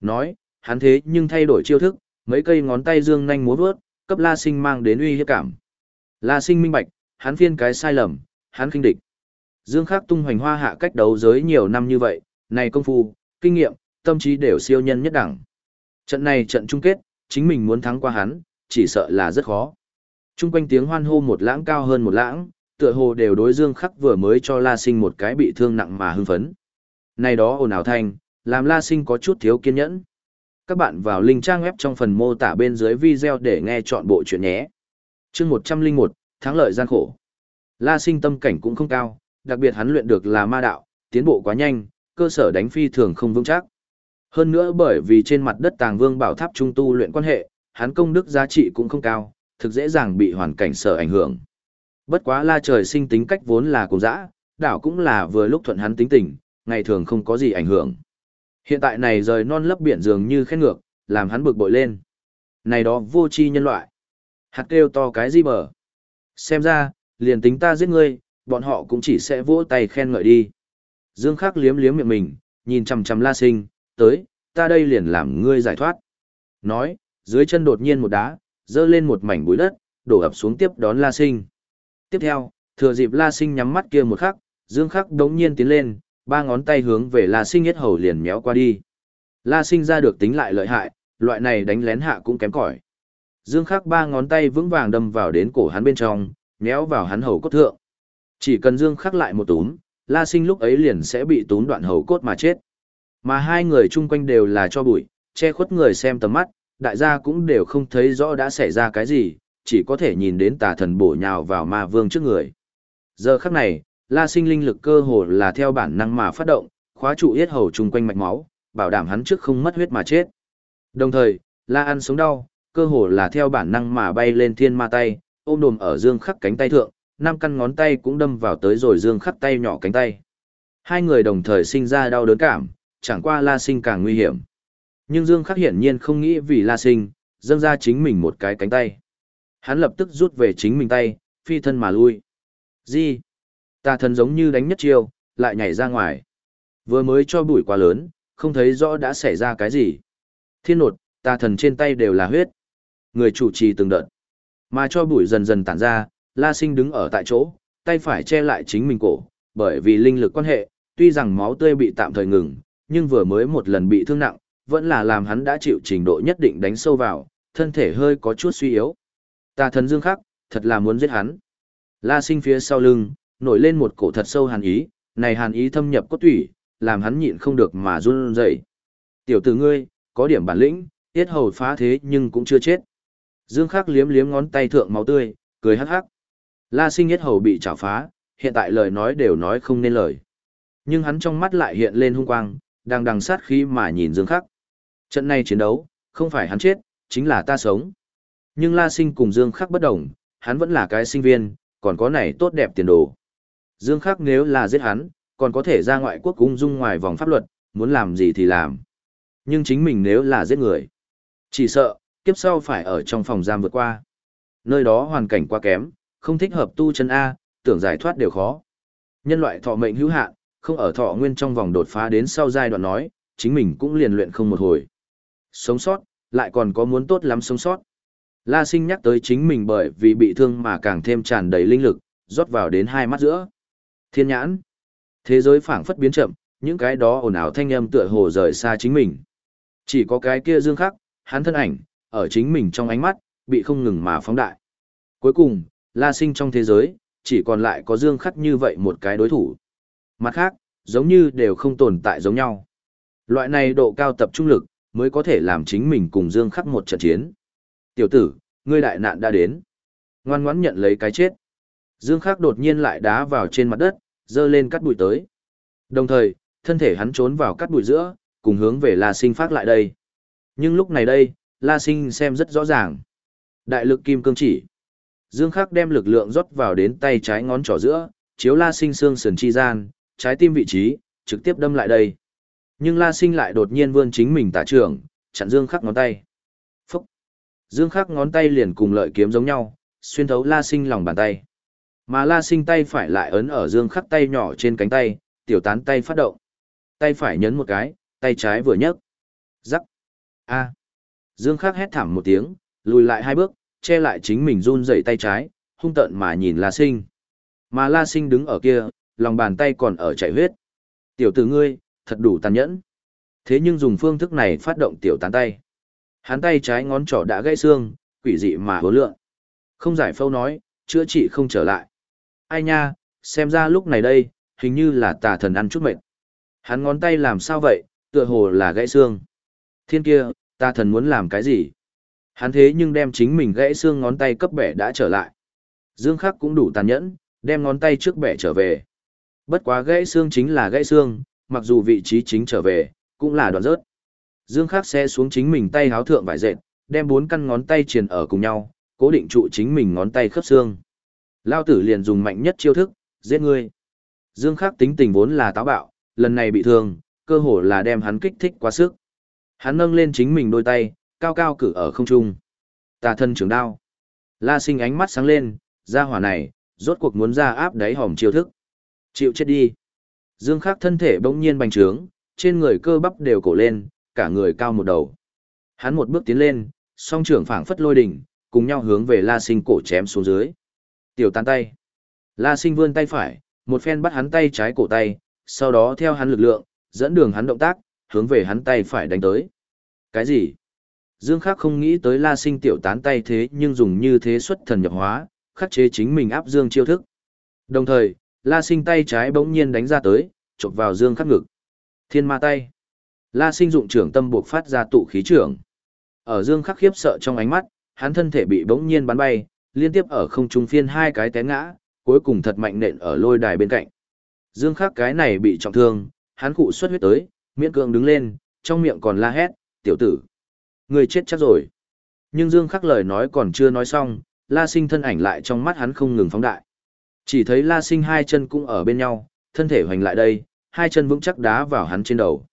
Nói, hắn thế nhưng thay đổi chiêu thức, mấy cây ngón tay dương nhanh múa vớt, cấp La Sinh mang đến uy hiếp cảm. La Sinh minh bạch, hắn phiên cái sai lầm, hắn khinh địch. Dương Khắc tung hoành hoa hạ cách đấu giới nhiều năm như vậy, này công phu, kinh nghiệm, tâm trí đều siêu nhân nhất đẳng. Trận này trận chung kết, chính mình muốn thắng qua hắn, chỉ sợ là rất khó. Trung quanh tiếng hoan hô một lãng cao hơn một lãng, tựa hồ đều đối Dương Khắc vừa mới cho La Sinh một cái bị thương nặng mà hưng phấn. Này đó ồn ào thanh, làm La Sinh có chút thiếu kiên nhẫn. Các bạn vào link trang web trong phần mô tả bên dưới video để nghe chọn bộ chuyện nhé. Chương 101, thắng lợi gian khổ. La Sinh tâm cảnh cũng không cao, đặc biệt hắn luyện được là ma đạo, tiến bộ quá nhanh, cơ sở đánh phi thường không vững chắc. Hơn nữa bởi vì trên mặt đất Tàng Vương Bảo Tháp trung tu luyện quan hệ, hắn công đức giá trị cũng không cao, thực dễ dàng bị hoàn cảnh sở ảnh hưởng. Bất quá La Trời sinh tính cách vốn là cùng dã, đảo cũng là vừa lúc thuận hắn tính tình, ngày thường không có gì ảnh hưởng. Hiện tại này rời non lấp biển dường như khen ngược, làm hắn bực bội lên. Này đó vô tri nhân loại. Hạt kêu to cái gì bở. Xem ra, liền tính ta giết ngươi, bọn họ cũng chỉ sẽ vỗ tay khen ngợi đi. Dương Khắc liếm liếm miệng mình, nhìn chằm chằm La Sinh, tới, ta đây liền làm ngươi giải thoát. Nói, dưới chân đột nhiên một đá, dơ lên một mảnh bụi đất, đổ ập xuống tiếp đón La Sinh. Tiếp theo, thừa dịp La Sinh nhắm mắt kia một khắc, Dương Khắc đống nhiên tiến lên, ba ngón tay hướng về La Sinh nhất hầu liền méo qua đi. La Sinh ra được tính lại lợi hại, loại này đánh lén hạ cũng kém cỏi. Dương Khắc ba ngón tay vững vàng đâm vào đến cổ hắn bên trong, méo vào hắn hầu cốt thượng. Chỉ cần Dương Khắc lại một túm, La Sinh lúc ấy liền sẽ bị túm đoạn hầu cốt mà chết. Mà hai người chung quanh đều là cho bụi, che khuất người xem tầm mắt, đại gia cũng đều không thấy rõ đã xảy ra cái gì, chỉ có thể nhìn đến tà thần bổ nhào vào ma vương trước người. Giờ khắc này, la sinh linh lực cơ hồ là theo bản năng mà phát động, khóa trụ yết hầu chung quanh mạch máu, bảo đảm hắn trước không mất huyết mà chết. Đồng thời, la ăn sống đau, cơ hồ là theo bản năng mà bay lên thiên ma tay, ôm đồm ở dương khắc cánh tay thượng, năm căn ngón tay cũng đâm vào tới rồi dương khắc tay nhỏ cánh tay. Hai người đồng thời sinh ra đau đớn cảm, chẳng qua la sinh càng nguy hiểm. Nhưng dương khắc hiển nhiên không nghĩ vì la sinh, dâng ra chính mình một cái cánh tay. Hắn lập tức rút về chính mình tay, phi thân mà lui. Gì? Tà thần giống như đánh nhất chiêu, lại nhảy ra ngoài. Vừa mới cho bụi quá lớn, không thấy rõ đã xảy ra cái gì. Thiên nột, tà thần trên tay đều là huyết. Người chủ trì từng đợt. Mà cho bụi dần dần tản ra, La Sinh đứng ở tại chỗ, tay phải che lại chính mình cổ, bởi vì linh lực quan hệ, tuy rằng máu tươi bị tạm thời ngừng, nhưng vừa mới một lần bị thương nặng, vẫn là làm hắn đã chịu trình độ nhất định đánh sâu vào, thân thể hơi có chút suy yếu. Tà thần dương khắc, thật là muốn giết hắn. La Sinh phía sau lưng, nổi lên một cổ thật sâu hàn ý, này hàn ý thâm nhập cốt tủy, làm hắn nhịn không được mà run rẩy. Tiểu tử ngươi, có điểm bản lĩnh, tiết hầu phá thế nhưng cũng chưa chết. Dương Khắc liếm liếm ngón tay thượng máu tươi, cười hắc hắc. La sinh yết hầu bị chảo phá, hiện tại lời nói đều nói không nên lời. Nhưng hắn trong mắt lại hiện lên hung quang, đang đằng sát khí mà nhìn Dương Khắc. Trận này chiến đấu, không phải hắn chết, chính là ta sống. Nhưng La sinh cùng Dương Khắc bất đồng, hắn vẫn là cái sinh viên, còn có này tốt đẹp tiền đồ. Dương Khắc nếu là giết hắn, còn có thể ra ngoại quốc cung dung ngoài vòng pháp luật, muốn làm gì thì làm. Nhưng chính mình nếu là giết người, chỉ sợ, kiếp sau phải ở trong phòng giam vượt qua. Nơi đó hoàn cảnh quá kém, không thích hợp tu chân A, tưởng giải thoát đều khó. Nhân loại thọ mệnh hữu hạn, không ở thọ nguyên trong vòng đột phá đến sau giai đoạn nói, chính mình cũng liền luyện không một hồi. Sống sót, lại còn có muốn tốt lắm sống sót. La sinh nhắc tới chính mình bởi vì bị thương mà càng thêm tràn đầy linh lực, rót vào đến hai mắt giữa. Thiên nhãn. Thế giới phảng phất biến chậm, những cái đó ồn ào thanh âm tựa hồ rời xa chính mình. Chỉ có cái kia dương khắc, hắn thân ảnh, ở chính mình trong ánh mắt, bị không ngừng mà phóng đại. Cuối cùng, La Sinh trong thế giới, chỉ còn lại có dương khắc như vậy một cái đối thủ. Mặt khác, giống như đều không tồn tại giống nhau. Loại này độ cao tập trung lực, mới có thể làm chính mình cùng dương khắc một trận chiến. Tiểu tử, ngươi đại nạn đã đến. Ngoan ngoãn nhận lấy cái chết. Dương Khắc đột nhiên lại đá vào trên mặt đất, dơ lên cắt bụi tới. Đồng thời, thân thể hắn trốn vào cắt bụi giữa, cùng hướng về La Sinh phát lại đây. Nhưng lúc này đây, La Sinh xem rất rõ ràng. Đại lực kim cương chỉ. Dương Khắc đem lực lượng rót vào đến tay trái ngón trỏ giữa, chiếu La Sinh xương sườn chi gian, trái tim vị trí, trực tiếp đâm lại đây. Nhưng La Sinh lại đột nhiên vươn chính mình tả trưởng, chặn Dương Khắc ngón tay. Phúc! Dương Khắc ngón tay liền cùng lợi kiếm giống nhau, xuyên thấu La Sinh lòng bàn tay. Mà la sinh tay phải lại ấn ở dương khắc tay nhỏ trên cánh tay, tiểu tán tay phát động. Tay phải nhấn một cái, tay trái vừa nhấc. Rắc. A. Dương Khắc hét thảm một tiếng, lùi lại hai bước, che lại chính mình run rẩy tay trái, hung tợn mà nhìn La Sinh. Mà La Sinh đứng ở kia, lòng bàn tay còn ở chảy huyết. Tiểu tử ngươi, thật đủ tàn nhẫn. Thế nhưng dùng phương thức này phát động tiểu tán tay. Hắn tay trái ngón trỏ đã gãy xương, quỷ dị mà hứa lượng. Không giải phâu nói, chữa trị không trở lại. Ai nha, xem ra lúc này đây, hình như là tà thần ăn chút mệt. Hắn ngón tay làm sao vậy, tựa hồ là gãy xương. Thiên kia, tà thần muốn làm cái gì? Hắn thế nhưng đem chính mình gãy xương ngón tay cấp bẻ đã trở lại. Dương Khắc cũng đủ tàn nhẫn, đem ngón tay trước bẻ trở về. Bất quá gãy xương chính là gãy xương, mặc dù vị trí chính trở về, cũng là đoạn rớt. Dương Khắc xe xuống chính mình tay háo thượng vải dệt, đem bốn căn ngón tay triền ở cùng nhau, cố định trụ chính mình ngón tay khớp xương. Lao tử liền dùng mạnh nhất chiêu thức, giết ngươi. Dương Khắc tính tình vốn là táo bạo, lần này bị thương, cơ hồ là đem hắn kích thích quá sức. Hắn nâng lên chính mình đôi tay, cao cao cử ở không trung. Tà thân trưởng đao. La sinh ánh mắt sáng lên, ra hỏa này, rốt cuộc muốn ra áp đáy hòm chiêu thức. Chịu chết đi. Dương Khắc thân thể bỗng nhiên bành trướng, trên người cơ bắp đều cổ lên, cả người cao một đầu. Hắn một bước tiến lên, song trưởng phảng phất lôi đỉnh, cùng nhau hướng về La Sinh cổ chém xuống dưới. Tiểu tán tay. La Sinh vươn tay phải, một phen bắt hắn tay trái cổ tay, sau đó theo hắn lực lượng, dẫn đường hắn động tác, hướng về hắn tay phải đánh tới. Cái gì? Dương Khắc không nghĩ tới La Sinh tiểu tán tay thế nhưng dùng như thế xuất thần nhập hóa, khắc chế chính mình áp dương chiêu thức. Đồng thời, La Sinh tay trái bỗng nhiên đánh ra tới, chụp vào Dương Khắc ngực. Thiên ma tay. La Sinh dụng trưởng tâm buộc phát ra tụ khí trưởng. Ở Dương Khắc khiếp sợ trong ánh mắt, hắn thân thể bị bỗng nhiên bắn bay, liên tiếp ở không trung phiên hai cái té ngã, cuối cùng thật mạnh nện ở lôi đài bên cạnh. Dương Khắc cái này bị trọng thương, hắn cụ xuất huyết tới, miễn cưỡng đứng lên, trong miệng còn la hét, "Tiểu tử, người chết chắc rồi." Nhưng Dương Khắc lời nói còn chưa nói xong, La Sinh thân ảnh lại trong mắt hắn không ngừng phóng đại. Chỉ thấy La Sinh hai chân cũng ở bên nhau, thân thể hoành lại đây, hai chân vững chắc đá vào hắn trên đầu.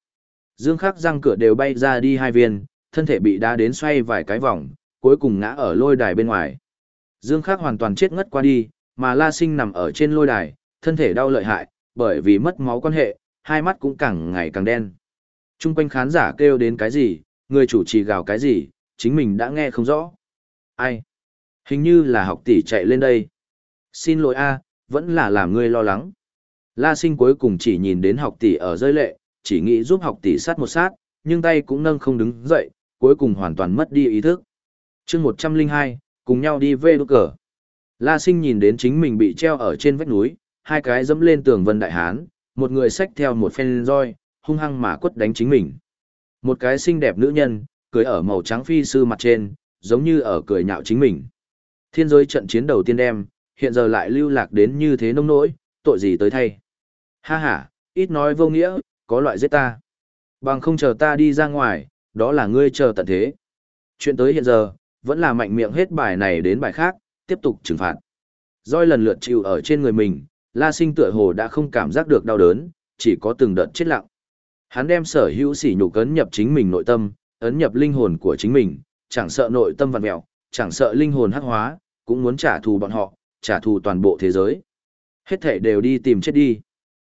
Dương Khắc răng cửa đều bay ra đi hai viên, thân thể bị đá đến xoay vài cái vòng, cuối cùng ngã ở lôi đài bên ngoài. Dương Khắc hoàn toàn chết ngất qua đi, mà La Sinh nằm ở trên lôi đài, thân thể đau lợi hại, bởi vì mất máu quan hệ, hai mắt cũng càng ngày càng đen. Trung quanh khán giả kêu đến cái gì, người chủ trì gào cái gì, chính mình đã nghe không rõ. Ai? Hình như là học tỷ chạy lên đây. Xin lỗi a, vẫn là làm ngươi lo lắng. La sinh cuối cùng chỉ nhìn đến học tỷ ở rơi lệ, chỉ nghĩ giúp học tỷ sát một sát, nhưng tay cũng nâng không đứng dậy, cuối cùng hoàn toàn mất đi ý thức. chương 102, cùng nhau đi về đốt cờ. La sinh nhìn đến chính mình bị treo ở trên vách núi, hai cái dẫm lên tường vân đại hán, một người xách theo một phen roi, hung hăng mà quất đánh chính mình. Một cái xinh đẹp nữ nhân, cười ở màu trắng phi sư mặt trên, giống như ở cười nhạo chính mình. Thiên giới trận chiến đầu tiên đem, hiện giờ lại lưu lạc đến như thế nông nỗi, tội gì tới thay. Ha ha, ít nói vô nghĩa, có loại giết ta. Bằng không chờ ta đi ra ngoài, đó là ngươi chờ tận thế. Chuyện tới hiện giờ, vẫn là mạnh miệng hết bài này đến bài khác, tiếp tục trừng phạt. Roi lần lượt chịu ở trên người mình, La Sinh tựa hồ đã không cảm giác được đau đớn, chỉ có từng đợt chết lặng. Hắn đem sở hữu sỉ nhục ấn nhập chính mình nội tâm, ấn nhập linh hồn của chính mình, chẳng sợ nội tâm vặn mèo, chẳng sợ linh hồn hắc hóa, cũng muốn trả thù bọn họ, trả thù toàn bộ thế giới. Hết thể đều đi tìm chết đi.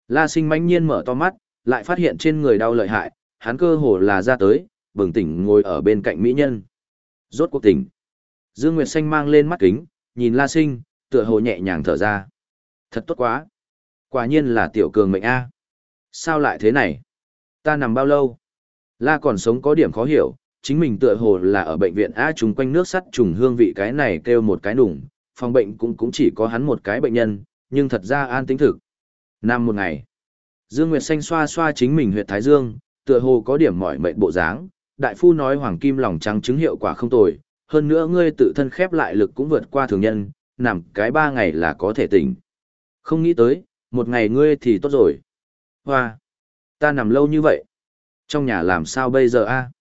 La Sinh mãnh nhiên mở to mắt, lại phát hiện trên người đau lợi hại, hắn cơ hồ là ra tới, bừng tỉnh ngồi ở bên cạnh mỹ nhân. Rốt cuộc tỉnh. Dương Nguyệt Xanh mang lên mắt kính, nhìn La Sinh, tựa hồ nhẹ nhàng thở ra. Thật tốt quá. Quả nhiên là tiểu cường mệnh A. Sao lại thế này? Ta nằm bao lâu? La còn sống có điểm khó hiểu, chính mình tựa hồ là ở bệnh viện A trùng quanh nước sắt trùng hương vị cái này kêu một cái nùng, phòng bệnh cũng cũng chỉ có hắn một cái bệnh nhân, nhưng thật ra an tính thực. Năm một ngày, Dương Nguyệt Xanh xoa xoa chính mình huyệt Thái Dương, tựa hồ có điểm mỏi mệt bộ dáng, đại phu nói hoàng kim lòng trắng chứng hiệu quả không tồi, hơn nữa ngươi tự thân khép lại lực cũng vượt qua thường nhân, nằm cái ba ngày là có thể tỉnh. Không nghĩ tới, một ngày ngươi thì tốt rồi. Hoa, ta nằm lâu như vậy. Trong nhà làm sao bây giờ a?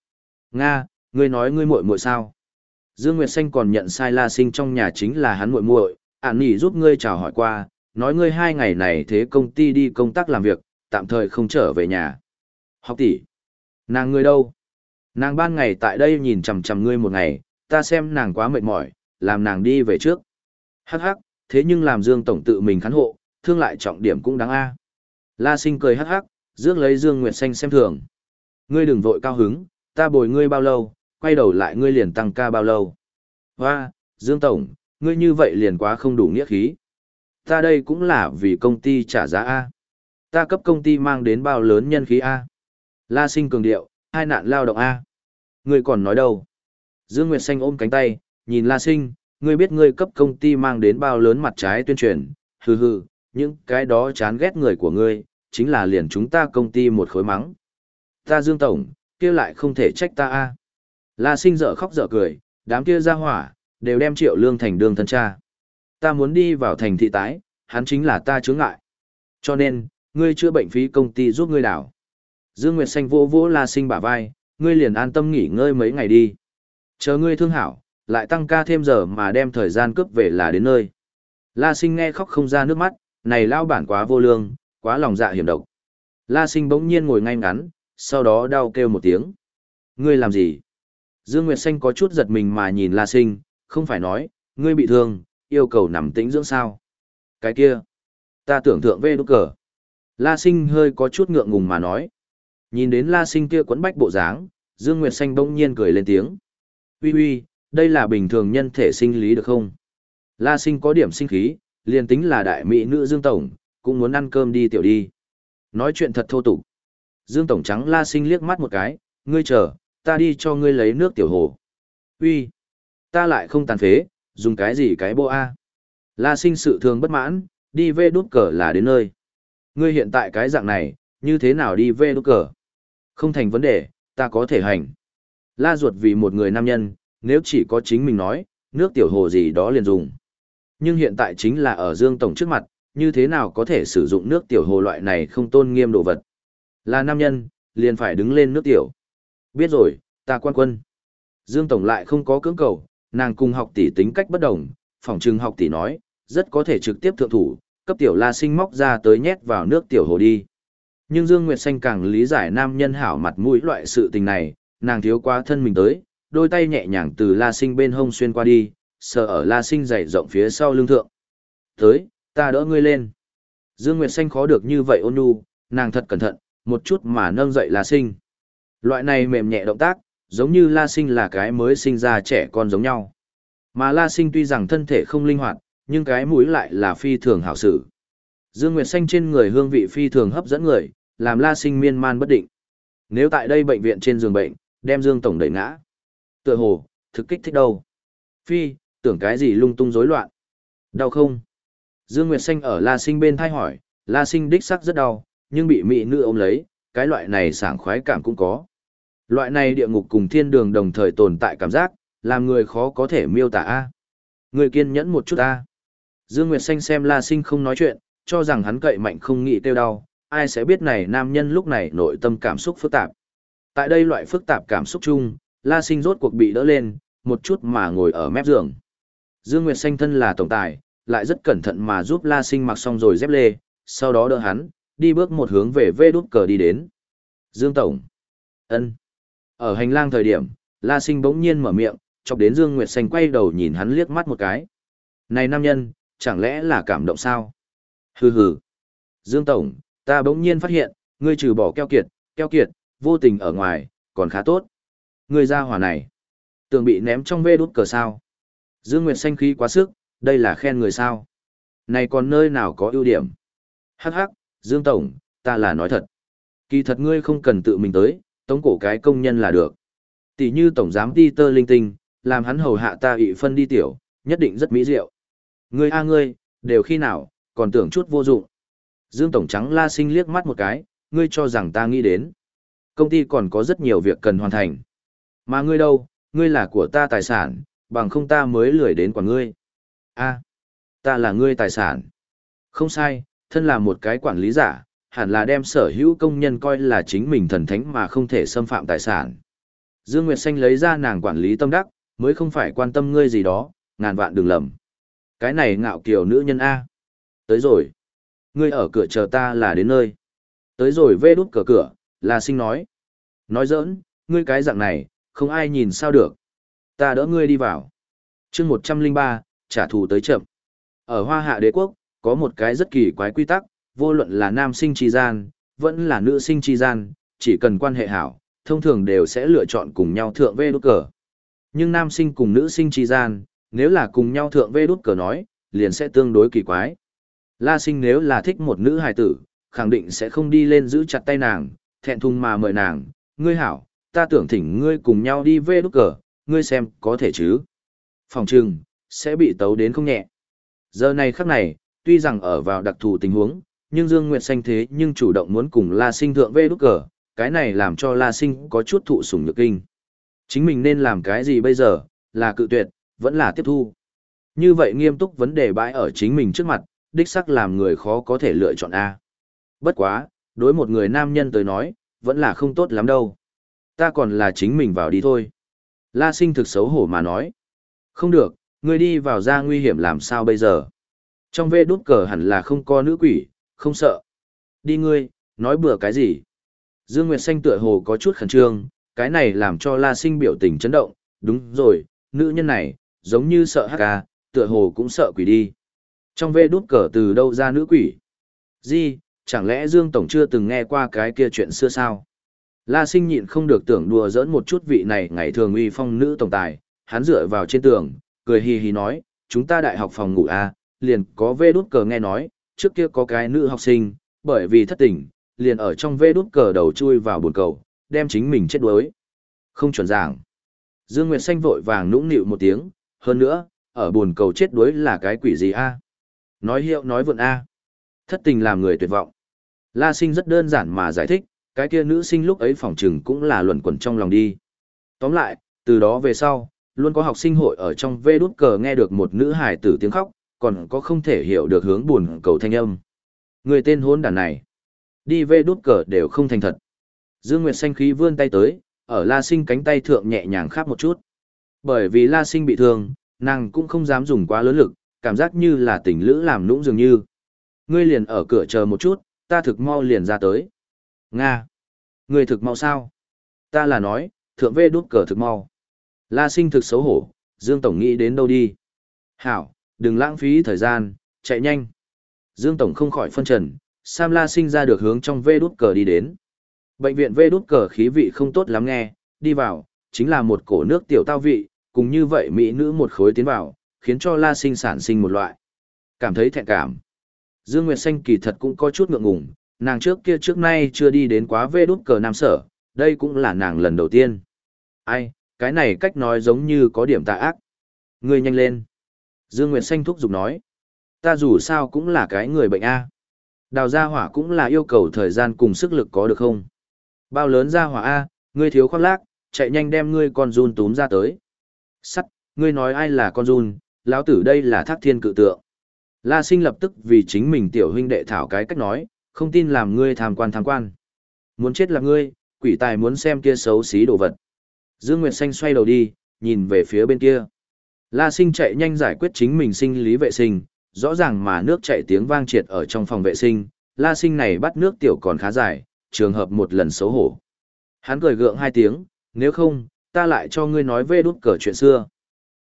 Nga, ngươi nói ngươi muội muội sao? Dương Nguyệt Xanh còn nhận sai La Sinh trong nhà chính là hắn muội muội, ản nỉ giúp ngươi chào hỏi qua, nói ngươi hai ngày này thế công ty đi công tác làm việc, tạm thời không trở về nhà. Học tỷ, nàng ngươi đâu? Nàng ban ngày tại đây nhìn chằm chằm ngươi một ngày, ta xem nàng quá mệt mỏi, làm nàng đi về trước. Hắc hắc, thế nhưng làm Dương Tổng tự mình khán hộ, thương lại trọng điểm cũng đáng a. La sinh cười hắc hắc, rước lấy Dương Nguyệt Xanh xem thường. Ngươi đừng vội cao hứng, ta bồi ngươi bao lâu, quay đầu lại ngươi liền tăng ca bao lâu. Hoa, Dương Tổng, ngươi như vậy liền quá không đủ nghĩa khí. Ta đây cũng là vì công ty trả giá A. Ta cấp công ty mang đến bao lớn nhân khí A. La sinh cường điệu, hai nạn lao động A. Ngươi còn nói đâu? Dương Nguyệt Xanh ôm cánh tay, nhìn La sinh, ngươi biết ngươi cấp công ty mang đến bao lớn mặt trái tuyên truyền, hừ hừ, những cái đó chán ghét người của ngươi, chính là liền chúng ta công ty một khối mắng. Ta Dương Tổng, kia lại không thể trách ta a. La sinh dở khóc dở cười, đám kia ra hỏa, đều đem triệu lương thành đường thân cha. Ta muốn đi vào thành thị tái, hắn chính là ta chướng ngại. Cho nên, ngươi chữa bệnh phí công ty giúp ngươi đảo. Dương Nguyệt Xanh vỗ vỗ La sinh bả vai, ngươi liền an tâm nghỉ ngơi mấy ngày đi. Chờ ngươi thương hảo, lại tăng ca thêm giờ mà đem thời gian cướp về là đến nơi. La sinh nghe khóc không ra nước mắt, này lao bản quá vô lương, quá lòng dạ hiểm độc. La sinh bỗng nhiên ngồi ngay ngắn, sau đó đau kêu một tiếng. Ngươi làm gì? Dương Nguyệt Xanh có chút giật mình mà nhìn La sinh, không phải nói, ngươi bị thương, yêu cầu nằm tĩnh dưỡng sao. Cái kia, ta tưởng tượng về đốt cờ. La sinh hơi có chút ngượng ngùng mà nói. Nhìn đến La sinh kia quấn bách bộ dáng, Dương Nguyệt Xanh bỗng nhiên cười lên tiếng. Ui ui, đây là bình thường nhân thể sinh lý được không? La sinh có điểm sinh khí, liền tính là đại mỹ nữ Dương Tổng, cũng muốn ăn cơm đi tiểu đi. Nói chuyện thật thô tục. Dương Tổng trắng La sinh liếc mắt một cái, ngươi chờ, ta đi cho ngươi lấy nước tiểu hồ. Uy, ta lại không tàn phế, dùng cái gì cái bộ A. La sinh sự thường bất mãn, đi về đút cờ là đến nơi. Ngươi hiện tại cái dạng này, như thế nào đi về đút cờ? Không thành vấn đề, ta có thể hành. La ruột vì một người nam nhân, nếu chỉ có chính mình nói, nước tiểu hồ gì đó liền dùng. Nhưng hiện tại chính là ở Dương Tổng trước mặt, như thế nào có thể sử dụng nước tiểu hồ loại này không tôn nghiêm đồ vật. Là nam nhân, liền phải đứng lên nước tiểu. Biết rồi, ta quan quân. Dương Tổng lại không có cưỡng cầu, nàng cùng học tỷ tính cách bất đồng, phòng trừng học tỷ nói, rất có thể trực tiếp thượng thủ, cấp tiểu la sinh móc ra tới nhét vào nước tiểu hồ đi. Nhưng Dương Nguyệt Xanh càng lý giải nam nhân hảo mặt mũi loại sự tình này, nàng thiếu quá thân mình tới, đôi tay nhẹ nhàng từ la sinh bên hông xuyên qua đi, sờ ở la sinh dày rộng phía sau lưng thượng. Tới, ta đỡ ngươi lên. Dương Nguyệt Xanh khó được như vậy ôn nhu, nàng thật cẩn thận, một chút mà nâng dậy la sinh. Loại này mềm nhẹ động tác, giống như la sinh là cái mới sinh ra trẻ con giống nhau. Mà la sinh tuy rằng thân thể không linh hoạt, nhưng cái mũi lại là phi thường hảo sử. Dương Nguyệt Xanh trên người hương vị phi thường hấp dẫn người, làm la sinh miên man bất định. Nếu tại đây bệnh viện trên giường bệnh, đem Dương Tổng đẩy ngã. Tựa hồ, thực kích thích đâu. Phi, tưởng cái gì lung tung rối loạn. Đau không? Dương Nguyệt Xanh ở La Sinh bên thay hỏi, La Sinh đích sắc rất đau, nhưng bị mỹ nữ ôm lấy, cái loại này sảng khoái cảm cũng có. Loại này địa ngục cùng thiên đường đồng thời tồn tại cảm giác, làm người khó có thể miêu tả a. Người kiên nhẫn một chút a. Dương Nguyệt Xanh xem La Sinh không nói chuyện, cho rằng hắn cậy mạnh không nghĩ tiêu đau, ai sẽ biết này nam nhân lúc này nội tâm cảm xúc phức tạp. Tại đây loại phức tạp cảm xúc chung, La Sinh rốt cuộc bị đỡ lên, một chút mà ngồi ở mép giường. Dương Nguyệt Xanh thân là tổng tài, lại rất cẩn thận mà giúp La Sinh mặc xong rồi dép lê, sau đó đỡ hắn, đi bước một hướng về vê đút cờ đi đến. Dương Tổng. ân Ở hành lang thời điểm, La Sinh bỗng nhiên mở miệng, chọc đến Dương Nguyệt Xanh quay đầu nhìn hắn liếc mắt một cái. Này nam nhân, chẳng lẽ là cảm động sao? Hừ hừ. Dương Tổng, ta bỗng nhiên phát hiện, ngươi trừ bỏ keo kiệt, keo kiệt, vô tình ở ngoài, còn khá tốt. Ngươi ra hỏa này. Tường bị ném trong vê đút cờ sao. Dương Nguyệt Xanh khí quá sức, đây là khen người sao. Này còn nơi nào có ưu điểm. Hắc hắc, Dương Tổng, ta là nói thật. Kỳ thật ngươi không cần tự mình tới, tống cổ cái công nhân là được. Tỷ như Tổng giám đi tơ linh tinh, làm hắn hầu hạ ta ị phân đi tiểu, nhất định rất mỹ diệu. Ngươi a ngươi, đều khi nào, còn tưởng chút vô dụng. Dương Tổng trắng la sinh liếc mắt một cái, ngươi cho rằng ta nghĩ đến. Công ty còn có rất nhiều việc cần hoàn thành. Mà ngươi đâu, ngươi là của ta tài sản, bằng không ta mới lười đến quản ngươi. a ta là ngươi tài sản. Không sai, thân là một cái quản lý giả, hẳn là đem sở hữu công nhân coi là chính mình thần thánh mà không thể xâm phạm tài sản. Dương Nguyệt Xanh lấy ra nàng quản lý tâm đắc, mới không phải quan tâm ngươi gì đó, ngàn vạn đừng lầm. Cái này ngạo kiều nữ nhân A. Tới rồi. Ngươi ở cửa chờ ta là đến nơi. Tới rồi vê đút cửa cửa, là sinh nói. Nói giỡn, ngươi cái dạng này, không ai nhìn sao được. Ta đỡ ngươi đi vào. chương 103, trả thù tới chậm. Ở Hoa Hạ Đế Quốc, có một cái rất kỳ quái quy tắc, vô luận là nam sinh tri gian, vẫn là nữ sinh tri gian, chỉ cần quan hệ hảo, thông thường đều sẽ lựa chọn cùng nhau thượng vê đút cờ. Nhưng nam sinh cùng nữ sinh tri gian, nếu là cùng nhau thượng vê đút cờ nói, liền sẽ tương đối kỳ quái. La sinh nếu là thích một nữ hài tử, khẳng định sẽ không đi lên giữ chặt tay nàng, thẹn thùng mà mời nàng, ngươi hảo, ta tưởng thỉnh ngươi cùng nhau đi vê đúc cờ, ngươi xem có thể chứ. Phòng trừng, sẽ bị tấu đến không nhẹ. Giờ này khắc này, tuy rằng ở vào đặc thù tình huống, nhưng Dương Nguyệt Xanh thế nhưng chủ động muốn cùng La Sinh thượng vê đúc cờ, cái này làm cho La Sinh có chút thụ sủng nhược kinh. Chính mình nên làm cái gì bây giờ, là cự tuyệt, vẫn là tiếp thu. Như vậy nghiêm túc vấn đề bãi ở chính mình trước mặt, đích sắc làm người khó có thể lựa chọn A. Bất quá, đối một người nam nhân tới nói, vẫn là không tốt lắm đâu. Ta còn là chính mình vào đi thôi. La sinh thực xấu hổ mà nói. Không được, ngươi đi vào ra nguy hiểm làm sao bây giờ. Trong vê đút cờ hẳn là không có nữ quỷ, không sợ. Đi ngươi, nói bừa cái gì. Dương Nguyệt Xanh tựa hồ có chút khẩn trương, cái này làm cho La Sinh biểu tình chấn động, đúng rồi, nữ nhân này, giống như sợ hắc ca, tựa hồ cũng sợ quỷ đi. Trong vê đút cờ từ đâu ra nữ quỷ? Gì, chẳng lẽ Dương Tổng chưa từng nghe qua cái kia chuyện xưa sao? La sinh nhịn không được tưởng đùa giỡn một chút vị này ngày thường uy phong nữ tổng tài, hắn dựa vào trên tường, cười hì hì nói, chúng ta đại học phòng ngủ A, liền có vê đút cờ nghe nói, trước kia có cái nữ học sinh, bởi vì thất tình, liền ở trong vê đút cờ đầu chui vào buồn cầu, đem chính mình chết đuối. Không chuẩn giảng. Dương Nguyệt Xanh vội vàng nũng nịu một tiếng, hơn nữa, ở buồn cầu chết đuối là cái quỷ gì A? Nói hiệu nói vượn A. Thất tình làm người tuyệt vọng. La sinh rất đơn giản mà giải thích, cái kia nữ sinh lúc ấy phỏng chừng cũng là luẩn quẩn trong lòng đi. Tóm lại, từ đó về sau, luôn có học sinh hội ở trong vê đút cờ nghe được một nữ hài tử tiếng khóc, còn có không thể hiểu được hướng buồn cầu thanh âm. Người tên hôn đàn này, đi vê đút cờ đều không thành thật. Dương Nguyệt xanh khí vươn tay tới, ở La Sinh cánh tay thượng nhẹ nhàng khắp một chút. Bởi vì La Sinh bị thương, nàng cũng không dám dùng quá lớn lực, cảm giác như là tình lữ làm nũng dường như. Ngươi liền ở cửa chờ một chút, ta thực mau liền ra tới. Nga! ngươi thực mau sao? Ta là nói, thượng vê đút cờ thực mau. La sinh thực xấu hổ, Dương Tổng nghĩ đến đâu đi? Hảo, đừng lãng phí thời gian, chạy nhanh. Dương Tổng không khỏi phân trần, Sam La sinh ra được hướng trong vê đút cờ đi đến. Bệnh viện vê đút cờ khí vị không tốt lắm nghe, đi vào, chính là một cổ nước tiểu tao vị, cùng như vậy mỹ nữ một khối tiến vào, khiến cho La sinh sản sinh một loại. Cảm thấy thẹn cảm. Dương Nguyệt Xanh kỳ thật cũng có chút ngượng ngùng, nàng trước kia trước nay chưa đi đến quá vê đút cờ nam sở, đây cũng là nàng lần đầu tiên. Ai, cái này cách nói giống như có điểm tà ác. Ngươi nhanh lên. Dương Nguyệt Xanh thúc giục nói. Ta dù sao cũng là cái người bệnh A. Đào gia hỏa cũng là yêu cầu thời gian cùng sức lực có được không? Bao lớn gia hỏa A, ngươi thiếu khoác lác, chạy nhanh đem ngươi con run túm ra tới. Sắt, ngươi nói ai là con run, lão tử đây là thác thiên cự tượng. La sinh lập tức vì chính mình tiểu huynh đệ thảo cái cách nói, không tin làm ngươi tham quan tham quan. Muốn chết là ngươi, quỷ tài muốn xem kia xấu xí đồ vật. Dương Nguyệt Xanh xoay đầu đi, nhìn về phía bên kia. La sinh chạy nhanh giải quyết chính mình sinh lý vệ sinh, rõ ràng mà nước chảy tiếng vang triệt ở trong phòng vệ sinh, la sinh này bắt nước tiểu còn khá dài, trường hợp một lần xấu hổ. Hắn cười gượng hai tiếng, nếu không, ta lại cho ngươi nói về đút cờ chuyện xưa.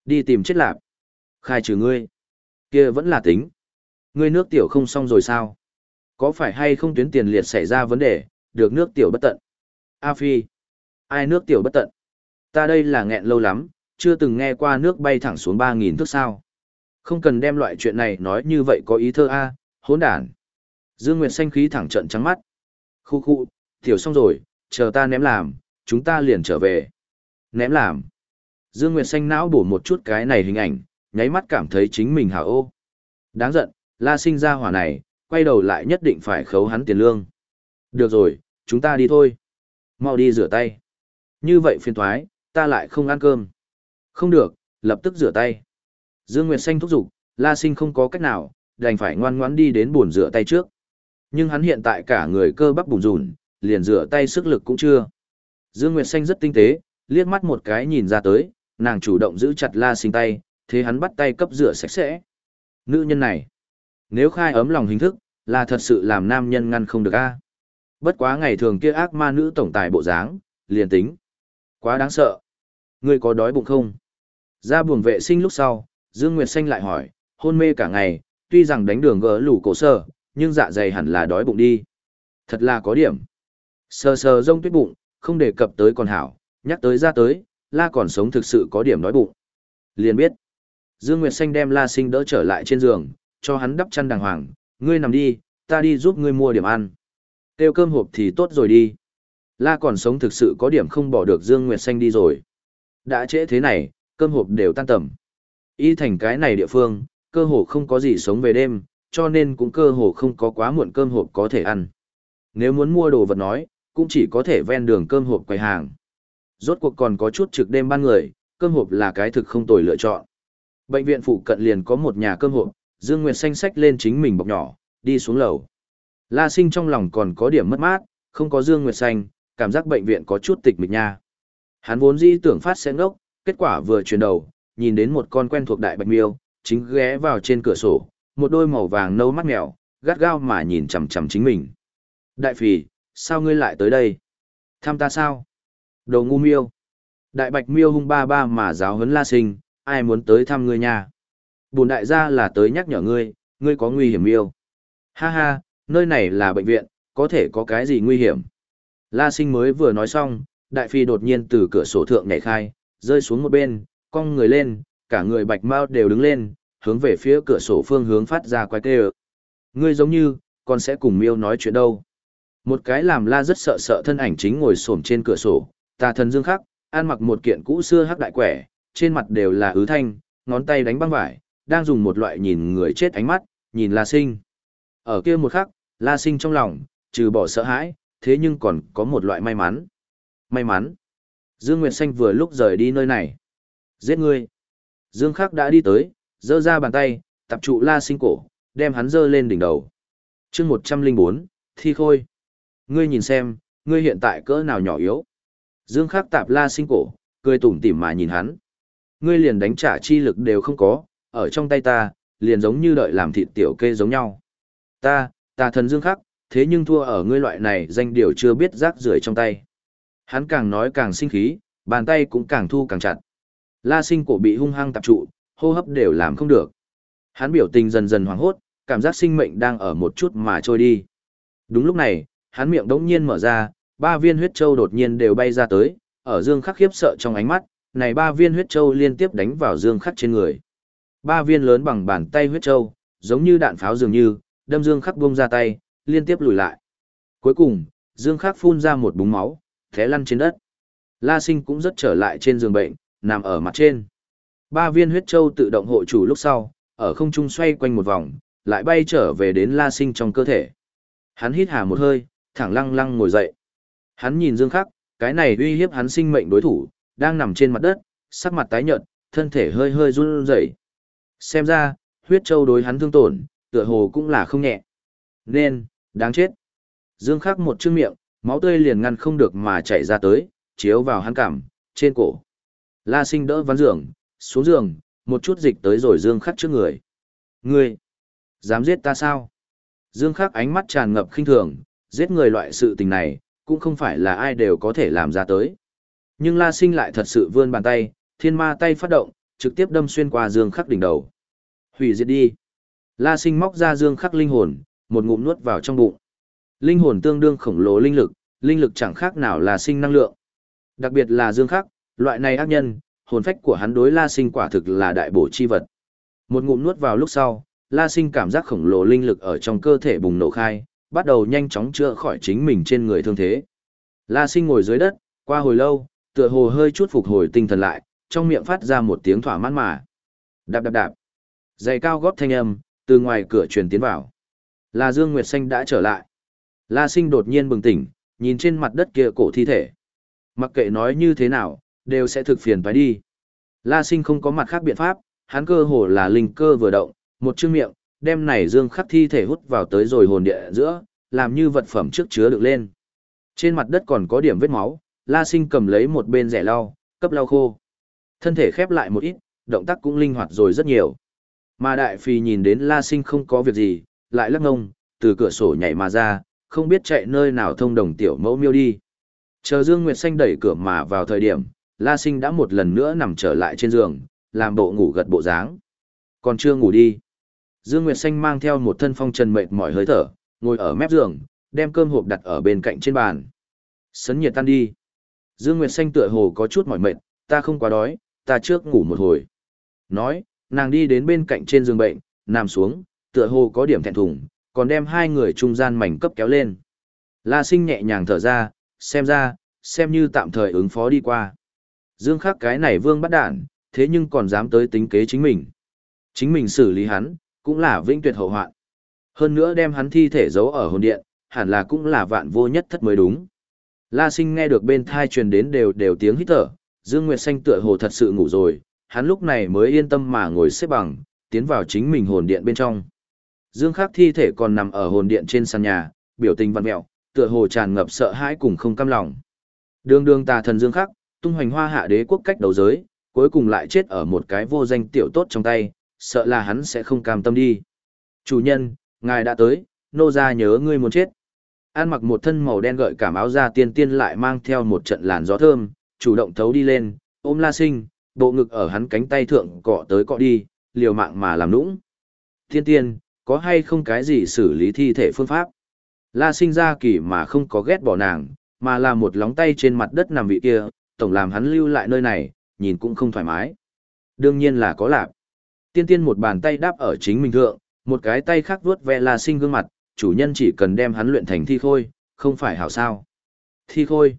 Đi tìm chết lạp. Khai trừ ngươi. kia vẫn là tính. Ngươi nước tiểu không xong rồi sao? Có phải hay không tuyến tiền liệt xảy ra vấn đề, được nước tiểu bất tận? A Phi. Ai nước tiểu bất tận? Ta đây là nghẹn lâu lắm, chưa từng nghe qua nước bay thẳng xuống 3.000 thước sao. Không cần đem loại chuyện này nói như vậy có ý thơ A, hỗn đản. Dương Nguyệt xanh khí thẳng trận trắng mắt. Khu khu, tiểu xong rồi, chờ ta ném làm, chúng ta liền trở về. Ném làm. Dương Nguyệt xanh não bổ một chút cái này hình ảnh, nháy mắt cảm thấy chính mình hảo ô. Đáng giận, la sinh ra hỏa này, quay đầu lại nhất định phải khấu hắn tiền lương. Được rồi, chúng ta đi thôi. Mau đi rửa tay. Như vậy phiền thoái, ta lại không ăn cơm. Không được, lập tức rửa tay. Dương Nguyệt Xanh thúc giục, La Sinh không có cách nào, đành phải ngoan ngoãn đi đến bồn rửa tay trước. Nhưng hắn hiện tại cả người cơ bắp bùn rùn, liền rửa tay sức lực cũng chưa. Dương Nguyệt Xanh rất tinh tế, liếc mắt một cái nhìn ra tới, nàng chủ động giữ chặt La Sinh tay, thế hắn bắt tay cấp rửa sạch sẽ. Nữ nhân này, nếu khai ấm lòng hình thức, là thật sự làm nam nhân ngăn không được a. Bất quá ngày thường kia ác ma nữ tổng tài bộ dáng, liền tính. Quá đáng sợ. Ngươi có đói bụng không? Ra buồng vệ sinh lúc sau, Dương Nguyệt Xanh lại hỏi, hôn mê cả ngày, tuy rằng đánh đường gỡ lủ cổ sở nhưng dạ dày hẳn là đói bụng đi. Thật là có điểm. Sờ sờ rông tuyết bụng, không đề cập tới còn hảo, nhắc tới ra tới, la còn sống thực sự có điểm nói bụng. Liền biết, Dương Nguyệt Xanh đem la sinh đỡ trở lại trên giường, cho hắn đắp chăn đàng hoàng, ngươi nằm đi, ta đi giúp ngươi mua điểm ăn. Tiêu cơm hộp thì tốt rồi đi. La còn sống thực sự có điểm không bỏ được Dương Nguyệt Xanh đi rồi. Đã trễ thế này, cơm hộp đều tan tầm. Y thành cái này địa phương, cơ hồ không có gì sống về đêm, cho nên cũng cơ hồ không có quá muộn cơm hộp có thể ăn. Nếu muốn mua đồ vật nói, cũng chỉ có thể ven đường cơm hộp quầy hàng. Rốt cuộc còn có chút trực đêm ban người, cơm hộp là cái thực không tồi lựa chọn. Bệnh viện phụ cận liền có một nhà cơm hộp, Dương Nguyệt xanh xách lên chính mình bọc nhỏ, đi xuống lầu. La Sinh trong lòng còn có điểm mất mát, không có Dương Nguyệt xanh, cảm giác bệnh viện có chút tịch mịch nha. Hắn vốn dĩ tưởng phát sẽ ngốc, kết quả vừa chuyển đầu, nhìn đến một con quen thuộc đại bạch miêu, chính ghé vào trên cửa sổ, một đôi màu vàng nâu mắt mèo, gắt gao mà nhìn chằm chằm chính mình. Đại phì, sao ngươi lại tới đây? Thăm ta sao? Đồ ngu miêu. Đại bạch miêu hung ba ba mà giáo huấn la sinh, ai muốn tới thăm ngươi nha? Bùn đại gia là tới nhắc nhở ngươi, ngươi có nguy hiểm miêu. Ha ha, nơi này là bệnh viện, có thể có cái gì nguy hiểm? La sinh mới vừa nói xong, đại phi đột nhiên từ cửa sổ thượng nhảy khai, rơi xuống một bên, cong người lên, cả người bạch mau đều đứng lên, hướng về phía cửa sổ phương hướng phát ra quái tê Ngươi giống như, còn sẽ cùng miêu nói chuyện đâu. Một cái làm la rất sợ sợ thân ảnh chính ngồi xổm trên cửa sổ, tà thần dương khắc, ăn mặc một kiện cũ xưa hắc đại quẻ, trên mặt đều là ứ thanh, ngón tay đánh băng vải, đang dùng một loại nhìn người chết ánh mắt, nhìn la sinh. Ở kia một khắc, la sinh trong lòng, trừ bỏ sợ hãi, thế nhưng còn có một loại may mắn. May mắn. Dương Nguyệt Xanh vừa lúc rời đi nơi này. Giết ngươi. Dương Khắc đã đi tới, giơ ra bàn tay, tập trụ la sinh cổ, đem hắn giơ lên đỉnh đầu. chương 104, thi khôi. Ngươi nhìn xem, ngươi hiện tại cỡ nào nhỏ yếu. Dương Khắc tạp la sinh cổ, cười tủm tỉm mà nhìn hắn. Ngươi liền đánh trả chi lực đều không có, ở trong tay ta, liền giống như đợi làm thịt tiểu kê giống nhau. Ta, ta thần Dương Khắc, thế nhưng thua ở ngươi loại này danh điều chưa biết rác rưởi trong tay. Hắn càng nói càng sinh khí, bàn tay cũng càng thu càng chặt. La sinh cổ bị hung hăng tập trụ, hô hấp đều làm không được. Hắn biểu tình dần dần hoảng hốt, cảm giác sinh mệnh đang ở một chút mà trôi đi. Đúng lúc này, hắn miệng đống nhiên mở ra, ba viên huyết châu đột nhiên đều bay ra tới, ở Dương Khắc khiếp sợ trong ánh mắt, này ba viên huyết châu liên tiếp đánh vào Dương Khắc trên người. Ba viên lớn bằng bàn tay huyết châu, giống như đạn pháo dường như, đâm Dương Khắc buông ra tay, liên tiếp lùi lại. Cuối cùng, Dương Khắc phun ra một búng máu, té lăn trên đất. La Sinh cũng rất trở lại trên giường bệnh, nằm ở mặt trên. Ba viên huyết châu tự động hộ chủ lúc sau, ở không trung xoay quanh một vòng, lại bay trở về đến La Sinh trong cơ thể. Hắn hít hà một hơi, thẳng lăng lăng ngồi dậy. Hắn nhìn Dương Khắc, cái này uy hiếp hắn sinh mệnh đối thủ, đang nằm trên mặt đất, sắc mặt tái nhợt, thân thể hơi hơi run rẩy. Xem ra, huyết châu đối hắn thương tổn, tựa hồ cũng là không nhẹ. Nên, đáng chết. Dương Khắc một chữ miệng, máu tươi liền ngăn không được mà chảy ra tới, chiếu vào hắn cằm, trên cổ. La Sinh đỡ ván giường, xuống giường, một chút dịch tới rồi Dương Khắc trước người. Ngươi, dám giết ta sao? Dương Khắc ánh mắt tràn ngập khinh thường, giết người loại sự tình này, cũng không phải là ai đều có thể làm ra tới. Nhưng La Sinh lại thật sự vươn bàn tay, thiên ma tay phát động, trực tiếp đâm xuyên qua Dương Khắc đỉnh đầu. Hủy diệt đi. La Sinh móc ra Dương Khắc linh hồn, một ngụm nuốt vào trong bụng. Linh hồn tương đương khổng lồ linh lực, linh lực chẳng khác nào là sinh năng lượng. Đặc biệt là Dương Khắc, loại này ác nhân, hồn phách của hắn đối La Sinh quả thực là đại bổ chi vật. Một ngụm nuốt vào lúc sau, La Sinh cảm giác khổng lồ linh lực ở trong cơ thể bùng nổ khai, bắt đầu nhanh chóng chữa khỏi chính mình trên người thương thế. La Sinh ngồi dưới đất, qua hồi lâu, tựa hồ hơi chút phục hồi tinh thần lại, trong miệng phát ra một tiếng thỏa mãn mà. Đạp đạp đạp. Giày cao gót thanh âm, từ ngoài cửa truyền tiến vào. Là Dương Nguyệt Xanh đã trở lại. La Sinh đột nhiên bừng tỉnh, nhìn trên mặt đất kia cổ thi thể. Mặc kệ nói như thế nào, đều sẽ thực phiền phải đi. La Sinh không có mặt khác biện pháp, hắn cơ hồ là linh cơ vừa động, một chữ miệng, đem này dương khắc thi thể hút vào tới rồi hồn địa giữa, làm như vật phẩm trước chứa được lên. Trên mặt đất còn có điểm vết máu, La Sinh cầm lấy một bên rẻ lau, cấp lau khô. Thân thể khép lại một ít, động tác cũng linh hoạt rồi rất nhiều. Mà đại phi nhìn đến La Sinh không có việc gì, lại lắc ngông, từ cửa sổ nhảy mà ra, không biết chạy nơi nào thông đồng tiểu mẫu miêu đi. Chờ Dương Nguyệt Xanh đẩy cửa mà vào thời điểm, La Sinh đã một lần nữa nằm trở lại trên giường, làm bộ ngủ gật bộ dáng. Còn chưa ngủ đi. Dương Nguyệt Xanh mang theo một thân phong trần mệt mỏi hơi thở, ngồi ở mép giường, đem cơm hộp đặt ở bên cạnh trên bàn. Sấn nhiệt tan đi. Dương Nguyệt Xanh tựa hồ có chút mỏi mệt, ta không quá đói, ta trước ngủ một hồi. Nói, nàng đi đến bên cạnh trên giường bệnh, nằm xuống, tựa hồ có điểm thẹn thùng, còn đem hai người trung gian mảnh cấp kéo lên. La sinh nhẹ nhàng thở ra, xem ra, xem như tạm thời ứng phó đi qua. Dương khắc cái này vương bắt đạn, thế nhưng còn dám tới tính kế chính mình. Chính mình xử lý hắn, cũng là vĩnh tuyệt hậu hoạn. Hơn nữa đem hắn thi thể giấu ở hồn điện, hẳn là cũng là vạn vô nhất thất mới đúng. La sinh nghe được bên thai truyền đến đều đều tiếng hít thở, Dương Nguyệt Xanh tựa hồ thật sự ngủ rồi, hắn lúc này mới yên tâm mà ngồi xếp bằng, tiến vào chính mình hồn điện bên trong. Dương Khắc thi thể còn nằm ở hồn điện trên sàn nhà, biểu tình văn mẹo, tựa hồ tràn ngập sợ hãi cùng không cam lòng. Đường đường tà thần Dương Khắc, tung hoành hoa hạ đế quốc cách đầu giới, cuối cùng lại chết ở một cái vô danh tiểu tốt trong tay, sợ là hắn sẽ không cam tâm đi. Chủ nhân, ngài đã tới, nô gia nhớ ngươi muốn chết. An mặc một thân màu đen gợi cảm áo da tiên tiên lại mang theo một trận làn gió thơm, chủ động thấu đi lên, ôm la sinh, bộ ngực ở hắn cánh tay thượng cọ tới cọ đi, liều mạng mà làm nũng. Tiên tiên, có hay không cái gì xử lý thi thể phương pháp? La sinh ra kỳ mà không có ghét bỏ nàng, mà là một lóng tay trên mặt đất nằm vị kia, tổng làm hắn lưu lại nơi này, nhìn cũng không thoải mái. Đương nhiên là có lạc. Tiên tiên một bàn tay đáp ở chính mình thượng, một cái tay khác vuốt ve La sinh gương mặt, chủ nhân chỉ cần đem hắn luyện thành thi khôi, không phải hảo sao. Thi khôi?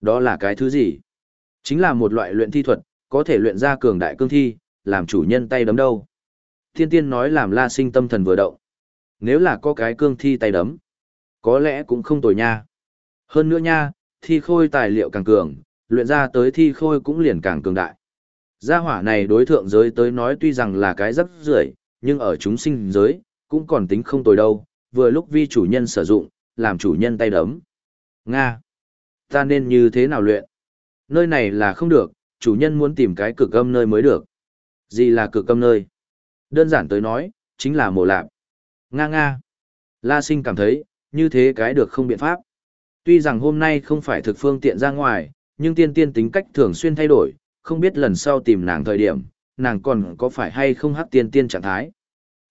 Đó là cái thứ gì? Chính là một loại luyện thi thuật, có thể luyện ra cường đại cương thi, làm chủ nhân tay đấm đâu. Thiên tiên nói làm la sinh tâm thần vừa động. Nếu là có cái cương thi tay đấm, có lẽ cũng không tồi nha. Hơn nữa nha, thi khôi tài liệu càng cường, luyện ra tới thi khôi cũng liền càng cường đại. Gia hỏa này đối thượng giới tới nói tuy rằng là cái rất rưởi, nhưng ở chúng sinh giới, cũng còn tính không tồi đâu, vừa lúc vi chủ nhân sử dụng, làm chủ nhân tay đấm. Nga! Ta nên như thế nào luyện? Nơi này là không được, chủ nhân muốn tìm cái cực âm nơi mới được. Gì là cực âm nơi? Đơn giản tới nói, chính là mồ lạp. Nga nga. La sinh cảm thấy, như thế cái được không biện pháp. Tuy rằng hôm nay không phải thực phương tiện ra ngoài, nhưng tiên tiên tính cách thường xuyên thay đổi, không biết lần sau tìm nàng thời điểm, nàng còn có phải hay không hát tiên tiên trạng thái.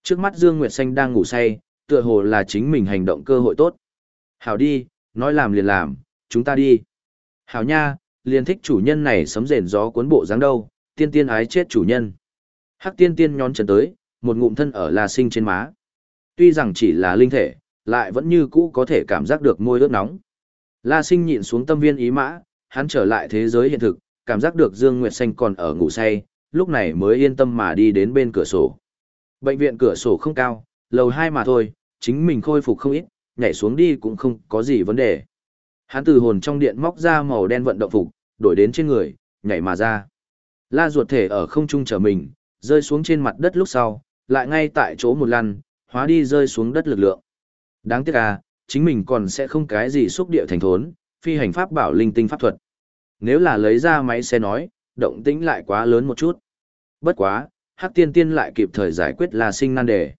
Trước mắt Dương Nguyệt Xanh đang ngủ say, tựa hồ là chính mình hành động cơ hội tốt. Hảo đi, nói làm liền làm, chúng ta đi. Hảo nha, liền thích chủ nhân này sấm rền gió cuốn bộ dáng đâu, tiên tiên ái chết chủ nhân. Hắc tiên tiên nhón chân tới, một ngụm thân ở La Sinh trên má. Tuy rằng chỉ là linh thể, lại vẫn như cũ có thể cảm giác được môi ướt nóng. La Sinh nhịn xuống tâm viên ý mã, hắn trở lại thế giới hiện thực, cảm giác được Dương Nguyệt Xanh còn ở ngủ say, lúc này mới yên tâm mà đi đến bên cửa sổ. Bệnh viện cửa sổ không cao, lầu hai mà thôi, chính mình khôi phục không ít, nhảy xuống đi cũng không có gì vấn đề. Hắn từ hồn trong điện móc ra màu đen vận động phục, đổi đến trên người, nhảy mà ra. La ruột thể ở không trung trở mình, rơi xuống trên mặt đất lúc sau, lại ngay tại chỗ một lần, hóa đi rơi xuống đất lực lượng. Đáng tiếc à, chính mình còn sẽ không cái gì xúc địa thành thốn, phi hành pháp bảo linh tinh pháp thuật. Nếu là lấy ra máy xe nói, động tĩnh lại quá lớn một chút. Bất quá, Hắc Tiên Tiên lại kịp thời giải quyết La Sinh nan đề.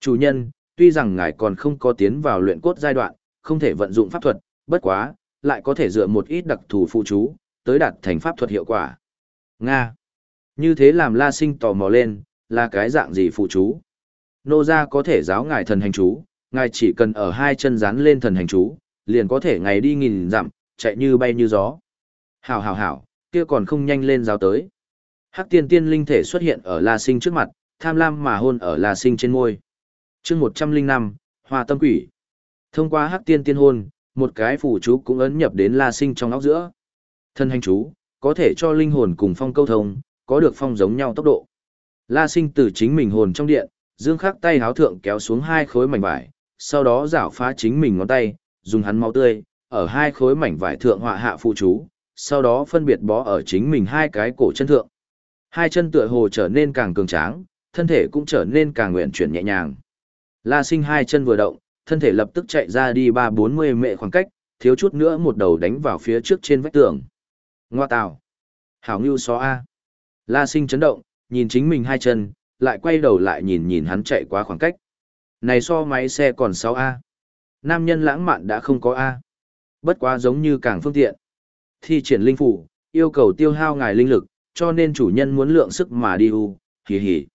Chủ nhân, tuy rằng ngài còn không có tiến vào luyện cốt giai đoạn, không thể vận dụng pháp thuật, bất quá, lại có thể dựa một ít đặc thù phụ chú, tới đạt thành pháp thuật hiệu quả. Nga. Như thế làm La Sinh tò mò lên, là cái dạng gì phụ chú? Nô gia có thể giáo ngài thần hành chú, ngài chỉ cần ở hai chân dán lên thần hành chú, liền có thể ngày đi nghìn dặm, chạy như bay như gió. Hảo hảo hảo, kia còn không nhanh lên giáo tới. Hắc tiên tiên linh thể xuất hiện ở La Sinh trước mặt, tham lam mà hôn ở La Sinh trên môi chương 105, Hoa tâm quỷ. Thông qua Hắc tiên tiên hôn, một cái phù chú cũng ấn nhập đến La Sinh trong óc giữa. Thân hành chú, có thể cho linh hồn cùng phong câu thông, có được phong giống nhau tốc độ. La Sinh từ chính mình hồn trong điện, dương khắc tay háo thượng kéo xuống hai khối mảnh vải, sau đó rảo phá chính mình ngón tay, dùng hắn máu tươi, ở hai khối mảnh vải thượng họa hạ phù chú, sau đó phân biệt bó ở chính mình hai cái cổ chân thượng. Hai chân tựa hồ trở nên càng cường tráng, thân thể cũng trở nên càng nguyện chuyển nhẹ nhàng. La sinh hai chân vừa động, thân thể lập tức chạy ra đi ba bốn mươi mệ khoảng cách, thiếu chút nữa một đầu đánh vào phía trước trên vách tường. Ngoa tào. Hảo ngưu xó A. La sinh chấn động, nhìn chính mình hai chân, lại quay đầu lại nhìn nhìn hắn chạy quá khoảng cách. Này so máy xe còn 6A. Nam nhân lãng mạn đã không có A. Bất quá giống như càng phương tiện. Thi triển linh phủ, yêu cầu tiêu hao ngài linh lực, cho nên chủ nhân muốn lượng sức mà đi u, hì hì.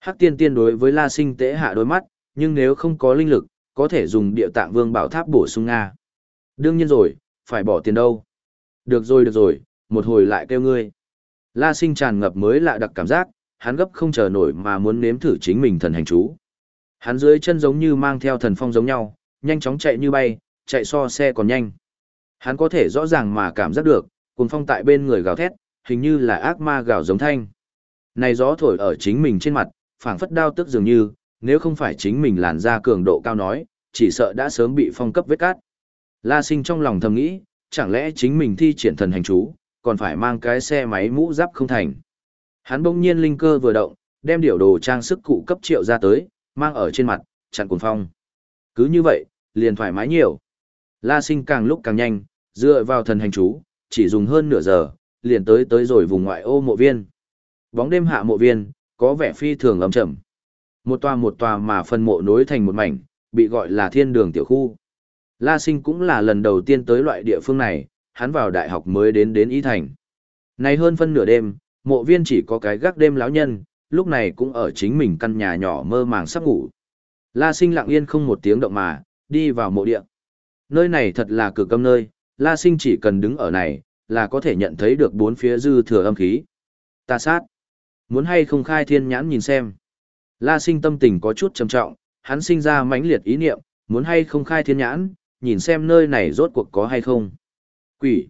Hắc tiên tiên đối với la sinh tế hạ đôi mắt, nhưng nếu không có linh lực, có thể dùng địa tạng vương bảo tháp bổ sung Nga. Đương nhiên rồi, phải bỏ tiền đâu. Được rồi được rồi, một hồi lại kêu ngươi. La sinh tràn ngập mới lạ đặc cảm giác, hắn gấp không chờ nổi mà muốn nếm thử chính mình thần hành chú. Hắn dưới chân giống như mang theo thần phong giống nhau, nhanh chóng chạy như bay, chạy so xe còn nhanh. Hắn có thể rõ ràng mà cảm giác được, cuồng phong tại bên người gào thét, hình như là ác ma gào giống thanh. Này gió thổi ở chính mình trên mặt, phảng phất đao tức dường như, nếu không phải chính mình làn ra cường độ cao nói, chỉ sợ đã sớm bị phong cấp vết cát. La sinh trong lòng thầm nghĩ, chẳng lẽ chính mình thi triển thần hành chú, còn phải mang cái xe máy mũ giáp không thành. Hắn bỗng nhiên linh cơ vừa động, đem điểu đồ trang sức cụ cấp triệu ra tới, mang ở trên mặt, chặn cuồng phong. Cứ như vậy, liền thoải mái nhiều. La sinh càng lúc càng nhanh, dựa vào thần hành chú, chỉ dùng hơn nửa giờ, liền tới tới rồi vùng ngoại ô mộ viên. Bóng đêm hạ mộ viên, có vẻ phi thường ấm chậm. Một tòa một tòa mà phân mộ nối thành một mảnh, bị gọi là thiên đường tiểu khu. La sinh cũng là lần đầu tiên tới loại địa phương này, hắn vào đại học mới đến đến Y Thành. Này hơn phân nửa đêm, mộ viên chỉ có cái gác đêm lão nhân, lúc này cũng ở chính mình căn nhà nhỏ mơ màng sắp ngủ. La sinh lặng yên không một tiếng động mà, đi vào mộ địa. Nơi này thật là cực âm nơi, La sinh chỉ cần đứng ở này, là có thể nhận thấy được bốn phía dư thừa âm khí. Ta sát. Muốn hay không khai thiên nhãn nhìn xem. La sinh tâm tình có chút trầm trọng, hắn sinh ra mãnh liệt ý niệm, muốn hay không khai thiên nhãn, nhìn xem nơi này rốt cuộc có hay không. Quỷ.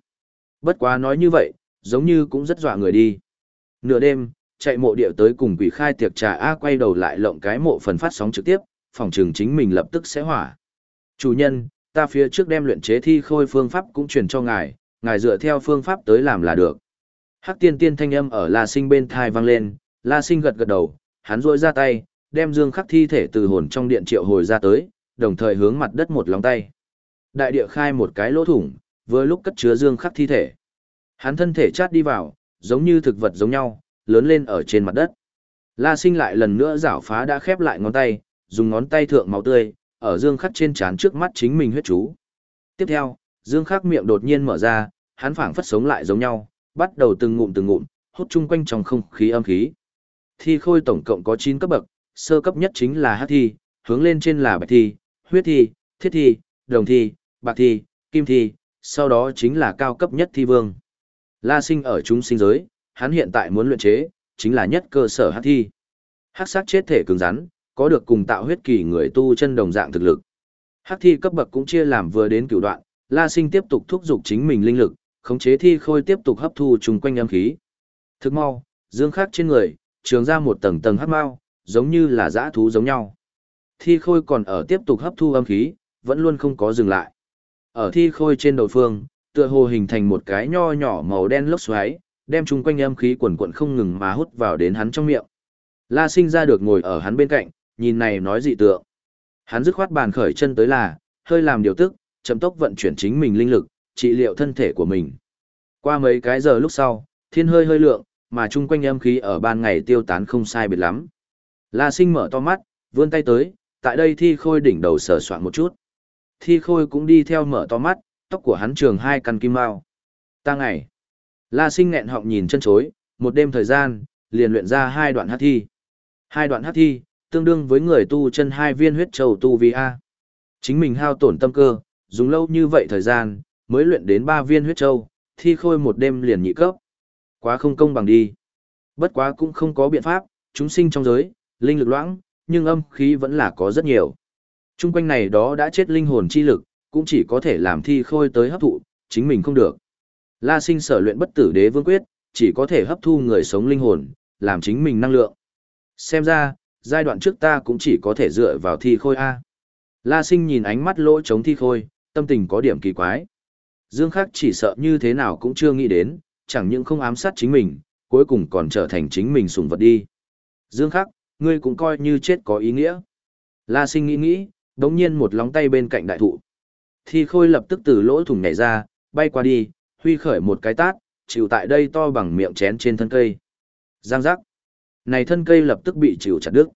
Bất quá nói như vậy, giống như cũng rất dọa người đi. Nửa đêm, chạy mộ địa tới cùng quỷ khai tiệc trà A quay đầu lại lộng cái mộ phần phát sóng trực tiếp, phòng trường chính mình lập tức sẽ hỏa. Chủ nhân, ta phía trước đem luyện chế thi khôi phương pháp cũng truyền cho ngài, ngài dựa theo phương pháp tới làm là được. Hắc tiên tiên thanh âm ở La Sinh bên thai vang lên, La Sinh gật gật đầu, hắn rôi ra tay, đem dương khắc thi thể từ hồn trong điện triệu hồi ra tới, đồng thời hướng mặt đất một lòng tay. Đại địa khai một cái lỗ thủng, vừa lúc cất chứa dương khắc thi thể. Hắn thân thể chát đi vào, giống như thực vật giống nhau, lớn lên ở trên mặt đất. La sinh lại lần nữa rảo phá đã khép lại ngón tay, dùng ngón tay thượng máu tươi, ở dương khắc trên trán trước mắt chính mình huyết chú. Tiếp theo, dương khắc miệng đột nhiên mở ra, hắn phảng phất sống lại giống nhau, bắt đầu từng ngụm từng ngụm, hút chung quanh trong không khí âm khí. Thi khôi tổng cộng có 9 cấp bậc, sơ cấp nhất chính là hắc thi, hướng lên trên là bạch thi, huyết thi, thiết thi, đồng thi, bạc thi, kim thi, sau đó chính là cao cấp nhất thi vương. La sinh ở chúng sinh giới, hắn hiện tại muốn luyện chế, chính là nhất cơ sở hắc thi. Hắc sát chết thể cứng rắn, có được cùng tạo huyết kỳ người tu chân đồng dạng thực lực. Hắc thi cấp bậc cũng chia làm vừa đến cửu đoạn, La Sinh tiếp tục thúc giục chính mình linh lực, khống chế thi khôi tiếp tục hấp thu trùng quanh âm khí. Thức mau, dương khắc trên người, trường ra một tầng tầng hắc mau, giống như là dã thú giống nhau. Thi khôi còn ở tiếp tục hấp thu âm khí, vẫn luôn không có dừng lại. Ở thi khôi trên đầu phương, tựa hồ hình thành một cái nho nhỏ màu đen lốc xoáy, đem chung quanh âm khí quần quận không ngừng mà hút vào đến hắn trong miệng. La sinh ra được ngồi ở hắn bên cạnh, nhìn này nói dị tượng. Hắn dứt khoát bàn khởi chân tới là, hơi làm điều tức, chậm tốc vận chuyển chính mình linh lực, trị liệu thân thể của mình. Qua mấy cái giờ lúc sau, thiên hơi hơi lượng, mà chung quanh âm khí ở ban ngày tiêu tán không sai biệt lắm. La sinh mở to mắt, vươn tay tới, tại đây thi khôi đỉnh đầu sờ soạn một chút. Thi khôi cũng đi theo mở to mắt, tóc của hắn trường hai căn kim mao. Ta ngày. La sinh nghẹn họng nhìn chân chối, một đêm thời gian, liền luyện ra hai đoạn hát thi. Hai đoạn hát thi, tương đương với người tu chân hai viên huyết châu tu vi A. Chính mình hao tổn tâm cơ, dùng lâu như vậy thời gian, mới luyện đến ba viên huyết châu, thi khôi một đêm liền nhị cấp. Quá không công bằng đi. Bất quá cũng không có biện pháp, chúng sinh trong giới, linh lực loãng, nhưng âm khí vẫn là có rất nhiều. Trung quanh này đó đã chết linh hồn chi lực, cũng chỉ có thể làm thi khôi tới hấp thụ, chính mình không được. La sinh sở luyện bất tử đế vương quyết, chỉ có thể hấp thu người sống linh hồn, làm chính mình năng lượng. Xem ra, giai đoạn trước ta cũng chỉ có thể dựa vào thi khôi A. La sinh nhìn ánh mắt lỗ chống thi khôi, tâm tình có điểm kỳ quái. Dương Khắc chỉ sợ như thế nào cũng chưa nghĩ đến, chẳng những không ám sát chính mình, cuối cùng còn trở thành chính mình sùng vật đi. Dương Khắc, ngươi cũng coi như chết có ý nghĩa. La sinh nghĩ nghĩ, đống nhiên một lóng tay bên cạnh đại thụ. Thi khôi lập tức từ lỗ thủng nhảy ra, bay qua đi, huy khởi một cái tát, chịu tại đây to bằng miệng chén trên thân cây. Giang giác. Này thân cây lập tức bị chịu chặt đứt.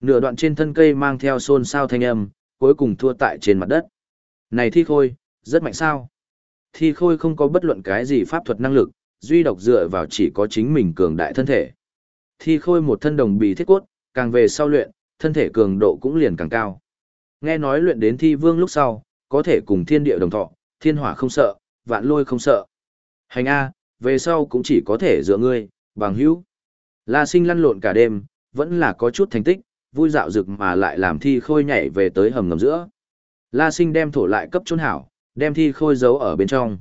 Nửa đoạn trên thân cây mang theo xôn xao thanh âm, cuối cùng thua tại trên mặt đất. Này thi khôi, rất mạnh sao. Thi khôi không có bất luận cái gì pháp thuật năng lực, duy độc dựa vào chỉ có chính mình cường đại thân thể. Thi khôi một thân đồng bì thiết cốt, càng về sau luyện, thân thể cường độ cũng liền càng cao. Nghe nói luyện đến thi vương lúc sau, có thể cùng thiên địa đồng thọ, thiên hỏa không sợ, vạn lôi không sợ. Hành A, về sau cũng chỉ có thể dựa ngươi, bằng hữu. La sinh lăn lộn cả đêm, vẫn là có chút thành tích, vui dạo rực mà lại làm thi khôi nhảy về tới hầm ngầm giữa. La sinh đem thổ lại cấp chôn hảo, đem thi khôi giấu ở bên trong.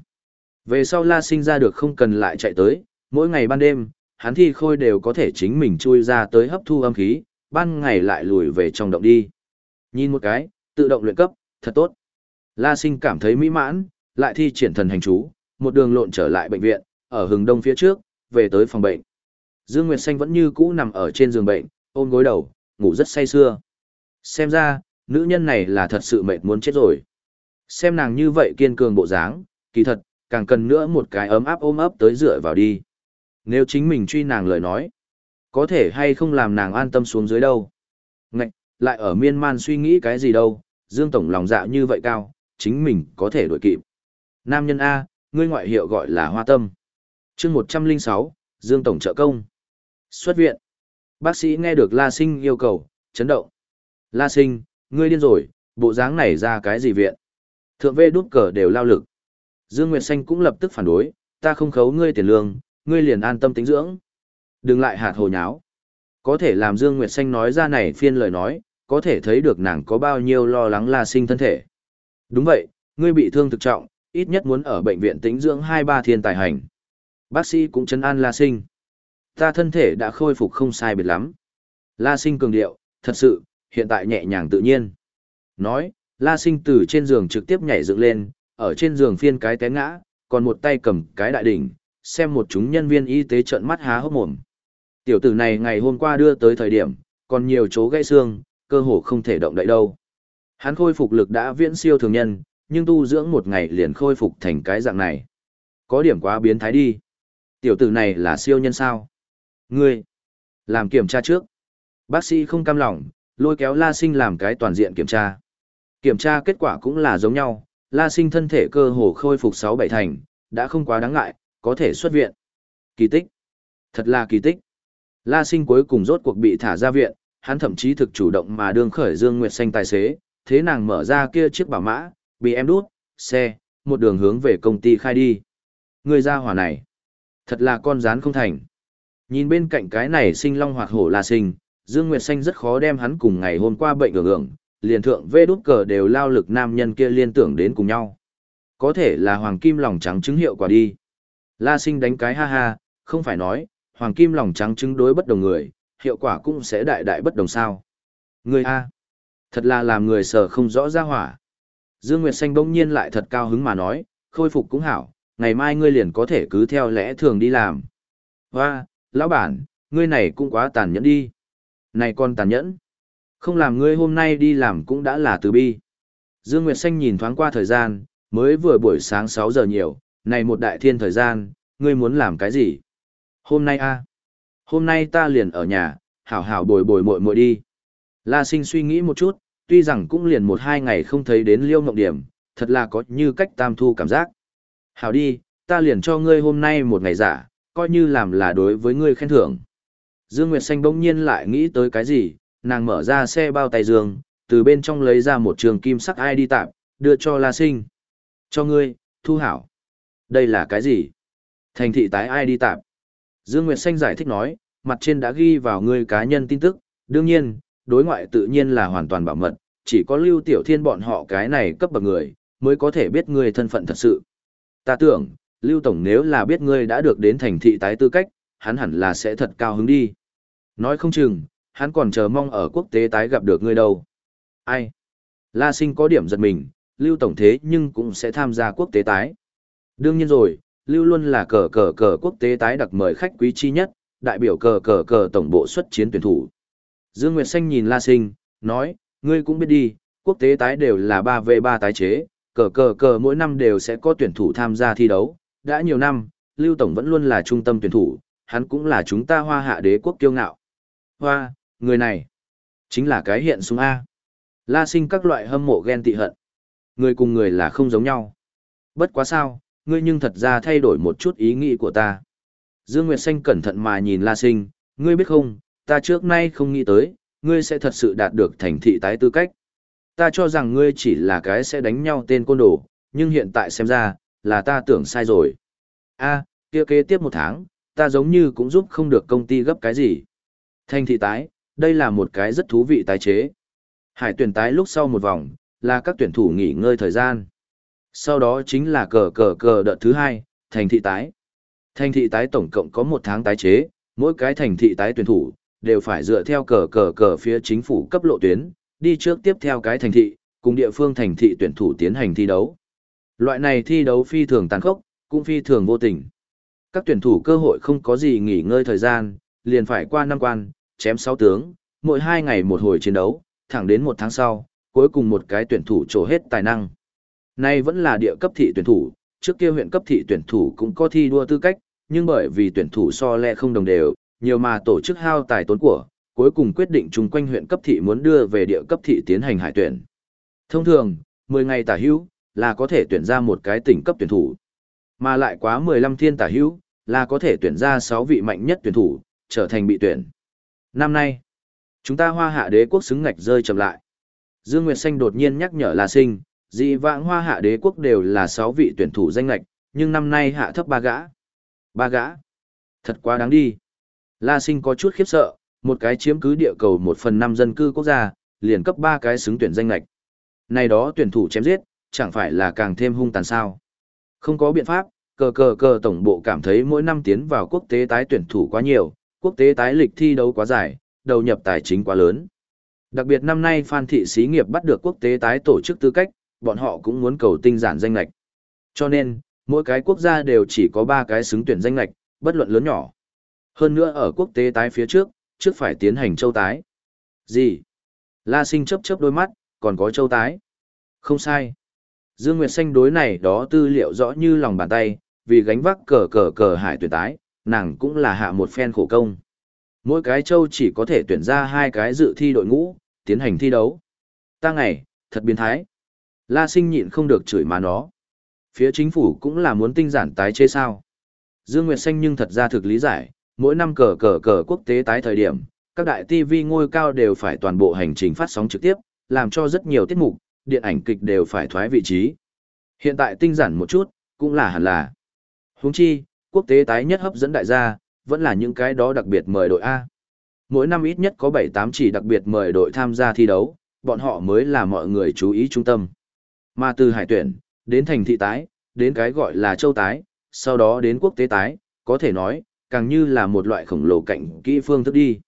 Về sau La sinh ra được không cần lại chạy tới, mỗi ngày ban đêm, hắn thi khôi đều có thể chính mình chui ra tới hấp thu âm khí, ban ngày lại lùi về trong động đi. Nhìn một cái, tự động luyện cấp, thật tốt. La sinh cảm thấy mỹ mãn, lại thi triển thần hành chú, một đường lộn trở lại bệnh viện, ở hừng đông phía trước, về tới phòng bệnh. Dương Nguyệt Xanh vẫn như cũ nằm ở trên giường bệnh, ôm gối đầu, ngủ rất say sưa. Xem ra, nữ nhân này là thật sự mệt muốn chết rồi. Xem nàng như vậy kiên cường bộ dáng, kỳ thật, càng cần nữa một cái ấm áp ôm ấp tới dựa vào đi. Nếu chính mình truy nàng lời nói, có thể hay không làm nàng an tâm xuống dưới đâu. Ngạch, lại ở miên man suy nghĩ cái gì đâu, Dương Tổng lòng dạ như vậy cao, chính mình có thể đổi kịp. Nam nhân A, ngươi ngoại hiệu gọi là hoa tâm. chương 106, Dương Tổng trợ công. Xuất viện. Bác sĩ nghe được La Sinh yêu cầu, chấn động. La Sinh, ngươi điên rồi, bộ dáng này ra cái gì viện? Thượng vê đút cờ đều lao lực. Dương Nguyệt Xanh cũng lập tức phản đối, ta không khấu ngươi tiền lương, ngươi liền an tâm tính dưỡng. Đừng lại hạt hồ nháo. Có thể làm Dương Nguyệt Xanh nói ra này phiên lời nói, có thể thấy được nàng có bao nhiêu lo lắng La Sinh thân thể. Đúng vậy, ngươi bị thương thực trọng, ít nhất muốn ở bệnh viện tĩnh dưỡng 2-3 thiên tài hành. Bác sĩ cũng chấn an La Sinh. Ta thân thể đã khôi phục không sai biệt lắm. La Sinh cường điệu, thật sự, hiện tại nhẹ nhàng tự nhiên. Nói, La Sinh từ trên giường trực tiếp nhảy dựng lên, ở trên giường phiên cái té ngã, còn một tay cầm cái đại đỉnh, xem một chúng nhân viên y tế trợn mắt há hốc mồm. Tiểu tử này ngày hôm qua đưa tới thời điểm, còn nhiều chỗ gãy xương, cơ hồ không thể động đậy đâu. Hắn khôi phục lực đã viễn siêu thường nhân, nhưng tu dưỡng một ngày liền khôi phục thành cái dạng này. Có điểm quá biến thái đi. Tiểu tử này là siêu nhân sao? Ngươi, làm kiểm tra trước. Bác sĩ không cam lòng, lôi kéo La Sinh làm cái toàn diện kiểm tra. Kiểm tra kết quả cũng là giống nhau, La Sinh thân thể cơ hồ khôi phục 6-7 thành, đã không quá đáng ngại, có thể xuất viện. Kỳ tích. Thật là kỳ tích. La Sinh cuối cùng rốt cuộc bị thả ra viện, hắn thậm chí thực chủ động mà đương khởi Dương Nguyệt Xanh tài xế, thế nàng mở ra kia chiếc bảo mã, bị em đút, xe, một đường hướng về công ty khai đi. Người ra hỏa này. Thật là con rán không thành. Nhìn bên cạnh cái này sinh long hoặc hổ La Sinh, Dương Nguyệt Xanh rất khó đem hắn cùng ngày hôm qua bệnh ở ưởng, liền thượng vê đút cờ đều lao lực nam nhân kia liên tưởng đến cùng nhau. Có thể là hoàng kim lòng trắng chứng hiệu quả đi. La sinh đánh cái ha ha, không phải nói, hoàng kim lòng trắng chứng đối bất đồng người, hiệu quả cũng sẽ đại đại bất đồng sao. Người A. Thật là làm người sở không rõ ra hỏa. Dương Nguyệt Xanh bỗng nhiên lại thật cao hứng mà nói, khôi phục cũng hảo, ngày mai ngươi liền có thể cứ theo lẽ thường đi làm. Hoa, lão bản, ngươi này cũng quá tàn nhẫn đi. Này con tàn nhẫn. Không làm ngươi hôm nay đi làm cũng đã là từ bi. Dương Nguyệt Xanh nhìn thoáng qua thời gian, mới vừa buổi sáng 6 giờ nhiều, này một đại thiên thời gian, ngươi muốn làm cái gì? Hôm nay a Hôm nay ta liền ở nhà, hảo hảo bồi bồi muội muội đi. La sinh suy nghĩ một chút, tuy rằng cũng liền một hai ngày không thấy đến liêu ngọc điểm, thật là có như cách tam thu cảm giác. Hảo đi, ta liền cho ngươi hôm nay một ngày giả, coi như làm là đối với ngươi khen thưởng. Dương Nguyệt Xanh bỗng nhiên lại nghĩ tới cái gì, nàng mở ra xe bao tay giường, từ bên trong lấy ra một trường kim sắc ai đi tạm, đưa cho La Sinh. Cho ngươi, thu hảo. Đây là cái gì? Thành thị tái ai đi tạm. Dương Nguyệt Xanh giải thích nói, mặt trên đã ghi vào ngươi cá nhân tin tức, đương nhiên, đối ngoại tự nhiên là hoàn toàn bảo mật, chỉ có lưu tiểu thiên bọn họ cái này cấp bậc người, mới có thể biết ngươi thân phận thật sự. Ta tưởng, lưu tổng nếu là biết ngươi đã được đến thành thị tái tư cách, hắn hẳn là sẽ thật cao hứng đi. Nói không chừng, hắn còn chờ mong ở quốc tế tái gặp được ngươi đâu. Ai? La sinh có điểm giật mình, lưu tổng thế nhưng cũng sẽ tham gia quốc tế tái. Đương nhiên rồi, lưu luôn là cờ cờ cờ quốc tế tái đặc mời khách quý chi nhất, đại biểu cờ cờ cờ tổng bộ xuất chiến tuyển thủ. Dương Nguyệt Xanh nhìn La Sinh, nói, ngươi cũng biết đi, quốc tế tái đều là 3v3 tái chế, cờ cờ cờ mỗi năm đều sẽ có tuyển thủ tham gia thi đấu. Đã nhiều năm, Lưu Tổng vẫn luôn là trung tâm tuyển thủ, hắn cũng là chúng ta hoa hạ đế quốc kiêu ngạo. Hoa, người này, chính là cái hiện súng A. La sinh các loại hâm mộ ghen tị hận. Người cùng người là không giống nhau. Bất quá sao, ngươi nhưng thật ra thay đổi một chút ý nghĩ của ta. Dương Nguyệt Xanh cẩn thận mà nhìn La sinh, ngươi biết không, ta trước nay không nghĩ tới, ngươi sẽ thật sự đạt được thành thị tái tư cách. Ta cho rằng ngươi chỉ là cái sẽ đánh nhau tên côn đồ, nhưng hiện tại xem ra, là ta tưởng sai rồi. a kia kế tiếp một tháng, ta giống như cũng giúp không được công ty gấp cái gì. thành thị tái, đây là một cái rất thú vị tái chế. Hải tuyển tái lúc sau một vòng, là các tuyển thủ nghỉ ngơi thời gian. Sau đó chính là cờ cờ cờ đợt thứ hai, thành thị tái. Thành thị tái tổng cộng có một tháng tái chế, mỗi cái thành thị tái tuyển thủ, đều phải dựa theo cờ cờ cờ phía chính phủ cấp lộ tuyến, đi trước tiếp theo cái thành thị, cùng địa phương thành thị tuyển thủ tiến hành thi đấu. Loại này thi đấu phi thường tàn khốc, cũng phi thường vô tình. Các tuyển thủ cơ hội không có gì nghỉ ngơi thời gian, liền phải qua năm quan, chém sáu tướng, mỗi hai ngày một hồi chiến đấu, thẳng đến một tháng sau, cuối cùng một cái tuyển thủ trổ hết tài năng. Nay vẫn là địa cấp thị tuyển thủ, trước kia huyện cấp thị tuyển thủ cũng có thi đua tư cách, nhưng bởi vì tuyển thủ so lẹ không đồng đều, nhiều mà tổ chức hao tài tốn của, cuối cùng quyết định chung quanh huyện cấp thị muốn đưa về địa cấp thị tiến hành hải tuyển. Thông thường, 10 ngày tả hữu, là có thể tuyển ra một cái tỉnh cấp tuyển thủ. Mà lại quá 15 thiên tả hữu, là có thể tuyển ra 6 vị mạnh nhất tuyển thủ, trở thành bị tuyển. Năm nay, chúng ta hoa hạ đế quốc xứng ngạch rơi chậm lại. Dương Nguyệt Xanh đột nhiên nhắc nhở La Sinh, dị vãng hoa hạ đế quốc đều là 6 vị tuyển thủ danh ngạch, nhưng năm nay hạ thấp ba gã. Ba gã. Thật quá đáng đi. La Sinh có chút khiếp sợ, một cái chiếm cứ địa cầu một phần năm dân cư quốc gia, liền cấp ba cái xứng tuyển danh ngạch. Này đó tuyển thủ chém giết, chẳng phải là càng thêm hung tàn sao. Không có biện pháp, cờ cờ cờ tổng bộ cảm thấy mỗi năm tiến vào quốc tế tái tuyển thủ quá nhiều, quốc tế tái lịch thi đấu quá dài, đầu nhập tài chính quá lớn. Đặc biệt năm nay Phan Thị Xí nghiệp bắt được quốc tế tái tổ chức tư cách, bọn họ cũng muốn cầu tinh giản danh lạch. Cho nên, mỗi cái quốc gia đều chỉ có 3 cái xứng tuyển danh lạch, bất luận lớn nhỏ. Hơn nữa ở quốc tế tái phía trước, trước phải tiến hành châu tái. Gì? La sinh chấp chấp đôi mắt, còn có châu tái. Không sai. Dương Nguyệt Xanh đối này đó tư liệu rõ như lòng bàn tay, vì gánh vác cờ cờ cờ hải tuyển tái, nàng cũng là hạ một phen khổ công. Mỗi cái châu chỉ có thể tuyển ra hai cái dự thi đội ngũ, tiến hành thi đấu. Ta ngày, thật biến thái. La sinh nhịn không được chửi mà nó. Phía chính phủ cũng là muốn tinh giản tái chế sao. Dương Nguyệt Xanh nhưng thật ra thực lý giải, mỗi năm cờ cờ cờ quốc tế tái thời điểm, các đại TV ngôi cao đều phải toàn bộ hành trình phát sóng trực tiếp, làm cho rất nhiều tiết mục, điện ảnh kịch đều phải thoái vị trí. Hiện tại tinh giản một chút, cũng là hẳn là. Huống chi, quốc tế tái nhất hấp dẫn đại gia, vẫn là những cái đó đặc biệt mời đội A. Mỗi năm ít nhất có 7-8 chỉ đặc biệt mời đội tham gia thi đấu, bọn họ mới là mọi người chú ý trung tâm. Mà từ hải tuyển, đến thành thị tái, đến cái gọi là châu tái, sau đó đến quốc tế tái, có thể nói, càng như là một loại khổng lồ cảnh kỹ phương thức đi.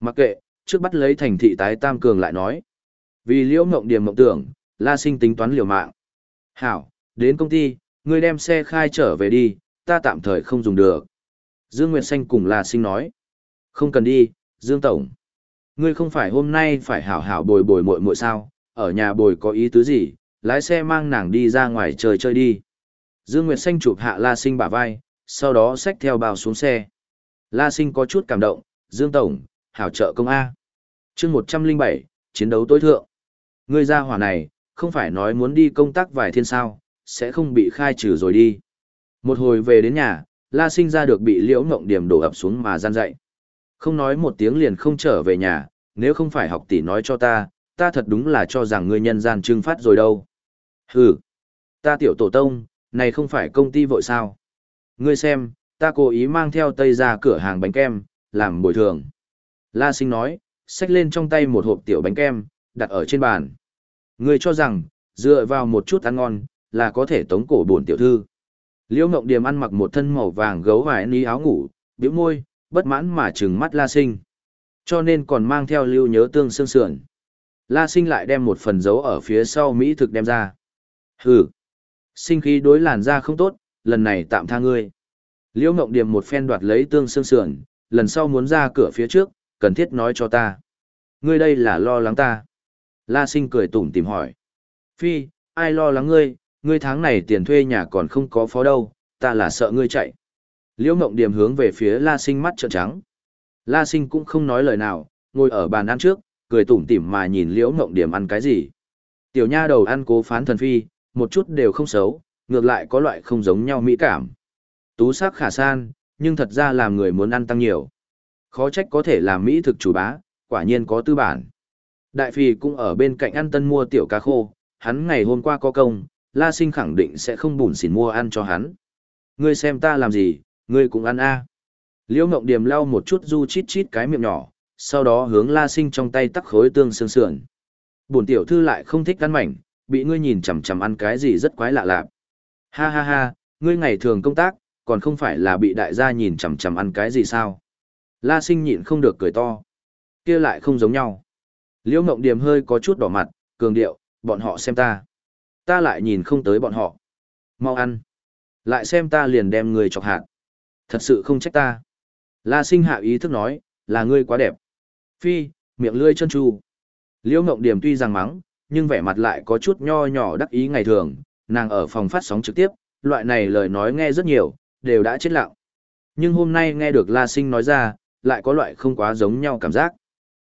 Mặc kệ, trước bắt lấy thành thị tái tam cường lại nói. Vì liễu mộng điểm mộng tưởng, la sinh tính toán liều mạng. Hảo, đến công ty, ngươi đem xe khai trở về đi, ta tạm thời không dùng được. Dương Nguyệt Xanh cùng la sinh nói. Không cần đi, Dương Tổng. Ngươi không phải hôm nay phải hảo hảo bồi bồi muội muội sao, ở nhà bồi có ý tứ gì, lái xe mang nàng đi ra ngoài chơi chơi đi. Dương Nguyệt Xanh chụp hạ La Sinh bả vai, sau đó xách theo bao xuống xe. La Sinh có chút cảm động, Dương Tổng, hảo trợ công A. chương 107, chiến đấu tối thượng. ngươi ra hỏa này, không phải nói muốn đi công tác vài thiên sao, sẽ không bị khai trừ rồi đi. Một hồi về đến nhà, La Sinh ra được bị liễu ngộng điểm đổ ập xuống mà gian dậy. Không nói một tiếng liền không trở về nhà, nếu không phải học tỷ nói cho ta, ta thật đúng là cho rằng ngươi nhân gian trưng phát rồi đâu. Hừ, ta tiểu tổ tông, này không phải công ty vội sao. Ngươi xem, ta cố ý mang theo tây ra cửa hàng bánh kem, làm bồi thường. La sinh nói, xách lên trong tay một hộp tiểu bánh kem, đặt ở trên bàn. Ngươi cho rằng, dựa vào một chút ăn ngon, là có thể tống cổ buồn tiểu thư. Liễu Ngộng Điềm ăn mặc một thân màu vàng gấu vải ni áo ngủ, bĩu môi, bất mãn mà trừng mắt La Sinh. Cho nên còn mang theo lưu nhớ tương xương sườn. La Sinh lại đem một phần dấu ở phía sau Mỹ thực đem ra. Hừ, sinh khí đối làn da không tốt, lần này tạm tha ngươi. Liễu Ngộng Điềm một phen đoạt lấy tương xương sườn, lần sau muốn ra cửa phía trước, cần thiết nói cho ta. Ngươi đây là lo lắng ta. La Sinh cười tủm tìm hỏi. Phi, ai lo lắng ngươi, ngươi tháng này tiền thuê nhà còn không có phó đâu, ta là sợ ngươi chạy. Liễu Ngộng Điềm hướng về phía La Sinh mắt trợn trắng. La Sinh cũng không nói lời nào, ngồi ở bàn ăn trước, cười tủm tỉm mà nhìn Liễu Ngộng Điềm ăn cái gì. Tiểu nha đầu ăn cố phán thần phi, một chút đều không xấu, ngược lại có loại không giống nhau mỹ cảm. Tú sắc khả san, nhưng thật ra làm người muốn ăn tăng nhiều. Khó trách có thể làm mỹ thực chủ bá, quả nhiên có tư bản. Đại phi cũng ở bên cạnh ăn tân mua tiểu cá khô, hắn ngày hôm qua có công, La Sinh khẳng định sẽ không bùn xỉn mua ăn cho hắn. Ngươi xem ta làm gì, ngươi cũng ăn a. Liễu Ngộng Điềm lau một chút du chít chít cái miệng nhỏ, sau đó hướng La Sinh trong tay tắc khối tương xương sườn. Bổn tiểu thư lại không thích ăn mảnh, bị ngươi nhìn chằm chằm ăn cái gì rất quái lạ lạ. Ha ha ha, ngươi ngày thường công tác, còn không phải là bị đại gia nhìn chằm chằm ăn cái gì sao? La Sinh nhịn không được cười to. Kia lại không giống nhau. Liễu Ngộng Điềm hơi có chút đỏ mặt, cường điệu, bọn họ xem ta. Ta lại nhìn không tới bọn họ. Mau ăn. Lại xem ta liền đem người chọc hạt. Thật sự không trách ta. La sinh hạ ý thức nói, là ngươi quá đẹp. Phi, miệng lươi chân chu, Liễu Ngộng Điểm tuy rằng mắng, nhưng vẻ mặt lại có chút nho nhỏ đắc ý ngày thường, nàng ở phòng phát sóng trực tiếp, loại này lời nói nghe rất nhiều, đều đã chết lặng. Nhưng hôm nay nghe được La Sinh nói ra, lại có loại không quá giống nhau cảm giác.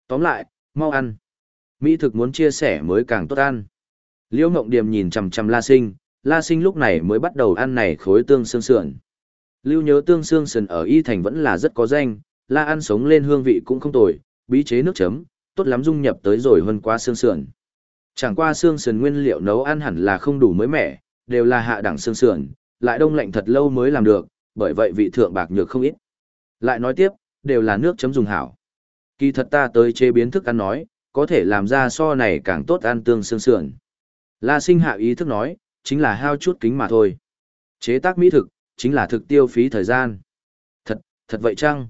Tóm lại, mau ăn. Mỹ thực muốn chia sẻ mới càng tốt ăn. Liễu Ngộng Điềm nhìn chằm chằm La Sinh, La Sinh lúc này mới bắt đầu ăn này khối tương xương sườn. Lưu nhớ tương xương sườn ở Y Thành vẫn là rất có danh, La ăn sống lên hương vị cũng không tồi, bí chế nước chấm, tốt lắm dung nhập tới rồi hơn qua xương sườn. Chẳng qua xương sườn nguyên liệu nấu ăn hẳn là không đủ mới mẻ, đều là hạ đẳng xương sườn, lại đông lạnh thật lâu mới làm được, bởi vậy vị thượng bạc nhược không ít. Lại nói tiếp, đều là nước chấm dùng hảo. Kỳ thật ta tới chế biến thức ăn nói, có thể làm ra so này càng tốt ăn tương xương sườn. La sinh hạ ý thức nói, chính là hao chút kính mà thôi. Chế tác mỹ thực, chính là thực tiêu phí thời gian. Thật, thật vậy chăng?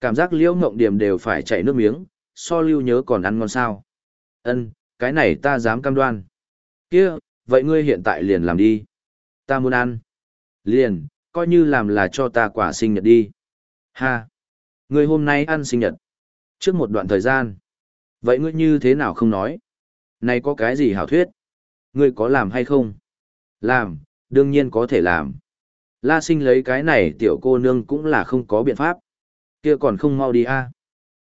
Cảm giác liễu ngộng điểm đều phải chảy nước miếng, so lưu nhớ còn ăn ngon sao. Ân, cái này ta dám cam đoan. Kia, vậy ngươi hiện tại liền làm đi. Ta muốn ăn. Liền, coi như làm là cho ta quả sinh nhật đi. Ha! Ngươi hôm nay ăn sinh nhật. Trước một đoạn thời gian. Vậy ngươi như thế nào không nói? Này có cái gì hảo thuyết? Ngươi có làm hay không? Làm, đương nhiên có thể làm. La sinh lấy cái này tiểu cô nương cũng là không có biện pháp. kia còn không mau đi a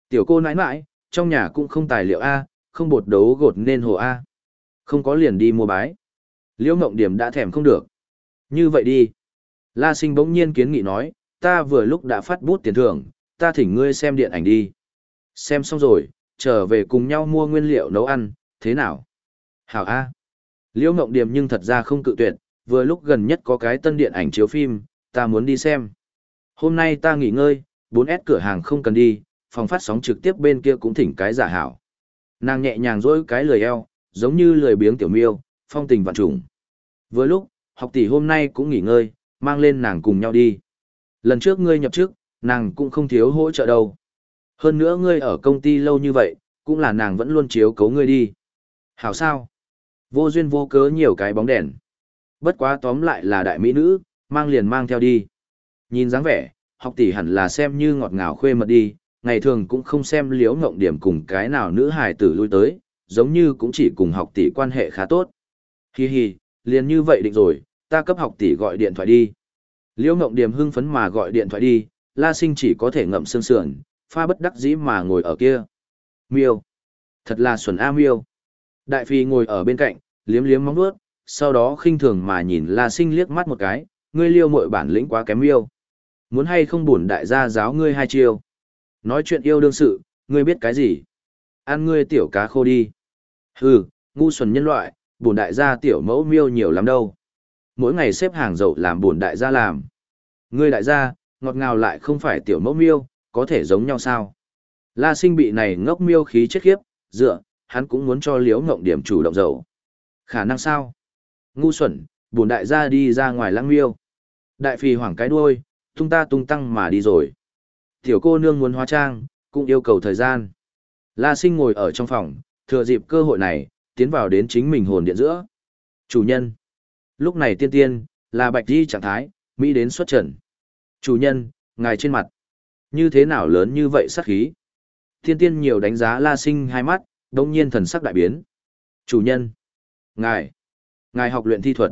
Tiểu cô nãi nãi, trong nhà cũng không tài liệu a không bột đấu gột nên hồ a Không có liền đi mua bái. Liễu Ngộng Điểm đã thèm không được. Như vậy đi. La sinh bỗng nhiên kiến nghị nói, ta vừa lúc đã phát bút tiền thưởng, ta thỉnh ngươi xem điện ảnh đi. Xem xong rồi, trở về cùng nhau mua nguyên liệu nấu ăn, thế nào? Hảo A. Liễu Ngộng Điềm nhưng thật ra không cự tuyệt, vừa lúc gần nhất có cái tân điện ảnh chiếu phim, ta muốn đi xem. Hôm nay ta nghỉ ngơi, 4S cửa hàng không cần đi, phòng phát sóng trực tiếp bên kia cũng thỉnh cái giả hảo. Nàng nhẹ nhàng dỗi cái lười eo, giống như lười biếng tiểu miêu, phong tình vạn trùng. Vừa lúc, học tỷ hôm nay cũng nghỉ ngơi, mang lên nàng cùng nhau đi. Lần trước ngươi nhập chức, nàng cũng không thiếu hỗ trợ đâu. Hơn nữa ngươi ở công ty lâu như vậy, cũng là nàng vẫn luôn chiếu cấu ngươi đi. Hảo sao? Vô duyên vô cớ nhiều cái bóng đèn. Bất quá tóm lại là đại mỹ nữ, mang liền mang theo đi. Nhìn dáng vẻ, học tỷ hẳn là xem như ngọt ngào khuê mật đi, ngày thường cũng không xem liếu ngộng điểm cùng cái nào nữ hài tử lui tới, giống như cũng chỉ cùng học tỷ quan hệ khá tốt. Hi hi, liền như vậy định rồi, ta cấp học tỷ gọi điện thoại đi. Liễu Ngộng Điểm hưng phấn mà gọi điện thoại đi, La Sinh chỉ có thể ngậm sương sườn, pha bất đắc dĩ mà ngồi ở kia. Miêu. Thật là xuẩn A Miêu. Đại phi ngồi ở bên cạnh, liếm liếm móng vuốt, sau đó khinh thường mà nhìn La Sinh liếc mắt một cái, ngươi liêu muội bản lĩnh quá kém yêu. Muốn hay không bổn đại gia giáo ngươi hai chiêu. Nói chuyện yêu đương sự, ngươi biết cái gì? Ăn ngươi tiểu cá khô đi. Hừ, ngu xuẩn nhân loại, bổn đại gia tiểu mẫu miêu nhiều lắm đâu. Mỗi ngày xếp hàng dậu làm bổn đại gia làm. Ngươi đại gia, ngọt ngào lại không phải tiểu mẫu miêu, có thể giống nhau sao? La sinh bị này ngốc miêu khí chết khiếp, dựa, hắn cũng muốn cho liễu ngộng điểm chủ động dầu Khả năng sao? Ngu xuẩn, bổn đại gia đi ra ngoài lăng miêu. Đại phi hoảng cái đuôi, tung ta tung tăng mà đi rồi. Tiểu cô nương muốn hóa trang, cũng yêu cầu thời gian. La sinh ngồi ở trong phòng, thừa dịp cơ hội này, tiến vào đến chính mình hồn điện giữa. Chủ nhân. Lúc này tiên tiên, là bạch di trạng thái, Mỹ đến xuất trần. Chủ nhân, ngài trên mặt. Như thế nào lớn như vậy sắc khí? Tiên tiên nhiều đánh giá la sinh hai mắt, đông nhiên thần sắc đại biến. Chủ nhân. Ngài. Ngài học luyện thi thuật.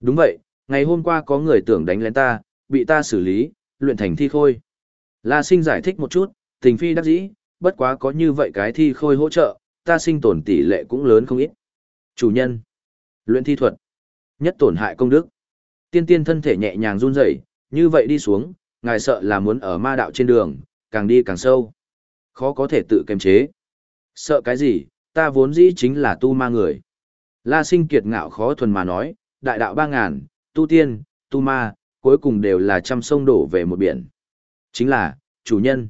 Đúng vậy, ngày hôm qua có người tưởng đánh lén ta, bị ta xử lý, luyện thành thi khôi. La sinh giải thích một chút, tình phi đắc dĩ, bất quá có như vậy cái thi khôi hỗ trợ, ta sinh tổn tỷ lệ cũng lớn không ít. Chủ nhân. Luyện thi thuật. Nhất tổn hại công đức. Tiên tiên thân thể nhẹ nhàng run rẩy, như vậy đi xuống, ngài sợ là muốn ở ma đạo trên đường, càng đi càng sâu. Khó có thể tự kiềm chế. Sợ cái gì, ta vốn dĩ chính là tu ma người. La sinh kiệt ngạo khó thuần mà nói, đại đạo ba ngàn, tu tiên, tu ma, cuối cùng đều là trăm sông đổ về một biển. Chính là, chủ nhân.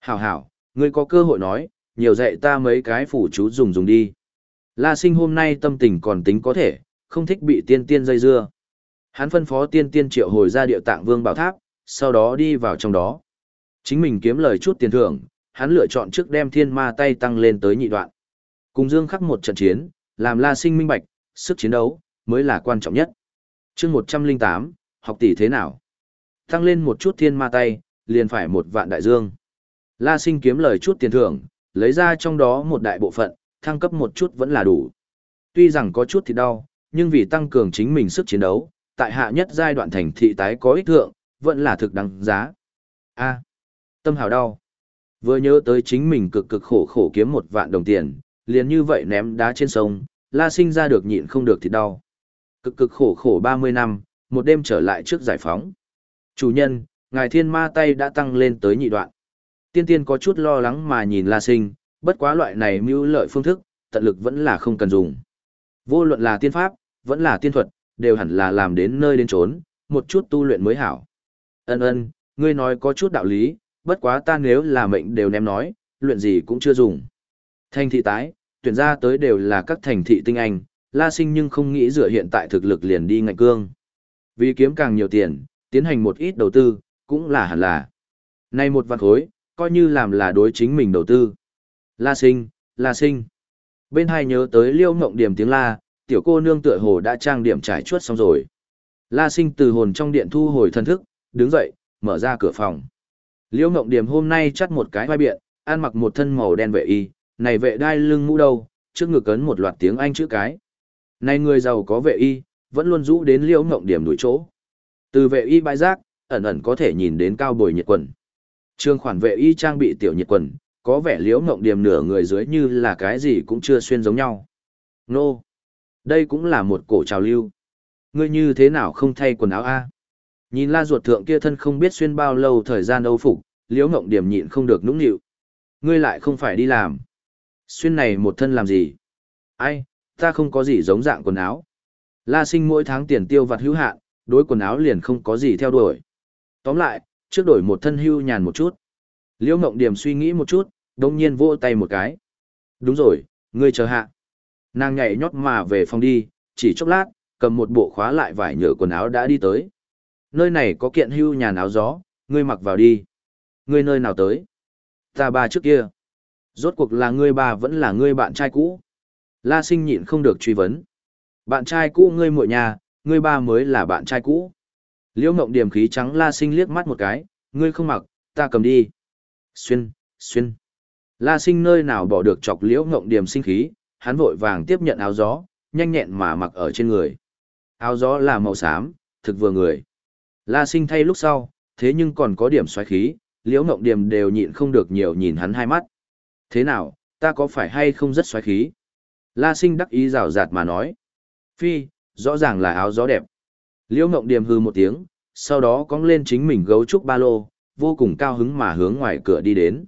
Hảo hảo, ngươi có cơ hội nói, nhiều dạy ta mấy cái phủ chú dùng dùng đi. La sinh hôm nay tâm tình còn tính có thể, không thích bị tiên tiên dây dưa. Hắn phân phó tiên tiên triệu hồi ra địa tạng vương bảo tháp, sau đó đi vào trong đó. Chính mình kiếm lời chút tiền thưởng, hắn lựa chọn trước đem thiên ma tay tăng lên tới nhị đoạn. Cùng Dương khắc một trận chiến, làm La Sinh minh bạch, sức chiến đấu mới là quan trọng nhất. Chương 108, học tỷ thế nào? Tăng lên một chút thiên ma tay, liền phải một vạn đại dương. La Sinh kiếm lời chút tiền thưởng, lấy ra trong đó một đại bộ phận, thăng cấp một chút vẫn là đủ. Tuy rằng có chút thì đau, nhưng vì tăng cường chính mình sức chiến đấu, tại hạ nhất giai đoạn thành thị tái có ích thượng, vẫn là thực đáng giá. A, tâm hào đau. Vừa nhớ tới chính mình cực cực khổ khổ kiếm một vạn đồng tiền, liền như vậy ném đá trên sông, la sinh ra được nhịn không được thì đau. Cực cực khổ khổ 30 năm, một đêm trở lại trước giải phóng. Chủ nhân, ngài thiên ma tay đã tăng lên tới nhị đoạn. Tiên tiên có chút lo lắng mà nhìn la sinh, bất quá loại này mưu lợi phương thức, tận lực vẫn là không cần dùng. Vô luận là tiên pháp, vẫn là tiên thuật, đều hẳn là làm đến nơi đến trốn, một chút tu luyện mới hảo. Ân ân, ngươi nói có chút đạo lý, bất quá ta nếu là mệnh đều ném nói, luyện gì cũng chưa dùng. Thành thị tái, tuyển ra tới đều là các thành thị tinh anh, la sinh nhưng không nghĩ dựa hiện tại thực lực liền đi ngạnh cương. Vì kiếm càng nhiều tiền, tiến hành một ít đầu tư, cũng là hẳn là. Nay một vạn khối, coi như làm là đối chính mình đầu tư. La sinh, la sinh. Bên hai nhớ tới liêu ngộng điểm tiếng la, tiểu cô nương tựa hồ đã trang điểm trải chuốt xong rồi. La sinh từ hồn trong điện thu hồi thân thức, đứng dậy, mở ra cửa phòng. Liễu ngộng điểm hôm nay chắt một cái vai biện, ăn mặc một thân màu đen vệ y, này vệ đai lưng mũ đâu, trước ngực ấn một loạt tiếng Anh chữ cái. Này người giàu có vệ y, vẫn luôn rũ đến liễu ngộng điểm đuổi chỗ. Từ vệ y bãi rác, ẩn ẩn có thể nhìn đến cao bồi nhiệt quần. Trương khoản vệ y trang bị tiểu nhiệt quần, có vẻ liễu ngộng điểm nửa người dưới như là cái gì cũng chưa xuyên giống nhau. Nô! Đây cũng là một cổ trào lưu. Ngươi như thế nào không thay quần áo a? Nhìn la ruột thượng kia thân không biết xuyên bao lâu thời gian âu phục, liễu ngộng điểm nhịn không được nũng nịu. Ngươi lại không phải đi làm. Xuyên này một thân làm gì? Ai, ta không có gì giống dạng quần áo. La sinh mỗi tháng tiền tiêu vặt hữu hạn, đối quần áo liền không có gì theo đuổi. Tóm lại, trước đổi một thân hưu nhàn một chút. Liễu Ngộng Điểm suy nghĩ một chút, đồng nhiên vỗ tay một cái. Đúng rồi, ngươi chờ hạ. Nàng nhảy nhót mà về phòng đi, chỉ chốc lát, cầm một bộ khóa lại vải nhựa quần áo đã đi tới. Nơi này có kiện hưu nhà áo gió, ngươi mặc vào đi. Ngươi nơi nào tới? Ta ba trước kia. Rốt cuộc là ngươi bà vẫn là ngươi bạn trai cũ. La sinh nhịn không được truy vấn. Bạn trai cũ ngươi muội nhà, ngươi ba mới là bạn trai cũ. Liễu Ngộng Điểm khí trắng La Sinh liếc mắt một cái, ngươi không mặc, ta cầm đi. Xuyên, xuyên. La Sinh nơi nào bỏ được chọc Liễu Ngộng Điểm sinh khí, hắn vội vàng tiếp nhận áo gió, nhanh nhẹn mà mặc ở trên người. Áo gió là màu xám, thực vừa người. La Sinh thay lúc sau, thế nhưng còn có điểm xoáy khí, Liễu Ngộng Điểm đều nhịn không được nhiều nhìn hắn hai mắt. Thế nào, ta có phải hay không rất xoáy khí? La sinh đắc ý rào rạt mà nói. Phi, rõ ràng là áo gió đẹp. Liễu Ngộng Điềm hư một tiếng, sau đó cong lên chính mình gấu trúc ba lô, vô cùng cao hứng mà hướng ngoài cửa đi đến.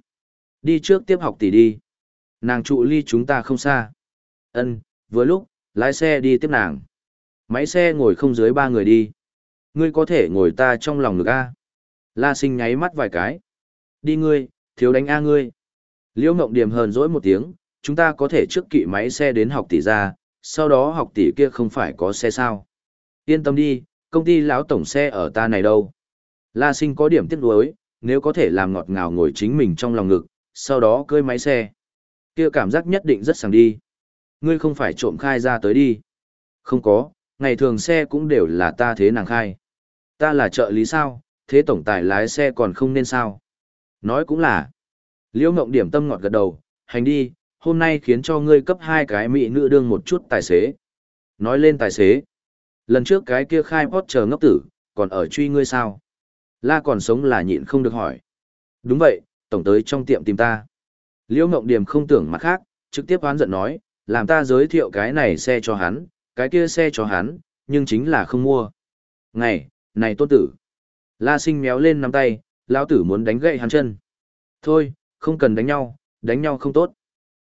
Đi trước tiếp học tỷ đi. Nàng trụ ly chúng ta không xa. Ân, vừa lúc, lái xe đi tiếp nàng. Máy xe ngồi không dưới ba người đi. Ngươi có thể ngồi ta trong lòng ngực A. La sinh nháy mắt vài cái. Đi ngươi, thiếu đánh A ngươi. Liễu Ngộng điểm hờn dỗi một tiếng, chúng ta có thể trước kỵ máy xe đến học tỷ ra, sau đó học tỷ kia không phải có xe sao. Yên tâm đi, công ty lão tổng xe ở ta này đâu. La sinh có điểm tiếc nuối, nếu có thể làm ngọt ngào ngồi chính mình trong lòng ngực, sau đó cơi máy xe. kia cảm giác nhất định rất sảng đi. Ngươi không phải trộm khai ra tới đi. Không có, ngày thường xe cũng đều là ta thế nàng khai. Ta là trợ lý sao, thế tổng tài lái xe còn không nên sao. Nói cũng là. Liễu Ngộng điểm tâm ngọt gật đầu, hành đi, hôm nay khiến cho ngươi cấp hai cái mỹ nữ đương một chút tài xế. Nói lên tài xế. Lần trước cái kia khai pot chờ ngốc tử, còn ở truy ngươi sao? La còn sống là nhịn không được hỏi. Đúng vậy, tổng tới trong tiệm tìm ta. Liễu Ngộng Điểm không tưởng mặt khác, trực tiếp oán giận nói, làm ta giới thiệu cái này xe cho hắn, cái kia xe cho hắn, nhưng chính là không mua. Ngày, này tôn tử. La sinh méo lên nắm tay, lão tử muốn đánh gậy hắn chân. Thôi, không cần đánh nhau, đánh nhau không tốt.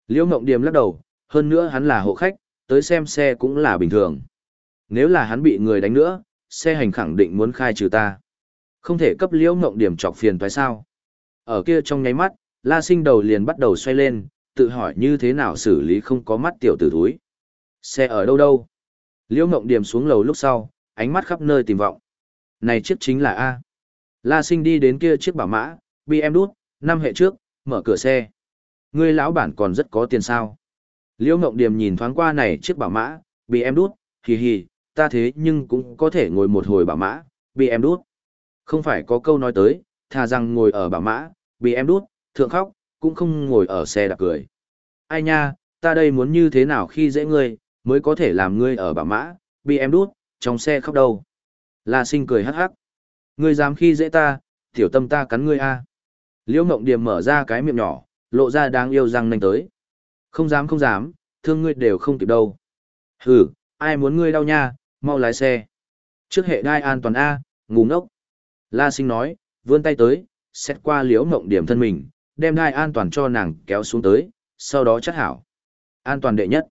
Liễu Ngộng Điềm lắc đầu, hơn nữa hắn là hộ khách, tới xem xe cũng là bình thường. Nếu là hắn bị người đánh nữa, xe hành khẳng định muốn khai trừ ta. Không thể cấp liễu ngộng điểm chọc phiền phải sao. Ở kia trong nháy mắt, la sinh đầu liền bắt đầu xoay lên, tự hỏi như thế nào xử lý không có mắt tiểu tử thúi. Xe ở đâu đâu? Liễu ngộng điểm xuống lầu lúc sau, ánh mắt khắp nơi tìm vọng. Này chiếc chính là A. La sinh đi đến kia chiếc bảo mã, bị em đút, năm hệ trước, mở cửa xe. Ngươi lão bản còn rất có tiền sao. Liễu Ngộng Điềm nhìn thoáng qua này chiếc bảo mã, bị em đút, hì hì, ta thế nhưng cũng có thể ngồi một hồi bảo mã, bị em đút. Không phải có câu nói tới, thà rằng ngồi ở bảo mã, bị em đút, thượng khóc, cũng không ngồi ở xe đạp cười. Ai nha, ta đây muốn như thế nào khi dễ ngươi, mới có thể làm ngươi ở bảo mã, bị em đút, trong xe khóc đâu. La sinh cười hắc hắc. Ngươi dám khi dễ ta, tiểu tâm ta cắn ngươi a. Liễu Mộng Điềm mở ra cái miệng nhỏ, lộ ra đáng yêu răng nanh tới. Không dám không dám, thương ngươi đều không kịp đâu. Hừ, ai muốn ngươi đau nha, mau lái xe. Trước hệ đai an toàn A, ngu ngốc. La sinh nói, vươn tay tới, xét qua liễu mộng Điềm thân mình, đem đai an toàn cho nàng kéo xuống tới, sau đó chắc hảo. An toàn đệ nhất.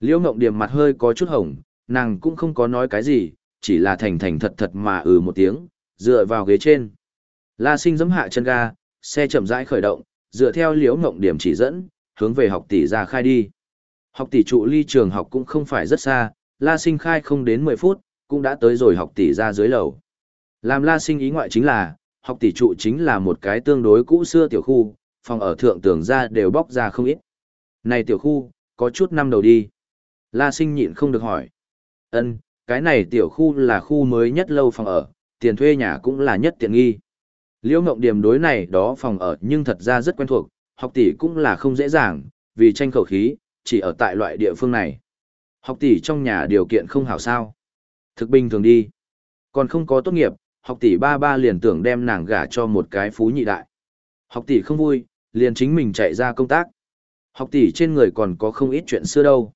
Liễu mộng Điềm mặt hơi có chút hồng, nàng cũng không có nói cái gì, chỉ là thành thành thật thật mà ừ một tiếng, dựa vào ghế trên. La sinh giẫm hạ chân ga, xe chậm rãi khởi động, dựa theo liễu ngộng điểm chỉ dẫn, hướng về học tỷ ra khai đi. Học tỷ trụ ly trường học cũng không phải rất xa, La Sinh khai không đến 10 phút, cũng đã tới rồi học tỷ ra dưới lầu. Làm La Sinh ý ngoại chính là, học tỷ trụ chính là một cái tương đối cũ xưa tiểu khu, phòng ở thượng tường ra đều bóc ra không ít. Này tiểu khu, có chút năm đầu đi. La Sinh nhịn không được hỏi. Ân, cái này tiểu khu là khu mới nhất lâu phòng ở, tiền thuê nhà cũng là nhất tiện nghi. Liễu Ngộng Điểm đối này đó phòng ở nhưng thật ra rất quen thuộc, học tỷ cũng là không dễ dàng, vì tranh khẩu khí, chỉ ở tại loại địa phương này. Học tỷ trong nhà điều kiện không hảo sao. Thực bình thường đi. Còn không có tốt nghiệp, học tỷ ba ba liền tưởng đem nàng gả cho một cái phú nhị đại. Học tỷ không vui, liền chính mình chạy ra công tác. Học tỷ trên người còn có không ít chuyện xưa đâu.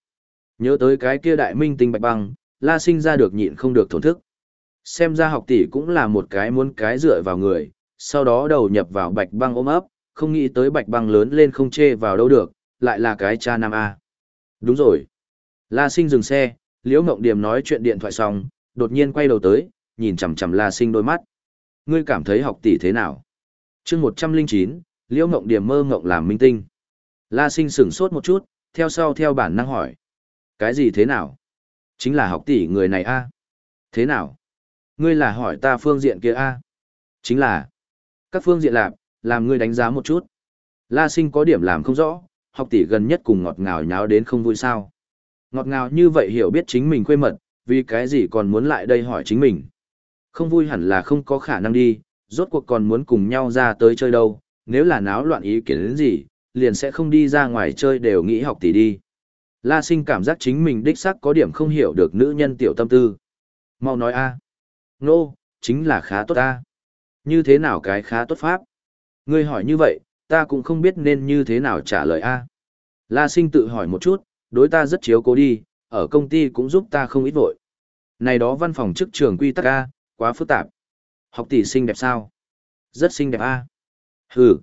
Nhớ tới cái kia đại minh tinh bạch băng, la sinh ra được nhịn không được thổn thức. Xem ra học tỷ cũng là một cái muốn cái dựa vào người, sau đó đầu nhập vào bạch băng ôm ấp, không nghĩ tới bạch băng lớn lên không chê vào đâu được, lại là cái cha nam A. Đúng rồi. La sinh dừng xe, liễu mộng điểm nói chuyện điện thoại xong, đột nhiên quay đầu tới, nhìn chằm chằm la sinh đôi mắt. Ngươi cảm thấy học tỷ thế nào? chương một trăm linh chín, liễu mộng điểm mơ mộng làm minh tinh. La sinh sửng sốt một chút, theo sau theo bản năng hỏi. Cái gì thế nào? Chính là học tỷ người này a Thế nào? Ngươi là hỏi ta phương diện kia a Chính là. Các phương diện lạp, làm ngươi đánh giá một chút. La sinh có điểm làm không rõ, học tỷ gần nhất cùng ngọt ngào nháo đến không vui sao. Ngọt ngào như vậy hiểu biết chính mình quê mật, vì cái gì còn muốn lại đây hỏi chính mình. Không vui hẳn là không có khả năng đi, rốt cuộc còn muốn cùng nhau ra tới chơi đâu, nếu là náo loạn ý kiến đến gì, liền sẽ không đi ra ngoài chơi đều nghĩ học tỷ đi. La sinh cảm giác chính mình đích xác có điểm không hiểu được nữ nhân tiểu tâm tư. Mau nói a Nô, no, chính là khá tốt a Như thế nào cái khá tốt pháp? Ngươi hỏi như vậy, ta cũng không biết nên như thế nào trả lời a. La sinh tự hỏi một chút, đối ta rất chiếu cố đi, ở công ty cũng giúp ta không ít vội. Này đó văn phòng chức trường quy tắc a, quá phức tạp. Học tỷ xinh đẹp sao? Rất xinh đẹp a. Hừ.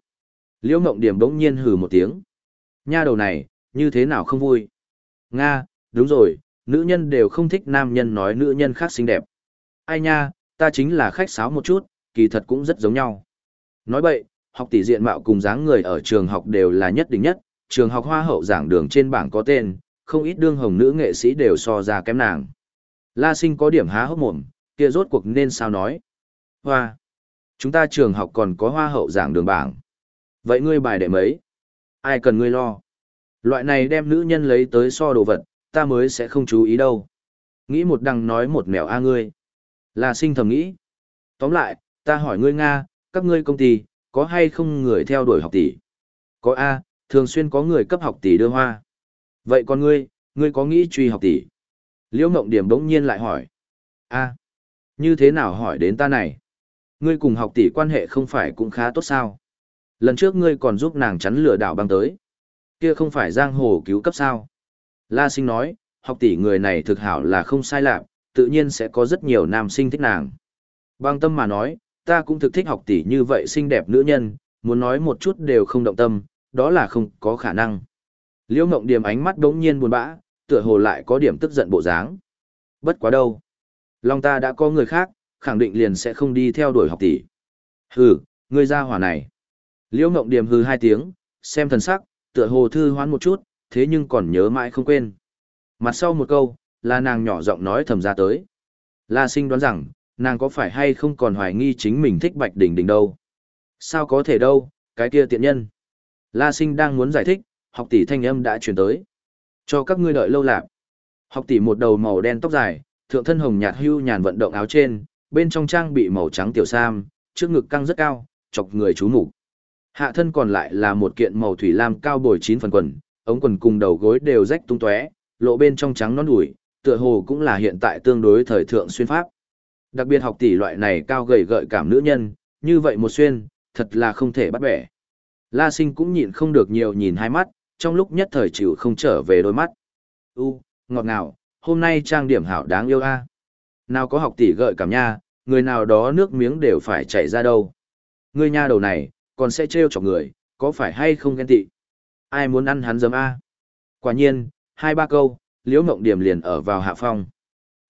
Liễu Ngộng Điểm bỗng nhiên hừ một tiếng. Nha đầu này, như thế nào không vui? Nga, đúng rồi, nữ nhân đều không thích nam nhân nói nữ nhân khác xinh đẹp. Ai nha, ta chính là khách sáo một chút, kỳ thật cũng rất giống nhau. Nói vậy, học tỷ diện mạo cùng dáng người ở trường học đều là nhất định nhất, trường học hoa hậu giảng đường trên bảng có tên, không ít đương hồng nữ nghệ sĩ đều so ra kém nàng. La sinh có điểm há hốc mồm, kia rốt cuộc nên sao nói. Hoa! Chúng ta trường học còn có hoa hậu giảng đường bảng. Vậy ngươi bài đệ mấy? Ai cần ngươi lo? Loại này đem nữ nhân lấy tới so đồ vật, ta mới sẽ không chú ý đâu. Nghĩ một đằng nói một mèo a ngươi. là sinh thầm nghĩ. Tóm lại, ta hỏi ngươi Nga, các ngươi công ty, có hay không người theo đuổi học tỷ? Có A, thường xuyên có người cấp học tỷ đưa hoa. Vậy còn ngươi, ngươi có nghĩ truy học tỷ? Liễu Ngộng Điểm bỗng nhiên lại hỏi. A, như thế nào hỏi đến ta này? Ngươi cùng học tỷ quan hệ không phải cũng khá tốt sao? Lần trước ngươi còn giúp nàng chắn lừa đảo băng tới. Kia không phải giang hồ cứu cấp sao? La sinh nói, học tỷ người này thực hảo là không sai lạc, tự nhiên sẽ có rất nhiều nam sinh thích nàng. Bang tâm mà nói, ta cũng thực thích học tỷ như vậy xinh đẹp nữ nhân, muốn nói một chút đều không động tâm, đó là không có khả năng. Liễu Ngộng Điềm ánh mắt đống nhiên buồn bã, tựa hồ lại có điểm tức giận bộ dáng. Bất quá đâu. Long ta đã có người khác, khẳng định liền sẽ không đi theo đuổi học tỷ. Hừ, ngươi ra hỏa này. Liễu Ngộng Điềm hừ hai tiếng, xem thần sắc, tựa hồ thư hoán một chút, thế nhưng còn nhớ mãi không quên. Mặt sau một câu, là nàng nhỏ giọng nói thầm ra tới. La sinh đoán rằng, nàng có phải hay không còn hoài nghi chính mình thích Bạch Đình Đình đâu. Sao có thể đâu, cái kia tiện nhân. La sinh đang muốn giải thích, học tỷ thanh âm đã chuyển tới. Cho các ngươi đợi lâu lạc. Học tỷ một đầu màu đen tóc dài, thượng thân hồng nhạt hưu nhàn vận động áo trên, bên trong trang bị màu trắng tiểu sam, trước ngực căng rất cao, chọc người chú mục. Hạ thân còn lại là một kiện màu thủy lam cao bồi chín phần quần, ống quần cùng đầu gối đều rách tung tóe, lộ bên trong trắng nón đùi, tựa hồ cũng là hiện tại tương đối thời thượng xuyên pháp. Đặc biệt học tỷ loại này cao gầy gợi cảm nữ nhân, như vậy một xuyên, thật là không thể bắt bẻ. La sinh cũng nhịn không được nhiều nhìn hai mắt, trong lúc nhất thời chịu không trở về đôi mắt. U, ngọt ngào, hôm nay trang điểm hảo đáng yêu a. Nào có học tỷ gợi cảm nha, người nào đó nước miếng đều phải chảy ra đâu. Người nha đầu này, còn sẽ trêu chọc người, có phải hay không ghen tị? Ai muốn ăn hắn dấm a? Quả nhiên, hai ba câu, liễu mộng điểm liền ở vào hạ phong.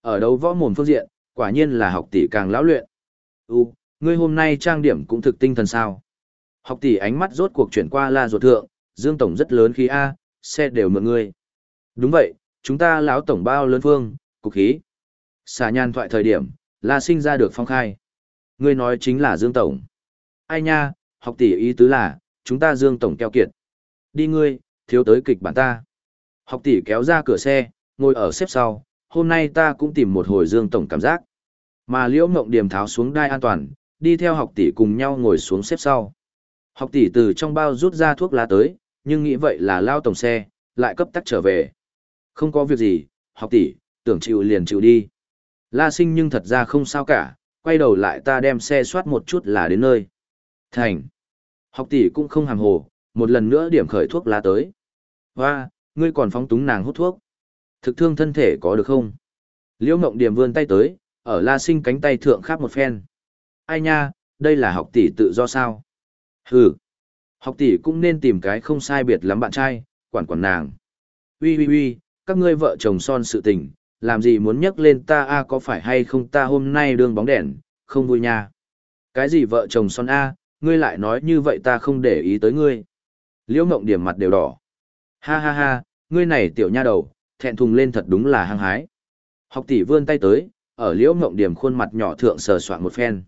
Ở đấu võ mồm phương diện, quả nhiên là học tỷ càng lão luyện. U, ngươi hôm nay trang điểm cũng thực tinh thần sao? Học tỷ ánh mắt rốt cuộc chuyển qua la ruột thượng, Dương Tổng rất lớn khí A, xe đều mượn ngươi. Đúng vậy, chúng ta lão Tổng bao lớn phương, cục khí. Xà nhan thoại thời điểm, la sinh ra được phong khai. Ngươi nói chính là Dương Tổng. Ai nha, học tỷ ý tứ là, chúng ta Dương Tổng keo kiệt. Đi ngươi, thiếu tới kịch bản ta. Học tỷ kéo ra cửa xe, ngồi ở xếp sau, hôm nay ta cũng tìm một hồi Dương Tổng cảm giác. Mà Liễu Mộng Điềm tháo xuống đai an toàn, đi theo học tỷ cùng nhau ngồi xuống xếp sau. Học tỷ từ trong bao rút ra thuốc lá tới, nhưng nghĩ vậy là lao tổng xe, lại cấp tắc trở về. Không có việc gì, học tỷ, tưởng chịu liền chịu đi. La sinh nhưng thật ra không sao cả, quay đầu lại ta đem xe soát một chút là đến nơi. Thành. Học tỷ cũng không hàm hồ, một lần nữa điểm khởi thuốc lá tới. Hoa, ngươi còn phóng túng nàng hút thuốc. Thực thương thân thể có được không? Liễu Ngộng Điểm vươn tay tới, ở La Sinh cánh tay thượng khắp một phen. Ai nha, đây là học tỷ tự do sao? Hừ. Học tỷ cũng nên tìm cái không sai biệt lắm bạn trai, quản quản nàng. Ui ui ui, các ngươi vợ chồng son sự tình, làm gì muốn nhắc lên ta a có phải hay không ta hôm nay đương bóng đèn, không vui nha. Cái gì vợ chồng son a, ngươi lại nói như vậy ta không để ý tới ngươi. Liễu Ngộng điểm mặt đều đỏ. Ha ha ha, ngươi này tiểu nha đầu, thẹn thùng lên thật đúng là hăng hái. Học tỷ vươn tay tới, ở Liễu Ngộng điểm khuôn mặt nhỏ thượng sờ soạn một phen.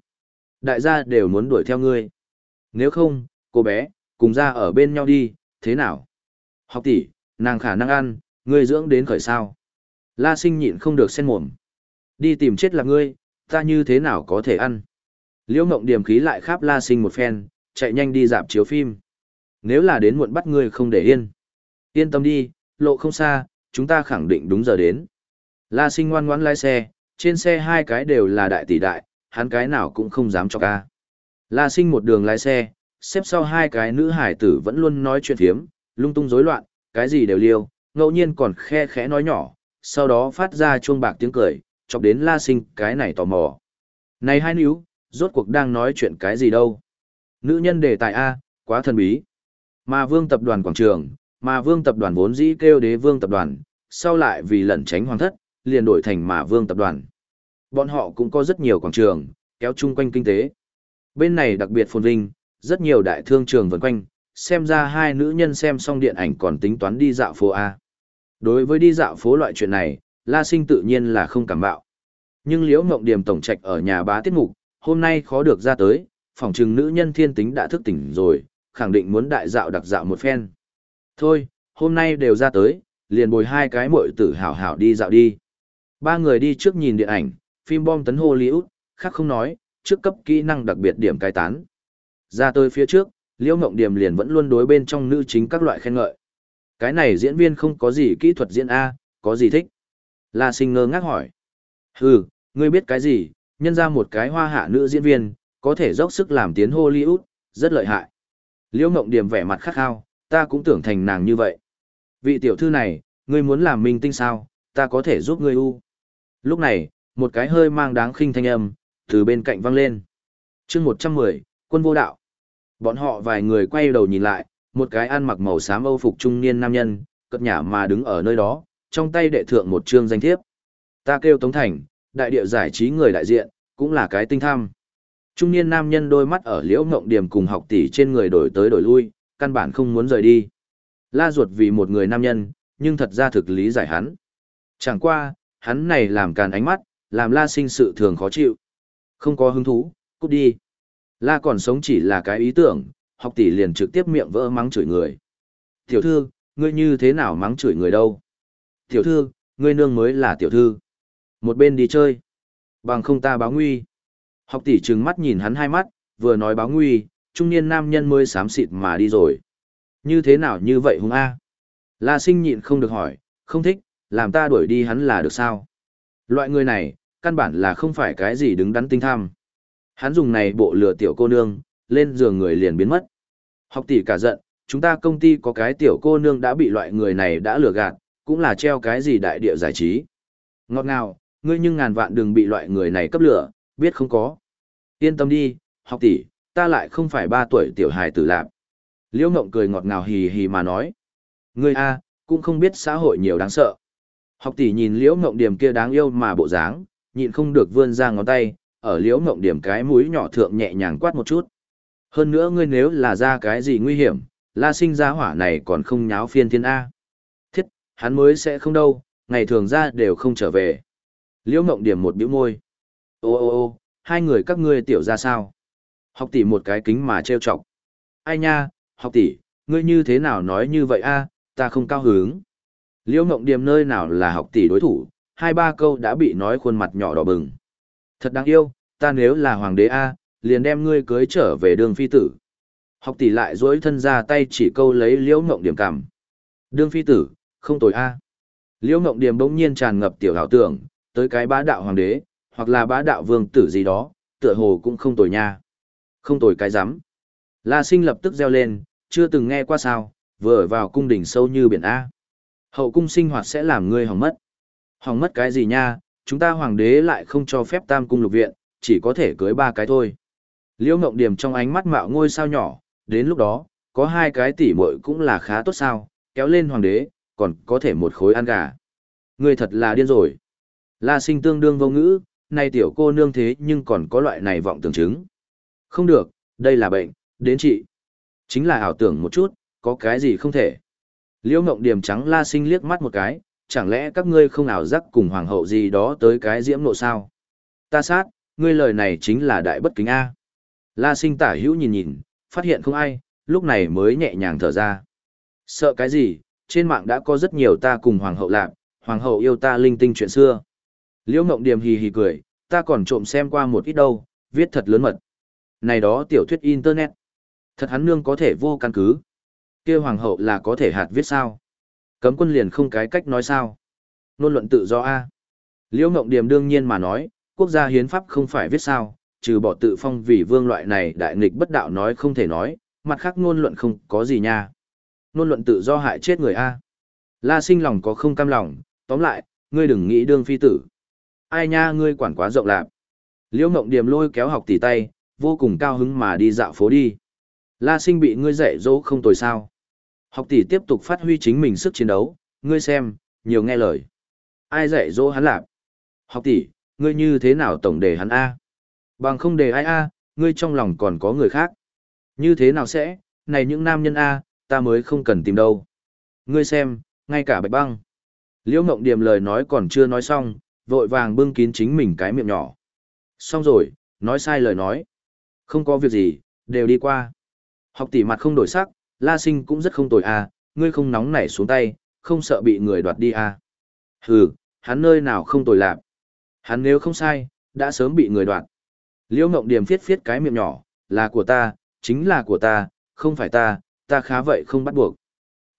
Đại gia đều muốn đuổi theo ngươi. Nếu không, cô bé, cùng ra ở bên nhau đi, thế nào? Học tỷ, nàng khả năng ăn, ngươi dưỡng đến khởi sao? La sinh nhịn không được sen mồm. Đi tìm chết là ngươi, ta như thế nào có thể ăn? Liễu mộng điểm khí lại kháp la sinh một phen, chạy nhanh đi dạp chiếu phim. Nếu là đến muộn bắt ngươi không để yên. Yên tâm đi, lộ không xa, chúng ta khẳng định đúng giờ đến. La sinh ngoan ngoãn lái xe, trên xe hai cái đều là đại tỷ đại, hắn cái nào cũng không dám cho ca. La sinh một đường lái xe, xếp sau hai cái nữ hải tử vẫn luôn nói chuyện phiếm, lung tung rối loạn, cái gì đều liêu, ngẫu nhiên còn khe khẽ nói nhỏ, sau đó phát ra chuông bạc tiếng cười, chọc đến la sinh cái này tò mò. Này hai níu, rốt cuộc đang nói chuyện cái gì đâu. Nữ nhân đề tài A, quá thần bí. Mà vương tập đoàn quảng trường, mà vương tập đoàn vốn dĩ kêu đế vương tập đoàn, sau lại vì lẩn tránh hoàng thất, liền đổi thành mà vương tập đoàn. Bọn họ cũng có rất nhiều quảng trường, kéo chung quanh kinh tế. Bên này đặc biệt phồn vinh, rất nhiều đại thương trường vần quanh, xem ra hai nữ nhân xem xong điện ảnh còn tính toán đi dạo phố A. Đối với đi dạo phố loại chuyện này, La Sinh tự nhiên là không cảm bạo. Nhưng Liễu Ngộng Điềm tổng trạch ở nhà bá tiết mục, hôm nay khó được ra tới, phòng trừng nữ nhân thiên tính đã thức tỉnh rồi, khẳng định muốn đại dạo đặc dạo một phen. Thôi, hôm nay đều ra tới, liền bồi hai cái muội tử hảo hảo đi dạo đi. Ba người đi trước nhìn điện ảnh, phim bom tấn Hollywood, khác không nói, trước cấp kỹ năng đặc biệt điểm cai tán. Ra tới phía trước, Liễu Ngộng Điềm liền vẫn luôn đối bên trong nữ chính các loại khen ngợi. Cái này diễn viên không có gì kỹ thuật diễn A, có gì thích? La sinh ngơ ngác hỏi. Hừ, ngươi biết cái gì, nhân ra một cái hoa hạ nữ diễn viên, có thể dốc sức làm tiến Hollywood, rất lợi hại. Liễu Ngộng Điềm vẻ mặt khắc khao, ta cũng tưởng thành nàng như vậy. Vị tiểu thư này, ngươi muốn làm minh tinh sao, ta có thể giúp ngươi u. Lúc này, một cái hơi mang đáng khinh thanh âm, từ bên cạnh vang lên. chương 110, quân vô đạo. Bọn họ vài người quay đầu nhìn lại, một cái ăn mặc màu xám âu phục trung niên nam nhân, cất nhả mà đứng ở nơi đó, trong tay đệ thượng một trương danh thiếp. Ta kêu Tống Thành, đại địa giải trí người đại diện, cũng là cái tinh tham. Trung niên nam nhân đôi mắt ở liễu ngộng điểm cùng học tỷ trên người đổi tới đổi lui, căn bản không muốn rời đi. La ruột vì một người nam nhân, nhưng thật ra thực lý giải hắn. Chẳng qua, hắn này làm càn ánh mắt, làm la sinh sự thường khó chịu. Không có hứng thú, cút đi. La còn sống chỉ là cái ý tưởng, học tỷ liền trực tiếp miệng vỡ mắng chửi người. Tiểu thư, ngươi như thế nào mắng chửi người đâu? Tiểu thư, ngươi nương mới là tiểu thư. Một bên đi chơi. Bằng không ta báo nguy. Học tỷ trừng mắt nhìn hắn hai mắt, vừa nói báo nguy, trung niên nam nhân mới xám xịt mà đi rồi. Như thế nào như vậy hung a? La sinh nhịn không được hỏi, không thích, làm ta đuổi đi hắn là được sao? Loại người này, căn bản là không phải cái gì đứng đắn tinh tham. Hắn dùng này bộ lừa tiểu cô nương, lên giường người liền biến mất. Học tỷ cả giận, chúng ta công ty có cái tiểu cô nương đã bị loại người này đã lừa gạt, cũng là treo cái gì đại địa giải trí. Ngọt ngào, ngươi nhưng ngàn vạn đừng bị loại người này cấp lửa, biết không có. Yên tâm đi, học tỷ, ta lại không phải ba tuổi tiểu hài tử lạp. Liễu Ngộng cười ngọt ngào hì hì mà nói. Ngươi a, cũng không biết xã hội nhiều đáng sợ. Học tỷ nhìn Liễu Ngộng điểm kia đáng yêu mà bộ dáng, nhịn không được vươn ra ngón tay, ở Liễu Ngộng điểm cái mũi nhỏ thượng nhẹ nhàng quát một chút. Hơn nữa ngươi nếu là ra cái gì nguy hiểm, la sinh ra hỏa này còn không nháo phiên thiên A. Thiết, hắn mới sẽ không đâu, ngày thường ra đều không trở về. Liễu Ngộng điểm một bĩu môi. Ô ô ô, hai người các ngươi tiểu ra sao? Học tỷ một cái kính mà trêu chọc. Ai nha, học tỷ, ngươi như thế nào nói như vậy a? ta không cao hứng. Liễu Ngộng Điềm nơi nào là học tỷ đối thủ, hai ba câu đã bị nói khuôn mặt nhỏ đỏ bừng. Thật đáng yêu, ta nếu là hoàng đế a, liền đem ngươi cưới trở về đường phi tử. Học tỷ lại duỗi thân ra tay chỉ câu lấy Liễu Ngộng Điềm cảm. Đường phi tử, không tồi a. Liễu Ngộng Điềm bỗng nhiên tràn ngập tiểu hảo tưởng, tới cái bá đạo hoàng đế, hoặc là bá đạo vương tử gì đó, tựa hồ cũng không tồi nha. Không tồi cái rắm La sinh lập tức reo lên, chưa từng nghe qua sao, vừa vào cung đỉnh sâu như biển A. Hậu cung sinh hoạt sẽ làm ngươi hỏng mất. Hỏng mất cái gì nha, chúng ta hoàng đế lại không cho phép tam cung lục viện, chỉ có thể cưới ba cái thôi. Liễu Ngộng Điểm trong ánh mắt mạo ngôi sao nhỏ, đến lúc đó, có hai cái tỷ muội cũng là khá tốt sao, kéo lên hoàng đế, còn có thể một khối ăn gà. Ngươi thật là điên rồi. La sinh tương đương vô ngữ, này tiểu cô nương thế nhưng còn có loại này vọng tưởng chứng. Không được, đây là bệnh, đến trị. Chính là ảo tưởng một chút, có cái gì không thể. Liễu Ngộng Điểm trắng la sinh liếc mắt một cái, chẳng lẽ các ngươi không ảo giác cùng hoàng hậu gì đó tới cái diễm nộ sao? Ta sát, ngươi lời này chính là đại bất kính A. La sinh tả hữu nhìn nhìn, phát hiện không ai, lúc này mới nhẹ nhàng thở ra. Sợ cái gì, trên mạng đã có rất nhiều ta cùng hoàng hậu lạc, hoàng hậu yêu ta linh tinh chuyện xưa. Liễu Ngộng Điềm hì hì cười, ta còn trộm xem qua một ít đâu, viết thật lớn mật. Này đó tiểu thuyết internet. Thật hắn nương có thể vô căn cứ. kia hoàng hậu là có thể hạt viết sao? Cấm quân liền không cái cách nói sao? Nôn luận tự do A. Liễu Ngộng Điềm đương nhiên mà nói, quốc gia hiến pháp không phải viết sao, trừ bỏ tự phong vì vương loại này đại nghịch bất đạo nói không thể nói, mặt khác ngôn luận không có gì nha. Ngôn luận tự do hại chết người A. La sinh lòng có không cam lòng, tóm lại, ngươi đừng nghĩ đương phi tử. Ai nha ngươi quản quá rộng lạp. Liễu Ngộng Điềm lôi kéo học tỷ tay, vô cùng cao hứng mà đi dạo phố đi. La sinh bị ngươi dạy dỗ không tồi sao. Học tỷ tiếp tục phát huy chính mình sức chiến đấu, ngươi xem, nhiều nghe lời. Ai dạy dỗ hắn lạp? Học tỷ, ngươi như thế nào tổng đề hắn A? Bằng không đề ai A, ngươi trong lòng còn có người khác. Như thế nào sẽ, này những nam nhân A, ta mới không cần tìm đâu. Ngươi xem, ngay cả bạch băng. Liễu Ngộng Điềm lời nói còn chưa nói xong, vội vàng bưng kín chính mình cái miệng nhỏ. Xong rồi, nói sai lời nói. Không có việc gì, đều đi qua. Học tỷ mặt không đổi sắc, La Sinh cũng rất không tồi à, ngươi không nóng nảy xuống tay, không sợ bị người đoạt đi à. Hừ, hắn nơi nào không tồi lạc. Hắn nếu không sai, đã sớm bị người đoạt. Liễu Ngộng Điểm viết viết cái miệng nhỏ, là của ta, chính là của ta, không phải ta, ta khá vậy không bắt buộc.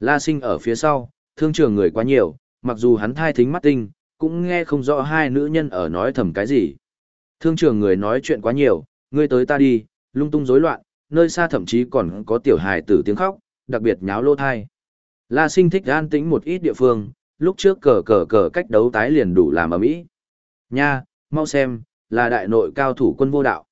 La Sinh ở phía sau, thương trường người quá nhiều, mặc dù hắn thai thính mắt tinh, cũng nghe không rõ hai nữ nhân ở nói thầm cái gì. Thương trường người nói chuyện quá nhiều, ngươi tới ta đi, lung tung rối loạn, nơi xa thậm chí còn có tiểu hài tử tiếng khóc, đặc biệt nháo lô thai. La sinh thích an tĩnh một ít địa phương, lúc trước cờ cờ cờ cách đấu tái liền đủ làm ở mỹ. Nha, mau xem, là đại nội cao thủ quân vô đạo.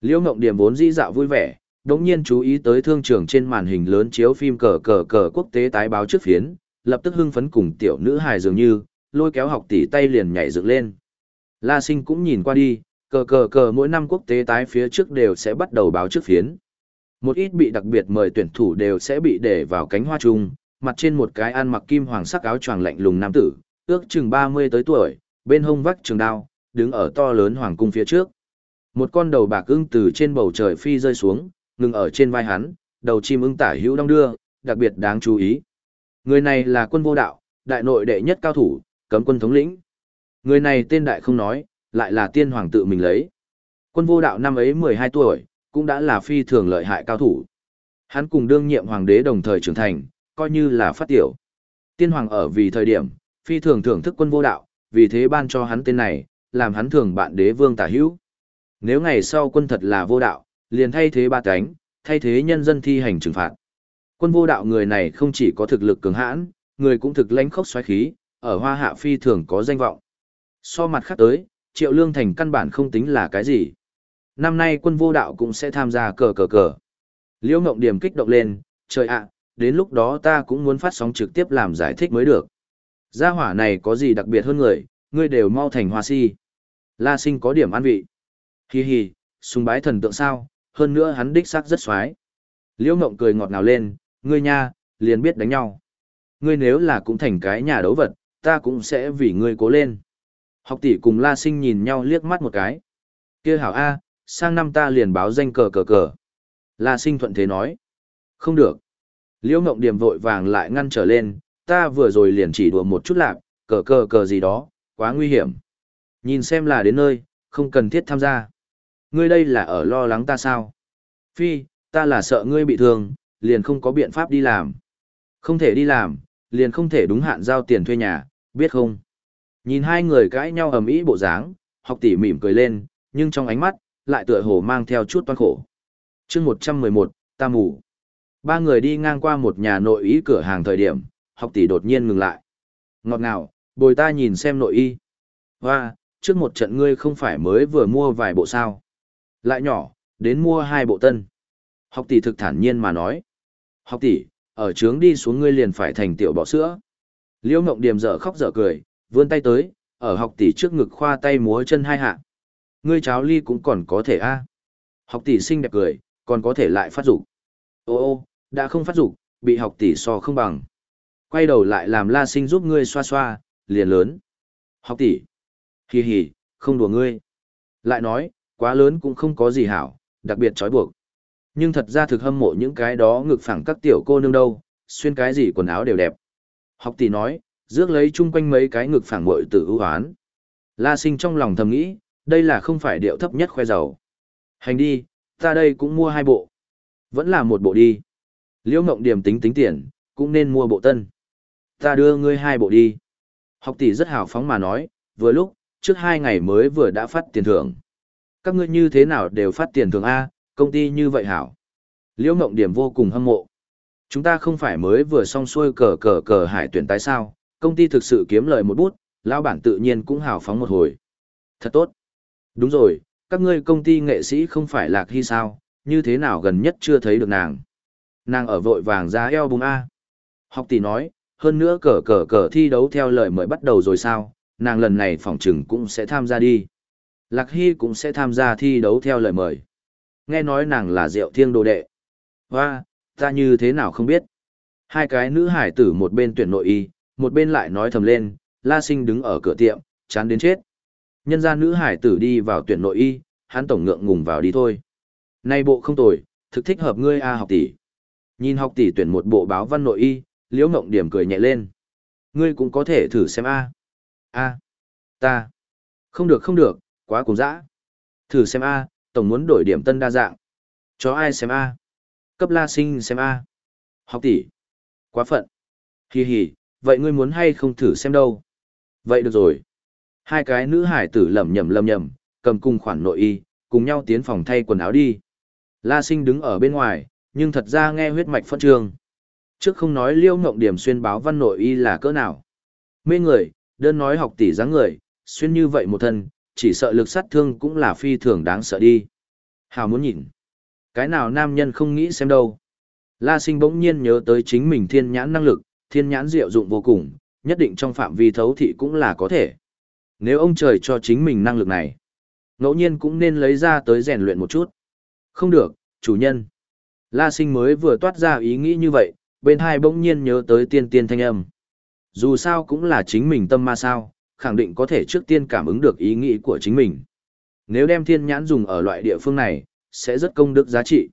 Liễu Ngộng Điểm vốn dĩ dạo vui vẻ, đống nhiên chú ý tới thương trường trên màn hình lớn chiếu phim cờ cờ cờ quốc tế tái báo trước phiến, lập tức hưng phấn cùng tiểu nữ hài dường như, lôi kéo học tỷ tay liền nhảy dựng lên. La sinh cũng nhìn qua đi, cờ cờ cờ mỗi năm quốc tế tái phía trước đều sẽ bắt đầu báo trước phiến. Một ít bị đặc biệt mời tuyển thủ đều sẽ bị để vào cánh hoa trung, mặt trên một cái ăn mặc kim hoàng sắc áo choàng lạnh lùng nam tử, ước chừng 30 tới tuổi, bên hông vắt trường đao, đứng ở to lớn hoàng cung phía trước. Một con đầu bạc ưng từ trên bầu trời phi rơi xuống, ngừng ở trên vai hắn, đầu chim ưng tả hữu đong đưa, đặc biệt đáng chú ý. Người này là quân vô đạo, đại nội đệ nhất cao thủ, cấm quân thống lĩnh. Người này tên đại không nói, lại là tiên hoàng tự mình lấy. Quân vô đạo năm ấy 12 tuổi, cũng đã là phi thường lợi hại cao thủ. Hắn cùng đương nhiệm hoàng đế đồng thời trưởng thành, coi như là phát tiểu. Tiên hoàng ở vì thời điểm, phi thường thưởng thức quân vô đạo, vì thế ban cho hắn tên này, làm hắn thường bạn đế vương tả hữu. Nếu ngày sau quân thật là vô đạo, liền thay thế ba cánh, thay thế nhân dân thi hành trừng phạt. Quân vô đạo người này không chỉ có thực lực cường hãn, người cũng thực lãnh khốc xoáy khí, ở hoa hạ phi thường có danh vọng. So mặt khác tới, triệu lương thành căn bản không tính là cái gì. Năm nay quân vô đạo cũng sẽ tham gia cờ cờ cờ. Liễu Ngộng Điểm kích động lên, trời ạ, đến lúc đó ta cũng muốn phát sóng trực tiếp làm giải thích mới được. Gia hỏa này có gì đặc biệt hơn người, ngươi đều mau thành hoa si. La sinh có điểm an vị. Hi hi, sùng bái thần tượng sao, hơn nữa hắn đích xác rất xoái. Liễu Ngộng cười ngọt ngào lên, ngươi nha, liền biết đánh nhau. Ngươi nếu là cũng thành cái nhà đấu vật, ta cũng sẽ vì ngươi cố lên. Học tỷ cùng La Sinh nhìn nhau liếc mắt một cái. Kia hảo A, sang năm ta liền báo danh cờ cờ cờ. La Sinh thuận thế nói. Không được. Liễu Ngộng Điểm vội vàng lại ngăn trở lên, ta vừa rồi liền chỉ đùa một chút lạc, cờ cờ cờ gì đó, quá nguy hiểm. Nhìn xem là đến nơi, không cần thiết tham gia. Ngươi đây là ở lo lắng ta sao? Phi, ta là sợ ngươi bị thương, liền không có biện pháp đi làm. Không thể đi làm, liền không thể đúng hạn giao tiền thuê nhà, biết không? Nhìn hai người cãi nhau ầm ĩ bộ dáng, học tỷ mỉm cười lên, nhưng trong ánh mắt, lại tựa hồ mang theo chút toan khổ. chương 111, ta mù. Ba người đi ngang qua một nhà nội y cửa hàng thời điểm, học tỷ đột nhiên ngừng lại. Ngọt ngào, bồi ta nhìn xem nội y. Hoa, trước một trận ngươi không phải mới vừa mua vài bộ sao. Lại nhỏ, đến mua hai bộ tân. Học tỷ thực thản nhiên mà nói. Học tỷ, ở trướng đi xuống ngươi liền phải thành tiểu bỏ sữa. Liễu Ngộng Điềm dở khóc dở cười, vươn tay tới, ở học tỷ trước ngực khoa tay múa chân hai hạ. Ngươi cháo ly cũng còn có thể a. Học tỷ xinh đẹp cười, còn có thể lại phát dục. Ô ô, đã không phát dục, bị học tỷ so không bằng. Quay đầu lại làm La Sinh giúp ngươi xoa xoa, liền lớn. Học tỷ. kỳ hỉ, không đùa ngươi. Lại nói, quá lớn cũng không có gì hảo, đặc biệt trói buộc. Nhưng thật ra thực hâm mộ những cái đó ngực phẳng các tiểu cô nương đâu, xuyên cái gì quần áo đều đẹp. Học tỷ nói, rước lấy chung quanh mấy cái ngực phản bội tử ưu hoán. La sinh trong lòng thầm nghĩ, đây là không phải điệu thấp nhất khoe giàu. Hành đi, ta đây cũng mua hai bộ. Vẫn là một bộ đi. Liễu Ngộng Điểm tính tính tiền, cũng nên mua bộ tân. Ta đưa ngươi hai bộ đi. Học tỷ rất hào phóng mà nói, vừa lúc, trước hai ngày mới vừa đã phát tiền thưởng. Các ngươi như thế nào đều phát tiền thưởng A, công ty như vậy hảo. Liễu Ngộng Điểm vô cùng hâm mộ. Chúng ta không phải mới vừa xong xuôi cờ cờ cờ hải tuyển tái sao, công ty thực sự kiếm lời một bút, lão bản tự nhiên cũng hào phóng một hồi. Thật tốt. Đúng rồi, các ngươi công ty nghệ sĩ không phải lạc hy sao, như thế nào gần nhất chưa thấy được nàng. Nàng ở vội vàng ra eo bùng A. Học tỷ nói, hơn nữa cờ cờ cờ thi đấu theo lời mời bắt đầu rồi sao, nàng lần này phỏng chừng cũng sẽ tham gia đi. Lạc Hy cũng sẽ tham gia thi đấu theo lời mời. Nghe nói nàng là Diệu Thiên Đồ Đệ. Hoa, ta như thế nào không biết. Hai cái nữ hải tử một bên tuyển nội y, một bên lại nói thầm lên, La Sinh đứng ở cửa tiệm, chán đến chết. Nhân ra nữ hải tử đi vào tuyển nội y, hắn tổng ngượng ngùng vào đi thôi. Nay bộ không tồi, thực thích hợp ngươi A học tỷ. Nhìn học tỷ tuyển một bộ báo văn nội y, liễu ngộng điểm cười nhẹ lên. Ngươi cũng có thể thử xem A. A. Ta. Không được không được, quá cùng dã. Thử xem A, tổng muốn đổi điểm tân đa dạng. Cho ai xem A. Cấp la sinh xem A. Học tỷ. Quá phận. Hì hì, vậy ngươi muốn hay không thử xem đâu? Vậy được rồi. Hai cái nữ hải tử lẩm nhẩm lẩm nhẩm, cầm cùng khoản nội y, cùng nhau tiến phòng thay quần áo đi. La sinh đứng ở bên ngoài, nhưng thật ra nghe huyết mạch phân trường. Trước không nói liêu ngộng điểm xuyên báo văn nội y là cỡ nào. Mê người, đơn nói học tỷ dáng người, xuyên như vậy một thân, chỉ sợ lực sát thương cũng là phi thường đáng sợ đi. Hào muốn nhìn. Cái nào nam nhân không nghĩ xem đâu. La sinh bỗng nhiên nhớ tới chính mình thiên nhãn năng lực, thiên nhãn diệu dụng vô cùng, nhất định trong phạm vi thấu thị cũng là có thể. Nếu ông trời cho chính mình năng lực này, ngẫu nhiên cũng nên lấy ra tới rèn luyện một chút. Không được, chủ nhân. La sinh mới vừa toát ra ý nghĩ như vậy, bên hai bỗng nhiên nhớ tới tiên tiên thanh âm. Dù sao cũng là chính mình tâm ma sao, khẳng định có thể trước tiên cảm ứng được ý nghĩ của chính mình. Nếu đem thiên nhãn dùng ở loại địa phương này, sẽ rất công đức giá trị.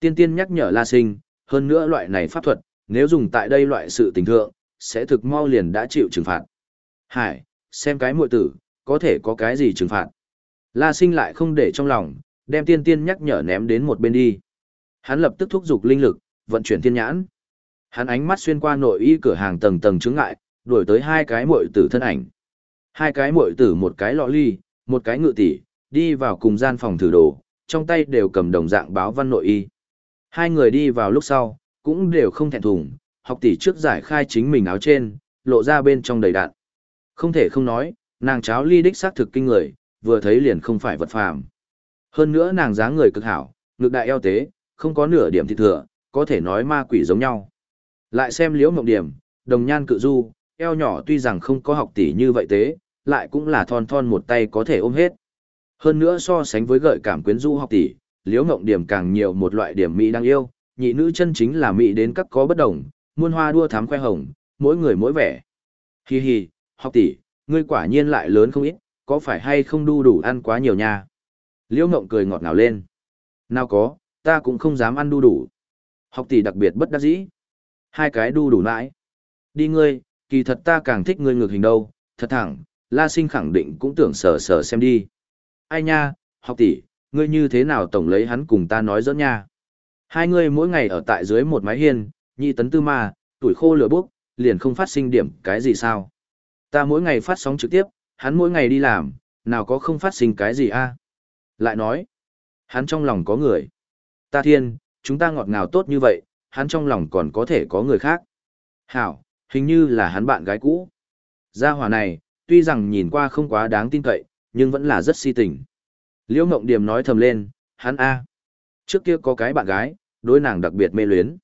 Tiên tiên nhắc nhở La Sinh, hơn nữa loại này pháp thuật, nếu dùng tại đây loại sự tình thượng, sẽ thực mau liền đã chịu trừng phạt. Hải, xem cái muội tử, có thể có cái gì trừng phạt. La Sinh lại không để trong lòng, đem tiên tiên nhắc nhở ném đến một bên đi. Hắn lập tức thúc giục linh lực, vận chuyển thiên nhãn. Hắn ánh mắt xuyên qua nội y cửa hàng tầng tầng chứng ngại, đuổi tới hai cái muội tử thân ảnh. Hai cái muội tử một cái lọ ly, một cái ngự tỷ, đi vào cùng gian phòng thử đồ, trong tay đều cầm đồng dạng báo văn nội y. Hai người đi vào lúc sau, cũng đều không thẹn thùng, học tỷ trước giải khai chính mình áo trên, lộ ra bên trong đầy đạn. Không thể không nói, nàng cháo ly đích xác thực kinh người, vừa thấy liền không phải vật phàm. Hơn nữa nàng dáng người cực hảo, ngực đại eo tế, không có nửa điểm thịt thừa, có thể nói ma quỷ giống nhau. Lại xem liễu mộng điểm, đồng nhan cự du, eo nhỏ tuy rằng không có học tỷ như vậy tế, lại cũng là thon thon một tay có thể ôm hết. Hơn nữa so sánh với gợi cảm quyến rũ học tỷ, liễu ngộng điểm càng nhiều một loại điểm mỹ đang yêu, nhị nữ chân chính là mỹ đến các có bất đồng, muôn hoa đua thám khoe hồng, mỗi người mỗi vẻ. Hi hi, học tỷ, ngươi quả nhiên lại lớn không ít, có phải hay không đu đủ ăn quá nhiều nha? Liễu ngộng cười ngọt ngào lên. Nào có, ta cũng không dám ăn đu đủ. Học tỷ đặc biệt bất đắc dĩ. Hai cái đu đủ nãi. Đi ngươi, kỳ thật ta càng thích ngươi ngược hình đâu, thật thẳng, la sinh khẳng định cũng tưởng sờ sờ xem đi. Ai nha, học tỷ, ngươi như thế nào tổng lấy hắn cùng ta nói dẫn nha. Hai ngươi mỗi ngày ở tại dưới một mái hiên, nhị tấn tư ma, tuổi khô lửa bốc, liền không phát sinh điểm cái gì sao. Ta mỗi ngày phát sóng trực tiếp, hắn mỗi ngày đi làm, nào có không phát sinh cái gì a? Lại nói, hắn trong lòng có người. Ta thiên, chúng ta ngọt ngào tốt như vậy, hắn trong lòng còn có thể có người khác. Hảo, hình như là hắn bạn gái cũ. Gia hỏa này, tuy rằng nhìn qua không quá đáng tin cậy, nhưng vẫn là rất si tình. Liễu Ngộng Điềm nói thầm lên, hắn A. Trước kia có cái bạn gái, đối nàng đặc biệt mê luyến.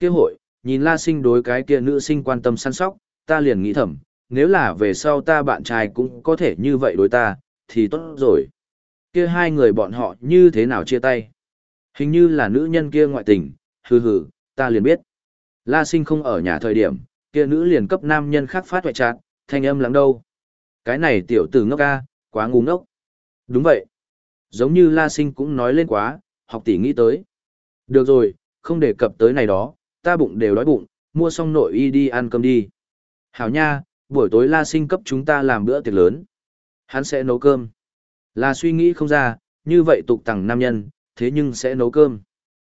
Kia hội, nhìn la sinh đối cái kia nữ sinh quan tâm săn sóc, ta liền nghĩ thầm, nếu là về sau ta bạn trai cũng có thể như vậy đối ta, thì tốt rồi. Kia hai người bọn họ như thế nào chia tay? Hình như là nữ nhân kia ngoại tình, hừ hừ, ta liền biết. La sinh không ở nhà thời điểm, kia nữ liền cấp nam nhân khác phát hoại trạng, thanh âm lắng đâu. Cái này tiểu tử ngốc ca, quá ngu ngốc. Đúng vậy. Giống như La Sinh cũng nói lên quá, học tỷ nghĩ tới. Được rồi, không đề cập tới này đó, ta bụng đều đói bụng, mua xong nội y đi ăn cơm đi. Hảo nha, buổi tối La Sinh cấp chúng ta làm bữa tiệc lớn. Hắn sẽ nấu cơm. Là suy nghĩ không ra, như vậy tục tằng nam nhân, thế nhưng sẽ nấu cơm.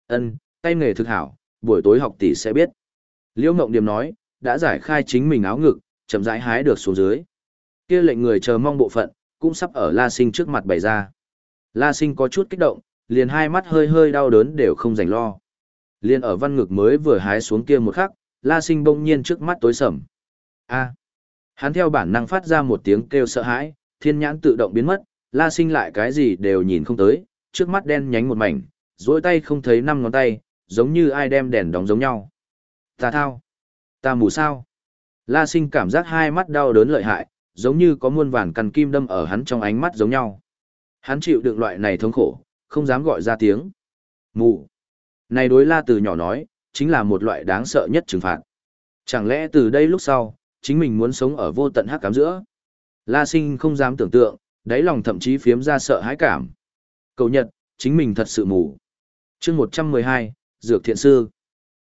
Ân, tay nghề thực hảo, buổi tối học tỷ sẽ biết. Liễu Ngộng Điểm nói, đã giải khai chính mình áo ngực, chậm rãi hái được xuống dưới. Kia lệnh người chờ mong bộ phận, cũng sắp ở La Sinh trước mặt bày ra. La Sinh có chút kích động, liền hai mắt hơi hơi đau đớn đều không dành lo. Liền ở văn ngực mới vừa hái xuống kia một khắc, La Sinh bỗng nhiên trước mắt tối sầm. A. Hắn theo bản năng phát ra một tiếng kêu sợ hãi, thiên nhãn tự động biến mất, La Sinh lại cái gì đều nhìn không tới, trước mắt đen nhánh một mảnh, duỗi tay không thấy năm ngón tay, giống như ai đem đèn đóng giống nhau. Ta thao. Ta mù sao. La Sinh cảm giác hai mắt đau đớn lợi hại, giống như có muôn vàn cằn kim đâm ở hắn trong ánh mắt giống nhau. Hắn chịu đựng loại này thống khổ, không dám gọi ra tiếng. Mù. Này đối la từ nhỏ nói, chính là một loại đáng sợ nhất trừng phạt. Chẳng lẽ từ đây lúc sau, chính mình muốn sống ở vô tận hắc cám giữa? La sinh không dám tưởng tượng, đáy lòng thậm chí phiếm ra sợ hãi cảm. Cầu nhật, chính mình thật sự mù. chương 112, Dược Thiện Sư.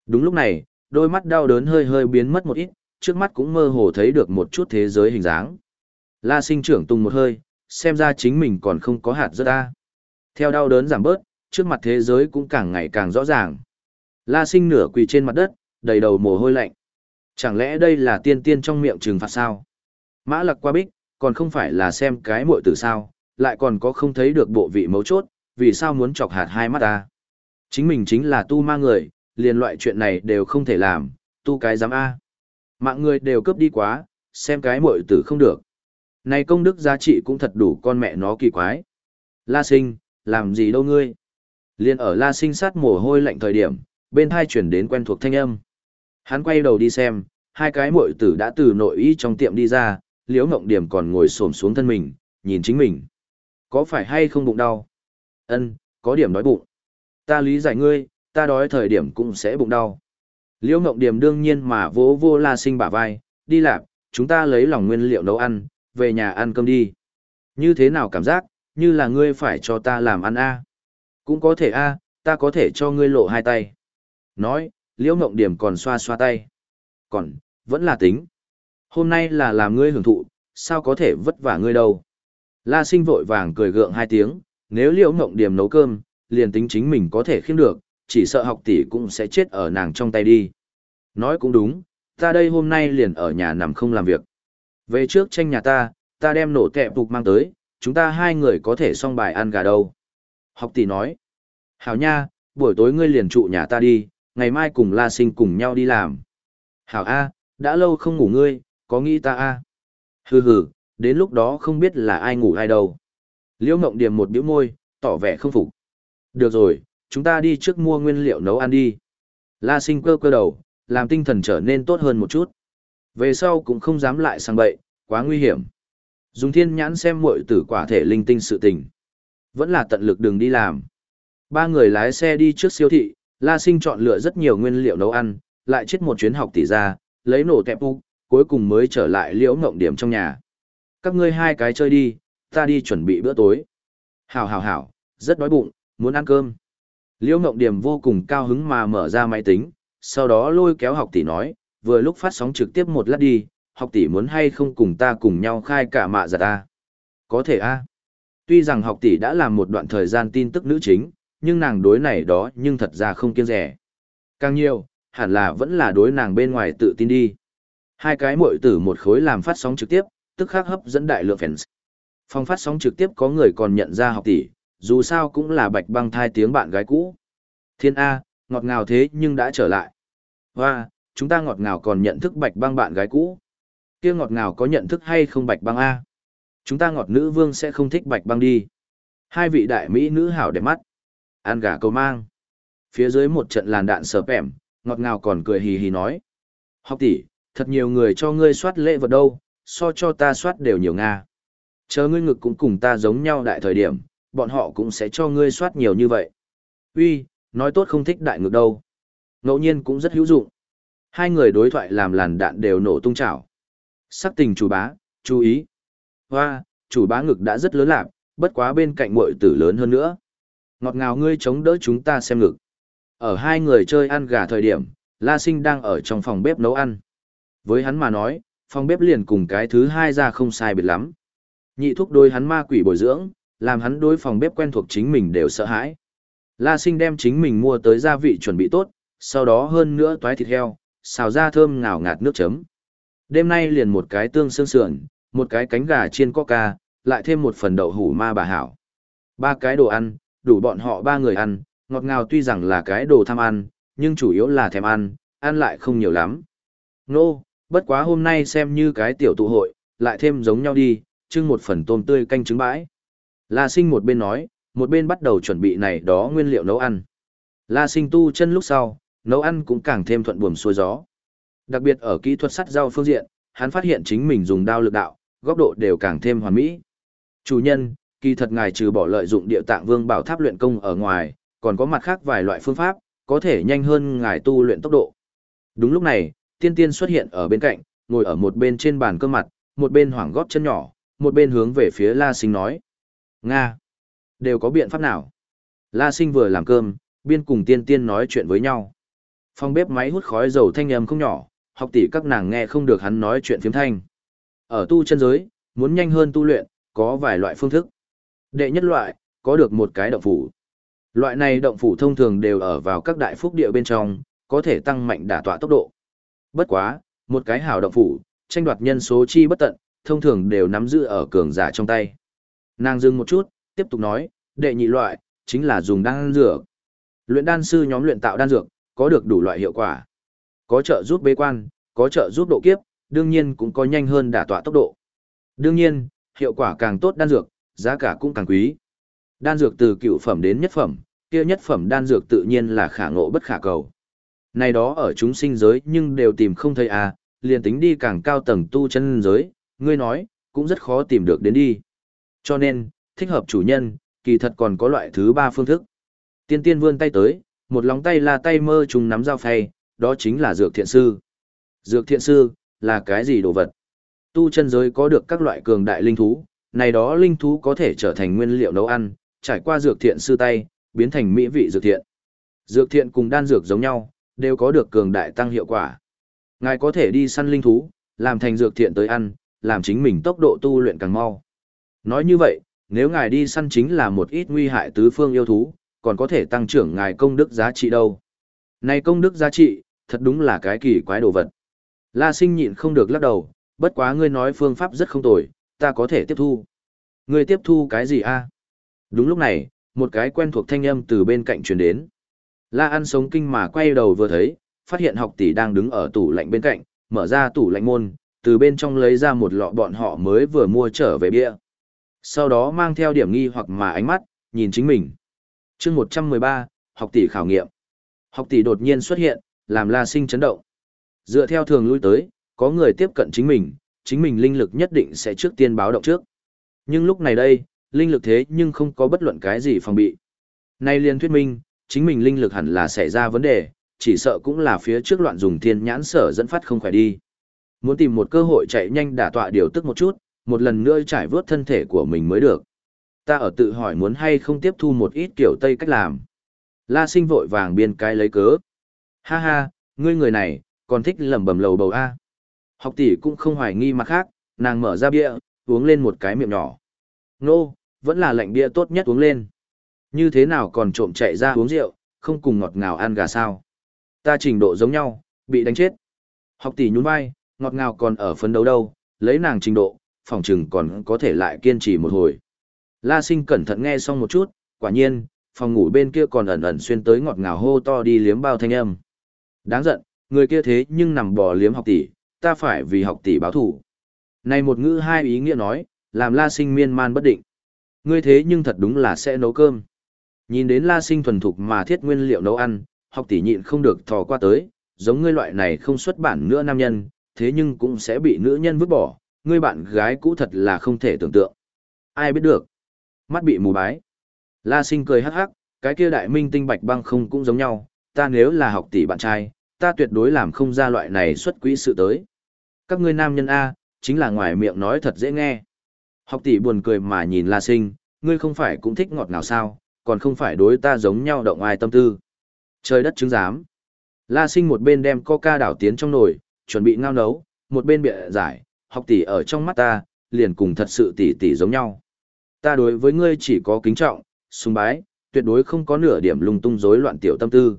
Đúng lúc này, đôi mắt đau đớn hơi hơi biến mất một ít, trước mắt cũng mơ hồ thấy được một chút thế giới hình dáng. La sinh trưởng tung một hơi, xem ra chính mình còn không có hạt rớt ta. Theo đau đớn giảm bớt, trước mặt thế giới cũng càng ngày càng rõ ràng. La sinh nửa quỳ trên mặt đất, đầy đầu mồ hôi lạnh. Chẳng lẽ đây là tiên tiên trong miệng trừng phạt sao? Mã lặc qua bích, còn không phải là xem cái muội tử sao, lại còn có không thấy được bộ vị mấu chốt, vì sao muốn chọc hạt hai mắt ta? Chính mình chính là tu ma người, liền loại chuyện này đều không thể làm, tu cái giám A. Mạng người đều cướp đi quá, xem cái muội tử không được. Này công đức giá trị cũng thật đủ con mẹ nó kỳ quái. La sinh, làm gì đâu ngươi? Liên ở la sinh sát mồ hôi lạnh thời điểm, bên hai chuyển đến quen thuộc thanh âm. Hắn quay đầu đi xem, hai cái muội tử đã từ nội y trong tiệm đi ra, liễu ngộng điểm còn ngồi xổm xuống thân mình, nhìn chính mình. Có phải hay không bụng đau? Ân, có điểm đói bụng. Ta lý giải ngươi, ta đói thời điểm cũng sẽ bụng đau. Liễu ngộng điểm đương nhiên mà vỗ vô la sinh bả vai, đi làm, chúng ta lấy lòng nguyên liệu nấu ăn, về nhà ăn cơm đi. Như thế nào cảm giác, như là ngươi phải cho ta làm ăn a Cũng có thể a ta có thể cho ngươi lộ hai tay. Nói, liễu ngộng điểm còn xoa xoa tay. Còn, vẫn là tính. Hôm nay là làm ngươi hưởng thụ, sao có thể vất vả ngươi đâu. La sinh vội vàng cười gượng hai tiếng, nếu liễu ngộng điểm nấu cơm, liền tính chính mình có thể khiêm được, chỉ sợ học tỷ cũng sẽ chết ở nàng trong tay đi. Nói cũng đúng, ta đây hôm nay liền ở nhà nằm không làm việc. Về trước tranh nhà ta, ta đem nổ kẹp phục mang tới, chúng ta hai người có thể xong bài ăn gà đâu. Học tỷ nói, hảo nha, buổi tối ngươi liền trụ nhà ta đi, ngày mai cùng La Sinh cùng nhau đi làm. Hảo A, đã lâu không ngủ ngươi, có nghĩ ta A. Hừ hừ, đến lúc đó không biết là ai ngủ ai đâu. Liễu Ngộng Điềm một biểu môi, tỏ vẻ không phục. Được rồi, chúng ta đi trước mua nguyên liệu nấu ăn đi. La Sinh cơ cơ đầu, làm tinh thần trở nên tốt hơn một chút. Về sau cũng không dám lại sang bậy, quá nguy hiểm. Dùng thiên nhãn xem muội tử quả thể linh tinh sự tình. Vẫn là tận lực đường đi làm. Ba người lái xe đi trước siêu thị, La Sinh chọn lựa rất nhiều nguyên liệu nấu ăn, lại chết một chuyến học tỷ ra, lấy nổ tẹp úc, cuối cùng mới trở lại liễu ngộng điểm trong nhà. Các ngươi hai cái chơi đi, ta đi chuẩn bị bữa tối. Hảo hảo hảo, rất đói bụng, muốn ăn cơm. Liễu ngộng điểm vô cùng cao hứng mà mở ra máy tính, sau đó lôi kéo học tỷ nói, vừa lúc phát sóng trực tiếp một lát đi, học tỷ muốn hay không cùng ta cùng nhau khai cả mạ giật ta. Có thể a. Tuy rằng học tỷ đã làm một đoạn thời gian tin tức nữ chính, nhưng nàng đối này đó nhưng thật ra không kiêng rẻ. Càng nhiều, hẳn là vẫn là đối nàng bên ngoài tự tin đi. Hai cái muội tử một khối làm phát sóng trực tiếp, tức khắc hấp dẫn đại lượng fans. Phòng phát sóng trực tiếp có người còn nhận ra học tỷ, dù sao cũng là bạch băng thai tiếng bạn gái cũ. Thiên A, ngọt ngào thế nhưng đã trở lại. Và, chúng ta ngọt ngào còn nhận thức bạch băng bạn gái cũ. kia ngọt ngào có nhận thức hay không bạch băng A? Chúng ta ngọt nữ vương sẽ không thích bạch băng đi. Hai vị đại mỹ nữ hảo đẹp mắt. Ăn gà cầu mang. Phía dưới một trận làn đạn sờ pẻm, ngọt ngào còn cười hì hì nói. Học tỷ, thật nhiều người cho ngươi soát lễ vật đâu, so cho ta soát đều nhiều Nga. Chờ ngươi ngực cũng cùng ta giống nhau đại thời điểm, bọn họ cũng sẽ cho ngươi soát nhiều như vậy. Uy, nói tốt không thích đại ngược đâu. Ngẫu nhiên cũng rất hữu dụng. Hai người đối thoại làm làn đạn đều nổ tung trào. Sắc tình chủ bá, chú ý. Hoa, chủ bá ngực đã rất lớn lạc, bất quá bên cạnh muội tử lớn hơn nữa. Ngọt ngào ngươi chống đỡ chúng ta xem ngực. Ở hai người chơi ăn gà thời điểm, La Sinh đang ở trong phòng bếp nấu ăn. Với hắn mà nói, phòng bếp liền cùng cái thứ hai ra không sai biệt lắm. Nhị thúc đôi hắn ma quỷ bồi dưỡng, làm hắn đối phòng bếp quen thuộc chính mình đều sợ hãi. La Sinh đem chính mình mua tới gia vị chuẩn bị tốt, sau đó hơn nữa toái thịt heo, xào ra thơm ngào ngạt nước chấm. Đêm nay liền một cái tương xương sườn, một cái cánh gà chiên coca, lại thêm một phần đậu hủ ma bà hảo. Ba cái đồ ăn, đủ bọn họ ba người ăn, ngọt ngào tuy rằng là cái đồ tham ăn, nhưng chủ yếu là thèm ăn, ăn lại không nhiều lắm. Nô, bất quá hôm nay xem như cái tiểu tụ hội, lại thêm giống nhau đi, trưng một phần tôm tươi canh trứng bãi. La sinh một bên nói, một bên bắt đầu chuẩn bị này đó nguyên liệu nấu ăn. La sinh tu chân lúc sau, nấu ăn cũng càng thêm thuận buồm xuôi gió. Đặc biệt ở kỹ thuật sắt rau phương diện, hắn phát hiện chính mình dùng đao lực đạo, góc độ đều càng thêm hoàn mỹ. Chủ nhân, kỳ thật ngài trừ bỏ lợi dụng địa tạng vương bảo tháp luyện công ở ngoài, còn có mặt khác vài loại phương pháp, có thể nhanh hơn ngài tu luyện tốc độ. Đúng lúc này, tiên tiên xuất hiện ở bên cạnh, ngồi ở một bên trên bàn cơm mặt, một bên hoảng góp chân nhỏ, một bên hướng về phía La Sinh nói. Nga! Đều có biện pháp nào? La Sinh vừa làm cơm, biên cùng tiên tiên nói chuyện với nhau. Phòng bếp máy hút khói dầu thanh âm không nhỏ, học tỷ các nàng nghe không được hắn nói chuyện phiếm thanh. Ở tu chân giới, muốn nhanh hơn tu luyện, có vài loại phương thức. Đệ nhất loại, có được một cái động phủ. Loại này động phủ thông thường đều ở vào các đại phúc địa bên trong, có thể tăng mạnh đả tọa tốc độ. Bất quá, một cái hảo động phủ, tranh đoạt nhân số chi bất tận, thông thường đều nắm giữ ở cường giả trong tay. Nàng dừng một chút, tiếp tục nói, đệ nhị loại, chính là dùng đan dược. Luyện đan sư nhóm luyện tạo đan dược, có được đủ loại hiệu quả. Có trợ giúp bế quan, có trợ giúp độ kiếp, đương nhiên cũng có nhanh hơn đả tọa tốc độ. Đương nhiên, hiệu quả càng tốt đan dược, giá cả cũng càng quý. Đan dược từ cựu phẩm đến nhất phẩm, kia nhất phẩm đan dược tự nhiên là khả ngộ bất khả cầu. Này đó ở chúng sinh giới nhưng đều tìm không thấy à, liền tính đi càng cao tầng tu chân giới, ngươi nói, cũng rất khó tìm được đến đi. Cho nên, thích hợp chủ nhân, kỳ thật còn có loại thứ ba phương thức. Tiên tiên vươn tay tới, một lòng tay là tay mơ trùng nắm dao phay, đó chính là dược thiện sư. Dược thiện sư, là cái gì đồ vật? Tu chân giới có được các loại cường đại linh thú, này đó linh thú có thể trở thành nguyên liệu nấu ăn, trải qua dược thiện sư tay, biến thành mỹ vị dược thiện. Dược thiện cùng đan dược giống nhau, đều có được cường đại tăng hiệu quả. Ngài có thể đi săn linh thú, làm thành dược thiện tới ăn, làm chính mình tốc độ tu luyện càng mau. Nói như vậy, nếu ngài đi săn chính là một ít nguy hại tứ phương yêu thú, còn có thể tăng trưởng ngài công đức giá trị đâu. Này công đức giá trị, thật đúng là cái kỳ quái đồ vật. La sinh nhịn không được lắc đầu, bất quá ngươi nói phương pháp rất không tồi, ta có thể tiếp thu. Ngươi tiếp thu cái gì a? Đúng lúc này, một cái quen thuộc thanh âm từ bên cạnh truyền đến. La ăn sống kinh mà quay đầu vừa thấy, phát hiện học tỷ đang đứng ở tủ lạnh bên cạnh, mở ra tủ lạnh môn, từ bên trong lấy ra một lọ bọn họ mới vừa mua trở về bia. Sau đó mang theo điểm nghi hoặc mà ánh mắt, nhìn chính mình. chương 113, học tỷ khảo nghiệm. Học tỷ đột nhiên xuất hiện, làm La Sinh chấn động. Dựa theo thường lui tới, có người tiếp cận chính mình, chính mình linh lực nhất định sẽ trước tiên báo động trước. Nhưng lúc này đây, linh lực thế nhưng không có bất luận cái gì phòng bị. Nay liên thuyết minh, chính mình linh lực hẳn là xảy ra vấn đề, chỉ sợ cũng là phía trước loạn dùng thiên nhãn sở dẫn phát không khỏe đi. Muốn tìm một cơ hội chạy nhanh đả tọa điều tức một chút, một lần nữa trải vớt thân thể của mình mới được. Ta ở tự hỏi muốn hay không tiếp thu một ít kiểu Tây cách làm. La sinh vội vàng biên cái lấy cớ. Ha ha, ngươi người này, còn thích lẩm bẩm lầu bầu A. Học tỷ cũng không hoài nghi mà khác, nàng mở ra bia, uống lên một cái miệng nhỏ. Nô, vẫn là lạnh bia tốt nhất uống lên. Như thế nào còn trộm chạy ra uống rượu, không cùng ngọt ngào ăn gà sao. Ta trình độ giống nhau, bị đánh chết. Học tỷ nhún vai, ngọt ngào còn ở phấn đấu đâu, lấy nàng trình độ, phòng trừng còn có thể lại kiên trì một hồi. La sinh cẩn thận nghe xong một chút, quả nhiên, phòng ngủ bên kia còn ẩn ẩn xuyên tới ngọt ngào hô to đi liếm bao thanh âm. Đáng giận, người kia thế nhưng nằm bò liếm học tỷ, ta phải vì học tỷ báo thủ. Này một ngữ hai ý nghĩa nói, làm la sinh miên man bất định. Ngươi thế nhưng thật đúng là sẽ nấu cơm. Nhìn đến la sinh thuần thục mà thiết nguyên liệu nấu ăn, học tỷ nhịn không được thò qua tới, giống ngươi loại này không xuất bản nữa nam nhân, thế nhưng cũng sẽ bị nữ nhân vứt bỏ, ngươi bạn gái cũ thật là không thể tưởng tượng. Ai biết được. Mắt bị mù bái. La sinh cười hắc hắc, cái kia đại minh tinh bạch băng không cũng giống nhau, ta nếu là học tỷ bạn trai, ta tuyệt đối làm không ra loại này xuất quỹ sự tới. Các ngươi nam nhân A, chính là ngoài miệng nói thật dễ nghe. Học tỷ buồn cười mà nhìn La sinh, ngươi không phải cũng thích ngọt nào sao, còn không phải đối ta giống nhau động ai tâm tư. Trời đất chứng giám. La sinh một bên đem coca đảo tiến trong nồi, chuẩn bị ngao nấu, một bên bịa giải, học tỷ ở trong mắt ta, liền cùng thật sự tỷ tỷ giống nhau. Ta đối với ngươi chỉ có kính trọng, sùng bái, tuyệt đối không có nửa điểm lung tung rối loạn tiểu tâm tư.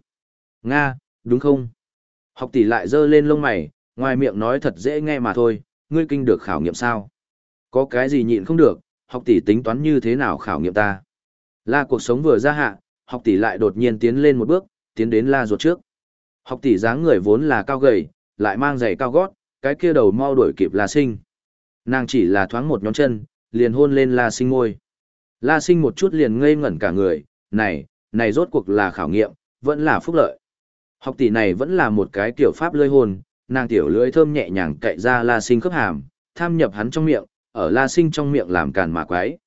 Nga, đúng không? Học tỷ lại giơ lên lông mày, ngoài miệng nói thật dễ nghe mà thôi, ngươi kinh được khảo nghiệm sao? Có cái gì nhịn không được, học tỷ tính toán như thế nào khảo nghiệm ta? La cuộc sống vừa ra hạ, học tỷ lại đột nhiên tiến lên một bước, tiến đến la ruột trước. Học tỷ dáng người vốn là cao gầy, lại mang giày cao gót, cái kia đầu mau đuổi kịp La Sinh. Nàng chỉ là thoáng một nhóm chân, liền hôn lên La Sinh ngôi. La Sinh một chút liền ngây ngẩn cả người, này, này rốt cuộc là khảo nghiệm, vẫn là phúc lợi. Học tỷ này vẫn là một cái tiểu pháp lơi hôn, nàng tiểu lưỡi thơm nhẹ nhàng cậy ra La Sinh khớp hàm, tham nhập hắn trong miệng, ở La Sinh trong miệng làm càn mà quái.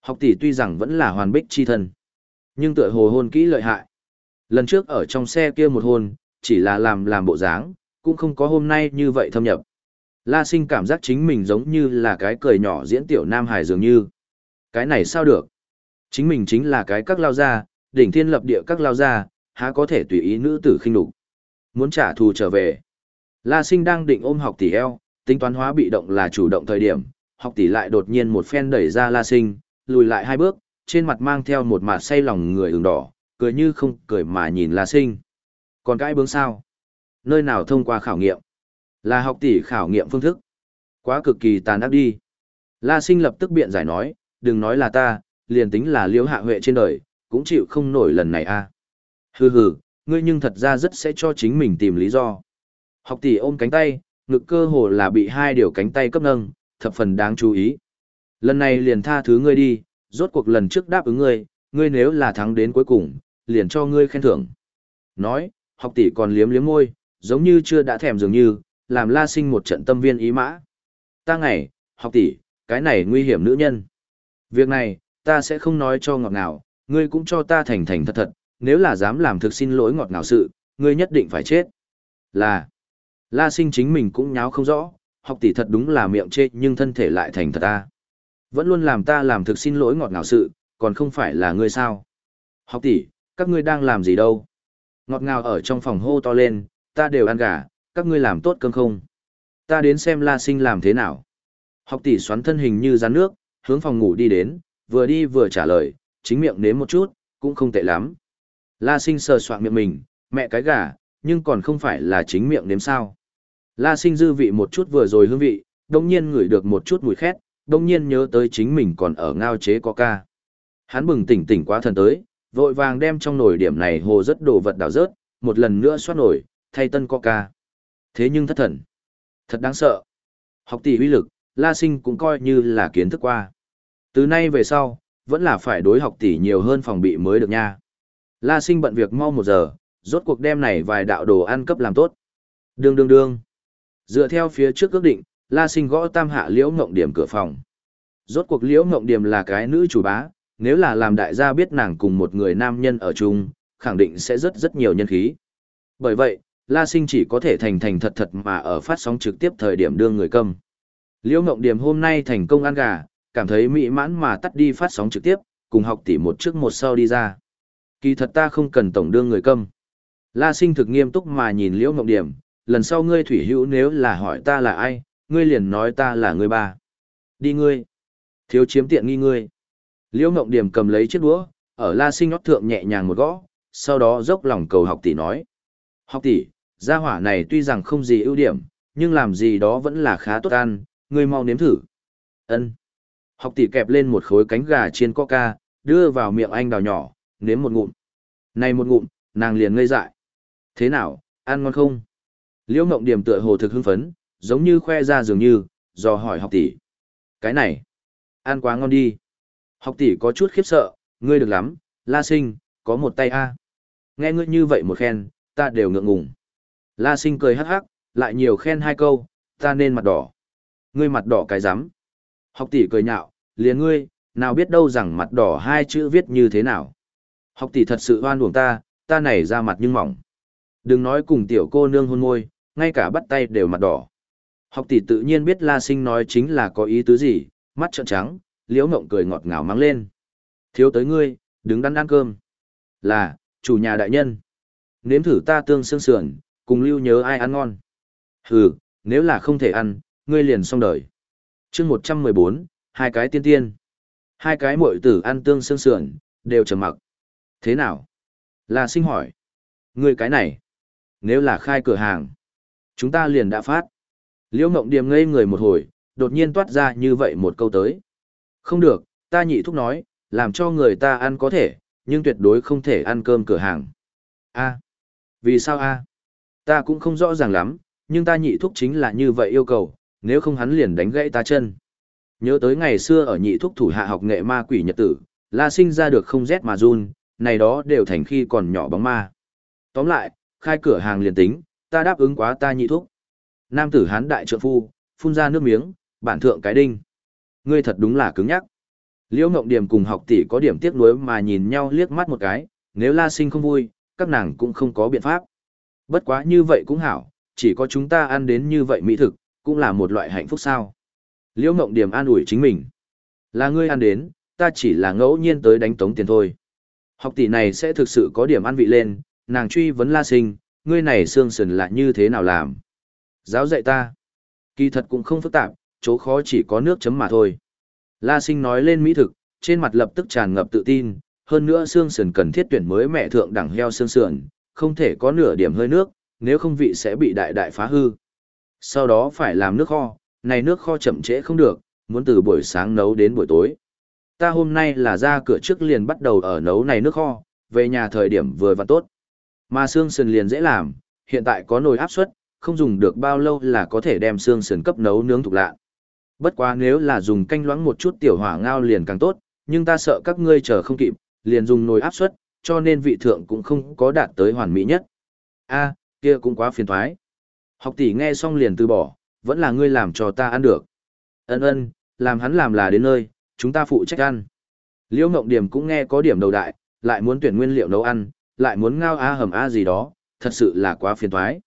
Học tỷ tuy rằng vẫn là hoàn bích chi thân, nhưng tựa hồ hôn kỹ lợi hại. Lần trước ở trong xe kia một hôn, chỉ là làm làm bộ dáng, cũng không có hôm nay như vậy thâm nhập. La sinh cảm giác chính mình giống như là cái cười nhỏ diễn tiểu nam hải dường như. Cái này sao được? Chính mình chính là cái các lao gia, đỉnh thiên lập địa các lao gia, há có thể tùy ý nữ tử khinh đục. Muốn trả thù trở về. La sinh đang định ôm học tỷ eo, tính toán hóa bị động là chủ động thời điểm, học tỷ lại đột nhiên một phen đẩy ra La sinh, lùi lại hai bước, trên mặt mang theo một mặt say lòng người ửng đỏ, cười như không cười mà nhìn La sinh. Còn cái bướng sao? Nơi nào thông qua khảo nghiệm. Là học tỷ khảo nghiệm phương thức. Quá cực kỳ tàn ác đi. La sinh lập tức biện giải nói, đừng nói là ta, liền tính là liễu hạ huệ trên đời, cũng chịu không nổi lần này a. À. Hừ hừ, ngươi nhưng thật ra rất sẽ cho chính mình tìm lý do. Học tỷ ôm cánh tay, ngực cơ hồ là bị hai điều cánh tay cấp nâng, thập phần đáng chú ý. Lần này liền tha thứ ngươi đi, rốt cuộc lần trước đáp ứng ngươi, ngươi nếu là thắng đến cuối cùng, liền cho ngươi khen thưởng. Nói, học tỷ còn liếm liếm môi, giống như chưa đã thèm dường như, làm la sinh một trận tâm viên ý mã. Ta ngày, học tỷ, cái này nguy hiểm nữ nhân. Việc này, ta sẽ không nói cho ngọt ngào, ngươi cũng cho ta thành thành thật thật, nếu là dám làm thực xin lỗi ngọt ngào sự, ngươi nhất định phải chết. Là, la sinh chính mình cũng nháo không rõ, học tỷ thật đúng là miệng chê nhưng thân thể lại thành thật ta. Vẫn luôn làm ta làm thực xin lỗi ngọt ngào sự, còn không phải là ngươi sao. Học tỷ, các ngươi đang làm gì đâu? Ngọt ngào ở trong phòng hô to lên, ta đều ăn gà, các ngươi làm tốt cơm không? Ta đến xem la sinh làm thế nào. Học tỷ xoắn thân hình như rắn nước, hướng phòng ngủ đi đến, vừa đi vừa trả lời, chính miệng nếm một chút, cũng không tệ lắm. La sinh sờ soạn miệng mình, mẹ cái gà, nhưng còn không phải là chính miệng nếm sao. La sinh dư vị một chút vừa rồi hương vị, đồng nhiên ngửi được một chút mùi khét, đồng nhiên nhớ tới chính mình còn ở ngao chế coca. Hắn bừng tỉnh tỉnh quá thần tới, vội vàng đem trong nồi điểm này hồ rất đồ vật đảo rớt, một lần nữa xoát nổi, thay tân coca. Thế nhưng thất thần. Thật đáng sợ. Học tỷ uy lực, La Sinh cũng coi như là kiến thức qua. Từ nay về sau, vẫn là phải đối học tỷ nhiều hơn phòng bị mới được nha. La Sinh bận việc mau một giờ, rốt cuộc đem này vài đạo đồ ăn cấp làm tốt. Đương đương đương. Dựa theo phía trước ước định, La Sinh gõ tam hạ liễu ngộng điểm cửa phòng. Rốt cuộc liễu ngộng điểm là cái nữ chủ bá, nếu là làm đại gia biết nàng cùng một người nam nhân ở chung, khẳng định sẽ rất rất nhiều nhân khí. Bởi vậy, La Sinh chỉ có thể thành thành thật thật mà ở phát sóng trực tiếp thời điểm đương người câm. Liễu Ngộng Điểm hôm nay thành công ăn gà, cảm thấy mỹ mãn mà tắt đi phát sóng trực tiếp, cùng học tỷ một trước một sau đi ra. Kỳ thật ta không cần tổng đương người câm. La Sinh thực nghiêm túc mà nhìn Liễu Ngộng Điểm, lần sau ngươi thủy hữu nếu là hỏi ta là ai, ngươi liền nói ta là người ba. Đi ngươi. Thiếu chiếm tiện nghi ngươi. Liễu Ngộng Điểm cầm lấy chiếc đũa, ở La Sinh nhót thượng nhẹ nhàng một gõ, sau đó dốc lòng cầu học tỷ nói. Học tỷ, gia hỏa này tuy rằng không gì ưu điểm, nhưng làm gì đó vẫn là khá tốt ăn, ngươi mau nếm thử. Ân. Học tỷ kẹp lên một khối cánh gà chiên coca, đưa vào miệng anh đào nhỏ, nếm một ngụm. Này một ngụm, nàng liền ngây dại. Thế nào, ăn ngon không? Liễu Mộng Điểm tựa hồ thực hưng phấn, giống như khoe ra dường như, do hỏi học tỷ. Cái này, ăn quá ngon đi. Học tỷ có chút khiếp sợ, ngươi được lắm, La Sinh, có một tay a. Nghe ngươi như vậy một khen, ta đều ngượng ngùng. La Sinh cười hắc hắc, lại nhiều khen hai câu, ta nên mặt đỏ. Ngươi mặt đỏ cái rắm Học tỷ cười nhạo, liền ngươi, nào biết đâu rằng mặt đỏ hai chữ viết như thế nào. Học tỷ thật sự oan uổng ta, ta này ra mặt nhưng mỏng. Đừng nói cùng tiểu cô nương hôn môi, ngay cả bắt tay đều mặt đỏ. Học tỷ tự nhiên biết La Sinh nói chính là có ý tứ gì, mắt trợn trắng, liễu ngộng cười ngọt ngào mang lên. Thiếu tới ngươi, đứng đắn ăn cơm. Là, chủ nhà đại nhân. Nếm thử ta tương xương sườn, cùng lưu nhớ ai ăn ngon. Hừ, nếu là không thể ăn, ngươi liền xong đời. chương 114, hai cái tiên tiên. Hai cái muội tử ăn tương xương sườn, đều trầm mặc. Thế nào? Là sinh hỏi. Ngươi cái này. Nếu là khai cửa hàng, chúng ta liền đã phát. Liễu Ngộng Điềm ngây người một hồi, đột nhiên toát ra như vậy một câu tới. Không được, ta nhị thúc nói, làm cho người ta ăn có thể, nhưng tuyệt đối không thể ăn cơm cửa hàng. A. Vì sao a? Ta cũng không rõ ràng lắm, nhưng ta nhị thúc chính là như vậy yêu cầu, nếu không hắn liền đánh gãy ta chân. Nhớ tới ngày xưa ở nhị thúc thủ hạ học nghệ ma quỷ nhật tử, la sinh ra được không rét mà run, này đó đều thành khi còn nhỏ bóng ma. Tóm lại, khai cửa hàng liền tính, ta đáp ứng quá ta nhị thúc. Nam tử hán đại trượng phu, phun ra nước miếng, bản thượng cái đinh. Ngươi thật đúng là cứng nhắc. Liễu Ngộng Điểm cùng học tỷ có điểm tiếc nuối mà nhìn nhau liếc mắt một cái, nếu La Sinh không vui, các nàng cũng không có biện pháp. Bất quá như vậy cũng hảo, chỉ có chúng ta ăn đến như vậy mỹ thực, cũng là một loại hạnh phúc sao. Liễu Ngộng Điểm an ủi chính mình. Là ngươi ăn đến, ta chỉ là ngẫu nhiên tới đánh tống tiền thôi. Học tỷ này sẽ thực sự có điểm ăn vị lên, nàng truy vấn la sinh, ngươi này xương sườn là như thế nào làm. Giáo dạy ta. Kỳ thật cũng không phức tạp, chỗ khó chỉ có nước chấm mà thôi. La sinh nói lên mỹ thực, trên mặt lập tức tràn ngập tự tin, hơn nữa xương sườn cần thiết tuyển mới mẹ thượng đẳng heo xương sườn, không thể có nửa điểm hơi nước, nếu không vị sẽ bị đại đại phá hư. Sau đó phải làm nước kho, này nước kho chậm trễ không được, muốn từ buổi sáng nấu đến buổi tối. Ta hôm nay là ra cửa trước liền bắt đầu ở nấu này nước kho, về nhà thời điểm vừa và tốt. Mà xương sườn liền dễ làm, hiện tại có nồi áp suất, không dùng được bao lâu là có thể đem xương sườn cấp nấu nướng thuộc lạ. Bất quá nếu là dùng canh loãng một chút tiểu hỏa ngao liền càng tốt, nhưng ta sợ các ngươi chờ không kịp, liền dùng nồi áp suất, cho nên vị thượng cũng không có đạt tới hoàn mỹ nhất. A, kia cũng quá phiền toái. Học tỷ nghe xong liền từ bỏ, vẫn là ngươi làm cho ta ăn được. Ân ân, làm hắn làm là đến nơi, chúng ta phụ trách ăn. Liễu Ngộng Điểm cũng nghe có điểm đầu đại, lại muốn tuyển nguyên liệu nấu ăn, lại muốn ngao a hầm a gì đó, thật sự là quá phiền toái.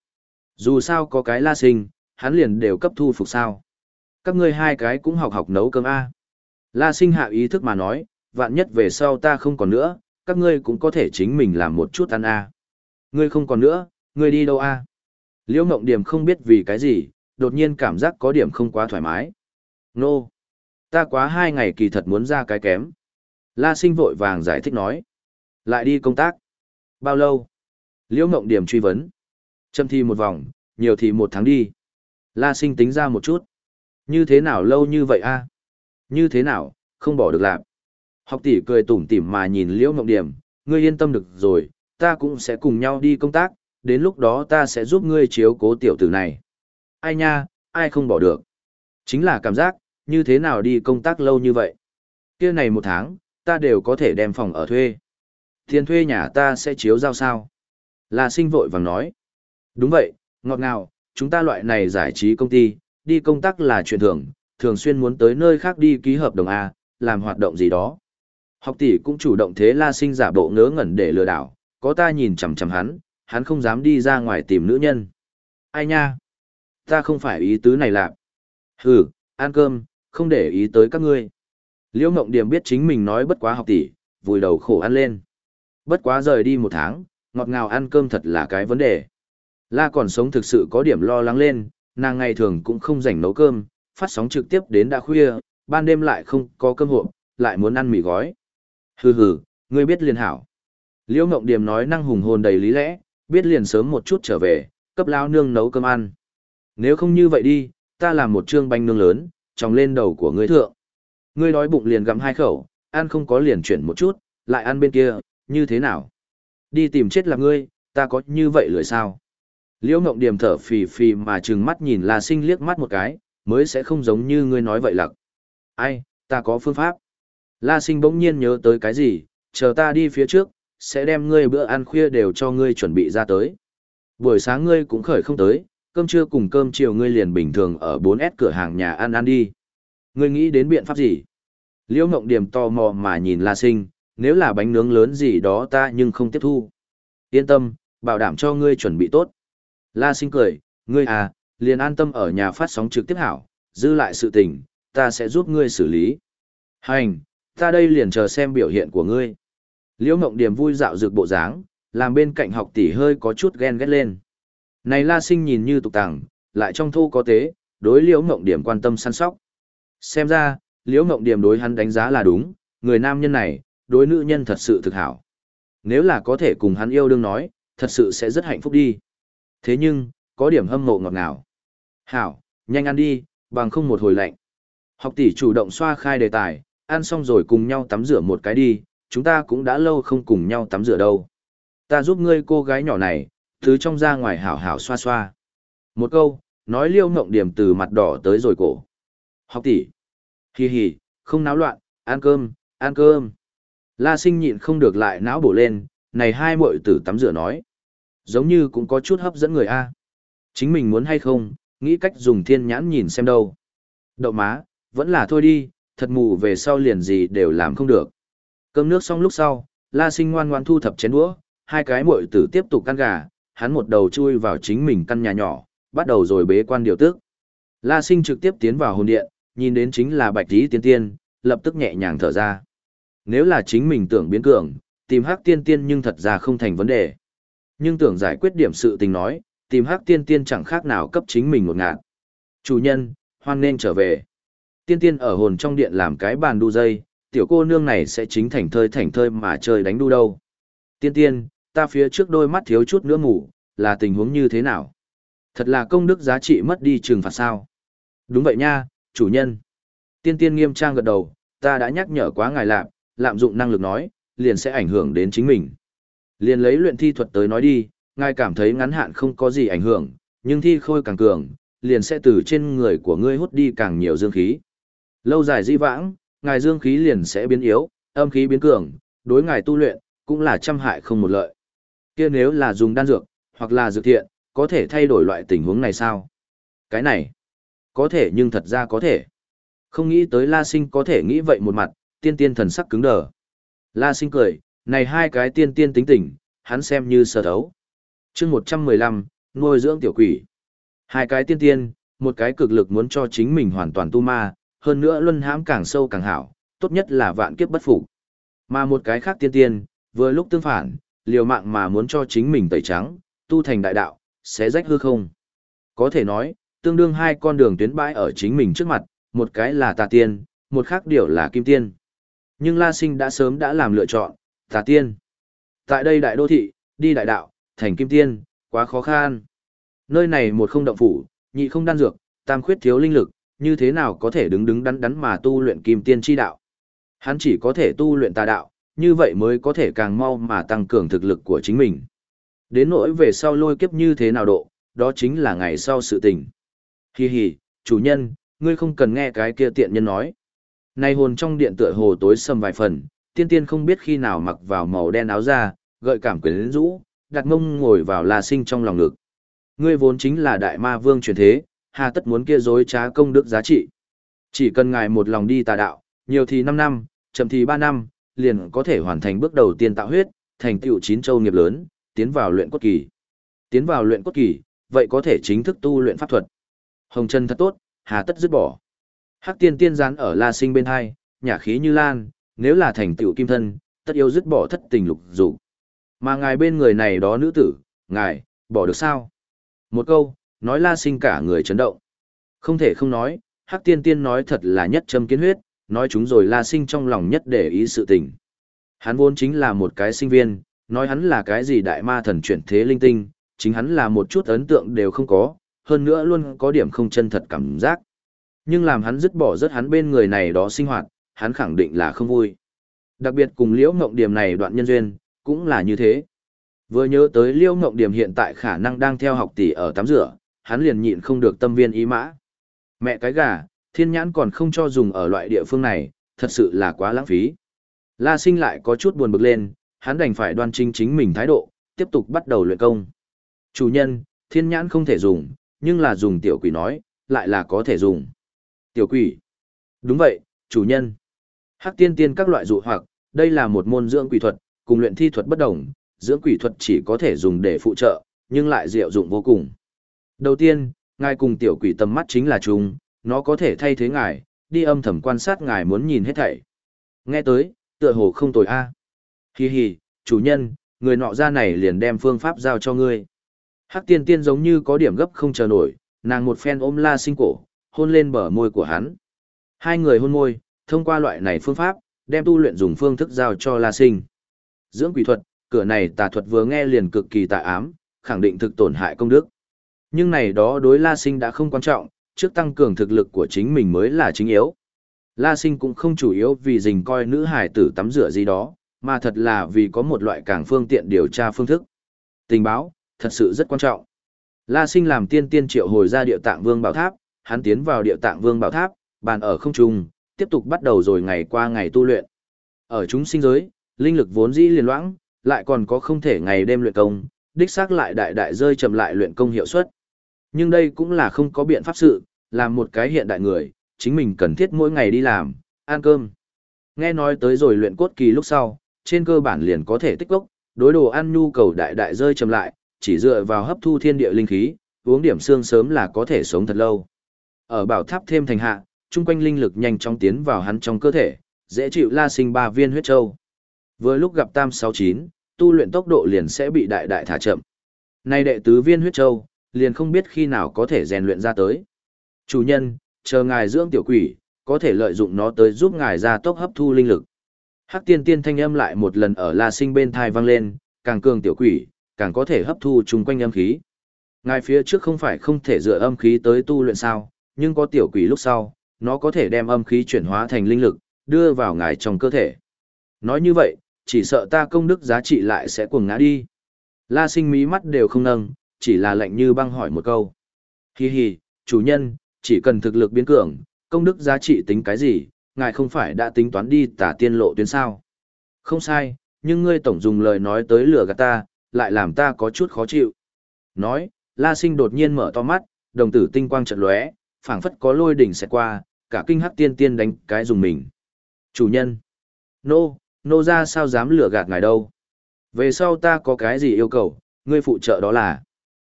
Dù sao có cái la sinh, hắn liền đều cấp thu phục sao. Các ngươi hai cái cũng học học nấu cơm a. La sinh hạ ý thức mà nói, vạn nhất về sau ta không còn nữa, các ngươi cũng có thể chính mình làm một chút ăn a. Ngươi không còn nữa, ngươi đi đâu a? Liễu Ngộng Điểm không biết vì cái gì, đột nhiên cảm giác có điểm không quá thoải mái. Nô! No. Ta quá hai ngày kỳ thật muốn ra cái kém. La sinh vội vàng giải thích nói. Lại đi công tác. Bao lâu? Liễu Ngộng Điểm truy vấn. Châm thi một vòng, nhiều thì một tháng đi. La sinh tính ra một chút. Như thế nào lâu như vậy a? Như thế nào, không bỏ được làm. Học tỷ cười tủm tỉm mà nhìn Liễu Ngộng Điểm, ngươi yên tâm được rồi, ta cũng sẽ cùng nhau đi công tác, đến lúc đó ta sẽ giúp ngươi chiếu cố tiểu tử này. Ai nha, ai không bỏ được. Chính là cảm giác, như thế nào đi công tác lâu như vậy. kia này một tháng, ta đều có thể đem phòng ở thuê. Tiền thuê nhà ta sẽ chiếu giao sao. Là sinh vội vàng nói. Đúng vậy, ngọt ngào, chúng ta loại này giải trí công ty, đi công tác là chuyện thường, thường xuyên muốn tới nơi khác đi ký hợp đồng A, làm hoạt động gì đó. Học tỷ cũng chủ động thế la sinh giả bộ ngớ ngẩn để lừa đảo, có ta nhìn chằm chằm hắn, hắn không dám đi ra ngoài tìm nữ nhân. Ai nha? Ta không phải ý tứ này lạc. Hừ, ăn cơm, không để ý tới các ngươi. Liễu Ngộng Điểm biết chính mình nói bất quá học tỷ, vùi đầu khổ ăn lên. Bất quá rời đi một tháng, ngọt ngào ăn cơm thật là cái vấn đề. La còn sống thực sự có điểm lo lắng lên, nàng ngày thường cũng không rảnh nấu cơm, phát sóng trực tiếp đến đã khuya, ban đêm lại không có cơm hộp, lại muốn ăn mì gói. Hừ hừ, ngươi biết liền hảo. Liễu Ngộng Điểm nói năng hùng hồn đầy lý lẽ, biết liền sớm một chút trở về, cấp lao nương nấu cơm ăn. Nếu không như vậy đi, ta làm một trương bánh nướng lớn, tròng lên đầu của ngươi thượng. Ngươi đói bụng liền gặm hai khẩu, ăn không có liền chuyển một chút, lại ăn bên kia, như thế nào? Đi tìm chết là ngươi, ta có như vậy lười sao? Liễu Ngộng Điểm thở phì phì mà trừng mắt nhìn La Sinh liếc mắt một cái, mới sẽ không giống như ngươi nói vậy lặc. Ai, ta có phương pháp. La Sinh bỗng nhiên nhớ tới cái gì, chờ ta đi phía trước, sẽ đem ngươi bữa ăn khuya đều cho ngươi chuẩn bị ra tới. Buổi sáng ngươi cũng khởi không tới, cơm trưa cùng cơm chiều ngươi liền bình thường ở 4S cửa hàng nhà ăn ăn đi. Ngươi nghĩ đến biện pháp gì? Liễu Ngộng Điểm tò mò mà nhìn La Sinh, nếu là bánh nướng lớn gì đó ta nhưng không tiếp thu. Yên tâm, bảo đảm cho ngươi chuẩn bị tốt. La Sinh cười, ngươi à, liền an tâm ở nhà phát sóng trực tiếp hảo, dư lại sự tình, ta sẽ giúp ngươi xử lý. Hành, ta đây liền chờ xem biểu hiện của ngươi. Liễu Ngộng Điểm vui dạo dược bộ dáng, làm bên cạnh học tỷ hơi có chút ghen ghét lên. Này La Sinh nhìn như tục tằng, lại trong thu có tế, đối Liễu Ngộng Điểm quan tâm săn sóc. Xem ra, Liễu Ngộng Điểm đối hắn đánh giá là đúng, người nam nhân này, đối nữ nhân thật sự thực hảo. Nếu là có thể cùng hắn yêu đương nói, thật sự sẽ rất hạnh phúc đi. Thế nhưng, có điểm hâm mộ ngọt ngào. Hảo, nhanh ăn đi, bằng không một hồi lạnh. Học tỷ chủ động xoa khai đề tài, ăn xong rồi cùng nhau tắm rửa một cái đi, chúng ta cũng đã lâu không cùng nhau tắm rửa đâu. Ta giúp ngươi cô gái nhỏ này, thứ trong ra ngoài hảo hảo xoa xoa. Một câu, nói liêu mộng điểm từ mặt đỏ tới rồi cổ. Học tỷ. Hì hì, không náo loạn, ăn cơm, ăn cơm. La sinh nhịn không được lại náo bổ lên, này hai muội tử tắm rửa nói. Giống như cũng có chút hấp dẫn người a. Chính mình muốn hay không, nghĩ cách dùng thiên nhãn nhìn xem đâu. Đậu má, vẫn là thôi đi, thật mù về sau liền gì đều làm không được. Cơm nước xong lúc sau, La Sinh ngoan ngoan thu thập chén đũa, hai cái muội tử tiếp tục căn gà, hắn một đầu chui vào chính mình căn nhà nhỏ, bắt đầu rồi bế quan điều tức. La Sinh trực tiếp tiến vào hồn điện, nhìn đến chính là Bạch Tí Tiên Tiên, lập tức nhẹ nhàng thở ra. Nếu là chính mình tưởng biến cường, tìm Hắc Tiên Tiên nhưng thật ra không thành vấn đề. Nhưng tưởng giải quyết điểm sự tình nói, tìm Hắc Tiên Tiên chẳng khác nào cấp chính mình một ngạn. Chủ nhân, hoan nên trở về. Tiên Tiên ở hồn trong điện làm cái bàn đu dây, tiểu cô nương này sẽ chính thành thơi thành thơi mà chơi đánh đu đâu. Tiên tiên, ta phía trước đôi mắt thiếu chút nữa ngủ, là tình huống như thế nào? Thật là công đức giá trị mất đi trừng phạt sao? Đúng vậy nha, chủ nhân. Tiên tiên nghiêm trang gật đầu, ta đã nhắc nhở quá ngài lạm, lạm dụng năng lực nói, liền sẽ ảnh hưởng đến chính mình. Liền lấy luyện thi thuật tới nói đi, ngài cảm thấy ngắn hạn không có gì ảnh hưởng, nhưng thi khôi càng cường, liền sẽ từ trên người của ngươi hút đi càng nhiều dương khí. Lâu dài di vãng, ngài dương khí liền sẽ biến yếu, âm khí biến cường, đối ngài tu luyện, cũng là trăm hại không một lợi. Kia nếu là dùng đan dược, hoặc là dược thiện, có thể thay đổi loại tình huống này sao? Cái này, có thể nhưng thật ra có thể. Không nghĩ tới La Sinh có thể nghĩ vậy một mặt, tiên tiên thần sắc cứng đờ. La Sinh cười, này hai cái tiên tiên tính tình, hắn xem như sở thấu. chương 115, nuôi dưỡng tiểu quỷ. Hai cái tiên tiên, một cái cực lực muốn cho chính mình hoàn toàn tu ma, hơn nữa luân hãm càng sâu càng hảo, tốt nhất là vạn kiếp bất phục. Mà một cái khác tiên tiên, vừa lúc tương phản, liều mạng mà muốn cho chính mình tẩy trắng, tu thành đại đạo, sẽ rách hư không. Có thể nói, tương đương hai con đường tuyến bãi ở chính mình trước mặt, một cái là tà tiên, một khác điều là kim tiên. Nhưng La Sinh đã sớm đã làm lựa chọn, tà tiên. Tại đây đại đô thị, đi đại đạo, thành kim tiên, quá khó khăn. Nơi này một không động phủ, nhị không đan dược, tam khuyết thiếu linh lực, như thế nào có thể đứng đứng đắn đắn mà tu luyện kim tiên chi đạo. Hắn chỉ có thể tu luyện tà đạo, như vậy mới có thể càng mau mà tăng cường thực lực của chính mình. Đến nỗi về sau lôi kiếp như thế nào độ, đó chính là ngày sau sự tình. Hi hi, chủ nhân, ngươi không cần nghe cái kia tiện nhân nói. Nay hồn trong điện tựa hồ tối sầm vài phần, tiên tiên không biết khi nào mặc vào màu đen áo ra, gợi cảm quyến rũ, đặt mông ngồi vào la sinh trong lòng ngực. Ngươi vốn chính là đại ma vương truyền thế, hà tất muốn kia dối trá công đức giá trị. Chỉ cần ngài một lòng đi tà đạo, nhiều thì 5 năm, chậm thì 3 năm, liền có thể hoàn thành bước đầu tiên tạo huyết, thành tựu chín châu nghiệp lớn, tiến vào luyện cốt kỳ. Tiến vào luyện cốt kỳ, vậy có thể chính thức tu luyện pháp thuật. Hồng chân thật tốt, hà tất dứt bỏ. Hắc tiên tiên gián ở La Sinh bên hai, nhả khí như lan, nếu là thành tựu kim thân, tất yêu dứt bỏ thất tình lục dục. Mà ngài bên người này đó nữ tử, ngài, bỏ được sao? Một câu, nói La Sinh cả người chấn động. Không thể không nói, Hắc tiên tiên nói thật là nhất châm kiến huyết, nói chúng rồi La Sinh trong lòng nhất để ý sự tình. Hắn vốn chính là một cái sinh viên, nói hắn là cái gì đại ma thần chuyển thế linh tinh, chính hắn là một chút ấn tượng đều không có, hơn nữa luôn có điểm không chân thật cảm giác. Nhưng làm hắn dứt bỏ rất hắn bên người này đó sinh hoạt, hắn khẳng định là không vui. Đặc biệt cùng Liễu Ngộng Điểm này đoạn nhân duyên, cũng là như thế. Vừa nhớ tới Liễu Ngộng Điểm hiện tại khả năng đang theo học tỷ ở tắm rửa, hắn liền nhịn không được tâm viên ý mã. Mẹ cái gà, thiên nhãn còn không cho dùng ở loại địa phương này, thật sự là quá lãng phí. La sinh lại có chút buồn bực lên, hắn đành phải đoan chính chính mình thái độ, tiếp tục bắt đầu luyện công. Chủ nhân, thiên nhãn không thể dùng, nhưng là dùng tiểu quỷ nói, lại là có thể dùng. Tiểu quỷ. Đúng vậy, chủ nhân. Hắc tiên tiên các loại dụ hoặc, đây là một môn dưỡng quỷ thuật, cùng luyện thi thuật bất đồng, dưỡng quỷ thuật chỉ có thể dùng để phụ trợ, nhưng lại diệu dụng vô cùng. Đầu tiên, ngài cùng tiểu quỷ tầm mắt chính là chung, nó có thể thay thế ngài, đi âm thầm quan sát ngài muốn nhìn hết thảy. Nghe tới, tựa hồ không tồi a. À. Hi hi, chủ nhân, người nọ ra này liền đem phương pháp giao cho ngươi. Hắc tiên tiên giống như có điểm gấp không chờ nổi, nàng một phen ôm la sinh cổ, hôn lên bờ môi của hắn. Hai người hôn môi, thông qua loại này phương pháp, đem tu luyện dùng phương thức giao cho la sinh. Dưỡng quỷ thuật, cửa này tà thuật vừa nghe liền cực kỳ tà ám, khẳng định thực tổn hại công đức. Nhưng này đó đối la sinh đã không quan trọng, trước tăng cường thực lực của chính mình mới là chính yếu. La sinh cũng không chủ yếu vì dình coi nữ hải tử tắm rửa gì đó, mà thật là vì có một loại càng phương tiện điều tra phương thức. Tình báo, thật sự rất quan trọng. La sinh làm tiên tiên triệu hồi ra địa tạng vương bảo tháp, hắn tiến vào địa tạng vương bảo tháp, bàn ở không trung, tiếp tục bắt đầu rồi ngày qua ngày tu luyện. Ở chúng sinh giới, linh lực vốn dĩ liền loãng, lại còn có không thể ngày đêm luyện công, đích xác lại đại đại rơi chậm lại luyện công hiệu suất. Nhưng đây cũng là không có biện pháp sự, làm một cái hiện đại người, chính mình cần thiết mỗi ngày đi làm, ăn cơm. Nghe nói tới rồi luyện cốt kỳ lúc sau, trên cơ bản liền có thể tích lốc, đối đồ ăn nhu cầu đại đại rơi chậm lại, chỉ dựa vào hấp thu thiên địa linh khí, uống điểm xương sớm là có thể sống thật lâu. Ở bảo tháp thêm thành hạ, trung quanh linh lực nhanh chóng tiến vào hắn trong cơ thể, dễ chịu la sinh ba viên huyết châu. Vừa lúc gặp tam sáu chín, tu luyện tốc độ liền sẽ bị đại đại thả chậm. Nay đệ tứ viên huyết châu, liền không biết khi nào có thể rèn luyện ra tới. Chủ nhân, chờ ngài dưỡng tiểu quỷ, có thể lợi dụng nó tới giúp ngài ra tốc hấp thu linh lực. Hắc tiên tiên thanh âm lại một lần ở la sinh bên thai vang lên, càng cường tiểu quỷ, càng có thể hấp thu chung quanh âm khí. Ngài phía trước không phải không thể dựa âm khí tới tu luyện sao, nhưng có tiểu quỷ lúc sau, nó có thể đem âm khí chuyển hóa thành linh lực, đưa vào ngài trong cơ thể. Nói như vậy, chỉ sợ ta công đức giá trị lại sẽ cuồng ngã đi. La sinh mí mắt đều không nâng, chỉ là lệnh như băng hỏi một câu. Hi hi, chủ nhân, chỉ cần thực lực biến cường, công đức giá trị tính cái gì, ngài không phải đã tính toán đi tả tiên lộ tuyến sao. Không sai, nhưng ngươi tổng dùng lời nói tới lừa gạt ta, lại làm ta có chút khó chịu. Nói, La Sinh đột nhiên mở to mắt, đồng tử tinh quang trận lóe, phảng phất có lôi đỉnh sẽ qua, cả kinh hắc tiên tiên đánh cái dùng mình. Chủ nhân. Nô, nô ra sao dám lừa gạt ngài đâu. Về sau ta có cái gì yêu cầu, ngươi phụ trợ đó là.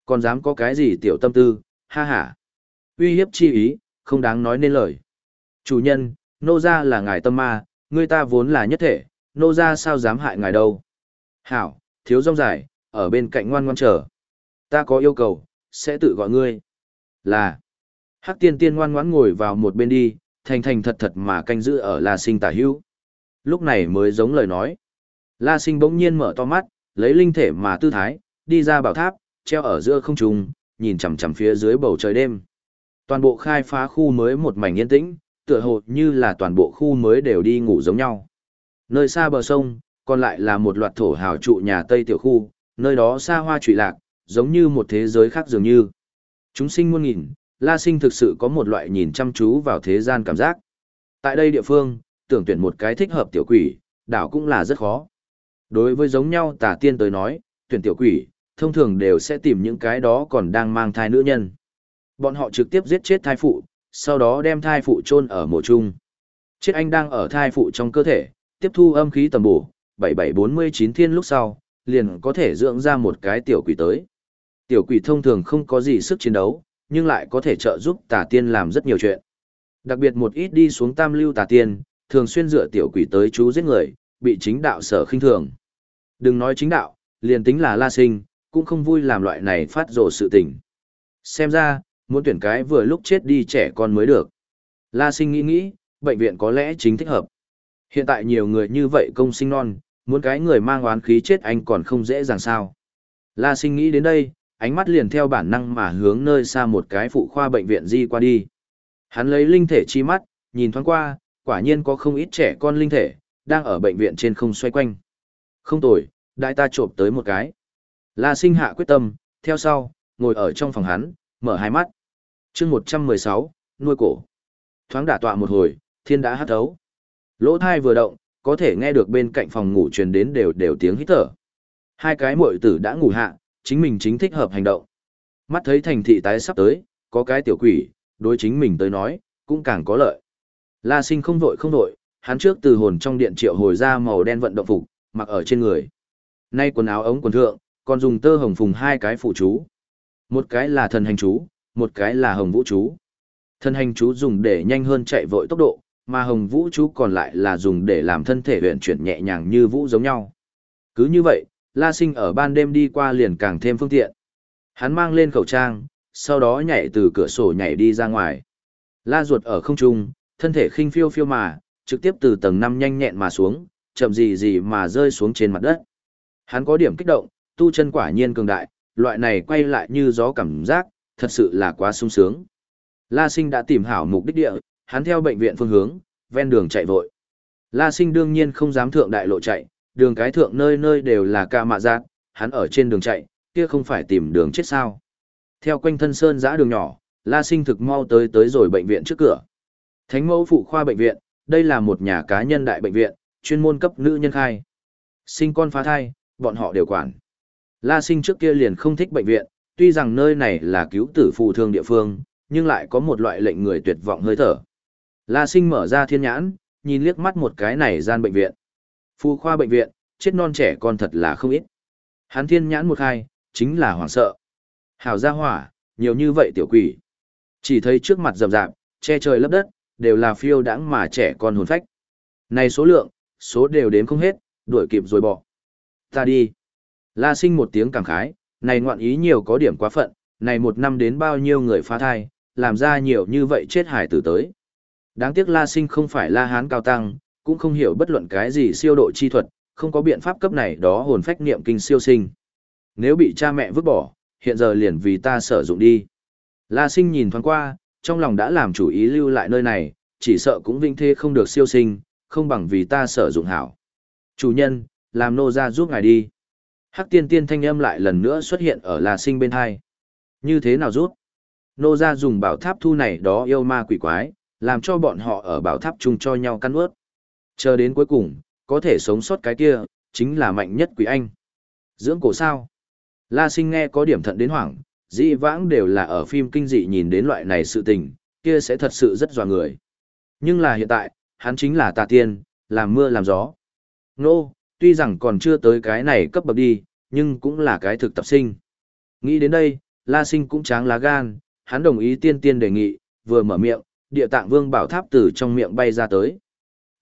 Còn dám có cái gì tiểu tâm tư, ha ha. Uy hiếp chi ý, không đáng nói nên lời. Chủ nhân, nô ra là ngài tâm ma, người ta vốn là nhất thể, nô ra sao dám hại ngài đâu. Hảo, thiếu rong dài, ở bên cạnh ngoan ngoan chờ. Ta có yêu cầu, sẽ tự gọi ngươi. Là. Hắc tiên tiên ngoan ngoãn ngồi vào một bên đi, thành thành thật thật mà canh giữ ở La Sinh tả hữu. Lúc này mới giống lời nói. La Sinh bỗng nhiên mở to mắt, lấy linh thể mà tư thái, đi ra bảo tháp, treo ở giữa không trung, nhìn chằm chằm phía dưới bầu trời đêm. Toàn bộ khai phá khu mới một mảnh yên tĩnh, tựa hồ như là toàn bộ khu mới đều đi ngủ giống nhau. Nơi xa bờ sông, còn lại là một loạt thổ hào trụ nhà Tây tiểu khu, nơi đó xa hoa trụy lạc, giống như một thế giới khác dường như. Chúng sinh muôn nghìn, La Sinh thực sự có một loại nhìn chăm chú vào thế gian cảm giác. Tại đây địa phương, tưởng tuyển một cái thích hợp tiểu quỷ, đảo cũng là rất khó. Đối với giống nhau tà tiên tới nói, tuyển tiểu quỷ, thông thường đều sẽ tìm những cái đó còn đang mang thai nữ nhân. Bọn họ trực tiếp giết chết thai phụ, sau đó đem thai phụ chôn ở mộ chung. Chết anh đang ở thai phụ trong cơ thể, tiếp thu âm khí tầm bổ, 7749 thiên lúc sau, liền có thể dưỡng ra một cái tiểu quỷ tới. Tiểu quỷ thông thường không có gì sức chiến đấu, nhưng lại có thể trợ giúp tà tiên làm rất nhiều chuyện. Đặc biệt một ít đi xuống tam lưu tà tiên, thường xuyên dựa tiểu quỷ tới chú giết người, bị chính đạo sở khinh thường. Đừng nói chính đạo, liền tính là la sinh, cũng không vui làm loại này phát rồ sự tình. Xem ra, muốn tuyển cái vừa lúc chết đi trẻ con mới được. La sinh nghĩ nghĩ, bệnh viện có lẽ chính thích hợp. Hiện tại nhiều người như vậy công sinh non, muốn cái người mang oán khí chết anh còn không dễ dàng sao. La sinh nghĩ đến đây, ánh mắt liền theo bản năng mà hướng nơi xa một cái phụ khoa bệnh viện di qua đi. Hắn lấy linh thể chi mắt, nhìn thoáng qua, quả nhiên có không ít trẻ con linh thể, đang ở bệnh viện trên không xoay quanh. Không tồi, đại ta trộm tới một cái. La sinh hạ quyết tâm, theo sau, ngồi ở trong phòng hắn, mở hai mắt. chương 116, nuôi cổ. Thoáng đả tọa một hồi, thiên đã hát thấu. Lỗ thai vừa động, có thể nghe được bên cạnh phòng ngủ truyền đến đều đều tiếng hít thở. Hai cái muội tử đã ngủ hạ, chính mình chính thích hợp hành động. Mắt thấy thành thị tái sắp tới, có cái tiểu quỷ, đối chính mình tới nói, cũng càng có lợi. La sinh không vội không vội, hắn trước từ hồn trong điện triệu hồi ra màu đen vận động phục, mặc ở trên người. Nay quần áo ống quần thượng, còn dùng tơ hồng phùng hai cái phụ chú. Một cái là thần hành chú, một cái là hồng vũ chú. Thần hành chú dùng để nhanh hơn chạy vội tốc độ, mà hồng vũ chú còn lại là dùng để làm thân thể huyện chuyển nhẹ nhàng như vũ giống nhau. Cứ như vậy, La Sinh ở ban đêm đi qua liền càng thêm phương tiện. Hắn mang lên khẩu trang, sau đó nhảy từ cửa sổ nhảy đi ra ngoài. La ruột ở không trung, thân thể khinh phiêu phiêu mà, trực tiếp từ tầng 5 nhanh nhẹn mà xuống, chậm gì gì mà rơi xuống trên mặt đất. Hắn có điểm kích động, tu chân quả nhiên cường đại, loại này quay lại như gió cảm giác, thật sự là quá sung sướng. La Sinh đã tìm hảo mục đích địa, hắn theo bệnh viện phương hướng, ven đường chạy vội. La Sinh đương nhiên không dám thượng đại lộ chạy, đường cái thượng nơi nơi đều là ca mạ giác, hắn ở trên đường chạy, kia không phải tìm đường chết sao. Theo quanh thân sơn giã đường nhỏ, La Sinh thực mau tới tới rồi bệnh viện trước cửa. Thánh mẫu phụ khoa bệnh viện, đây là một nhà cá nhân đại bệnh viện, chuyên môn cấp nữ nhân khai. Sinh con phá thai, bọn họ đều quản. La Sinh trước kia liền không thích bệnh viện, tuy rằng nơi này là cứu tử phù thương địa phương, nhưng lại có một loại lệnh người tuyệt vọng hơi thở. La Sinh mở ra thiên nhãn, nhìn liếc mắt một cái này gian bệnh viện. Phu khoa bệnh viện, chết non trẻ con thật là không ít. Hắn thiên nhãn một hai, chính là hoảng sợ. Hào gia hỏa, nhiều như vậy tiểu quỷ. Chỉ thấy trước mặt rầm rạp, che trời lấp đất, đều là phiêu đãng mà trẻ con hồn phách. Này số lượng, số đều đếm không hết, đuổi kịp rồi bỏ. Ta đi. La sinh một tiếng cảm khái, này ngoạn ý nhiều có điểm quá phận, này một năm đến bao nhiêu người phá thai, làm ra nhiều như vậy chết hải tử tới. Đáng tiếc La sinh không phải La hán cao tăng, cũng không hiểu bất luận cái gì siêu độ chi thuật, không có biện pháp cấp này đó hồn phách niệm kinh siêu sinh. Nếu bị cha mẹ vứt bỏ, hiện giờ liền vì ta sử dụng đi. La sinh nhìn thoáng qua, trong lòng đã làm chủ ý lưu lại nơi này, chỉ sợ cũng vinh thế không được siêu sinh, không bằng vì ta sử dụng hảo. Chủ nhân, làm nô ra giúp ngài đi. Hắc tiên tiên thanh âm lại lần nữa xuất hiện ở La sinh bên hai. Như thế nào rút? Nô ra dùng bảo tháp thu này đó yêu ma quỷ quái, làm cho bọn họ ở bảo tháp chung cho nhau căn ướt. Chờ đến cuối cùng, có thể sống sót cái kia, chính là mạnh nhất quỷ anh. Dưỡng cổ sao? La sinh nghe có điểm thận đến hoảng, dĩ vãng đều là ở phim kinh dị nhìn đến loại này sự tình, kia sẽ thật sự rất dọa người. Nhưng là hiện tại, hắn chính là tà tiên, làm mưa làm gió. Nô, tuy rằng còn chưa tới cái này cấp bậc đi, nhưng cũng là cái thực tập sinh. Nghĩ đến đây, La Sinh cũng tráng lá gan, hắn đồng ý tiên tiên đề nghị, vừa mở miệng, địa tạng vương bảo tháp từ trong miệng bay ra tới.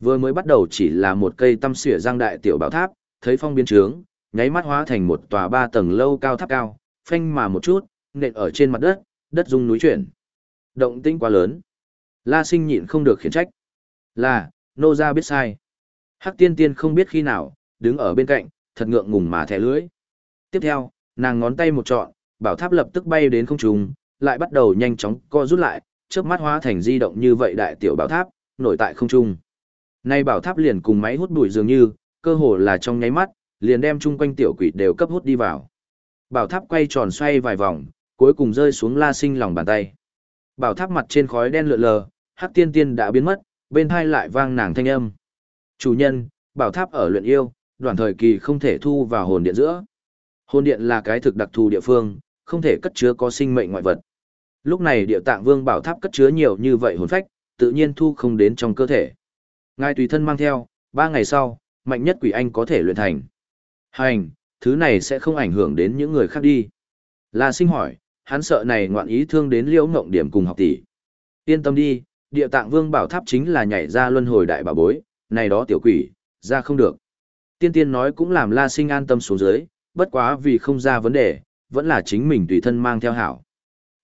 Vừa mới bắt đầu chỉ là một cây tăm xỉa giang đại tiểu bảo tháp, thấy phong biến trướng, nháy mắt hóa thành một tòa ba tầng lâu cao tháp cao, phanh mà một chút, nện ở trên mặt đất, đất rung núi chuyển. Động tĩnh quá lớn. La sinh nhịn không được khiển trách. Là, nô ra biết sai. Hắc tiên tiên không biết khi nào, đứng ở bên cạnh, thật ngượng ngùng mà thẻ lưỡi. Tiếp theo, nàng ngón tay một trọn, bảo tháp lập tức bay đến không trung, lại bắt đầu nhanh chóng co rút lại, chớp mắt hóa thành di động như vậy đại tiểu bảo tháp, nổi tại không trung. Nay bảo tháp liền cùng máy hút bụi dường như, cơ hồ là trong nháy mắt, liền đem chung quanh tiểu quỷ đều cấp hút đi vào. Bảo tháp quay tròn xoay vài vòng, cuối cùng rơi xuống La Sinh lòng bàn tay. Bảo tháp mặt trên khói đen lượn lờ, Hắc Tiên Tiên đã biến mất, bên hai lại vang nàng thanh âm. Chủ nhân, bảo tháp ở luyện yêu, đoạn thời kỳ không thể thu vào hồn điện giữa. Hồn điện là cái thực đặc thù địa phương, không thể cất chứa có sinh mệnh ngoại vật. Lúc này địa tạng vương bảo tháp cất chứa nhiều như vậy hồn phách, tự nhiên thu không đến trong cơ thể. Ngài tùy thân mang theo, ba ngày sau, mạnh nhất quỷ anh có thể luyện thành. Hành, thứ này sẽ không ảnh hưởng đến những người khác đi. La sinh hỏi, hắn sợ này ngoạn ý thương đến liễu ngộng điểm cùng học tỷ. Yên tâm đi, địa tạng vương bảo tháp chính là nhảy ra luân hồi đại bảo bối, này đó tiểu quỷ, ra không được. Tiên tiên nói cũng làm la sinh an tâm xuống dưới, bất quá vì không ra vấn đề, vẫn là chính mình tùy thân mang theo hảo.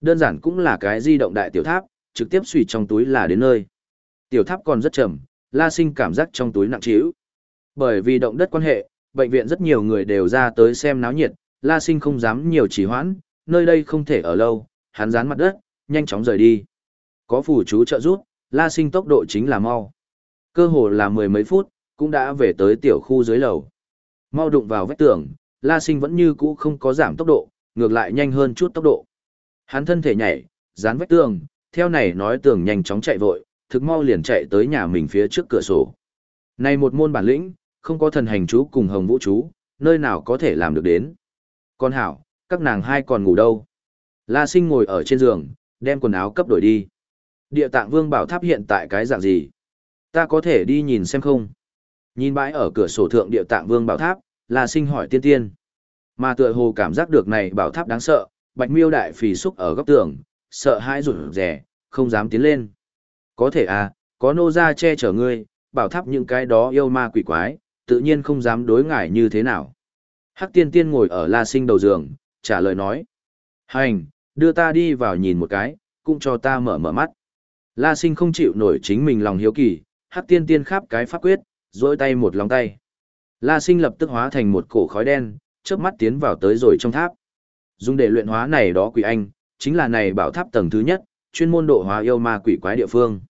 Đơn giản cũng là cái di động đại tiểu tháp, trực tiếp suy trong túi là đến nơi. Tiểu tháp còn rất chậm, la sinh cảm giác trong túi nặng trĩu. Bởi vì động đất quan hệ, bệnh viện rất nhiều người đều ra tới xem náo nhiệt, la sinh không dám nhiều trì hoãn, nơi đây không thể ở lâu, hắn dán mặt đất, nhanh chóng rời đi. Có phù chú trợ giúp, la sinh tốc độ chính là mau. Cơ hồ là mười mấy phút, cũng đã về tới tiểu khu dưới lầu. Mau đụng vào vách tường, la sinh vẫn như cũ không có giảm tốc độ, ngược lại nhanh hơn chút tốc độ. Hắn thân thể nhảy, dán vách tường, theo này nói tường nhanh chóng chạy vội, thực mau liền chạy tới nhà mình phía trước cửa sổ. Này một môn bản lĩnh, không có thần hành chú cùng hồng vũ chú, nơi nào có thể làm được đến. Con hảo, các nàng hai còn ngủ đâu. La sinh ngồi ở trên giường, đem quần áo cấp đổi đi. Địa tạng vương bảo tháp hiện tại cái dạng gì? Ta có thể đi nhìn xem không? Nhìn bãi ở cửa sổ thượng địa tạng vương bảo tháp, La sinh hỏi tiên tiên. Mà tựa hồ cảm giác được này bảo tháp đáng sợ, bạch miêu đại phì xúc ở góc tường, sợ hãi rụt rẻ, không dám tiến lên. Có thể à, có nô ra che chở ngươi, bảo tháp những cái đó yêu ma quỷ quái, tự nhiên không dám đối ngại như thế nào. Hắc tiên tiên ngồi ở la sinh đầu giường, trả lời nói. Hành, đưa ta đi vào nhìn một cái, cũng cho ta mở mở mắt. La sinh không chịu nổi chính mình lòng hiếu kỳ, hắc tiên tiên khắp cái pháp quyết, dỗi tay một lòng tay. La sinh lập tức hóa thành một cổ khói đen, chớp mắt tiến vào tới rồi trong tháp. Dùng để luyện hóa này đó quỷ anh, chính là này bảo tháp tầng thứ nhất, chuyên môn độ hóa yêu ma quỷ quái địa phương.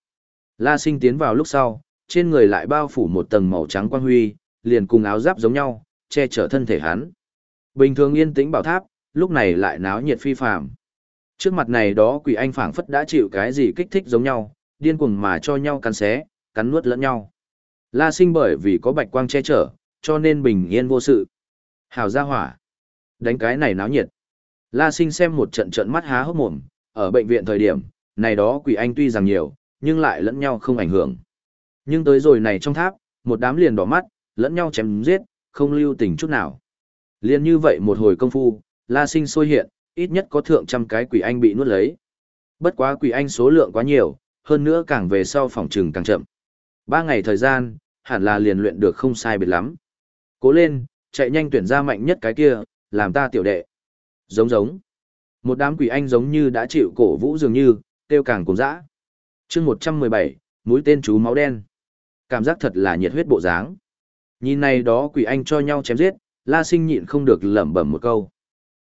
La sinh tiến vào lúc sau, trên người lại bao phủ một tầng màu trắng quang huy, liền cùng áo giáp giống nhau, che chở thân thể hắn. Bình thường yên tĩnh bảo tháp, lúc này lại náo nhiệt phi phàm. Trước mặt này đó quỷ anh phảng phất đã chịu cái gì kích thích giống nhau, điên cuồng mà cho nhau cắn xé, cắn nuốt lẫn nhau. La sinh bởi vì có bạch quang che chở, cho nên bình yên vô sự. Hào ra hỏa. Đánh cái này náo nhiệt. La sinh xem một trận trận mắt há hốc mồm, ở bệnh viện thời điểm, này đó quỷ anh tuy rằng nhiều, nhưng lại lẫn nhau không ảnh hưởng. Nhưng tới rồi này trong tháp, một đám liền đỏ mắt, lẫn nhau chém giết, không lưu tình chút nào. Liên như vậy một hồi công phu, La Sinh sôi hiện, ít nhất có thượng trăm cái quỷ anh bị nuốt lấy. Bất quá quỷ anh số lượng quá nhiều, hơn nữa càng về sau phòng trừng càng chậm. Ba ngày thời gian, hẳn là liền luyện được không sai biệt lắm. Cố lên, chạy nhanh tuyển ra mạnh nhất cái kia, làm ta tiểu đệ. Giống giống. Một đám quỷ anh giống như đã chịu cổ vũ dường như, tiêu càng cùng dã. chương 117, mũi tên chú máu đen. Cảm giác thật là nhiệt huyết bộ dáng. Nhìn này đó quỷ anh cho nhau chém giết, La Sinh nhịn không được lẩm bẩm một câu.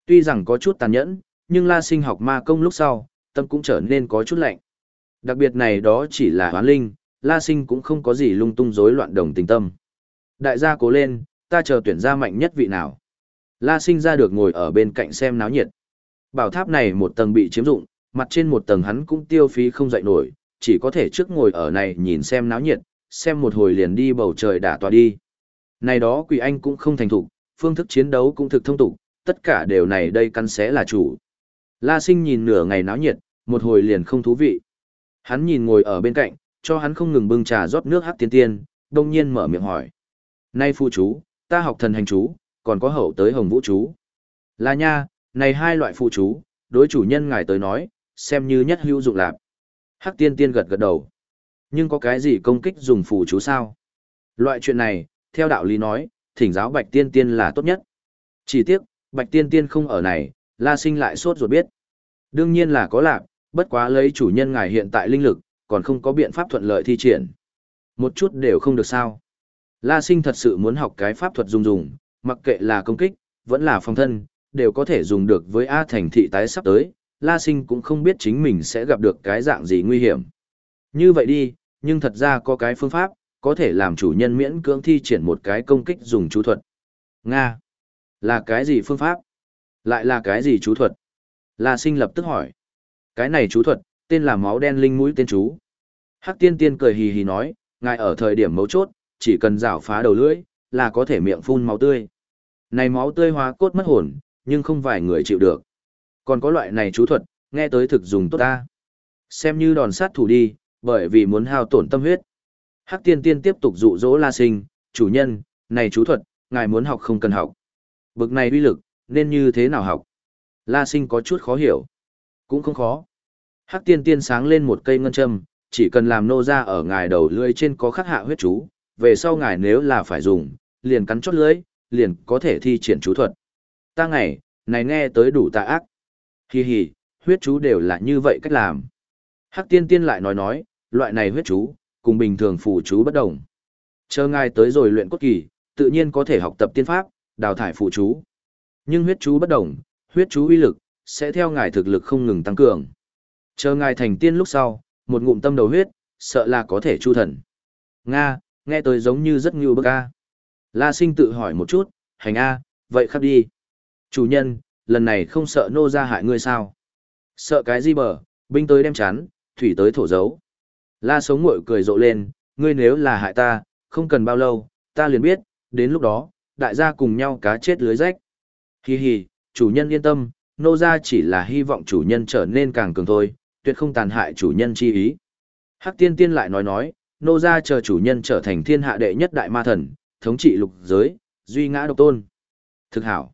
Tuy rằng có chút tàn nhẫn, nhưng La Sinh học ma công lúc sau, tâm cũng trở nên có chút lạnh. Đặc biệt này đó chỉ là hoán linh, La Sinh cũng không có gì lung tung rối loạn đồng tình tâm. Đại gia cố lên, ta chờ tuyển ra mạnh nhất vị nào. La Sinh ra được ngồi ở bên cạnh xem náo nhiệt. Bảo tháp này một tầng bị chiếm dụng, mặt trên một tầng hắn cũng tiêu phí không dậy nổi, chỉ có thể trước ngồi ở này nhìn xem náo nhiệt, xem một hồi liền đi bầu trời đả tòa đi. Này đó quỷ anh cũng không thành thục, phương thức chiến đấu cũng thực thông tục, tất cả đều này đây căn xé là chủ. La sinh nhìn nửa ngày náo nhiệt, một hồi liền không thú vị. Hắn nhìn ngồi ở bên cạnh, cho hắn không ngừng bưng trà rót nước hắc tiên tiên, đông nhiên mở miệng hỏi. Nay phu chú, ta học thần hành chú, còn có hậu tới hồng vũ chú. Là nha, này hai loại phụ chú, đối chủ nhân ngài tới nói, xem như nhất hữu dụng lạc. Hắc tiên tiên gật gật đầu. Nhưng có cái gì công kích dùng phù chú sao? Loại chuyện này, theo đạo lý nói, thỉnh giáo bạch tiên tiên là tốt nhất. Chỉ tiếc, bạch tiên tiên không ở này, la sinh lại sốt ruột biết. Đương nhiên là có lạc, bất quá lấy chủ nhân ngài hiện tại linh lực, còn không có biện pháp thuận lợi thi triển. Một chút đều không được sao. La sinh thật sự muốn học cái pháp thuật dùng dùng, mặc kệ là công kích, vẫn là phòng thân, đều có thể dùng được với A thành thị tái sắp tới, La sinh cũng không biết chính mình sẽ gặp được cái dạng gì nguy hiểm. Như vậy đi, nhưng thật ra có cái phương pháp, có thể làm chủ nhân miễn cưỡng thi triển một cái công kích dùng chú thuật. Nga. Là cái gì phương pháp? Lại là cái gì chú thuật? La sinh lập tức hỏi. Cái này chú thuật, tên là máu đen linh mũi tên chú. Hắc tiên tiên cười hì hì nói, ngài ở thời điểm mấu chốt, chỉ cần rảo phá đầu lưỡi, là có thể miệng phun máu tươi. Này máu tươi hóa cốt mất hồn, nhưng không vài người chịu được. Còn có loại này chú thuật, nghe tới thực dùng tốt ta. Xem như đòn sát thủ đi, bởi vì muốn hao tổn tâm huyết. Hắc tiên tiên tiếp tục dụ dỗ La Sinh, chủ nhân, này chú thuật, ngài muốn học không cần học. Bực này uy lực, nên như thế nào học? La Sinh có chút khó hiểu. Cũng không khó. Hắc tiên tiên sáng lên một cây ngân châm, chỉ cần làm nô ra ở ngài đầu lưỡi trên có khắc hạ huyết chú, về sau ngài nếu là phải dùng, liền cắn chốt lưỡi, liền có thể thi triển chú thuật. Ta ngày, này nghe tới đủ tà ác. Hi hi, huyết chú đều là như vậy cách làm. Hắc tiên tiên lại nói nói, loại này huyết chú, cùng bình thường phù chú bất đồng. Chờ ngài tới rồi luyện cốt kỳ, tự nhiên có thể học tập tiên pháp, đào thải phù chú. Nhưng huyết chú bất đồng, huyết chú uy lực, sẽ theo ngài thực lực không ngừng tăng cường. Chờ ngài thành tiên lúc sau, một ngụm tâm đầu huyết, sợ là có thể chu thần. Nga, nghe tôi giống như rất ngưu bức a. La sinh tự hỏi một chút, hành a, vậy khắp đi. Chủ nhân, lần này không sợ nô ra hại ngươi sao? Sợ cái gì bờ, binh tới đem chán, thủy tới thổ dấu. La sống ngội cười rộ lên, ngươi nếu là hại ta, không cần bao lâu, ta liền biết, đến lúc đó, đại gia cùng nhau cá chết lưới rách. Hi hi, chủ nhân yên tâm, nô ra chỉ là hy vọng chủ nhân trở nên càng cường thôi, tuyệt không tàn hại chủ nhân chi ý. Hắc tiên tiên lại nói nói, nô ra chờ chủ nhân trở thành thiên hạ đệ nhất đại ma thần, thống trị lục giới, duy ngã độc tôn. Thực hảo.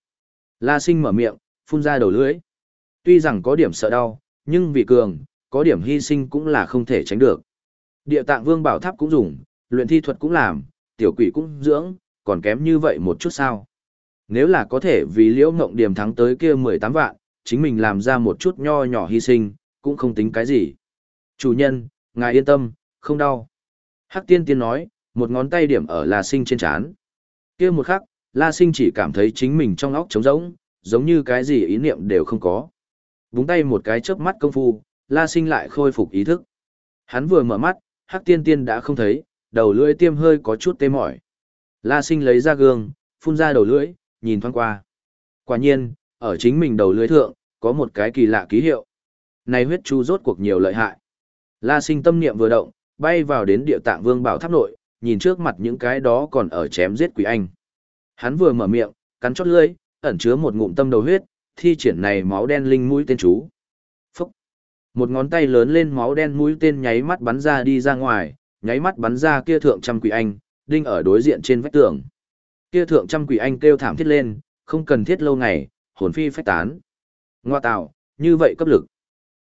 La sinh mở miệng, phun ra đầu lưỡi. Tuy rằng có điểm sợ đau, nhưng vì cường, có điểm hy sinh cũng là không thể tránh được. Địa tạng vương bảo tháp cũng dùng, luyện thi thuật cũng làm, tiểu quỷ cũng dưỡng, còn kém như vậy một chút sao. Nếu là có thể vì liễu ngộng điểm thắng tới kia 18 vạn, chính mình làm ra một chút nho nhỏ hy sinh, cũng không tính cái gì. Chủ nhân, ngài yên tâm, không đau. Hắc tiên tiên nói, một ngón tay điểm ở La Sinh trên chán. kia một khắc, La Sinh chỉ cảm thấy chính mình trong óc trống rỗng, giống như cái gì ý niệm đều không có. Búng tay một cái chớp mắt công phu, La Sinh lại khôi phục ý thức. Hắn vừa mở mắt, Hắc tiên tiên đã không thấy, đầu lưỡi tiêm hơi có chút tê mỏi. La Sinh lấy ra gương, phun ra đầu lưỡi, nhìn thoáng qua. Quả nhiên, ở chính mình đầu lưỡi thượng, có một cái kỳ lạ ký hiệu. Này huyết chu rốt cuộc nhiều lợi hại. La sinh tâm niệm vừa động, bay vào đến địa tạng vương bảo tháp nội, nhìn trước mặt những cái đó còn ở chém giết quỷ anh. Hắn vừa mở miệng, cắn chót lưỡi, ẩn chứa một ngụm tâm đầu huyết, thi triển này máu đen linh mũi tên chú. Phúc! Một ngón tay lớn lên máu đen mũi tên nháy mắt bắn ra đi ra ngoài, nháy mắt bắn ra kia thượng trăm quỷ anh, đinh ở đối diện trên vách tường. Kia thượng trăm quỷ anh kêu thảm thiết lên, không cần thiết lâu ngày, hồn phi phách tán. Ngoa tạo, như vậy cấp lực.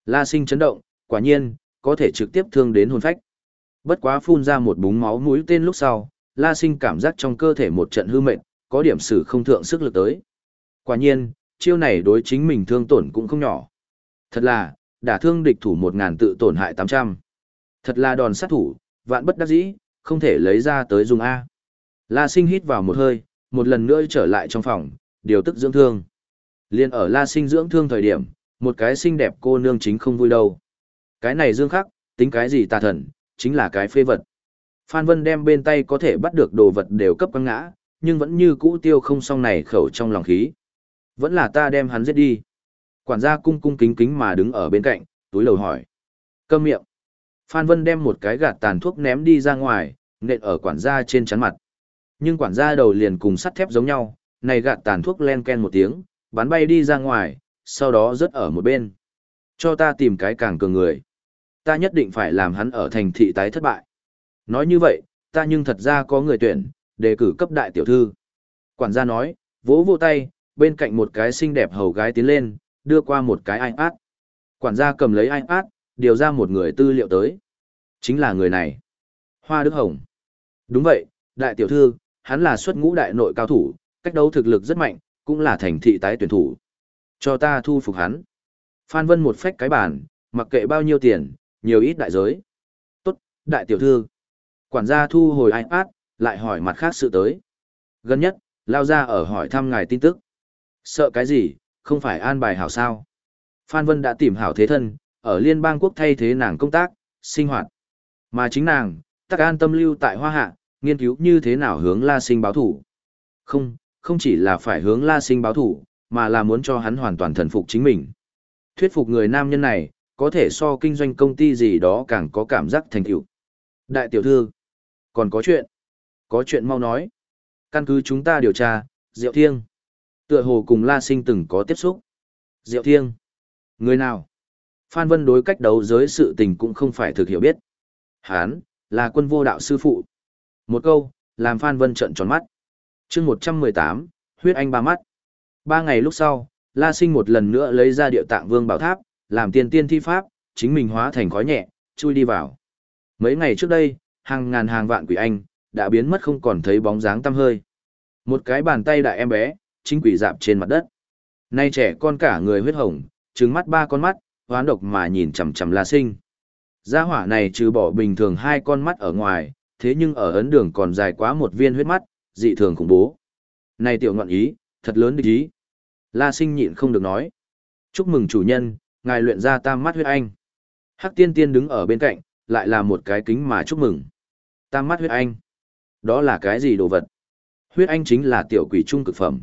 La sinh chấn động, quả nhiên, có thể trực tiếp thương đến hồn phách. Bất quá phun ra một búng máu mũi tên lúc sau, La sinh cảm giác trong cơ thể một trận hư mệt, có điểm sử không thượng sức lực tới. Quả nhiên, chiêu này đối chính mình thương tổn cũng không nhỏ. Thật là, đả thương địch thủ một ngàn tự tổn hại tám trăm. Thật là đòn sát thủ, vạn bất đắc dĩ, không thể lấy ra tới dùng A. La sinh hít vào một hơi, một lần nữa trở lại trong phòng, điều tức dưỡng thương. Liên ở La sinh dưỡng thương thời điểm, một cái xinh đẹp cô nương chính không vui đâu. Cái này dương khắc, tính cái gì tà thần, chính là cái phê vật. Phan Vân đem bên tay có thể bắt được đồ vật đều cấp quăng ngã, nhưng vẫn như cũ tiêu không xong này khẩu trong lòng khí. Vẫn là ta đem hắn giết đi. Quản gia cung cung kính kính mà đứng ở bên cạnh, túi lầu hỏi. Câm miệng. Phan Vân đem một cái gạt tàn thuốc ném đi ra ngoài, nện ở quản gia trên chắn mặt. Nhưng quản gia đầu liền cùng sắt thép giống nhau, này gạt tàn thuốc len ken một tiếng, bắn bay đi ra ngoài, sau đó rớt ở một bên. Cho ta tìm cái càng cường người. Ta nhất định phải làm hắn ở thành thị tái thất bại. Nói như vậy, ta nhưng thật ra có người tuyển, đề cử cấp đại tiểu thư. Quản gia nói, vỗ vỗ tay, bên cạnh một cái xinh đẹp hầu gái tiến lên, đưa qua một cái iPad. Quản gia cầm lấy iPad, điều ra một người tư liệu tới. Chính là người này. Hoa Đức Hồng. Đúng vậy, đại tiểu thư, hắn là xuất ngũ đại nội cao thủ, cách đấu thực lực rất mạnh, cũng là thành thị tái tuyển thủ. Cho ta thu phục hắn. Phan Vân một phách cái bàn, mặc kệ bao nhiêu tiền, nhiều ít đại giới. Tốt, đại tiểu thư. Quản gia thu hồi iPad, lại hỏi mặt khác sự tới. Gần nhất, lao ra ở hỏi thăm ngài tin tức. Sợ cái gì, không phải an bài hảo sao. Phan Vân đã tìm hảo thế thân, ở liên bang quốc thay thế nàng công tác, sinh hoạt. Mà chính nàng, tắc an tâm lưu tại hoa hạ, nghiên cứu như thế nào hướng la sinh báo thủ. Không, không chỉ là phải hướng la sinh báo thủ, mà là muốn cho hắn hoàn toàn thần phục chính mình. Thuyết phục người nam nhân này, có thể so kinh doanh công ty gì đó càng có cảm giác thành tựu. Đại tiểu thư, còn có chuyện. Có chuyện mau nói. Căn cứ chúng ta điều tra, Diệu Thiêng. Tựa hồ cùng La Sinh từng có tiếp xúc. Diệu Thiêng. Người nào? Phan Vân đối cách đấu giới sự tình cũng không phải thực hiểu biết. Hán, là quân vô đạo sư phụ. Một câu, làm Phan Vân trợn tròn mắt. chương 118, huyết anh ba mắt. Ba ngày lúc sau, La Sinh một lần nữa lấy ra địa tạng vương bảo tháp, làm tiên tiên thi pháp, chính mình hóa thành khói nhẹ, chui đi vào. Mấy ngày trước đây, hàng ngàn hàng vạn quỷ anh, đã biến mất không còn thấy bóng dáng tăm hơi. Một cái bàn tay đại em bé, chính quỷ dạp trên mặt đất. Nay trẻ con cả người huyết hồng, trứng mắt ba con mắt, hoán độc mà nhìn chằm chằm La Sinh. Gia hỏa này trừ bỏ bình thường hai con mắt ở ngoài, thế nhưng ở ấn đường còn dài quá một viên huyết mắt, dị thường khủng bố. Này tiểu ngọn ý, thật lớn địch ý. La Sinh nhịn không được nói. Chúc mừng chủ nhân, ngài luyện ra tam mắt huyết anh. Hắc tiên tiên đứng ở bên cạnh, lại là một cái kính mà chúc mừng. Tam mắt huyết anh. Đó là cái gì đồ vật? Huyết anh chính là tiểu quỷ trung cực phẩm.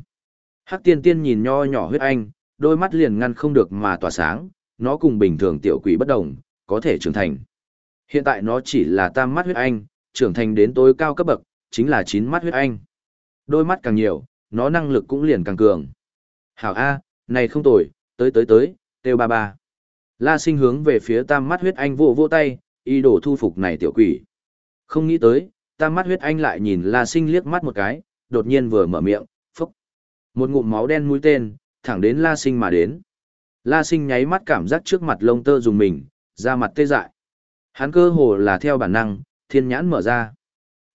Hắc tiên tiên nhìn nho nhỏ huyết anh, đôi mắt liền ngăn không được mà tỏa sáng, nó cùng bình thường tiểu quỷ bất đồng, có thể trưởng thành. Hiện tại nó chỉ là tam mắt huyết anh, trưởng thành đến tối cao cấp bậc, chính là chín mắt huyết anh. Đôi mắt càng nhiều, nó năng lực cũng liền càng cường. Hảo A, này không tồi, tới tới tới, têu ba ba. La sinh hướng về phía tam mắt huyết anh vỗ vỗ tay, y đồ thu phục này tiểu quỷ. Không nghĩ tới, tam mắt huyết anh lại nhìn La sinh liếc mắt một cái, đột nhiên vừa mở miệng, phúc. Một ngụm máu đen mũi tên, thẳng đến La sinh mà đến. La sinh nháy mắt cảm giác trước mặt lông tơ dùng mình, da mặt tê dại. Hắn cơ hồ là theo bản năng, thiên nhãn mở ra.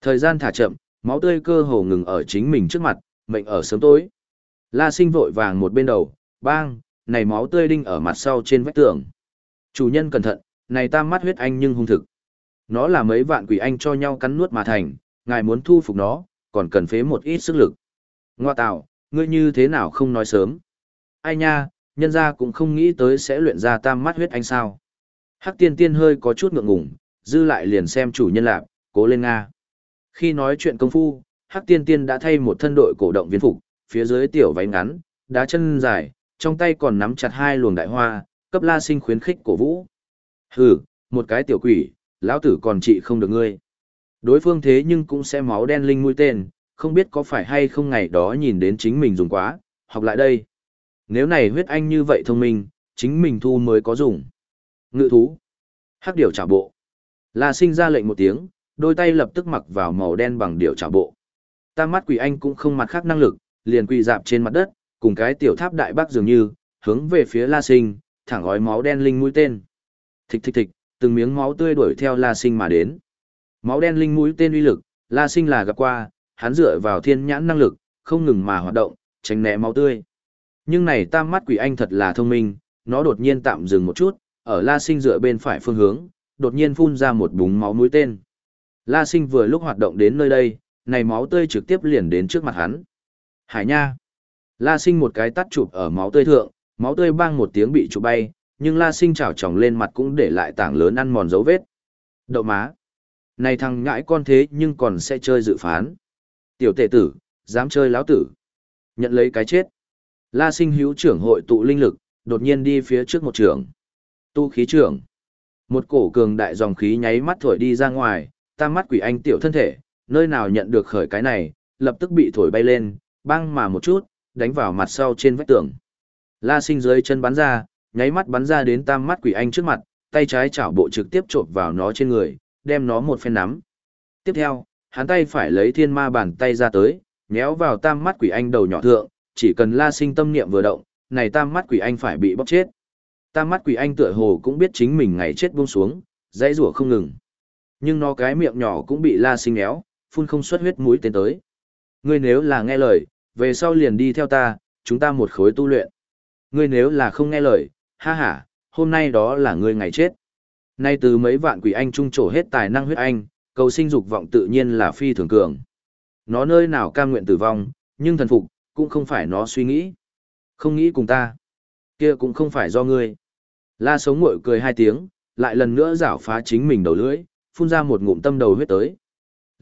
Thời gian thả chậm, máu tươi cơ hồ ngừng ở chính mình trước mặt, mệnh ở sớm tối. La sinh vội vàng một bên đầu, bang, này máu tươi đinh ở mặt sau trên vách tường. Chủ nhân cẩn thận, này tam mắt huyết anh nhưng hung thực. Nó là mấy vạn quỷ anh cho nhau cắn nuốt mà thành, ngài muốn thu phục nó, còn cần phế một ít sức lực. Ngoa tạo, ngươi như thế nào không nói sớm. Ai nha, nhân gia cũng không nghĩ tới sẽ luyện ra tam mắt huyết anh sao. Hắc tiên tiên hơi có chút ngượng ngùng, dư lại liền xem chủ nhân lạc, cố lên Nga. Khi nói chuyện công phu, Hắc tiên tiên đã thay một thân đội cổ động viên phục, phía dưới tiểu váy ngắn, đá chân dài, trong tay còn nắm chặt hai luồng đại hoa, cấp la sinh khuyến khích cổ vũ. Hừ, một cái tiểu quỷ, lão tử còn trị không được ngươi. Đối phương thế nhưng cũng sẽ máu đen linh mũi tên, không biết có phải hay không ngày đó nhìn đến chính mình dùng quá, học lại đây. Nếu này huyết anh như vậy thông minh, chính mình thu mới có dùng. Ngự thú. Hắc điểu trả bộ. La sinh ra lệnh một tiếng, đôi tay lập tức mặc vào màu đen bằng điểu trả bộ. Tam mắt quỷ anh cũng không mặt khác năng lực, liền quỳ dạp trên mặt đất, cùng cái tiểu tháp đại bác dường như, hướng về phía La Sinh, thẳng gói máu đen linh mũi tên. Thịch thịch thịch, từng miếng máu tươi đuổi theo La Sinh mà đến. Máu đen linh mũi tên uy lực, La Sinh là gặp qua, hắn dựa vào thiên nhãn năng lực, không ngừng mà hoạt động, tránh né máu tươi. Nhưng này tam mắt quỷ anh thật là thông minh, nó đột nhiên tạm dừng một chút, ở La Sinh dựa bên phải phương hướng, đột nhiên phun ra một búng máu mũi tên. La Sinh vừa lúc hoạt động đến nơi đây, này máu tươi trực tiếp liền đến trước mặt hắn. Hải nha! La sinh một cái tắt chụp ở máu tươi thượng, máu tươi bang một tiếng bị chụp bay, nhưng la sinh chảo tròng lên mặt cũng để lại tảng lớn ăn mòn dấu vết. Đậu má! Này thằng ngãi con thế nhưng còn sẽ chơi dự phán. Tiểu tệ tử, dám chơi láo tử. Nhận lấy cái chết. La sinh hữu trưởng hội tụ linh lực, đột nhiên đi phía trước một trưởng. Tu khí trưởng. Một cổ cường đại dòng khí nháy mắt thổi đi ra ngoài, tam mắt quỷ anh tiểu thân thể, nơi nào nhận được khởi cái này, lập tức bị thổi bay lên, băng mà một chút, đánh vào mặt sau trên vách tường. La sinh dưới chân bắn ra, nháy mắt bắn ra đến tam mắt quỷ anh trước mặt, tay trái chảo bộ trực tiếp chộp vào nó trên người, đem nó một phen nắm. Tiếp theo, hắn tay phải lấy thiên ma bàn tay ra tới, nhéo vào tam mắt quỷ anh đầu nhỏ thượng, chỉ cần la sinh tâm niệm vừa động, này tam mắt quỷ anh phải bị bóc chết. Tam mắt quỷ anh tựa hồ cũng biết chính mình ngày chết buông xuống, dãy rủa không ngừng. Nhưng nó cái miệng nhỏ cũng bị la sinh éo phun không xuất huyết mũi tên tới. Ngươi nếu là nghe lời, về sau liền đi theo ta, chúng ta một khối tu luyện. Ngươi nếu là không nghe lời, ha ha, hôm nay đó là ngươi ngày chết. Nay từ mấy vạn quỷ anh trung trổ hết tài năng huyết anh, cầu sinh dục vọng tự nhiên là phi thường cường. Nó nơi nào cam nguyện tử vong, nhưng thần phục, cũng không phải nó suy nghĩ. Không nghĩ cùng ta. kia cũng không phải do ngươi. La sống ngội cười hai tiếng, lại lần nữa rảo phá chính mình đầu lưỡi, phun ra một ngụm tâm đầu huyết tới.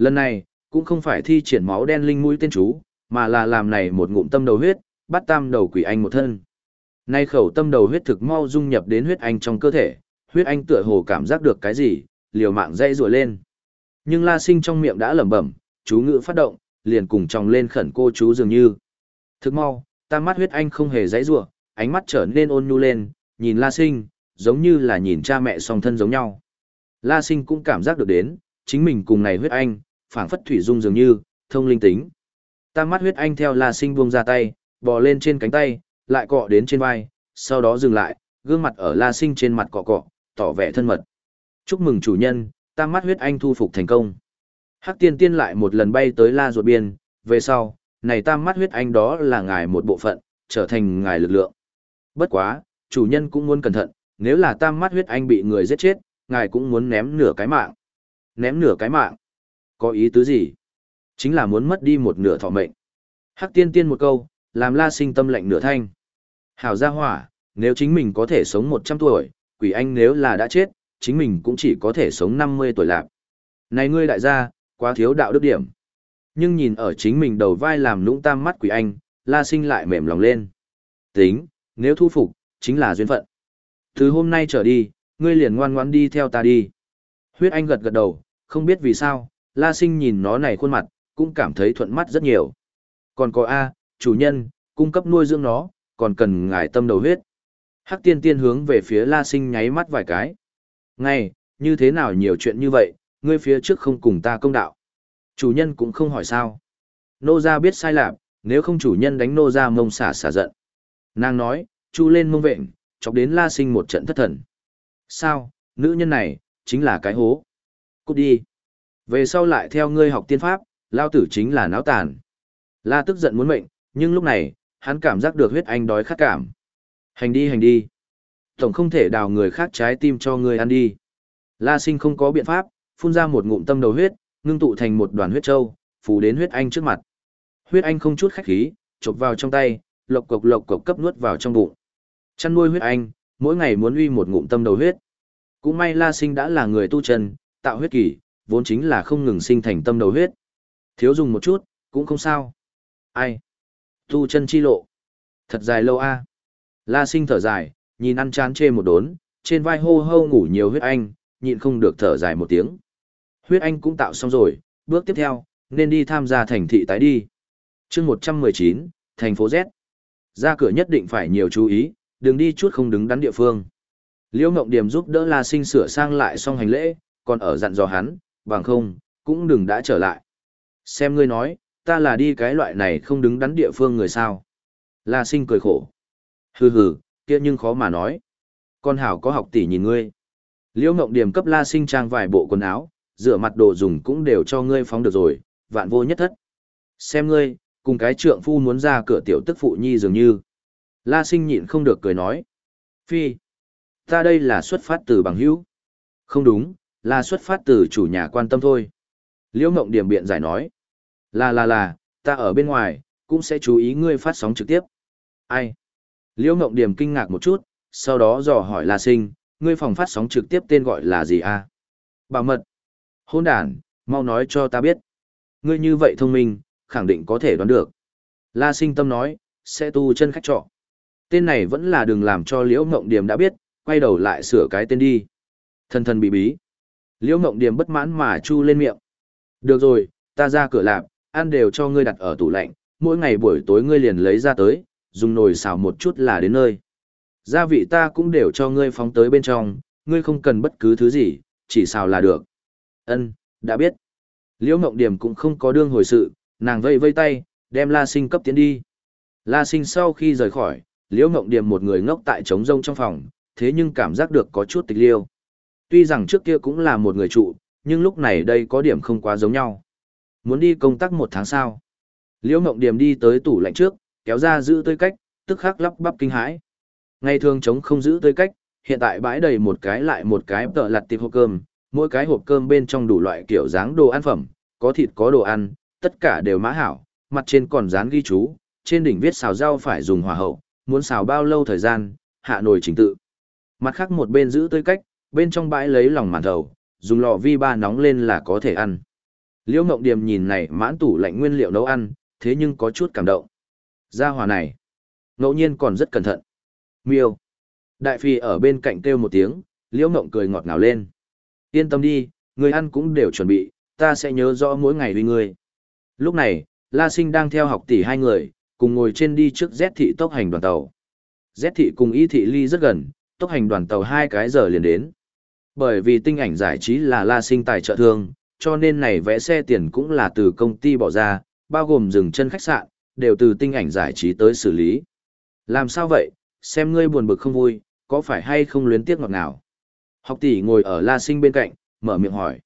Lần này, cũng không phải thi triển máu đen linh mũi tên chú, mà là làm này một ngụm tâm đầu huyết, bắt tam đầu quỷ anh một thân. Nay khẩu tâm đầu huyết thực mau dung nhập đến huyết anh trong cơ thể, huyết anh tựa hồ cảm giác được cái gì, liều mạng dây rùa lên. Nhưng la sinh trong miệng đã lẩm bẩm, chú ngữ phát động, liền cùng tròng lên khẩn cô chú dường như. Thực mau, tam mắt huyết anh không hề dãy rủa, ánh mắt trở nên ôn nhu lên, nhìn La Sinh, giống như là nhìn cha mẹ song thân giống nhau. La Sinh cũng cảm giác được đến, chính mình cùng này huyết anh, phảng phất thủy dung dường như, thông linh tính. Tam mắt huyết anh theo La Sinh buông ra tay, bò lên trên cánh tay, lại cọ đến trên vai, sau đó dừng lại, gương mặt ở La Sinh trên mặt cọ cọ, tỏ vẻ thân mật. Chúc mừng chủ nhân, tam mắt huyết anh thu phục thành công. Hắc tiên tiên lại một lần bay tới La ruột biên, về sau, này tam mắt huyết anh đó là ngài một bộ phận, trở thành ngài lực lượng. Bất quá, chủ nhân cũng muốn cẩn thận, nếu là tam mắt huyết anh bị người giết chết, ngài cũng muốn ném nửa cái mạng. Ném nửa cái mạng? Có ý tứ gì? Chính là muốn mất đi một nửa thọ mệnh. Hắc tiên tiên một câu, làm la sinh tâm lệnh nửa thanh. Hảo gia hỏa, nếu chính mình có thể sống 100 tuổi, quỷ anh nếu là đã chết, chính mình cũng chỉ có thể sống 50 tuổi lạc. Này ngươi đại gia, quá thiếu đạo đức điểm. Nhưng nhìn ở chính mình đầu vai làm lũng tam mắt quỷ anh, la sinh lại mềm lòng lên. Tính, nếu thu phục, chính là duyên phận. Từ hôm nay trở đi, ngươi liền ngoan ngoãn đi theo ta đi. Huyết anh gật gật đầu, không biết vì sao, la sinh nhìn nó này khuôn mặt, cũng cảm thấy thuận mắt rất nhiều. Còn có A, chủ nhân, cung cấp nuôi dưỡng nó, còn cần ngài tâm đầu huyết. Hắc tiên tiên hướng về phía la sinh nháy mắt vài cái. Ngay, như thế nào nhiều chuyện như vậy, ngươi phía trước không cùng ta công đạo. Chủ nhân cũng không hỏi sao. Nô ra biết sai lạc, nếu không chủ nhân đánh nô ra mông xả xả giận. Nàng nói, chu lên mông vệnh, chọc đến la sinh một trận thất thần. Sao, nữ nhân này, chính là cái hố. Cút đi. Về sau lại theo ngươi học tiên pháp, lao tử chính là náo tàn. La tức giận muốn mệnh, nhưng lúc này, hắn cảm giác được huyết anh đói khát cảm. Hành đi hành đi. Tổng không thể đào người khác trái tim cho ngươi ăn đi. La sinh không có biện pháp, phun ra một ngụm tâm đầu huyết, ngưng tụ thành một đoàn huyết châu, phủ đến huyết anh trước mặt. Huyết anh không chút khách khí, chộp vào trong tay, lộc cộc lộc cộc cấp nuốt vào trong bụng. Chăn nuôi huyết anh, mỗi ngày muốn uy một ngụm tâm đầu huyết. Cũng may La Sinh đã là người tu chân, tạo huyết kỳ, vốn chính là không ngừng sinh thành tâm đầu huyết. Thiếu dùng một chút, cũng không sao. Ai? Tu chân chi lộ. Thật dài lâu a. La Sinh thở dài, nhìn ăn chán chê một đốn, trên vai hô hô ngủ nhiều huyết anh, nhịn không được thở dài một tiếng. Huyết anh cũng tạo xong rồi, bước tiếp theo, nên đi tham gia thành thị tái đi. chương 119, thành phố Z. Ra cửa nhất định phải nhiều chú ý, đừng đi chút không đứng đắn địa phương. Liễu Ngộng Điểm giúp đỡ La Sinh sửa sang lại xong hành lễ, còn ở dặn dò hắn, bằng không, cũng đừng đã trở lại. Xem ngươi nói, ta là đi cái loại này không đứng đắn địa phương người sao. La Sinh cười khổ. Hừ hừ, kia nhưng khó mà nói. Con hảo có học tỷ nhìn ngươi. Liễu Ngộng Điểm cấp La Sinh trang vài bộ quần áo, rửa mặt đồ dùng cũng đều cho ngươi phóng được rồi, vạn vô nhất thất. Xem ngươi, cùng cái trượng phu muốn ra cửa tiểu tức phụ nhi dường như. La sinh nhịn không được cười nói. Phi, ta đây là xuất phát từ bằng hữu. Không đúng, là xuất phát từ chủ nhà quan tâm thôi. Liễu Ngộng Điểm biện giải nói. Là là là, ta ở bên ngoài, cũng sẽ chú ý ngươi phát sóng trực tiếp. Ai? Liễu Ngộng Điểm kinh ngạc một chút, sau đó dò hỏi La Sinh, ngươi phòng phát sóng trực tiếp tên gọi là gì a? Bảo mật. Hôn đàn, mau nói cho ta biết. Ngươi như vậy thông minh, khẳng định có thể đoán được. La Sinh tâm nói, sẽ tu chân khách trọ. Tên này vẫn là đừng làm cho Liễu Ngộng Điềm đã biết, quay đầu lại sửa cái tên đi. Thần thần bí bí. Liễu Ngộng Điềm bất mãn mà chu lên miệng. Được rồi, ta ra cửa lạp, ăn đều cho ngươi đặt ở tủ lạnh, mỗi ngày buổi tối ngươi liền lấy ra tới, dùng nồi xào một chút là đến nơi. Gia vị ta cũng đều cho ngươi phóng tới bên trong, ngươi không cần bất cứ thứ gì, chỉ xào là được. Ân, đã biết. Liễu Mộng Điểm cũng không có đương hồi sự, nàng vây vây tay, đem La Sinh cấp tiến đi. La Sinh sau khi rời khỏi, Liễu Mộng Điểm một người ngốc tại trống rông trong phòng, thế nhưng cảm giác được có chút tịch liêu. Tuy rằng trước kia cũng là một người trụ, nhưng lúc này đây có điểm không quá giống nhau. Muốn đi công tác một tháng sau. Liễu Mộng Điểm đi tới tủ lạnh trước, kéo ra giữ tươi cách, tức khắc lắp bắp kinh hãi. Ngày thường chống không giữ tươi cách, hiện tại bãi đầy một cái lại một cái tợ lặt tiệp hộp cơm, mỗi cái hộp cơm bên trong đủ loại kiểu dáng đồ ăn phẩm, có thịt có đồ ăn, tất cả đều mã hảo, mặt trên còn dán ghi chú, trên đỉnh viết xào rau phải dùng hỏa hậu, muốn xào bao lâu thời gian, hạ nồi trình tự. Mặt khác một bên giữ tươi cách, bên trong bãi lấy lòng màn thầu, dùng lò vi ba nóng lên là có thể ăn. Liễu Ngộng Điềm nhìn này mãn tủ lạnh nguyên liệu nấu ăn, thế nhưng có chút cảm động. Gia hòa này, ngẫu nhiên còn rất cẩn thận. Miêu. Đại phi ở bên cạnh kêu một tiếng, Liễu Ngộng cười ngọt ngào lên. Yên tâm đi, người ăn cũng đều chuẩn bị, ta sẽ nhớ rõ mỗi ngày vì ngươi. Lúc này, La Sinh đang theo học tỷ hai người, cùng ngồi trên đi trước Z thị tốc hành đoàn tàu. Z thị cùng Y thị ly rất gần, tốc hành đoàn tàu hai cái giờ liền đến. Bởi vì tinh ảnh giải trí là La Sinh tài trợ thương, cho nên này vẽ xe tiền cũng là từ công ty bỏ ra, bao gồm dừng chân khách sạn, đều từ tinh ảnh giải trí tới xử lý. Làm sao vậy, xem ngươi buồn bực không vui, có phải hay không luyến tiếc ngọt nào? Học tỷ ngồi ở La Sinh bên cạnh, mở miệng hỏi.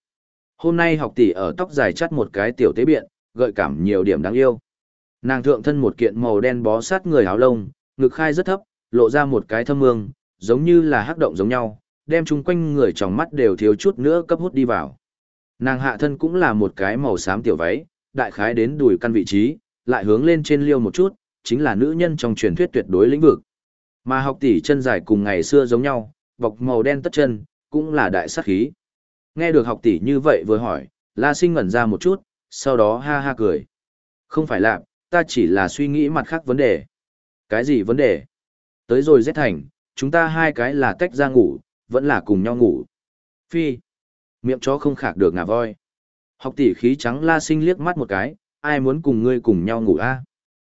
Hôm nay học tỷ ở tóc dài chắt một cái tiểu tế biện, gợi cảm nhiều điểm đáng yêu. Nàng thượng thân một kiện màu đen bó sát người áo lông, ngực khai rất thấp, lộ ra một cái thâm mương, giống như là hắc động giống nhau, đem chung quanh người trong mắt đều thiếu chút nữa cấp hút đi vào. Nàng hạ thân cũng là một cái màu xám tiểu váy, đại khái đến đùi căn vị trí, lại hướng lên trên liêu một chút, chính là nữ nhân trong truyền thuyết tuyệt đối lĩnh vực. Mà học tỷ chân dài cùng ngày xưa giống nhau, bọc màu đen tất chân, cũng là đại sát khí. Nghe được học tỷ như vậy vừa hỏi, La Sinh ngẩn ra một chút, sau đó ha ha cười. Không phải là, ta chỉ là suy nghĩ mặt khác vấn đề. Cái gì vấn đề? Tới rồi rét thành, chúng ta hai cái là tách ra ngủ, vẫn là cùng nhau ngủ. Phi. Miệng chó không khạc được ngà voi. Học tỷ khí trắng La Sinh liếc mắt một cái, ai muốn cùng ngươi cùng nhau ngủ a?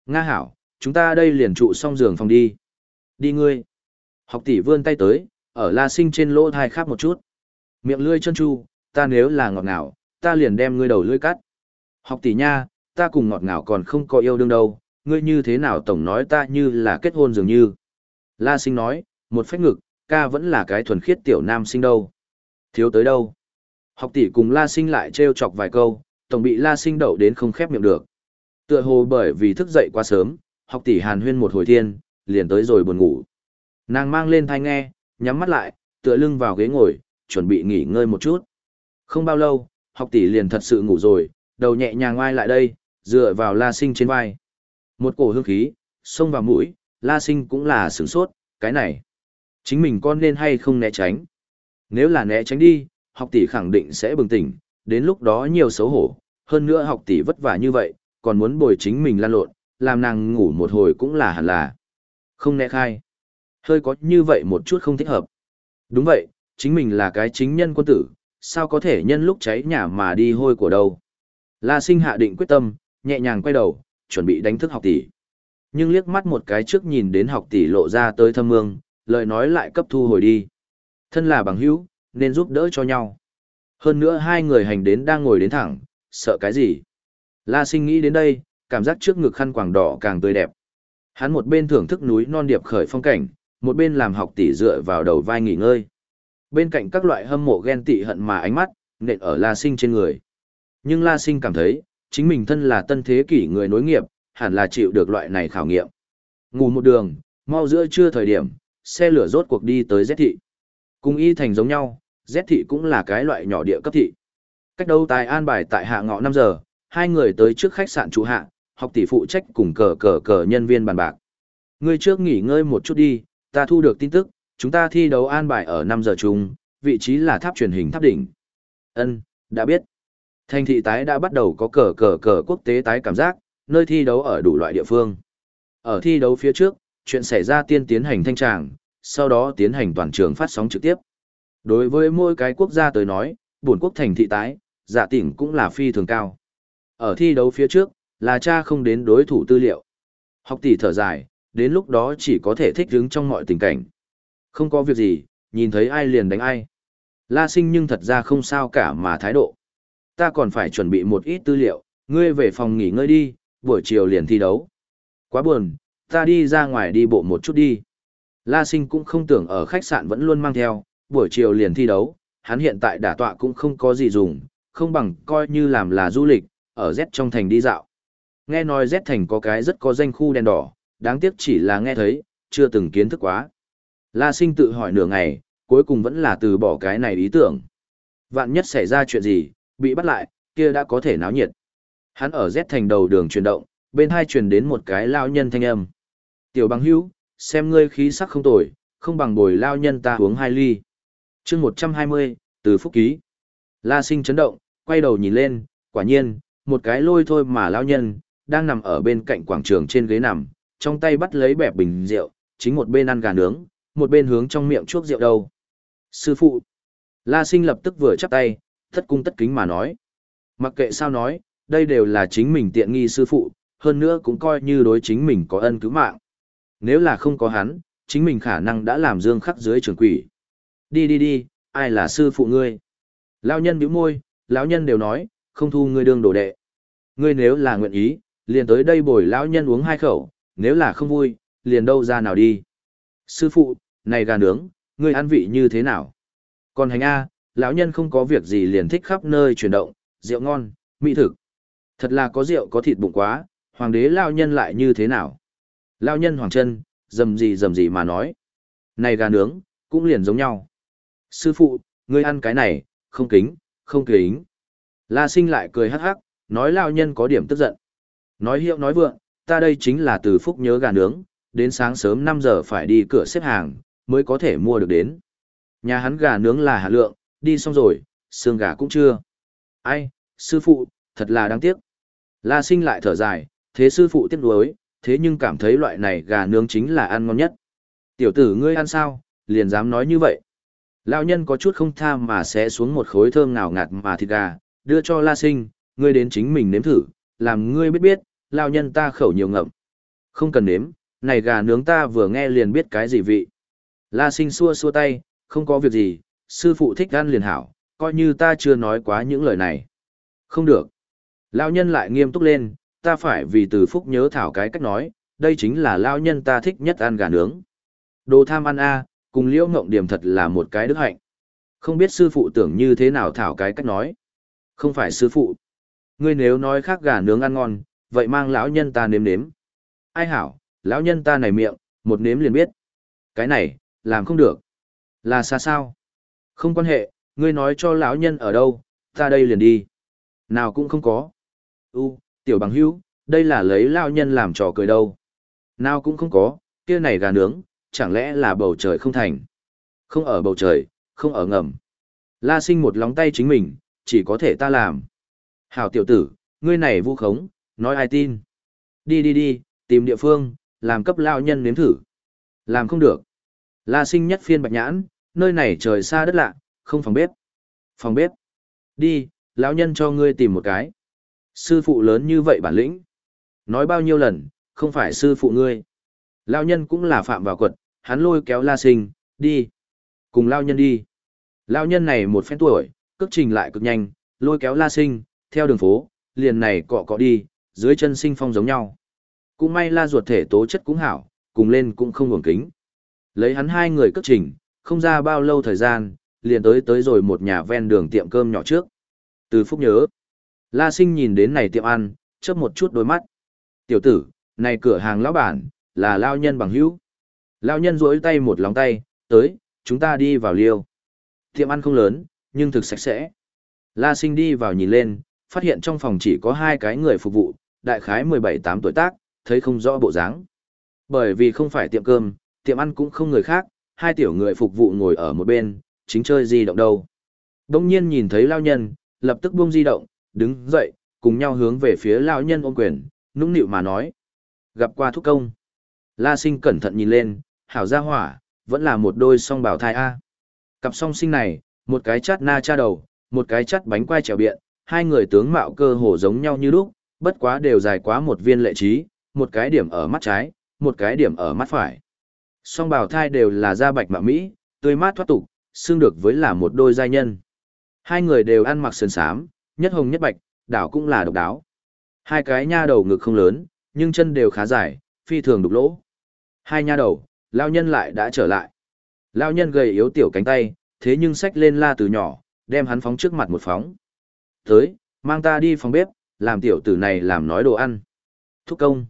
Nga hảo, chúng ta đây liền trụ xong giường phòng đi. Đi ngươi. Học tỷ vươn tay tới, ở La Sinh trên lỗ thai khắp một chút. Miệng lươi chân chu, ta nếu là ngọt ngào, ta liền đem ngươi đầu lưỡi cắt. Học tỷ nha, ta cùng ngọt ngào còn không có yêu đương đâu, ngươi như thế nào tổng nói ta như là kết hôn dường như. La sinh nói, một phách ngực, ca vẫn là cái thuần khiết tiểu nam sinh đâu. Thiếu tới đâu. Học tỷ cùng la sinh lại trêu chọc vài câu, tổng bị la sinh đậu đến không khép miệng được. Tựa hồ bởi vì thức dậy quá sớm, học tỷ hàn huyên một hồi thiên, liền tới rồi buồn ngủ. Nàng mang lên thai nghe, nhắm mắt lại, tựa lưng vào ghế ngồi, chuẩn bị nghỉ ngơi một chút. Không bao lâu, học tỷ liền thật sự ngủ rồi, đầu nhẹ nhàng ngoai lại đây, dựa vào la sinh trên vai. Một cổ hương khí, xông vào mũi, la sinh cũng là sửng sốt, cái này. Chính mình con nên hay không né tránh. Nếu là né tránh đi, học tỷ khẳng định sẽ bừng tỉnh, đến lúc đó nhiều xấu hổ, hơn nữa học tỷ vất vả như vậy, còn muốn bồi chính mình lan lộn, làm nàng ngủ một hồi cũng là hẳn là. Không né khai. Hơi có như vậy một chút không thích hợp. Đúng vậy, chính mình là cái chính nhân quân tử, sao có thể nhân lúc cháy nhà mà đi hôi của đâu. La sinh hạ định quyết tâm, nhẹ nhàng quay đầu, chuẩn bị đánh thức học tỷ. Nhưng liếc mắt một cái trước nhìn đến học tỷ lộ ra tới thâm mương, lời nói lại cấp thu hồi đi. Thân là bằng hữu, nên giúp đỡ cho nhau. Hơn nữa hai người hành đến đang ngồi đến thẳng, sợ cái gì? La sinh nghĩ đến đây, cảm giác trước ngực khăn quàng đỏ càng tươi đẹp. Hắn một bên thưởng thức núi non điệp khởi phong cảnh, một bên làm học tỷ dựa vào đầu vai nghỉ ngơi. Bên cạnh các loại hâm mộ ghen tị hận mà ánh mắt, nện ở La Sinh trên người. Nhưng La Sinh cảm thấy, chính mình thân là tân thế kỷ người nối nghiệp, hẳn là chịu được loại này khảo nghiệm. Ngủ một đường, mau giữa trưa thời điểm, xe lửa rốt cuộc đi tới Z thị. Cùng y thành giống nhau, Z thị cũng là cái loại nhỏ địa cấp thị. Cách đâu tài an bài tại hạ ngọ 5 giờ, hai người tới trước khách sạn trụ hạ, học tỷ phụ trách cùng cờ cờ cờ nhân viên bàn bạc. Ngươi trước nghỉ ngơi một chút đi, ta thu được tin tức, chúng ta thi đấu an bài ở 5 giờ chung, vị trí là tháp truyền hình tháp đỉnh. Ân, đã biết. Thành thị tái đã bắt đầu có cờ cờ cờ quốc tế tái cảm giác, nơi thi đấu ở đủ loại địa phương. Ở thi đấu phía trước, chuyện xảy ra tiên tiến hành thanh tràng, sau đó tiến hành toàn trường phát sóng trực tiếp. Đối với mỗi cái quốc gia tới nói, buồn quốc thành thị tái, giả tỉnh cũng là phi thường cao. Ở thi đấu phía trước, là cha không đến đối thủ tư liệu. Học tỷ thở dài, đến lúc đó chỉ có thể thích đứng trong mọi tình cảnh. Không có việc gì, nhìn thấy ai liền đánh ai. La sinh nhưng thật ra không sao cả mà thái độ. Ta còn phải chuẩn bị một ít tư liệu, ngươi về phòng nghỉ ngơi đi, buổi chiều liền thi đấu. Quá buồn, ta đi ra ngoài đi bộ một chút đi. La sinh cũng không tưởng ở khách sạn vẫn luôn mang theo, buổi chiều liền thi đấu, hắn hiện tại đả tọa cũng không có gì dùng, không bằng coi như làm là du lịch, ở Z trong thành đi dạo. Nghe nói Z thành có cái rất có danh khu đèn đỏ, đáng tiếc chỉ là nghe thấy, chưa từng kiến thức quá. La sinh tự hỏi nửa ngày, cuối cùng vẫn là từ bỏ cái này ý tưởng. Vạn nhất xảy ra chuyện gì, bị bắt lại, kia đã có thể náo nhiệt. Hắn ở Z thành đầu đường chuyển động, bên hai truyền đến một cái lao nhân thanh âm. Tiểu bằng hữu, xem ngươi khí sắc không tồi, không bằng bồi lao nhân ta uống hai ly. chương 120, từ phúc ký. La sinh chấn động, quay đầu nhìn lên, quả nhiên, một cái lôi thôi mà lao nhân, đang nằm ở bên cạnh quảng trường trên ghế nằm, trong tay bắt lấy bẹp bình rượu, chính một bên ăn gà nướng, một bên hướng trong miệng chuốc rượu đâu. Sư phụ. La sinh lập tức vừa chắp tay, thất cung tất kính mà nói. Mặc kệ sao nói, đây đều là chính mình tiện nghi sư phụ, hơn nữa cũng coi như đối chính mình có ân cứu mạng. Nếu là không có hắn, chính mình khả năng đã làm dương khắc dưới trường quỷ. Đi đi đi, ai là sư phụ ngươi? Lão nhân bĩu môi, lão nhân đều nói, không thu ngươi đương đồ đệ. Ngươi nếu là nguyện ý, liền tới đây bồi lão nhân uống hai khẩu, nếu là không vui, liền đâu ra nào đi. Sư phụ, này gà nướng, ngươi ăn vị như thế nào? Còn hành A, lão nhân không có việc gì liền thích khắp nơi chuyển động, rượu ngon, mỹ thực. Thật là có rượu có thịt bụng quá, hoàng đế lão nhân lại như thế nào? Lão nhân hoàng chân, dầm gì dầm gì mà nói. Này gà nướng, cũng liền giống nhau. Sư phụ, ngươi ăn cái này, không kính, không kính. La sinh lại cười hắc hắc, nói lão nhân có điểm tức giận. Nói hiệu nói vượng, ta đây chính là từ phúc nhớ gà nướng, đến sáng sớm 5 giờ phải đi cửa xếp hàng, mới có thể mua được đến. Nhà hắn gà nướng là hạ lượng, đi xong rồi, xương gà cũng chưa. Ai, sư phụ, thật là đáng tiếc. La sinh lại thở dài, thế sư phụ tiếc nuối, thế nhưng cảm thấy loại này gà nướng chính là ăn ngon nhất. Tiểu tử ngươi ăn sao, liền dám nói như vậy. Lão nhân có chút không tham mà sẽ xuống một khối thơm ngào ngạt mà thịt gà, đưa cho La sinh, ngươi đến chính mình nếm thử, làm ngươi biết biết, lão nhân ta khẩu nhiều ngậm. Không cần nếm, này gà nướng ta vừa nghe liền biết cái gì vị. La sinh xua xua tay, không có việc gì, sư phụ thích ăn liền hảo, coi như ta chưa nói quá những lời này. Không được. Lão nhân lại nghiêm túc lên, ta phải vì từ phúc nhớ thảo cái cách nói, đây chính là lão nhân ta thích nhất ăn gà nướng. Đồ tham ăn a, cùng liễu ngộng điểm thật là một cái đức hạnh. Không biết sư phụ tưởng như thế nào thảo cái cách nói. Không phải sư phụ. Ngươi nếu nói khác gà nướng ăn ngon, vậy mang lão nhân ta nếm nếm. Ai hảo, lão nhân ta này miệng, một nếm liền biết. Cái này, làm không được. Là xa sao? Không quan hệ, ngươi nói cho lão nhân ở đâu, ta đây liền đi. Nào cũng không có. U, tiểu bằng hữu, đây là lấy lao nhân làm trò cười đâu. Nào cũng không có, kia này gà nướng, chẳng lẽ là bầu trời không thành. Không ở bầu trời, không ở ngầm. La sinh một lóng tay chính mình, chỉ có thể ta làm. Hảo tiểu tử, ngươi này vu khống, nói ai tin. Đi đi đi, tìm địa phương, làm cấp lao nhân nếm thử. Làm không được. La sinh nhất phiên bạch nhãn, nơi này trời xa đất lạ, không phòng bếp. Phòng bếp. Đi, lão nhân cho ngươi tìm một cái. Sư phụ lớn như vậy bản lĩnh. Nói bao nhiêu lần, không phải sư phụ ngươi. lao nhân cũng là phạm vào quật, hắn lôi kéo la sinh, đi. Cùng lao nhân đi. Lao nhân này một phen tuổi, cước trình lại cực nhanh, lôi kéo la sinh, theo đường phố, liền này cọ cọ đi, dưới chân sinh phong giống nhau. Cũng may la ruột thể tố chất cũng hảo, cùng lên cũng không hưởng kính. Lấy hắn hai người cất trình, không ra bao lâu thời gian, liền tới tới rồi một nhà ven đường tiệm cơm nhỏ trước. Từ phúc nhớ, La Sinh nhìn đến này tiệm ăn, chớp một chút đôi mắt. Tiểu tử, này cửa hàng lão bản, là lao nhân bằng hữu. Lao nhân duỗi tay một lòng tay, tới, chúng ta đi vào liêu. Tiệm ăn không lớn, nhưng thực sạch sẽ. La Sinh đi vào nhìn lên, phát hiện trong phòng chỉ có hai cái người phục vụ, đại khái 17-8 tuổi tác, thấy không rõ bộ dáng. Bởi vì không phải tiệm cơm, tiệm ăn cũng không người khác, hai tiểu người phục vụ ngồi ở một bên, chính chơi di động đâu. Đông nhiên nhìn thấy lao nhân, lập tức buông di động, đứng dậy, cùng nhau hướng về phía lão nhân ôm quyền, nũng nịu mà nói. Gặp qua thúc công. La sinh cẩn thận nhìn lên, hảo gia hỏa, vẫn là một đôi song bảo thai A. Cặp song sinh này, một cái chát na cha đầu, một cái chát bánh quai trèo biện, hai người tướng mạo cơ hồ giống nhau như lúc, bất quá đều dài quá một viên lệ trí, một cái điểm ở mắt trái, một cái điểm ở mắt phải. Song bảo thai đều là da bạch mạ Mỹ, tươi mát thoát tục, xương được với là một đôi giai nhân. Hai người đều ăn mặc sơn sám, nhất hồng nhất bạch, đảo cũng là độc đáo. Hai cái nha đầu ngực không lớn, nhưng chân đều khá dài, phi thường đục lỗ. Hai nha đầu, lao nhân lại đã trở lại. Lao nhân gầy yếu tiểu cánh tay, thế nhưng xách lên la từ nhỏ, đem hắn phóng trước mặt một phóng. Tới, mang ta đi phòng bếp, làm tiểu tử này làm nói đồ ăn. Thúc công.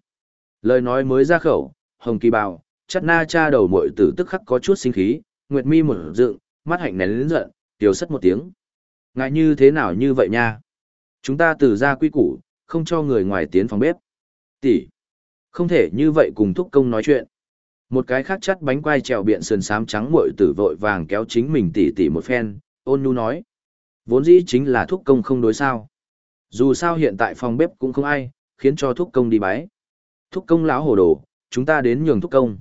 Lời nói mới ra khẩu, hồng kỳ bào, chắt na cha đầu mội tử tức khắc có chút sinh khí, nguyệt mi một dựng, mắt hạnh nén lên giận, tiểu sất một tiếng. Ngại như thế nào như vậy nha? Chúng ta từ ra quy củ, không cho người ngoài tiến phòng bếp. Tỷ. Không thể như vậy cùng thúc công nói chuyện. Một cái khác chắt bánh quai trèo biện sườn xám trắng muội tử vội vàng kéo chính mình tỉ tỉ một phen, ôn nhu nói. Vốn dĩ chính là thúc công không đối sao. Dù sao hiện tại phòng bếp cũng không ai, khiến cho thúc công đi bái. Thúc công lão hồ đồ, chúng ta đến nhường thúc công.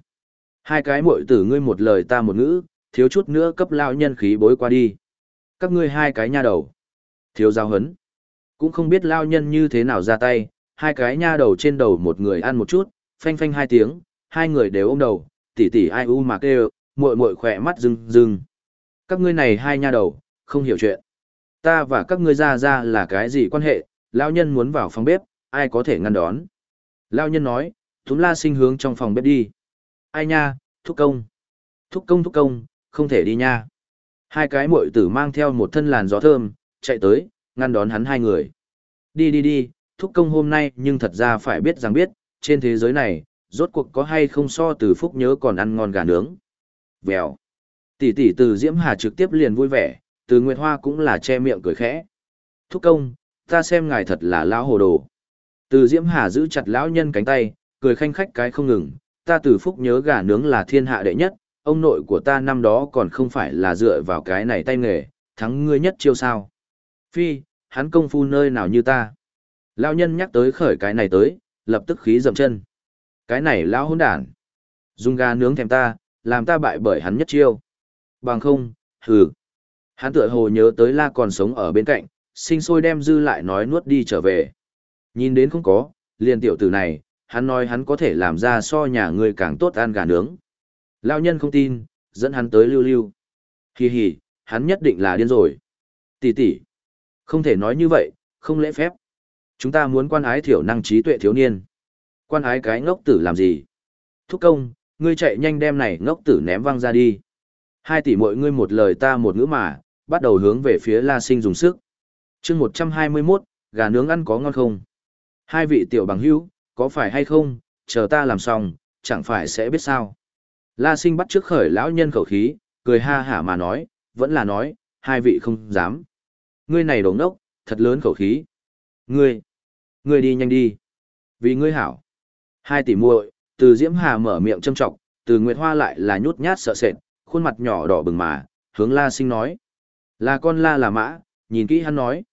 Hai cái muội tử ngươi một lời ta một ngữ, thiếu chút nữa cấp lao nhân khí bối qua đi. Các ngươi hai cái nha đầu. Thiếu giao hấn. Cũng không biết lao nhân như thế nào ra tay, hai cái nha đầu trên đầu một người ăn một chút, phanh phanh hai tiếng, hai người đều ôm đầu, tỷ tỷ ai u mà kêu, muội muội khỏe mắt rưng rưng. Các ngươi này hai nha đầu, không hiểu chuyện. Ta và các ngươi ra ra là cái gì quan hệ, lao nhân muốn vào phòng bếp, ai có thể ngăn đón. lao nhân nói, túm la sinh hướng trong phòng bếp đi. Ai nha, thúc công. Thúc công thúc công, không thể đi nha. Hai cái muội tử mang theo một thân làn gió thơm, chạy tới, ngăn đón hắn hai người. Đi đi đi, thúc công hôm nay nhưng thật ra phải biết rằng biết, trên thế giới này, rốt cuộc có hay không so từ phúc nhớ còn ăn ngon gà nướng. Vèo. Tỷ tỷ từ Diễm Hà trực tiếp liền vui vẻ, từ Nguyệt Hoa cũng là che miệng cười khẽ. Thúc công, ta xem ngài thật là lão hồ đồ. Từ Diễm Hà giữ chặt lão nhân cánh tay, cười khanh khách cái không ngừng, ta từ phúc nhớ gà nướng là thiên hạ đệ nhất, ông nội của ta năm đó còn không phải là dựa vào cái này tay nghề, thắng ngươi nhất chiêu sao. Phi, hắn công phu nơi nào như ta. Lão nhân nhắc tới khởi cái này tới, lập tức khí dậm chân. Cái này lão hỗn đản. dung gà nướng thèm ta, làm ta bại bởi hắn nhất chiêu. Bằng không, hừ. Hắn tựa hồ nhớ tới la còn sống ở bên cạnh, sinh sôi đem dư lại nói nuốt đi trở về. Nhìn đến không có, liền tiểu tử này, hắn nói hắn có thể làm ra so nhà người càng tốt ăn gà nướng. Lão nhân không tin, dẫn hắn tới lưu lưu. Hì hì, hắn nhất định là điên rồi. Tỷ tỷ, không thể nói như vậy, không lễ phép. Chúng ta muốn quan ái thiểu năng trí tuệ thiếu niên. Quan ái cái ngốc tử làm gì? Thúc công, ngươi chạy nhanh đem này ngốc tử ném văng ra đi. Hai tỷ mỗi ngươi một lời ta một ngữ mà, bắt đầu hướng về phía La Sinh dùng sức. chương 121, gà nướng ăn có ngon không? Hai vị tiểu bằng hữu, có phải hay không, chờ ta làm xong, chẳng phải sẽ biết sao. La Sinh bắt trước khởi lão nhân khẩu khí, cười ha hả mà nói, vẫn là nói, hai vị không dám. Ngươi này đồ ngốc, thật lớn khẩu khí. Ngươi, ngươi đi nhanh đi. Vì ngươi hảo. Hai tỷ muội, từ Diễm Hà mở miệng châm trọng, từ Nguyệt Hoa lại là nhút nhát sợ sệt, khuôn mặt nhỏ đỏ bừng mà, hướng La Sinh nói. Là con La là mã, nhìn kỹ hắn nói.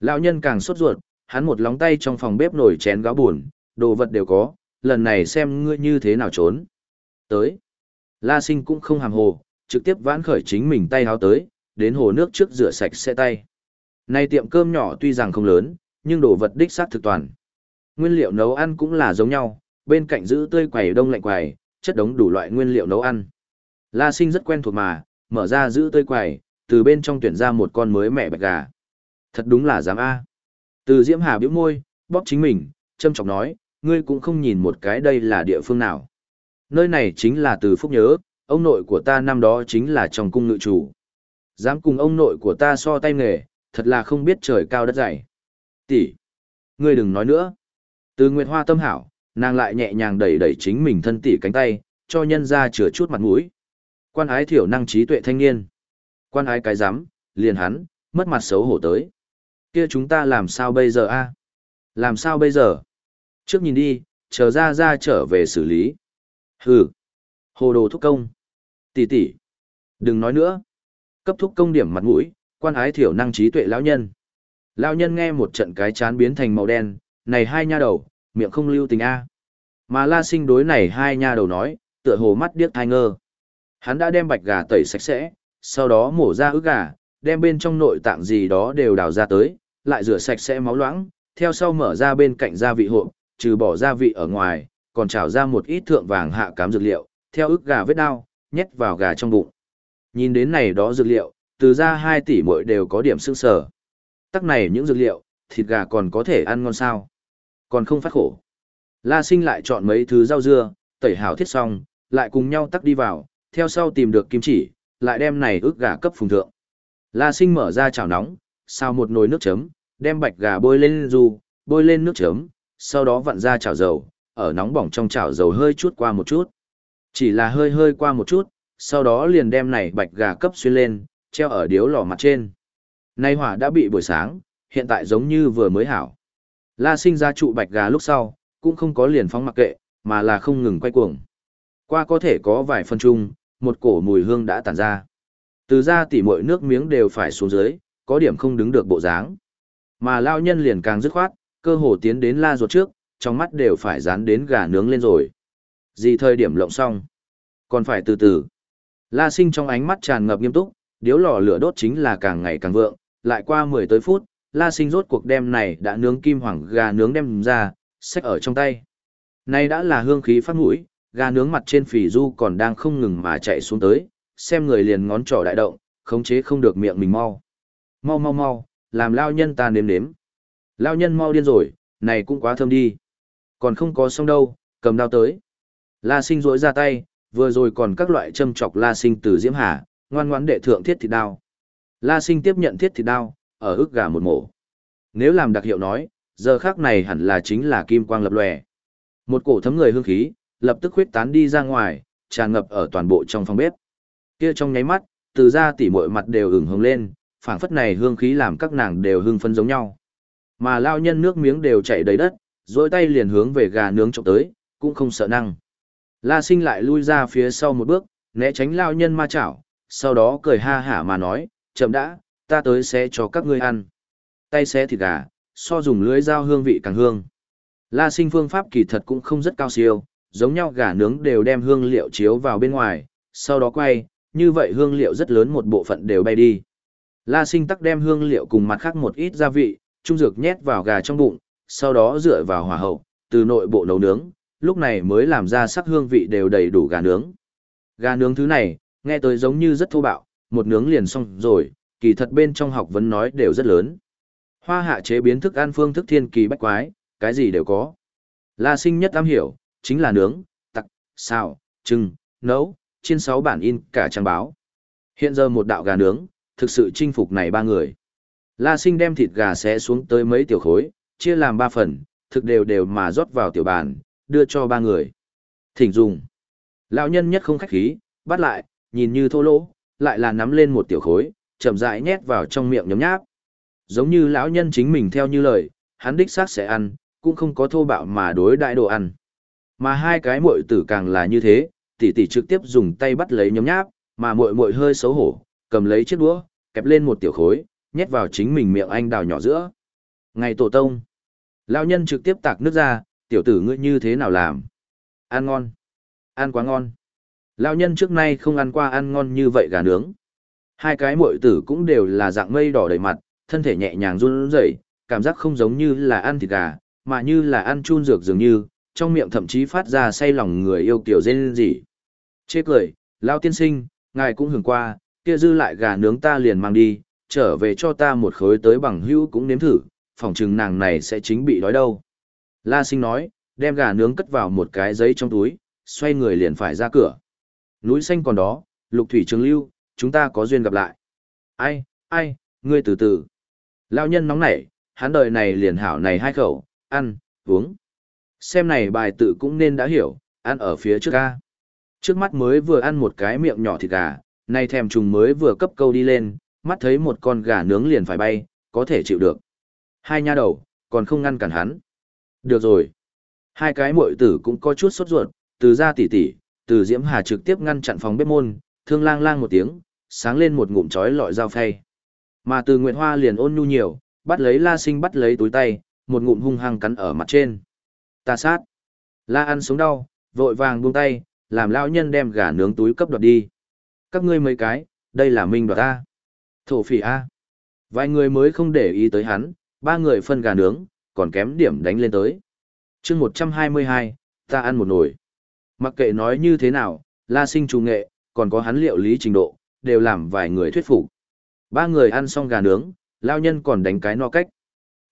Lão nhân càng sốt ruột, hắn một lóng tay trong phòng bếp nổi chén gáo buồn, đồ vật đều có, lần này xem ngươi như thế nào trốn. Tới. La Sinh cũng không hàm hồ, trực tiếp vãn khởi chính mình tay háo tới, đến hồ nước trước rửa sạch xe tay. Này tiệm cơm nhỏ tuy rằng không lớn, nhưng đồ vật đích xác thực toàn. Nguyên liệu nấu ăn cũng là giống nhau, bên cạnh giữ tươi quầy đông lạnh quầy, chất đống đủ loại nguyên liệu nấu ăn. La Sinh rất quen thuộc mà, mở ra giữ tươi quầy, từ bên trong tuyển ra một con mới mẹ bạch gà. Thật đúng là dám A. Từ Diễm Hà bĩu môi, bóp chính mình, châm chọc nói, ngươi cũng không nhìn một cái đây là địa phương nào. Nơi này chính là từ phúc nhớ, ông nội của ta năm đó chính là trong cung ngự chủ. Dám cùng ông nội của ta so tay nghề, thật là không biết trời cao đất dày. Tỷ, ngươi đừng nói nữa. Từ Nguyệt Hoa tâm hảo, nàng lại nhẹ nhàng đẩy đẩy chính mình thân tỷ cánh tay, cho nhân ra chừa chút mặt mũi. Quan ái thiểu năng trí tuệ thanh niên. Quan ái cái dám liền hắn, mất mặt xấu hổ tới. Kia chúng ta làm sao bây giờ a? Làm sao bây giờ? Trước nhìn đi, chờ ra ra trở về xử lý. Hừ. Hồ đồ thúc công. Tỷ tỷ. Đừng nói nữa. Cấp thúc công điểm mặt mũi, quan ái thiểu năng trí tuệ lão nhân. Lão nhân nghe một trận cái chán biến thành màu đen, này hai nha đầu, miệng không lưu tình a. Mà La Sinh đối này hai nha đầu nói, tựa hồ mắt điếc thai ngơ. Hắn đã đem bạch gà tẩy sạch sẽ, sau đó mổ ra ức gà, đem bên trong nội tạng gì đó đều đào ra tới, lại rửa sạch sẽ máu loãng, theo sau mở ra bên cạnh gia vị hộp, trừ bỏ gia vị ở ngoài, còn trào ra một ít thượng vàng hạ cám dược liệu, theo ức gà vết đao, nhét vào gà trong bụng. Nhìn đến này đó dược liệu, từ ra 2 tỷ mỗi đều có điểm sức sở. Tắc này những dược liệu, thịt gà còn có thể ăn ngon sao. Còn không phát khổ. La sinh lại chọn mấy thứ rau dưa, tẩy hảo thiết xong, lại cùng nhau tắc đi vào, theo sau tìm được kim chỉ, lại đem này ức gà cấp phùng thượng. La sinh mở ra chảo nóng, sao một nồi nước chấm, đem bạch gà bôi lên ru, bôi lên nước chấm, sau đó vặn ra chảo dầu, ở nóng bỏng trong chảo dầu hơi chút qua một chút. Chỉ là hơi hơi qua một chút, sau đó liền đem này bạch gà cấp xuyên lên, treo ở điếu lò mặt trên. Nay hỏa đã bị buổi sáng, hiện tại giống như vừa mới hảo. La sinh ra trụ bạch gà lúc sau, cũng không có liền phóng mặc kệ, mà là không ngừng quay cuồng. Qua có thể có vài phân chung, một cổ mùi hương đã tản ra. Từ ra tỉ mỗi nước miếng đều phải xuống dưới, có điểm không đứng được bộ dáng. Mà lao nhân liền càng dứt khoát, cơ hồ tiến đến la ruột trước, trong mắt đều phải dán đến gà nướng lên rồi. Gì thời điểm lộng xong? Còn phải từ từ. La sinh trong ánh mắt tràn ngập nghiêm túc, điếu lò lửa đốt chính là càng ngày càng vượng, lại qua 10 tới phút, la sinh rốt cuộc đem này đã nướng kim hoàng gà nướng đem ra, xách ở trong tay. Này đã là hương khí phát mũi, gà nướng mặt trên phỉ du còn đang không ngừng mà chạy xuống tới, xem người liền ngón trỏ đại động, khống chế không được miệng mình mau. Mau mau mau, làm lao nhân ta nếm nếm. Lao nhân mau điên rồi, này cũng quá thơm đi. Còn không có xong đâu, cầm đao tới. La sinh rỗi ra tay, vừa rồi còn các loại châm chọc la sinh từ diễm hà, ngoan ngoãn đệ thượng thiết thịt đao. La sinh tiếp nhận thiết thịt đao, ở ức gà một mổ. Nếu làm đặc hiệu nói, giờ khác này hẳn là chính là kim quang lập lòe. Một cổ thấm người hương khí, lập tức huyết tán đi ra ngoài, tràn ngập ở toàn bộ trong phòng bếp. Kia trong nháy mắt, từ ra tỉ mọi mặt đều ửng hồng lên, phảng phất này hương khí làm các nàng đều hưng phấn giống nhau. Mà lao nhân nước miếng đều chảy đầy đất, rồi tay liền hướng về gà nướng trộm tới, cũng không sợ năng. La sinh lại lui ra phía sau một bước, né tránh lao nhân ma chảo, sau đó cười ha hả mà nói, chậm đã, ta tới sẽ cho các ngươi ăn. Tay xé thịt gà, so dùng lưới dao hương vị càng hương. La sinh phương pháp kỳ thật cũng không rất cao siêu, giống nhau gà nướng đều đem hương liệu chiếu vào bên ngoài, sau đó quay, như vậy hương liệu rất lớn một bộ phận đều bay đi. La sinh tắc đem hương liệu cùng mặt khác một ít gia vị, trung dược nhét vào gà trong bụng, sau đó dựa vào hỏa hậu, từ nội bộ nấu nướng, lúc này mới làm ra sắc hương vị đều đầy đủ gà nướng. Gà nướng thứ này, nghe tới giống như rất thô bạo, một nướng liền xong rồi, kỳ thật bên trong học vấn nói đều rất lớn. Hoa hạ chế biến thức ăn phương thức thiên kỳ bách quái, cái gì đều có. La sinh nhất am hiểu, chính là nướng, tặc, xào, trưng, nấu, trên sáu bản in cả trang báo. Hiện giờ một đạo gà nướng, thực sự chinh phục này ba người. La sinh đem thịt gà xé xuống tới mấy tiểu khối, chia làm ba phần, thực đều đều mà rót vào tiểu bàn, đưa cho ba người. Thỉnh dùng. Lão nhân nhất không khách khí, bắt lại, nhìn như thô lỗ, lại là nắm lên một tiểu khối, chậm rãi nhét vào trong miệng nhấm nháp. Giống như lão nhân chính mình theo như lời, hắn đích xác sẽ ăn, cũng không có thô bạo mà đối đại đồ ăn. Mà hai cái muội tử càng là như thế, tỷ tỷ trực tiếp dùng tay bắt lấy nhấm nháp, mà muội muội hơi xấu hổ, cầm lấy chiếc đũa, kẹp lên một tiểu khối, nhét vào chính mình miệng anh đào nhỏ giữa. Ngày tổ tông, lão nhân trực tiếp tạc nước ra, tiểu tử ngươi như thế nào làm? Ăn ngon. Ăn quá ngon. Lão nhân trước nay không ăn qua ăn ngon như vậy gà nướng. Hai cái muội tử cũng đều là dạng mây đỏ đầy mặt, thân thể nhẹ nhàng run rẩy, cảm giác không giống như là ăn thịt gà, mà như là ăn chun dược dường như, trong miệng thậm chí phát ra say lòng người yêu kiểu rên gì. Chê cười, lão tiên sinh, ngài cũng hưởng qua, kia dư lại gà nướng ta liền mang đi, trở về cho ta một khối tới bằng hữu cũng nếm thử, phòng trừng nàng này sẽ chính bị đói đâu. La sinh nói, đem gà nướng cất vào một cái giấy trong túi, xoay người liền phải ra cửa. Núi xanh còn đó, lục thủy trường lưu, chúng ta có duyên gặp lại. Ai, ai, ngươi từ từ. Lão nhân nóng nảy, hắn đời này liền hảo này hai khẩu, ăn, uống. Xem này bài tự cũng nên đã hiểu, ăn ở phía trước ca. Trước mắt mới vừa ăn một cái miệng nhỏ thịt gà, nay thèm trùng mới vừa cấp câu đi lên, mắt thấy một con gà nướng liền phải bay, có thể chịu được. Hai nha đầu, còn không ngăn cản hắn. Được rồi. Hai cái muội tử cũng có chút sốt ruột, từ ra tỉ tỉ, từ Diễm Hà trực tiếp ngăn chặn phòng bếp môn, thương lang lang một tiếng, sáng lên một ngụm chói lọi dao phay. Mà từ Nguyệt Hoa liền ôn nhu nhiều, bắt lấy La Sinh bắt lấy túi tay, một ngụm hung hăng cắn ở mặt trên. Ta sát. La ăn xuống đau, vội vàng buông tay, làm lão nhân đem gà nướng túi cấp đoạt đi. Các ngươi mấy cái, đây là minh đoạt ta. Thổ phỉ A. Vài người mới không để ý tới hắn, ba người phân gà nướng, còn kém điểm đánh lên tới. chương 122, ta ăn một nồi. Mặc kệ nói như thế nào, la sinh trù nghệ, còn có hắn liệu lý trình độ, đều làm vài người thuyết phục. Ba người ăn xong gà nướng, lao nhân còn đánh cái no cách.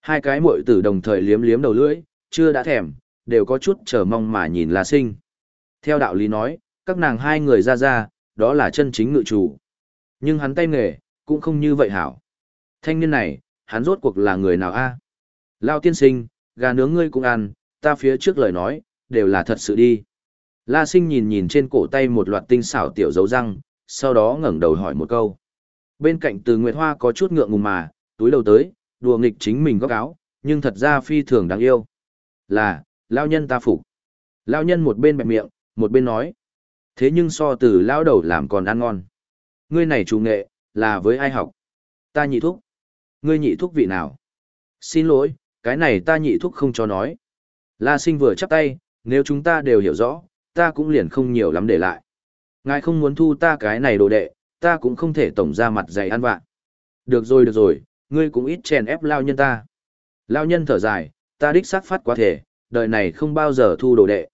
Hai cái muội tử đồng thời liếm liếm đầu lưỡi, chưa đã thèm, đều có chút chờ mong mà nhìn La Sinh. Theo đạo lý nói, các nàng hai người ra ra, đó là chân chính ngự chủ. Nhưng hắn tay nghề, cũng không như vậy hảo. Thanh niên này, hắn rốt cuộc là người nào a? Lao tiên sinh, gà nướng ngươi cũng ăn, ta phía trước lời nói, đều là thật sự đi. La sinh nhìn nhìn trên cổ tay một loạt tinh xảo tiểu dấu răng, sau đó ngẩng đầu hỏi một câu. Bên cạnh từ Nguyệt Hoa có chút ngượng ngùng mà, túi đầu tới, đùa nghịch chính mình góc áo, nhưng thật ra phi thường đáng yêu. Là, lao nhân ta phục. Lao nhân một bên bẹp miệng, một bên nói. Thế nhưng so từ lao đầu làm còn ăn ngon. Ngươi này chủ nghệ, là với ai học? Ta nhị thúc. Ngươi nhị thúc vị nào? Xin lỗi, cái này ta nhị thúc không cho nói. La sinh vừa chắp tay, nếu chúng ta đều hiểu rõ, ta cũng liền không nhiều lắm để lại. Ngài không muốn thu ta cái này đồ đệ, ta cũng không thể tổng ra mặt dày ăn vạn. Được rồi được rồi, ngươi cũng ít chèn ép lao nhân ta. Lao nhân thở dài, ta đích xác phát quá thể, đời này không bao giờ thu đồ đệ.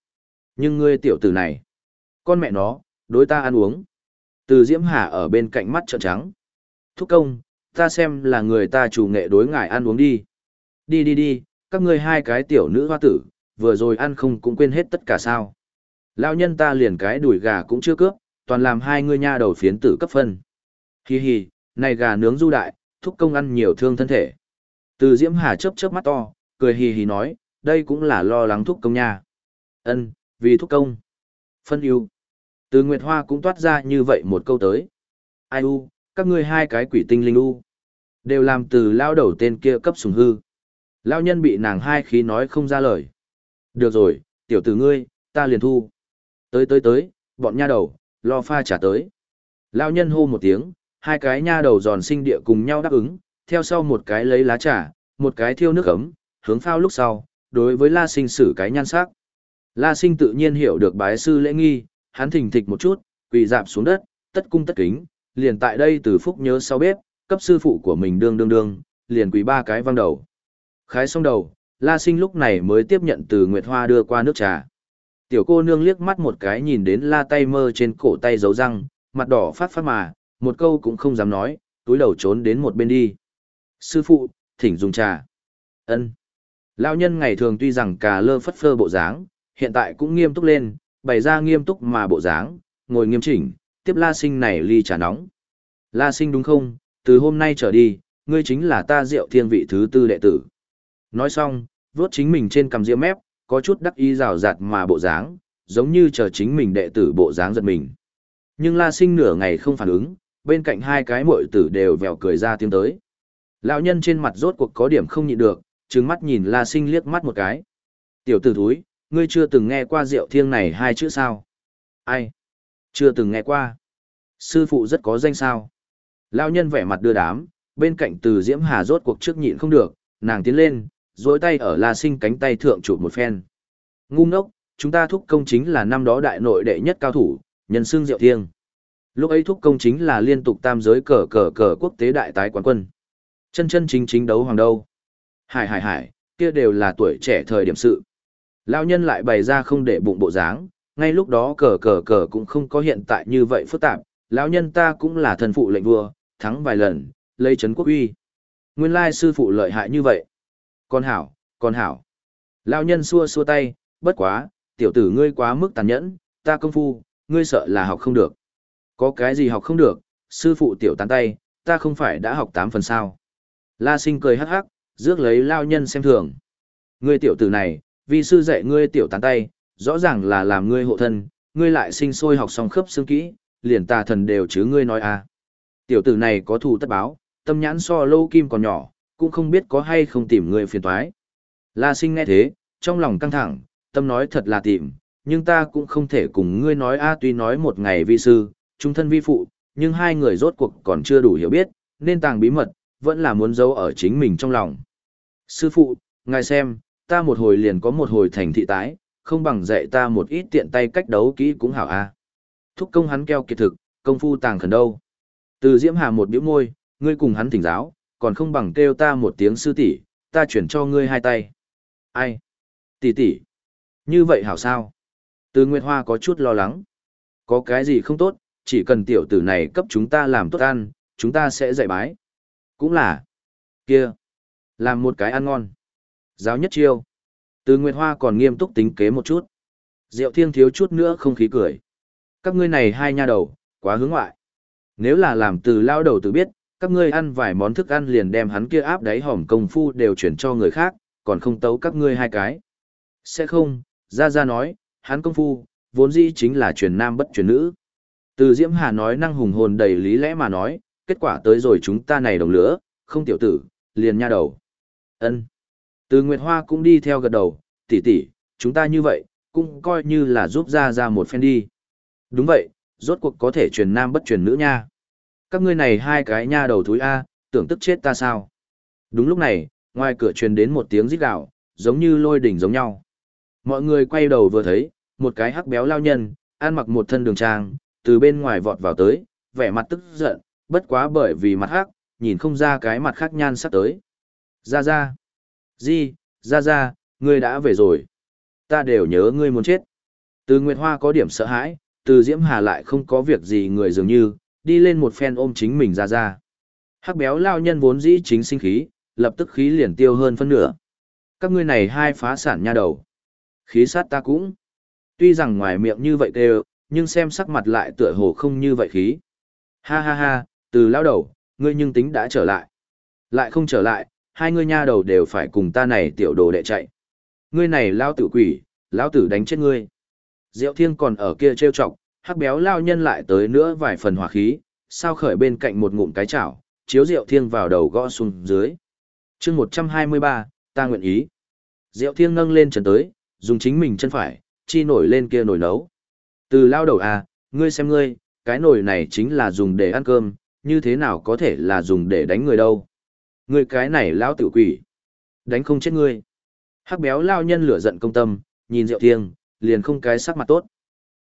Nhưng ngươi tiểu tử này, con mẹ nó, đối ta ăn uống. Từ Diễm Hà ở bên cạnh mắt trợn trắng. Thúc công, ta xem là người ta chủ nghệ đối ngài ăn uống đi. Đi đi đi, các ngươi hai cái tiểu nữ hoa tử, vừa rồi ăn không cũng quên hết tất cả sao. lão nhân ta liền cái đùi gà cũng chưa cướp, toàn làm hai ngươi nha đầu phiến tử cấp phân. Hi hi, này gà nướng du đại, thúc công ăn nhiều thương thân thể. Từ Diễm Hà chớp chớp mắt to, cười hì hì nói, đây cũng là lo lắng thúc công nha. Ân, vì thúc công. Phân yêu. Từ Nguyệt Hoa cũng toát ra như vậy một câu tới. Ai u, các ngươi hai cái quỷ tinh linh u. Đều làm từ lao đầu tên kia cấp sùng hư. Lao nhân bị nàng hai khí nói không ra lời. Được rồi, tiểu tử ngươi, ta liền thu. Tới tới tới, bọn nha đầu, lo pha trả tới. Lao nhân hô một tiếng, hai cái nha đầu giòn sinh địa cùng nhau đáp ứng, theo sau một cái lấy lá trà, một cái thiêu nước ấm, hướng phao lúc sau, đối với La Sinh xử cái nhan sắc. La Sinh tự nhiên hiểu được bái sư lễ nghi, hắn thỉnh thịch một chút, quỳ dạp xuống đất, tất cung tất kính, liền tại đây từ phúc nhớ sau bếp, cấp sư phụ của mình đương đương đương, liền quỳ ba cái văng đầu. Khái xong đầu, La Sinh lúc này mới tiếp nhận từ Nguyệt Hoa đưa qua nước trà. Tiểu cô nương liếc mắt một cái nhìn đến La tay mơ trên cổ tay dấu răng, mặt đỏ phát phát mà, một câu cũng không dám nói, túi đầu trốn đến một bên đi. Sư phụ, thỉnh dùng trà. Ân. Lão nhân ngày thường tuy rằng cà lơ phất phơ bộ dáng, hiện tại cũng nghiêm túc lên, bày ra nghiêm túc mà bộ dáng, ngồi nghiêm chỉnh, tiếp La Sinh này ly trà nóng. La Sinh đúng không, từ hôm nay trở đi, ngươi chính là ta rượu thiên vị thứ tư đệ tử. Nói xong, vuốt chính mình trên cằm ria mép, có chút đắc ý rào rạt mà bộ dáng, giống như chờ chính mình đệ tử bộ dáng giật mình. Nhưng La Sinh nửa ngày không phản ứng, bên cạnh hai cái muội tử đều vèo cười ra tiếng tới. Lão nhân trên mặt rốt cuộc có điểm không nhịn được, trừng mắt nhìn La Sinh liếc mắt một cái. Tiểu tử thúi, ngươi chưa từng nghe qua rượu thiêng này hai chữ sao? Ai? Chưa từng nghe qua. Sư phụ rất có danh sao. Lão nhân vẻ mặt đưa đám, bên cạnh từ Diễm Hà rốt cuộc trước nhịn không được, nàng tiến lên, dối tay ở La Sinh cánh tay thượng chụp một phen. Ngu ngốc, chúng ta thúc công chính là năm đó đại nội đệ nhất cao thủ, nhân xương diệu thiêng. Lúc ấy thúc công chính là liên tục tam giới cờ cờ cờ quốc tế đại tái quán quân. Chân chân chính chính đấu hoàng đâu. Hải hải hải, kia đều là tuổi trẻ thời điểm sự. Lão nhân lại bày ra không để bụng bộ dáng, ngay lúc đó cờ cờ cờ cũng không có hiện tại như vậy phức tạp, lão nhân ta cũng là thần phụ lệnh vua, thắng vài lần, lấy chấn quốc uy. Nguyên lai sư phụ lợi hại như vậy. Con hảo, con hảo. Lão nhân xua xua tay, bất quá, tiểu tử ngươi quá mức tàn nhẫn, ta công phu, ngươi sợ là học không được. Có cái gì học không được, sư phụ tiểu tán tay, ta không phải đã học tám phần sao. La sinh cười hắc hắc, rước lấy lao nhân xem thường. Ngươi tiểu tử này, vì sư dạy ngươi tiểu tán tay, rõ ràng là làm ngươi hộ thân, ngươi lại sinh sôi học xong khớp xương kỹ, liền tà thần đều chứ ngươi nói à. Tiểu tử này có thù tất báo, tâm nhãn so lâu kim còn nhỏ, cũng không biết có hay không tìm ngươi phiền toái. La sinh nghe thế, trong lòng căng thẳng, tâm nói thật là tìm, nhưng ta cũng không thể cùng ngươi nói a tuy nói một ngày vi sư, trung thân vi phụ, nhưng hai người rốt cuộc còn chưa đủ hiểu biết, nên tàng bí mật, vẫn là muốn giấu ở chính mình trong lòng. Sư phụ, ngài xem, ta một hồi liền có một hồi thành thị tái, không bằng dạy ta một ít tiện tay cách đấu kỹ cũng hảo a. Thúc công hắn keo kiệt thực, công phu tàng khẩn đâu. Từ Diễm Hà một biểu môi, ngươi cùng hắn thỉnh giáo, còn không bằng kêu ta một tiếng sư tỷ, ta chuyển cho ngươi hai tay. Ai? Tỷ tỷ. Như vậy hảo sao? Từ Nguyệt Hoa có chút lo lắng. Có cái gì không tốt, chỉ cần tiểu tử này cấp chúng ta làm tốt ăn, chúng ta sẽ dạy bái. Cũng là, kia, làm một cái ăn ngon. Giáo nhất chiêu. Từ Nguyệt Hoa còn nghiêm túc tính kế một chút. Diệu Thiên thiếu chút nữa không khí cười. Các ngươi này hai nha đầu, quá hướng ngoại. Nếu là làm từ lao đầu tự biết, các ngươi ăn vài món thức ăn liền đem hắn kia áp đáy hỏng công phu đều chuyển cho người khác, còn không tấu các ngươi hai cái. Sẽ không, Ra Ra nói, hắn công phu, vốn dĩ chính là truyền nam bất truyền nữ. Từ Diễm Hà nói năng hùng hồn đầy lý lẽ mà nói, kết quả tới rồi chúng ta này đồng lửa, không tiểu tử, liền nha đầu. ân từ Nguyệt Hoa cũng đi theo gật đầu, tỷ tỷ, chúng ta như vậy, cũng coi như là giúp Ra Ra một phen đi. Đúng vậy, rốt cuộc có thể truyền nam bất truyền nữ nha. Các ngươi này hai cái nha đầu thúi A, tưởng tức chết ta sao. Đúng lúc này, ngoài cửa truyền đến một tiếng rít gạo, giống như lôi đỉnh giống nhau. Mọi người quay đầu vừa thấy, một cái hắc béo lao nhân, ăn mặc một thân đường trang, từ bên ngoài vọt vào tới, vẻ mặt tức giận, bất quá bởi vì mặt hắc, nhìn không ra cái mặt khác nhan sắp tới. Ra ra. Di, ra ra, ngươi đã về rồi. Ta đều nhớ ngươi muốn chết. Từ Nguyệt Hoa có điểm sợ hãi, từ Diễm Hà lại không có việc gì người dường như, đi lên một phen ôm chính mình ra ra. Hắc béo lao nhân vốn dĩ chính sinh khí, lập tức khí liền tiêu hơn phân nửa. Các ngươi này hai phá sản nha đầu. Khí sát ta cũng. Tuy rằng ngoài miệng như vậy kêu, nhưng xem sắc mặt lại tựa hồ không như vậy khí. Ha ha ha, từ lao đầu, ngươi nhưng tính đã trở lại. Lại không trở lại, hai ngươi nha đầu đều phải cùng ta này tiểu đồ đệ chạy. Ngươi này lao tử quỷ, lao tử đánh chết ngươi. Diệu thiên còn ở kia trêu chọc, hắc béo lao nhân lại tới nữa vài phần hỏa khí, sao khởi bên cạnh một ngụm cái chảo, chiếu Diệu thiên vào đầu gõ xuống dưới. chương 123, ta nguyện ý. Diệu thiên nâng lên chân tới, dùng chính mình chân phải, chi nổi lên kia nồi nấu. Từ lao đầu à, ngươi xem ngươi, cái nồi này chính là dùng để ăn cơm, như thế nào có thể là dùng để đánh người đâu. Ngươi cái này lao tử quỷ. Đánh không chết ngươi. Hắc béo lao nhân lửa giận công tâm, nhìn Diệu Thiêng, liền không cái sắc mặt tốt.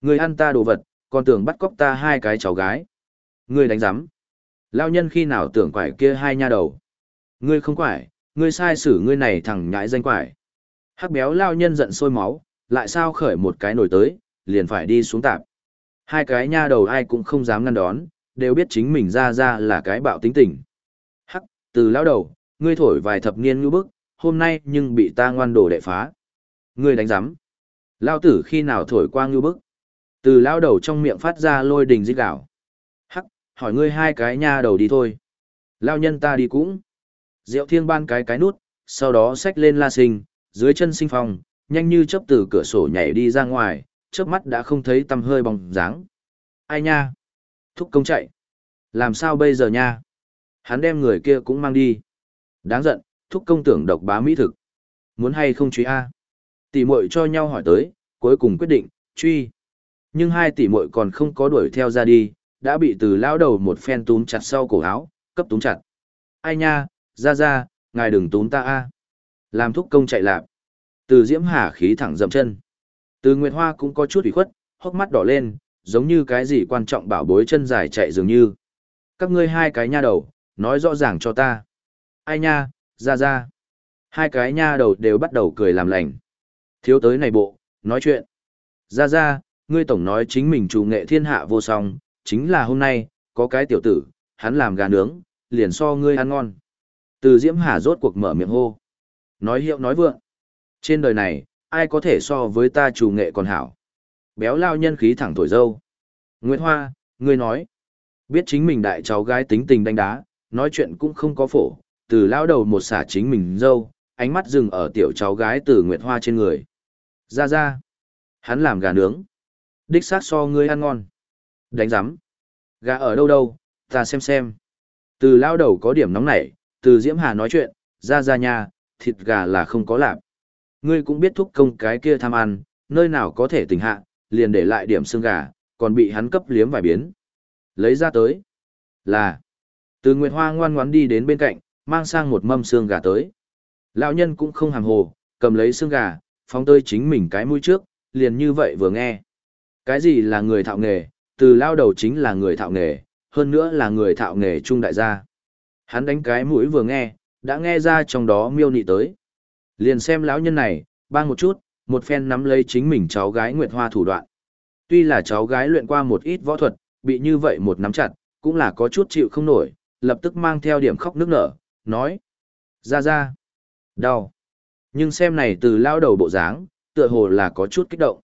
Ngươi ăn ta đồ vật, còn tưởng bắt cóc ta hai cái cháu gái. Ngươi đánh rắm. Lao nhân khi nào tưởng quải kia hai nha đầu. Ngươi không quải, ngươi sai xử ngươi này thằng nhãi danh quải. Hắc béo lao nhân giận sôi máu, lại sao khởi một cái nổi tới, liền phải đi xuống tạp. Hai cái nha đầu ai cũng không dám ngăn đón, đều biết chính mình ra ra là cái bạo tính tình. Từ lão đầu, ngươi thổi vài thập niên như bức, hôm nay nhưng bị ta ngoan đồ đệ phá. Ngươi đánh giám. Lao tử khi nào thổi qua như bức. Từ lão đầu trong miệng phát ra lôi đình rít gạo. Hắc, hỏi ngươi hai cái nha đầu đi thôi. Lao nhân ta đi cũng. Diệu thiên ban cái cái nút, sau đó xách lên la sinh, dưới chân sinh phong, nhanh như chớp từ cửa sổ nhảy đi ra ngoài, chớp mắt đã không thấy tăm hơi bóng dáng. Ai nha? Thúc công chạy. Làm sao bây giờ nha? Hắn đem người kia cũng mang đi. Đáng giận, thúc công tưởng độc bá mỹ thực. Muốn hay không truy A? Tỷ muội cho nhau hỏi tới, cuối cùng quyết định, truy. Nhưng hai tỷ muội còn không có đuổi theo ra đi, đã bị từ lao đầu một phen túm chặt sau cổ áo, cấp túm chặt. Ai nha, ra ra, ngài đừng túm ta A. Làm thúc công chạy lạp. Từ diễm hà khí thẳng dậm chân. Từ Nguyệt Hoa cũng có chút ủy khuất, hốc mắt đỏ lên, giống như cái gì quan trọng bảo bối chân dài chạy dường như. Các ngươi hai cái nha đầu, nói rõ ràng cho ta. Ai nha, ra ra. Hai cái nha đầu đều bắt đầu cười làm lành. Thiếu tới này bộ, nói chuyện. Ra ra, ngươi tổng nói chính mình chủ nghệ thiên hạ vô song, chính là hôm nay, có cái tiểu tử, hắn làm gà nướng, liền so ngươi ăn ngon. Từ Diễm Hà rốt cuộc mở miệng hô. Nói hiệu nói vượng. Trên đời này, ai có thể so với ta chủ nghệ còn hảo. Béo lao nhân khí thẳng thổi dâu. Nguyệt Hoa, ngươi nói. Biết chính mình đại cháu gái tính tình đánh đá, nói chuyện cũng không có phổ, từ lao đầu một xả chính mình dâu, ánh mắt dừng ở tiểu cháu gái từ Nguyệt Hoa trên người. Ra ra. Hắn làm gà nướng. Đích xác so ngươi ăn ngon. Đánh giám. Gà ở đâu đâu, ta xem xem. Từ lao đầu có điểm nóng nảy, từ Diễm Hà nói chuyện, ra ra nha, thịt gà là không có lạp. Ngươi cũng biết thúc công cái kia tham ăn, nơi nào có thể tỉnh hạ, liền để lại điểm xương gà, còn bị hắn cấp liếm vài biến. Lấy ra tới. Là. Từ Nguyệt Hoa ngoan ngoãn đi đến bên cạnh, mang sang một mâm xương gà tới. Lão nhân cũng không hàng hồ, cầm lấy xương gà, phóng tơi chính mình cái mũi trước, liền như vậy vừa nghe. Cái gì là người thạo nghề, từ lao đầu chính là người thạo nghề, hơn nữa là người thạo nghề trung đại gia. Hắn đánh cái mũi vừa nghe, đã nghe ra trong đó miêu nị tới. Liền xem lão nhân này, bang một chút, một phen nắm lấy chính mình cháu gái Nguyệt Hoa thủ đoạn. Tuy là cháu gái luyện qua một ít võ thuật, bị như vậy một nắm chặt, cũng là có chút chịu không nổi, lập tức mang theo điểm khóc nước nở, nói. Ra ra. Đau. Nhưng xem này từ lao đầu bộ dáng, tựa hồ là có chút kích động.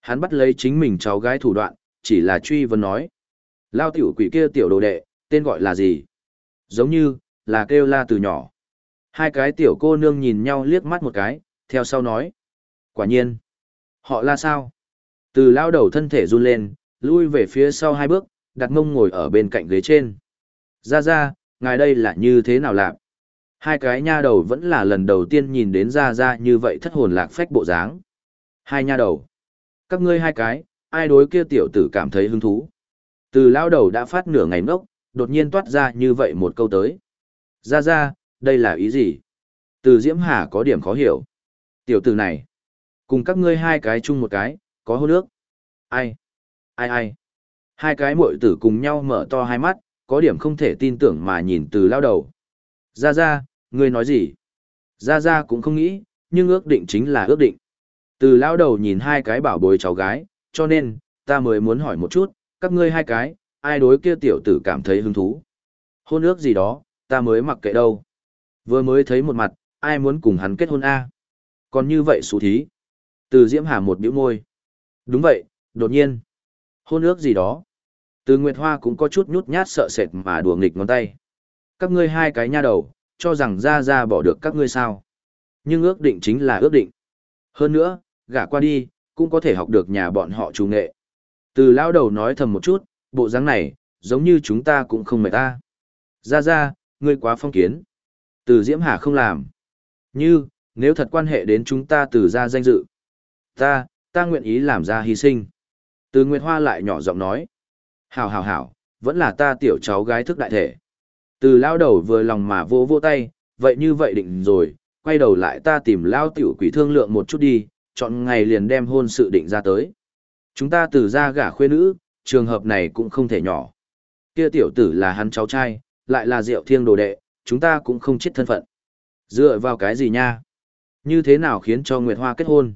Hắn bắt lấy chính mình cháu gái thủ đoạn, chỉ là truy vấn nói. Lao tiểu quỷ kia tiểu đồ đệ, tên gọi là gì? Giống như, là kêu la từ nhỏ. Hai cái tiểu cô nương nhìn nhau liếc mắt một cái, theo sau nói. Quả nhiên. Họ la sao? Từ lao đầu thân thể run lên, lui về phía sau hai bước, đặt mông ngồi ở bên cạnh ghế trên. Ra ra, ngài đây là như thế nào lạc? Hai cái nha đầu vẫn là lần đầu tiên nhìn đến ra ra như vậy thất hồn lạc phách bộ dáng. Hai nha đầu. Các ngươi hai cái, ai đối kia tiểu tử cảm thấy hứng thú. Từ lao đầu đã phát nửa ngày ngốc, đột nhiên toát ra như vậy một câu tới. Ra ra, đây là ý gì? Từ Diễm Hà có điểm khó hiểu. Tiểu tử này, cùng các ngươi hai cái chung một cái, có hôn nước. Ai? Ai ai? Hai cái muội tử cùng nhau mở to hai mắt, có điểm không thể tin tưởng mà nhìn từ lao đầu. Ra ra, ngươi nói gì? Ra ra cũng không nghĩ, nhưng ước định chính là ước định. Từ lao đầu nhìn hai cái bảo bối cháu gái, cho nên, ta mới muốn hỏi một chút, các ngươi hai cái, ai đối kia tiểu tử cảm thấy hứng thú. Hôn ước gì đó, ta mới mặc kệ đâu. Vừa mới thấy một mặt, ai muốn cùng hắn kết hôn a? Còn như vậy xú thí. Từ Diễm Hà một biểu môi. Đúng vậy, đột nhiên. Hôn ước gì đó. Từ Nguyệt Hoa cũng có chút nhút nhát sợ sệt mà đùa nghịch ngón tay. Các ngươi hai cái nha đầu, cho rằng ra ra bỏ được các ngươi sao. Nhưng ước định chính là ước định. Hơn nữa, gả qua đi, cũng có thể học được nhà bọn họ chủ nghệ. Từ lão đầu nói thầm một chút, bộ dáng này, giống như chúng ta cũng không mệt ta. Ra ra, ngươi quá phong kiến. Từ Diễm Hà không làm. Như, nếu thật quan hệ đến chúng ta từ ra danh dự. Ta, ta nguyện ý làm ra hy sinh. Từ Nguyệt Hoa lại nhỏ giọng nói. Hảo hảo hảo, vẫn là ta tiểu cháu gái thức đại thể. Từ lao đầu vừa lòng mà vô vô tay, vậy như vậy định rồi, quay đầu lại ta tìm lao tiểu quỷ thương lượng một chút đi, chọn ngày liền đem hôn sự định ra tới. Chúng ta từ ra gả khuê nữ, trường hợp này cũng không thể nhỏ. Kia tiểu tử là hắn cháu trai, lại là diệu thiêng đồ đệ, chúng ta cũng không chết thân phận. Dựa vào cái gì nha? Như thế nào khiến cho Nguyệt Hoa kết hôn?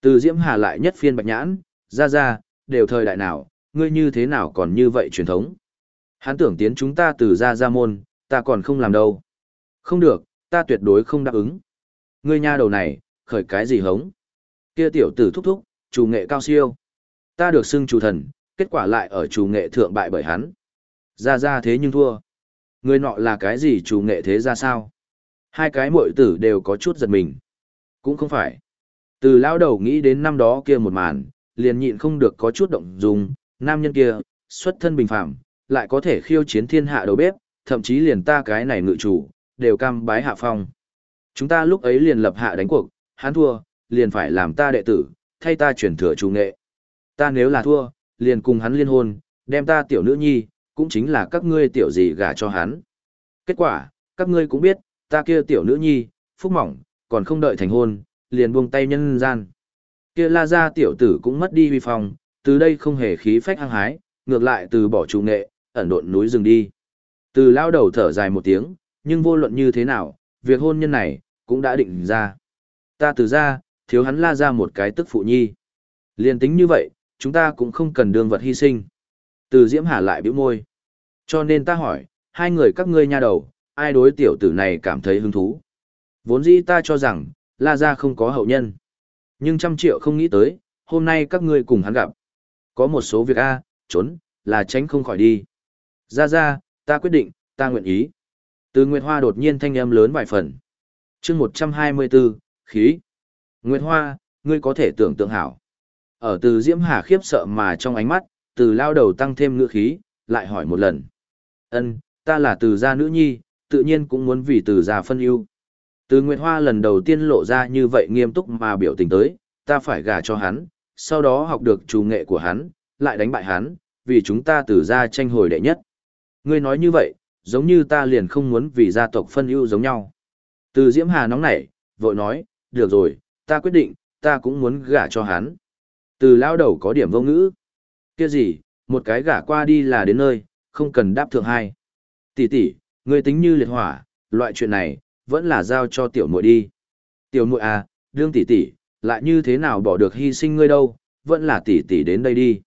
Từ Diễm Hà lại nhất phiên bạch nhãn, ra ra, đều thời đại nào, ngươi như thế nào còn như vậy truyền thống? Hắn tưởng tiến chúng ta từ ra ra môn, ta còn không làm đâu. Không được, ta tuyệt đối không đáp ứng. Ngươi nha đầu này, khởi cái gì hống? Kia tiểu tử thúc thúc, chủ nghệ cao siêu. Ta được xưng chủ thần, kết quả lại ở chủ nghệ thượng bại bởi hắn. Ra ra thế nhưng thua. Ngươi nọ là cái gì chủ nghệ thế ra sao? Hai cái muội tử đều có chút giật mình. Cũng không phải. Từ lao đầu nghĩ đến năm đó kia một màn, liền nhịn không được có chút động dung, nam nhân kia, xuất thân bình phạm, lại có thể khiêu chiến thiên hạ đầu bếp, thậm chí liền ta cái này ngự chủ, đều cam bái hạ phong. Chúng ta lúc ấy liền lập hạ đánh cuộc, hắn thua, liền phải làm ta đệ tử, thay ta chuyển thừa chủ nghệ. Ta nếu là thua, liền cùng hắn liên hôn, đem ta tiểu nữ nhi, cũng chính là các ngươi tiểu gì gả cho hắn. Kết quả, các ngươi cũng biết, ta kia tiểu nữ nhi, phúc mỏng, còn không đợi thành hôn, liền buông tay nhân gian. Kia la ra tiểu tử cũng mất đi huy phong, từ đây không hề khí phách hăng hái, ngược lại từ bỏ chủ nghệ, ẩn độn núi rừng đi. Từ lao đầu thở dài một tiếng, nhưng vô luận như thế nào, việc hôn nhân này, cũng đã định ra. Ta từ ra, thiếu hắn la ra một cái tức phụ nhi. Liên tính như vậy, chúng ta cũng không cần đương vật hy sinh. Từ Diễm Hà lại bĩu môi. Cho nên ta hỏi, hai người các ngươi nha đầu, ai đối tiểu tử này cảm thấy hứng thú? Vốn dĩ ta cho rằng, La Gia không có hậu nhân. Nhưng trăm triệu không nghĩ tới, hôm nay các ngươi cùng hắn gặp. Có một số việc A, trốn, là tránh không khỏi đi. Ra ra, ta quyết định, ta nguyện ý. Từ Nguyệt Hoa đột nhiên thanh âm lớn vài phần. chương 124, khí. Nguyệt Hoa, ngươi có thể tưởng tượng hảo. Ở từ Diễm Hà khiếp sợ mà trong ánh mắt, từ lao đầu tăng thêm ngữ khí, lại hỏi một lần. ân ta là từ gia nữ nhi, tự nhiên cũng muốn vì từ gia phân ưu. Từ Nguyệt Hoa lần đầu tiên lộ ra như vậy nghiêm túc mà biểu tình tới, ta phải gả cho hắn, sau đó học được chủ nghệ của hắn, lại đánh bại hắn, vì chúng ta từ gia tranh hồi đệ nhất. Ngươi nói như vậy, giống như ta liền không muốn vì gia tộc phân ưu giống nhau. Từ Diễm Hà nóng nảy, vội nói, được rồi, ta quyết định, ta cũng muốn gả cho hắn. Từ lao đầu có điểm vô ngữ. Kia gì, một cái gả qua đi là đến nơi, không cần đáp thượng hai. Tỷ tỷ, ngươi tính như liệt hỏa, loại chuyện này, vẫn là giao cho tiểu muội đi. Tiểu muội à, đương tỷ tỷ, lại như thế nào bỏ được hy sinh ngươi đâu, vẫn là tỷ tỷ đến đây đi.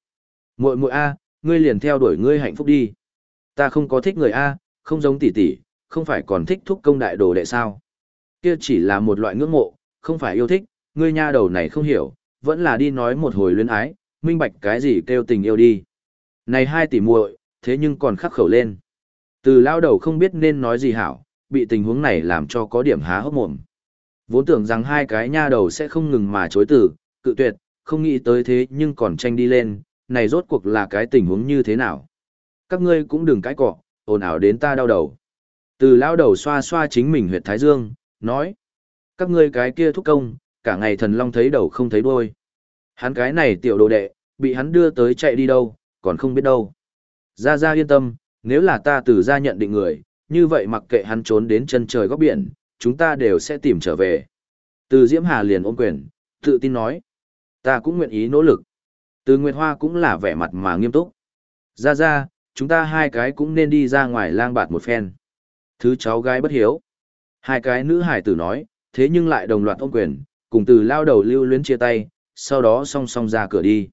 Muội muội a, ngươi liền theo đuổi ngươi hạnh phúc đi. Ta không có thích người A, không giống tỷ tỷ, không phải còn thích thúc công đại đồ đệ sao. Kia chỉ là một loại ngưỡng mộ, không phải yêu thích, ngươi nha đầu này không hiểu, vẫn là đi nói một hồi luyến ái, minh bạch cái gì kêu tình yêu đi. Này hai tỷ muội, thế nhưng còn khắc khẩu lên. Từ lao đầu không biết nên nói gì hảo, bị tình huống này làm cho có điểm há hốc mồm. Vốn tưởng rằng hai cái nha đầu sẽ không ngừng mà chối từ, cự tuyệt, không nghĩ tới thế nhưng còn tranh đi lên, này rốt cuộc là cái tình huống như thế nào. Các ngươi cũng đừng cãi cọ, ồn ào đến ta đau đầu. Từ lao đầu xoa xoa chính mình huyệt thái dương, nói. Các ngươi cái kia thúc công, cả ngày thần long thấy đầu không thấy đuôi. Hắn cái này tiểu đồ đệ, bị hắn đưa tới chạy đi đâu, còn không biết đâu. Ra ra yên tâm, nếu là ta từ gia nhận định người, như vậy mặc kệ hắn trốn đến chân trời góc biển, chúng ta đều sẽ tìm trở về. Từ Diễm Hà liền ôm quyền, tự tin nói. Ta cũng nguyện ý nỗ lực. Từ Nguyệt Hoa cũng là vẻ mặt mà nghiêm túc. Ra ra, chúng ta hai cái cũng nên đi ra ngoài lang bạt một phen. Thứ cháu gái bất hiếu. Hai cái nữ hải tử nói, thế nhưng lại đồng loạt ôm quyền, cùng từ lao đầu lưu luyến chia tay, sau đó song song ra cửa đi.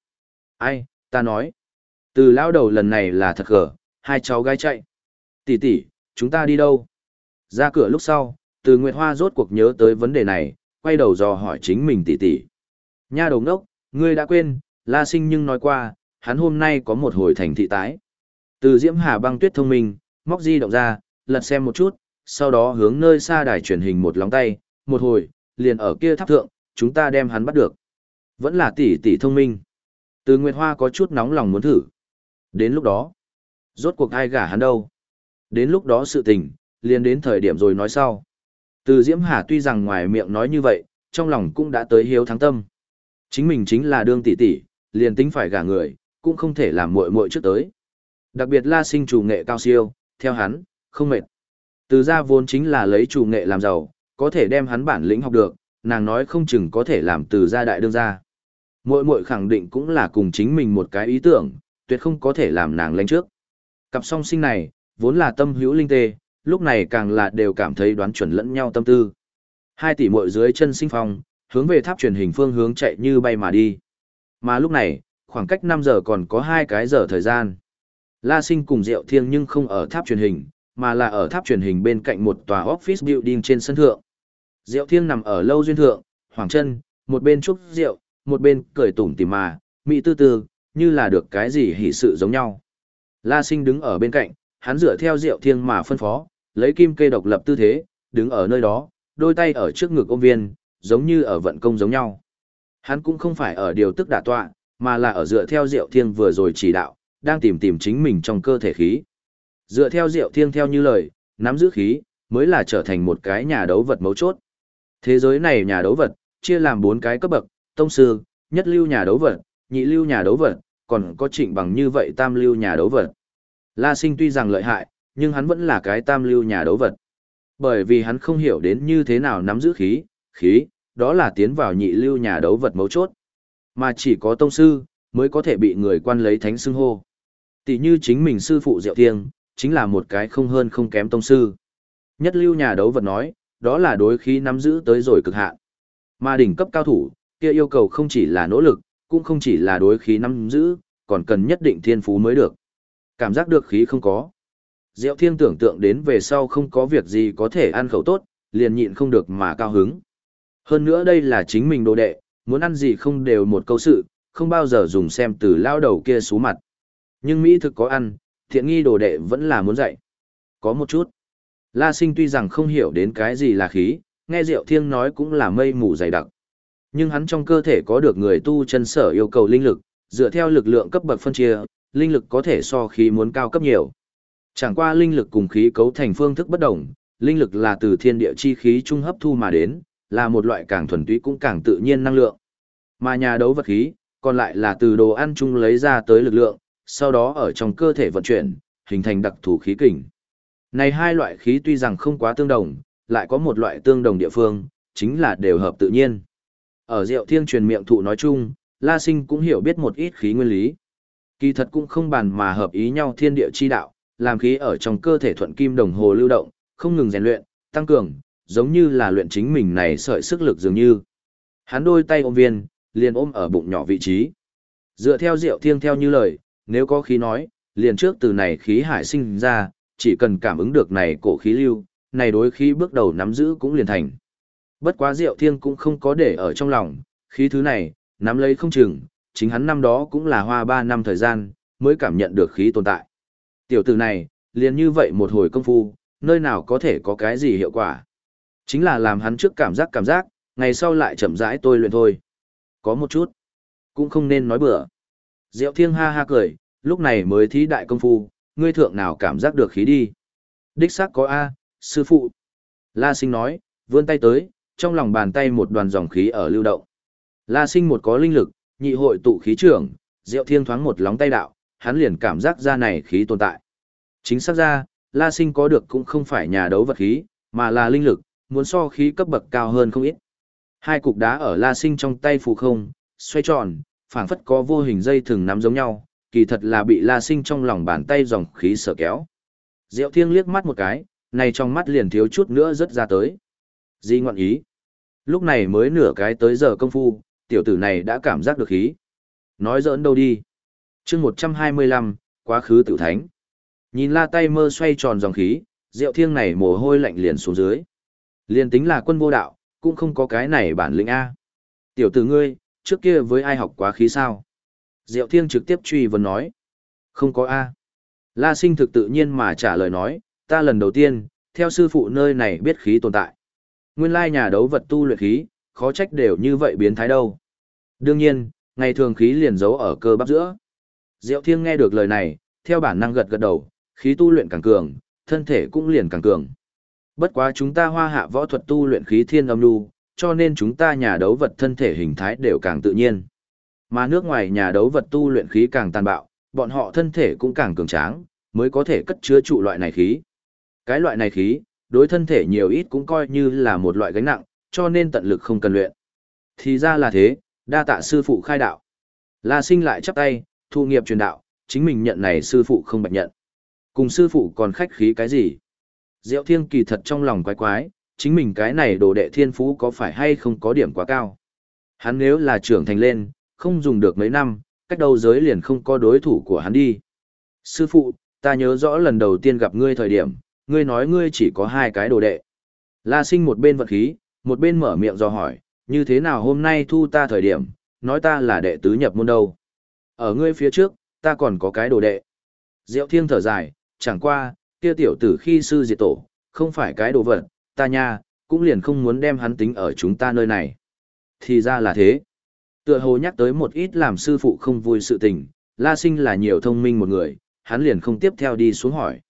Ai, ta nói. Từ lao đầu lần này là thật gở, hai cháu gái chạy. Tỷ tỷ, chúng ta đi đâu? Ra cửa lúc sau, từ Nguyệt Hoa rốt cuộc nhớ tới vấn đề này, quay đầu dò hỏi chính mình tỷ tỷ. Nha đầu ngốc, ngươi đã quên, La Sinh nhưng nói qua, hắn hôm nay có một hồi thành thị tái. Từ Diễm Hà băng tuyết thông minh, móc di động ra, lật xem một chút, sau đó hướng nơi xa đài truyền hình một lóng tay, một hồi, liền ở kia tháp thượng, chúng ta đem hắn bắt được. Vẫn là tỷ tỷ thông minh. Từ Nguyệt Hoa có chút nóng lòng muốn thử. Đến lúc đó, rốt cuộc ai gả hắn đâu. Đến lúc đó sự tình, liền đến thời điểm rồi nói sau. Từ Diễm Hà tuy rằng ngoài miệng nói như vậy, trong lòng cũng đã tới hiếu thắng tâm. Chính mình chính là đương tỷ tỷ, liền tính phải gả người, cũng không thể làm muội muội trước tới. Đặc biệt La Sinh chủ nghệ cao siêu, theo hắn, không mệt. Từ gia vốn chính là lấy chủ nghệ làm giàu, có thể đem hắn bản lĩnh học được, nàng nói không chừng có thể làm từ gia đại đương gia. Muội muội khẳng định cũng là cùng chính mình một cái ý tưởng, tuyệt không có thể làm nàng lên trước. Cặp song sinh này, vốn là tâm hữu linh tê, lúc này càng là đều cảm thấy đoán chuẩn lẫn nhau tâm tư. Hai tỷ muội dưới chân sinh phong, hướng về tháp truyền hình phương hướng chạy như bay mà đi. Mà lúc này, khoảng cách 5 giờ còn có hai cái giờ thời gian. La Sinh cùng Diệu Thiên nhưng không ở tháp truyền hình, mà là ở tháp truyền hình bên cạnh một tòa office building trên sân thượng. Diệu Thiên nằm ở lâu duyên thượng, hoàng chân, một bên chúc rượu, một bên cười tủm tỉm mà, mị tư tư, như là được cái gì hỉ sự giống nhau. La Sinh đứng ở bên cạnh, hắn dựa theo Diệu Thiên mà phân phó, lấy kim kê độc lập tư thế, đứng ở nơi đó, đôi tay ở trước ngực ôm viên, giống như ở vận công giống nhau. Hắn cũng không phải ở điều tức đả tọa, mà là ở dựa theo Diệu Thiên vừa rồi chỉ đạo, đang tìm tìm chính mình trong cơ thể khí. Dựa theo Diệu Thiên theo như lời, nắm giữ khí, mới là trở thành một cái nhà đấu vật mấu chốt. Thế giới này nhà đấu vật, chia làm bốn cái cấp bậc, tông sư, nhất lưu nhà đấu vật, nhị lưu nhà đấu vật, còn có trịnh bằng như vậy tam lưu nhà đấu vật. La sinh tuy rằng lợi hại, nhưng hắn vẫn là cái tam lưu nhà đấu vật. Bởi vì hắn không hiểu đến như thế nào nắm giữ khí, khí, đó là tiến vào nhị lưu nhà đấu vật mấu chốt. Mà chỉ có tông sư, mới có thể bị người quan lấy thánh xưng hô. Tỷ như chính mình sư phụ Diệu Thiên, chính là một cái không hơn không kém tông sư. Nhất lưu nhà đấu vật nói, đó là đối khí nắm giữ tới rồi cực hạn. Mà đỉnh cấp cao thủ, kia yêu cầu không chỉ là nỗ lực, cũng không chỉ là đối khí nắm giữ, còn cần nhất định thiên phú mới được. Cảm giác được khí không có. Diệu Thiên tưởng tượng đến về sau không có việc gì có thể ăn khẩu tốt, liền nhịn không được mà cao hứng. Hơn nữa đây là chính mình đồ đệ, muốn ăn gì không đều một câu sự, không bao giờ dùng xem từ lao đầu kia xuống mặt. Nhưng Mỹ thực có ăn, thiện nghi đồ đệ vẫn là muốn dạy. Có một chút. La sinh tuy rằng không hiểu đến cái gì là khí, nghe Diệu Thiên nói cũng là mây mù dày đặc. Nhưng hắn trong cơ thể có được người tu chân sở yêu cầu linh lực, dựa theo lực lượng cấp bậc phân chia, linh lực có thể so khí muốn cao cấp nhiều. Chẳng qua linh lực cùng khí cấu thành phương thức bất đồng, linh lực là từ thiên địa chi khí trung hấp thu mà đến, là một loại càng thuần túy cũng càng tự nhiên năng lượng. Mà nhà đấu vật khí, còn lại là từ đồ ăn chung lấy ra tới lực lượng, sau đó ở trong cơ thể vận chuyển, hình thành đặc thù khí kình. Này hai loại khí tuy rằng không quá tương đồng, lại có một loại tương đồng địa phương, chính là đều hợp tự nhiên. Ở Diệu Thiên truyền miệng thụ nói chung, La Sinh cũng hiểu biết một ít khí nguyên lý. Kỳ thật cũng không bàn mà hợp ý nhau thiên địa chi đạo, làm khí ở trong cơ thể thuận kim đồng hồ lưu động, không ngừng rèn luyện, tăng cường, giống như là luyện chính mình này sợi sức lực dường như. Hắn đôi tay ôm viên, liền ôm ở bụng nhỏ vị trí. Dựa theo Diệu Thiên theo như lời, nếu có khí nói, liền trước từ này khí hải sinh ra, chỉ cần cảm ứng được này cổ khí lưu, này đối khí bước đầu nắm giữ cũng liền thành. Bất quá Diệu Thiên cũng không có để ở trong lòng, khí thứ này, nắm lấy không chừng, chính hắn năm đó cũng là hoa 3 năm thời gian, mới cảm nhận được khí tồn tại. Tiểu tử này, liền như vậy một hồi công phu, nơi nào có thể có cái gì hiệu quả. Chính là làm hắn trước cảm giác cảm giác, ngày sau lại chậm rãi tôi luyện thôi. Có một chút, cũng không nên nói bừa. Diệu Thiên ha ha cười, lúc này mới thí đại công phu, ngươi thượng nào cảm giác được khí đi. Đích xác có A, sư phụ. La sinh nói, vươn tay tới, trong lòng bàn tay một đoàn dòng khí ở lưu động. La sinh một có linh lực, nhị hội tụ khí trưởng, Diệu Thiên thoáng một lóng tay đạo, hắn liền cảm giác ra này khí tồn tại. Chính xác ra, La Sinh có được cũng không phải nhà đấu vật khí, mà là linh lực, muốn so khí cấp bậc cao hơn không ít. Hai cục đá ở La Sinh trong tay phù không, xoay tròn, phảng phất có vô hình dây thường nắm giống nhau, kỳ thật là bị La Sinh trong lòng bàn tay dòng khí sở kéo. Diệu Thiên liếc mắt một cái, này trong mắt liền thiếu chút nữa rất ra tới. Di ngọn ý. Lúc này mới nửa cái tới giờ công phu, tiểu tử này đã cảm giác được khí. Nói giỡn đâu đi chương 125, quá khứ tiểu thánh. Nhìn la tay mơ xoay tròn dòng khí, Diệu Thiên này mồ hôi lạnh liền xuống dưới. Liền tính là quân vô đạo, cũng không có cái này bản lĩnh A. Tiểu tử ngươi, trước kia với ai học quá khí sao? Diệu Thiên trực tiếp truy vấn nói. Không có A. La sinh thực tự nhiên mà trả lời nói, ta lần đầu tiên, theo sư phụ nơi này biết khí tồn tại. Nguyên lai nhà đấu vật tu luyện khí, khó trách đều như vậy biến thái đâu. Đương nhiên, ngày thường khí liền giấu ở cơ bắp giữa. Diệu Thiên nghe được lời này, theo bản năng gật gật đầu, khí tu luyện càng cường, thân thể cũng liền càng cường. Bất quá chúng ta hoa hạ võ thuật tu luyện khí thiên âm lưu, cho nên chúng ta nhà đấu vật thân thể hình thái đều càng tự nhiên. Mà nước ngoài nhà đấu vật tu luyện khí càng tàn bạo, bọn họ thân thể cũng càng cường tráng, mới có thể cất chứa trụ loại này khí. Cái loại này khí, đối thân thể nhiều ít cũng coi như là một loại gánh nặng, cho nên tận lực không cần luyện. Thì ra là thế, đa tạ sư phụ khai đạo. La sinh lại chắp tay, thu nghiệp truyền đạo, chính mình nhận này sư phụ không bạch nhận. Cùng sư phụ còn khách khí cái gì? Diệu thiên kỳ thật trong lòng quái quái, chính mình cái này đồ đệ thiên phú có phải hay không có điểm quá cao. Hắn nếu là trưởng thành lên, không dùng được mấy năm, cách đầu giới liền không có đối thủ của hắn đi. Sư phụ, ta nhớ rõ lần đầu tiên gặp ngươi thời điểm, ngươi nói ngươi chỉ có hai cái đồ đệ. La sinh một bên vật khí, một bên mở miệng do hỏi, như thế nào hôm nay thu ta thời điểm, nói ta là đệ tứ nhập môn đâu. Ở ngươi phía trước, ta còn có cái đồ đệ. Diệu thiên thở dài, chẳng qua, kia tiểu tử khi sư diệt tổ, không phải cái đồ vật, ta nha, cũng liền không muốn đem hắn tính ở chúng ta nơi này. Thì ra là thế. Tựa hồ nhắc tới một ít làm sư phụ không vui sự tình, La Sinh là nhiều thông minh một người, hắn liền không tiếp theo đi xuống hỏi.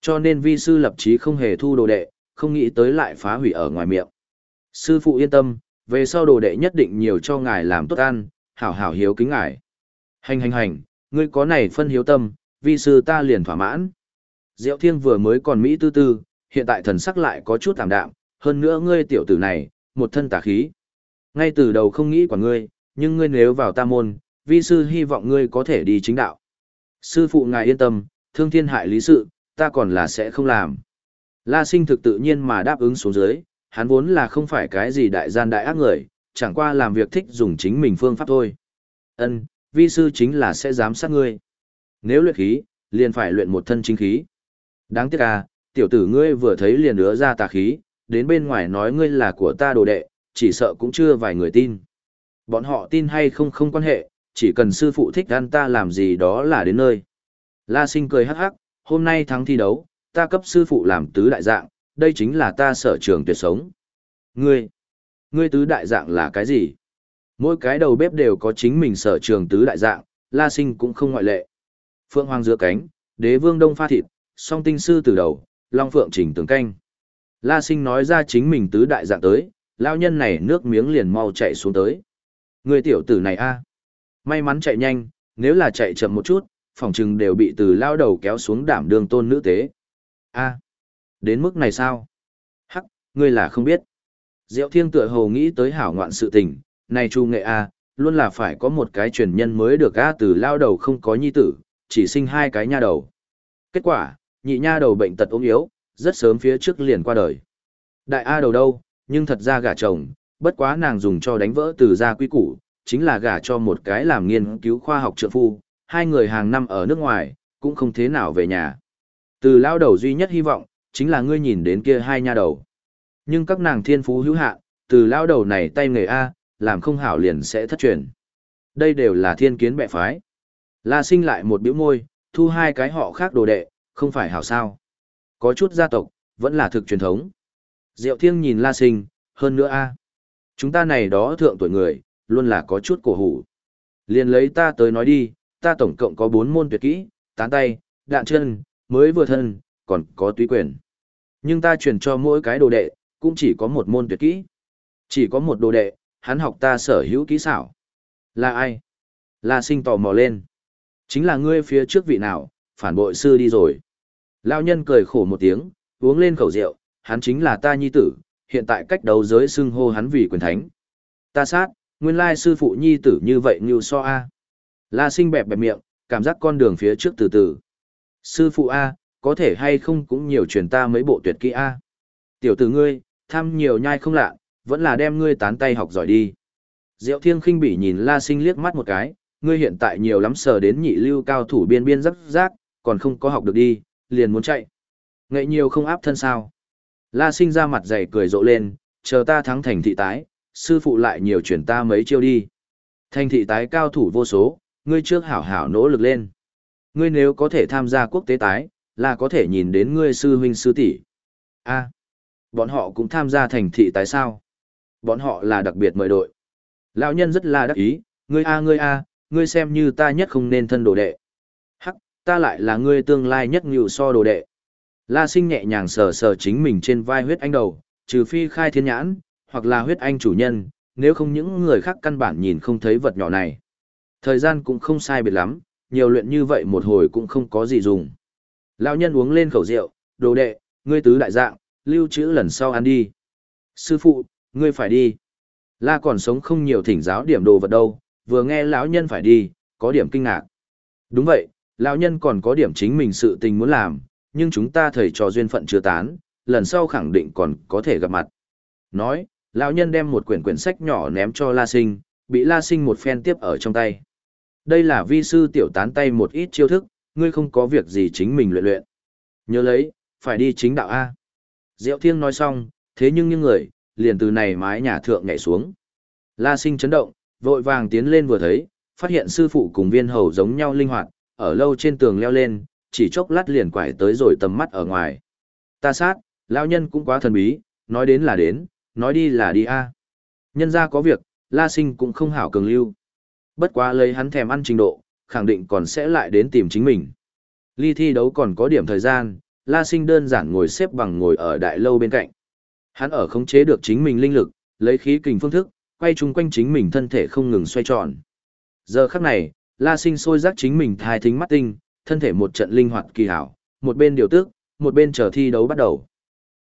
Cho nên vi sư lập chí không hề thu đồ đệ, không nghĩ tới lại phá hủy ở ngoài miệng. Sư phụ yên tâm, về sau đồ đệ nhất định nhiều cho ngài làm tốt ăn, hảo hảo hiếu kính ngài. Hành hành hành, ngươi có này phân hiếu tâm, vi sư ta liền thỏa mãn. Diệu Thiên vừa mới còn Mỹ tư tư, hiện tại thần sắc lại có chút tạm đạm, hơn nữa ngươi tiểu tử này, một thân tà khí. Ngay từ đầu không nghĩ quả ngươi, nhưng ngươi nếu vào ta môn, vi sư hy vọng ngươi có thể đi chính đạo. Sư phụ ngài yên tâm, thương thiên hại lý sự, ta còn là sẽ không làm. La sinh thực tự nhiên mà đáp ứng xuống dưới, hắn vốn là không phải cái gì đại gian đại ác người, chẳng qua làm việc thích dùng chính mình phương pháp thôi. Ân, vi sư chính là sẽ giám sát ngươi. Nếu luyện khí, liền phải luyện một thân chính khí. Đáng tiếc à, tiểu tử ngươi vừa thấy liền ứa ra tà khí, đến bên ngoài nói ngươi là của ta đồ đệ, chỉ sợ cũng chưa vài người tin. Bọn họ tin hay không không quan hệ, chỉ cần sư phụ thích ăn ta làm gì đó là đến nơi. La sinh cười hắc hắc, hôm nay thắng thi đấu, ta cấp sư phụ làm tứ đại dạng, đây chính là ta sở trường tuyệt sống. Ngươi, ngươi tứ đại dạng là cái gì? Mỗi cái đầu bếp đều có chính mình sở trường tứ đại dạng, La Sinh cũng không ngoại lệ. Phượng Hoàng giữa cánh, Đế Vương Đông pha thịt, song tinh sư từ đầu, Long Phượng chỉnh tường canh. La Sinh nói ra chính mình tứ đại dạng tới, lão nhân này nước miếng liền mau chạy xuống tới. Người tiểu tử này a, may mắn chạy nhanh, nếu là chạy chậm một chút, phòng trừng đều bị từ lao đầu kéo xuống đảm đường tôn nữ tế. A, đến mức này sao? Hắc, ngươi là không biết. Diệu Thiên tựa hồ nghĩ tới hảo ngoạn sự tình, này Chu Nghệ A, luôn là phải có một cái truyền nhân mới được A từ lao đầu không có nhi tử, chỉ sinh hai cái nha đầu. Kết quả, nhị nha đầu bệnh tật ốm yếu, rất sớm phía trước liền qua đời. Đại A đầu đâu, nhưng thật ra gả chồng, bất quá nàng dùng cho đánh vỡ từ gia quy củ, chính là gả cho một cái làm nghiên cứu khoa học trượng phu, hai người hàng năm ở nước ngoài, cũng không thế nào về nhà. Từ lao đầu duy nhất hy vọng, chính là ngươi nhìn đến kia hai nha đầu. Nhưng các nàng thiên phú hữu hạn, từ lao đầu này tay nghề A, làm không hảo liền sẽ thất truyền. Đây đều là thiên kiến bệ phái. La sinh lại một biểu môi, thu hai cái họ khác đồ đệ, không phải hảo sao. Có chút gia tộc, vẫn là thực truyền thống. Diệu Thiêng nhìn La Sinh, hơn nữa a, chúng ta này đó thượng tuổi người, luôn là có chút cổ hủ. Liền lấy ta tới nói đi, ta tổng cộng có bốn môn tuyệt kỹ, tán tay, đạn chân, mới vừa thân, còn có túy quyền. Nhưng ta truyền cho mỗi cái đồ đệ, cũng chỉ có một môn tuyệt kỹ. Chỉ có một đồ đệ, hắn học ta sở hữu kỹ xảo. Là ai? La Sinh tò mò lên. Chính là ngươi phía trước vị nào, phản bội sư đi rồi. Lão nhân cười khổ một tiếng, uống lên khẩu rượu, hắn chính là ta nhi tử, hiện tại cách đấu giới xưng hô hắn vì quyền thánh. Ta sát, nguyên lai sư phụ nhi tử như vậy như so A. La sinh bẹp bẹp miệng, cảm giác con đường phía trước từ từ. Sư phụ A, có thể hay không cũng nhiều truyền ta mấy bộ tuyệt kỹ A. Tiểu tử ngươi, tham nhiều nhai không lạ, vẫn là đem ngươi tán tay học giỏi đi. Diệu thiên khinh bỉ nhìn La sinh liếc mắt một cái, ngươi hiện tại nhiều lắm sờ đến nhị lưu cao thủ biên biên rắc rác, còn không có học được đi, liền muốn chạy. nghệ nhiều không áp thân sao. La sinh ra mặt dày cười rộ lên, chờ ta thắng thành thị tái, sư phụ lại nhiều chuyển ta mấy chiêu đi. Thành thị tái cao thủ vô số, ngươi trước hảo hảo nỗ lực lên. Ngươi nếu có thể tham gia quốc tế tái, là có thể nhìn đến ngươi sư huynh sư tỷ. A, bọn họ cũng tham gia thành thị tái sao? Bọn họ là đặc biệt mời đội. Lão nhân rất là đắc ý, ngươi a ngươi a, ngươi xem như ta nhất không nên thân đồ đệ. Hắc, ta lại là ngươi tương lai nhất nhiều so đồ đệ. La sinh nhẹ nhàng sờ sờ chính mình trên vai huyết anh đầu, trừ phi khai thiên nhãn, hoặc là huyết anh chủ nhân, nếu không những người khác căn bản nhìn không thấy vật nhỏ này. Thời gian cũng không sai biệt lắm, nhiều luyện như vậy một hồi cũng không có gì dùng. Lão nhân uống lên khẩu rượu, đồ đệ, ngươi tứ đại dạng, lưu trữ lần sau ăn đi. Sư phụ, ngươi phải đi. La còn sống không nhiều thỉnh giáo điểm đồ vật đâu, vừa nghe lão nhân phải đi, có điểm kinh ngạc. Đúng vậy, lão nhân còn có điểm chính mình sự tình muốn làm, nhưng chúng ta thầy trò duyên phận chưa tán, lần sau khẳng định còn có thể gặp mặt. Nói, lão nhân đem một quyển quyển sách nhỏ ném cho La Sinh, bị La Sinh một phen tiếp ở trong tay. Đây là vi sư tiểu tán tay một ít chiêu thức, ngươi không có việc gì chính mình luyện luyện. Nhớ lấy, phải đi chính đạo A. Diệu Thiên nói xong, thế nhưng những người, liền từ này mái nhà thượng nhảy xuống. La Sinh chấn động, vội vàng tiến lên vừa thấy, phát hiện sư phụ cùng viên hầu giống nhau linh hoạt, ở lâu trên tường leo lên, chỉ chốc lát liền quải tới rồi tầm mắt ở ngoài. Ta sát, lão nhân cũng quá thần bí, nói đến là đến, nói đi là đi a. Nhân ra có việc, La Sinh cũng không hảo cường lưu. Bất quá lấy hắn thèm ăn trình độ, khẳng định còn sẽ lại đến tìm chính mình. Ly thi đấu còn có điểm thời gian, La Sinh đơn giản ngồi xếp bằng ngồi ở đại lâu bên cạnh. Hắn ở khống chế được chính mình linh lực, lấy khí kình phương thức, quay chung quanh chính mình thân thể không ngừng xoay tròn. Giờ khắc này, La Sinh sôi giác chính mình thai thính mắt tinh, thân thể một trận linh hoạt kỳ hảo, một bên điều tức, một bên chờ thi đấu bắt đầu.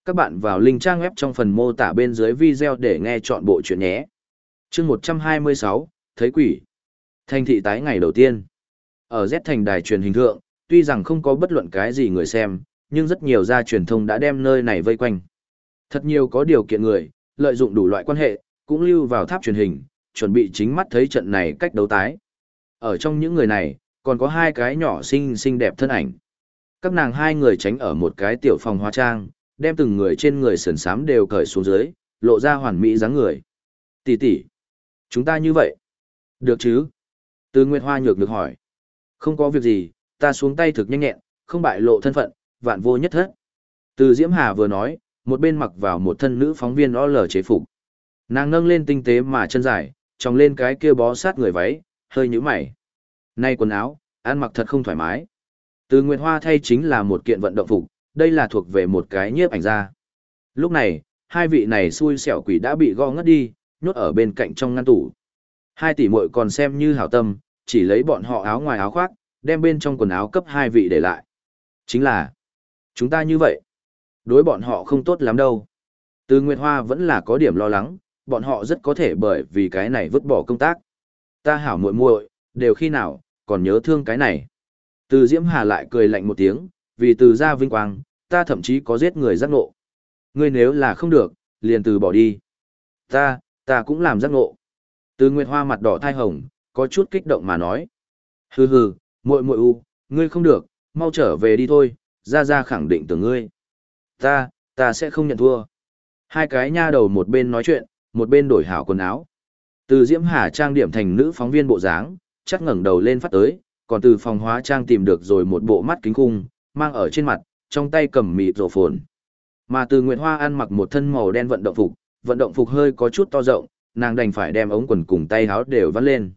Các bạn vào link trang web trong phần mô tả bên dưới video để nghe chọn bộ chuyện nhé. chương 126, Thấy quỷ. Thành thị tái ngày đầu tiên. Ở Z thành đài truyền hình thượng, tuy rằng không có bất luận cái gì người xem, nhưng rất nhiều gia truyền thông đã đem nơi này vây quanh. Thật nhiều có điều kiện người, lợi dụng đủ loại quan hệ, cũng lưu vào tháp truyền hình, chuẩn bị chính mắt thấy trận này cách đấu tái. Ở trong những người này, còn có hai cái nhỏ xinh xinh đẹp thân ảnh. Các nàng hai người tránh ở một cái tiểu phòng hóa trang, đem từng người trên người sườn sám đều cởi xuống dưới, lộ ra hoàn mỹ dáng người. Tỷ tỷ, chúng ta như vậy. Được chứ? Từ Nguyệt Hoa nhược được hỏi. Không có việc gì, ta xuống tay thực nhanh nhẹn, không bại lộ thân phận, vạn vô nhất thất. Từ Diễm Hà vừa nói, một bên mặc vào một thân nữ phóng viên lờ chế phục. Nàng nâng lên tinh tế mà chân dài, tròng lên cái kia bó sát người váy, hơi nhũ mày. Nay quần áo, ăn mặc thật không thoải mái. Từ Nguyệt Hoa thay chính là một kiện vận động phục, đây là thuộc về một cái nhiếp ảnh gia. Lúc này, hai vị này xui xẻo quỷ đã bị go ngất đi, nhốt ở bên cạnh trong ngăn tủ. Hai tỷ muội còn xem như hảo tâm, chỉ lấy bọn họ áo ngoài áo khoác, đem bên trong quần áo cấp hai vị để lại. Chính là, chúng ta như vậy, đối bọn họ không tốt lắm đâu. Từ Nguyệt Hoa vẫn là có điểm lo lắng, bọn họ rất có thể bởi vì cái này vứt bỏ công tác. Ta hảo muội muội, đều khi nào, còn nhớ thương cái này. Từ Diễm Hà lại cười lạnh một tiếng, vì từ gia vinh quang, ta thậm chí có giết người giác ngộ. Ngươi nếu là không được, liền từ bỏ đi. Ta, ta cũng làm giác ngộ. Từ Nguyệt Hoa mặt đỏ thai hồng, có chút kích động mà nói. Hừ hừ, Muội muội u, ngươi không được, mau trở về đi thôi, ra ra khẳng định từ ngươi. Ta, ta sẽ không nhận thua. Hai cái nha đầu một bên nói chuyện, một bên đổi hảo quần áo. Từ Diễm Hà trang điểm thành nữ phóng viên bộ dáng, chắc ngẩng đầu lên phát tới, còn từ phòng hóa trang tìm được rồi một bộ mắt kính khung, mang ở trên mặt, trong tay cầm mịt rổ phồn. Mà từ Nguyệt Hoa ăn mặc một thân màu đen vận động phục, vận động phục hơi có chút to rộng, nàng đành phải đem ống quần cùng tay áo đều vắt lên.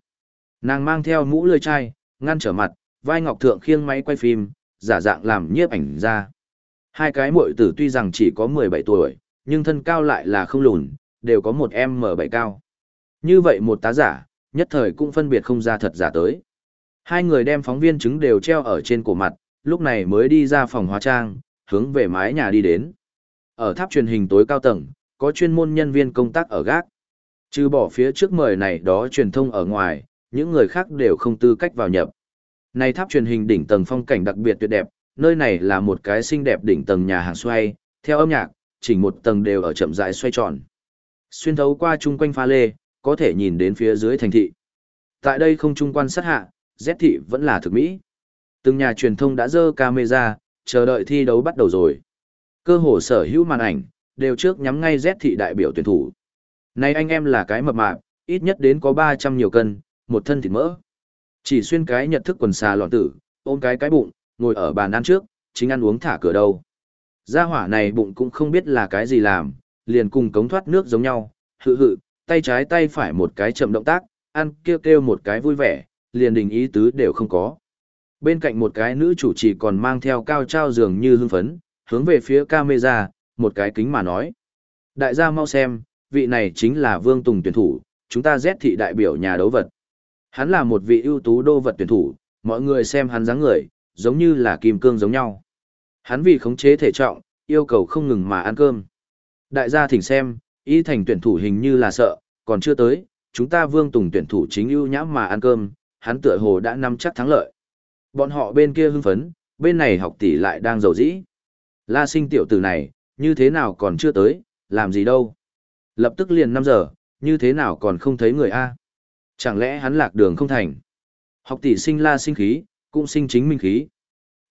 Nàng mang theo mũ lưỡi chai, ngăn trở mặt, vai ngọc thượng khiêng máy quay phim, giả dạng làm nhiếp ảnh ra. Hai cái muội tử tuy rằng chỉ có 17 tuổi, nhưng thân cao lại là không lùn, đều có một em M7 cao. Như vậy một tá giả, nhất thời cũng phân biệt không ra thật giả tới. Hai người đem phóng viên chứng đều treo ở trên cổ mặt, lúc này mới đi ra phòng hóa trang, hướng về mái nhà đi đến. Ở tháp truyền hình tối cao tầng, có chuyên môn nhân viên công tác ở gác. Trừ bỏ phía trước mời này đó truyền thông ở ngoài, những người khác đều không tư cách vào nhập. Này tháp truyền hình đỉnh tầng phong cảnh đặc biệt tuyệt đẹp, nơi này là một cái xinh đẹp đỉnh tầng nhà hàng xoay, theo âm nhạc, chỉnh một tầng đều ở chậm rãi xoay tròn. Xuyên thấu qua chung quanh pha lê, có thể nhìn đến phía dưới thành thị. Tại đây không trung quan sát hạ, Z thị vẫn là thực mỹ. Từng nhà truyền thông đã dơ camera, chờ đợi thi đấu bắt đầu rồi. Cơ hồ sở hữu màn ảnh, đều trước nhắm ngay Z thị đại biểu tuyển thủ. Này anh em là cái mập mạp, ít nhất đến có 300 nhiều cân, một thân thịt mỡ. Chỉ xuyên cái nhật thức quần xà lọn tử, ôm cái cái bụng, ngồi ở bàn ăn trước, chính ăn uống thả cửa đâu. Gia hỏa này bụng cũng không biết là cái gì làm, liền cùng cống thoát nước giống nhau, hự hự, tay trái tay phải một cái chậm động tác, ăn kêu kêu một cái vui vẻ, liền đình ý tứ đều không có. Bên cạnh một cái nữ chủ trì còn mang theo cao trao dường như hưng phấn, hướng về phía camera, một cái kính mà nói. Đại gia mau xem, vị này chính là Vương Tùng tuyển thủ, chúng ta Z thị đại biểu nhà đấu vật. Hắn là một vị ưu tú đô vật tuyển thủ, mọi người xem hắn dáng người, giống như là kim cương giống nhau. Hắn vì khống chế thể trọng, yêu cầu không ngừng mà ăn cơm. Đại gia thỉnh xem, y thành tuyển thủ hình như là sợ, còn chưa tới, chúng ta Vương Tùng tuyển thủ chính ưu nhã mà ăn cơm, hắn tựa hồ đã nắm chắc thắng lợi. Bọn họ bên kia hưng phấn, bên này học tỷ lại đang giàu dĩ. La sinh tiểu tử này, như thế nào còn chưa tới, làm gì đâu. Lập tức liền 5 giờ, như thế nào còn không thấy người A. Chẳng lẽ hắn lạc đường không thành? Học tỷ sinh la sinh khí, cũng sinh chính minh khí.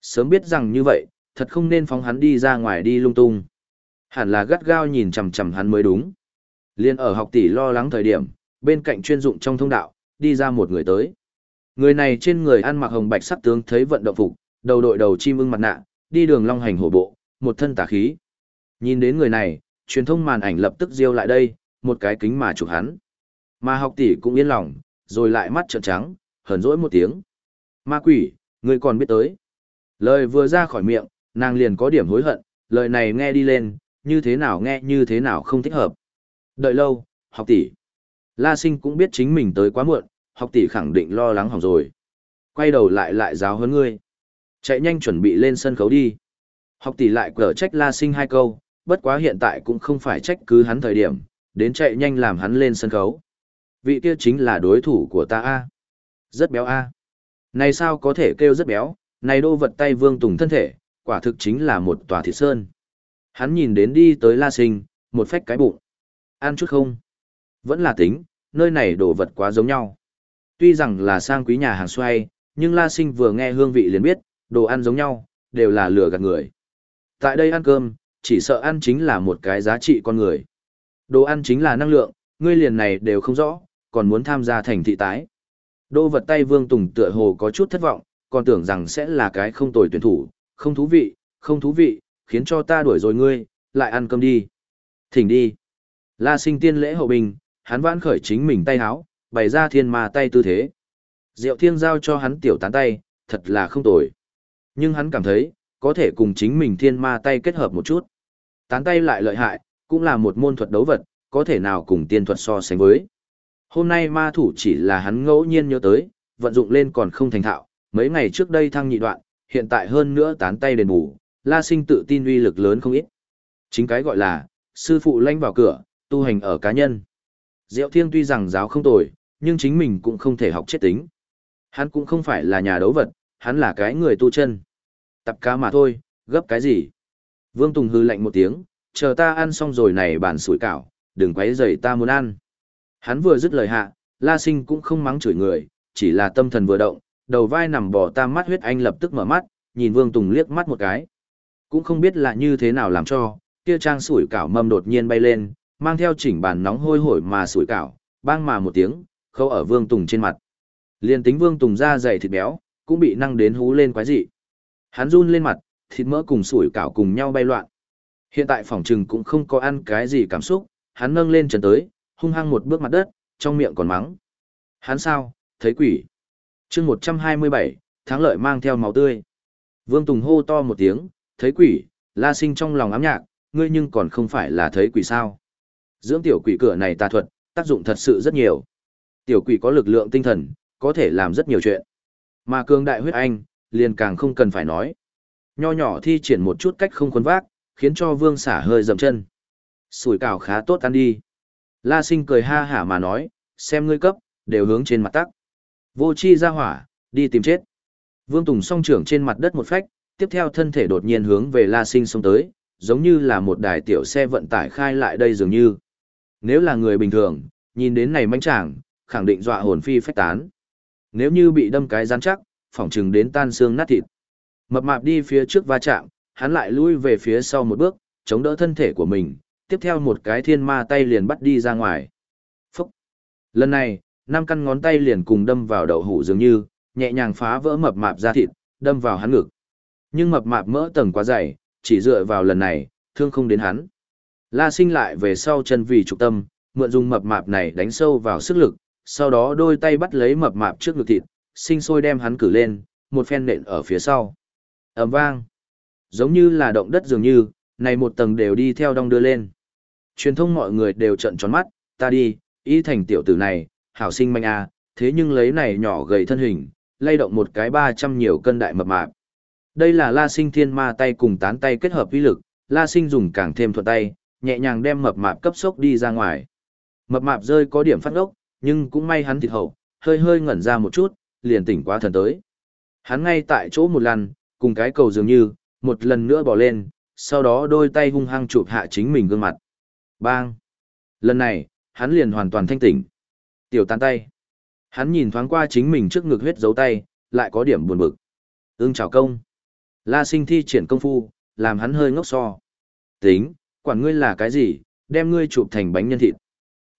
Sớm biết rằng như vậy, thật không nên phóng hắn đi ra ngoài đi lung tung. Hẳn là gắt gao nhìn chằm chằm hắn mới đúng. Liên ở học tỷ lo lắng thời điểm, bên cạnh chuyên dụng trong thông đạo, đi ra một người tới. Người này trên người ăn mặc hồng bạch sắc tướng thấy vận động phục, đầu đội đầu chim ưng mặt nạ, đi đường long hành hổ bộ, một thân tà khí. Nhìn đến người này, truyền thông màn ảnh lập tức diêu lại đây, một cái kính mà chụp hắn. Mà học tỷ cũng yên lòng, rồi lại mắt trợn trắng, hờn dỗi một tiếng. Ma quỷ, ngươi còn biết tới. Lời vừa ra khỏi miệng, nàng liền có điểm hối hận, lời này nghe đi lên, như thế nào nghe như thế nào không thích hợp. Đợi lâu, học tỷ. La sinh cũng biết chính mình tới quá muộn, học tỷ khẳng định lo lắng hỏng rồi. Quay đầu lại lại giáo hơn ngươi. Chạy nhanh chuẩn bị lên sân khấu đi. Học tỷ lại cở trách la sinh hai câu, bất quá hiện tại cũng không phải trách cứ hắn thời điểm, đến chạy nhanh làm hắn lên sân khấu. Vị kia chính là đối thủ của ta a Rất béo a này sao có thể kêu rất béo, này đô vật tay vương tùng thân thể, quả thực chính là một tòa thịt sơn. Hắn nhìn đến đi tới la sinh, một phách cái bụng. Ăn chút không? Vẫn là tính, nơi này đồ vật quá giống nhau. Tuy rằng là sang quý nhà hàng xoay, nhưng La Sinh vừa nghe hương vị liền biết, đồ ăn giống nhau, đều là lừa gạt người. Tại đây ăn cơm, chỉ sợ ăn chính là một cái giá trị con người. Đồ ăn chính là năng lượng, ngươi liền này đều không rõ, còn muốn tham gia thành thị tái. Đô vật tay Vương Tùng tựa hồ có chút thất vọng, còn tưởng rằng sẽ là cái không tồi tuyển thủ, không thú vị, không thú vị, khiến cho ta đuổi rồi ngươi, lại ăn cơm đi. Thỉnh đi. La sinh tiên lễ hậu bình, hắn vãn khởi chính mình tay háo, bày ra thiên ma tay tư thế. Diệu thiên giao cho hắn tiểu tán tay, thật là không tồi. Nhưng hắn cảm thấy, có thể cùng chính mình thiên ma tay kết hợp một chút. Tán tay lại lợi hại, cũng là một môn thuật đấu vật, có thể nào cùng tiên thuật so sánh với. Hôm nay ma thủ chỉ là hắn ngẫu nhiên nhớ tới, vận dụng lên còn không thành thạo, mấy ngày trước đây thăng nhị đoạn, hiện tại hơn nữa tán tay đền bù, la sinh tự tin uy lực lớn không ít. Chính cái gọi là, sư phụ lanh vào cửa, tu hành ở cá nhân. Diệu Thiên tuy rằng giáo không tồi, nhưng chính mình cũng không thể học chết tính. Hắn cũng không phải là nhà đấu vật, hắn là cái người tu chân. Tập cá mà thôi, gấp cái gì? Vương Tùng hư lạnh một tiếng, chờ ta ăn xong rồi này bàn sủi cảo, đừng quấy rầy ta muốn ăn. Hắn vừa dứt lời hạ, La Sinh cũng không mắng chửi người, chỉ là tâm thần vừa động, đầu vai nằm bò tam mắt huyết anh lập tức mở mắt, nhìn Vương Tùng liếc mắt một cái. Cũng không biết là như thế nào làm cho, kia trang sủi cảo mâm đột nhiên bay lên, mang theo chỉnh bàn nóng hôi hổi mà sủi cảo, bang mà một tiếng, khâu ở Vương Tùng trên mặt. Liên tính Vương Tùng da dày thịt béo, cũng bị năng đến hú lên quái dị. Hắn run lên mặt, thịt mỡ cùng sủi cảo cùng nhau bay loạn. Hiện tại phòng trừng cũng không có ăn cái gì cảm xúc, hắn nâng lên chân tới, hung hăng một bước mặt đất, trong miệng còn mắng. Hắn sao, thấy quỷ. chương 127, thắng lợi mang theo máu tươi. Vương Tùng hô to một tiếng, thấy quỷ, la sinh trong lòng ám nhạc, ngươi nhưng còn không phải là thấy quỷ sao. Dưỡng tiểu quỷ cửa này tà thuật, tác dụng thật sự rất nhiều. Tiểu quỷ có lực lượng tinh thần, có thể làm rất nhiều chuyện. Mà cường đại huyết anh, liền càng không cần phải nói. Nho nhỏ thi triển một chút cách không khuấn vác, khiến cho vương xả hơi dầm chân. Sủi cảo khá tốt ăn đi. La sinh cười ha hả mà nói, xem ngươi cấp, đều hướng trên mặt tắc. Vô chi ra hỏa, đi tìm chết. Vương Tùng song trưởng trên mặt đất một phách, tiếp theo thân thể đột nhiên hướng về La sinh xông tới, giống như là một đài tiểu xe vận tải khai lại đây dường như. Nếu là người bình thường, nhìn đến này manh chàng, khẳng định dọa hồn phi phách tán. Nếu như bị đâm cái rắn chắc, phỏng chừng đến tan xương nát thịt. Mập mạp đi phía trước va chạm, hắn lại lui về phía sau một bước, chống đỡ thân thể của mình, tiếp theo một cái thiên ma tay liền bắt đi ra ngoài. Phúc! Lần này, năm căn ngón tay liền cùng đâm vào đậu hủ dường như, nhẹ nhàng phá vỡ mập mạp ra thịt, đâm vào hắn ngực. Nhưng mập mạp mỡ tầng quá dày, chỉ dựa vào lần này, thương không đến hắn. La sinh lại về sau chân vì trục tâm, mượn dùng mập mạp này đánh sâu vào sức lực, sau đó đôi tay bắt lấy mập mạp trước ngực thịt, sinh sôi đem hắn cử lên, một phen nện ở phía sau. ầm vang. Giống như là động đất dường như, này một tầng đều đi theo đong đưa lên. Truyền thông mọi người đều trợn tròn mắt, ta đi, ý thành tiểu tử này, hảo sinh manh a, à, thế nhưng lấy này nhỏ gầy thân hình, lay động một cái 300 nhiều cân đại mập mạp. Đây là La Sinh Thiên Ma tay cùng tán tay kết hợp uy lực, La Sinh dùng càng thêm thuận tay, nhẹ nhàng đem mập mạp cấp sốc đi ra ngoài. Mập mạp rơi có điểm phát ốc, nhưng cũng may hắn thịt hậu, hơi hơi ngẩn ra một chút, liền tỉnh quá thần tới. Hắn ngay tại chỗ một lần, cùng cái cầu dường như, một lần nữa bỏ lên, sau đó đôi tay hung hăng chụp hạ chính mình gương mặt. Bang! Lần này, hắn liền hoàn toàn thanh tỉnh. Tiểu tán tay. Hắn nhìn thoáng qua chính mình trước ngực huyết dấu tay, lại có điểm buồn bực. Ưng chào công. La sinh thi triển công phu, làm hắn hơi ngốc so. Tính, quản ngươi là cái gì, đem ngươi chụp thành bánh nhân thịt.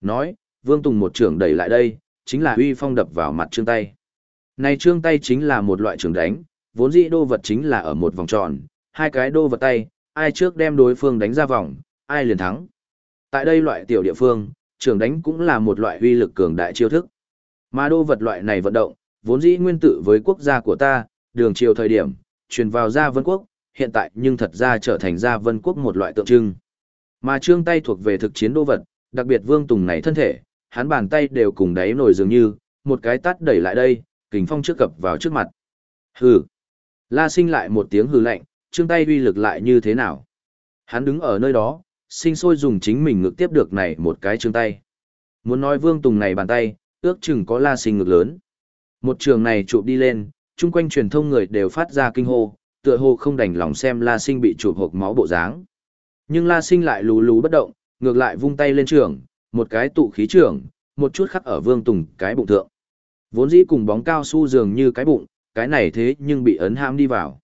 Nói, Vương Tùng một trưởng đẩy lại đây, chính là huy phong đập vào mặt trương tay. Này trương tay chính là một loại trường đánh, vốn dĩ đô vật chính là ở một vòng tròn, hai cái đô vật tay, ai trước đem đối phương đánh ra vòng, ai liền thắng. Tại đây loại tiểu địa phương, trường đánh cũng là một loại uy lực cường đại chiêu thức. Mà đô vật loại này vận động, vốn dĩ nguyên tử với quốc gia của ta, đường triều thời điểm, truyền vào gia vân quốc, hiện tại nhưng thật ra trở thành gia vân quốc một loại tượng trưng. Mà trương tay thuộc về thực chiến đô vật, đặc biệt vương tùng này thân thể, hắn bàn tay đều cùng đáy nổi dường như, một cái tát đẩy lại đây, kình phong trước cập vào trước mặt. Hừ. La sinh lại một tiếng hừ lạnh, trương tay uy lực lại như thế nào? Hắn đứng ở nơi đó, sinh sôi dùng chính mình ngực tiếp được này một cái chương tay. Muốn nói vương tùng này bàn tay, ước chừng có la sinh ngực lớn. Một trường này chụp đi lên, chung quanh truyền thông người đều phát ra kinh hô, tựa hồ không đành lòng xem la sinh bị chụp hộp máu bộ dáng. Nhưng la sinh lại lú lú bất động, ngược lại vung tay lên trường, một cái tụ khí trường, một chút khắc ở vương tùng cái bụng thượng. Vốn dĩ cùng bóng cao su dường như cái bụng, cái này thế nhưng bị ấn ham đi vào.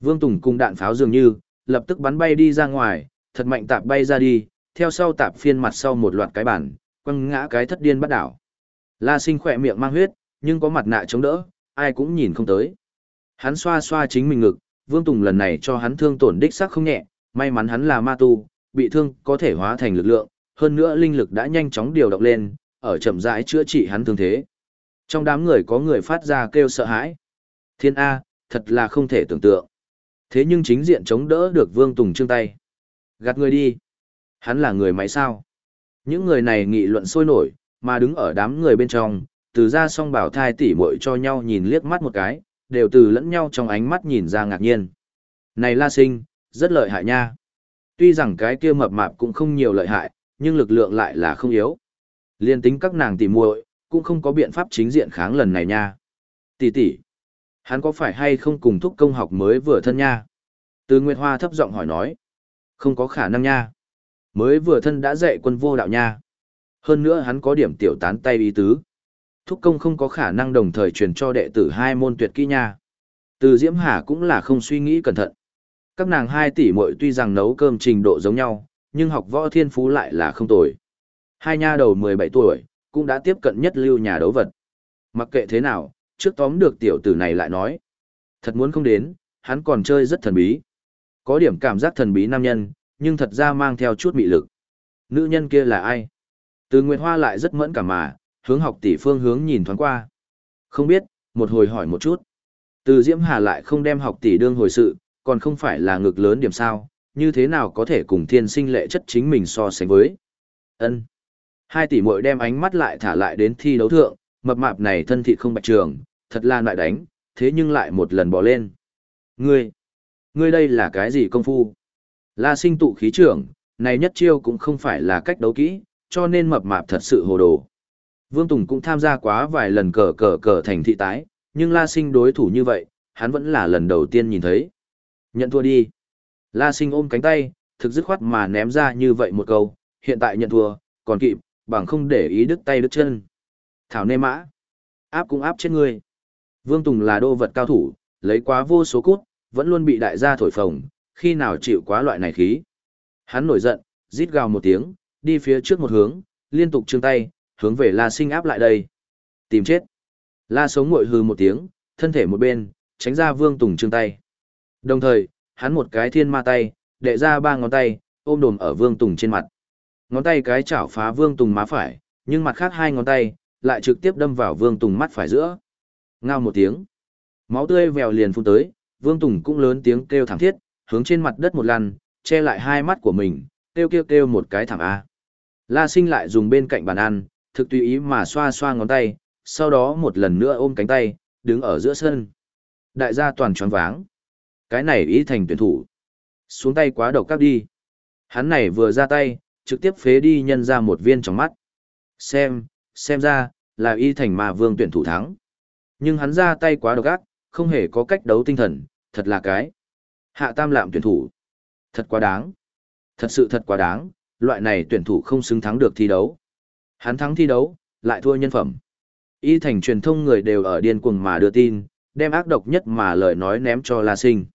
Vương Tùng cùng đạn pháo dường như, lập tức bắn bay đi ra ngoài, thật mạnh tạp bay ra đi, theo sau tạp phiên mặt sau một loạt cái bản, quăng ngã cái thất điên bắt đảo. La sinh khỏe miệng mang huyết, nhưng có mặt nạ chống đỡ, ai cũng nhìn không tới. Hắn xoa xoa chính mình ngực, Vương Tùng lần này cho hắn thương tổn đích xác không nhẹ, may mắn hắn là ma tu, bị thương có thể hóa thành lực lượng, hơn nữa linh lực đã nhanh chóng điều động lên, ở chậm rãi chữa trị hắn thương thế. Trong đám người có người phát ra kêu sợ hãi. Thiên A, thật là không thể tưởng tượng. Thế nhưng chính diện chống đỡ được Vương Tùng trương tay. Gạt người đi. Hắn là người máy sao. Những người này nghị luận sôi nổi, mà đứng ở đám người bên trong, từ ra song bảo thai tỉ muội cho nhau nhìn liếc mắt một cái, đều từ lẫn nhau trong ánh mắt nhìn ra ngạc nhiên. Này La Sinh, rất lợi hại nha. Tuy rằng cái kia mập mạp cũng không nhiều lợi hại, nhưng lực lượng lại là không yếu. Liên tính các nàng tỉ muội cũng không có biện pháp chính diện kháng lần này nha. Tỷ tỷ, hắn có phải hay không cùng thúc công học mới vừa thân nha? Từ Nguyệt Hoa thấp giọng hỏi nói. Không có khả năng nha. Mới vừa thân đã dạy quân vô đạo nha. Hơn nữa hắn có điểm tiểu tán tay ý tứ. Thúc công không có khả năng đồng thời truyền cho đệ tử hai môn tuyệt kỹ nha. Từ Diễm Hà cũng là không suy nghĩ cẩn thận. Các nàng hai tỷ muội tuy rằng nấu cơm trình độ giống nhau, nhưng học võ thiên phú lại là không tồi. Hai nha đầu 17 tuổi, cũng đã tiếp cận nhất lưu nhà đấu vật. Mặc kệ thế nào, trước tóm được tiểu tử này lại nói. Thật muốn không đến, hắn còn chơi rất thần bí. Có điểm cảm giác thần bí nam nhân, nhưng thật ra mang theo chút mị lực. Nữ nhân kia là ai? Từ Nguyệt Hoa lại rất mẫn cảm mà, hướng học tỷ phương hướng nhìn thoáng qua. Không biết, một hồi hỏi một chút. Từ Diễm Hà lại không đem học tỷ đương hồi sự, còn không phải là ngực lớn điểm sao, như thế nào có thể cùng thiên sinh lệ chất chính mình so sánh với. ân Hai tỷ muội đem ánh mắt lại thả lại đến thi đấu thượng, mập mạp này thân thị không bạch trường, thật là lại đánh, thế nhưng lại một lần bỏ lên. Ngươi, ngươi đây là cái gì công phu? La sinh tụ khí trưởng, này nhất chiêu cũng không phải là cách đấu kỹ, cho nên mập mạp thật sự hồ đồ. Vương Tùng cũng tham gia quá vài lần cờ cờ cờ thành thị tái, nhưng La sinh đối thủ như vậy, hắn vẫn là lần đầu tiên nhìn thấy. Nhận thua đi. La sinh ôm cánh tay, thực dứt khoát mà ném ra như vậy một câu, hiện tại nhận thua, còn kịp, bằng không để ý đứt tay đứt chân. Thảo nê mã. Áp cũng áp chết người. Vương Tùng là đô vật cao thủ, lấy quá vô số cút, vẫn luôn bị đại gia thổi phồng, khi nào chịu quá loại này khí. Hắn nổi giận, rít gào một tiếng, đi phía trước một hướng, liên tục trương tay, hướng về La Sinh áp lại đây. Tìm chết. La sống ngội hừ một tiếng, thân thể một bên, tránh ra Vương Tùng trương tay. Đồng thời, hắn một cái thiên ma tay, đệ ra ba ngón tay, ôm đồm ở Vương Tùng trên mặt. Ngón tay cái chảo phá Vương Tùng má phải, nhưng mặt khác hai ngón tay, lại trực tiếp đâm vào Vương Tùng mắt phải giữa. Ngao một tiếng. Máu tươi vèo liền phun tới, Vương Tùng cũng lớn tiếng kêu thảm thiết, hướng trên mặt đất một lần, che lại hai mắt của mình, kêu kêu kêu một cái thảm A. La sinh lại dùng bên cạnh bàn ăn, thực tùy ý mà xoa xoa ngón tay, sau đó một lần nữa ôm cánh tay, đứng ở giữa sân. Đại gia toàn tròn váng. Cái này ý thành tuyển thủ. Xuống tay quá độc các đi. Hắn này vừa ra tay, trực tiếp phế đi nhân ra một viên trong mắt. Xem, xem ra, là y thành mà vương tuyển thủ thắng. Nhưng hắn ra tay quá độc ác, không hề có cách đấu tinh thần, thật là cái. Hạ tam lạm tuyển thủ. Thật quá đáng. Thật sự thật quá đáng, loại này tuyển thủ không xứng thắng được thi đấu. Hắn thắng thi đấu, lại thua nhân phẩm. Y thành truyền thông người đều ở điên cuồng mà đưa tin, đem ác độc nhất mà lời nói ném cho La Sinh.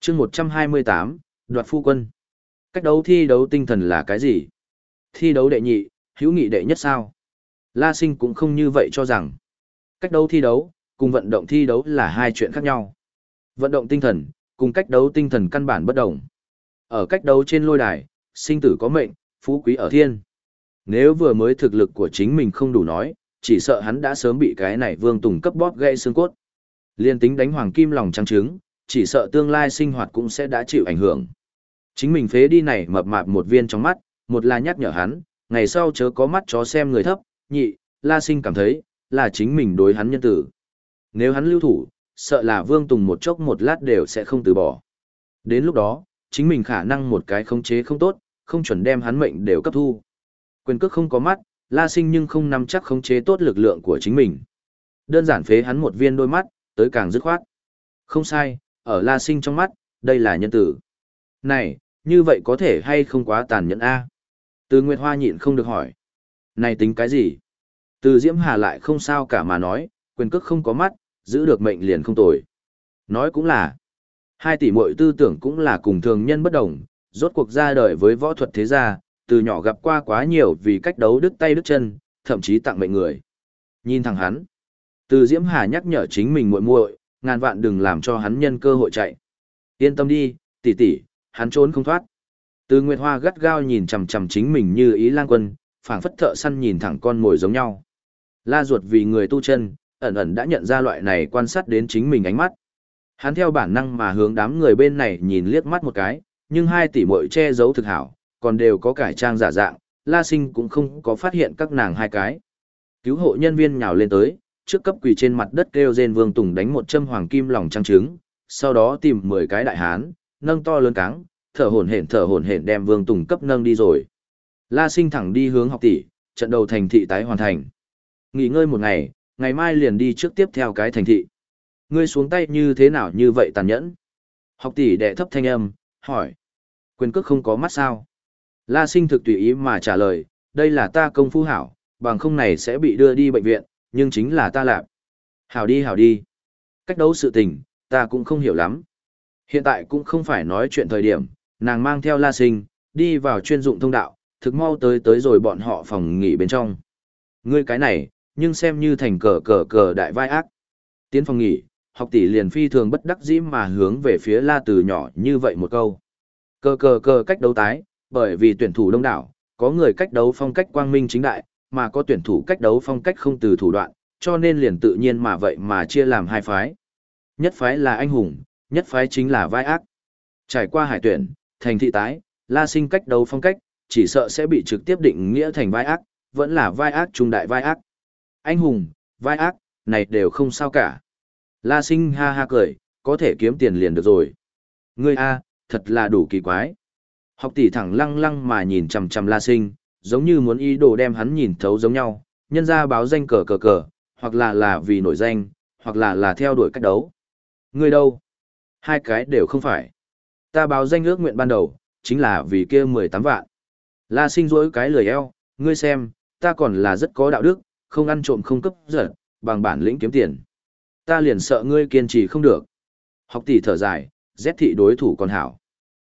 chương 128, đoạt phu quân. Cách đấu thi đấu tinh thần là cái gì? Thi đấu đệ nhị, hữu nghị đệ nhất sao? La Sinh cũng không như vậy cho rằng. Cách đấu thi đấu, cùng vận động thi đấu là hai chuyện khác nhau. Vận động tinh thần, cùng cách đấu tinh thần căn bản bất đồng. Ở cách đấu trên lôi đài, sinh tử có mệnh, phú quý ở thiên. Nếu vừa mới thực lực của chính mình không đủ nói, chỉ sợ hắn đã sớm bị cái này vương tùng cấp bóp gãy xương cốt. Liên tính đánh hoàng kim lòng trắng trứng, chỉ sợ tương lai sinh hoạt cũng sẽ đã chịu ảnh hưởng. Chính mình phế đi này mập mạp một viên trong mắt, một là nhắc nhở hắn, ngày sau chớ có mắt chó xem người thấp, nhị, la sinh cảm thấy, là chính mình đối hắn nhân tử. Nếu hắn lưu thủ, sợ là Vương Tùng một chốc một lát đều sẽ không từ bỏ. Đến lúc đó, chính mình khả năng một cái khống chế không tốt, không chuẩn đem hắn mệnh đều cấp thu. Quyền cước không có mắt, La Sinh nhưng không nắm chắc khống chế tốt lực lượng của chính mình. Đơn giản phế hắn một viên đôi mắt, tới càng dứt khoát. Không sai, ở La Sinh trong mắt, đây là nhân tử. Này, như vậy có thể hay không quá tàn nhẫn a? Từ Nguyệt Hoa nhịn không được hỏi. Này tính cái gì? Từ Diễm Hà lại không sao cả mà nói, quyền cước không có mắt, giữ được mệnh liền không tồi. Nói cũng là, hai tỷ muội tư tưởng cũng là cùng thường nhân bất đồng, rốt cuộc ra đời với võ thuật thế gia, từ nhỏ gặp qua quá nhiều vì cách đấu đứt tay đứt chân, thậm chí tặng mệnh người. Nhìn thằng hắn, từ Diễm Hà nhắc nhở chính mình muội muội, ngàn vạn đừng làm cho hắn nhân cơ hội chạy. Yên tâm đi, tỷ tỷ, hắn trốn không thoát. Từ Nguyệt Hoa gắt gao nhìn chằm chằm chính mình như ý lang quân, phảng phất thợ săn nhìn thẳng con mồi giống nhau. La ruột vì người tu chân, ẩn ẩn đã nhận ra loại này quan sát đến chính mình ánh mắt. Hắn theo bản năng mà hướng đám người bên này nhìn liếc mắt một cái, nhưng hai tỷ muội che giấu thực hảo, còn đều có cải trang giả dạng, La Sinh cũng không có phát hiện các nàng hai cái. Cứu hộ nhân viên nhào lên tới, trước cấp quỳ trên mặt đất kêu rên Vương Tùng đánh một châm hoàng kim lòng trăng trứng, sau đó tìm 10 cái đại hán, nâng to lớn cáng, thở hổn hển thở hổn hển đem Vương Tùng cấp nâng đi rồi. La Sinh thẳng đi hướng học tỷ, trận đầu thành thị tái hoàn thành. Nghỉ ngơi một ngày, ngày mai liền đi trước tiếp theo cái thành thị. Ngươi xuống tay như thế nào như vậy tàn nhẫn? Học tỷ đệ thấp thanh âm, hỏi. Quyền cước không có mắt sao? La sinh thực tùy ý mà trả lời, đây là ta công phu hảo, bằng không này sẽ bị đưa đi bệnh viện, nhưng chính là ta lạp. Hảo đi hảo đi. Cách đấu sự tình, ta cũng không hiểu lắm. Hiện tại cũng không phải nói chuyện thời điểm, nàng mang theo la sinh, đi vào chuyên dụng thông đạo, thực mau tới tới rồi bọn họ phòng nghỉ bên trong. Ngươi cái này, nhưng xem như thành cờ cờ cờ đại vai ác. Tiến phòng nghỉ, học tỷ liền phi thường bất đắc dĩ mà hướng về phía la từ nhỏ như vậy một câu. Cờ cờ cờ cách đấu tái, bởi vì tuyển thủ đông đảo, có người cách đấu phong cách quang minh chính đại, mà có tuyển thủ cách đấu phong cách không từ thủ đoạn, cho nên liền tự nhiên mà vậy mà chia làm hai phái. Nhất phái là anh hùng, nhất phái chính là vai ác. Trải qua hải tuyển, thành thị tái, la sinh cách đấu phong cách, chỉ sợ sẽ bị trực tiếp định nghĩa thành vai ác, vẫn là vai ác trung đại vai ác. Anh hùng, vai ác, này đều không sao cả. La sinh ha ha cười, có thể kiếm tiền liền được rồi. Ngươi a, thật là đủ kỳ quái. Học tỷ thẳng lăng lăng mà nhìn chằm chằm La sinh, giống như muốn ý đồ đem hắn nhìn thấu giống nhau, nhân ra báo danh cờ cờ cờ, hoặc là là vì nổi danh, hoặc là là theo đuổi cách đấu. Ngươi đâu? Hai cái đều không phải. Ta báo danh ước nguyện ban đầu, chính là vì kia 18 vạn. La sinh rỗi cái lười eo, ngươi xem, ta còn là rất có đạo đức, không ăn trộm không cấp giật, bằng bản lĩnh kiếm tiền. Ta liền sợ ngươi kiên trì không được. Học tỷ thở dài, rét thị đối thủ còn hảo.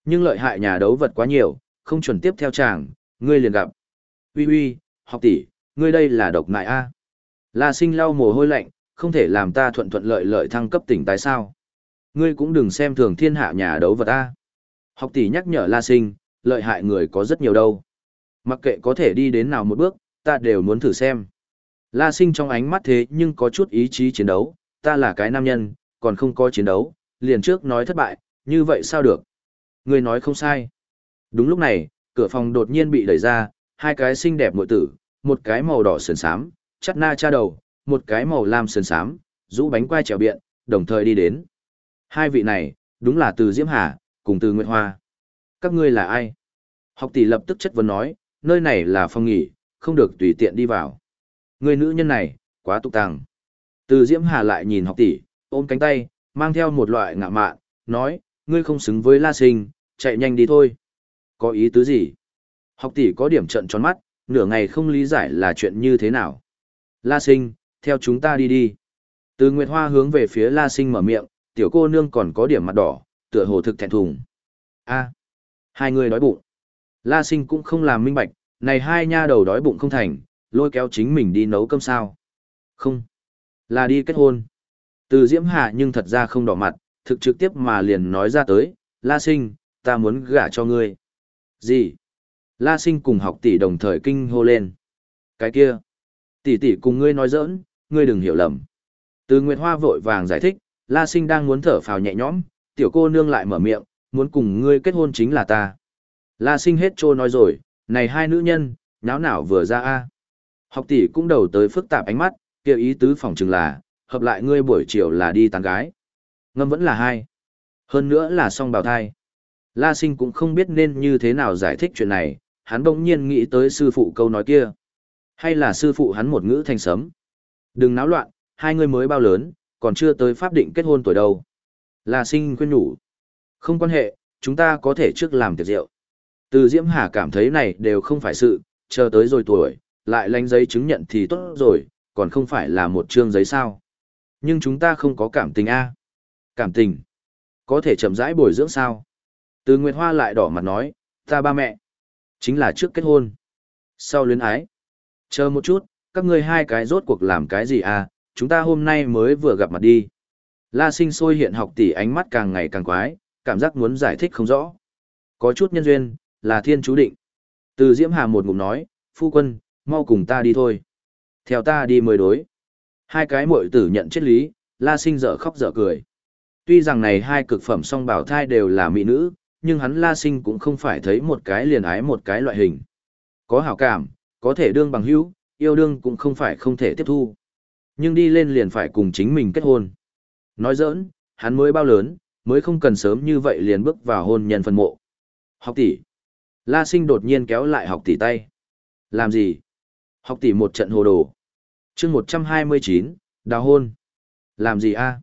Nhưng lợi hại nhà đấu vật quá nhiều, không chuẩn tiếp theo chàng, ngươi liền gặp. Uy uy, học tỷ, ngươi đây là độc nại A. La sinh lau mồ hôi lạnh, không thể làm ta thuận thuận lợi lợi thăng cấp tỉnh tại sao. Ngươi cũng đừng xem thường thiên hạ nhà đấu vật A. Học tỷ nhắc nhở La sinh, lợi hại người có rất nhiều đâu. Mặc kệ có thể đi đến nào một bước, ta đều muốn thử xem. La sinh trong ánh mắt thế nhưng có chút ý chí chiến đấu, ta là cái nam nhân, còn không có chiến đấu, liền trước nói thất bại, như vậy sao được? Người nói không sai. Đúng lúc này, cửa phòng đột nhiên bị đẩy ra, hai cái xinh đẹp muội tử, một cái màu đỏ sườn xám, chắt na cha đầu, một cái màu lam sườn xám, rũ bánh quai trèo biện, đồng thời đi đến. Hai vị này, đúng là từ Diễm Hà, cùng từ Nguyệt Hoa. Các ngươi là ai? Học tỷ lập tức chất vấn nói, nơi này là phòng nghỉ, không được tùy tiện đi vào. Người nữ nhân này, quá tục tàng. Từ Diễm Hà lại nhìn học tỷ, ôm cánh tay, mang theo một loại ngạ mạn, nói, ngươi không xứng với La Sinh, chạy nhanh đi thôi. Có ý tứ gì? Học tỷ có điểm trận tròn mắt, nửa ngày không lý giải là chuyện như thế nào. La Sinh, theo chúng ta đi đi. Từ Nguyệt Hoa hướng về phía La Sinh mở miệng, tiểu cô nương còn có điểm mặt đỏ, tựa hồ thực thẹn thùng. A, hai người đói bụng. La Sinh cũng không làm minh bạch, này hai nha đầu đói bụng không thành, lôi kéo chính mình đi nấu cơm sao. Không, là đi kết hôn. Từ Diễm Hạ nhưng thật ra không đỏ mặt, thực trực tiếp mà liền nói ra tới, La Sinh, ta muốn gả cho ngươi. Gì? La Sinh cùng học tỷ đồng thời kinh hô lên. Cái kia, tỷ tỷ cùng ngươi nói giỡn, ngươi đừng hiểu lầm. Từ Nguyệt Hoa vội vàng giải thích, La Sinh đang muốn thở phào nhẹ nhõm, tiểu cô nương lại mở miệng, muốn cùng ngươi kết hôn chính là ta. La Sinh hết trô nói rồi, này hai nữ nhân, náo nào vừa ra a Học tỷ cũng đầu tới phức tạp ánh mắt, kêu ý tứ phòng chừng là, hợp lại ngươi buổi chiều là đi tán gái. Ngâm vẫn là hai. Hơn nữa là song bào thai. La sinh cũng không biết nên như thế nào giải thích chuyện này, hắn bỗng nhiên nghĩ tới sư phụ câu nói kia. Hay là sư phụ hắn một ngữ thành sấm. Đừng náo loạn, hai người mới bao lớn, còn chưa tới pháp định kết hôn tuổi đâu. La sinh khuyên nhủ. Không quan hệ, chúng ta có thể trước làm tiệc rượu. Từ Diễm Hà cảm thấy này đều không phải sự, chờ tới rồi tuổi, lại lánh giấy chứng nhận thì tốt rồi, còn không phải là một chương giấy sao. Nhưng chúng ta không có cảm tình a Cảm tình. Có thể chậm rãi bồi dưỡng sao? Từ Nguyệt Hoa lại đỏ mặt nói, ta ba mẹ. Chính là trước kết hôn. Sau luyến ái. Chờ một chút, các ngươi hai cái rốt cuộc làm cái gì à, chúng ta hôm nay mới vừa gặp mặt đi. La sinh sôi hiện học tỷ ánh mắt càng ngày càng quái, cảm giác muốn giải thích không rõ. Có chút nhân duyên, là thiên chú định. Từ Diễm Hà một ngụm nói, phu quân, mau cùng ta đi thôi. Theo ta đi mời đối. Hai cái muội tử nhận chết lý, la sinh dở khóc dở cười. Tuy rằng này hai cực phẩm song bảo thai đều là mỹ nữ, nhưng hắn la sinh cũng không phải thấy một cái liền ái một cái loại hình. Có hảo cảm, có thể đương bằng hữu, yêu đương cũng không phải không thể tiếp thu. Nhưng đi lên liền phải cùng chính mình kết hôn. Nói giỡn, hắn mới bao lớn, mới không cần sớm như vậy liền bước vào hôn nhân phân mộ. Học tỷ. La sinh đột nhiên kéo lại học tỷ tay. Làm gì? Học tỷ một trận hồ đồ. chương 129, đào hôn. Làm gì a à?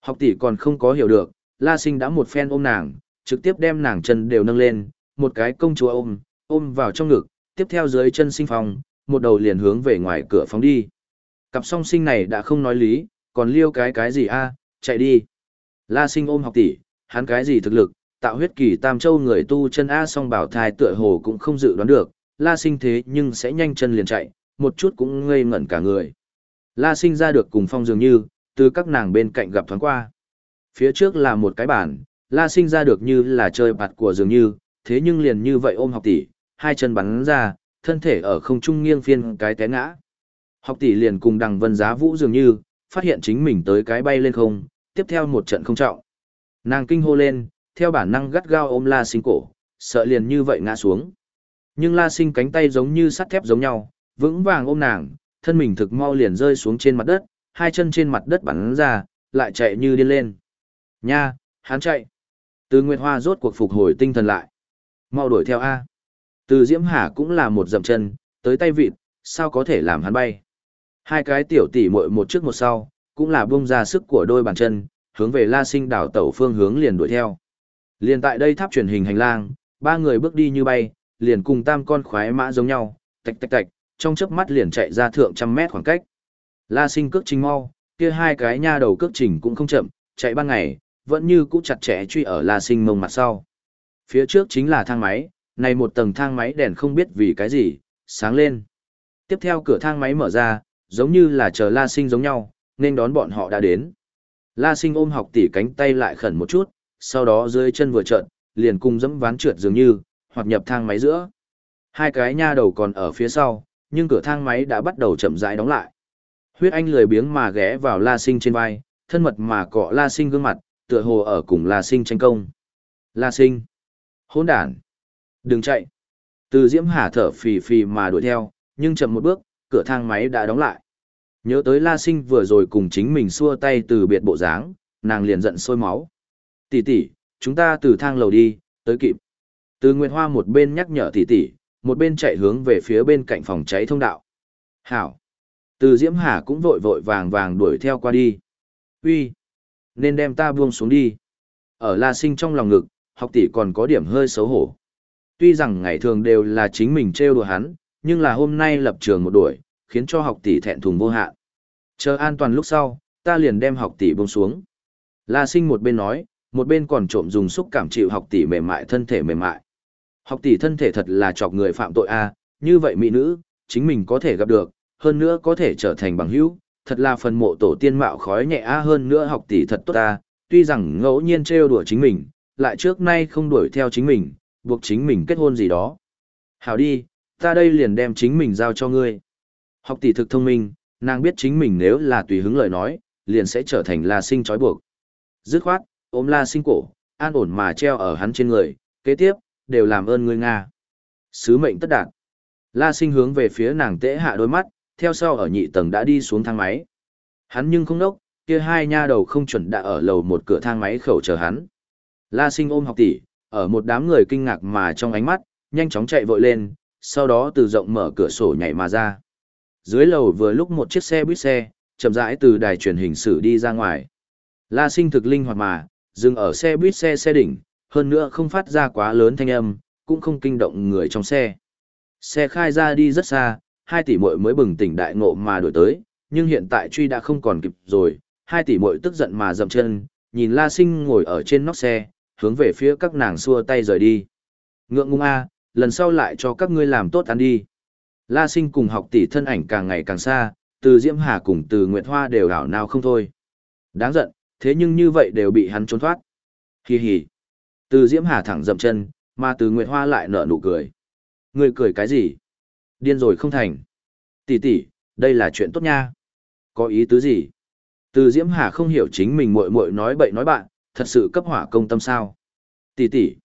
Học tỷ còn không có hiểu được, La sinh đã một phen ôm nàng, trực tiếp đem nàng chân đều nâng lên, một cái công chúa ôm, ôm vào trong ngực, tiếp theo dưới chân sinh phong, một đầu liền hướng về ngoài cửa phóng đi. Cặp song sinh này đã không nói lý, còn liêu cái cái gì a à? chạy đi. La sinh ôm học tỷ, hắn cái gì thực lực, tạo huyết kỳ tam châu người tu chân A song bảo thai tựa hồ cũng không dự đoán được, la sinh thế nhưng sẽ nhanh chân liền chạy, một chút cũng ngây ngẩn cả người. La sinh ra được cùng phong dường như, từ các nàng bên cạnh gặp thoáng qua. Phía trước là một cái bàn, la sinh ra được như là chơi bạt của dường như, thế nhưng liền như vậy ôm học tỷ, hai chân bắn ra, thân thể ở không trung nghiêng phiên cái té ngã. Học tỷ liền cùng đằng vân giá vũ dường như, phát hiện chính mình tới cái bay lên không, tiếp theo một trận không trọng. Nàng kinh hô lên, theo bản năng gắt gao ôm la sinh cổ, sợ liền như vậy ngã xuống. Nhưng la sinh cánh tay giống như sắt thép giống nhau, vững vàng ôm nàng, thân mình thực mau liền rơi xuống trên mặt đất, hai chân trên mặt đất bắn ra, lại chạy như điên lên. Nha, hắn chạy. Từ Nguyệt Hoa rốt cuộc phục hồi tinh thần lại. Mau đuổi theo A. Từ Diễm Hà cũng là một dậm chân, tới tay vịt, sao có thể làm hắn bay. Hai cái tiểu tỷ muội một trước một sau, cũng là bung ra sức của đôi bàn chân, hướng về La Sinh đảo tẩu phương hướng liền đuổi theo. Liền tại đây tháp truyền hình hành lang, ba người bước đi như bay, liền cùng tam con khoái mã giống nhau, tạch tạch tạch, trong chớp mắt liền chạy ra thượng trăm mét khoảng cách. La Sinh cước trình mau, kia hai cái nha đầu cước trình cũng không chậm, chạy ban ngày, vẫn như cũ chặt chẽ truy ở La Sinh mông mặt sau. Phía trước chính là thang máy, này một tầng thang máy đèn không biết vì cái gì, sáng lên. Tiếp theo cửa thang máy mở ra, giống như là chờ La Sinh giống nhau, nên đón bọn họ đã đến. La Sinh ôm học tỷ cánh tay lại khẩn một chút, sau đó dưới chân vừa trợn, liền cùng dẫm ván trượt dường như, hoặc nhập thang máy giữa. Hai cái nha đầu còn ở phía sau, nhưng cửa thang máy đã bắt đầu chậm rãi đóng lại. Huyết Anh lười biếng mà ghé vào La Sinh trên vai, thân mật mà cọ La Sinh gương mặt, tựa hồ ở cùng La Sinh tranh công. La Sinh! Hỗn đản! Đừng chạy! Từ Diễm Hà thở phì phì mà đuổi theo, nhưng chậm một bước, cửa thang máy đã đóng lại. Nhớ tới La Sinh vừa rồi cùng chính mình xua tay từ biệt bộ dáng, nàng liền giận sôi máu. Tỷ tỷ, chúng ta từ thang lầu đi, tới kịp. Từ Nguyệt Hoa một bên nhắc nhở tỷ tỷ, một bên chạy hướng về phía bên cạnh phòng cháy thông đạo. Hảo. Từ Diễm Hà cũng vội vội vàng vàng đuổi theo qua đi. Uy, nên đem ta buông xuống đi. Ở La Sinh trong lòng ngực, học tỷ còn có điểm hơi xấu hổ. Tuy rằng ngày thường đều là chính mình trêu đùa hắn, nhưng là hôm nay lập trường một đuổi, khiến cho học tỷ thẹn thùng vô hạn. Chờ an toàn lúc sau, ta liền đem học tỷ buông xuống. La Sinh một bên nói, một bên còn trộm dùng xúc cảm chịu học tỷ mềm mại thân thể mềm mại. Học tỷ thân thể thật là chọc người phạm tội a, như vậy mỹ nữ, chính mình có thể gặp được, hơn nữa có thể trở thành bằng hữu, thật là phần mộ tổ tiên mạo khói nhẹ a hơn nữa học tỷ thật tốt ta, tuy rằng ngẫu nhiên trêu đùa chính mình, lại trước nay không đuổi theo chính mình, buộc chính mình kết hôn gì đó. Hảo đi, ta đây liền đem chính mình giao cho ngươi. Học tỷ thực thông minh, nàng biết chính mình nếu là tùy hứng lời nói, liền sẽ trở thành la sinh trói buộc. Dứt khoát, ôm la sinh cổ, an ổn mà treo ở hắn trên người, kế tiếp, đều làm ơn ngươi Nga. Sứ mệnh tất đạt. La sinh hướng về phía nàng tễ hạ đôi mắt, theo sau ở nhị tầng đã đi xuống thang máy. Hắn nhưng không đốc, kia hai nha đầu không chuẩn đã ở lầu một cửa thang máy khẩu chờ hắn. La sinh ôm học tỷ, ở một đám người kinh ngạc mà trong ánh mắt, nhanh chóng chạy vội lên, sau đó từ rộng mở cửa sổ nhảy mà ra. Dưới lầu vừa lúc một chiếc xe buýt xe, chậm rãi từ đài truyền hình sử đi ra ngoài. La sinh thực linh hoạt mà, dừng ở xe buýt xe xe đỉnh, hơn nữa không phát ra quá lớn thanh âm, cũng không kinh động người trong xe. Xe khai ra đi rất xa, hai tỷ muội mới bừng tỉnh đại ngộ mà đổi tới, nhưng hiện tại truy đã không còn kịp rồi, hai tỷ muội tức giận mà dậm chân, nhìn La Sinh ngồi ở trên nóc xe, hướng về phía các nàng xua tay rời đi. Ngượng ngung a, lần sau lại cho các ngươi làm tốt ăn đi. La Sinh cùng học tỷ thân ảnh càng ngày càng xa, từ Diễm Hà cùng từ Nguyệt Hoa đều đảo nào không thôi. Đáng giận, thế nhưng như vậy đều bị hắn trốn thoát. Hi hi. Từ Diễm Hà thẳng dậm chân, mà từ Nguyệt Hoa lại nở nụ cười. Người cười cái gì? Điên rồi không thành. Tỷ tỷ, đây là chuyện tốt nha. Có ý tứ gì? Từ Diễm Hà không hiểu chính mình muội muội nói bậy nói bạn, thật sự cấp hỏa công tâm sao? Tỷ tỷ,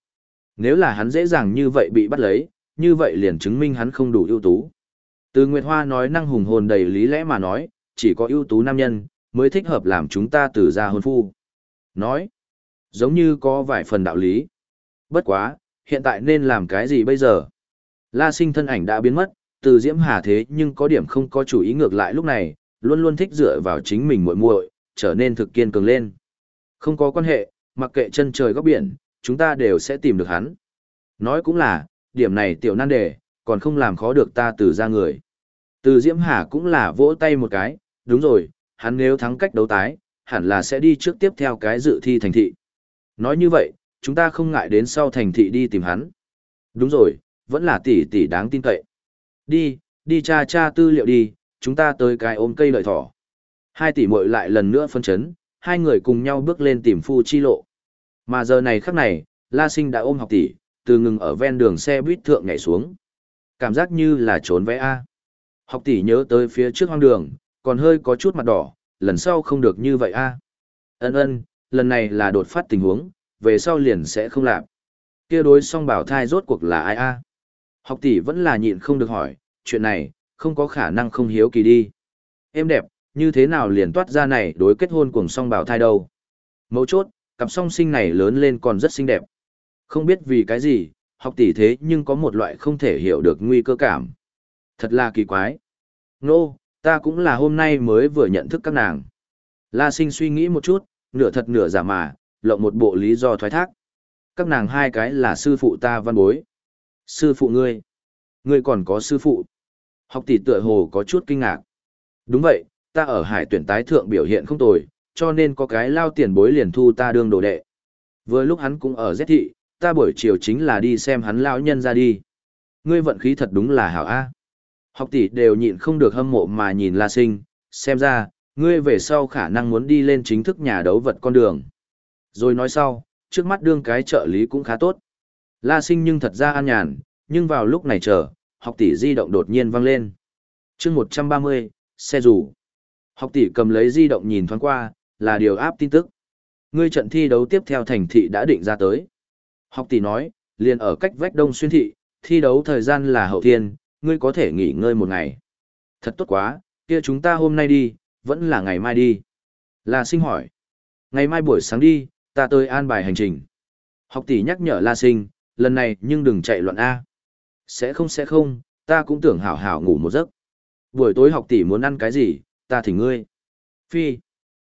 nếu là hắn dễ dàng như vậy bị bắt lấy, như vậy liền chứng minh hắn không đủ ưu tú. Từ Nguyệt Hoa nói năng hùng hồn đầy lý lẽ mà nói, chỉ có ưu tú nam nhân mới thích hợp làm chúng ta từ gia hôn phu. Nói, giống như có vài phần đạo lý. Bất quá, hiện tại nên làm cái gì bây giờ? La sinh thân ảnh đã biến mất, từ diễm hà thế nhưng có điểm không có chủ ý ngược lại lúc này, luôn luôn thích dựa vào chính mình muội muội, trở nên thực kiên cường lên. Không có quan hệ, mặc kệ chân trời góc biển, chúng ta đều sẽ tìm được hắn. Nói cũng là, điểm này tiểu nan đề, còn không làm khó được ta từ ra người. Từ diễm hà cũng là vỗ tay một cái, đúng rồi, hắn nếu thắng cách đấu tái, hẳn là sẽ đi trước tiếp theo cái dự thi thành thị. Nói như vậy, chúng ta không ngại đến sau thành thị đi tìm hắn. Đúng rồi, vẫn là tỷ tỷ đáng tin cậy. Đi, đi tra tra tư liệu đi, chúng ta tới cái ôm cây lợi thỏ. Hai tỷ muội lại lần nữa phân chấn, hai người cùng nhau bước lên tìm phu chi lộ. Mà giờ này khắc này, La Sinh đã ôm học tỷ, từ ngừng ở ven đường xe buýt thượng nhảy xuống. Cảm giác như là trốn vẽ A. Học tỷ nhớ tới phía trước hoang đường, còn hơi có chút mặt đỏ, lần sau không được như vậy A. Ân ân, lần này là đột phát tình huống, về sau liền sẽ không làm. Kia đối song bảo thai rốt cuộc là ai A. Học tỷ vẫn là nhịn không được hỏi, chuyện này, không có khả năng không hiếu kỳ đi. Em đẹp, như thế nào liền toát ra này đối kết hôn cùng song bảo thai đâu. Mấu chốt, cặp song sinh này lớn lên còn rất xinh đẹp. Không biết vì cái gì, học tỷ thế nhưng có một loại không thể hiểu được nguy cơ cảm. Thật là kỳ quái. Nô, no, ta cũng là hôm nay mới vừa nhận thức các nàng. La sinh suy nghĩ một chút, nửa thật nửa giả mà, lộng một bộ lý do thoái thác. Các nàng hai cái là sư phụ ta văn bối. Sư phụ ngươi. Ngươi còn có sư phụ. Học tỷ tựa hồ có chút kinh ngạc. Đúng vậy, ta ở hải tuyển tái thượng biểu hiện không tồi, cho nên có cái lao tiền bối liền thu ta đương đồ đệ. Vừa lúc hắn cũng ở giết thị, ta buổi chiều chính là đi xem hắn lão nhân ra đi. Ngươi vận khí thật đúng là hảo A. Học tỷ đều nhịn không được hâm mộ mà nhìn La Sinh, xem ra, ngươi về sau khả năng muốn đi lên chính thức nhà đấu vật con đường. Rồi nói sau, trước mắt đương cái trợ lý cũng khá tốt. La Sinh nhưng thật ra an nhàn, nhưng vào lúc này chờ, học tỷ di động đột nhiên vang lên. chương 130, xe rủ. Học tỷ cầm lấy di động nhìn thoáng qua, là điều áp tin tức. Ngươi trận thi đấu tiếp theo thành thị đã định ra tới. Học tỷ nói, liền ở cách vách đông xuyên thị, thi đấu thời gian là hậu thiên, ngươi có thể nghỉ ngơi một ngày. Thật tốt quá, kia chúng ta hôm nay đi, vẫn là ngày mai đi. La sinh hỏi. Ngày mai buổi sáng đi, ta tới an bài hành trình. Học tỷ nhắc nhở La sinh, lần này nhưng đừng chạy loạn A. Sẽ không sẽ không, ta cũng tưởng hảo hảo ngủ một giấc. Buổi tối học tỷ muốn ăn cái gì, ta thỉnh ngươi. Phi.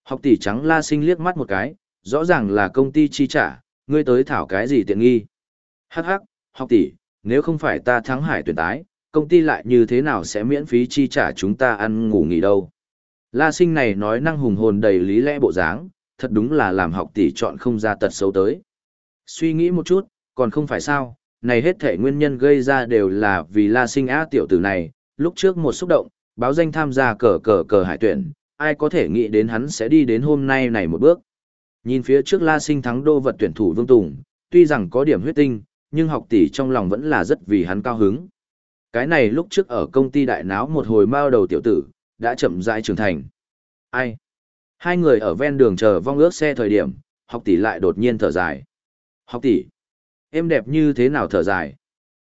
Học tỷ trắng La sinh liếc mắt một cái, rõ ràng là công ty chi trả, ngươi tới thảo cái gì tiện nghi. Hắc hắc, học tỷ, nếu không phải ta thắng hải tuyển tái, công ty lại như thế nào sẽ miễn phí chi trả chúng ta ăn ngủ nghỉ đâu. La sinh này nói năng hùng hồn đầy lý lẽ bộ dáng, thật đúng là làm học tỷ chọn không ra tật xấu tới. Suy nghĩ một chút, còn không phải sao, này hết thể nguyên nhân gây ra đều là vì la sinh á tiểu tử này, lúc trước một xúc động, báo danh tham gia cờ cờ cờ hải tuyển, ai có thể nghĩ đến hắn sẽ đi đến hôm nay này một bước. Nhìn phía trước la sinh thắng đô vật tuyển thủ Vương Tùng, tuy rằng có điểm huyết tinh, nhưng học tỷ trong lòng vẫn là rất vì hắn cao hứng. Cái này lúc trước ở công ty đại náo một hồi mao đầu tiểu tử, đã chậm rãi trưởng thành. Ai? Hai người ở ven đường chờ vong ước xe thời điểm, học tỷ lại đột nhiên thở dài. Học tỷ, em đẹp như thế nào thở dài?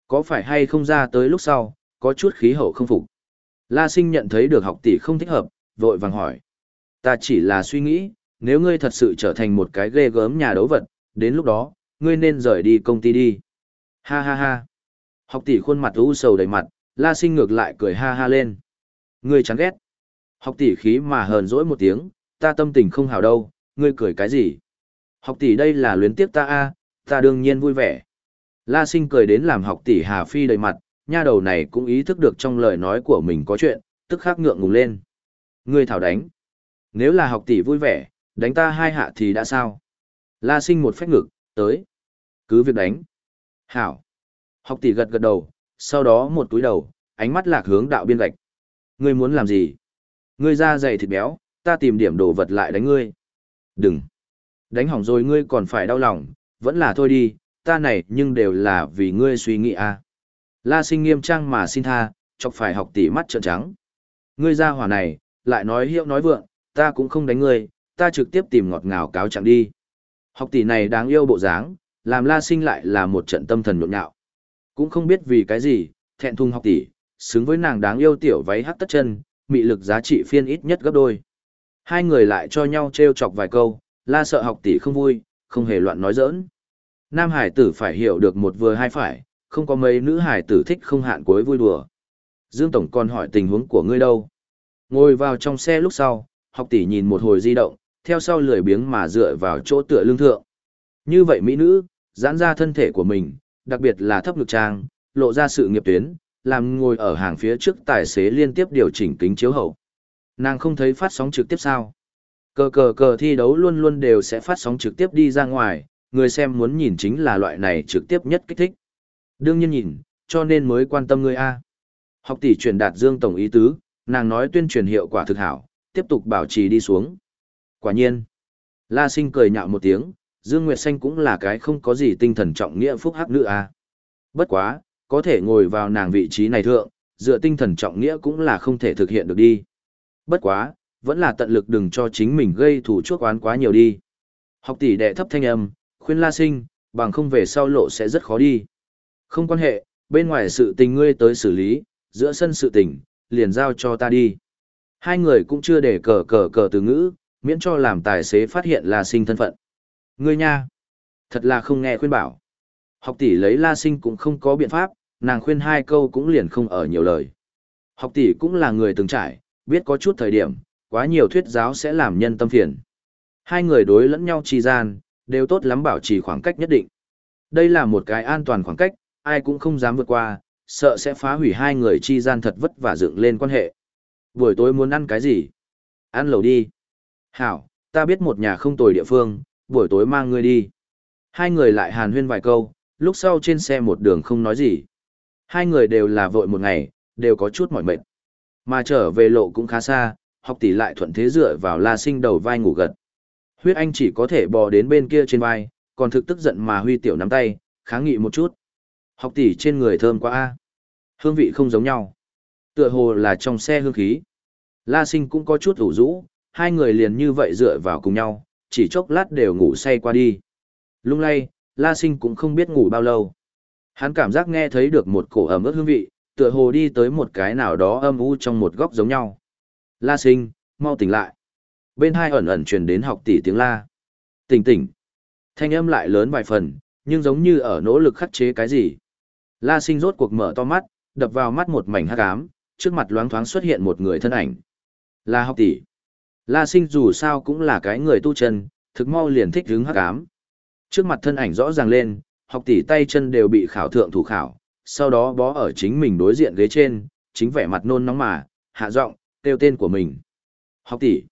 Có phải hay không ra tới lúc sau, có chút khí hậu không phục? La sinh nhận thấy được học tỷ không thích hợp, vội vàng hỏi. Ta chỉ là suy nghĩ, nếu ngươi thật sự trở thành một cái ghê gớm nhà đấu vật, đến lúc đó, ngươi nên rời đi công ty đi. Ha ha ha. Học tỷ khuôn mặt u sầu đầy mặt, la sinh ngược lại cười ha ha lên. Ngươi chán ghét. Học tỷ khí mà hờn dỗi một tiếng, ta tâm tình không hào đâu, ngươi cười cái gì? Học tỷ đây là luyến tiếp ta a, ta đương nhiên vui vẻ. La sinh cười đến làm học tỷ Hà Phi đầy mặt, nha đầu này cũng ý thức được trong lời nói của mình có chuyện, tức khắc ngượng ngùng lên. Ngươi thảo đánh. Nếu là học tỷ vui vẻ, đánh ta hai hạ thì đã sao? La sinh một phách ngực, tới. Cứ việc đánh. Hảo. Học tỷ gật gật đầu, sau đó một túi đầu, ánh mắt lạc hướng đạo biên gạch. Ngươi muốn làm gì? Ngươi ra dày thịt béo, ta tìm điểm đồ vật lại đánh ngươi. Đừng. Đánh hỏng rồi ngươi còn phải đau lòng, vẫn là thôi đi, ta này nhưng đều là vì ngươi suy nghĩ à. La sinh nghiêm trang mà xin tha, chọc phải học tỷ mắt trợn trắng. Ngươi ra hỏa này, lại nói hiệu nói vượng, ta cũng không đánh ngươi, ta trực tiếp tìm ngọt ngào cáo chẳng đi. Học tỷ này đáng yêu bộ dáng, làm la sinh lại là một trận tâm thần nhộn nhạo. Cũng không biết vì cái gì, thẹn thùng học tỷ, xứng với nàng đáng yêu tiểu váy hắc tất chân, mị lực giá trị phiên ít nhất gấp đôi. Hai người lại cho nhau trêu chọc vài câu, la sợ học tỷ không vui, không hề loạn nói giỡn. Nam hải tử phải hiểu được một vừa hai phải, không có mấy nữ hải tử thích không hạn cuối vui đùa. Dương Tổng còn hỏi tình huống của ngươi đâu. Ngồi vào trong xe lúc sau, học tỷ nhìn một hồi di động, theo sau lười biếng mà dựa vào chỗ tựa lưng thượng. Như vậy mỹ nữ, giãn ra thân thể của mình, đặc biệt là thấp lực trang, lộ ra sự nghiệp tuyến, làm ngồi ở hàng phía trước tài xế liên tiếp điều chỉnh kính chiếu hậu. Nàng không thấy phát sóng trực tiếp sao? Cờ cờ cờ thi đấu luôn luôn đều sẽ phát sóng trực tiếp đi ra ngoài, người xem muốn nhìn chính là loại này trực tiếp nhất kích thích. Đương nhiên nhìn, cho nên mới quan tâm người A. Học tỷ truyền đạt Dương Tổng ý tứ, nàng nói tuyên truyền hiệu quả thực hảo, tiếp tục bảo trì đi xuống. Quả nhiên, La Sinh cười nhạo một tiếng, Dương Nguyệt Xanh cũng là cái không có gì tinh thần trọng nghĩa phúc hắc nữ A. Bất quá, có thể ngồi vào nàng vị trí này thượng, dựa tinh thần trọng nghĩa cũng là không thể thực hiện được đi. Bất quá, vẫn là tận lực đừng cho chính mình gây thủ chuốc oán quá nhiều đi. Học tỷ đệ thấp thanh âm, khuyên La Sinh, bằng không về sau lộ sẽ rất khó đi. Không quan hệ, bên ngoài sự tình ngươi tới xử lý, giữa sân sự tình, liền giao cho ta đi. Hai người cũng chưa để cờ cờ cờ từ ngữ, miễn cho làm tài xế phát hiện La Sinh thân phận. Ngươi nha, thật là không nghe khuyên bảo. Học tỷ lấy La Sinh cũng không có biện pháp, nàng khuyên hai câu cũng liền không ở nhiều lời. Học tỷ cũng là người từng trải, biết có chút thời điểm, quá nhiều thuyết giáo sẽ làm nhân tâm phiền. Hai người đối lẫn nhau trì gian, đều tốt lắm bảo trì khoảng cách nhất định. Đây là một cái an toàn khoảng cách, ai cũng không dám vượt qua, sợ sẽ phá hủy hai người chi gian thật vất vả dựng lên quan hệ. Buổi tối muốn ăn cái gì? Ăn lẩu đi. Hảo, ta biết một nhà không tồi địa phương, buổi tối mang ngươi đi. Hai người lại hàn huyên vài câu, lúc sau trên xe một đường không nói gì. Hai người đều là vội một ngày, đều có chút mỏi mệt. Mà trở về lộ cũng khá xa, học tỷ lại thuận thế dựa vào la sinh đầu vai ngủ gật. Huyết anh chỉ có thể bò đến bên kia trên vai, còn thực tức giận mà huy tiểu nắm tay, kháng nghị một chút. Học tỷ trên người thơm quá a Hương vị không giống nhau. Tựa hồ là trong xe hương khí. La sinh cũng có chút ủ rũ, hai người liền như vậy dựa vào cùng nhau, chỉ chốc lát đều ngủ say qua đi. Lung lay, La sinh cũng không biết ngủ bao lâu. Hắn cảm giác nghe thấy được một cổ ẩm ướt hương vị, tựa hồ đi tới một cái nào đó âm u trong một góc giống nhau. La sinh, mau tỉnh lại. Bên hai ẩn ẩn truyền đến học tỷ tiếng la. Tỉnh tỉnh. Thanh âm lại lớn vài phần, nhưng giống như ở nỗ lực khắc chế cái gì. La sinh rốt cuộc mở to mắt, đập vào mắt một mảnh hắc ám, trước mặt loáng thoáng xuất hiện một người thân ảnh. La học tỷ. La sinh dù sao cũng là cái người tu chân, thực mau liền thích hứng hắc ám. Trước mặt thân ảnh rõ ràng lên, học tỷ tay chân đều bị khảo thượng thủ khảo, sau đó bó ở chính mình đối diện ghế trên, chính vẻ mặt nôn nóng mà, hạ giọng, kêu tên của mình. Học tỷ.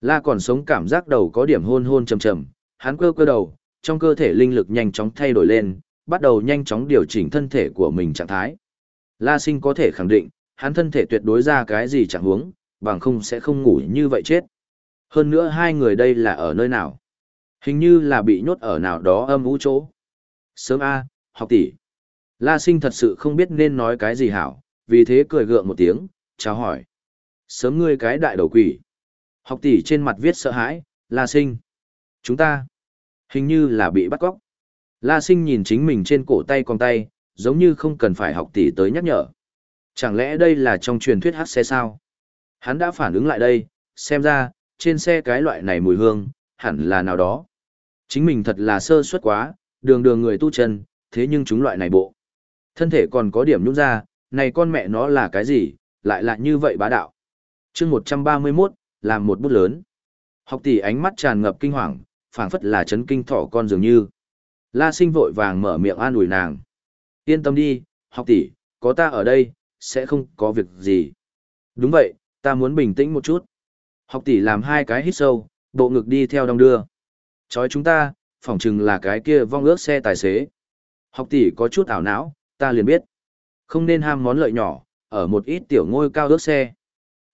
La còn sống cảm giác đầu có điểm hôn hôn trầm trầm, hắn cơ cơ đầu, trong cơ thể linh lực nhanh chóng thay đổi lên, bắt đầu nhanh chóng điều chỉnh thân thể của mình trạng thái. La sinh có thể khẳng định, hắn thân thể tuyệt đối ra cái gì chẳng huống, bằng không sẽ không ngủ như vậy chết. Hơn nữa hai người đây là ở nơi nào? Hình như là bị nhốt ở nào đó âm u chỗ. Sớm A, học tỷ. La sinh thật sự không biết nên nói cái gì hảo, vì thế cười gượng một tiếng, chào hỏi. Sớm ngươi cái đại đầu quỷ. Học tỷ trên mặt viết sợ hãi, La sinh. Chúng ta, hình như là bị bắt cóc. La sinh nhìn chính mình trên cổ tay con tay, giống như không cần phải học tỷ tới nhắc nhở. Chẳng lẽ đây là trong truyền thuyết hát xe sao? Hắn đã phản ứng lại đây, xem ra, trên xe cái loại này mùi hương, hẳn là nào đó. Chính mình thật là sơ suất quá, đường đường người tu chân, thế nhưng chúng loại này bộ. Thân thể còn có điểm nhũng ra, này con mẹ nó là cái gì, lại là như vậy bá đạo. chương 131, làm một bút lớn. Học tỷ ánh mắt tràn ngập kinh hoàng, phảng phất là chấn kinh thỏ con dường như. La sinh vội vàng mở miệng an ủi nàng. Yên tâm đi, học tỷ, có ta ở đây, sẽ không có việc gì. Đúng vậy, ta muốn bình tĩnh một chút. Học tỷ làm hai cái hít sâu, bộ ngực đi theo đong đưa. Chói chúng ta, phỏng chừng là cái kia vong ước xe tài xế. Học tỷ có chút ảo não, ta liền biết. Không nên ham món lợi nhỏ, ở một ít tiểu ngôi cao ước xe.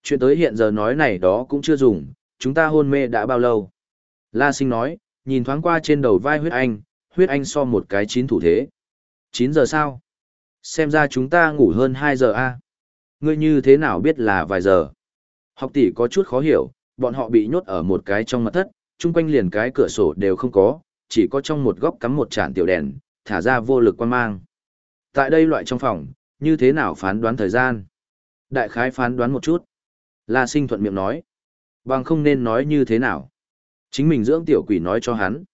Chuyện tới hiện giờ nói này đó cũng chưa dùng, chúng ta hôn mê đã bao lâu. La sinh nói, nhìn thoáng qua trên đầu vai huyết anh, huyết anh so một cái chín thủ thế. 9 giờ sao? Xem ra chúng ta ngủ hơn 2 giờ a. Ngươi như thế nào biết là vài giờ? Học tỷ có chút khó hiểu, bọn họ bị nhốt ở một cái trong mặt thất, chung quanh liền cái cửa sổ đều không có, chỉ có trong một góc cắm một tràn tiểu đèn, thả ra vô lực quan mang. Tại đây loại trong phòng, như thế nào phán đoán thời gian? Đại khái phán đoán một chút. La sinh thuận miệng nói. Bằng không nên nói như thế nào. Chính mình dưỡng tiểu quỷ nói cho hắn.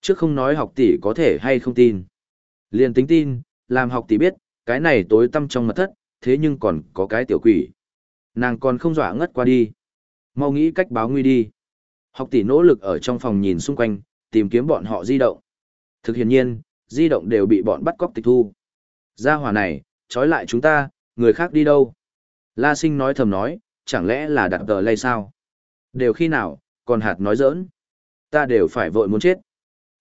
Trước không nói học tỷ có thể hay không tin. Liền tính tin, làm học tỷ biết, cái này tối tăm trong mật thất, thế nhưng còn có cái tiểu quỷ. Nàng còn không dọa ngất qua đi. Mau nghĩ cách báo nguy đi. Học tỷ nỗ lực ở trong phòng nhìn xung quanh, tìm kiếm bọn họ di động. Thực hiện nhiên, di động đều bị bọn bắt cóc tịch thu. Gia hỏa này, trói lại chúng ta, người khác đi đâu? La sinh nói thầm nói, chẳng lẽ là đặt tờ lay sao? Đều khi nào, còn hạt nói giỡn. Ta đều phải vội muốn chết.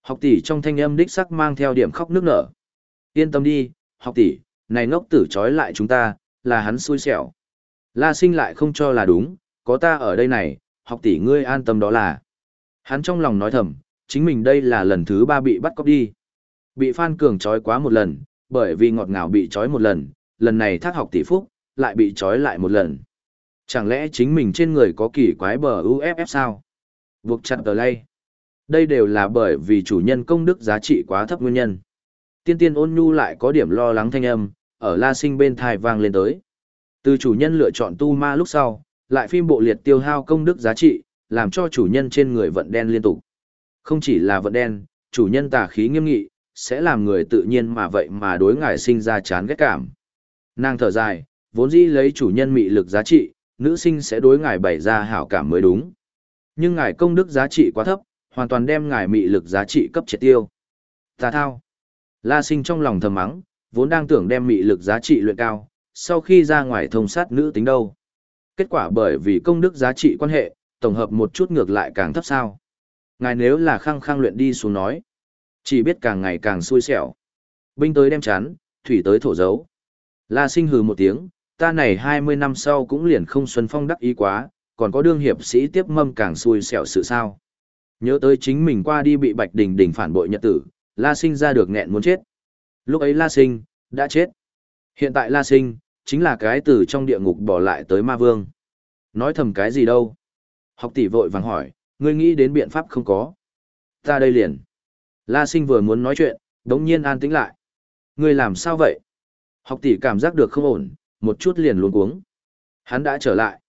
Học tỷ trong thanh âm đích sắc mang theo điểm khóc nước nở. Yên tâm đi, học tỷ, này ngốc tử trói lại chúng ta, là hắn xui xẻo. La sinh lại không cho là đúng, có ta ở đây này, học tỷ ngươi an tâm đó là. Hắn trong lòng nói thầm, chính mình đây là lần thứ ba bị bắt cóc đi. Bị Phan Cường trói quá một lần, bởi vì ngọt ngào bị trói một lần, lần này thác học tỷ phúc, lại bị trói lại một lần. Chẳng lẽ chính mình trên người có kỳ quái bờ UFF sao? Buộc chặt tờ lay. Đây đều là bởi vì chủ nhân công đức giá trị quá thấp nguyên nhân. Tiên tiên ôn nhu lại có điểm lo lắng thanh âm, ở la sinh bên thai vang lên tới. Từ chủ nhân lựa chọn tu ma lúc sau, lại phim bộ liệt tiêu hao công đức giá trị, làm cho chủ nhân trên người vận đen liên tục. Không chỉ là vận đen, chủ nhân tà khí nghiêm nghị, sẽ làm người tự nhiên mà vậy mà đối ngài sinh ra chán ghét cảm. Nàng thở dài, vốn dĩ lấy chủ nhân mị lực giá trị, nữ sinh sẽ đối ngài bày ra hảo cảm mới đúng. Nhưng ngài công đức giá trị quá thấp, hoàn toàn đem ngài mị lực giá trị cấp triệt tiêu. Tà thao. La sinh trong lòng thầm mắng, vốn đang tưởng đem mị lực giá trị luyện cao, sau khi ra ngoài thông sát nữ tính đâu. Kết quả bởi vì công đức giá trị quan hệ, tổng hợp một chút ngược lại càng thấp sao. Ngài nếu là khăng khăng luyện đi xuống nói, chỉ biết càng ngày càng xui xẻo. Binh tới đem chán, thủy tới thổ dấu. La sinh hừ một tiếng, ta này 20 năm sau cũng liền không xuân phong đắc ý quá, còn có đương hiệp sĩ tiếp mâm càng xui xẻo sự sao. Nhớ tới chính mình qua đi bị Bạch Đình Đình phản bội nhật tử, La Sinh ra được nghẹn muốn chết. Lúc ấy La Sinh, đã chết. Hiện tại La Sinh, chính là cái từ trong địa ngục bỏ lại tới ma vương. Nói thầm cái gì đâu? Học tỷ vội vàng hỏi, ngươi nghĩ đến biện pháp không có. Ta đây liền. La Sinh vừa muốn nói chuyện, đống nhiên an tĩnh lại. Ngươi làm sao vậy? Học tỷ cảm giác được không ổn, một chút liền luống cuống. Hắn đã trở lại.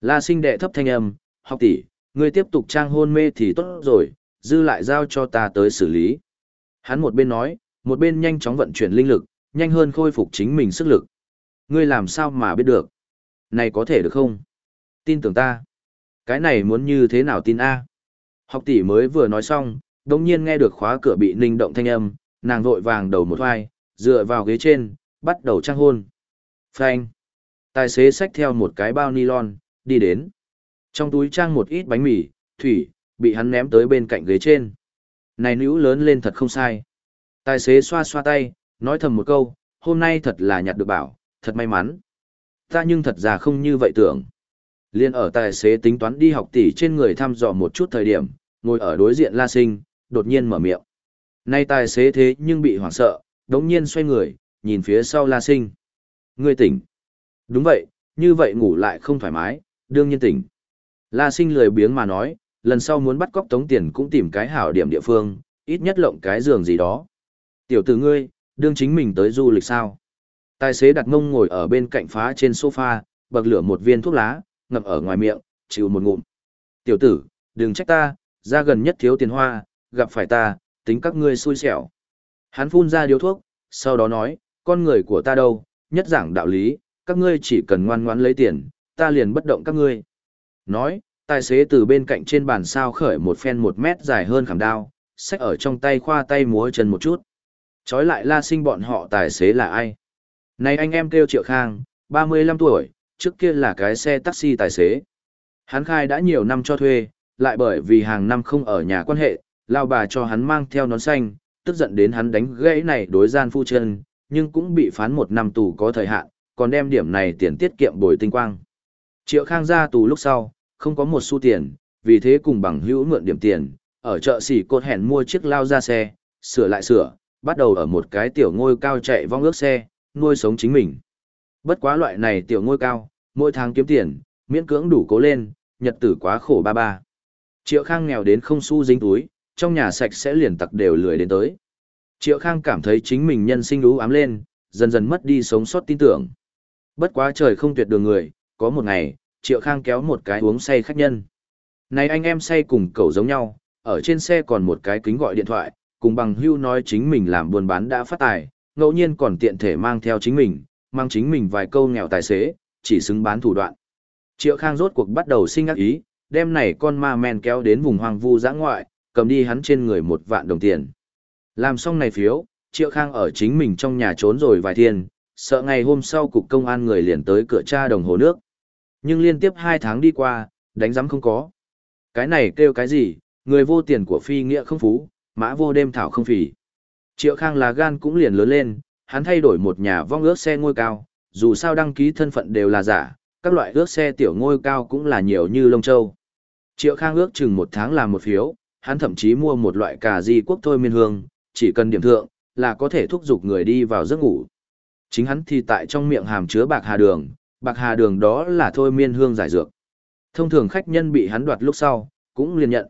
La Sinh đệ thấp thanh âm, học tỷ, ngươi tiếp tục trang hôn mê thì tốt rồi, dư lại giao cho ta tới xử lý. Hắn một bên nói, một bên nhanh chóng vận chuyển linh lực, nhanh hơn khôi phục chính mình sức lực. Ngươi làm sao mà biết được? Này có thể được không? Tin tưởng ta. Cái này muốn như thế nào tin A? Học tỷ mới vừa nói xong, đồng nhiên nghe được khóa cửa bị ninh động thanh âm, nàng vội vàng đầu một hoài, dựa vào ghế trên, bắt đầu trang hôn. Phanh. Tài xế xách theo một cái bao nylon, đi đến. Trong túi trang một ít bánh mì, thủy, bị hắn ném tới bên cạnh ghế trên. Này nữ lớn lên thật không sai. Tài xế xoa xoa tay, nói thầm một câu, hôm nay thật là nhặt được bảo, thật may mắn. Ta nhưng thật ra không như vậy tưởng. Liên ở tài xế tính toán đi học tỷ trên người thăm dò một chút thời điểm, ngồi ở đối diện La Sinh, đột nhiên mở miệng. Nay tài xế thế nhưng bị hoảng sợ, đống nhiên xoay người, nhìn phía sau La Sinh. Ngươi tỉnh. Đúng vậy, như vậy ngủ lại không thoải mái, đương nhiên tỉnh. La Sinh lười biếng mà nói, lần sau muốn bắt cóc tống tiền cũng tìm cái hảo điểm địa phương, ít nhất lộng cái giường gì đó. Tiểu tử ngươi, đương chính mình tới du lịch sao? Tài xế đặt mông ngồi ở bên cạnh phá trên sofa, bậc lửa một viên thuốc lá, ngậm ở ngoài miệng, chịu một ngụm. Tiểu tử, đừng trách ta, ra gần nhất thiếu tiền hoa, gặp phải ta, tính các ngươi xui xẻo. Hắn phun ra điếu thuốc, sau đó nói, con người của ta đâu, nhất giảng đạo lý, các ngươi chỉ cần ngoan ngoãn lấy tiền, ta liền bất động các ngươi. Nói, tài xế từ bên cạnh trên bàn sao khởi một phen một mét dài hơn khảm đao, xách ở trong tay khoa tay múa chân một chút. Chói lại la sinh bọn họ tài xế là ai? Này anh em kêu Triệu Khang, 35 tuổi, trước kia là cái xe taxi tài xế. Hắn khai đã nhiều năm cho thuê, lại bởi vì hàng năm không ở nhà quan hệ, lao bà cho hắn mang theo nón xanh, tức giận đến hắn đánh gãy này đối gian phu chân, nhưng cũng bị phán một năm tù có thời hạn, còn đem điểm này tiền tiết kiệm bồi tinh quang. Triệu Khang ra tù lúc sau, không có một xu tiền, vì thế cùng bằng hữu mượn điểm tiền, ở chợ xỉ cột hẹn mua chiếc lao ra xe, sửa lại sửa, bắt đầu ở một cái tiểu ngôi cao chạy vong ước xe, nuôi sống chính mình. Bất quá loại này tiểu ngôi cao, mỗi tháng kiếm tiền, miễn cưỡng đủ cố lên, nhật tử quá khổ ba ba. Triệu Khang nghèo đến không xu dính túi, trong nhà sạch sẽ liền tặc đều lười đến tới. Triệu Khang cảm thấy chính mình nhân sinh ú ám lên, dần dần mất đi sống sót tin tưởng. Bất quá trời không tuyệt đường người, có một ngày, Triệu Khang kéo một cái uống say khách nhân. Này anh em say cùng cậu giống nhau, ở trên xe còn một cái kính gọi điện thoại, cùng bằng hưu nói chính mình làm buôn bán đã phát tài, ngẫu nhiên còn tiện thể mang theo chính mình, mang chính mình vài câu nghèo tài xế, chỉ xứng bán thủ đoạn. Triệu Khang rốt cuộc bắt đầu sinh ác ý, đem này con ma men kéo đến vùng hoang vu giã ngoại, cầm đi hắn trên người một vạn đồng tiền. Làm xong này phiếu, Triệu Khang ở chính mình trong nhà trốn rồi vài thiên, sợ ngày hôm sau cục công an người liền tới cửa tra đồng hồ nước. Nhưng liên tiếp hai tháng đi qua, đánh giám không có. Cái này kêu cái gì, người vô tiền của phi nghĩa không phú, mã vô đêm thảo không phỉ. Triệu Khang là gan cũng liền lớn lên, hắn thay đổi một nhà vong ước xe ngôi cao, dù sao đăng ký thân phận đều là giả, các loại ước xe tiểu ngôi cao cũng là nhiều như lông châu. Triệu Khang ước chừng một tháng làm một phiếu, hắn thậm chí mua một loại cà di quốc thôi miên hương, chỉ cần điểm thượng, là có thể thúc giục người đi vào giấc ngủ. Chính hắn thì tại trong miệng hàm chứa bạc hà đường, bạc hà đường đó là thôi miên hương giải dược. Thông thường khách nhân bị hắn đoạt lúc sau, cũng liền nhận.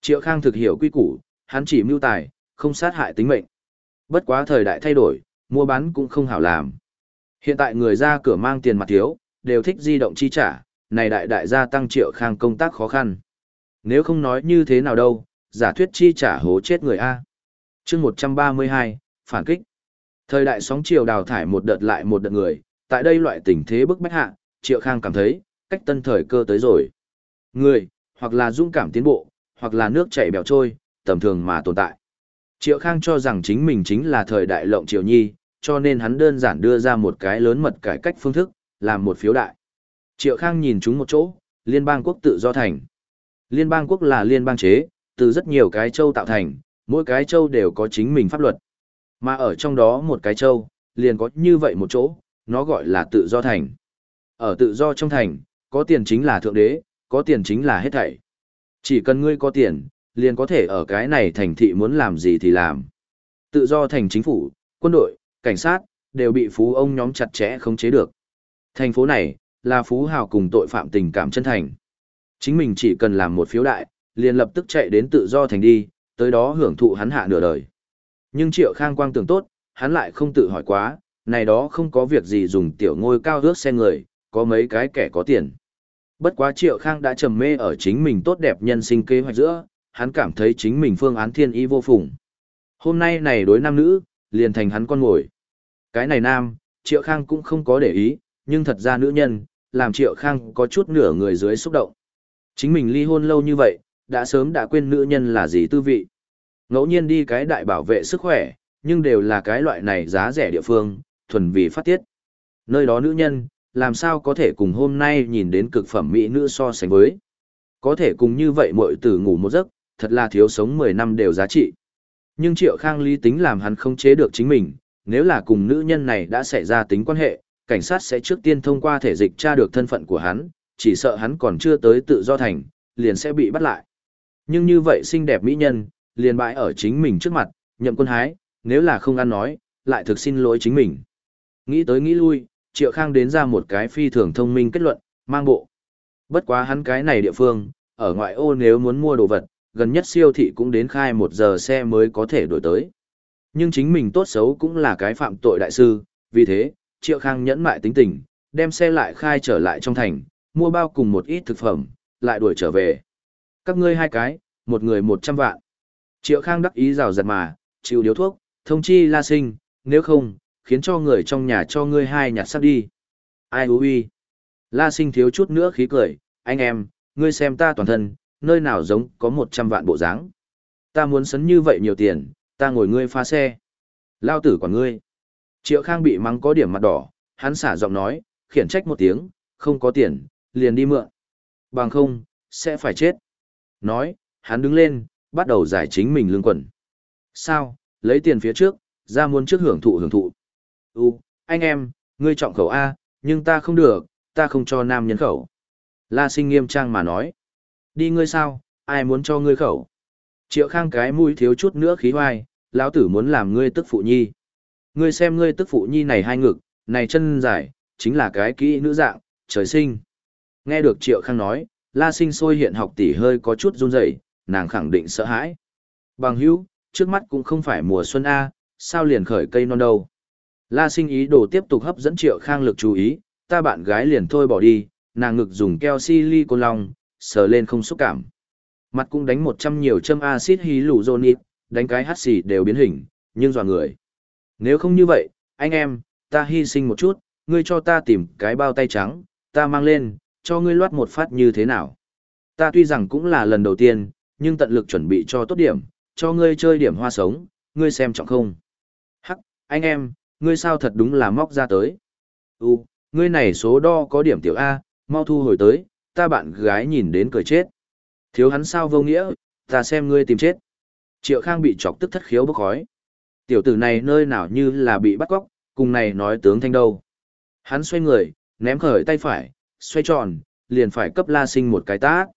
Triệu Khang thực hiểu quy củ, hắn chỉ mưu tài, không sát hại tính mệnh. Bất quá thời đại thay đổi, mua bán cũng không hảo làm. Hiện tại người ra cửa mang tiền mặt thiếu, đều thích di động chi trả, này đại đại gia tăng Triệu Khang công tác khó khăn. Nếu không nói như thế nào đâu, giả thuyết chi trả hố chết người A. chương 132, phản kích. Thời đại sóng chiều đào thải một đợt lại một đợt người, tại đây loại tình thế bức bách hạ, Triệu Khang cảm thấy, cách tân thời cơ tới rồi. Người, hoặc là dũng cảm tiến bộ, hoặc là nước chảy bèo trôi, tầm thường mà tồn tại. Triệu Khang cho rằng chính mình chính là thời đại lộng triều nhi, cho nên hắn đơn giản đưa ra một cái lớn mật cải cách phương thức, làm một phiếu đại. Triệu Khang nhìn chúng một chỗ, Liên bang quốc tự do thành. Liên bang quốc là liên bang chế, từ rất nhiều cái châu tạo thành, mỗi cái châu đều có chính mình pháp luật. Mà ở trong đó một cái châu, liền có như vậy một chỗ, nó gọi là tự do thành. Ở tự do trong thành, có tiền chính là thượng đế, có tiền chính là hết thảy. Chỉ cần ngươi có tiền, liền có thể ở cái này thành thị muốn làm gì thì làm. Tự do thành chính phủ, quân đội, cảnh sát, đều bị phú ông nhóm chặt chẽ không chế được. Thành phố này, là phú hào cùng tội phạm tình cảm chân thành. Chính mình chỉ cần làm một phiếu đại, liền lập tức chạy đến tự do thành đi, tới đó hưởng thụ hắn hạ nửa đời. Nhưng Triệu Khang Quang tưởng tốt, hắn lại không tự hỏi quá, này đó không có việc gì dùng tiểu ngôi cao ước xe người, có mấy cái kẻ có tiền. Bất quá Triệu Khang đã trầm mê ở chính mình tốt đẹp nhân sinh kế hoạch giữa, hắn cảm thấy chính mình phương án thiên ý vô phùng. Hôm nay này đối nam nữ, liền thành hắn con ngồi. Cái này nam, Triệu Khang cũng không có để ý, nhưng thật ra nữ nhân, làm Triệu Khang có chút nửa người dưới xúc động. Chính mình ly hôn lâu như vậy, đã sớm đã quên nữ nhân là gì tư vị. Ngẫu nhiên đi cái đại bảo vệ sức khỏe, nhưng đều là cái loại này giá rẻ địa phương, thuần vì phát tiết. Nơi đó nữ nhân, làm sao có thể cùng hôm nay nhìn đến cực phẩm mỹ nữ so sánh với. Có thể cùng như vậy mỗi tử ngủ một giấc, thật là thiếu sống 10 năm đều giá trị. Nhưng Triệu Khang lý tính làm hắn không chế được chính mình, nếu là cùng nữ nhân này đã xảy ra tính quan hệ, cảnh sát sẽ trước tiên thông qua thể dịch tra được thân phận của hắn, chỉ sợ hắn còn chưa tới tự do thành, liền sẽ bị bắt lại. Nhưng như vậy xinh đẹp mỹ nhân, liền bãi ở chính mình trước mặt, nhậm quân hái, nếu là không ăn nói, lại thực xin lỗi chính mình. Nghĩ tới nghĩ lui, Triệu Khang đến ra một cái phi thường thông minh kết luận, mang bộ. Bất quá hắn cái này địa phương, ở ngoại ô nếu muốn mua đồ vật, gần nhất siêu thị cũng đến khai một giờ xe mới có thể đổi tới. Nhưng chính mình tốt xấu cũng là cái phạm tội đại sư, vì thế, Triệu Khang nhẫn mại tính tình, đem xe lại khai trở lại trong thành, mua bao cùng một ít thực phẩm, lại đuổi trở về. Các ngươi hai cái, một người một trăm vạn. Triệu Khang đắc ý rào giật mà, chịu điếu thuốc, thông chi la sinh, nếu không, khiến cho người trong nhà cho ngươi hai nhặt sắp đi. Ai hú uy. La sinh thiếu chút nữa khí cười, anh em, ngươi xem ta toàn thân, nơi nào giống có một trăm vạn bộ dáng. Ta muốn sấn như vậy nhiều tiền, ta ngồi ngươi pha xe. Lao tử quản ngươi. Triệu Khang bị mắng có điểm mặt đỏ, hắn xả giọng nói, khiển trách một tiếng, không có tiền, liền đi mượn. Bằng không, sẽ phải chết. Nói, hắn đứng lên, bắt đầu giải chính mình lương quần. Sao, lấy tiền phía trước, ra muốn trước hưởng thụ hưởng thụ. U, anh em, ngươi trọng khẩu A, nhưng ta không được, ta không cho nam nhân khẩu. La sinh nghiêm trang mà nói. Đi ngươi sao, ai muốn cho ngươi khẩu. Triệu khang cái mũi thiếu chút nữa khí hoai, lão tử muốn làm ngươi tức phụ nhi. Ngươi xem ngươi tức phụ nhi này hai ngực, này chân dài, chính là cái kỹ nữ dạng, trời sinh. Nghe được Triệu Khang nói, La Sinh sôi hiện học tỷ hơi có chút run rẩy, nàng khẳng định sợ hãi. Bằng hữu, trước mắt cũng không phải mùa xuân A, sao liền khởi cây non đâu. La Sinh ý đồ tiếp tục hấp dẫn Triệu Khang lực chú ý, ta bạn gái liền thôi bỏ đi, nàng ngực dùng keo silicon long, sờ lên không xúc cảm. Mặt cũng đánh một trăm nhiều châm axit hyaluronic, đánh cái hắt xì đều biến hình, nhưng dò người. Nếu không như vậy, anh em, ta hy sinh một chút, ngươi cho ta tìm cái bao tay trắng, ta mang lên, cho ngươi loát một phát như thế nào. Ta tuy rằng cũng là lần đầu tiên, nhưng tận lực chuẩn bị cho tốt điểm, cho ngươi chơi điểm hoa sống, ngươi xem trọng không. Hắc, anh em, ngươi sao thật đúng là móc ra tới. U, ngươi này số đo có điểm tiểu A, mau thu hồi tới, ta bạn gái nhìn đến cười chết. Thiếu hắn sao vô nghĩa, ta xem ngươi tìm chết. Triệu Khang bị chọc tức thất khiếu bốc khói. Tiểu tử này nơi nào như là bị bắt cóc, cùng này nói tướng thanh đâu. Hắn xoay người, ném khởi tay phải, xoay tròn, liền phải cấp La Sinh một cái tát.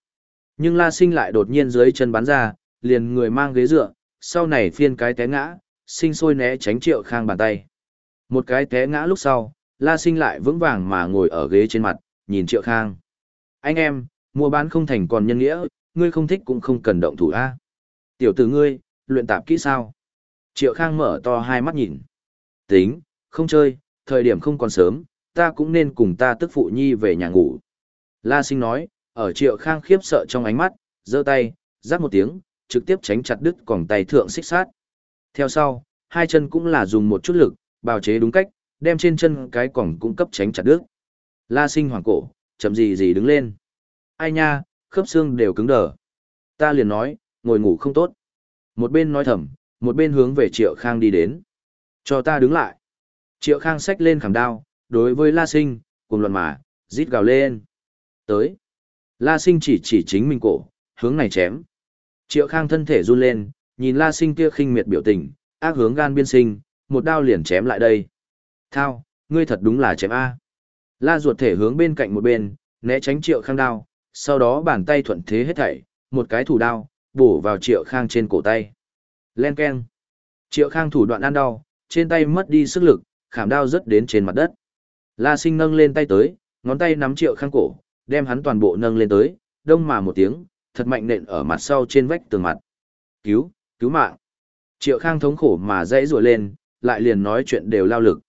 Nhưng La Sinh lại đột nhiên dưới chân bắn ra, liền người mang ghế dựa, sau này phiên cái té ngã, sinh sôi né tránh Triệu Khang bàn tay. Một cái té ngã lúc sau, La Sinh lại vững vàng mà ngồi ở ghế trên mặt, nhìn Triệu Khang. Anh em, mua bán không thành còn nhân nghĩa, ngươi không thích cũng không cần động thủ A. Tiểu tử ngươi, luyện tạp kỹ sao? Triệu Khang mở to hai mắt nhìn. Tính, không chơi, thời điểm không còn sớm, ta cũng nên cùng ta tức phụ nhi về nhà ngủ. La sinh nói, ở Triệu Khang khiếp sợ trong ánh mắt, giơ tay, rắc một tiếng, trực tiếp tránh chặt đứt còng tay thượng xích sát. Theo sau, hai chân cũng là dùng một chút lực, bào chế đúng cách, đem trên chân cái còng cung cấp tránh chặt đứt. La sinh hoàng cổ, chậm gì gì đứng lên. Ai nha, khớp xương đều cứng đờ. Ta liền nói, ngồi ngủ không tốt. Một bên nói thầm, một bên hướng về Triệu Khang đi đến. Cho ta đứng lại. Triệu Khang xách lên khảm đao, đối với La Sinh, cùng luận mà, rít gào lên. Tới. La Sinh chỉ chỉ chính mình cổ, hướng này chém. Triệu Khang thân thể run lên, nhìn La Sinh kia khinh miệt biểu tình, ác hướng gan biên sinh, một đao liền chém lại đây. Thao, ngươi thật đúng là chém A. La ruột thể hướng bên cạnh một bên, né tránh Triệu Khang đao, sau đó bàn tay thuận thế hết thảy, một cái thủ đao, bổ vào Triệu Khang trên cổ tay. Len keng. Triệu Khang thủ đoạn ăn đau, trên tay mất đi sức lực, khảm đao rớt đến trên mặt đất. La Sinh nâng lên tay tới, ngón tay nắm Triệu Khang cổ, đem hắn toàn bộ nâng lên tới, đông mà một tiếng, thật mạnh nện ở mặt sau trên vách tường mặt. Cứu, cứu mạng. Triệu Khang thống khổ mà dãy rủa lên, lại liền nói chuyện đều lao lực.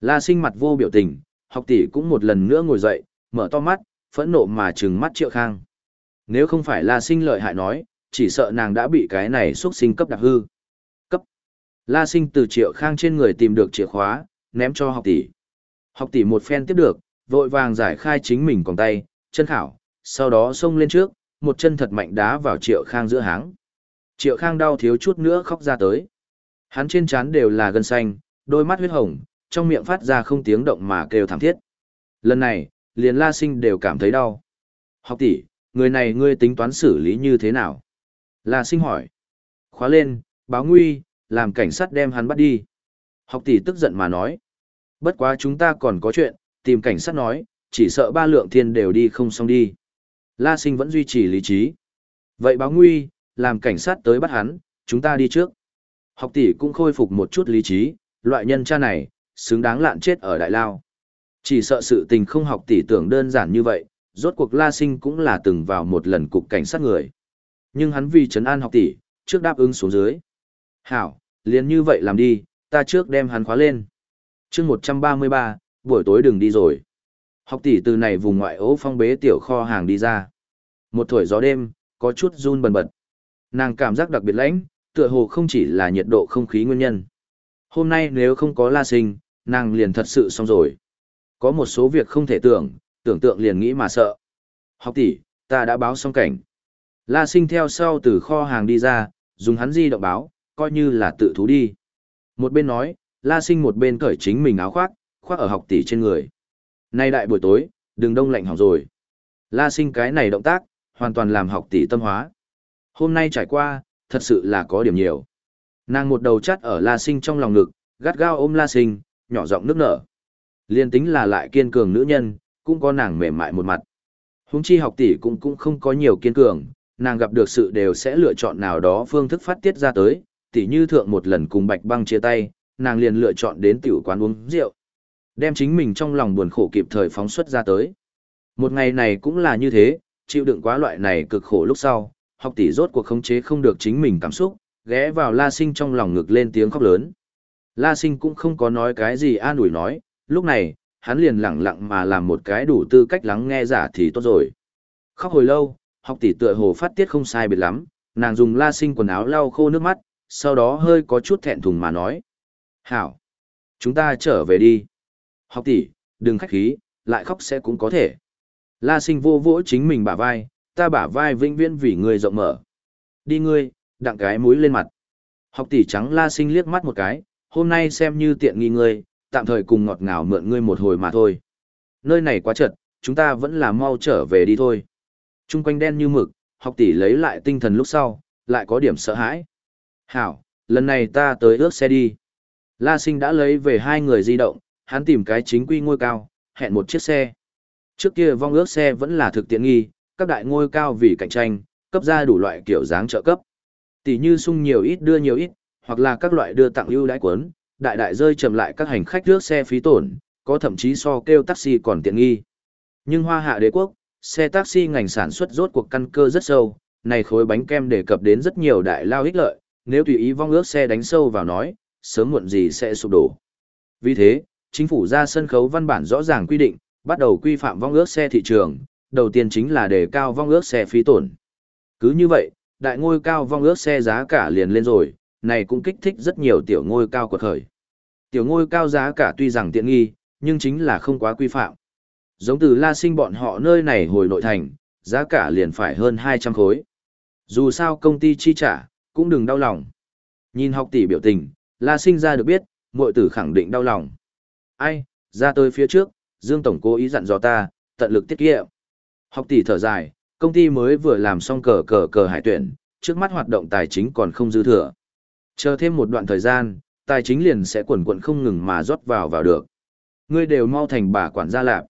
La Sinh mặt vô biểu tình, học tỷ cũng một lần nữa ngồi dậy, mở to mắt, phẫn nộ mà trừng mắt Triệu Khang. Nếu không phải La Sinh lợi hại nói, chỉ sợ nàng đã bị cái này xuất sinh cấp đặc hư. Cấp. La Sinh từ Triệu Khang trên người tìm được chìa khóa, ném cho học tỷ. Học tỷ một phen tiếp được, vội vàng giải khai chính mình còn tay, chân khảo, sau đó xông lên trước, một chân thật mạnh đá vào Triệu Khang giữa háng. Triệu Khang đau thiếu chút nữa khóc ra tới. Hắn trên trán đều là gân xanh, đôi mắt huyết hồng, trong miệng phát ra không tiếng động mà kêu thảm thiết. Lần này, liền La Sinh đều cảm thấy đau. Học tỷ, người này ngươi tính toán xử lý như thế nào? La Sinh hỏi. Khóa lên, báo nguy, làm cảnh sát đem hắn bắt đi. Học tỷ tức giận mà nói. Bất quá chúng ta còn có chuyện, tìm cảnh sát nói, chỉ sợ ba lượng thiên đều đi không xong đi. La sinh vẫn duy trì lý trí. Vậy báo nguy, làm cảnh sát tới bắt hắn, chúng ta đi trước. Học tỷ cũng khôi phục một chút lý trí, loại nhân cha này, xứng đáng lạn chết ở đại lao. Chỉ sợ sự tình không học tỷ tưởng đơn giản như vậy, rốt cuộc La Sinh cũng là từng vào một lần cục cảnh sát người. Nhưng hắn vì trấn an học tỷ, trước đáp ứng xuống dưới. Hảo, liền như vậy làm đi, ta trước đem hắn khóa lên. chương 133, buổi tối đừng đi rồi. Học tỷ từ này vùng ngoại ố phong bế tiểu kho hàng đi ra. Một thổi gió đêm, có chút run bần bật. Nàng cảm giác đặc biệt lãnh, tựa hồ không chỉ là nhiệt độ không khí nguyên nhân. Hôm nay nếu không có la sinh, nàng liền thật sự xong rồi. Có một số việc không thể tưởng, tưởng tượng liền nghĩ mà sợ. Học tỷ, ta đã báo xong cảnh. La sinh theo sau từ kho hàng đi ra, dùng hắn di động báo, coi như là tự thú đi. Một bên nói, la sinh một bên cởi chính mình áo khoác, khoác ở học tỷ trên người. Nay đại buổi tối, đừng đông lạnh hỏng rồi. La sinh cái này động tác, hoàn toàn làm học tỷ tâm hóa. Hôm nay trải qua, thật sự là có điểm nhiều. Nàng một đầu chắt ở la sinh trong lòng ngực, gắt gao ôm la sinh, nhỏ giọng nước nở. Liên tính là lại kiên cường nữ nhân, cũng có nàng mềm mại một mặt. Húng chi học tỷ cũng cũng không có nhiều kiên cường, nàng gặp được sự đều sẽ lựa chọn nào đó phương thức phát tiết ra tới, tỷ như thượng một lần cùng bạch băng chia tay, nàng liền lựa chọn đến tiểu quán uống rượu. Đem chính mình trong lòng buồn khổ kịp thời phóng xuất ra tới. Một ngày này cũng là như thế, chịu đựng quá loại này cực khổ lúc sau, học tỷ rốt cuộc khống chế không được chính mình cảm xúc, ghé vào La Sinh trong lòng ngực lên tiếng khóc lớn. La Sinh cũng không có nói cái gì an ủi nói, lúc này, hắn liền lặng lặng mà làm một cái đủ tư cách lắng nghe giả thì tốt rồi. Khóc hồi lâu, học tỷ tựa hồ phát tiết không sai biệt lắm, nàng dùng La Sinh quần áo lau khô nước mắt, sau đó hơi có chút thẹn thùng mà nói. Hảo! Chúng ta trở về đi. Học tỷ, đừng khách khí, lại khóc sẽ cũng có thể. La sinh vô vỗ chính mình bả vai, ta bả vai vĩnh viễn vì người rộng mở. Đi ngươi, đặng cái mũi lên mặt. Học tỷ trắng la sinh liếc mắt một cái, hôm nay xem như tiện nghi ngươi, tạm thời cùng ngọt ngào mượn ngươi một hồi mà thôi. Nơi này quá chật, chúng ta vẫn là mau trở về đi thôi. Trung quanh đen như mực, học tỷ lấy lại tinh thần lúc sau, lại có điểm sợ hãi. Hảo, lần này ta tới ước xe đi. La sinh đã lấy về hai người di động, hắn tìm cái chính quy ngôi cao, hẹn một chiếc xe. Trước kia vong ước xe vẫn là thực tiện nghi, các đại ngôi cao vì cạnh tranh, cấp ra đủ loại kiểu dáng trợ cấp. Tỷ như sung nhiều ít đưa nhiều ít, hoặc là các loại đưa tặng ưu đãi cuốn, đại đại rơi chậm lại các hành khách rước xe phí tổn, có thậm chí so kêu taxi còn tiện nghi. Nhưng hoa hạ đế quốc, xe taxi ngành sản xuất rốt cuộc căn cơ rất sâu, này khối bánh kem đề cập đến rất nhiều đại lao ích lợi, nếu tùy ý vong ước xe đánh sâu vào nói, sớm muộn gì sẽ sụp đổ. Vì thế, chính phủ ra sân khấu văn bản rõ ràng quy định, bắt đầu quy phạm vong ước xe thị trường, đầu tiên chính là đề cao vong ước xe phí tổn. Cứ như vậy, đại ngôi cao vong ước xe giá cả liền lên rồi, này cũng kích thích rất nhiều tiểu ngôi cao quật khởi. Tiểu ngôi cao giá cả tuy rằng tiện nghi, nhưng chính là không quá quy phạm. Giống từ La Sinh bọn họ nơi này hồi nội thành, giá cả liền phải hơn 200 khối. Dù sao công ty chi trả, cũng đừng đau lòng. Nhìn học tỷ biểu tình, La Sinh ra được biết, muội tử khẳng định đau lòng. Ai, ra tới phía trước, Dương Tổng cố ý dặn dò ta, tận lực tiết kiệm. Học tỷ thở dài, công ty mới vừa làm xong cờ cờ cờ hải tuyển, trước mắt hoạt động tài chính còn không dư thừa. Chờ thêm một đoạn thời gian, tài chính liền sẽ quần quần không ngừng mà rót vào vào được. Ngươi đều mau thành bà quản gia lạp.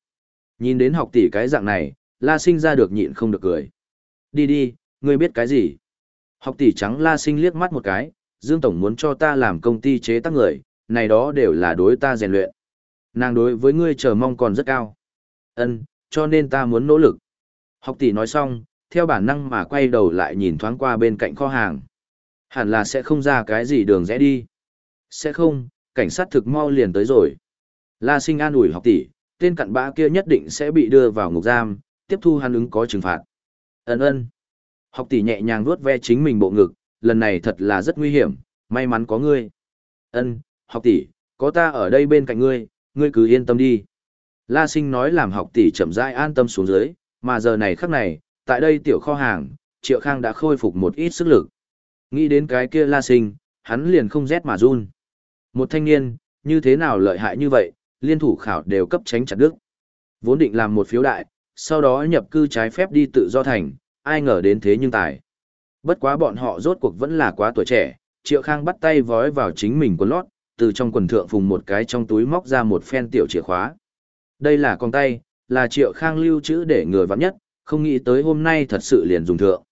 Nhìn đến học tỷ cái dạng này, La Sinh ra được nhịn không được cười. Đi đi, ngươi biết cái gì? Học tỷ trắng La Sinh liếc mắt một cái, Dương Tổng muốn cho ta làm công ty chế tác người, này đó đều là đối ta rèn luyện. Nàng đối với ngươi chờ mong còn rất cao. Ân, cho nên ta muốn nỗ lực. Học tỷ nói xong, theo bản năng mà quay đầu lại nhìn thoáng qua bên cạnh kho hàng. Hẳn là sẽ không ra cái gì đường rẽ đi. Sẽ không, cảnh sát thực mau liền tới rồi. La sinh an ủi học tỷ, tên cặn bã kia nhất định sẽ bị đưa vào ngục giam, tiếp thu hắn ứng có trừng phạt. Ấn ơn. Học tỷ nhẹ nhàng vuốt ve chính mình bộ ngực, lần này thật là rất nguy hiểm, may mắn có ngươi. Ân, học tỷ, có ta ở đây bên cạnh ngươi, ngươi cứ yên tâm đi. La sinh nói làm học tỷ chậm rãi an tâm xuống dưới, mà giờ này khắc này, tại đây tiểu kho hàng, Triệu Khang đã khôi phục một ít sức lực. Nghĩ đến cái kia La sinh, hắn liền không rét mà run. Một thanh niên, như thế nào lợi hại như vậy, liên thủ khảo đều cấp tránh chặt đức. Vốn định làm một phiếu đại, sau đó nhập cư trái phép đi tự do thành, ai ngờ đến thế nhưng tài. Bất quá bọn họ rốt cuộc vẫn là quá tuổi trẻ, Triệu Khang bắt tay vói vào chính mình quần lót, từ trong quần thượng phùng một cái trong túi móc ra một phen tiểu chìa khóa. Đây là con tay, là Triệu Khang lưu trữ để người vắng nhất, không nghĩ tới hôm nay thật sự liền dùng thượng.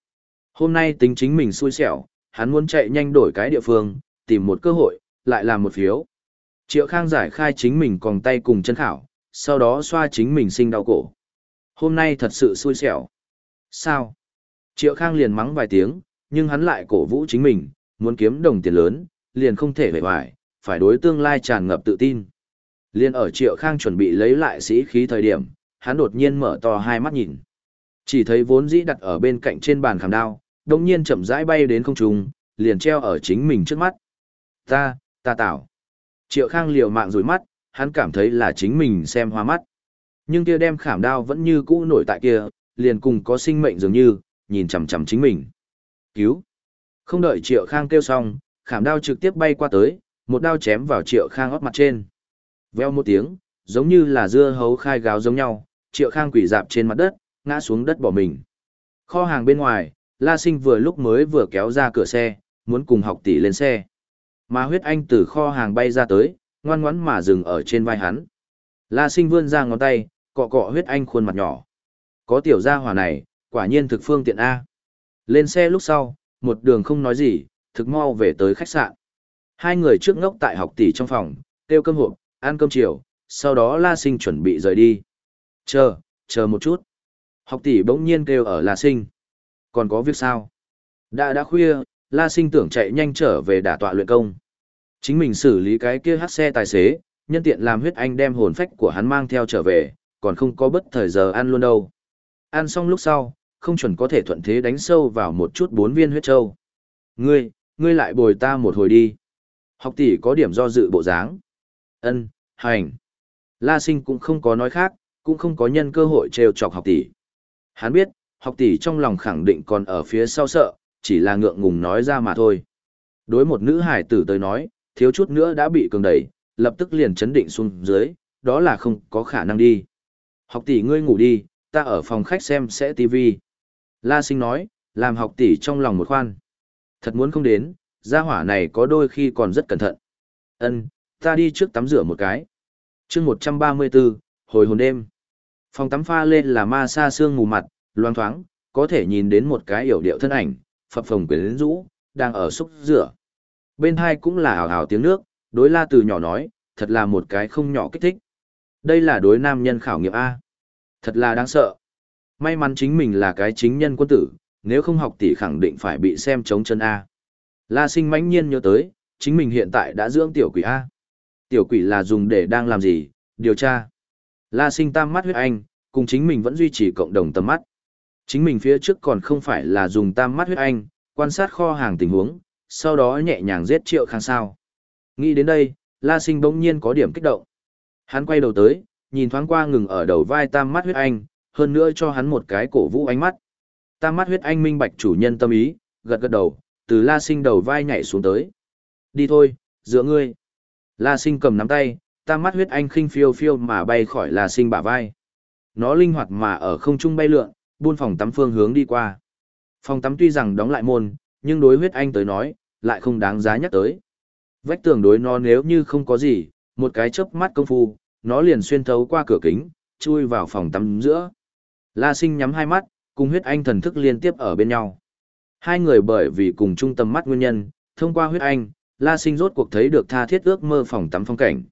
Hôm nay tính chính mình xui xẻo, hắn muốn chạy nhanh đổi cái địa phương, tìm một cơ hội, lại làm một phiếu. Triệu Khang giải khai chính mình còn tay cùng chân khảo, sau đó xoa chính mình sinh đau cổ. Hôm nay thật sự xui xẻo. Sao? Triệu Khang liền mắng vài tiếng, nhưng hắn lại cổ vũ chính mình, muốn kiếm đồng tiền lớn, liền không thể vẻ vải, phải đối tương lai tràn ngập tự tin. Liên ở Triệu Khang chuẩn bị lấy lại sĩ khí thời điểm, hắn đột nhiên mở to hai mắt nhìn. Chỉ thấy vốn dĩ đặt ở bên cạnh trên bàn khảm đao, đông nhiên chậm rãi bay đến không trung, liền treo ở chính mình trước mắt. Ta, ta tạo. Triệu Khang liều mạng rủi mắt, hắn cảm thấy là chính mình xem hoa mắt. Nhưng kia đem khảm đao vẫn như cũ nổi tại kia, liền cùng có sinh mệnh dường như, nhìn chằm chằm chính mình. Cứu! Không đợi Triệu Khang kêu xong, khảm đao trực tiếp bay qua tới, một đao chém vào Triệu Khang óc mặt trên. Veo một tiếng, giống như là dưa hấu khai gáo giống nhau, Triệu Khang quỷ dạp trên mặt đất, ngã xuống đất bỏ mình. Kho hàng bên ngoài, La Sinh vừa lúc mới vừa kéo ra cửa xe, muốn cùng học tỷ lên xe. Mà huyết anh từ kho hàng bay ra tới, ngoan ngoãn mà dừng ở trên vai hắn. La Sinh vươn ra ngón tay, cọ cọ huyết anh khuôn mặt nhỏ. Có tiểu gia hỏa này, quả nhiên thực phương tiện A. Lên xe lúc sau, một đường không nói gì, thực mau về tới khách sạn. Hai người trước ngốc tại học tỷ trong phòng, tiêu cơm hộp, ăn cơm chiều, sau đó La Sinh chuẩn bị rời đi. Chờ, chờ một chút. Học tỷ bỗng nhiên kêu ở La Sinh. Còn có việc sao? Đã đã khuya, La Sinh tưởng chạy nhanh trở về đả tọa luyện công. Chính mình xử lý cái kia hát xe tài xế, nhân tiện làm huyết anh đem hồn phách của hắn mang theo trở về, còn không có bất thời giờ ăn luôn đâu. Ăn xong lúc sau, không chuẩn có thể thuận thế đánh sâu vào một chút bốn viên huyết châu. Ngươi, ngươi lại bồi ta một hồi đi. Học tỷ có điểm do dự bộ dáng. Ân, hành. La sinh cũng không có nói khác, cũng không có nhân cơ hội trêu chọc học tỷ. Hắn biết, học tỷ trong lòng khẳng định còn ở phía sau sợ, chỉ là ngượng ngùng nói ra mà thôi. Đối một nữ hải tử tới nói, thiếu chút nữa đã bị cường đẩy, lập tức liền chấn định xuống dưới, đó là không có khả năng đi. Học tỷ ngươi ngủ đi, ta ở phòng khách xem sẽ tivi. La sinh nói, làm học tỷ trong lòng một khoan. Thật muốn không đến, gia hỏa này có đôi khi còn rất cẩn thận. Ân, ta đi trước tắm rửa một cái. chương 134, hồi hồn đêm. Phòng tắm pha lên là ma sa xương mù mặt, loang thoáng, có thể nhìn đến một cái yểu điệu thân ảnh, phập phồng quyến rũ, đang ở xúc rửa. Bên hai cũng là ảo ảo tiếng nước, đối la từ nhỏ nói, thật là một cái không nhỏ kích thích. Đây là đối nam nhân khảo nghiệm A. Thật là đáng sợ. May mắn chính mình là cái chính nhân quân tử, nếu không học tỷ khẳng định phải bị xem chống chân A. La sinh mãnh nhiên nhớ tới, chính mình hiện tại đã dưỡng tiểu quỷ A. Tiểu quỷ là dùng để đang làm gì, điều tra. La sinh tam mắt huyết anh, cùng chính mình vẫn duy trì cộng đồng tầm mắt. Chính mình phía trước còn không phải là dùng tam mắt huyết anh, quan sát kho hàng tình huống, sau đó nhẹ nhàng giết triệu khang sao. Nghĩ đến đây, La sinh bỗng nhiên có điểm kích động. Hắn quay đầu tới, nhìn thoáng qua ngừng ở đầu vai tam mắt huyết anh, hơn nữa cho hắn một cái cổ vũ ánh mắt. Tam mắt huyết anh minh bạch chủ nhân tâm ý, gật gật đầu, từ La Sinh đầu vai nhảy xuống tới. Đi thôi, giữa ngươi. La Sinh cầm nắm tay, tam mắt huyết anh khinh phiêu phiêu mà bay khỏi La Sinh bả vai. Nó linh hoạt mà ở không trung bay lượn, buôn phòng tắm phương hướng đi qua. Phòng tắm tuy rằng đóng lại môn, nhưng đối huyết anh tới nói, lại không đáng giá nhắc tới. Vách tường đối nó nếu như không có gì, một cái chớp mắt công phu, nó liền xuyên thấu qua cửa kính, chui vào phòng tắm giữa. La Sinh nhắm hai mắt, cùng huyết anh thần thức liên tiếp ở bên nhau. Hai người bởi vì cùng chung tâm mắt nguyên nhân, thông qua huyết anh, La Sinh rốt cuộc thấy được tha thiết ước mơ phòng tắm phong cảnh.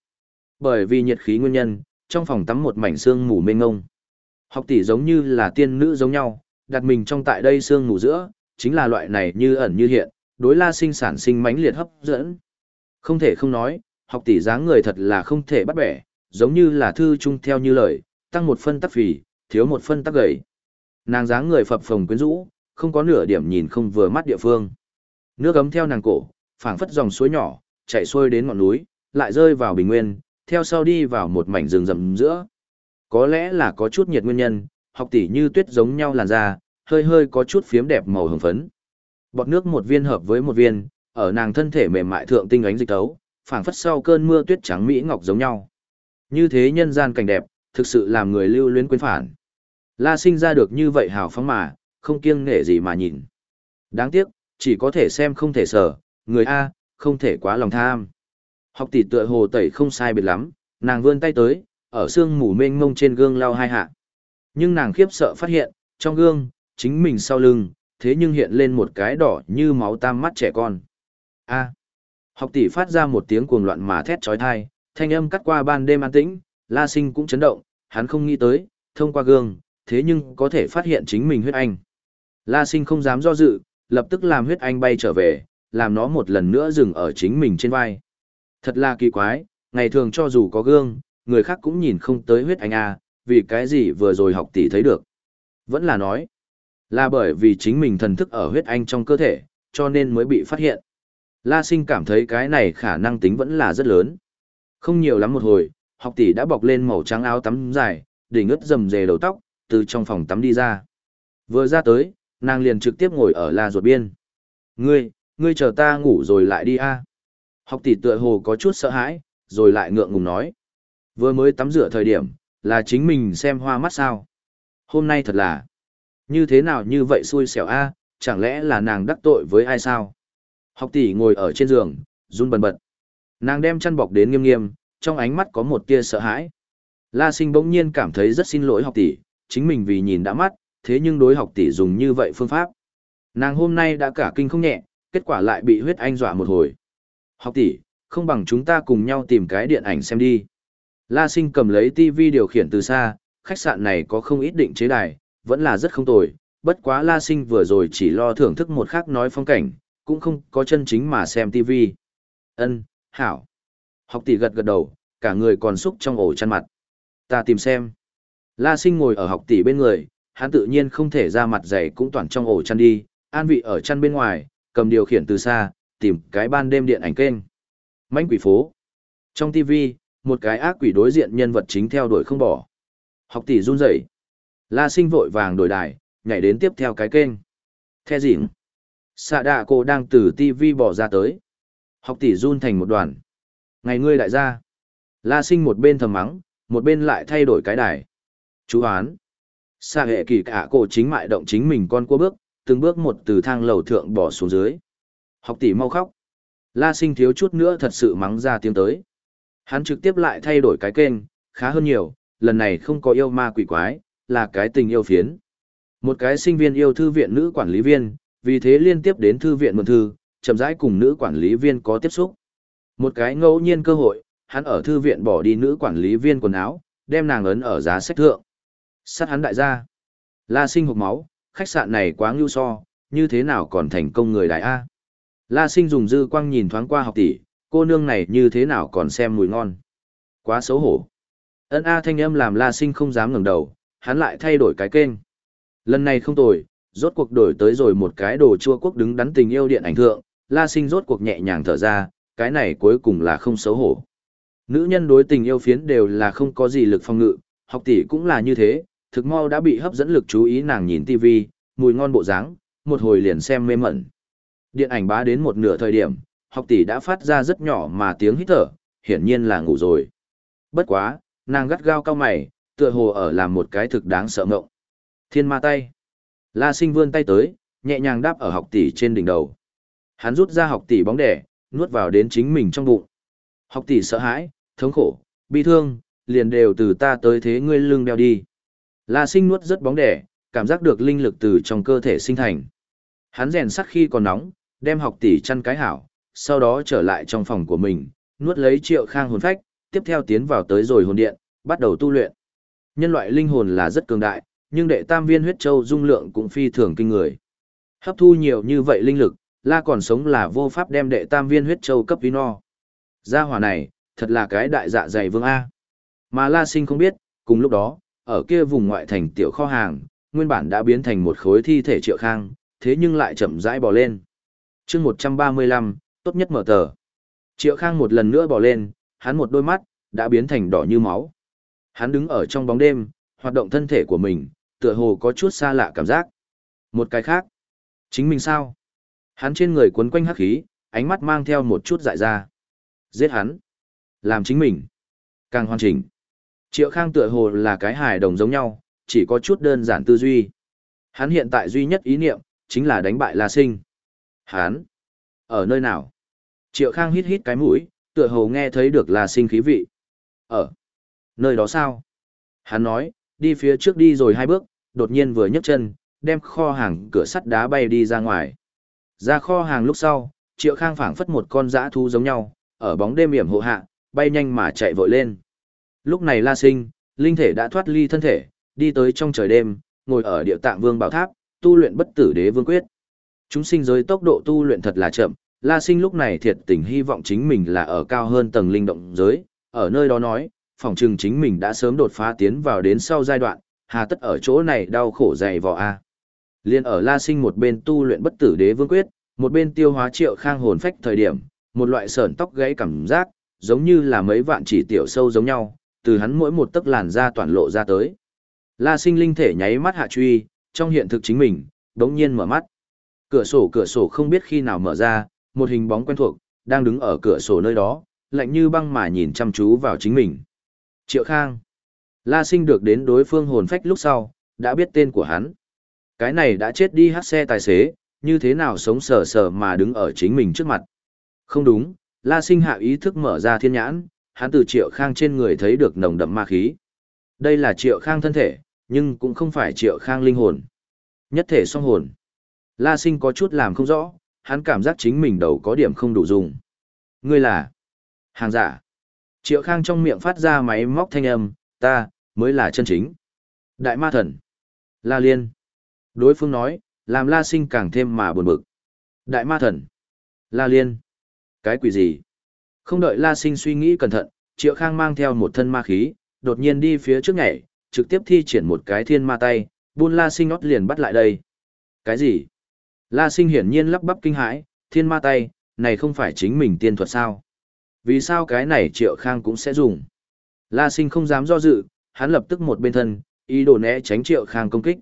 Bởi vì nhiệt khí nguyên nhân, trong phòng tắm một mảnh xương mù mênh ngông. Học tỷ giống như là tiên nữ giống nhau, đặt mình trong tại đây sương mù giữa, chính là loại này như ẩn như hiện, đối La Sinh sản sinh mãnh liệt hấp dẫn. Không thể không nói, học tỷ dáng người thật là không thể bắt bẻ, giống như là thư trung theo như lời, tăng một phân tắc phì, thiếu một phân tắc gầy. Nàng dáng người phập phồng quyến rũ, không có nửa điểm nhìn không vừa mắt địa phương. Nước ấm theo nàng cổ, phảng phất dòng suối nhỏ, chạy xuôi đến ngọn núi, lại rơi vào bình nguyên, theo sau đi vào một mảnh rừng rậm giữa. Có lẽ là có chút nhiệt nguyên nhân, học tỷ như tuyết giống nhau làn da, hơi hơi có chút phiếm đẹp màu hồng phấn. Bọt nước một viên hợp với một viên, ở nàng thân thể mềm mại thượng tinh ánh dịch tấu, phảng phất sau cơn mưa tuyết trắng mỹ ngọc giống nhau. Như thế nhân gian cảnh đẹp, thực sự làm người lưu luyến quên phản. La sinh ra được như vậy hào phóng mà, không kiêng nể gì mà nhìn. Đáng tiếc, chỉ có thể xem không thể sở, người A, không thể quá lòng tham. Học tỷ tựa hồ tẩy không sai biệt lắm, nàng vươn tay tới, ở xương mù mênh mông trên gương lau hai hạ. Nhưng nàng khiếp sợ phát hiện, trong gương, chính mình sau lưng, thế nhưng hiện lên một cái đỏ như máu tam mắt trẻ con. A. Học tỷ phát ra một tiếng cuồng loạn mà thét chói tai, thanh âm cắt qua ban đêm an tĩnh, La Sinh cũng chấn động, hắn không nghĩ tới, thông qua gương, thế nhưng có thể phát hiện chính mình huyết anh. La Sinh không dám do dự, lập tức làm huyết anh bay trở về, làm nó một lần nữa dừng ở chính mình trên vai. Thật là kỳ quái, ngày thường cho dù có gương, người khác cũng nhìn không tới huyết anh a, vì cái gì vừa rồi học tỷ thấy được. Vẫn là nói, là bởi vì chính mình thần thức ở huyết anh trong cơ thể, cho nên mới bị phát hiện. La Sinh cảm thấy cái này khả năng tính vẫn là rất lớn. Không nhiều lắm một hồi, học tỷ đã bọc lên màu trắng áo tắm dài, đỉnh ướt rầm rề đầu tóc, từ trong phòng tắm đi ra. Vừa ra tới, nàng liền trực tiếp ngồi ở la ruột biên. Ngươi, ngươi chờ ta ngủ rồi lại đi a. Học tỷ tựa hồ có chút sợ hãi, rồi lại ngượng ngùng nói. Vừa mới tắm rửa thời điểm, là chính mình xem hoa mắt sao. Hôm nay thật là, như thế nào như vậy xui xẻo a, chẳng lẽ là nàng đắc tội với ai sao? Học tỷ ngồi ở trên giường, run bần bật. Nàng đem chăn bọc đến nghiêm nghiêm, trong ánh mắt có một tia sợ hãi. La sinh bỗng nhiên cảm thấy rất xin lỗi học tỷ, chính mình vì nhìn đã mắt, thế nhưng đối học tỷ dùng như vậy phương pháp. Nàng hôm nay đã cả kinh không nhẹ, kết quả lại bị huyết anh dọa một hồi. Học tỷ, không bằng chúng ta cùng nhau tìm cái điện ảnh xem đi. La sinh cầm lấy TV điều khiển từ xa, khách sạn này có không ít định chế đài, vẫn là rất không tồi, bất quá La sinh vừa rồi chỉ lo thưởng thức một khắc nói phong cảnh, cũng không có chân chính mà xem TV. Ân, hảo. Học tỷ gật gật đầu, cả người còn xúc trong ổ chăn mặt. Ta tìm xem. La sinh ngồi ở học tỷ bên người, hắn tự nhiên không thể ra mặt dày cũng toàn trong ổ chăn đi, an vị ở chăn bên ngoài, cầm điều khiển từ xa, tìm cái ban đêm điện ảnh kênh. Mánh quỷ phố. Trong TV, một cái ác quỷ đối diện nhân vật chính theo đuổi không bỏ. Học tỷ run rẩy. La sinh vội vàng đổi đài, nhảy đến tiếp theo cái kênh. The dịnh. Sạ đạ cô đang từ TV bỏ ra tới. Học tỷ run thành một đoàn. Ngày ngươi đại gia. La sinh một bên thầm mắng, một bên lại thay đổi cái đài. Chú hoán. Sa hệ kỳ cả cô chính mại động chính mình con cua bước, từng bước một từ thang lầu thượng bỏ xuống dưới. Học tỷ mau khóc. La sinh thiếu chút nữa thật sự mắng ra tiếng tới. Hắn trực tiếp lại thay đổi cái kênh, khá hơn nhiều, lần này không có yêu ma quỷ quái, là cái tình yêu phiến. Một cái sinh viên yêu thư viện nữ quản lý viên, vì thế liên tiếp đến thư viện mượn thư, chậm rãi cùng nữ quản lý viên có tiếp xúc. Một cái ngẫu nhiên cơ hội, hắn ở thư viện bỏ đi nữ quản lý viên quần áo, đem nàng ấn ở giá sách thượng. Sát hắn đại gia. La sinh hộp máu, khách sạn này quá ngưu so, như thế nào còn thành công người đại A. La sinh dùng dư quang nhìn thoáng qua học tỷ, cô nương này như thế nào còn xem mùi ngon. Quá xấu hổ. Ân A thanh âm làm La sinh không dám ngẩng đầu, hắn lại thay đổi cái kênh. Lần này không tồi, rốt cuộc đổi tới rồi một cái đồ chua quốc đứng đắn tình yêu điện ảnh thượng, La sinh rốt cuộc nhẹ nhàng thở ra, cái này cuối cùng là không xấu hổ. Nữ nhân đối tình yêu phiến đều là không có gì lực phong ngự, học tỷ cũng là như thế, thực mau đã bị hấp dẫn lực chú ý nàng nhìn TV, mùi ngon bộ dáng, một hồi liền xem mê mẩn. Điện ảnh bá đến một nửa thời điểm, học tỷ đã phát ra rất nhỏ mà tiếng hít thở, hiển nhiên là ngủ rồi. Bất quá, nàng gắt gao cao mày, tựa hồ ở làm một cái thực đáng sợ ngộng. Thiên ma tay. La sinh vươn tay tới, nhẹ nhàng đáp ở học tỷ trên đỉnh đầu. Hắn rút ra học tỷ bóng đẻ, nuốt vào đến chính mình trong bụng. Học tỷ sợ hãi, thống khổ, bi thương, liền đều từ ta tới thế ngươi lưng đeo đi. La sinh nuốt rất bóng đẻ, cảm giác được linh lực từ trong cơ thể sinh thành. Hắn rèn sắt khi còn nóng, đem học tỷ chăn cái hảo, sau đó trở lại trong phòng của mình, nuốt lấy triệu khang hồn phách, tiếp theo tiến vào tới rồi hồn điện, bắt đầu tu luyện. Nhân loại linh hồn là rất cường đại, nhưng đệ tam viên huyết châu dung lượng cũng phi thường kinh người. Hấp thu nhiều như vậy linh lực, la còn sống là vô pháp đem đệ tam viên huyết châu cấp no. Gia hỏa này, thật là cái đại dạ dày vương A. Mà la sinh không biết, cùng lúc đó, ở kia vùng ngoại thành tiểu kho hàng, nguyên bản đã biến thành một khối thi thể triệu khang, thế nhưng lại chậm rãi bò lên. chương 135, tốt nhất mở tờ. Triệu khang một lần nữa bỏ lên, hắn một đôi mắt, đã biến thành đỏ như máu. Hắn đứng ở trong bóng đêm, hoạt động thân thể của mình, tựa hồ có chút xa lạ cảm giác. Một cái khác, chính mình sao? Hắn trên người quấn quanh hắc khí, ánh mắt mang theo một chút dại ra. Giết hắn. Làm chính mình. Càng hoàn chỉnh. Triệu Khang tựa hồ là cái hài đồng giống nhau, chỉ có chút đơn giản tư duy. Hắn hiện tại duy nhất ý niệm, chính là đánh bại La Sinh. Hắn. Ở nơi nào? Triệu Khang hít hít cái mũi, tựa hồ nghe thấy được là Sinh khí vị. Ở. Nơi đó sao? Hắn nói, đi phía trước đi rồi hai bước, đột nhiên vừa nhấc chân, đem kho hàng cửa sắt đá bay đi ra ngoài. Ra kho hàng lúc sau, Triệu Khang phảng phất một con dã thú giống nhau, ở bóng đêm hiểm hộ hạ, bay nhanh mà chạy vội lên. Lúc này La Sinh, linh thể đã thoát ly thân thể, đi tới trong trời đêm, ngồi ở địa tạng vương bảo tháp, tu luyện bất tử đế vương quyết. Chúng sinh giới tốc độ tu luyện thật là chậm, La Sinh lúc này thiệt tình hy vọng chính mình là ở cao hơn tầng linh động giới, ở nơi đó nói, phòng trừng chính mình đã sớm đột phá tiến vào đến sau giai đoạn, hà tất ở chỗ này đau khổ dày vò a. Liên ở La Sinh một bên tu luyện bất tử đế vương quyết, một bên tiêu hóa triệu khang hồn phách thời điểm, một loại sởn tóc gãy cảm giác, giống như là mấy vạn chỉ tiểu sâu giống nhau, từ hắn mỗi một tấc làn da toàn lộ ra tới. La Sinh linh thể nháy mắt hạ truy, trong hiện thực chính mình, đống nhiên mở mắt. Cửa sổ cửa sổ không biết khi nào mở ra, một hình bóng quen thuộc, đang đứng ở cửa sổ nơi đó, lạnh như băng mà nhìn chăm chú vào chính mình. Triệu Khang. La sinh được đến đối phương hồn phách lúc sau, đã biết tên của hắn. Cái này đã chết đi hát xe tài xế, như thế nào sống sờ sờ mà đứng ở chính mình trước mặt. Không đúng, La sinh hạ ý thức mở ra thiên nhãn, hắn từ Triệu Khang trên người thấy được nồng đậm ma khí. Đây là Triệu Khang thân thể, nhưng cũng không phải Triệu Khang linh hồn. Nhất thể song hồn. La sinh có chút làm không rõ, hắn cảm giác chính mình đầu có điểm không đủ dùng. Ngươi là hàng giả. Triệu Khang trong miệng phát ra máy móc thanh âm, ta, mới là chân chính. Đại ma thần. La Liên. Đối phương nói, làm La Sinh càng thêm mà buồn bực. Đại ma thần. La Liên. Cái quỷ gì? Không đợi La Sinh suy nghĩ cẩn thận, Triệu Khang mang theo một thân ma khí, đột nhiên đi phía trước nhảy, trực tiếp thi triển một cái thiên ma tay, buôn La Sinh nót liền bắt lại đây. Cái gì? La Sinh hiển nhiên lắp bắp kinh hãi, thiên ma tay, này không phải chính mình tiên thuật sao? Vì sao cái này Triệu Khang cũng sẽ dùng? La Sinh không dám do dự, hắn lập tức một bên thân, ý đồ né tránh Triệu Khang công kích.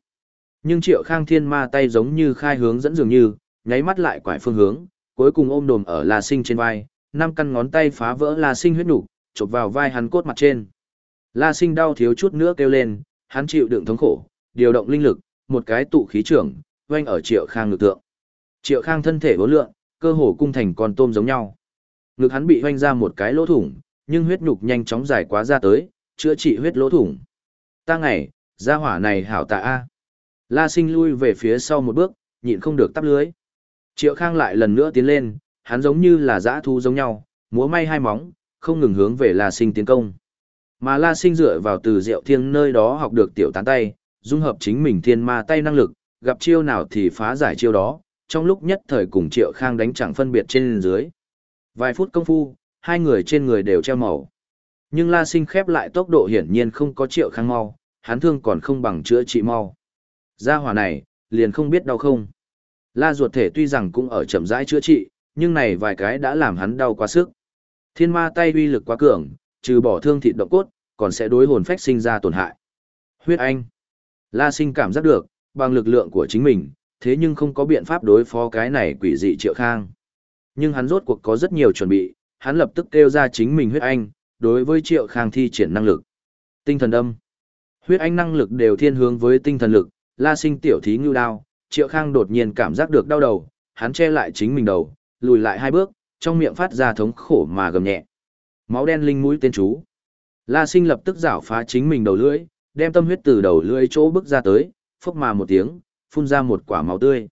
Nhưng Triệu Khang thiên ma tay giống như khai hướng dẫn dường như, nháy mắt lại quải phương hướng, cuối cùng ôm đồm ở La Sinh trên vai, năm căn ngón tay phá vỡ La Sinh huyết nục, chụp vào vai hắn cốt mặt trên. La Sinh đau thiếu chút nữa kêu lên, Hắn chịu đựng thống khổ, điều động linh lực, một cái tụ khí trưởng, oanh ở Triệu Khang ngực tượng. Triệu Khang thân thể vốn lượng, cơ hồ cung thành con tôm giống nhau. Ngực hắn bị oanh ra một cái lỗ thủng, nhưng huyết nhục nhanh chóng dài quá ra tới, chữa trị huyết lỗ thủng. Ta ngày, gia hỏa này hảo tạ a. La Sinh lui về phía sau một bước, nhịn không được tắp lưới. Triệu Khang lại lần nữa tiến lên, hắn giống như là dã thu giống nhau, múa may hai móng, không ngừng hướng về La Sinh tiến công. Mà La Sinh dựa vào từ Diệu Thiên nơi đó học được tiểu tán tay, dung hợp chính mình thiên ma tay năng lực, gặp chiêu nào thì phá giải chiêu đó, trong lúc nhất thời cùng Triệu Khang đánh chẳng phân biệt trên dưới. Vài phút công phu, hai người trên người đều treo màu. Nhưng La Sinh khép lại tốc độ hiển nhiên không có Triệu Khang mau, hắn thương còn không bằng chữa trị mau. Gia hỏa này, liền không biết đau không. La ruột thể tuy rằng cũng ở chậm rãi chữa trị, nhưng này vài cái đã làm hắn đau quá sức. Thiên ma tay uy lực quá cường, trừ bỏ thương thịt động cốt, còn sẽ đối hồn phách sinh ra tổn hại. Huyết anh. La sinh cảm giác được, bằng lực lượng của chính mình, thế nhưng không có biện pháp đối phó cái này quỷ dị triệu khang. Nhưng hắn rốt cuộc có rất nhiều chuẩn bị, hắn lập tức kêu ra chính mình huyết anh, đối với triệu khang thi triển năng lực. Tinh thần âm. Huyết anh năng lực đều thiên hướng với tinh thần lực, la sinh tiểu thí ngưu đao, triệu khang đột nhiên cảm giác được đau đầu, hắn che lại chính mình đầu, lùi lại hai bước, trong miệng phát ra thống khổ mà gầm nhẹ. Máu đen linh mũi tên chú. La sinh lập tức rảo phá chính mình đầu lưỡi, đem tâm huyết từ đầu lưỡi chỗ bước ra tới, phốc mà một tiếng, phun ra một quả máu tươi.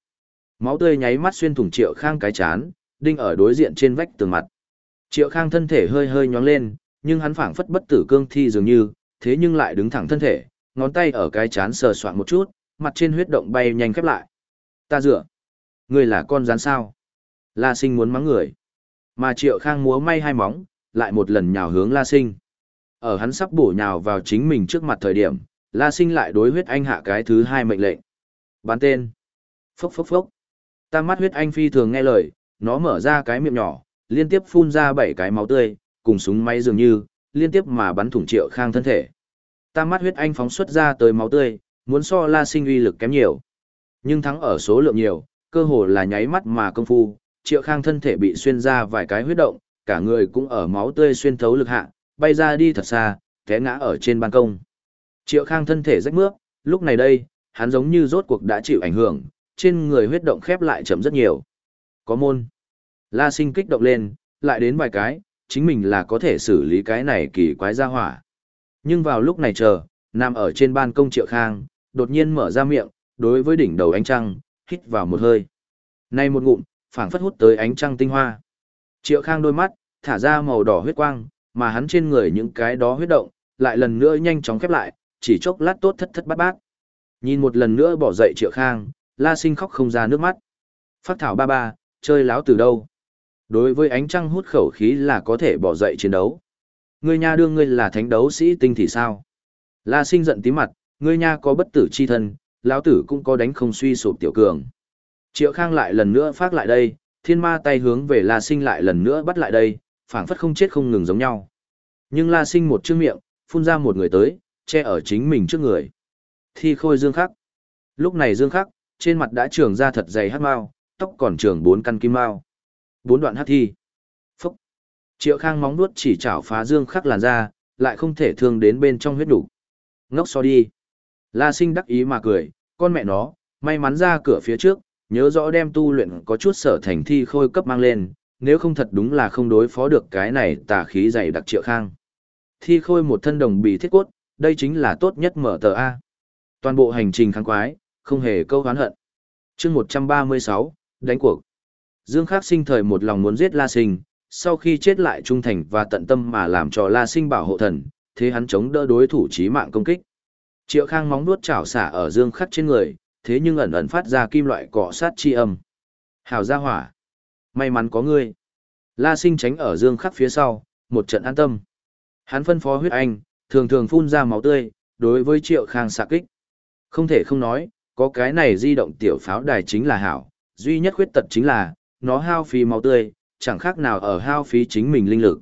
Máu tươi nháy mắt xuyên thủng triệu khang cái chán, đinh ở đối diện trên vách tường mặt. Triệu khang thân thể hơi hơi nhóng lên, nhưng hắn phảng phất bất tử cương thi dường như, thế nhưng lại đứng thẳng thân thể, ngón tay ở cái chán sờ soạn một chút, mặt trên huyết động bay nhanh khép lại. Ta dựa. Ngươi là con rắn sao? La sinh muốn mắng người. Mà triệu khang múa may hai móng, lại một lần nhào hướng La sinh. Ở hắn sắp bổ nhào vào chính mình trước mặt thời điểm, La sinh lại đối huyết anh hạ cái thứ hai mệnh lệnh. Bán tên. Phốc phốc phốc. Ta mắt huyết anh phi thường nghe lời, nó mở ra cái miệng nhỏ, liên tiếp phun ra bảy cái máu tươi, cùng súng máy dường như, liên tiếp mà bắn thủng triệu khang thân thể. Ta mắt huyết anh phóng xuất ra tới máu tươi, muốn so la sinh uy lực kém nhiều. Nhưng thắng ở số lượng nhiều, cơ hồ là nháy mắt mà công phu, triệu khang thân thể bị xuyên ra vài cái huyết động, cả người cũng ở máu tươi xuyên thấu lực hạ, bay ra đi thật xa, té ngã ở trên ban công. Triệu khang thân thể rách mướp, lúc này đây, hắn giống như rốt cuộc đã chịu ảnh hưởng, trên người huyết động khép lại chậm rất nhiều. Có môn. La sinh kích động lên, lại đến vài cái, chính mình là có thể xử lý cái này kỳ quái ra hỏa. Nhưng vào lúc này chờ, nằm ở trên ban công triệu khang, đột nhiên mở ra miệng, đối với đỉnh đầu ánh trăng, hít vào một hơi. Này một ngụm, phảng phất hút tới ánh trăng tinh hoa. Triệu Khang đôi mắt, thả ra màu đỏ huyết quang, mà hắn trên người những cái đó huyết động, lại lần nữa nhanh chóng khép lại, chỉ chốc lát tốt thất thất bát bát. Nhìn một lần nữa bỏ dậy Triệu Khang, La Sinh khóc không ra nước mắt. Phát thảo ba ba, chơi láo từ đâu? Đối với ánh trăng hút khẩu khí là có thể bỏ dậy chiến đấu. Ngươi nha đương ngươi là thánh đấu sĩ tinh thì sao? La Sinh giận tí mặt, ngươi nha có bất tử chi thân, lão tử cũng có đánh không suy sụp tiểu cường. Triệu Khang lại lần nữa phát lại đây, thiên ma tay hướng về La Sinh lại lần nữa bắt lại đây, phảng phất không chết không ngừng giống nhau. Nhưng La Sinh một chữ miệng, phun ra một người tới, che ở chính mình trước người. Thi khôi dương khắc. Lúc này dương khắc, trên mặt đã trường ra thật dày hát mao, tóc còn trường bốn căn kim mao. Bốn đoạn hát thi. Phúc. Triệu Khang móng nuốt chỉ chảo phá dương khắc làn ra, lại không thể thương đến bên trong huyết đủ. Ngốc so đi. La sinh đắc ý mà cười, con mẹ nó, may mắn ra cửa phía trước, nhớ rõ đem tu luyện có chút sở thành thi khôi cấp mang lên, nếu không thật đúng là không đối phó được cái này tà khí dày đặc triệu khang. Thi khôi một thân đồng bị thiết cốt, đây chính là tốt nhất mở tờ A. Toàn bộ hành trình kháng quái, không hề câu hán hận. chương 136, đánh cuộc. Dương Khắc sinh thời một lòng muốn giết La Sinh, sau khi chết lại trung thành và tận tâm mà làm cho La Sinh bảo hộ thần, thế hắn chống đỡ đối thủ chí mạng công kích. Triệu Khang móng nuốt chảo xả ở dương khắc trên người, thế nhưng ẩn ẩn phát ra kim loại cọ sát chi âm. Hào gia hỏa. May mắn có ngươi. La sinh tránh ở dương khắc phía sau, một trận an tâm. Hắn phân phó huyết anh, thường thường phun ra máu tươi, đối với Triệu Khang xạ kích. Không thể không nói, có cái này di động tiểu pháo đài chính là hảo, duy nhất khuyết tật chính là, nó hao phí máu tươi, chẳng khác nào ở hao phí chính mình linh lực.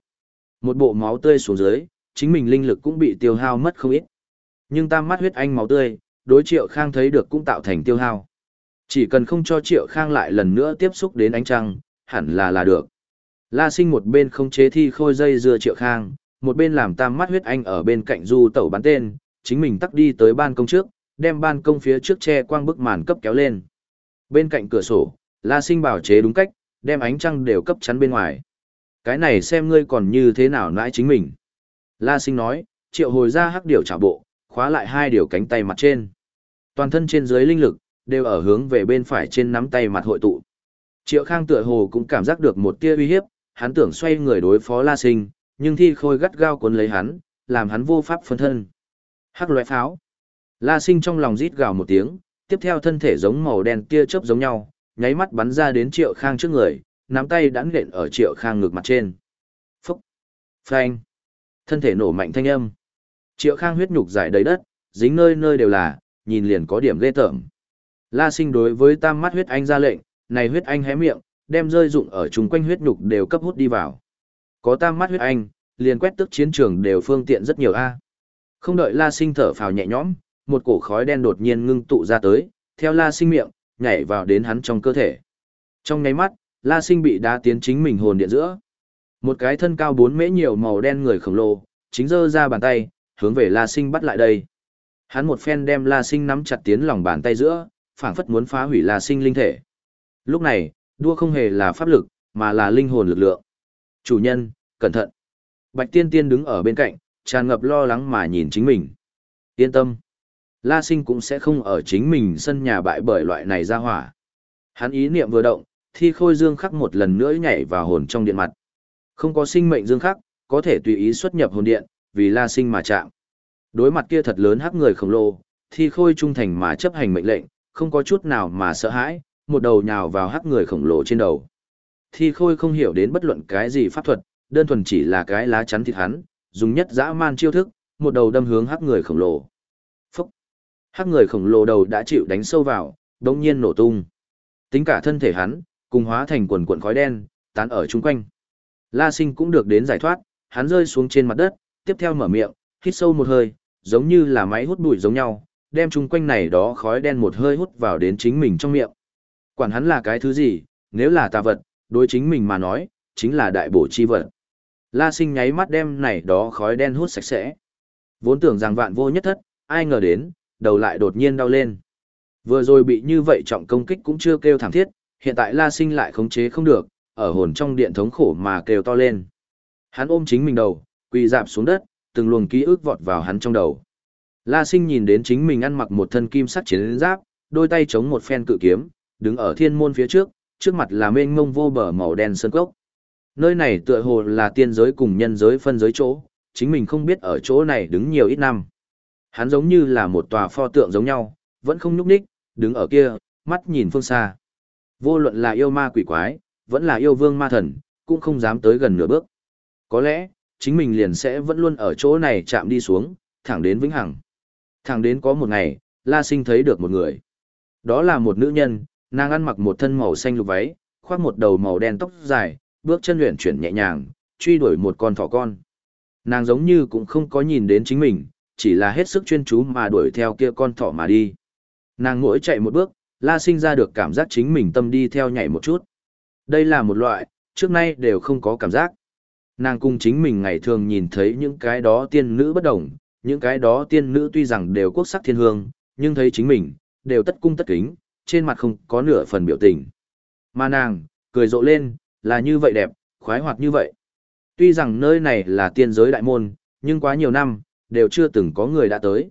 Một bộ máu tươi xuống dưới, chính mình linh lực cũng bị tiêu hao mất không ít. Nhưng tam mắt huyết anh máu tươi, đối triệu khang thấy được cũng tạo thành tiêu hao. Chỉ cần không cho triệu khang lại lần nữa tiếp xúc đến ánh trăng, hẳn là là được. La sinh một bên không chế thi khôi dây dưa triệu khang, một bên làm tam mắt huyết anh ở bên cạnh du tẩu bắn tên, chính mình tắt đi tới ban công trước, đem ban công phía trước che quang bức màn cấp kéo lên. Bên cạnh cửa sổ, La Sinh bảo chế đúng cách, đem ánh trăng đều cấp chắn bên ngoài. Cái này xem ngươi còn như thế nào nãi chính mình. La Sinh nói, triệu hồi ra hắc điều trả bộ, khóa lại hai điều cánh tay mặt trên. Toàn thân trên dưới linh lực, đều ở hướng về bên phải trên nắm tay mặt hội tụ. Triệu Khang tựa hồ cũng cảm giác được một tia uy hiếp, hắn tưởng xoay người đối phó La Sinh, nhưng thi khôi gắt gao cuốn lấy hắn, làm hắn vô pháp phân thân. Hắc loại pháo. La Sinh trong lòng rít gào một tiếng, tiếp theo thân thể giống màu đen tia chớp giống nhau, nháy mắt bắn ra đến Triệu Khang trước người, nắm tay đã nện ở Triệu Khang ngực mặt trên. Phúc! Phanh! Thân thể nổ mạnh thanh âm. Triệu Khang huyết nhục giải đầy đất, dính nơi nơi đều là, nhìn liền có điểm ghê tởm. La Sinh đối với tam mắt huyết anh ra lệnh, này huyết anh hé miệng, đem rơi dụng ở chung quanh huyết nhục đều cấp hút đi vào. Có tam mắt huyết anh, liền quét tức chiến trường đều phương tiện rất nhiều a. Không đợi La Sinh thở phào nhẹ nhõm, một cổ khói đen đột nhiên ngưng tụ ra tới, theo La Sinh miệng, nhảy vào đến hắn trong cơ thể. Trong nháy mắt, La Sinh bị đá tiến chính mình hồn điện giữa. Một cái thân cao bốn mễ nhiều màu đen người khổng lồ, chính giơ ra bàn tay, hướng về La Sinh bắt lại đây. Hắn một phen đem La Sinh nắm chặt tiến lòng bàn tay giữa, phảng phất muốn phá hủy La Sinh linh thể. Lúc này, đua không hề là pháp lực, mà là linh hồn lực lượng. Chủ nhân, cẩn thận. Bạch Tiên Tiên đứng ở bên cạnh, tràn ngập lo lắng mà nhìn chính mình. Yên tâm. La Sinh cũng sẽ không ở chính mình sân nhà bại bởi loại này ra hỏa. Hắn ý niệm vừa động, thi khôi dương khắc một lần nữa nhảy vào hồn trong điện mặt. Không có sinh mệnh dương khắc, có thể tùy ý xuất nhập hồn điện, vì La Sinh mà chạm. Đối mặt kia thật lớn hắc người khổng lồ, thi khôi trung thành mà chấp hành mệnh lệnh, không có chút nào mà sợ hãi, một đầu nhào vào hắc người khổng lồ trên đầu. Thi khôi không hiểu đến bất luận cái gì pháp thuật, đơn thuần chỉ là cái lá chắn thịt hắn, dùng nhất dã man chiêu thức, một đầu đâm hướng hắc người khổng lồ. Phúc! Hắc người khổng lồ đầu đã chịu đánh sâu vào, đống nhiên nổ tung. Tính cả thân thể hắn, cùng hóa thành quần cuộn khói đen, tán ở chung quanh. La sinh cũng được đến giải thoát, hắn rơi xuống trên mặt đất, tiếp theo mở miệng, hít sâu một hơi, giống như là máy hút bụi giống nhau, đem chung quanh này đó khói đen một hơi hút vào đến chính mình trong miệng. Quản hắn là cái thứ gì, nếu là tà vật, đối chính mình mà nói, chính là đại bổ chi vật. La sinh nháy mắt đem này đó khói đen hút sạch sẽ. Vốn tưởng rằng vạn vô nhất thất, ai ngờ đến, đầu lại đột nhiên đau lên. Vừa rồi bị như vậy trọng công kích cũng chưa kêu thảm thiết, hiện tại La sinh lại khống chế không được, ở hồn trong điện thống khổ mà kêu to lên. Hắn ôm chính mình đầu, quỳ dạp xuống đất, từng luồng ký ức vọt vào hắn trong đầu. La sinh nhìn đến chính mình ăn mặc một thân kim sắt chiến giáp, đôi tay chống một phen cự kiếm, đứng ở thiên môn phía trước, trước mặt là mênh mông vô bờ màu đen sơn cốc. Nơi này tựa hồ là tiên giới cùng nhân giới phân giới chỗ, chính mình không biết ở chỗ này đứng nhiều ít năm. Hắn giống như là một tòa pho tượng giống nhau, vẫn không nhúc nhích, đứng ở kia, mắt nhìn phương xa. Vô luận là yêu ma quỷ quái, vẫn là yêu vương ma thần, cũng không dám tới gần nửa bước. Có lẽ, chính mình liền sẽ vẫn luôn ở chỗ này chạm đi xuống, thẳng đến vĩnh hằng. Thẳng đến có một ngày, La Sinh thấy được một người. Đó là một nữ nhân, nàng ăn mặc một thân màu xanh lục váy, khoác một đầu màu đen tóc dài, bước chân luyện chuyển nhẹ nhàng, truy đuổi một con thỏ con. Nàng giống như cũng không có nhìn đến chính mình, chỉ là hết sức chuyên chú mà đuổi theo kia con thỏ mà đi. Nàng mỗi chạy một bước, La Sinh ra được cảm giác chính mình tâm đi theo nhảy một chút. Đây là một loại, trước nay đều không có cảm giác. Nàng cùng chính mình ngày thường nhìn thấy những cái đó tiên nữ bất đồng, những cái đó tiên nữ tuy rằng đều quốc sắc thiên hương, nhưng thấy chính mình, đều tất cung tất kính, trên mặt không có nửa phần biểu tình. Mà nàng, cười rộ lên, là như vậy đẹp, khoái hoạt như vậy. Tuy rằng nơi này là tiên giới đại môn, nhưng quá nhiều năm, đều chưa từng có người đã tới.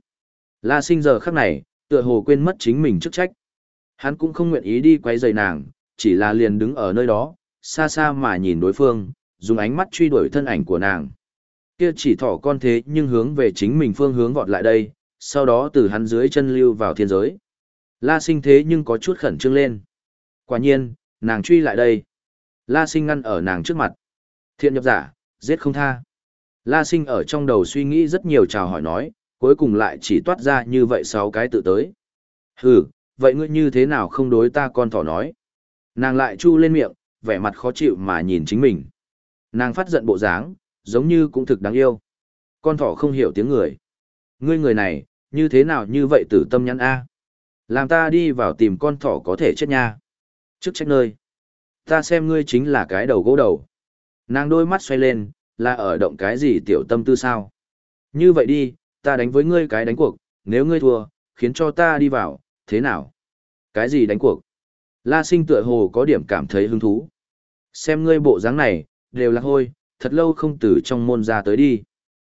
La sinh giờ khắc này, tựa hồ quên mất chính mình chức trách. Hắn cũng không nguyện ý đi quấy rầy nàng, chỉ là liền đứng ở nơi đó, xa xa mà nhìn đối phương, dùng ánh mắt truy đuổi thân ảnh của nàng. Kia chỉ thỏ con thế nhưng hướng về chính mình phương hướng vọt lại đây, sau đó từ hắn dưới chân lưu vào thiên giới. La sinh thế nhưng có chút khẩn trương lên. Quả nhiên, nàng truy lại đây. La sinh ngăn ở nàng trước mặt. Thiện nhập giả, giết không tha. La sinh ở trong đầu suy nghĩ rất nhiều chào hỏi nói, cuối cùng lại chỉ toát ra như vậy sáu cái tự tới. Hừ, vậy ngươi như thế nào không đối ta con thỏ nói? Nàng lại chu lên miệng, vẻ mặt khó chịu mà nhìn chính mình. Nàng phát giận bộ dáng, giống như cũng thực đáng yêu. Con thỏ không hiểu tiếng người. Ngươi người này, như thế nào như vậy tử tâm nhắn A? Làm ta đi vào tìm con thỏ có thể chết nha. Trước trách nơi. Ta xem ngươi chính là cái đầu gỗ đầu. Nàng đôi mắt xoay lên, là ở động cái gì tiểu tâm tư sao? Như vậy đi, ta đánh với ngươi cái đánh cuộc, nếu ngươi thua, khiến cho ta đi vào, thế nào? Cái gì đánh cuộc? La sinh tựa hồ có điểm cảm thấy hứng thú. Xem ngươi bộ dáng này, đều là hôi, thật lâu không từ trong môn ra tới đi.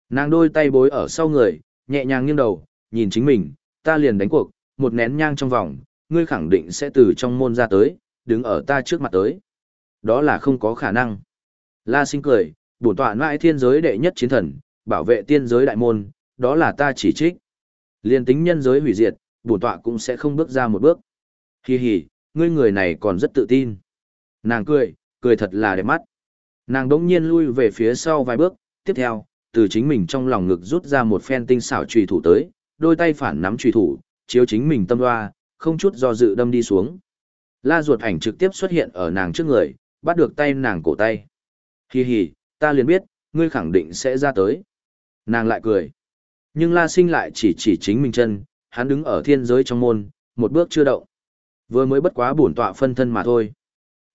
Nàng đôi tay bối ở sau người, nhẹ nhàng nghiêng đầu, nhìn chính mình, ta liền đánh cuộc, một nén nhang trong vòng, ngươi khẳng định sẽ từ trong môn ra tới, đứng ở ta trước mặt tới. Đó là không có khả năng. La sinh cười, bổn tọa mãi thiên giới đệ nhất chiến thần, bảo vệ tiên giới đại môn, đó là ta chỉ trích. Liên tính nhân giới hủy diệt, bổn tọa cũng sẽ không bước ra một bước. Hi hi, ngươi người này còn rất tự tin. Nàng cười, cười thật là đẹp mắt. Nàng đống nhiên lui về phía sau vài bước, tiếp theo, từ chính mình trong lòng ngực rút ra một phen tinh xảo trùy thủ tới, đôi tay phản nắm trùy thủ, chiếu chính mình tâm loa không chút do dự đâm đi xuống. La ruột ảnh trực tiếp xuất hiện ở nàng trước người, bắt được tay nàng cổ tay. Hi hi, ta liền biết, ngươi khẳng định sẽ ra tới. Nàng lại cười. Nhưng La Sinh lại chỉ chỉ chính mình chân, hắn đứng ở thiên giới trong môn, một bước chưa động. Vừa mới bất quá bổn tọa phân thân mà thôi.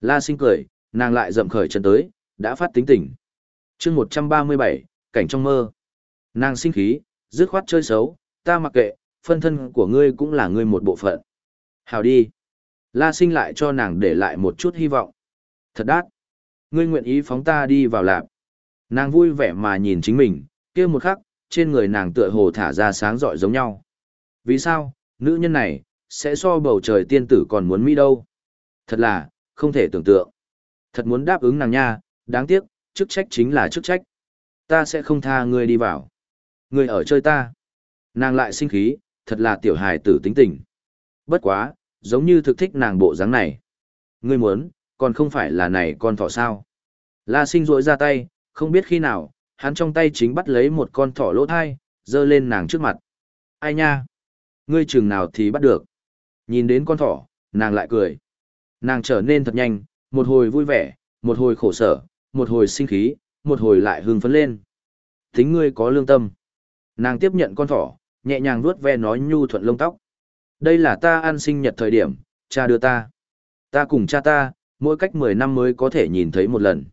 La Sinh cười, nàng lại dậm khởi chân tới, đã phát tính tỉnh. chương 137, cảnh trong mơ. Nàng sinh khí, dứt khoát chơi xấu, ta mặc kệ, phân thân của ngươi cũng là ngươi một bộ phận. Hào đi. La sinh lại cho nàng để lại một chút hy vọng. Thật đắt. Ngươi nguyện ý phóng ta đi vào lạp. Nàng vui vẻ mà nhìn chính mình, kia một khắc, trên người nàng tựa hồ thả ra sáng rọi giống nhau. Vì sao, nữ nhân này, sẽ so bầu trời tiên tử còn muốn mỹ đâu? Thật là, không thể tưởng tượng. Thật muốn đáp ứng nàng nha, đáng tiếc, chức trách chính là chức trách. Ta sẽ không tha ngươi đi vào. Ngươi ở chơi ta. Nàng lại sinh khí, thật là tiểu hài tử tính tình. Bất quá, giống như thực thích nàng bộ dáng này. Ngươi muốn, còn không phải là này con thỏ sao. La sinh rỗi ra tay, không biết khi nào, hắn trong tay chính bắt lấy một con thỏ lỗ thai, dơ lên nàng trước mặt. Ai nha? Ngươi chừng nào thì bắt được. Nhìn đến con thỏ, nàng lại cười. Nàng trở nên thật nhanh, một hồi vui vẻ, một hồi khổ sở, một hồi sinh khí, một hồi lại hưng phấn lên. Tính ngươi có lương tâm. Nàng tiếp nhận con thỏ, nhẹ nhàng vuốt ve nói nhu thuận lông tóc. Đây là ta ăn sinh nhật thời điểm, cha đưa ta. Ta cùng cha ta, mỗi cách 10 năm mới có thể nhìn thấy một lần.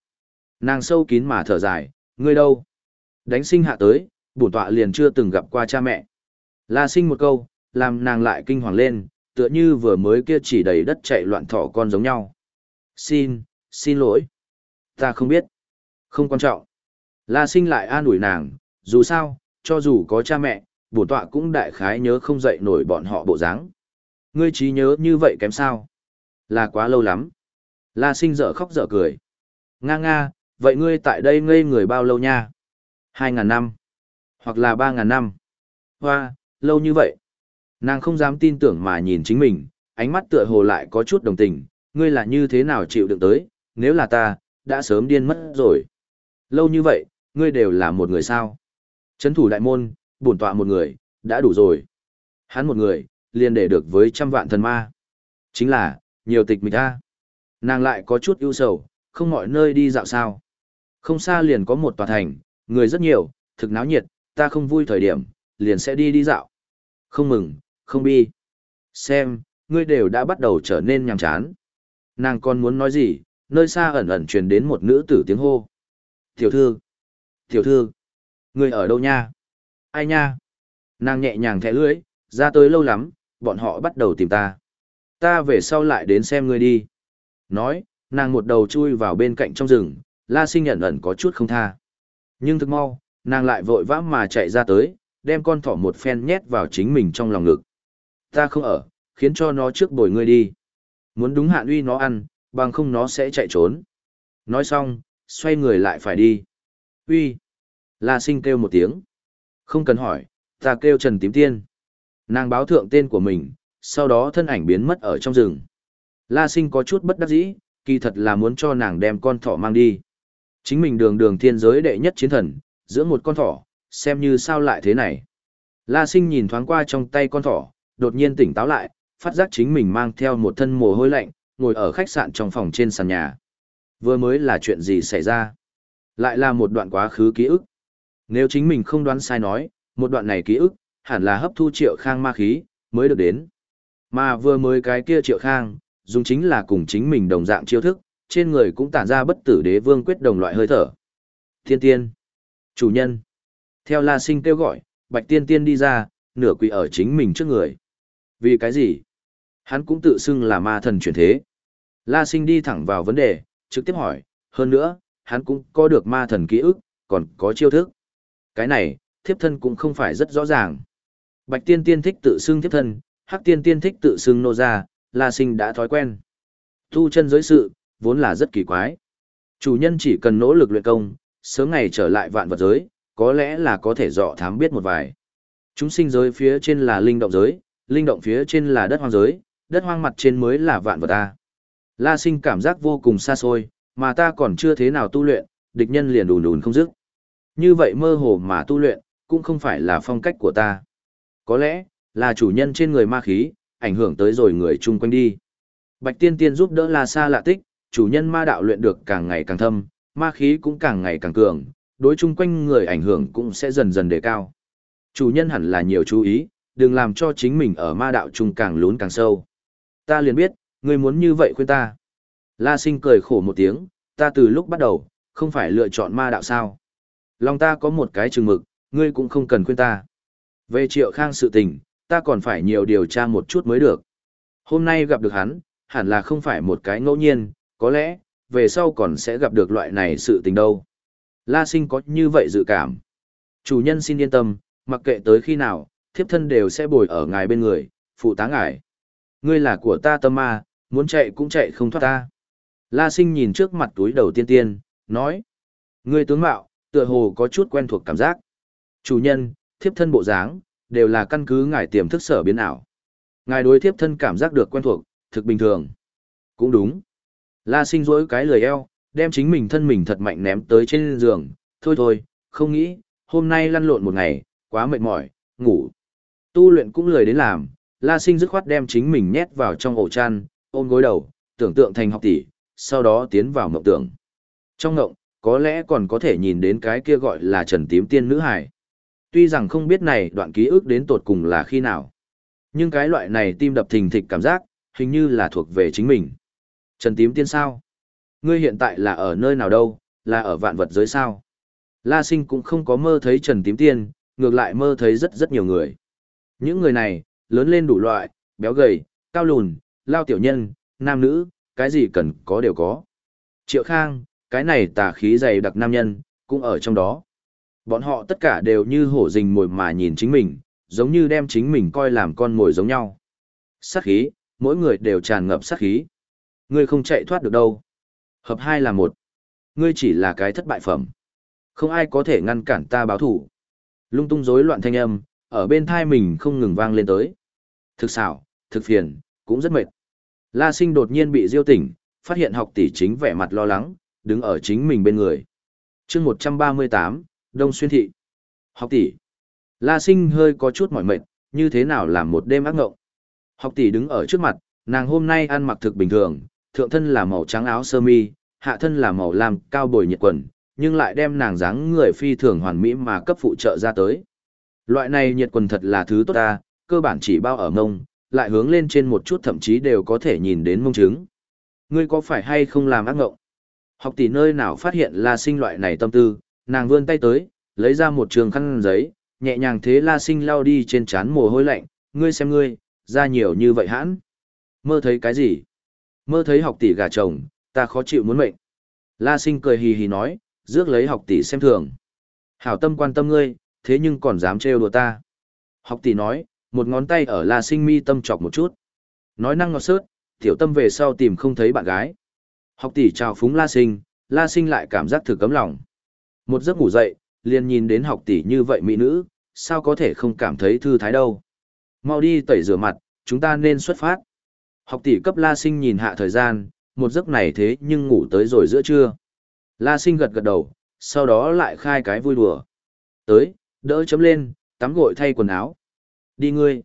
Nàng sâu kín mà thở dài, ngươi đâu? Đánh sinh hạ tới, bổn tọa liền chưa từng gặp qua cha mẹ. La sinh một câu, làm nàng lại kinh hoàng lên, tựa như vừa mới kia chỉ đầy đất chạy loạn thỏ con giống nhau. Xin, xin lỗi. Ta không biết. Không quan trọng. La sinh lại an ủi nàng, dù sao, cho dù có cha mẹ, bổn tọa cũng đại khái nhớ không dậy nổi bọn họ bộ dáng. Ngươi trí nhớ như vậy kém sao? Là quá lâu lắm. La sinh dở khóc dở cười. Nga nga, vậy ngươi tại đây ngây người bao lâu nha? Hai ngàn năm. Hoặc là ba ngàn năm. Hoa, lâu như vậy. Nàng không dám tin tưởng mà nhìn chính mình, ánh mắt tựa hồ lại có chút đồng tình. Ngươi là như thế nào chịu đựng tới, nếu là ta, đã sớm điên mất rồi. Lâu như vậy, ngươi đều là một người sao? Chấn thủ đại môn, bổn tọa một người, đã đủ rồi. Hắn một người, liền để được với trăm vạn thần ma. Chính là, nhiều tịch mịch ta. Nàng lại có chút ưu sầu, không mọi nơi đi dạo sao. Không xa liền có một tòa thành, người rất nhiều, thực náo nhiệt, ta không vui thời điểm, liền sẽ đi đi dạo. Không mừng, không bi. Xem, ngươi đều đã bắt đầu trở nên nhàm chán. Nàng còn muốn nói gì, nơi xa ẩn ẩn truyền đến một nữ tử tiếng hô. Tiểu thư, tiểu thư, ngươi ở đâu nha? Ai nha? Nàng nhẹ nhàng thẻ lưỡi, ra tới lâu lắm, bọn họ bắt đầu tìm ta. Ta về sau lại đến xem ngươi đi. Nói, nàng một đầu chui vào bên cạnh trong rừng, la sinh nhận ẩn có chút không tha. Nhưng thực mau, nàng lại vội vã mà chạy ra tới, đem con thỏ một phen nhét vào chính mình trong lòng ngực. Ta không ở, khiến cho nó trước bồi ngươi đi. Muốn đúng hạn uy nó ăn, bằng không nó sẽ chạy trốn. Nói xong, xoay người lại phải đi. Uy. La sinh kêu một tiếng. Không cần hỏi, ta kêu Trần Tím Tiên. Nàng báo thượng tên của mình, sau đó thân ảnh biến mất ở trong rừng. La sinh có chút bất đắc dĩ, kỳ thật là muốn cho nàng đem con thỏ mang đi. Chính mình đường đường thiên giới đệ nhất chiến thần, giữa một con thỏ, xem như sao lại thế này. La sinh nhìn thoáng qua trong tay con thỏ, đột nhiên tỉnh táo lại, phát giác chính mình mang theo một thân mồ hôi lạnh, ngồi ở khách sạn trong phòng trên sàn nhà. Vừa mới là chuyện gì xảy ra? Lại là một đoạn quá khứ ký ức. Nếu chính mình không đoán sai nói, một đoạn này ký ức, hẳn là hấp thu triệu khang ma khí, mới được đến. Mà vừa mới cái kia triệu khang, dùng chính là cùng chính mình đồng dạng chiêu thức, trên người cũng tản ra bất tử đế vương quyết đồng loại hơi thở. Thiên tiên, chủ nhân. Theo La Sinh kêu gọi, Bạch Tiên Tiên đi ra, nửa quỳ ở chính mình trước người. Vì cái gì? Hắn cũng tự xưng là ma thần chuyển thế. La Sinh đi thẳng vào vấn đề, trực tiếp hỏi, hơn nữa, hắn cũng có được ma thần ký ức, còn có chiêu thức. Cái này, thiếp thân cũng không phải rất rõ ràng. Bạch Tiên Tiên thích tự xưng thiếp thân, Hắc Tiên Tiên thích tự xưng nô gia, La Sinh đã thói quen. Tu chân giới sự, vốn là rất kỳ quái. Chủ nhân chỉ cần nỗ lực luyện công, sớm ngày trở lại vạn vật giới, có lẽ là có thể dọ thám biết một vài. Chúng sinh giới phía trên là linh động giới, linh động phía trên là đất hoang giới, đất hoang mặt trên mới là vạn vật ta. La sinh cảm giác vô cùng xa xôi, mà ta còn chưa thế nào tu luyện, địch nhân liền đùn đùn không dứt. Như vậy mơ hồ mà tu luyện, cũng không phải là phong cách của ta. Có lẽ, là chủ nhân trên người ma khí, ảnh hưởng tới rồi người chung quanh đi. Bạch tiên tiên giúp đỡ La Sa lạ tích, chủ nhân ma đạo luyện được càng ngày càng thâm, ma khí cũng càng ngày càng cường, đối chung quanh người ảnh hưởng cũng sẽ dần dần đề cao. Chủ nhân hẳn là nhiều chú ý, đừng làm cho chính mình ở ma đạo chung càng lún càng sâu. Ta liền biết, ngươi muốn như vậy khuyên ta. La sinh cười khổ một tiếng, ta từ lúc bắt đầu, không phải lựa chọn ma đạo sao. Lòng ta có một cái chừng mực, ngươi cũng không cần khuyên ta. Về triệu khang sự tình, ta còn phải nhiều điều tra một chút mới được. Hôm nay gặp được hắn, hẳn là không phải một cái ngẫu nhiên, có lẽ, về sau còn sẽ gặp được loại này sự tình đâu. La sinh có như vậy dự cảm. Chủ nhân xin yên tâm, mặc kệ tới khi nào, thiếp thân đều sẽ bồi ở ngài bên người, phụ tá ngài. Ngươi là của ta tâm ma, muốn chạy cũng chạy không thoát ta. La sinh nhìn trước mặt túi đầu tiên tiên, nói. Ngươi tướng mạo, tựa hồ có chút quen thuộc cảm giác. Chủ nhân, thiếp thân bộ dáng, đều là căn cứ ngài tiềm thức sở biến ảo. Ngài đối thiếp thân cảm giác được quen thuộc, thực bình thường. Cũng đúng. La sinh rỗi cái lười eo, đem chính mình thân mình thật mạnh ném tới trên giường. Thôi thôi, không nghĩ, hôm nay lăn lộn một ngày, quá mệt mỏi, ngủ. Tu luyện cũng lười đến làm, La Sinh dứt khoát đem chính mình nhét vào trong ổ chăn, ôm gối đầu, tưởng tượng thành học tỷ, sau đó tiến vào mộng tưởng. Trong ngộng, có lẽ còn có thể nhìn đến cái kia gọi là Trần Tím Tiên nữ hải. Tuy rằng không biết này đoạn ký ức đến tột cùng là khi nào, nhưng cái loại này tim đập thình thịch cảm giác, hình như là thuộc về chính mình. Trần Tím Tiên sao? Ngươi hiện tại là ở nơi nào đâu, là ở vạn vật giới sao? La Sinh cũng không có mơ thấy Trần Tím Tiên, ngược lại mơ thấy rất rất nhiều người. Những người này, lớn lên đủ loại, béo gầy, cao lùn, lao tiểu nhân, nam nữ, cái gì cần có đều có. Triệu Khang, cái này tà khí dày đặc nam nhân, cũng ở trong đó. Bọn họ tất cả đều như hổ rình mồi mà nhìn chính mình, giống như đem chính mình coi làm con mồi giống nhau. Sát khí, mỗi người đều tràn ngập sát khí. Ngươi không chạy thoát được đâu. Hợp hai là một. Ngươi chỉ là cái thất bại phẩm. Không ai có thể ngăn cản ta báo thủ. Lung tung rối loạn thanh âm, ở bên thai mình không ngừng vang lên tới. Thực xảo, thực phiền, cũng rất mệt. La sinh đột nhiên bị diêu tỉnh, phát hiện học tỷ chính vẻ mặt lo lắng, đứng ở chính mình bên người. chương 138, Đông Xuyên Thị. Học tỷ. La sinh hơi có chút mỏi mệt, như thế nào làm một đêm ác ngộng. Học tỷ đứng ở trước mặt, nàng hôm nay ăn mặc thực bình thường, thượng thân là màu trắng áo sơ mi, hạ thân là màu lam cao bồi nhiệt quần, nhưng lại đem nàng dáng người phi thường hoàn mỹ mà cấp phụ trợ ra tới. Loại này nhiệt quần thật là thứ tốt ta, cơ bản chỉ bao ở mông, lại hướng lên trên một chút thậm chí đều có thể nhìn đến mông trứng. Ngươi có phải hay không làm ác ngộng? Học tỷ nơi nào phát hiện La Sinh loại này tâm tư, nàng vươn tay tới, lấy ra một trường khăn giấy, nhẹ nhàng thế La Sinh lao đi trên trán mồ hôi lạnh, ngươi xem ngươi, ra nhiều như vậy hãn. Mơ thấy cái gì? Mơ thấy học tỷ gà chồng, ta khó chịu muốn mệnh. La Sinh cười hì hì nói, rước lấy học tỷ xem thường. Hảo tâm quan tâm ngươi, thế nhưng còn dám trêu đùa ta. Học tỷ nói, một ngón tay ở La Sinh mi tâm chọc một chút. Nói năng ngọt sớt, tiểu tâm về sau tìm không thấy bạn gái. Học tỷ chào phúng La Sinh, La Sinh lại cảm giác thử cấm lòng. Một giấc ngủ dậy, liền nhìn đến học tỷ như vậy mỹ nữ, sao có thể không cảm thấy thư thái đâu. Mau đi tẩy rửa mặt, chúng ta nên xuất phát. Học tỷ cấp La Sinh nhìn hạ thời gian, một giấc này thế nhưng ngủ tới rồi giữa trưa. La Sinh gật gật đầu, sau đó lại khai cái vui đùa. Tới, đỡ chấm lên, tắm gội thay quần áo. Đi ngươi.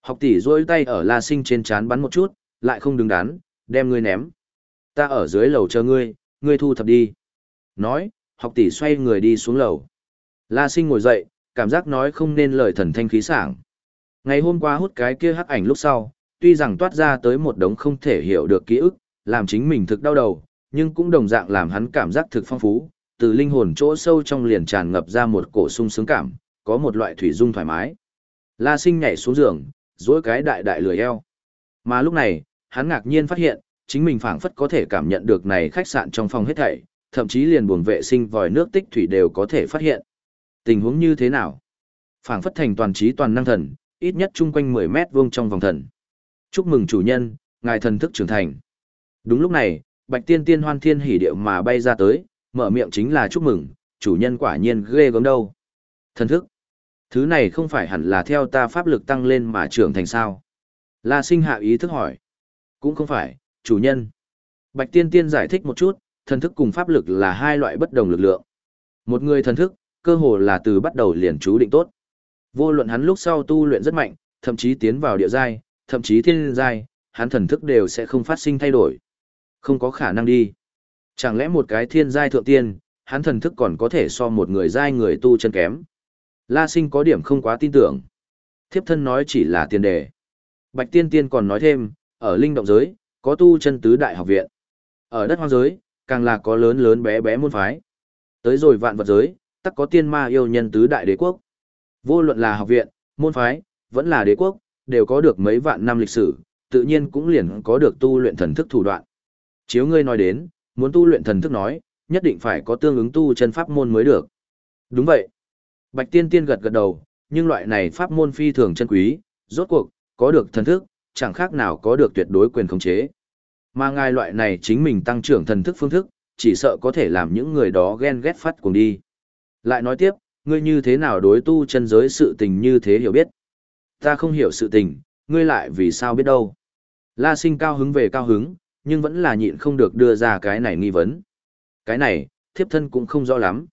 Học tỷ duỗi tay ở La Sinh trên chán bắn một chút, lại không đứng đắn, đem ngươi ném. Ta ở dưới lầu chờ ngươi, ngươi thu thập đi. Nói, học tỷ xoay người đi xuống lầu. La Sinh ngồi dậy, cảm giác nói không nên lời thần thanh khí sảng. Ngày hôm qua hút cái kia hắc ảnh lúc sau, tuy rằng toát ra tới một đống không thể hiểu được ký ức, làm chính mình thực đau đầu, nhưng cũng đồng dạng làm hắn cảm giác thực phong phú, từ linh hồn chỗ sâu trong liền tràn ngập ra một cổ sung sướng cảm, có một loại thủy dung thoải mái. La sinh nhảy xuống giường, dối cái đại đại lười eo. Mà lúc này, hắn ngạc nhiên phát hiện, chính mình phảng phất có thể cảm nhận được này khách sạn trong phòng hết thảy, thậm chí liền buồng vệ sinh vòi nước tích thủy đều có thể phát hiện. Tình huống như thế nào? Phảng phất thành toàn trí toàn năng thần, ít nhất chung quanh 10 mét vuông trong vòng thần. Chúc mừng chủ nhân, ngài thần thức trưởng thành. Đúng lúc này, Bạch Tiên Tiên hoan thiên hỉ điệu mà bay ra tới, mở miệng chính là chúc mừng, chủ nhân quả nhiên ghê gớm đâu. Thần thức. Thứ này không phải hẳn là theo ta pháp lực tăng lên mà trưởng thành sao. La sinh hạ ý thức hỏi. Cũng không phải, chủ nhân. Bạch Tiên Tiên giải thích một chút, thần thức cùng pháp lực là hai loại bất đồng lực lượng. Một người thần thức, cơ hồ là từ bắt đầu liền chú định tốt. Vô luận hắn lúc sau tu luyện rất mạnh, thậm chí tiến vào địa giai, thậm chí thiên giai, hắn thần thức đều sẽ không phát sinh thay đổi. Không có khả năng đi. Chẳng lẽ một cái thiên giai thượng tiên, hắn thần thức còn có thể so một người giai người tu chân kém. La sinh có điểm không quá tin tưởng. Thiếp thân nói chỉ là tiền đề. Bạch tiên tiên còn nói thêm, ở linh động giới, có tu chân tứ đại học viện. Ở đất hoang giới, càng là có lớn lớn bé bé môn phái. Tới rồi vạn vật giới, tắc có tiên ma yêu nhân tứ đại đế quốc. Vô luận là học viện, môn phái, vẫn là đế quốc, đều có được mấy vạn năm lịch sử, tự nhiên cũng liền có được tu luyện thần thức thủ đoạn. Chiếu ngươi nói đến, muốn tu luyện thần thức nói, nhất định phải có tương ứng tu chân pháp môn mới được. Đúng vậy. Bạch Tiên Tiên gật gật đầu, nhưng loại này pháp môn phi thường chân quý, rốt cuộc, có được thần thức, chẳng khác nào có được tuyệt đối quyền khống chế. Mà ngài loại này chính mình tăng trưởng thần thức phương thức, chỉ sợ có thể làm những người đó ghen ghét phát cùng đi. Lại nói tiếp, ngươi như thế nào đối tu chân giới sự tình như thế hiểu biết? Ta không hiểu sự tình, ngươi lại vì sao biết đâu? La sinh cao hứng về cao hứng, nhưng vẫn là nhịn không được đưa ra cái này nghi vấn. Cái này, thiếp thân cũng không rõ lắm.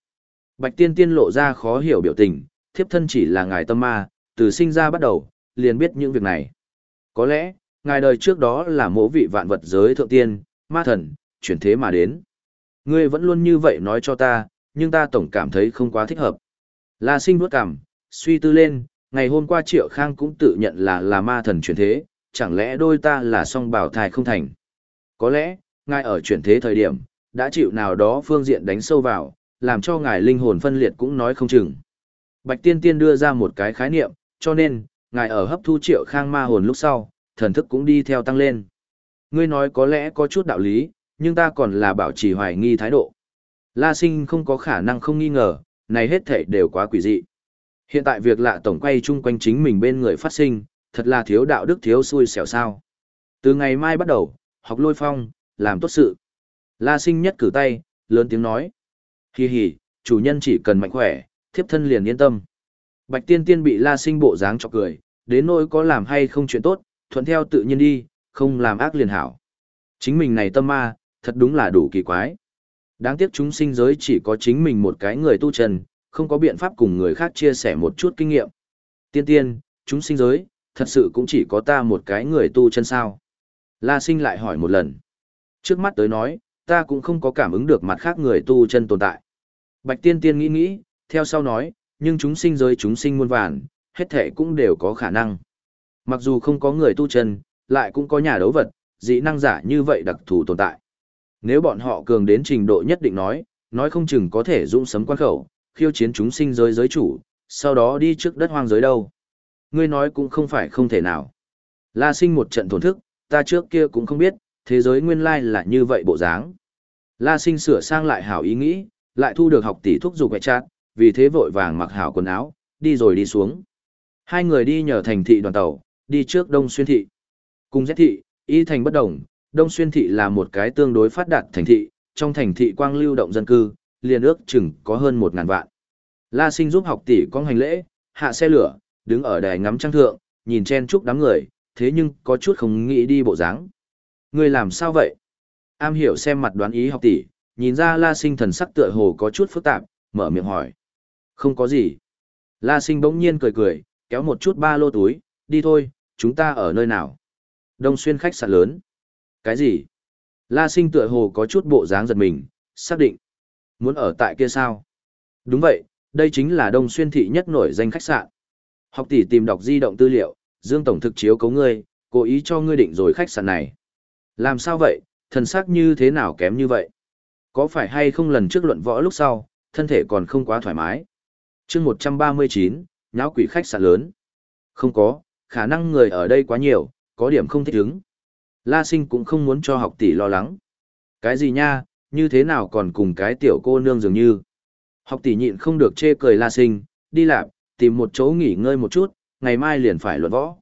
Bạch tiên tiên lộ ra khó hiểu biểu tình, thiếp thân chỉ là ngài tâm ma, từ sinh ra bắt đầu, liền biết những việc này. Có lẽ, ngài đời trước đó là mỗ vị vạn vật giới thượng tiên, ma thần, chuyển thế mà đến. Ngươi vẫn luôn như vậy nói cho ta, nhưng ta tổng cảm thấy không quá thích hợp. La sinh bước cảm, suy tư lên, ngày hôm qua Triệu Khang cũng tự nhận là là ma thần chuyển thế, chẳng lẽ đôi ta là song bảo thai không thành. Có lẽ, ngài ở chuyển thế thời điểm, đã chịu nào đó phương diện đánh sâu vào, làm cho ngài linh hồn phân liệt cũng nói không chừng. Bạch Tiên Tiên đưa ra một cái khái niệm, cho nên, ngài ở hấp thu Triệu Khang ma hồn lúc sau, thần thức cũng đi theo tăng lên. Ngươi nói có lẽ có chút đạo lý, nhưng ta còn là bảo trì hoài nghi thái độ. La sinh không có khả năng không nghi ngờ, này hết thảy đều quá quỷ dị. Hiện tại việc lạ tổng quay chung quanh chính mình bên người phát sinh, thật là thiếu đạo đức thiếu xui xẻo sao. Từ ngày mai bắt đầu, học lôi phong, làm tốt sự. La sinh nhất cử tay, lớn tiếng nói. Hi hi, chủ nhân chỉ cần mạnh khỏe, thiếp thân liền yên tâm. Bạch tiên tiên bị la sinh bộ dáng chọc cười, đến nỗi có làm hay không chuyện tốt, thuận theo tự nhiên đi, không làm ác liền hảo. Chính mình này tâm ma, thật đúng là đủ kỳ quái. Đáng tiếc chúng sinh giới chỉ có chính mình một cái người tu trần, không có biện pháp cùng người khác chia sẻ một chút kinh nghiệm. Tiên tiên, chúng sinh giới, thật sự cũng chỉ có ta một cái người tu chân sao. La sinh lại hỏi một lần. Trước mắt tới nói, ta cũng không có cảm ứng được mặt khác người tu chân tồn tại. Bạch tiên tiên nghĩ nghĩ, theo sau nói, nhưng chúng sinh giới chúng sinh muôn vàn, hết thể cũng đều có khả năng. Mặc dù không có người tu chân, lại cũng có nhà đấu vật, dị năng giả như vậy đặc thù tồn tại. Nếu bọn họ cường đến trình độ nhất định nói, nói không chừng có thể dũng sấm quan khẩu, khiêu chiến chúng sinh giới giới chủ, sau đó đi trước đất hoang giới đâu. Ngươi nói cũng không phải không thể nào. La sinh một trận thổn thức, ta trước kia cũng không biết, thế giới nguyên lai là như vậy bộ dáng. La sinh sửa sang lại hảo ý nghĩ, lại thu được học tỷ thuốc dục hệ chát, vì thế vội vàng mặc hảo quần áo, đi rồi đi xuống. Hai người đi nhờ thành thị đoàn tàu, đi trước Đông Xuyên thị. Cùng Z thị, y thành bất đồng, Đông Xuyên thị là một cái tương đối phát đạt thành thị, trong thành thị quang lưu động dân cư, liền ước chừng có hơn một ngàn vạn. La Sinh giúp học tỷ con hành lễ, hạ xe lửa, đứng ở đài ngắm trăng thượng, nhìn chen chúc đám người, thế nhưng có chút không nghĩ đi bộ dáng. Người làm sao vậy? Am hiểu xem mặt đoán ý học tỷ, nhìn ra La Sinh thần sắc tựa hồ có chút phức tạp, mở miệng hỏi. Không có gì. La Sinh bỗng nhiên cười cười, kéo một chút ba lô túi, đi thôi, chúng ta ở nơi nào? Đông xuyên khách sạn lớn. Cái gì? La sinh tựa hồ có chút bộ dáng giật mình, xác định. Muốn ở tại kia sao? Đúng vậy, đây chính là đông xuyên thị nhất nổi danh khách sạn. Học tỷ tìm đọc di động tư liệu, Dương Tổng thực chiếu cấu ngươi, cố ý cho ngươi định rồi khách sạn này. Làm sao vậy, thần sắc như thế nào kém như vậy? Có phải hay không lần trước luận võ lúc sau, thân thể còn không quá thoải mái? Chương 139, nháo quỷ khách sạn lớn. Không có, khả năng người ở đây quá nhiều, có điểm không thích ứng. La sinh cũng không muốn cho học tỷ lo lắng. Cái gì nha, như thế nào còn cùng cái tiểu cô nương dường như. Học tỷ nhịn không được chê cười la sinh, đi lạp tìm một chỗ nghỉ ngơi một chút, ngày mai liền phải luận võ.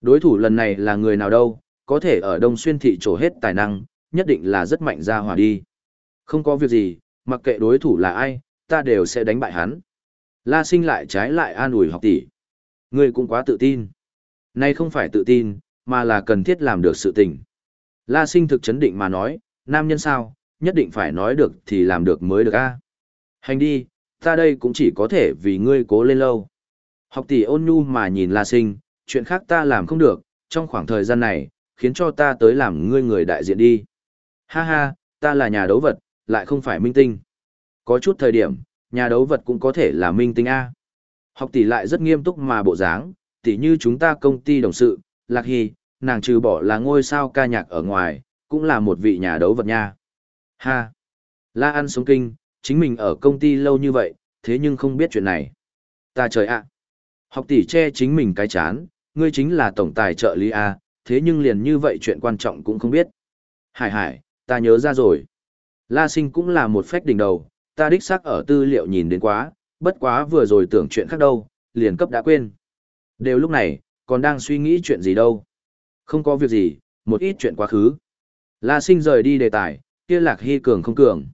Đối thủ lần này là người nào đâu, có thể ở Đông Xuyên thị trổ hết tài năng, nhất định là rất mạnh ra hòa đi. Không có việc gì, mặc kệ đối thủ là ai, ta đều sẽ đánh bại hắn. La sinh lại trái lại an ủi học tỷ. Ngươi cũng quá tự tin. Nay không phải tự tin, mà là cần thiết làm được sự tình. La sinh thực chấn định mà nói, nam nhân sao, nhất định phải nói được thì làm được mới được a. Hành đi, ta đây cũng chỉ có thể vì ngươi cố lên lâu. Học tỷ ôn nhu mà nhìn La sinh, chuyện khác ta làm không được, trong khoảng thời gian này, khiến cho ta tới làm ngươi người đại diện đi. Ha ha, ta là nhà đấu vật, lại không phải minh tinh. Có chút thời điểm, nhà đấu vật cũng có thể là minh tinh A. Học tỷ lại rất nghiêm túc mà bộ dáng, tỷ như chúng ta công ty đồng sự, Lạc Hy, nàng trừ bỏ là ngôi sao ca nhạc ở ngoài, cũng là một vị nhà đấu vật nha. Ha! La ăn sống kinh, chính mình ở công ty lâu như vậy, thế nhưng không biết chuyện này. Ta trời ạ! Học tỷ che chính mình cái chán, ngươi chính là tổng tài trợ lý A, thế nhưng liền như vậy chuyện quan trọng cũng không biết. Hải hải, ta nhớ ra rồi. La sinh cũng là một phách đỉnh đầu, ta đích xác ở tư liệu nhìn đến quá, bất quá vừa rồi tưởng chuyện khác đâu, liền cấp đã quên. Đều lúc này, còn đang suy nghĩ chuyện gì đâu. Không có việc gì, một ít chuyện quá khứ. La sinh rời đi đề tài, kia lạc hy cường không cường.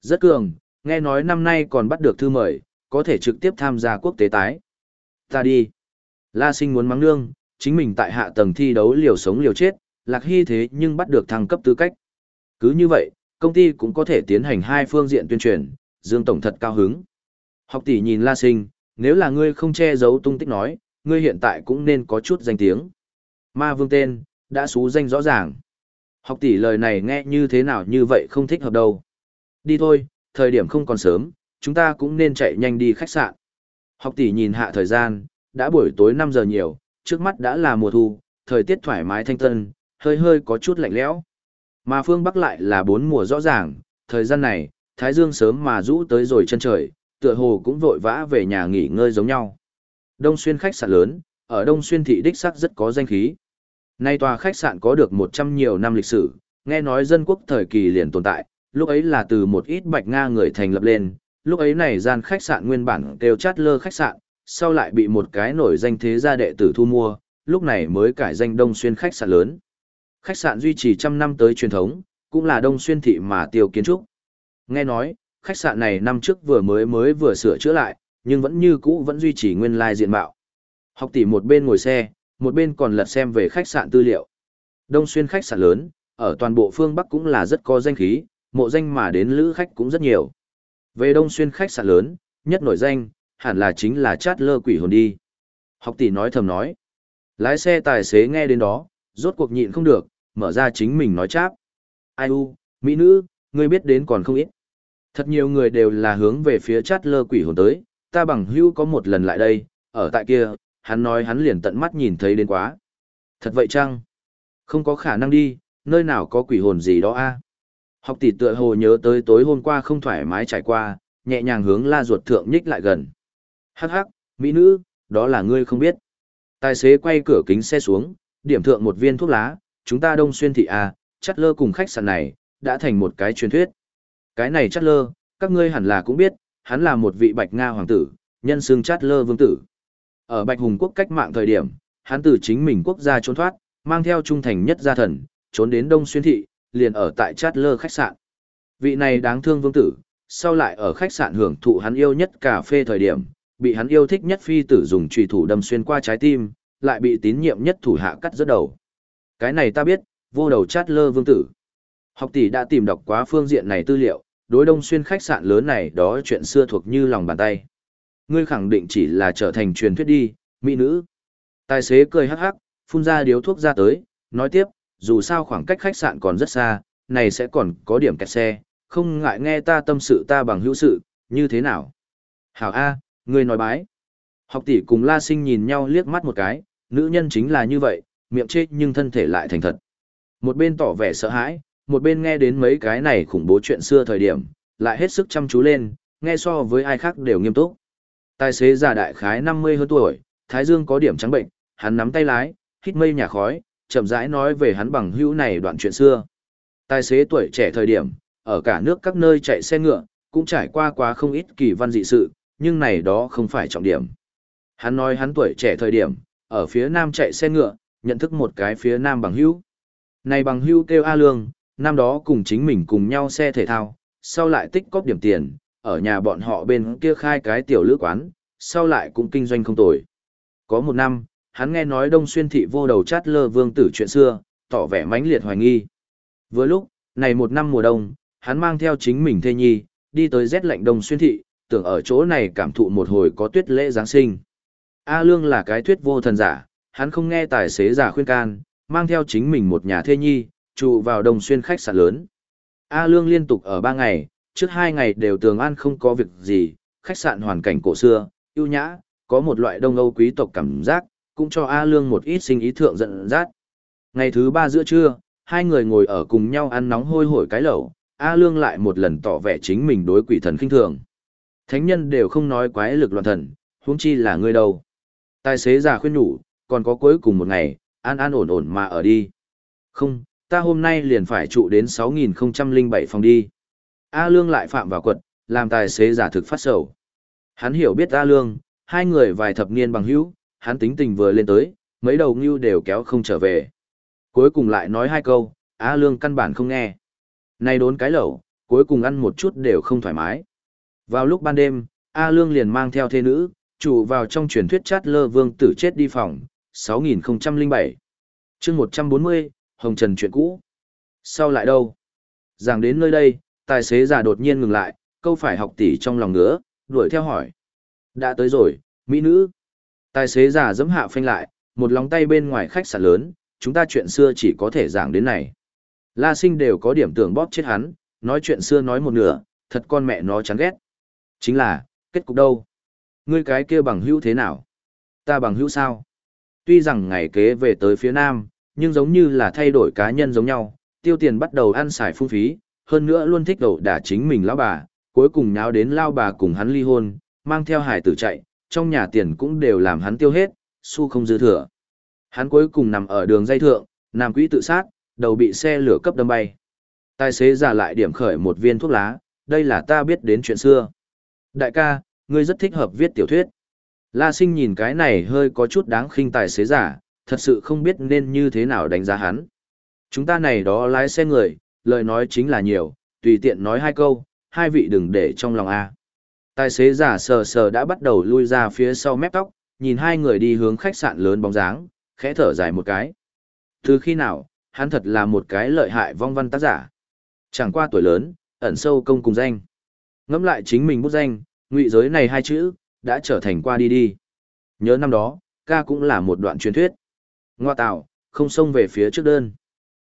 Rất cường, nghe nói năm nay còn bắt được thư mời, có thể trực tiếp tham gia quốc tế tái. Ta đi. La sinh muốn mắng nương, chính mình tại hạ tầng thi đấu liều sống liều chết, lạc hy thế nhưng bắt được thăng cấp tư cách. Cứ như vậy, công ty cũng có thể tiến hành hai phương diện tuyên truyền, Dương Tổng thật cao hứng. Học tỷ nhìn La Sinh, nếu là ngươi không che giấu tung tích nói, ngươi hiện tại cũng nên có chút danh tiếng. Ma vương tên, đã xú danh rõ ràng. Học tỷ lời này nghe như thế nào như vậy không thích hợp đâu. Đi thôi, thời điểm không còn sớm, chúng ta cũng nên chạy nhanh đi khách sạn. Học tỷ nhìn hạ thời gian, đã buổi tối 5 giờ nhiều, trước mắt đã là mùa thu, thời tiết thoải mái thanh tân, hơi hơi có chút lạnh lẽo. Mà phương Bắc lại là bốn mùa rõ ràng, thời gian này, Thái Dương sớm mà rũ tới rồi chân trời, tựa hồ cũng vội vã về nhà nghỉ ngơi giống nhau. Đông Xuyên khách sạn lớn, ở Đông Xuyên thị đích sắc rất có danh khí. Nay tòa khách sạn có được 100 nhiều năm lịch sử, nghe nói dân quốc thời kỳ liền tồn tại, lúc ấy là từ một ít bạch Nga người thành lập lên, lúc ấy này gian khách sạn nguyên bản kêu chát lơ khách sạn, sau lại bị một cái nổi danh thế gia đệ tử thu mua, lúc này mới cải danh Đông Xuyên khách sạn lớn. Khách sạn duy trì trăm năm tới truyền thống, cũng là Đông Xuyên thị mà tiêu kiến trúc. Nghe nói, khách sạn này năm trước vừa mới mới vừa sửa chữa lại, nhưng vẫn như cũ vẫn duy trì nguyên lai diện mạo. Học tỷ một bên ngồi xe, một bên còn lật xem về khách sạn tư liệu. Đông Xuyên khách sạn lớn, ở toàn bộ phương Bắc cũng là rất có danh khí, mộ danh mà đến lữ khách cũng rất nhiều. Về Đông Xuyên khách sạn lớn, nhất nổi danh, hẳn là chính là chát lơ quỷ hồn đi. Học tỷ nói thầm nói. Lái xe tài xế nghe đến đó, rốt cuộc nhịn không được, mở ra chính mình nói cháp. Ai u, mỹ nữ, ngươi biết đến còn không ít. Thật nhiều người đều là hướng về phía chát lơ quỷ hồn tới, ta bằng hữu có một lần lại đây, ở tại kia, hắn nói hắn liền tận mắt nhìn thấy đến quá. Thật vậy chăng? Không có khả năng đi, nơi nào có quỷ hồn gì đó a? Học tỷ tựa hồ nhớ tới tối hôm qua không thoải mái trải qua, nhẹ nhàng hướng la ruột thượng nhích lại gần. Hắc hắc, mỹ nữ, đó là ngươi không biết. Tài xế quay cửa kính xe xuống, điểm thượng một viên thuốc lá, chúng ta đông xuyên thị A, chắt lơ cùng khách sạn này, đã thành một cái truyền thuyết. Cái này chắt lơ, các ngươi hẳn là cũng biết, hắn là một vị bạch Nga hoàng tử, nhân xương chát lơ vương tử. Ở bạch hùng quốc cách mạng thời điểm, hắn từ chính mình quốc gia trốn thoát, mang theo trung thành nhất gia thần, trốn đến đông xuyên thị, liền ở tại chát lơ khách sạn. Vị này đáng thương vương tử, sau lại ở khách sạn hưởng thụ hắn yêu nhất cà phê thời điểm, bị hắn yêu thích nhất phi tử dùng trùy thủ đâm xuyên qua trái tim, lại bị tín nhiệm nhất thủ hạ cắt rớt đầu. Cái này ta biết, vô đầu chát lơ vương tử. Học tỷ đã tìm đọc quá phương diện này tư liệu, đối đông xuyên khách sạn lớn này đó chuyện xưa thuộc như lòng bàn tay. Ngươi khẳng định chỉ là trở thành truyền thuyết đi, mỹ nữ. Tài xế cười hắc hắc, phun ra điếu thuốc ra tới, nói tiếp, dù sao khoảng cách khách sạn còn rất xa, này sẽ còn có điểm kẹt xe, không ngại nghe ta tâm sự ta bằng hữu sự, như thế nào? Hảo A, ngươi nói bái. Học tỷ cùng La Sinh nhìn nhau liếc mắt một cái, nữ nhân chính là như vậy, miệng chết nhưng thân thể lại thành thật. Một bên tỏ vẻ sợ hãi, một bên nghe đến mấy cái này khủng bố chuyện xưa thời điểm, lại hết sức chăm chú lên, nghe so với ai khác đều nghiêm túc. Tài xế già đại khái 50 hơn tuổi, thái dương có điểm trắng bệnh, hắn nắm tay lái, hít mây nhà khói, chậm rãi nói về hắn bằng hữu này đoạn chuyện xưa. Tài xế tuổi trẻ thời điểm, ở cả nước các nơi chạy xe ngựa, cũng trải qua quá không ít kỳ văn dị sự, nhưng này đó không phải trọng điểm. Hắn nói hắn tuổi trẻ thời điểm, ở phía nam chạy xe ngựa, nhận thức một cái phía nam bằng hữu. Này bằng hữu kêu A Lương, năm đó cùng chính mình cùng nhau xe thể thao, sau lại tích cóp điểm tiền, ở nhà bọn họ bên kia khai cái tiểu lữ quán, sau lại cũng kinh doanh không tồi. Có một năm, hắn nghe nói Đông Xuyên thị vô đầu chát lơ vương tử chuyện xưa, tỏ vẻ mãnh liệt hoài nghi. Vừa lúc, này một năm mùa đông, hắn mang theo chính mình thê nhi, đi tới rét lạnh Đông Xuyên thị, tưởng ở chỗ này cảm thụ một hồi có tuyết lễ Giáng sinh. A Lương là cái thuyết vô thần giả, hắn không nghe tài xế giả khuyên can, mang theo chính mình một nhà thê nhi, trụ vào đồng Xuyên khách sạn lớn. A Lương liên tục ở ba ngày, trước hai ngày đều tường an không có việc gì, khách sạn hoàn cảnh cổ xưa, ưu nhã, có một loại đông âu quý tộc cảm giác, cũng cho A Lương một ít sinh ý thượng giận dắt. Ngày thứ ba giữa trưa, hai người ngồi ở cùng nhau ăn nóng hôi hổi cái lẩu, A Lương lại một lần tỏ vẻ chính mình đối quỷ thần khinh thường. Thánh nhân đều không nói quái lực loạn thần, huống chi là ngươi đâu. Tài xế già khuyên nhủ, còn có cuối cùng một ngày, an an ổn ổn mà ở đi. Không, ta hôm nay liền phải trụ đến 6007 phòng đi. A Lương lại phạm vào quật, làm tài xế giả thực phát sầu. Hắn hiểu biết A Lương, hai người vài thập niên bằng hữu, hắn tính tình vừa lên tới, mấy đầu ngưu đều kéo không trở về. Cuối cùng lại nói hai câu, A Lương căn bản không nghe. Này đốn cái lẩu, cuối cùng ăn một chút đều không thoải mái. Vào lúc ban đêm, A Lương liền mang theo thê nữ, chủ vào trong truyền thuyết chát lơ vương tử chết đi phòng, 6007. chương 140, Hồng Trần chuyện cũ. Sau lại đâu? Giảng đến nơi đây, tài xế già đột nhiên ngừng lại, câu phải học tỷ trong lòng ngứa, đuổi theo hỏi. Đã tới rồi, mỹ nữ. Tài xế già dẫm hạ phanh lại, một lòng tay bên ngoài khách sạn lớn, chúng ta chuyện xưa chỉ có thể giảng đến này. La sinh đều có điểm tưởng bóp chết hắn, nói chuyện xưa nói một nửa, thật con mẹ nó chán ghét. Chính là, kết cục đâu? Ngươi cái kia bằng hữu thế nào? Ta bằng hữu sao? Tuy rằng ngày kế về tới phía nam, nhưng giống như là thay đổi cá nhân giống nhau, tiêu tiền bắt đầu ăn xài phung phí, hơn nữa luôn thích đầu đả chính mình lão bà, cuối cùng nháo đến lao bà cùng hắn ly hôn, mang theo hải tử chạy, trong nhà tiền cũng đều làm hắn tiêu hết, xu không dư thừa. Hắn cuối cùng nằm ở đường dây thượng, nằm quỹ tự sát, đầu bị xe lửa cấp đâm bay. Tài xế giả lại điểm khởi một viên thuốc lá, đây là ta biết đến chuyện xưa. Đại ca, ngươi rất thích hợp viết tiểu thuyết. La sinh nhìn cái này hơi có chút đáng khinh tài xế giả, thật sự không biết nên như thế nào đánh giá hắn. Chúng ta này đó lái xe người, lời nói chính là nhiều, tùy tiện nói hai câu, hai vị đừng để trong lòng A. Tài xế giả sờ sờ đã bắt đầu lui ra phía sau mép tóc, nhìn hai người đi hướng khách sạn lớn bóng dáng, khẽ thở dài một cái. Từ khi nào, hắn thật là một cái lợi hại vong văn tác giả. Chẳng qua tuổi lớn, ẩn sâu công cùng danh. Ngẫm lại chính mình bút danh, ngụy giới này hai chữ, đã trở thành qua đi đi. Nhớ năm đó, ca cũng là một đoạn truyền thuyết. Ngoa tạo, không xông về phía trước đơn.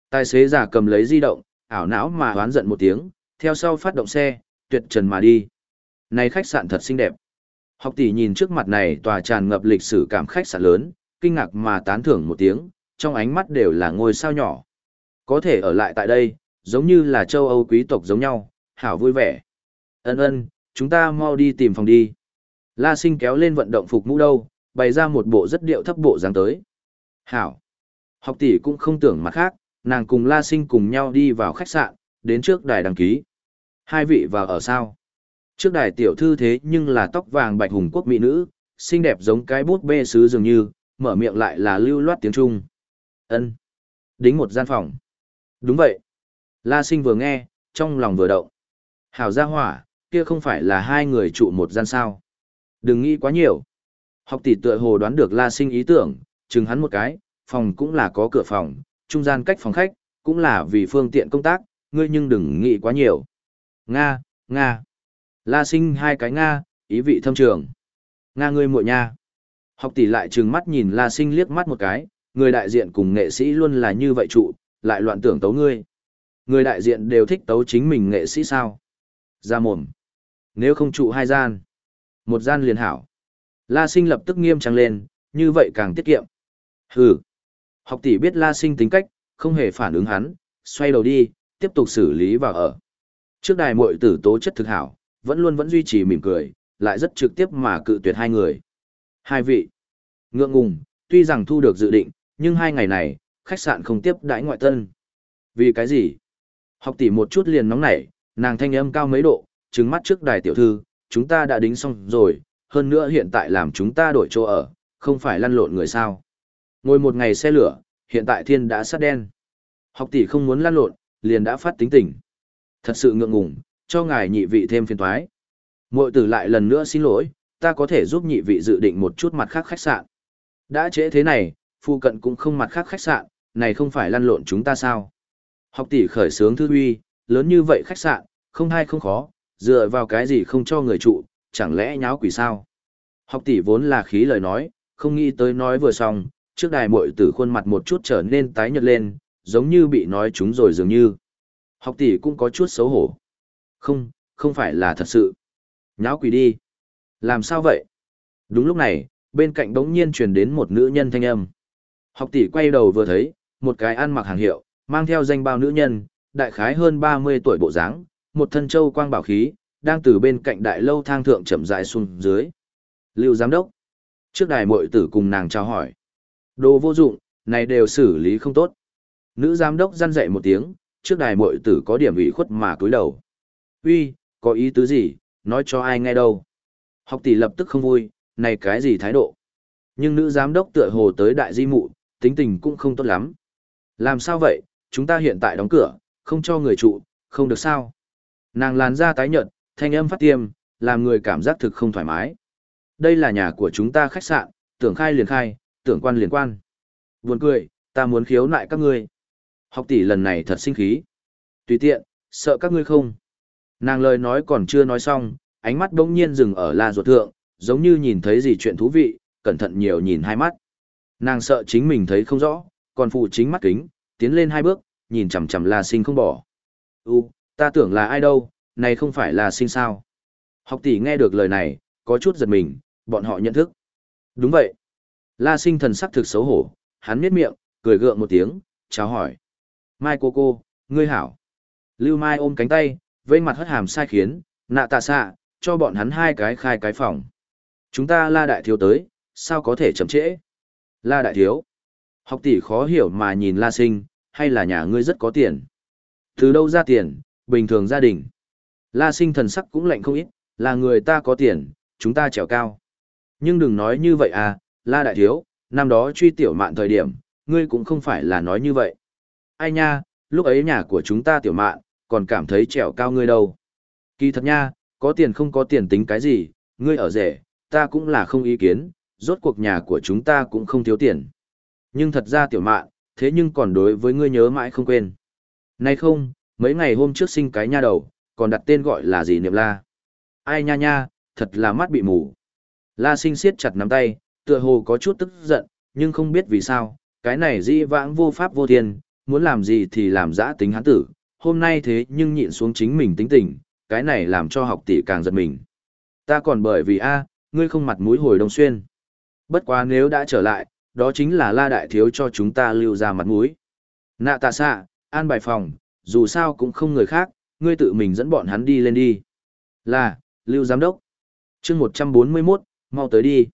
Tài xế giả cầm lấy di động, ảo não mà hoán giận một tiếng, theo sau phát động xe, tuyệt trần mà đi. Này khách sạn thật xinh đẹp. Học tỷ nhìn trước mặt này tòa tràn ngập lịch sử cảm khách sạn lớn, kinh ngạc mà tán thưởng một tiếng, trong ánh mắt đều là ngôi sao nhỏ. Có thể ở lại tại đây, giống như là châu Âu quý tộc giống nhau, hảo vui vẻ. Ân ân, chúng ta mau đi tìm phòng đi. La sinh kéo lên vận động phục mũ đâu, bày ra một bộ rất điệu thấp bộ dáng tới. Hảo. Học tỷ cũng không tưởng mặt khác, nàng cùng La sinh cùng nhau đi vào khách sạn, đến trước đài đăng ký. Hai vị vào ở sao? Trước đài tiểu thư thế nhưng là tóc vàng bạch hùng quốc mỹ nữ, xinh đẹp giống cái bút bê sứ dường như, mở miệng lại là lưu loát tiếng Trung. Ân, Đính một gian phòng. Đúng vậy. La sinh vừa nghe, trong lòng vừa động. Hảo gia hỏa, kia không phải là hai người trụ một gian sao. Đừng nghĩ quá nhiều. Học tỷ tựa hồ đoán được La sinh ý tưởng, chừng hắn một cái, phòng cũng là có cửa phòng, trung gian cách phòng khách, cũng là vì phương tiện công tác, ngươi nhưng đừng nghĩ quá nhiều. Nga, Nga. La sinh hai cái Nga, ý vị thâm trường. Nga ngươi muội nha. Học tỷ lại trừng mắt nhìn La sinh liếc mắt một cái, người đại diện cùng nghệ sĩ luôn là như vậy trụ, lại loạn tưởng tấu ngươi. Người đại diện đều thích tấu chính mình nghệ sĩ sao? Ra mồm. Nếu không trụ hai gian, một gian liền hảo. La sinh lập tức nghiêm trang lên, như vậy càng tiết kiệm. Hừ. Học tỷ biết La sinh tính cách, không hề phản ứng hắn, xoay đầu đi, tiếp tục xử lý vào ở. Trước đài muội tử tố chất thực hảo, vẫn luôn vẫn duy trì mỉm cười, lại rất trực tiếp mà cự tuyệt hai người. Hai vị. Ngượng ngùng, tuy rằng thu được dự định, nhưng hai ngày này, khách sạn không tiếp đãi ngoại tân. Vì cái gì? Học tỷ một chút liền nóng nảy, nàng thanh âm cao mấy độ, trừng mắt trước đài tiểu thư, chúng ta đã đính xong rồi, hơn nữa hiện tại làm chúng ta đổi chỗ ở, không phải lăn lộn người sao. Ngồi một ngày xe lửa, hiện tại thiên đã sát đen. Học tỷ không muốn lăn lộn, liền đã phát tính tình. Thật sự ngượng ngùng, cho ngài nhị vị thêm phiền toái. Mội tử lại lần nữa xin lỗi, ta có thể giúp nhị vị dự định một chút mặt khác khách sạn. Đã trễ thế này, phụ cận cũng không mặt khác khách sạn, này không phải lăn lộn chúng ta sao. Học tỷ khởi sướng thư huy, lớn như vậy khách sạn, không hay không khó, dựa vào cái gì không cho người trụ, chẳng lẽ nháo quỷ sao. Học tỷ vốn là khí lời nói, không nghĩ tới nói vừa xong, trước đài muội tử khuôn mặt một chút trở nên tái nhợt lên, giống như bị nói chúng rồi dường như. Học tỷ cũng có chút xấu hổ. Không, không phải là thật sự. Nháo quỷ đi. Làm sao vậy? Đúng lúc này, bên cạnh đống nhiên truyền đến một nữ nhân thanh âm. Học tỷ quay đầu vừa thấy, một cái ăn mặc hàng hiệu, mang theo danh bao nữ nhân, đại khái hơn 30 tuổi bộ dáng, một thân châu quang bảo khí, đang từ bên cạnh đại lâu thang thượng chậm rãi xuống dưới. Lưu giám đốc. Trước đài muội tử cùng nàng chào hỏi. Đồ vô dụng, này đều xử lý không tốt. Nữ giám đốc răn dậy một tiếng, trước đài muội tử có điểm ủy khuất mà cúi đầu. Uy, có ý tứ gì, nói cho ai nghe đâu. Học tỷ lập tức không vui, này cái gì thái độ. Nhưng nữ giám đốc tựa hồ tới đại di mụ, tính tình cũng không tốt lắm. Làm sao vậy, chúng ta hiện tại đóng cửa, không cho người trụ, không được sao. Nàng làn da tái nhợt, thanh âm phát tiêm, làm người cảm giác thực không thoải mái. Đây là nhà của chúng ta khách sạn, tưởng khai liền khai, tưởng quan liền quan. Buồn cười, ta muốn khiếu nại các ngươi. Học tỷ lần này thật sinh khí. Tùy tiện, sợ các ngươi không. Nàng lời nói còn chưa nói xong, ánh mắt bỗng nhiên dừng ở la ruột thượng, giống như nhìn thấy gì chuyện thú vị, cẩn thận nhiều nhìn hai mắt. Nàng sợ chính mình thấy không rõ, còn phụ chính mắt kính, tiến lên hai bước, nhìn chằm chằm La Sinh không bỏ. U, ta tưởng là ai đâu, này không phải là Sinh sao? Học tỷ nghe được lời này, có chút giật mình, bọn họ nhận thức. Đúng vậy. La Sinh thần sắc thực xấu hổ, hắn miết miệng, cười gượng một tiếng, chào hỏi. Mai cô cô, ngươi hảo. Lưu Mai ôm cánh tay, vây mặt hất hàm sai khiến, nạ tạ xạ, cho bọn hắn hai cái khai cái phòng. Chúng ta la đại thiếu tới, sao có thể chậm trễ? La đại thiếu. Học tỷ khó hiểu mà nhìn la sinh, hay là nhà ngươi rất có tiền? Từ đâu ra tiền, bình thường gia đình. La sinh thần sắc cũng lạnh không ít, là người ta có tiền, chúng ta trèo cao. Nhưng đừng nói như vậy à, la đại thiếu, năm đó truy tiểu mạn thời điểm, ngươi cũng không phải là nói như vậy. Ai nha, lúc ấy nhà của chúng ta tiểu mạn, còn cảm thấy trèo cao ngươi đâu. Kỳ thật nha, có tiền không có tiền tính cái gì, ngươi ở rẻ, ta cũng là không ý kiến, rốt cuộc nhà của chúng ta cũng không thiếu tiền. Nhưng thật ra tiểu mạn, thế nhưng còn đối với ngươi nhớ mãi không quên. Nay không, mấy ngày hôm trước sinh cái nha đầu, còn đặt tên gọi là gì niệm la. Ai nha nha, thật là mắt bị mù. La sinh siết chặt nắm tay, tựa hồ có chút tức giận, nhưng không biết vì sao, cái này di vãng vô pháp vô thiên, muốn làm gì thì làm giã tính hắn tử, hôm nay thế nhưng nhịn xuống chính mình tính tình, cái này làm cho học tỷ càng giật mình. Ta còn bởi vì a, ngươi không mặt mũi hồi đông xuyên. Bất quá nếu đã trở lại, đó chính là la đại thiếu cho chúng ta lưu ra mặt mũi. Nạ tạ xạ, an bài phòng, dù sao cũng không người khác, ngươi tự mình dẫn bọn hắn đi lên đi. Là, lưu giám đốc. chương 141, mau tới đi.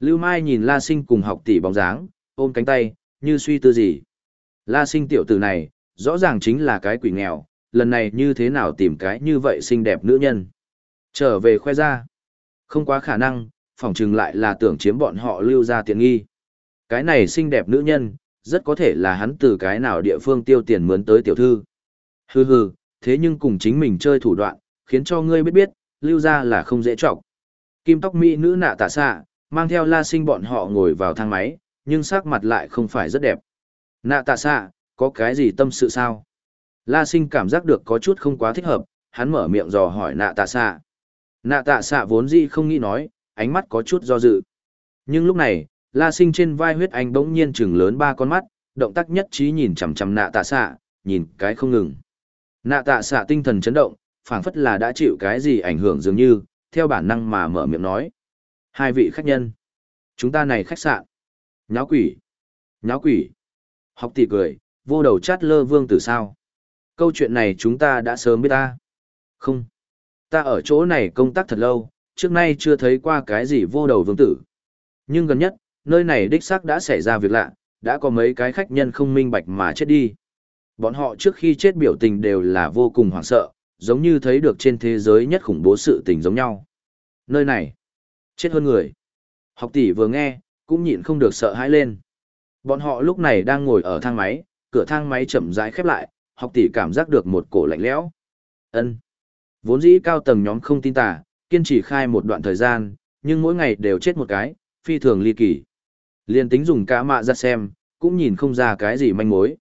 Lưu Mai nhìn La Sinh cùng học tỷ bóng dáng, ôm cánh tay, như suy tư gì. La Sinh tiểu tử này, rõ ràng chính là cái quỷ nghèo, lần này như thế nào tìm cái như vậy xinh đẹp nữ nhân. Trở về khoe ra. Không quá khả năng, phỏng chừng lại là tưởng chiếm bọn họ lưu ra tiện nghi. Cái này xinh đẹp nữ nhân, rất có thể là hắn từ cái nào địa phương tiêu tiền mướn tới tiểu thư. Hừ hừ, thế nhưng cùng chính mình chơi thủ đoạn, khiến cho ngươi biết biết, lưu ra là không dễ trọng. Kim tóc mỹ nữ nạ tạ xạ, mang theo la sinh bọn họ ngồi vào thang máy, nhưng sắc mặt lại không phải rất đẹp. Nạ tạ xạ, có cái gì tâm sự sao? La sinh cảm giác được có chút không quá thích hợp, hắn mở miệng dò hỏi nạ tạ xạ. Nạ tạ xạ vốn gì không nghĩ nói, ánh mắt có chút do dự. Nhưng lúc này, la sinh trên vai huyết anh bỗng nhiên chừng lớn ba con mắt, động tác nhất trí nhìn chằm chằm nạ tạ xạ, nhìn cái không ngừng. Nạ tạ xạ tinh thần chấn động, phảng phất là đã chịu cái gì ảnh hưởng dường như, theo bản năng mà mở miệng nói. Hai vị khách nhân. Chúng ta này khách sạn. Nháo quỷ. Nháo quỷ. Học tỷ cười, vô đầu chát lơ vương tử sao. Câu chuyện này chúng ta đã sớm biết ta. Không. Ta ở chỗ này công tác thật lâu, trước nay chưa thấy qua cái gì vô đầu vương tử. Nhưng gần nhất, nơi này đích xác đã xảy ra việc lạ, đã có mấy cái khách nhân không minh bạch mà chết đi. Bọn họ trước khi chết biểu tình đều là vô cùng hoảng sợ, giống như thấy được trên thế giới nhất khủng bố sự tình giống nhau. Nơi này, chết hơn người. Học tỷ vừa nghe, cũng nhịn không được sợ hãi lên. Bọn họ lúc này đang ngồi ở thang máy, cửa thang máy chậm rãi khép lại, học tỷ cảm giác được một cổ lạnh lẽo. Ân. Vốn dĩ cao tầng nhóm không tin tà, kiên trì khai một đoạn thời gian, nhưng mỗi ngày đều chết một cái, phi thường ly kỳ. Liên tính dùng cả mạ ra xem, cũng nhìn không ra cái gì manh mối.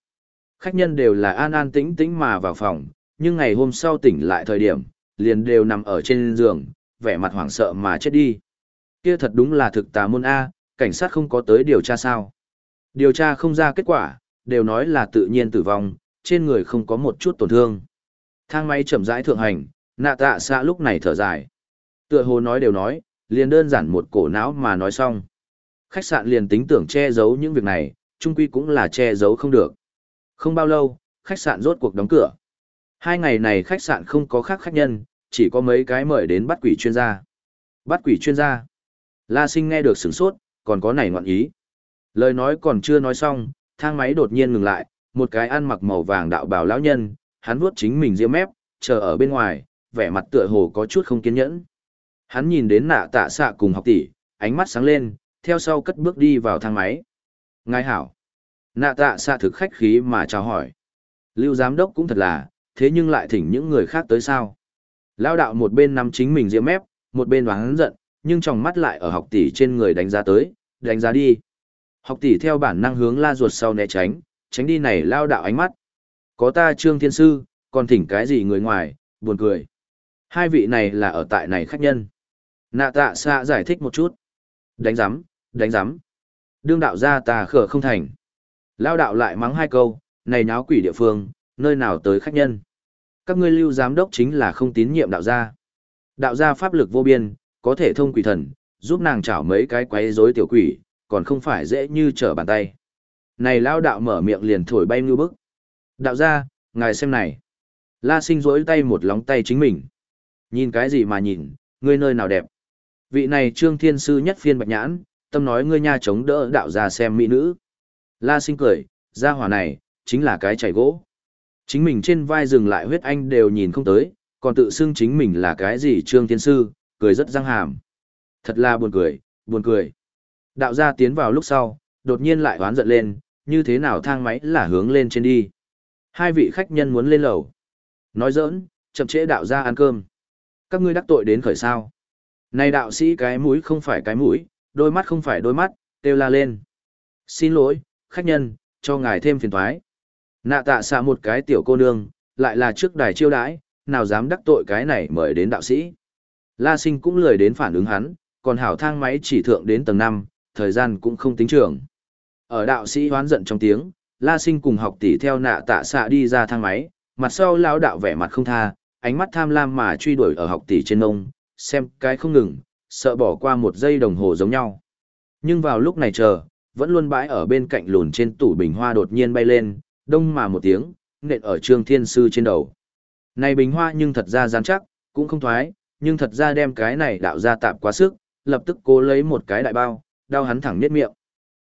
Khách nhân đều là an an tĩnh tĩnh mà vào phòng, nhưng ngày hôm sau tỉnh lại thời điểm, liền đều nằm ở trên giường, vẻ mặt hoảng sợ mà chết đi. Kia thật đúng là thực tà môn A, cảnh sát không có tới điều tra sao. Điều tra không ra kết quả, đều nói là tự nhiên tử vong, trên người không có một chút tổn thương. Thang máy chậm rãi thượng hành, nạ tạ xạ lúc này thở dài. Tựa hồ nói đều nói, liền đơn giản một cổ não mà nói xong. Khách sạn liền tính tưởng che giấu những việc này, chung quy cũng là che giấu không được. Không bao lâu, khách sạn rốt cuộc đóng cửa. Hai ngày này khách sạn không có khác khách nhân, chỉ có mấy cái mời đến bắt quỷ chuyên gia. Bắt quỷ chuyên gia. La sinh nghe được sửng sốt, còn có này ngoạn ý. Lời nói còn chưa nói xong, thang máy đột nhiên ngừng lại, một cái ăn mặc màu vàng đạo bào lão nhân, hắn vuốt chính mình ria mép, chờ ở bên ngoài, vẻ mặt tựa hồ có chút không kiên nhẫn. Hắn nhìn đến nạ tạ xạ cùng học tỷ, ánh mắt sáng lên, theo sau cất bước đi vào thang máy. Ngài hảo. Nạ tạ xạ thực khách khí mà chào hỏi. Lưu giám đốc cũng thật là, thế nhưng lại thỉnh những người khác tới sao. Lao đạo một bên nắm chính mình diễm mép, một bên đoán giận, nhưng trong mắt lại ở học tỷ trên người đánh giá tới, đánh giá đi. Học tỷ theo bản năng hướng la ruột sau né tránh, tránh đi này lao đạo ánh mắt. Có ta trương thiên sư, còn thỉnh cái gì người ngoài, buồn cười. Hai vị này là ở tại này khách nhân. Nạ tạ xạ giải thích một chút. Đánh giám, đánh giám. Đương đạo ra ta khở không thành. Lao đạo lại mắng hai câu, này nháo quỷ địa phương, nơi nào tới khách nhân. Các ngươi lưu giám đốc chính là không tín nhiệm đạo gia. Đạo gia pháp lực vô biên, có thể thông quỷ thần, giúp nàng chảo mấy cái quấy rối tiểu quỷ, còn không phải dễ như trở bàn tay. Này lao đạo mở miệng liền thổi bay như bức. Đạo gia, ngài xem này. La sinh rỗi tay một lóng tay chính mình. Nhìn cái gì mà nhìn, ngươi nơi nào đẹp. Vị này trương thiên sư nhất phiên bạch nhãn, tâm nói ngươi nha chống đỡ đạo gia xem mỹ nữ. La sinh cười, gia hỏa này, chính là cái chảy gỗ. Chính mình trên vai dừng lại huyết anh đều nhìn không tới, còn tự xưng chính mình là cái gì trương thiên sư, cười rất răng hàm. Thật là buồn cười, buồn cười. Đạo gia tiến vào lúc sau, đột nhiên lại hoán giận lên, như thế nào thang máy là hướng lên trên đi. Hai vị khách nhân muốn lên lầu. Nói giỡn, chậm trễ đạo gia ăn cơm. Các ngươi đắc tội đến khởi sao. Này đạo sĩ cái mũi không phải cái mũi, đôi mắt không phải đôi mắt, kêu la lên. Xin lỗi, khách nhân, cho ngài thêm phiền thoái. Nạ tạ xạ một cái tiểu cô nương, lại là trước đài chiêu đãi, nào dám đắc tội cái này mời đến đạo sĩ. La sinh cũng lười đến phản ứng hắn, còn hảo thang máy chỉ thượng đến tầng 5, thời gian cũng không tính trưởng Ở đạo sĩ hoán giận trong tiếng, La sinh cùng học tỷ theo nạ tạ xạ đi ra thang máy, mặt sau lão đạo vẻ mặt không tha, ánh mắt tham lam mà truy đuổi ở học tỷ trên ông, xem cái không ngừng, sợ bỏ qua một giây đồng hồ giống nhau. Nhưng vào lúc này chờ, vẫn luôn bãi ở bên cạnh lùn trên tủ bình hoa đột nhiên bay lên, đông mà một tiếng, nện ở trương thiên sư trên đầu. Này bình hoa nhưng thật ra rắn chắc, cũng không thoái, nhưng thật ra đem cái này đạo ra tạm quá sức, lập tức cố lấy một cái đại bao, đau hắn thẳng niết miệng.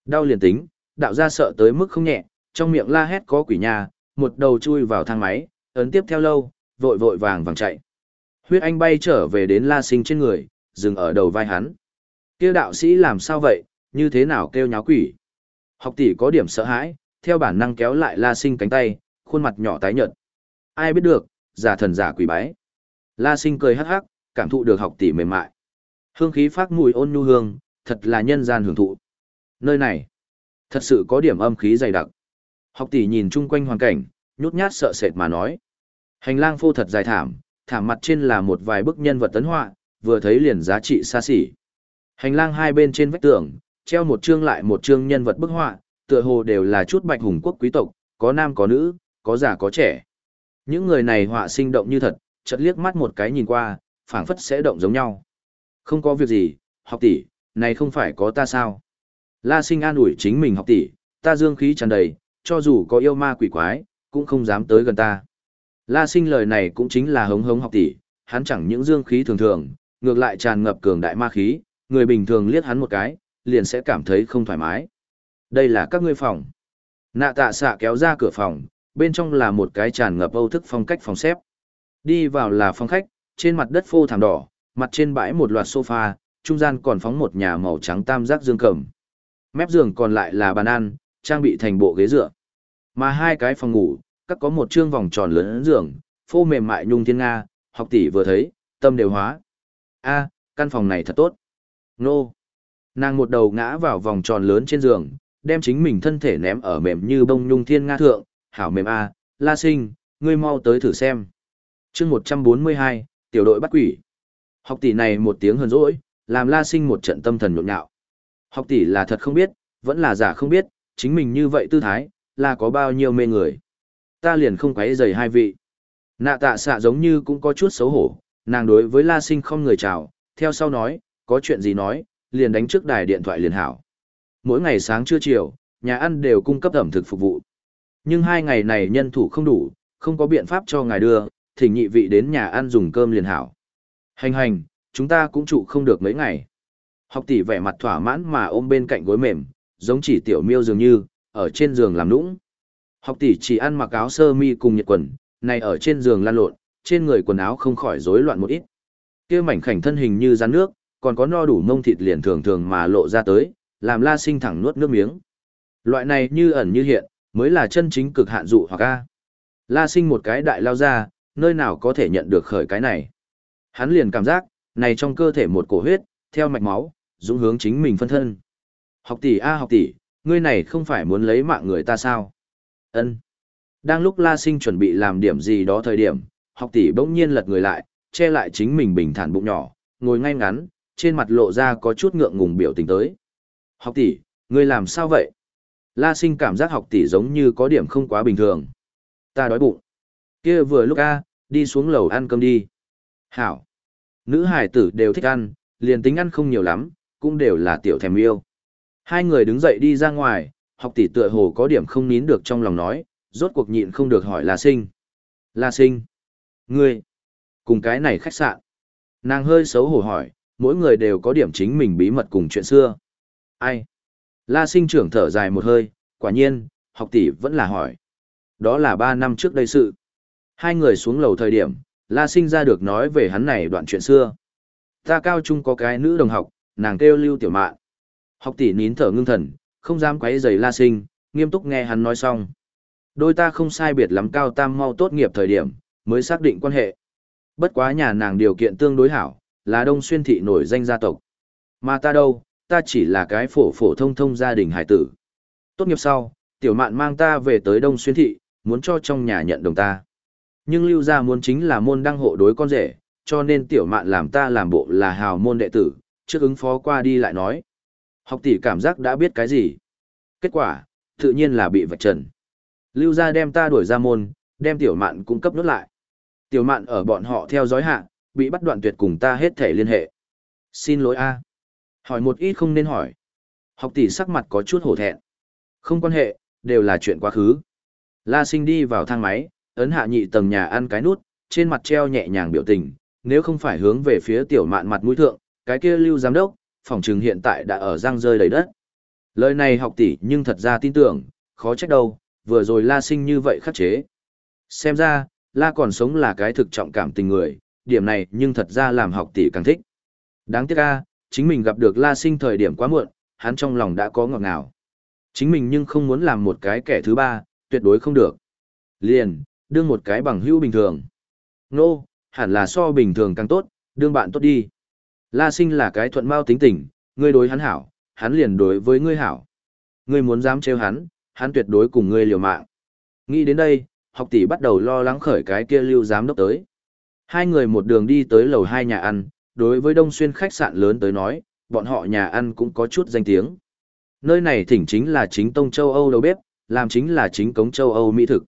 Đau liền tính, đạo ra sợ tới mức không nhẹ, trong miệng la hét có quỷ nhà, một đầu chui vào thang máy, ấn tiếp theo lâu, vội vội vàng vàng chạy. Huyết anh bay trở về đến la sinh trên người, dừng ở đầu vai hắn. kia đạo sĩ làm sao vậy, như thế nào kêu nháo quỷ. Học tỷ có điểm sợ hãi, theo bản năng kéo lại la sinh cánh tay, khuôn mặt nhỏ tái nhợt. Ai biết được, giả thần giả quỷ bái. La sinh cười hắc hắc, cảm thụ được học tỷ mềm mại. Hương khí phát mùi ôn nhu hương, thật là nhân gian hưởng thụ. Nơi này, thật sự có điểm âm khí dày đặc. Học tỷ nhìn chung quanh hoàn cảnh, nhút nhát sợ sệt mà nói. Hành lang phô thật dài thảm, thảm mặt trên là một vài bức nhân vật tấn họa, vừa thấy liền giá trị xa xỉ. Hành lang hai bên trên vách tường, treo một chương lại một chương nhân vật bức họa, tựa hồ đều là chút bạch hùng quốc quý tộc, có nam có nữ, có già có trẻ. Những người này họa sinh động như thật, chợt liếc mắt một cái nhìn qua, phảng phất sẽ động giống nhau. Không có việc gì, học tỷ, này không phải có ta sao? La sinh an ủi chính mình học tỷ, ta dương khí tràn đầy, cho dù có yêu ma quỷ quái, cũng không dám tới gần ta. La sinh lời này cũng chính là hống hống học tỷ, hắn chẳng những dương khí thường thường, ngược lại tràn ngập cường đại ma khí, người bình thường liếc hắn một cái, liền sẽ cảm thấy không thoải mái. Đây là các ngươi phòng. Nạ tạ xạ kéo ra cửa phòng, bên trong là một cái tràn ngập âu thức phong cách phòng xếp. Đi vào là phòng khách, trên mặt đất phô thảm đỏ, mặt trên bãi một loạt sofa, trung gian còn phóng một nhà màu trắng tam giác dương cầm. Mép giường còn lại là bàn ăn, trang bị thành bộ ghế dựa. Mà hai cái phòng ngủ, các có một trương vòng tròn lớn giường, phô mềm mại nhung thiên nga, học tỷ vừa thấy, tâm đều hóa. A, căn phòng này thật tốt. Nô. Nàng một đầu ngã vào vòng tròn lớn trên giường, đem chính mình thân thể ném ở mềm như bông nhung thiên nga thượng, hảo mềm A, la sinh, ngươi mau tới thử xem. chương 142, tiểu đội bắt quỷ. Học tỷ này một tiếng hờn rỗi, làm la sinh một trận tâm thần nhộn nhạo. Học tỷ là thật không biết, vẫn là giả không biết, chính mình như vậy tư thái, là có bao nhiêu mê người. Ta liền không quấy rầy hai vị. Nạ tạ xạ giống như cũng có chút xấu hổ, nàng đối với la sinh không người chào, theo sau nói, có chuyện gì nói, liền đánh trước đài điện thoại liền hảo. Mỗi ngày sáng trưa chiều, nhà ăn đều cung cấp ẩm thực phục vụ. Nhưng hai ngày này nhân thủ không đủ, không có biện pháp cho ngài đưa, thỉnh nhị vị đến nhà ăn dùng cơm liền hảo. Hành hành, chúng ta cũng trụ không được mấy ngày. Học tỷ vẻ mặt thỏa mãn mà ôm bên cạnh gối mềm, giống chỉ tiểu miêu dường như, ở trên giường làm nũng. Học tỷ chỉ ăn mặc áo sơ mi cùng nhiệt quần, này ở trên giường lan lộn, trên người quần áo không khỏi rối loạn một ít. Kia mảnh khảnh thân hình như rắn nước, còn có no đủ mông thịt liền thường thường mà lộ ra tới, làm La Sinh thẳng nuốt nước miếng. Loại này như ẩn như hiện, mới là chân chính cực hạn dụ hoặc a. La Sinh một cái đại lao ra, nơi nào có thể nhận được khởi cái này. Hắn liền cảm giác, này trong cơ thể một cổ huyết, theo mạch máu, dũng hướng chính mình phân thân. Học tỷ a học tỷ, ngươi này không phải muốn lấy mạng người ta sao? Ân. Đang lúc La Sinh chuẩn bị làm điểm gì đó thời điểm, học tỷ bỗng nhiên lật người lại, che lại chính mình bình thản bụng nhỏ, ngồi ngay ngắn, trên mặt lộ ra có chút ngượng ngùng biểu tình tới. Học tỷ, ngươi làm sao vậy? La Sinh cảm giác học tỷ giống như có điểm không quá bình thường. Ta đói bụng. Kia vừa lúc a, đi xuống lầu ăn cơm đi. Hảo. Nữ hải tử đều thích ăn, liền tính ăn không nhiều lắm, cũng đều là tiểu thèm yêu. Hai người đứng dậy đi ra ngoài, học tỷ tựa hồ có điểm không nín được trong lòng nói, rốt cuộc nhịn không được hỏi La Sinh. La Sinh. Ngươi. Cùng cái này khách sạn. Nàng hơi xấu hổ hỏi, mỗi người đều có điểm chính mình bí mật cùng chuyện xưa. Ai? La Sinh trưởng thở dài một hơi, quả nhiên, học tỷ vẫn là hỏi. Đó là ba năm trước đây sự. Hai người xuống lầu thời điểm, La Sinh ra được nói về hắn này đoạn chuyện xưa. Ta cao trung có cái nữ đồng học, nàng kêu lưu tiểu mạn. Học tỷ nín thở ngưng thần, không dám quấy rầy La Sinh, nghiêm túc nghe hắn nói xong. Đôi ta không sai biệt lắm cao tam mau tốt nghiệp thời điểm, mới xác định quan hệ. Bất quá nhà nàng điều kiện tương đối hảo, là đông xuyên thị nổi danh gia tộc. Mà ta đâu, ta chỉ là cái phổ phổ thông thông gia đình hải tử. Tốt nghiệp sau, tiểu mạn mang ta về tới đông xuyên thị, muốn cho trong nhà nhận đồng ta. Nhưng lưu gia muốn chính là môn đăng hộ đối con rể, cho nên tiểu mạn làm ta làm bộ là hào môn đệ tử, trước ứng phó qua đi lại nói. Học tỷ cảm giác đã biết cái gì. Kết quả, tự nhiên là bị vạch trần. Lưu gia đem ta đuổi ra môn, đem tiểu mạn cung cấp nốt lại. Tiểu mạn ở bọn họ theo dõi hạ, bị bắt đoạn tuyệt cùng ta hết thể liên hệ. Xin lỗi a. Hỏi một ít không nên hỏi. Học tỷ sắc mặt có chút hổ thẹn. Không quan hệ, đều là chuyện quá khứ. La sinh đi vào thang máy, ấn hạ nhị tầng nhà ăn cái nút, trên mặt treo nhẹ nhàng biểu tình, nếu không phải hướng về phía tiểu mạn mặt mũi thượng, cái kia lưu giám đốc, phòng trừng hiện tại đã ở răng rơi đầy đất. Lời này học tỷ nhưng thật ra tin tưởng, khó trách đâu, vừa rồi la sinh như vậy khắc chế. Xem ra, la còn sống là cái thực trọng cảm tình người, điểm này nhưng thật ra làm học tỷ càng thích. Đáng tiếc a, chính mình gặp được la sinh thời điểm quá muộn, hắn trong lòng đã có ngọt ngào. Chính mình nhưng không muốn làm một cái kẻ thứ ba, tuyệt đối không được. Liền, đương một cái bằng hữu bình thường. Nô, no, hẳn là so bình thường càng tốt, đương bạn tốt đi. La sinh là cái thuận mau tính tình, ngươi đối hắn hảo, hắn liền đối với ngươi hảo. Ngươi muốn dám trêu hắn, hắn tuyệt đối cùng ngươi liều mạng. Nghĩ đến đây, học tỷ bắt đầu lo lắng khởi cái kia lưu giám đốc tới. Hai người một đường đi tới lầu hai nhà ăn, đối với đông xuyên khách sạn lớn tới nói, bọn họ nhà ăn cũng có chút danh tiếng. Nơi này thỉnh chính là chính tông châu Âu đầu bếp, làm chính là chính cống châu Âu mỹ thực.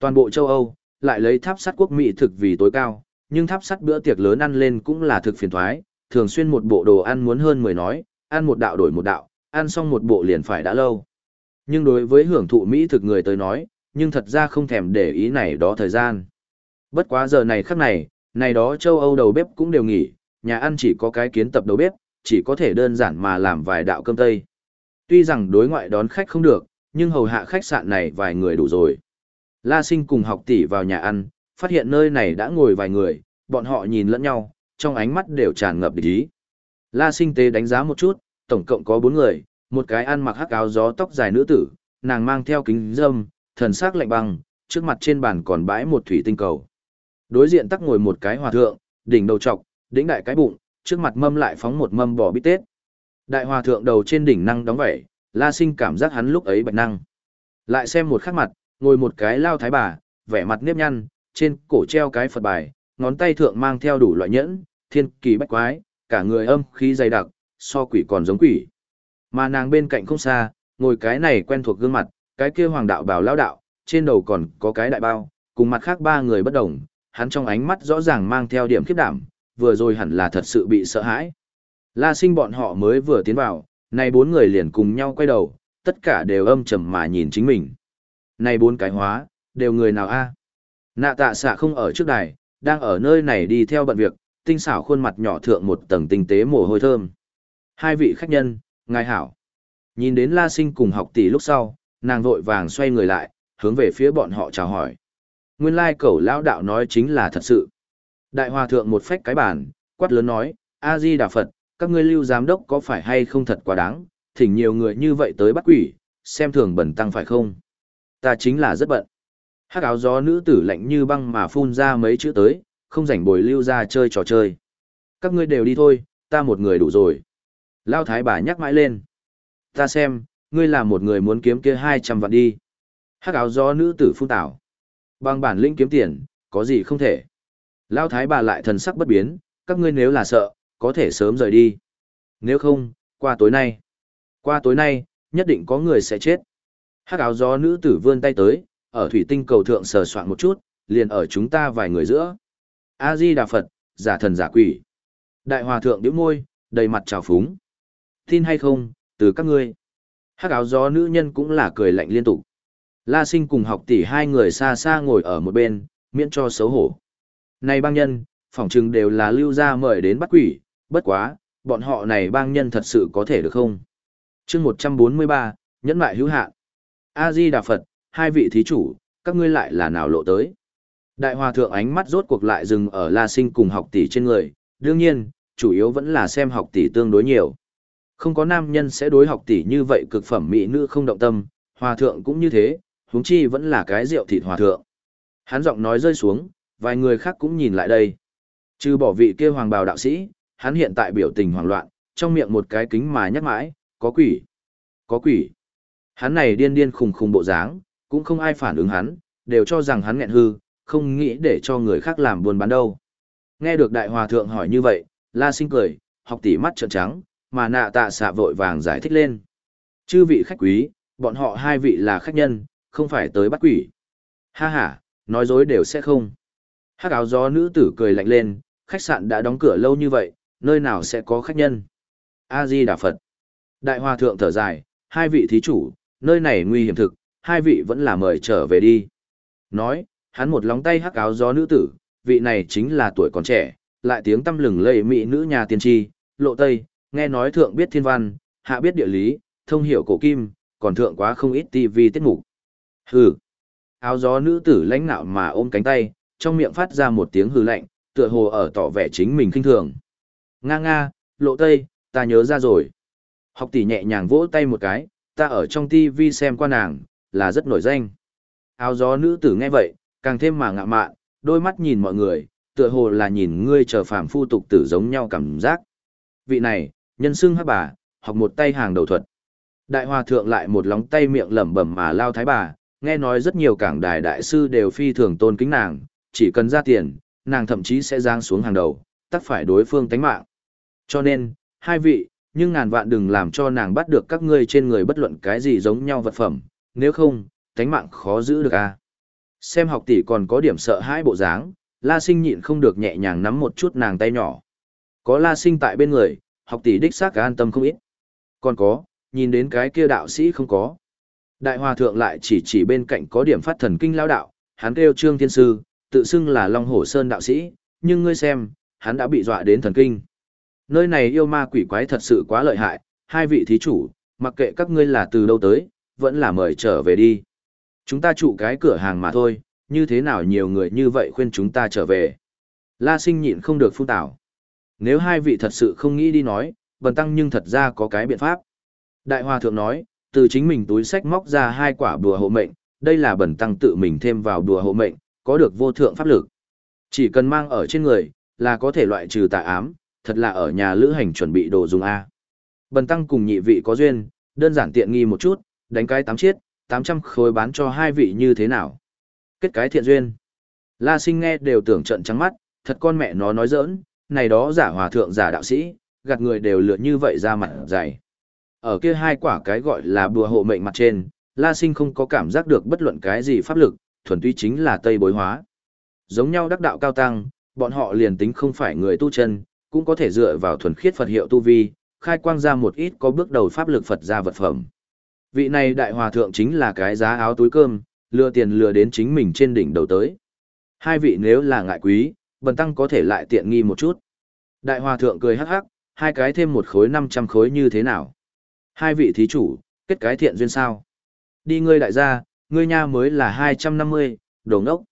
Toàn bộ châu Âu, lại lấy tháp sắt quốc mỹ thực vì tối cao, nhưng tháp sắt bữa tiệc lớn ăn lên cũng là thực phiền thoái, thường xuyên một bộ đồ ăn muốn hơn 10 nói, ăn một đạo đổi một đạo, ăn xong một bộ liền phải đã lâu. Nhưng đối với hưởng thụ mỹ thực người tới nói, nhưng thật ra không thèm để ý này đó thời gian. Bất quá giờ này khắc này, này đó châu Âu đầu bếp cũng đều nghỉ, nhà ăn chỉ có cái kiến tập đầu bếp, chỉ có thể đơn giản mà làm vài đạo cơm tây. Tuy rằng đối ngoại đón khách không được, nhưng hầu hạ khách sạn này vài người đủ rồi. La Sinh cùng học tỷ vào nhà ăn, phát hiện nơi này đã ngồi vài người, bọn họ nhìn lẫn nhau, trong ánh mắt đều tràn ngập địch ý. La Sinh tế đánh giá một chút, tổng cộng có bốn người, một cái ăn mặc hắc áo gió tóc dài nữ tử, nàng mang theo kính dâm, thần sắc lạnh băng, trước mặt trên bàn còn bãi một thủy tinh cầu. Đối diện tắc ngồi một cái hòa thượng, đỉnh đầu trọc, đỉnh đại cái bụng, trước mặt mâm lại phóng một mâm bò bít tết. Đại hòa thượng đầu trên đỉnh năng đóng vẩy, La Sinh cảm giác hắn lúc ấy bạch năng. Lại xem một khắc mặt, ngồi một cái lao thái bà, vẻ mặt nếp nhăn, trên cổ treo cái Phật bài, ngón tay thượng mang theo đủ loại nhẫn, thiên kỳ bách quái, cả người âm khí dày đặc, so quỷ còn giống quỷ. Mà nàng bên cạnh không xa, ngồi cái này quen thuộc gương mặt, cái kia hoàng đạo bảo lao đạo, trên đầu còn có cái đại bao, cùng mặt khác ba người bất đồng, hắn trong ánh mắt rõ ràng mang theo điểm khiếp đảm, vừa rồi hẳn là thật sự bị sợ hãi. La sinh bọn họ mới vừa tiến vào, này bốn người liền cùng nhau quay đầu, tất cả đều âm trầm mà nhìn chính mình. Này bốn cái hóa, đều người nào a? Nạ tạ xạ không ở trước đài, đang ở nơi này đi theo bận việc, tinh xảo khuôn mặt nhỏ thượng một tầng tinh tế mồ hôi thơm. Hai vị khách nhân, ngài hảo. Nhìn đến La Sinh cùng học tỷ lúc sau, nàng vội vàng xoay người lại, hướng về phía bọn họ chào hỏi. Nguyên lai cẩu lão đạo nói chính là thật sự. Đại hòa thượng một phách cái bàn, quát lớn nói, A-di Đà Phật, các ngươi lưu giám đốc có phải hay không thật quá đáng, thỉnh nhiều người như vậy tới bắt quỷ, xem thường bẩn tăng phải không? Ta chính là rất bận. Hắc áo gió nữ tử lạnh như băng mà phun ra mấy chữ tới, không rảnh bồi lưu ra chơi trò chơi. Các ngươi đều đi thôi, ta một người đủ rồi. Lao thái bà nhắc mãi lên. Ta xem, ngươi là một người muốn kiếm kia 200 vạn đi. Hắc áo gió nữ tử phun tảo. Bằng bản lĩnh kiếm tiền, có gì không thể. Lao thái bà lại thần sắc bất biến, các ngươi nếu là sợ, có thể sớm rời đi. Nếu không, qua tối nay. Qua tối nay, nhất định có người sẽ chết. Hắc áo gió nữ tử vươn tay tới, ở thủy tinh cầu thượng sờ soạn một chút, liền ở chúng ta vài người giữa. A-di Đà Phật, giả thần giả quỷ. Đại hòa thượng điếu môi, đầy mặt trào phúng. Tin hay không, từ các ngươi. Hắc áo gió nữ nhân cũng là cười lạnh liên tục. La sinh cùng học tỷ hai người xa xa ngồi ở một bên, miễn cho xấu hổ. Này bang nhân, phỏng chừng đều là lưu gia mời đến bắt quỷ, bất quá, bọn họ này bang nhân thật sự có thể được không? chương 143, nhẫn mại hữu hạn. A-di Đà Phật, hai vị thí chủ, các ngươi lại là nào lộ tới? Đại hòa thượng ánh mắt rốt cuộc lại dừng ở La Sinh cùng học tỷ trên người, đương nhiên, chủ yếu vẫn là xem học tỷ tương đối nhiều. Không có nam nhân sẽ đối học tỷ như vậy cực phẩm mỹ nữ không động tâm, hòa thượng cũng như thế, huống chi vẫn là cái rượu thịt hòa thượng. Hắn giọng nói rơi xuống, vài người khác cũng nhìn lại đây. Trừ bỏ vị kia hoàng bào đạo sĩ, hắn hiện tại biểu tình hoảng loạn, trong miệng một cái kính mà nhắc mãi, có quỷ, có quỷ. Hắn này điên điên khùng khùng bộ dáng, cũng không ai phản ứng hắn, đều cho rằng hắn nghẹn hư, không nghĩ để cho người khác làm buồn bán đâu. Nghe được đại hòa thượng hỏi như vậy, la sinh cười, học tỷ mắt trợn trắng, mà nạ tạ xạ vội vàng giải thích lên. Chư vị khách quý, bọn họ hai vị là khách nhân, không phải tới bắt quỷ. Ha ha, nói dối đều sẽ không. Hắc áo gió nữ tử cười lạnh lên, khách sạn đã đóng cửa lâu như vậy, nơi nào sẽ có khách nhân. A-di Đà Phật. Đại hòa thượng thở dài, hai vị thí chủ, nơi này nguy hiểm thực, hai vị vẫn là mời trở về đi. Nói, hắn một lóng tay hắc áo gió nữ tử, vị này chính là tuổi còn trẻ, lại tiếng tâm lừng lây mỹ nữ nhà tiên tri, lộ tây, nghe nói thượng biết thiên văn, hạ biết địa lý, thông hiểu cổ kim, còn thượng quá không ít tivi tiết mục. Hừ. Áo gió nữ tử lãnh nạo mà ôm cánh tay, trong miệng phát ra một tiếng hừ lạnh, tựa hồ ở tỏ vẻ chính mình khinh thường. Nga nga, lộ tây, ta nhớ ra rồi. Học tỷ nhẹ nhàng vỗ tay một cái, ta ở trong tivi xem qua nàng, là rất nổi danh. Áo gió nữ tử nghe vậy, càng thêm mà ngạ mạn, đôi mắt nhìn mọi người, tựa hồ là nhìn ngươi chờ phàm phu tục tử giống nhau cảm giác. Vị này, nhân xưng hắc bà, học một tay hàng đầu thuật. Đại hòa thượng lại một lóng tay miệng lẩm bẩm mà lao thái bà, nghe nói rất nhiều cảng đài đại sư đều phi thường tôn kính nàng, chỉ cần ra tiền, nàng thậm chí sẽ giáng xuống hàng đầu, tắc phải đối phương tánh mạng. Cho nên, hai vị, nhưng ngàn vạn đừng làm cho nàng bắt được các ngươi trên người bất luận cái gì giống nhau vật phẩm, nếu không, tánh mạng khó giữ được à. Xem học tỷ còn có điểm sợ hãi bộ dáng, la sinh nhịn không được nhẹ nhàng nắm một chút nàng tay nhỏ. Có la sinh tại bên người, học tỷ đích xác an tâm không ít. Còn có, nhìn đến cái kia đạo sĩ không có. Đại hòa thượng lại chỉ chỉ bên cạnh có điểm phát thần kinh lao đạo, hắn kêu trương thiên sư, tự xưng là Long Hổ Sơn đạo sĩ, nhưng ngươi xem, hắn đã bị dọa đến thần kinh. Nơi này yêu ma quỷ quái thật sự quá lợi hại, hai vị thí chủ, mặc kệ các ngươi là từ đâu tới, vẫn là mời trở về đi. Chúng ta trụ cái cửa hàng mà thôi, như thế nào nhiều người như vậy khuyên chúng ta trở về. La sinh nhịn không được phun tảo. Nếu hai vị thật sự không nghĩ đi nói, bần tăng nhưng thật ra có cái biện pháp. Đại hòa thượng nói, từ chính mình túi sách móc ra hai quả bùa hộ mệnh, đây là bẩn tăng tự mình thêm vào bùa hộ mệnh, có được vô thượng pháp lực. Chỉ cần mang ở trên người, là có thể loại trừ tà ám, thật là ở nhà lữ hành chuẩn bị đồ dùng A. Bần tăng cùng nhị vị có duyên, đơn giản tiện nghi một chút, đánh cái tám chiết, 800 khối bán cho hai vị như thế nào. Kết cái thiện duyên. La sinh nghe đều tưởng trận trắng mắt, thật con mẹ nó nói giỡn, này đó giả hòa thượng giả đạo sĩ, gạt người đều lựa như vậy ra mặt dày. Ở kia hai quả cái gọi là bùa hộ mệnh mặt trên, La Sinh không có cảm giác được bất luận cái gì pháp lực, thuần túy chính là tây bối hóa. Giống nhau đắc đạo cao tăng, bọn họ liền tính không phải người tu chân, cũng có thể dựa vào thuần khiết Phật hiệu tu vi, khai quang ra một ít có bước đầu pháp lực Phật ra vật phẩm. Vị này đại hòa thượng chính là cái giá áo túi cơm, lừa tiền lừa đến chính mình trên đỉnh đầu tới. Hai vị nếu là ngại quý, bần tăng có thể lại tiện nghi một chút. Đại hòa thượng cười hắc hắc, hai cái thêm một khối 500 khối như thế nào? Hai vị thí chủ, kết cái thiện duyên sao? Đi ngươi đại gia, ngươi nha mới là 250, đồ ngốc.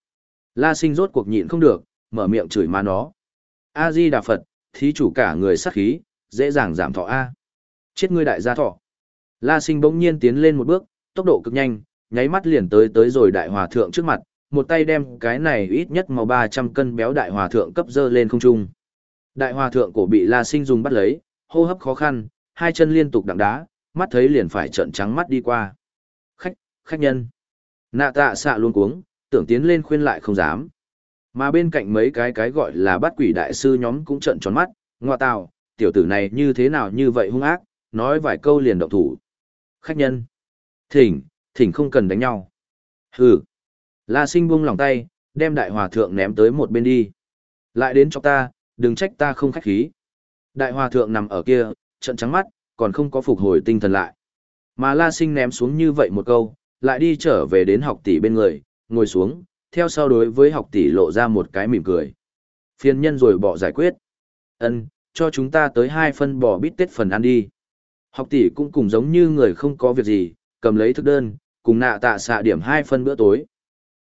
La sinh rốt cuộc nhịn không được, mở miệng chửi ma nó. A-di Đà Phật, thí chủ cả người sát khí, dễ dàng giảm thọ A. Chết ngươi đại gia thọ. La sinh bỗng nhiên tiến lên một bước, tốc độ cực nhanh, nháy mắt liền tới tới rồi đại hòa thượng trước mặt, một tay đem cái này ít nhất màu 300 cân béo đại hòa thượng cấp dơ lên không trung. Đại hòa thượng cổ bị La Sinh dùng bắt lấy, hô hấp khó khăn, hai chân liên tục đặng đá, mắt thấy liền phải trợn trắng mắt đi qua. Khách, khách nhân. Nạ tạ xạ luôn cuống, tưởng tiến lên khuyên lại không dám. Mà bên cạnh mấy cái cái gọi là bắt quỷ đại sư nhóm cũng trợn tròn mắt, ngoa tào, tiểu tử này như thế nào như vậy hung ác, nói vài câu liền động thủ. Khách nhân. Thỉnh, thỉnh không cần đánh nhau. Hừ. La sinh buông lòng tay, đem đại hòa thượng ném tới một bên đi. Lại đến cho ta, đừng trách ta không khách khí. Đại hòa thượng nằm ở kia, trận trắng mắt, còn không có phục hồi tinh thần lại. Mà la sinh ném xuống như vậy một câu, lại đi trở về đến học tỷ bên người, ngồi xuống, theo sau đối với học tỷ lộ ra một cái mỉm cười. Phiền nhân rồi bỏ giải quyết. ân cho chúng ta tới hai phân bò bít tết phần ăn đi. Học tỷ cũng cùng giống như người không có việc gì, cầm lấy thức đơn, cùng nạ tạ xạ điểm hai phân bữa tối.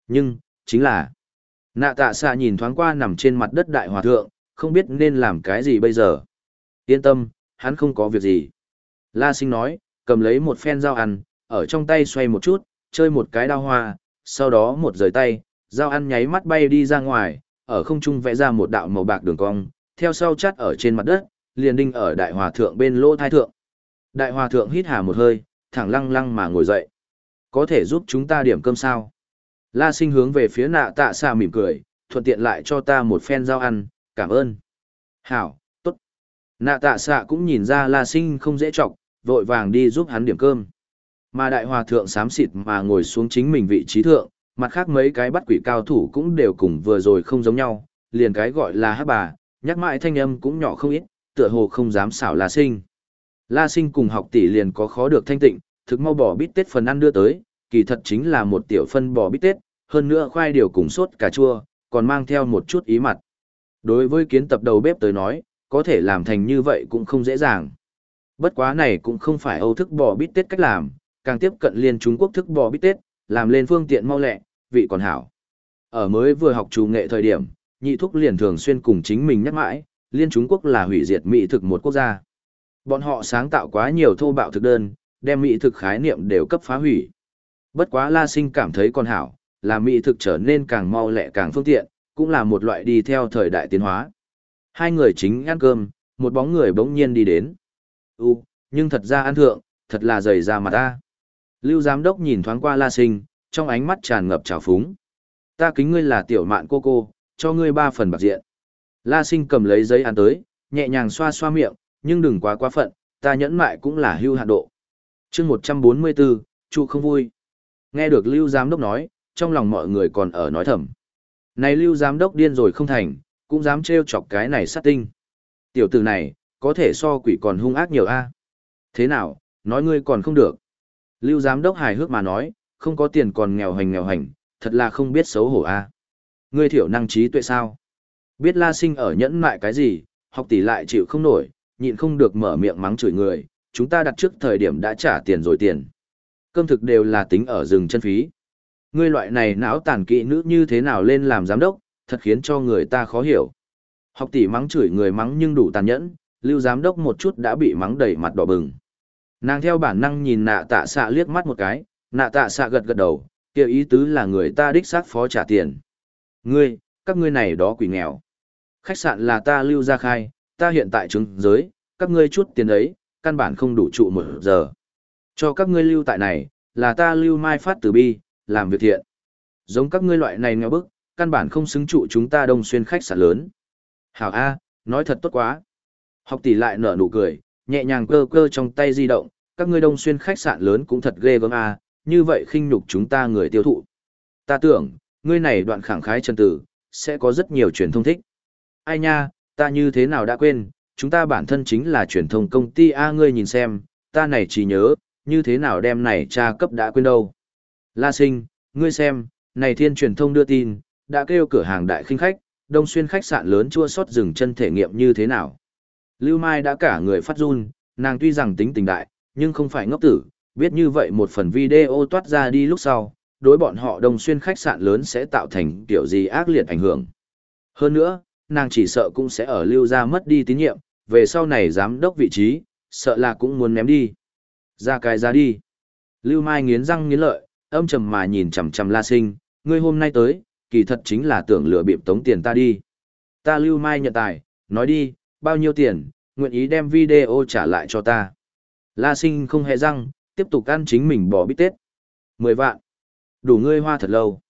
Nhưng, chính là, nạ tạ xạ nhìn thoáng qua nằm trên mặt đất đại hòa thượng, không biết nên làm cái gì bây giờ. Yên tâm, hắn không có việc gì. La sinh nói, cầm lấy một phen dao ăn, ở trong tay xoay một chút, chơi một cái đao hoa, sau đó một rời tay, dao ăn nháy mắt bay đi ra ngoài, ở không trung vẽ ra một đạo màu bạc đường cong, theo sau chắt ở trên mặt đất, liền đinh ở đại hòa thượng bên lỗ thai thượng. Đại hòa thượng hít hà một hơi, thẳng lăng lăng mà ngồi dậy. Có thể giúp chúng ta điểm cơm sao? La sinh hướng về phía nạ tạ xà mỉm cười, thuận tiện lại cho ta một phen dao ăn, cảm ơn. Hảo. Nạ tạ xạ cũng nhìn ra La Sinh không dễ chọc, vội vàng đi giúp hắn điểm cơm. Mà đại hòa thượng sám xịt mà ngồi xuống chính mình vị trí thượng, mặt khác mấy cái bắt quỷ cao thủ cũng đều cùng vừa rồi không giống nhau, liền cái gọi là hát bà, nhắc mãi thanh âm cũng nhỏ không ít, tựa hồ không dám xảo La Sinh. La Sinh cùng học tỷ liền có khó được thanh tịnh, thực mau bỏ bít tết phần ăn đưa tới, kỳ thật chính là một tiểu phân bò bít tết, hơn nữa khoai điều cùng sốt cà chua, còn mang theo một chút ý mặt. Đối với kiến tập đầu bếp tới nói, có thể làm thành như vậy cũng không dễ dàng. Bất quá này cũng không phải Âu thức bò bít tết cách làm, càng tiếp cận liên Trung Quốc thức bò bít tết, làm lên phương tiện mau lẹ, vị còn hảo. Ở mới vừa học chủ nghệ thời điểm, nhị thúc liền thường xuyên cùng chính mình nhắc mãi, liên Trung Quốc là hủy diệt mỹ thực một quốc gia. Bọn họ sáng tạo quá nhiều thô bạo thực đơn, đem mỹ thực khái niệm đều cấp phá hủy. Bất quá La Sinh cảm thấy còn hảo, là mỹ thực trở nên càng mau lẹ càng phương tiện, cũng là một loại đi theo thời đại tiến hóa. Hai người chính ăn cơm, một bóng người bỗng nhiên đi đến. U, nhưng thật ra ăn thượng, thật là dày ra mặt ta. Lưu giám đốc nhìn thoáng qua La Sinh, trong ánh mắt tràn ngập trào phúng. Ta kính ngươi là tiểu mạn cô cô, cho ngươi ba phần bạc diện. La Sinh cầm lấy giấy ăn tới, nhẹ nhàng xoa xoa miệng, nhưng đừng quá quá phận, ta nhẫn mại cũng là hưu hạn độ. chương 144, chu không vui. Nghe được Lưu giám đốc nói, trong lòng mọi người còn ở nói thầm. Này lưu giám đốc điên rồi không thành, cũng dám trêu chọc cái này sát tinh. Tiểu tử này, có thể so quỷ còn hung ác nhiều a. Thế nào, nói ngươi còn không được. Lưu giám đốc hài hước mà nói, không có tiền còn nghèo hành nghèo hành, thật là không biết xấu hổ a. Ngươi thiểu năng trí tuệ sao? Biết la sinh ở nhẫn mại cái gì, học tỷ lại chịu không nổi, nhịn không được mở miệng mắng chửi người, chúng ta đặt trước thời điểm đã trả tiền rồi tiền. Cơm thực đều là tính ở rừng chân phí. Ngươi loại này não tàn kỵ nữ như thế nào lên làm giám đốc, thật khiến cho người ta khó hiểu. Học tỷ mắng chửi người mắng nhưng đủ tàn nhẫn, lưu giám đốc một chút đã bị mắng đầy mặt đỏ bừng. Nàng theo bản năng nhìn nạ tạ xạ liếc mắt một cái, nạ tạ xạ gật gật đầu, kêu ý tứ là người ta đích xác phó trả tiền. Ngươi, các ngươi này đó quỷ nghèo. Khách sạn là ta lưu ra khai, ta hiện tại chứng giới, các ngươi chút tiền ấy, căn bản không đủ trụ một giờ. Cho các ngươi lưu tại này, là ta lưu mai phát từ bi, làm việc thiện. Giống các ngươi loại này nghèo bức, căn bản không xứng trụ chúng ta đông xuyên khách sạn lớn. Hảo A, nói thật tốt quá. Học tỷ lại nở nụ cười, nhẹ nhàng cơ cơ trong tay di động, các ngươi đông xuyên khách sạn lớn cũng thật ghê gớm A, như vậy khinh nhục chúng ta người tiêu thụ. Ta tưởng, ngươi này đoạn khẳng khái chân tử, sẽ có rất nhiều truyền thông thích. Ai nha, ta như thế nào đã quên, chúng ta bản thân chính là truyền thông công ty A ngươi nhìn xem, ta này chỉ nhớ, như thế nào đem này tra cấp đã quên đâu. La sinh, ngươi xem, này thiên truyền thông đưa tin, đã kêu cửa hàng đại khinh khách, đông xuyên khách sạn lớn chua sót dừng chân thể nghiệm như thế nào. Lưu Mai đã cả người phát run, nàng tuy rằng tính tình đại, nhưng không phải ngốc tử, biết như vậy một phần video toát ra đi lúc sau, đối bọn họ đông xuyên khách sạn lớn sẽ tạo thành kiểu gì ác liệt ảnh hưởng. Hơn nữa, nàng chỉ sợ cũng sẽ ở lưu ra mất đi tín nhiệm, về sau này giám đốc vị trí, sợ là cũng muốn ném đi. Ra cái ra đi. Lưu Mai nghiến răng nghiến lợi, âm trầm mà nhìn chằm chằm La Sinh, ngươi hôm nay tới, kỳ thật chính là tưởng lừa bịp tống tiền ta đi. Ta Lưu Mai nhận tài, nói đi, bao nhiêu tiền, nguyện ý đem video trả lại cho ta. La Sinh không hề răng, tiếp tục ăn chính mình bỏ bít tết. Mười vạn. Đủ ngươi hoa thật lâu.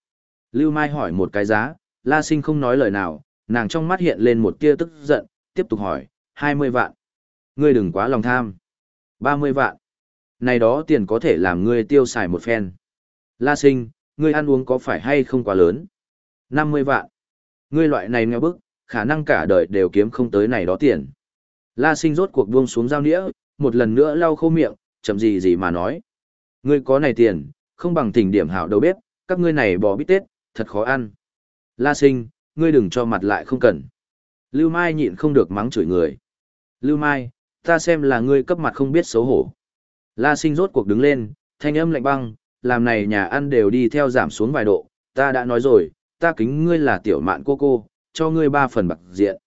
Lưu Mai hỏi một cái giá, La Sinh không nói lời nào, nàng trong mắt hiện lên một tia tức giận, tiếp tục hỏi, hai mươi vạn. Ngươi đừng quá lòng tham. ba mươi vạn. Này đó tiền có thể làm ngươi tiêu xài một phen. La Sinh, ngươi ăn uống có phải hay không quá lớn? Năm mươi vạn. Ngươi loại này nghèo bức, khả năng cả đời đều kiếm không tới này đó tiền. La Sinh rốt cuộc buông xuống dao nĩa, một lần nữa lau khô miệng, chậm gì gì mà nói. Ngươi có này tiền, không bằng thỉnh điểm hảo đầu bếp, các ngươi này bò bít tết, thật khó ăn. La sinh, ngươi đừng cho mặt lại không cần. Lưu Mai nhịn không được mắng chửi người. Lưu Mai, ta xem là ngươi cấp mặt không biết xấu hổ. La sinh rốt cuộc đứng lên, thanh âm lạnh băng, làm này nhà ăn đều đi theo giảm xuống vài độ. Ta đã nói rồi, ta kính ngươi là tiểu mạn cô cô, cho ngươi ba phần bạc diện.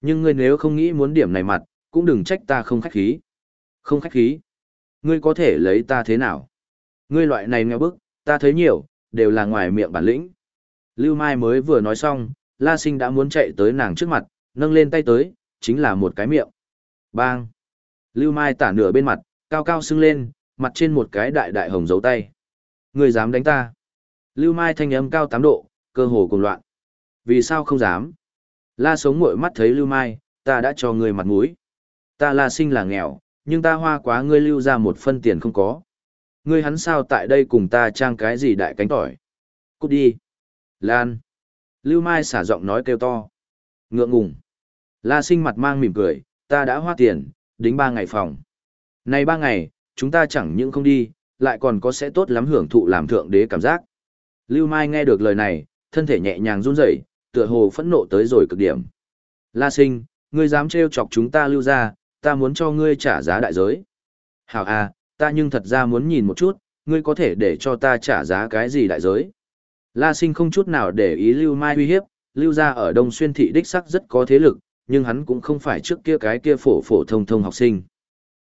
Nhưng ngươi nếu không nghĩ muốn điểm này mặt, cũng đừng trách ta không khách khí. Không khách khí. Ngươi có thể lấy ta thế nào? Ngươi loại này nghèo bức, ta thấy nhiều, đều là ngoài miệng bản lĩnh. Lưu Mai mới vừa nói xong, La Sinh đã muốn chạy tới nàng trước mặt, nâng lên tay tới, chính là một cái miệng. Bang! Lưu Mai tả nửa bên mặt, cao cao sưng lên, mặt trên một cái đại đại hồng dấu tay. Ngươi dám đánh ta? Lưu Mai thanh âm cao tám độ, cơ hồ cùng loạn. Vì sao không dám? La sống ngội mắt thấy Lưu Mai, ta đã cho ngươi mặt mũi. Ta La Sinh là nghèo, nhưng ta hoa quá ngươi lưu ra một phân tiền không có. Ngươi hắn sao tại đây cùng ta trang cái gì đại cánh tỏi? Cút đi. Lan. Lưu Mai xả giọng nói kêu to. Ngượng ngùng. La sinh mặt mang mỉm cười, ta đã hoa tiền, đính ba ngày phòng. Này ba ngày, chúng ta chẳng những không đi, lại còn có sẽ tốt lắm hưởng thụ làm thượng đế cảm giác. Lưu Mai nghe được lời này, thân thể nhẹ nhàng run rẩy, tựa hồ phẫn nộ tới rồi cực điểm. La sinh, ngươi dám trêu chọc chúng ta lưu ra, ta muốn cho ngươi trả giá đại giới. Hảo à, ta nhưng thật ra muốn nhìn một chút, ngươi có thể để cho ta trả giá cái gì đại giới. La sinh không chút nào để ý Lưu Mai uy hiếp, Lưu ra ở Đông Xuyên thị đích sắc rất có thế lực, nhưng hắn cũng không phải trước kia cái kia phổ phổ thông thông học sinh.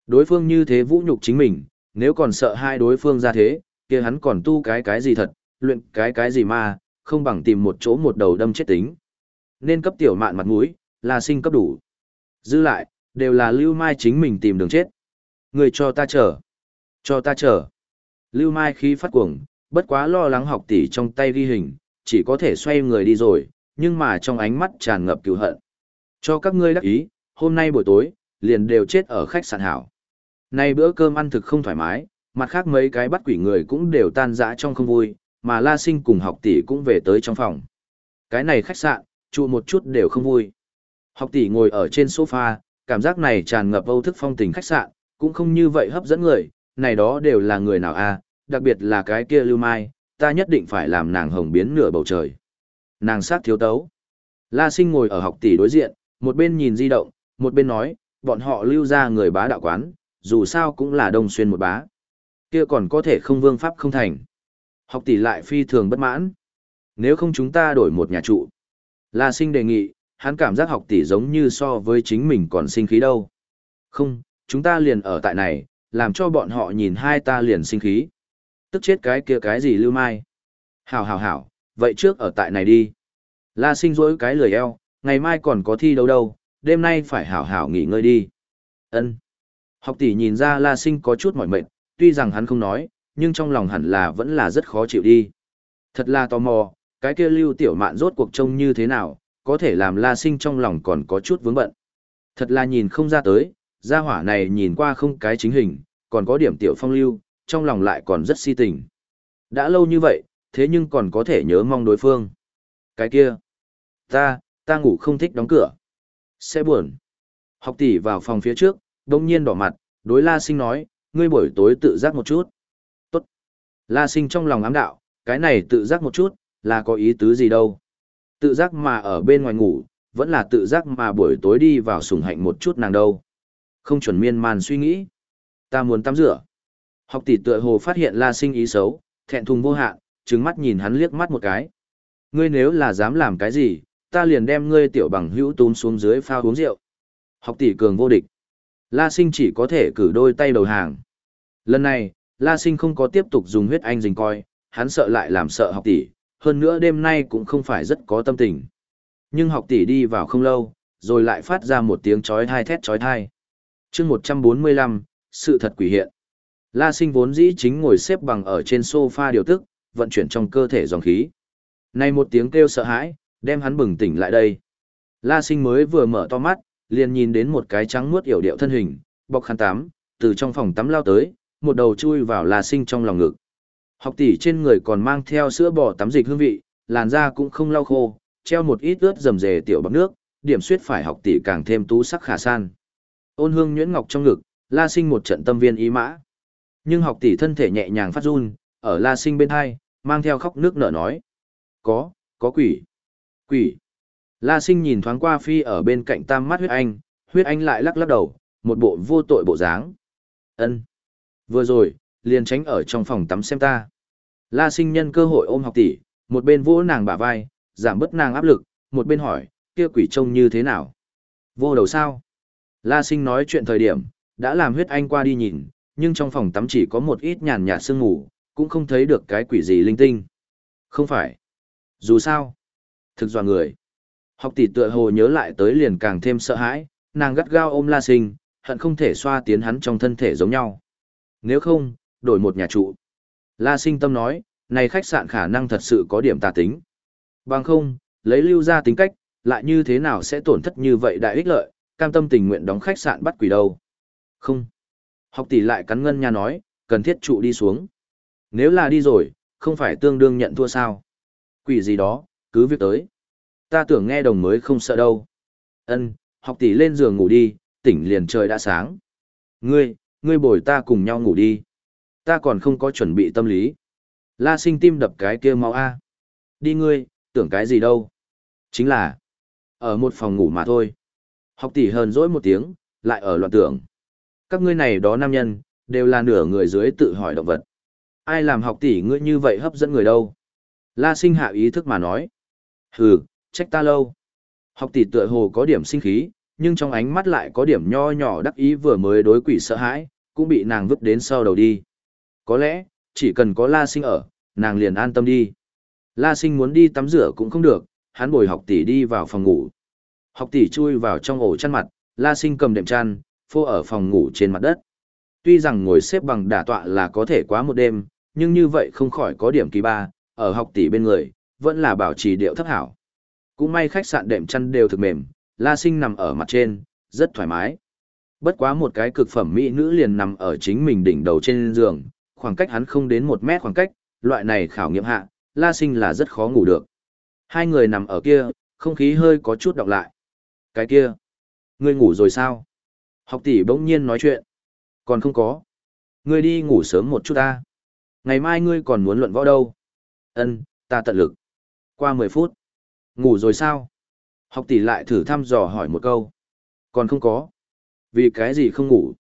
Đối phương như thế vũ nhục chính mình, nếu còn sợ hai đối phương ra thế, kia hắn còn tu cái cái gì thật, luyện cái cái gì mà, không bằng tìm một chỗ một đầu đâm chết tính. Nên cấp tiểu mạn mặt mũi, là sinh cấp đủ. Dư lại, đều là Lưu Mai chính mình tìm đường chết. Người cho ta chờ. Cho ta chờ. Lưu Mai khi phát cuồng, bất quá lo lắng học tỷ trong tay ghi hình, chỉ có thể xoay người đi rồi, nhưng mà trong ánh mắt tràn ngập cừu hận. Cho các ngươi đắc ý, hôm nay buổi tối, liền đều chết ở khách sạn hảo. Nay bữa cơm ăn thực không thoải mái, mặt khác mấy cái bắt quỷ người cũng đều tan rã trong không vui, mà La Sinh cùng học tỷ cũng về tới trong phòng. Cái này khách sạn, trụ một chút đều không vui. Học tỷ ngồi ở trên sofa, cảm giác này tràn ngập âu thức phong tình khách sạn, cũng không như vậy hấp dẫn người, này đó đều là người nào a, à, đặc biệt là cái kia lưu mai, ta nhất định phải làm nàng hồng biến nửa bầu trời. Nàng sát thiếu tấu. La sinh ngồi ở học tỷ đối diện, một bên nhìn di động, một bên nói, bọn họ lưu ra người bá đạo quán, dù sao cũng là đông xuyên một bá. Kia còn có thể không vương pháp không thành. Học tỷ lại phi thường bất mãn. Nếu không chúng ta đổi một nhà trụ. La sinh đề nghị, hắn cảm giác học tỷ giống như so với chính mình còn sinh khí đâu. Không, chúng ta liền ở tại này, làm cho bọn họ nhìn hai ta liền sinh khí. Tức chết cái kia cái gì lưu mai. Hảo hảo hảo, vậy trước ở tại này đi. La sinh rỗi cái lười eo, ngày mai còn có thi đâu đâu, đêm nay phải hảo hảo nghỉ ngơi đi. Ân. Học tỷ nhìn ra La sinh có chút mỏi mệt, tuy rằng hắn không nói, nhưng trong lòng hẳn là vẫn là rất khó chịu đi. Thật là tò mò, cái kia lưu tiểu mạn rốt cuộc trông như thế nào, có thể làm la sinh trong lòng còn có chút vướng bận. Thật là nhìn không ra tới, gia hỏa này nhìn qua không cái chính hình, còn có điểm tiểu phong lưu, trong lòng lại còn rất si tình. Đã lâu như vậy, thế nhưng còn có thể nhớ mong đối phương. Cái kia, ta, ta ngủ không thích đóng cửa. Sẽ buồn. Học tỷ vào phòng phía trước, đông nhiên đỏ mặt, đối la sinh nói, ngươi buổi tối tự giác một chút. La sinh trong lòng ám đạo, cái này tự giác một chút, là có ý tứ gì đâu. Tự giác mà ở bên ngoài ngủ, vẫn là tự giác mà buổi tối đi vào sùng hạnh một chút nàng đâu. Không chuẩn miên man suy nghĩ. Ta muốn tắm rửa. Học tỷ tựa hồ phát hiện la sinh ý xấu, thẹn thùng vô hạn, trừng mắt nhìn hắn liếc mắt một cái. Ngươi nếu là dám làm cái gì, ta liền đem ngươi tiểu bằng hữu túm xuống dưới phao uống rượu. Học tỷ cường vô địch. La sinh chỉ có thể cử đôi tay đầu hàng. Lần này, La sinh không có tiếp tục dùng huyết anh dình coi, hắn sợ lại làm sợ học tỷ, hơn nữa đêm nay cũng không phải rất có tâm tình. Nhưng học tỷ đi vào không lâu, rồi lại phát ra một tiếng chói thai thét chói thai. chương 145, sự thật quỷ hiện. La sinh vốn dĩ chính ngồi xếp bằng ở trên sofa điều tức, vận chuyển trong cơ thể dòng khí. Này một tiếng kêu sợ hãi, đem hắn bừng tỉnh lại đây. La sinh mới vừa mở to mắt, liền nhìn đến một cái trắng muốt yểu điệu thân hình, bọc khăn tắm, từ trong phòng tắm lao tới, một đầu chui vào La sinh trong lòng ngực. Học tỷ trên người còn mang theo sữa bò tắm dịch hương vị, làn da cũng không lau khô, treo một ít ướt rầm rề tiểu bằng nước, điểm suyết phải học tỷ càng thêm tú sắc khả san. Ôn hương nhuyễn ngọc trong ngực, La Sinh một trận tâm viên ý mã. Nhưng học tỷ thân thể nhẹ nhàng phát run, ở La Sinh bên hai, mang theo khóc nước nở nói: "Có, có quỷ." "Quỷ?" La Sinh nhìn thoáng qua phi ở bên cạnh Tam mắt huyết anh, huyết anh lại lắc lắc đầu, một bộ vô tội bộ dáng. "Ân." Vừa rồi, liền tránh ở trong phòng tắm xem ta. La sinh nhân cơ hội ôm học tỷ, một bên vỗ nàng bả vai, giảm bớt nàng áp lực, một bên hỏi, kia quỷ trông như thế nào? Vô đầu sao? La sinh nói chuyện thời điểm, đã làm huyết anh qua đi nhìn, nhưng trong phòng tắm chỉ có một ít nhàn nhạt sương ngủ, cũng không thấy được cái quỷ gì linh tinh. Không phải. Dù sao. Thực dọa người. Học tỷ tựa hồ nhớ lại tới liền càng thêm sợ hãi, nàng gắt gao ôm la sinh, hận không thể xoa tiến hắn trong thân thể giống nhau. Nếu không, đổi một nhà trụ. La sinh tâm nói, này khách sạn khả năng thật sự có điểm tà tính. Bằng không, lấy lưu ra tính cách, lại như thế nào sẽ tổn thất như vậy đại ích lợi, cam tâm tình nguyện đóng khách sạn bắt quỷ đâu. Không. Học tỷ lại cắn ngân nha nói, cần thiết trụ đi xuống. Nếu là đi rồi, không phải tương đương nhận thua sao. Quỷ gì đó, cứ việc tới. Ta tưởng nghe đồng mới không sợ đâu. Ân, học tỷ lên giường ngủ đi, tỉnh liền trời đã sáng. Ngươi, ngươi bồi ta cùng nhau ngủ đi ta còn không có chuẩn bị tâm lý. La sinh tim đập cái kia mau A. Đi ngươi, tưởng cái gì đâu. Chính là, ở một phòng ngủ mà thôi. Học tỷ hờn dỗi một tiếng, lại ở loạn tưởng. Các ngươi này đó nam nhân, đều là nửa người dưới tự hỏi động vật. Ai làm học tỷ ngươi như vậy hấp dẫn người đâu? La sinh hạ ý thức mà nói. Hừ, trách ta lâu. Học tỷ tựa hồ có điểm sinh khí, nhưng trong ánh mắt lại có điểm nho nhỏ đắc ý vừa mới đối quỷ sợ hãi, cũng bị nàng vứt đến sau đầu đi. Có lẽ, chỉ cần có La Sinh ở, nàng liền an tâm đi. La Sinh muốn đi tắm rửa cũng không được, hắn bồi học tỷ đi vào phòng ngủ. Học tỷ chui vào trong ổ chăn mặt, La Sinh cầm đệm chăn, phô ở phòng ngủ trên mặt đất. Tuy rằng ngồi xếp bằng đả tọa là có thể quá một đêm, nhưng như vậy không khỏi có điểm kỳ ba, ở học tỷ bên người, vẫn là bảo trì điệu thấp hảo. Cũng may khách sạn đệm chăn đều thực mềm, La Sinh nằm ở mặt trên, rất thoải mái. Bất quá một cái cực phẩm mỹ nữ liền nằm ở chính mình đỉnh đầu trên giường, khoảng cách hắn không đến một mét khoảng cách, loại này khảo nghiệm hạ, La Sinh là rất khó ngủ được. Hai người nằm ở kia, không khí hơi có chút đọc lại. Cái kia, ngươi ngủ rồi sao? Học tỷ bỗng nhiên nói chuyện. Còn không có. Ngươi đi ngủ sớm một chút ta. Ngày mai ngươi còn muốn luận võ đâu? Ân, ta tận lực. Qua 10 phút. Ngủ rồi sao? Học tỷ lại thử thăm dò hỏi một câu. Còn không có. Vì cái gì không ngủ?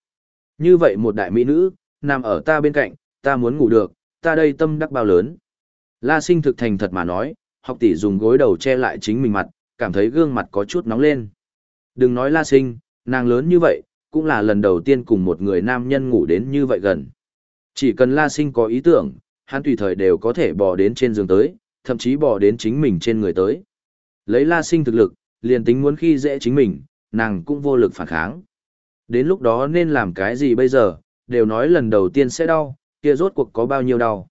Như vậy một đại mỹ nữ, nằm ở ta bên cạnh, ta muốn ngủ được, ta đây tâm đắc bao lớn. La sinh thực thành thật mà nói, học tỷ dùng gối đầu che lại chính mình mặt, cảm thấy gương mặt có chút nóng lên. Đừng nói la sinh, nàng lớn như vậy, cũng là lần đầu tiên cùng một người nam nhân ngủ đến như vậy gần. Chỉ cần la sinh có ý tưởng, hắn tùy thời đều có thể bò đến trên giường tới, thậm chí bò đến chính mình trên người tới. Lấy la sinh thực lực, liền tính muốn khi dễ chính mình, nàng cũng vô lực phản kháng. Đến lúc đó nên làm cái gì bây giờ, đều nói lần đầu tiên sẽ đau, kia rốt cuộc có bao nhiêu đau.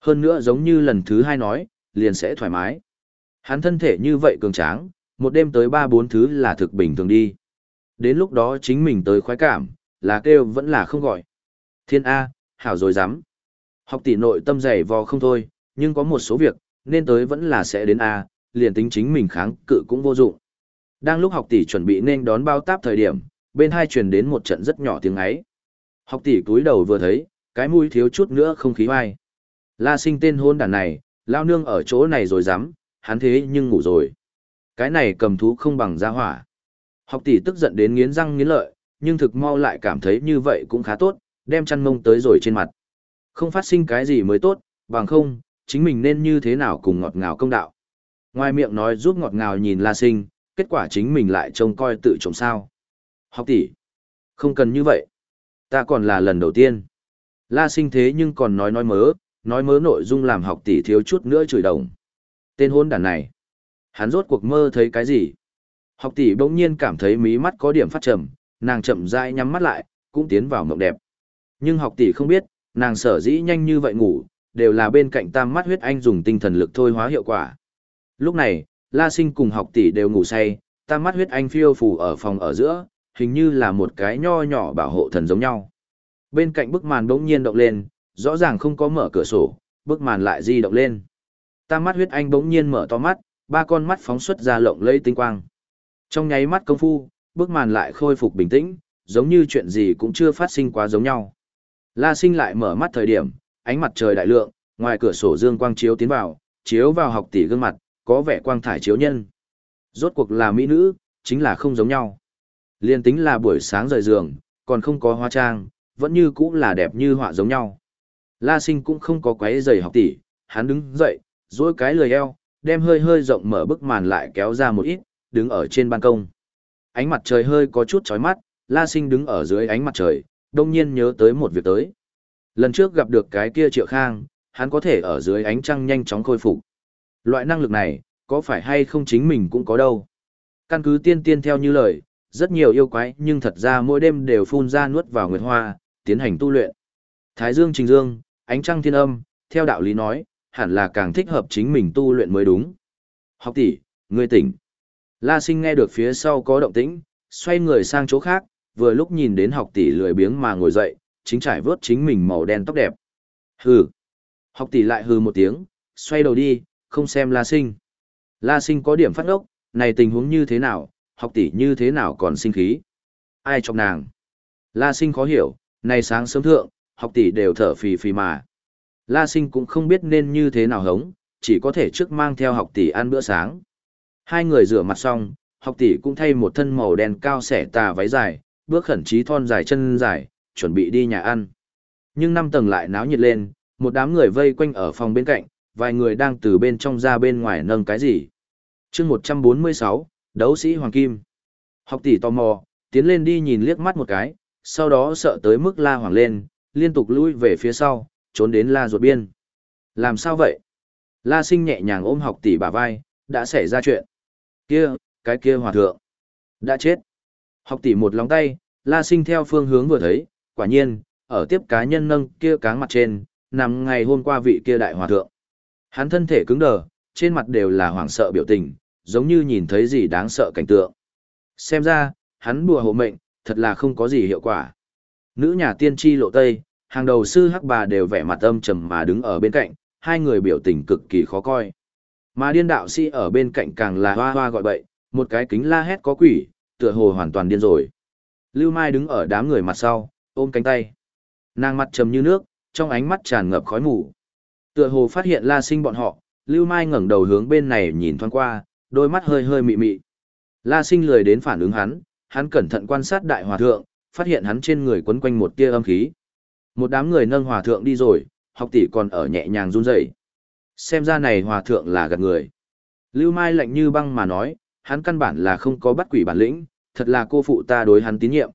Hơn nữa giống như lần thứ hai nói, liền sẽ thoải mái. Hắn thân thể như vậy cường tráng, một đêm tới ba bốn thứ là thực bình thường đi. Đến lúc đó chính mình tới khoái cảm, là kêu vẫn là không gọi. Thiên A, hảo rồi dám. Học tỷ nội tâm dày vò không thôi, nhưng có một số việc, nên tới vẫn là sẽ đến A, liền tính chính mình kháng cự cũng vô dụng. Đang lúc học tỷ chuẩn bị nên đón bao táp thời điểm, bên hai truyền đến một trận rất nhỏ tiếng ấy. Học tỷ túi đầu vừa thấy, cái mũi thiếu chút nữa không khí hoai. La sinh tên hôn đàn này, lao nương ở chỗ này rồi dám, hắn thế nhưng ngủ rồi. Cái này cầm thú không bằng ra hỏa. Học tỷ tức giận đến nghiến răng nghiến lợi, nhưng thực mau lại cảm thấy như vậy cũng khá tốt, đem chăn mông tới rồi trên mặt. Không phát sinh cái gì mới tốt, bằng không, chính mình nên như thế nào cùng ngọt ngào công đạo. Ngoài miệng nói giúp ngọt ngào nhìn La Sinh, kết quả chính mình lại trông coi tự trộm sao. Học tỷ, không cần như vậy. Ta còn là lần đầu tiên. La Sinh thế nhưng còn nói nói mớ, nói mớ nội dung làm học tỷ thiếu chút nữa chửi đồng. Tên hôn đàn này. Hắn rốt cuộc mơ thấy cái gì? Học tỷ bỗng nhiên cảm thấy mí mắt có điểm phát trầm, nàng chậm rãi nhắm mắt lại, cũng tiến vào mộng đẹp. Nhưng học tỷ không biết, nàng sở dĩ nhanh như vậy ngủ, đều là bên cạnh tam mắt huyết anh dùng tinh thần lực thôi hóa hiệu quả. Lúc này, La Sinh cùng học tỷ đều ngủ say, tam mắt huyết anh phiêu phù ở phòng ở giữa, hình như là một cái nho nhỏ bảo hộ thần giống nhau. Bên cạnh bức màn bỗng nhiên động lên, rõ ràng không có mở cửa sổ, bức màn lại di động lên. Tam mắt huyết anh bỗng nhiên mở to mắt, ba con mắt phóng xuất ra lộng lẫy tinh quang. Trong nháy mắt công phu, bức màn lại khôi phục bình tĩnh, giống như chuyện gì cũng chưa phát sinh quá giống nhau. La Sinh lại mở mắt thời điểm, ánh mặt trời đại lượng, ngoài cửa sổ dương quang chiếu tiến vào, chiếu vào học tỷ gương mặt, có vẻ quang thải chiếu nhân. Rốt cuộc là mỹ nữ, chính là không giống nhau. Liên tính là buổi sáng rời giường, còn không có hóa trang, vẫn như cũ là đẹp như họa giống nhau. La Sinh cũng không có quấy giày học tỷ, hắn đứng dậy, duỗi cái lười eo, đem hơi hơi rộng mở bức màn lại kéo ra một ít, đứng ở trên ban công. Ánh mặt trời hơi có chút chói mắt, La Sinh đứng ở dưới ánh mặt trời, đông nhiên nhớ tới một việc tới. Lần trước gặp được cái kia Triệu Khang, hắn có thể ở dưới ánh trăng nhanh chóng khôi phục. Loại năng lực này, có phải hay không chính mình cũng có đâu. Căn cứ tiên tiên theo như lời, rất nhiều yêu quái nhưng thật ra mỗi đêm đều phun ra nuốt vào nguyệt hoa, tiến hành tu luyện. Thái dương trình dương, ánh trăng thiên âm, theo đạo lý nói, hẳn là càng thích hợp chính mình tu luyện mới đúng. Học tỷ, ngươi tỉnh. La sinh nghe được phía sau có động tĩnh, xoay người sang chỗ khác, vừa lúc nhìn đến học tỷ lười biếng mà ngồi dậy, chính trải vớt chính mình màu đen tóc đẹp. Hừ. Học tỷ lại hừ một tiếng, xoay đầu đi, không xem La sinh. La sinh có điểm phát ốc, này tình huống như thế nào, học tỷ như thế nào còn sinh khí. Ai chọc nàng? La sinh khó hiểu, Nay sáng sớm thượng, học tỷ đều thở phì phì mà. La sinh cũng không biết nên như thế nào hống, chỉ có thể trước mang theo học tỷ ăn bữa sáng. Hai người rửa mặt xong, học tỷ cũng thay một thân màu đen cao xẻ tà váy dài, bước khẩn trí thon dài chân dài, chuẩn bị đi nhà ăn. Nhưng năm tầng lại náo nhiệt lên, một đám người vây quanh ở phòng bên cạnh, vài người đang từ bên trong ra bên ngoài nâng cái gì. chương 146, đấu sĩ Hoàng Kim. Học tỷ tò mò, tiến lên đi nhìn liếc mắt một cái, sau đó sợ tới mức la hoàng lên, liên tục lui về phía sau, trốn đến la ruột biên. Làm sao vậy? La sinh nhẹ nhàng ôm học tỷ bả vai, đã xảy ra chuyện. Kia, cái kia hòa thượng. Đã chết. Học tỷ một lòng tay, la sinh theo phương hướng vừa thấy, quả nhiên, ở tiếp cá nhân nâng kia cáng mặt trên, nằm ngày hôm qua vị kia đại hòa thượng. Hắn thân thể cứng đờ, trên mặt đều là hoảng sợ biểu tình, giống như nhìn thấy gì đáng sợ cảnh tượng. Xem ra, hắn đùa hộ mệnh, thật là không có gì hiệu quả. Nữ nhà tiên tri lộ tây, hàng đầu sư hắc bà đều vẻ mặt âm trầm mà đứng ở bên cạnh, hai người biểu tình cực kỳ khó coi. Mà điên đạo sĩ ở bên cạnh càng là hoa hoa gọi bậy, một cái kính la hét có quỷ, tựa hồ hoàn toàn điên rồi. Lưu Mai đứng ở đám người mặt sau, ôm cánh tay. Nàng mặt trầm như nước, trong ánh mắt tràn ngập khói mù. Tựa hồ phát hiện La Sinh bọn họ, Lưu Mai ngẩng đầu hướng bên này nhìn thoáng qua, đôi mắt hơi hơi mị mị. La Sinh lười đến phản ứng hắn, hắn cẩn thận quan sát đại hòa thượng, phát hiện hắn trên người quấn quanh một tia âm khí. Một đám người nâng hòa thượng đi rồi, học tỷ còn ở nhẹ nhàng run rẩy. Xem ra này hòa thượng là gạt người. Lưu Mai lạnh như băng mà nói, hắn căn bản là không có bắt quỷ bản lĩnh, thật là cô phụ ta đối hắn tín nhiệm.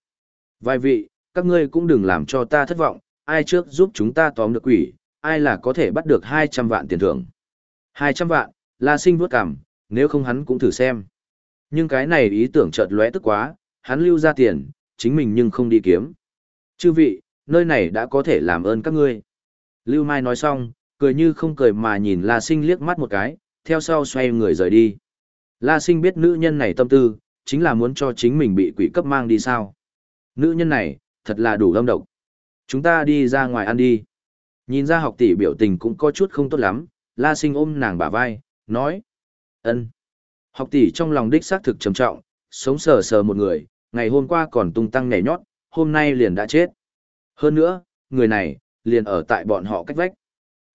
Vài vị, các ngươi cũng đừng làm cho ta thất vọng, ai trước giúp chúng ta tóm được quỷ, ai là có thể bắt được 200 vạn tiền thưởng. 200 vạn, La Sinh vuốt cằm, nếu không hắn cũng thử xem. Nhưng cái này ý tưởng chợt lóe tức quá, hắn lưu ra tiền, chính mình nhưng không đi kiếm. Chư vị, nơi này đã có thể làm ơn các ngươi. Lưu Mai nói xong, cười như không cười mà nhìn La Sinh liếc mắt một cái, theo sau xoay người rời đi. La Sinh biết nữ nhân này tâm tư, chính là muốn cho chính mình bị quỷ cấp mang đi sao. Nữ nhân này, thật là đủ lâm độc. Chúng ta đi ra ngoài ăn đi. Nhìn ra học tỷ biểu tình cũng có chút không tốt lắm, La Sinh ôm nàng bả vai, nói ân. Học tỷ trong lòng đích xác thực trầm trọng, sống sờ sờ một người, ngày hôm qua còn tung tăng nhảy nhót, hôm nay liền đã chết. Hơn nữa, người này, liền ở tại bọn họ cách vách.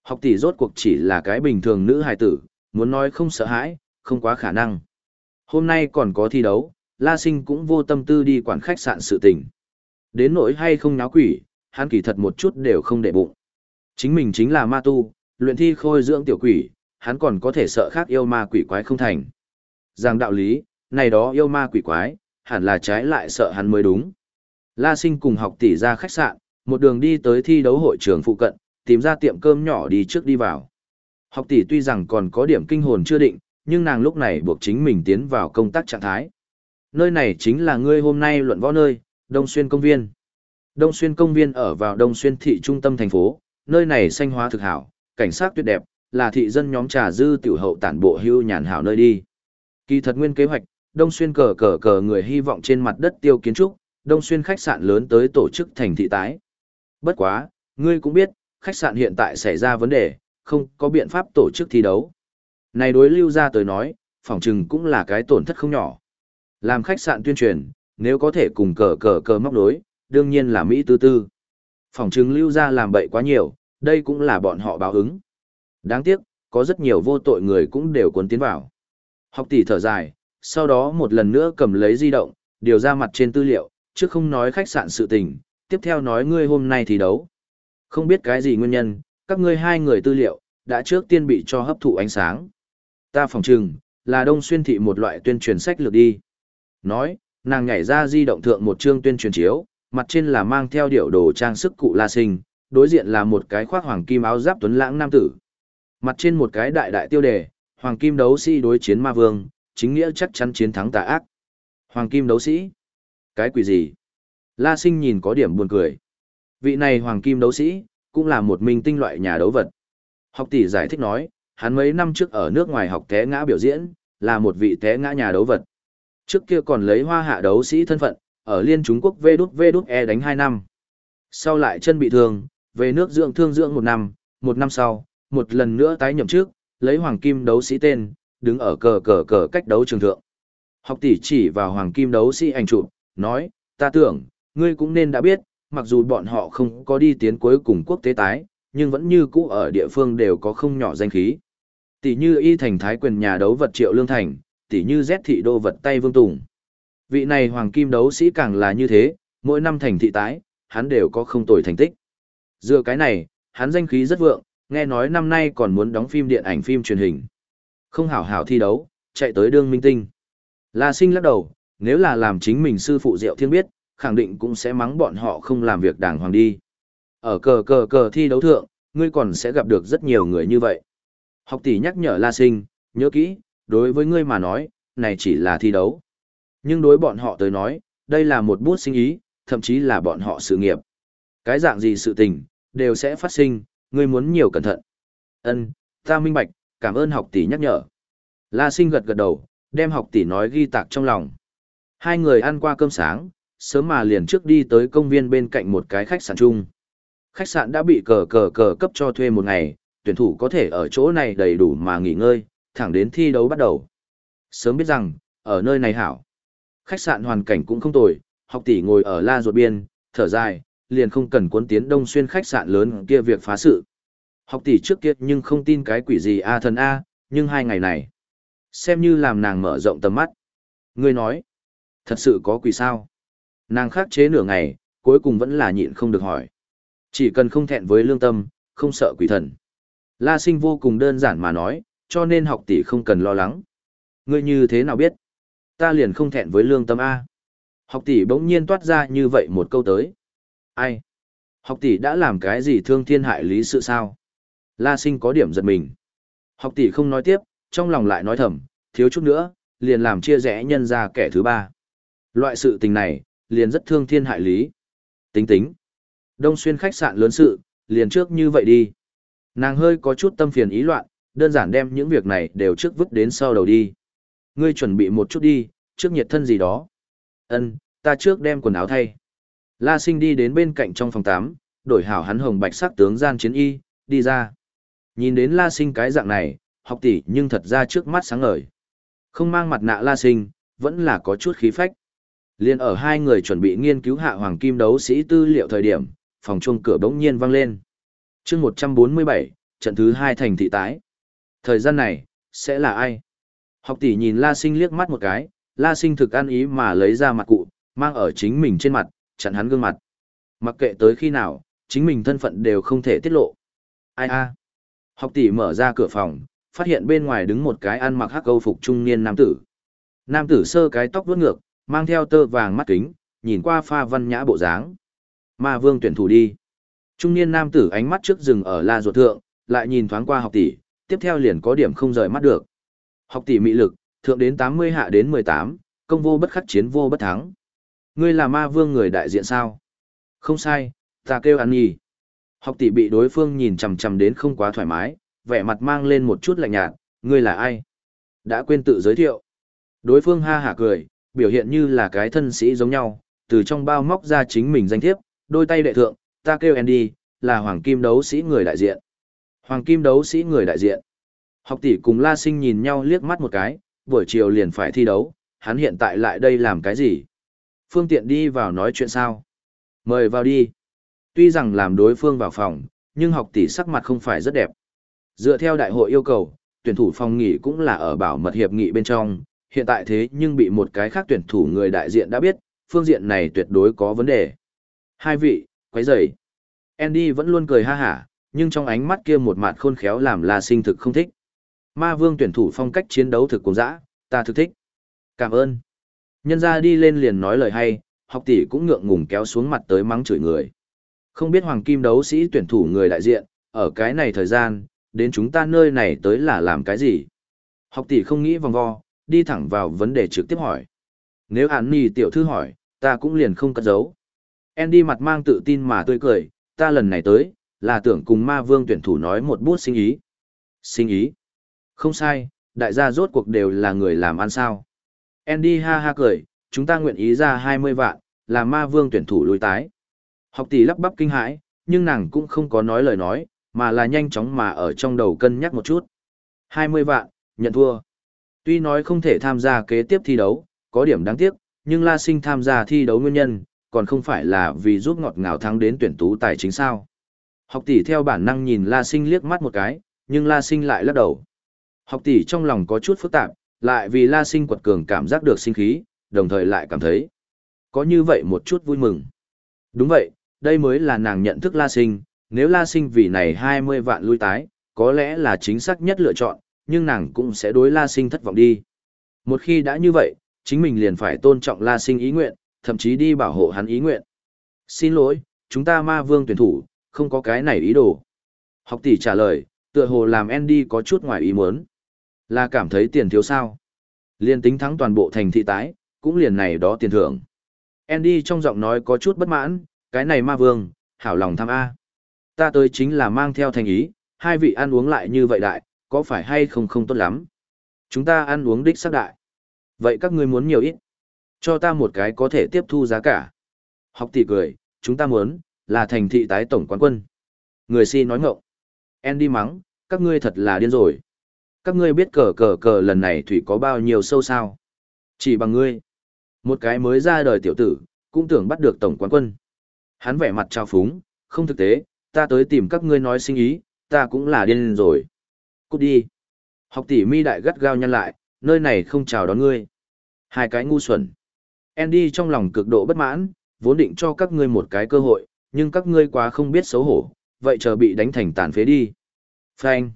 Học tỷ rốt cuộc chỉ là cái bình thường nữ hài tử, muốn nói không sợ hãi, không quá khả năng. Hôm nay còn có thi đấu, La Sinh cũng vô tâm tư đi quản khách sạn sự tình. Đến nỗi hay không náo quỷ, hắn kỳ thật một chút đều không để bụng. Chính mình chính là ma tu, luyện thi khôi dưỡng tiểu quỷ, hắn còn có thể sợ khác yêu ma quỷ quái không thành. Giang đạo lý, này đó yêu ma quỷ quái, hẳn là trái lại sợ hắn mới đúng. La Sinh cùng học tỷ ra khách sạn, một đường đi tới thi đấu hội trường phụ cận, tìm ra tiệm cơm nhỏ đi trước đi vào. Học tỷ tuy rằng còn có điểm kinh hồn chưa định, nhưng nàng lúc này buộc chính mình tiến vào công tác trạng thái. Nơi này chính là ngươi hôm nay luận võ nơi, Đông Xuyên Công viên. Đông Xuyên Công viên ở vào Đông Xuyên thị trung tâm thành phố, nơi này xanh hóa thực hảo, cảnh sát tuyệt đẹp, là thị dân nhóm trà dư tiểu hậu tản bộ hưu nhàn hảo nơi đi. Kỳ thật nguyên kế hoạch, Đông Xuyên cờ cờ cờ người hy vọng trên mặt đất tiêu kiến trúc, Đông Xuyên khách sạn lớn tới tổ chức thành thị tái. Bất quá, ngươi cũng biết, khách sạn hiện tại xảy ra vấn đề, không có biện pháp tổ chức thi đấu. Này đối lưu ra tới nói, phòng trừng cũng là cái tổn thất không nhỏ. Làm khách sạn tuyên truyền, nếu có thể cùng cờ cờ cờ móc đối, đương nhiên là Mỹ tư tư. Phòng trừng lưu ra làm bậy quá nhiều, đây cũng là bọn họ báo ứng. Đáng tiếc, có rất nhiều vô tội người cũng đều cuốn tiến vào. Học tỷ thở dài, sau đó một lần nữa cầm lấy di động, điều ra mặt trên tư liệu, chứ không nói khách sạn sự tình, tiếp theo nói ngươi hôm nay thì đấu. Không biết cái gì nguyên nhân, các ngươi hai người tư liệu, đã trước tiên bị cho hấp thụ ánh sáng. Ta phòng trừng, là đông xuyên thị một loại tuyên truyền sách lược đi. Nói, nàng nhảy ra di động thượng một chương tuyên truyền chiếu, mặt trên là mang theo điệu đồ trang sức cụ la sinh, đối diện là một cái khoác hoàng kim áo giáp tuấn lãng nam tử. Mặt trên một cái đại đại tiêu đề, hoàng kim đấu sĩ đối chiến ma vương, chính nghĩa chắc chắn chiến thắng tà ác. Hoàng kim đấu sĩ? Cái quỷ gì? La sinh nhìn có điểm buồn cười. Vị này hoàng kim đấu sĩ, cũng là một minh tinh loại nhà đấu vật. Học tỷ giải thích nói, hắn mấy năm trước ở nước ngoài học té ngã biểu diễn, là một vị té ngã nhà đấu vật. Trước kia còn lấy hoa hạ đấu sĩ thân phận, ở Liên Trung Quốc vê đút vê đút e đánh 2 năm. Sau lại chân bị thương, về nước dưỡng thương dưỡng một năm, một năm sau, một lần nữa tái nhậm trước, lấy hoàng kim đấu sĩ tên, đứng ở cờ cờ cờ cách đấu trường thượng. Học tỷ chỉ vào hoàng kim đấu sĩ ảnh chụp, nói, ta tưởng, ngươi cũng nên đã biết, mặc dù bọn họ không có đi tiến cuối cùng quốc tế tái, nhưng vẫn như cũ ở địa phương đều có không nhỏ danh khí. Tỷ như y thành thái quyền nhà đấu vật triệu lương thành, tỷ như Z thị đô vật tay vương tùng. Vị này hoàng kim đấu sĩ càng là như thế, mỗi năm thành thị tái, hắn đều có không tồi thành tích. Dựa cái này, hắn danh khí rất vượng, nghe nói năm nay còn muốn đóng phim điện ảnh phim truyền hình. Không hảo hảo thi đấu, chạy tới đương minh tinh. La sinh lắc đầu, nếu là làm chính mình sư phụ Diệu Thiên biết, khẳng định cũng sẽ mắng bọn họ không làm việc đàng hoàng đi. Ở cờ cờ cờ thi đấu thượng, ngươi còn sẽ gặp được rất nhiều người như vậy. Học tỷ nhắc nhở La Sinh, nhớ kỹ, đối với ngươi mà nói, này chỉ là thi đấu. Nhưng đối bọn họ tới nói, đây là một bút sinh ý, thậm chí là bọn họ sự nghiệp. Cái dạng gì sự tình, đều sẽ phát sinh, ngươi muốn nhiều cẩn thận. Ân, ta minh bạch, cảm ơn học tỷ nhắc nhở. La Sinh gật gật đầu, đem học tỷ nói ghi tạc trong lòng. Hai người ăn qua cơm sáng, sớm mà liền trước đi tới công viên bên cạnh một cái khách sạn chung. Khách sạn đã bị cờ cờ cờ cấp cho thuê một ngày, tuyển thủ có thể ở chỗ này đầy đủ mà nghỉ ngơi, thẳng đến thi đấu bắt đầu. Sớm biết rằng, ở nơi này hảo. Khách sạn hoàn cảnh cũng không tồi, học tỷ ngồi ở la ruột biên, thở dài, liền không cần cuốn tiến đông xuyên khách sạn lớn kia việc phá sự. Học tỷ trước kia nhưng không tin cái quỷ gì a thần a, nhưng hai ngày này, xem như làm nàng mở rộng tầm mắt. Ngươi nói, thật sự có quỷ sao? Nàng khắc chế nửa ngày, cuối cùng vẫn là nhịn không được hỏi. Chỉ cần không thẹn với lương tâm, không sợ quỷ thần. La sinh vô cùng đơn giản mà nói, cho nên học tỷ không cần lo lắng. Ngươi như thế nào biết? Ta liền không thẹn với lương tâm A. Học tỷ bỗng nhiên toát ra như vậy một câu tới. Ai? Học tỷ đã làm cái gì thương thiên hại lý sự sao? La sinh có điểm giật mình. Học tỷ không nói tiếp, trong lòng lại nói thầm, thiếu chút nữa, liền làm chia rẽ nhân ra kẻ thứ ba. Loại sự tình này, liền rất thương thiên hại lý. Tính tính. Đông xuyên khách sạn lớn sự, liền trước như vậy đi. Nàng hơi có chút tâm phiền ý loạn, đơn giản đem những việc này đều trước vứt đến sau đầu đi. Ngươi chuẩn bị một chút đi, trước nhiệt thân gì đó. Ân, ta trước đem quần áo thay. La sinh đi đến bên cạnh trong phòng 8, đổi hảo hắn hồng bạch sắc tướng gian chiến y, đi ra. Nhìn đến la sinh cái dạng này, học tỷ nhưng thật ra trước mắt sáng ngời. Không mang mặt nạ la sinh, vẫn là có chút khí phách. Liên ở hai người chuẩn bị nghiên cứu hạ hoàng kim đấu sĩ tư liệu thời điểm, phòng chuông cửa bỗng nhiên vang lên. chương 147, trận thứ hai thành thị tái. Thời gian này, sẽ là ai? Học tỷ nhìn La Sinh liếc mắt một cái, La Sinh thực ăn ý mà lấy ra mặt cụ, mang ở chính mình trên mặt, chặn hắn gương mặt. Mặc kệ tới khi nào, chính mình thân phận đều không thể tiết lộ. Ai a? Học tỷ mở ra cửa phòng, phát hiện bên ngoài đứng một cái ăn mặc hắc câu phục trung niên nam tử. Nam tử sơ cái tóc vuốt ngược, mang theo tơ vàng mắt kính, nhìn qua pha văn nhã bộ dáng. Ma vương tuyển thủ đi. Trung niên nam tử ánh mắt trước rừng ở la ruột thượng, lại nhìn thoáng qua học tỷ, tiếp theo liền có điểm không rời mắt được. Học tỷ mị lực, thượng đến 80 hạ đến 18, công vô bất khắc chiến vô bất thắng. Ngươi là ma vương người đại diện sao? Không sai, ta kêu ăn nhì. Học tỷ bị đối phương nhìn chằm chằm đến không quá thoải mái, vẻ mặt mang lên một chút lạnh nhạt, ngươi là ai? Đã quên tự giới thiệu. Đối phương ha hả cười, biểu hiện như là cái thân sĩ giống nhau, từ trong bao móc ra chính mình danh thiếp, đôi tay đệ thượng, ta kêu Andy, là hoàng kim đấu sĩ người đại diện. Hoàng kim đấu sĩ người đại diện. Học tỷ cùng La Sinh nhìn nhau liếc mắt một cái, buổi chiều liền phải thi đấu, hắn hiện tại lại đây làm cái gì? Phương tiện đi vào nói chuyện sao? Mời vào đi. Tuy rằng làm đối phương vào phòng, nhưng học tỷ sắc mặt không phải rất đẹp. Dựa theo đại hội yêu cầu, tuyển thủ phòng nghỉ cũng là ở bảo mật hiệp nghị bên trong, hiện tại thế nhưng bị một cái khác tuyển thủ người đại diện đã biết, phương diện này tuyệt đối có vấn đề. Hai vị, quấy rầy. Andy vẫn luôn cười ha hả, nhưng trong ánh mắt kia một mặt khôn khéo làm La Sinh thực không thích. Ma Vương tuyển thủ phong cách chiến đấu thực cùng dã, ta thực thích. Cảm ơn. Nhân ra đi lên liền nói lời hay, học tỷ cũng ngượng ngùng kéo xuống mặt tới mắng chửi người. Không biết hoàng kim đấu sĩ tuyển thủ người đại diện, ở cái này thời gian, đến chúng ta nơi này tới là làm cái gì? Học tỷ không nghĩ vòng vo, đi thẳng vào vấn đề trực tiếp hỏi. Nếu hắn nì tiểu thư hỏi, ta cũng liền không cất giấu. Andy mặt mang tự tin mà tươi cười, ta lần này tới, là tưởng cùng ma vương tuyển thủ nói một bút sinh ý. Sinh ý? Không sai, đại gia rốt cuộc đều là người làm ăn sao. Andy ha ha cười, chúng ta nguyện ý ra 20 vạn, là ma vương tuyển thủ lùi tái. Học tỷ lắp bắp kinh hãi, nhưng nàng cũng không có nói lời nói, mà là nhanh chóng mà ở trong đầu cân nhắc một chút. 20 vạn, nhận thua. Tuy nói không thể tham gia kế tiếp thi đấu, có điểm đáng tiếc, nhưng La Sinh tham gia thi đấu nguyên nhân, còn không phải là vì giúp ngọt ngào thắng đến tuyển tú tài chính sao. Học tỷ theo bản năng nhìn La Sinh liếc mắt một cái, nhưng La Sinh lại lắc đầu. Học tỷ trong lòng có chút phức tạp, lại vì La Sinh quật cường cảm giác được sinh khí, đồng thời lại cảm thấy có như vậy một chút vui mừng. Đúng vậy, đây mới là nàng nhận thức La Sinh, nếu La Sinh vì này 20 vạn lui tái, có lẽ là chính xác nhất lựa chọn, nhưng nàng cũng sẽ đối La Sinh thất vọng đi. Một khi đã như vậy, chính mình liền phải tôn trọng La Sinh ý nguyện, thậm chí đi bảo hộ hắn ý nguyện. Xin lỗi, chúng ta ma vương tuyển thủ, không có cái này ý đồ. Học tỷ trả lời, tựa hồ làm Andy có chút ngoài ý muốn. Là cảm thấy tiền thiếu sao. Liên tính thắng toàn bộ thành thị tái, cũng liền này đó tiền thưởng. Andy trong giọng nói có chút bất mãn, cái này ma vương, hảo lòng tham A. Ta tới chính là mang theo thành ý, hai vị ăn uống lại như vậy đại, có phải hay không không tốt lắm. Chúng ta ăn uống đích xác đại. Vậy các ngươi muốn nhiều ít? Cho ta một cái có thể tiếp thu giá cả. Học tỷ cười, chúng ta muốn, là thành thị tái tổng quán quân. Người si nói ngộng. Andy mắng, các ngươi thật là điên rồi. Các ngươi biết cờ cờ cờ lần này thủy có bao nhiêu sâu sao? Chỉ bằng ngươi. Một cái mới ra đời tiểu tử, cũng tưởng bắt được tổng quán quân. Hắn vẻ mặt trao phúng, không thực tế, ta tới tìm các ngươi nói sinh ý, ta cũng là điên rồi. Cút đi. Học tỷ mi đại gắt gao nhăn lại, nơi này không chào đón ngươi. Hai cái ngu xuẩn. Andy trong lòng cực độ bất mãn, vốn định cho các ngươi một cái cơ hội, nhưng các ngươi quá không biết xấu hổ, vậy chờ bị đánh thành tàn phế đi. frank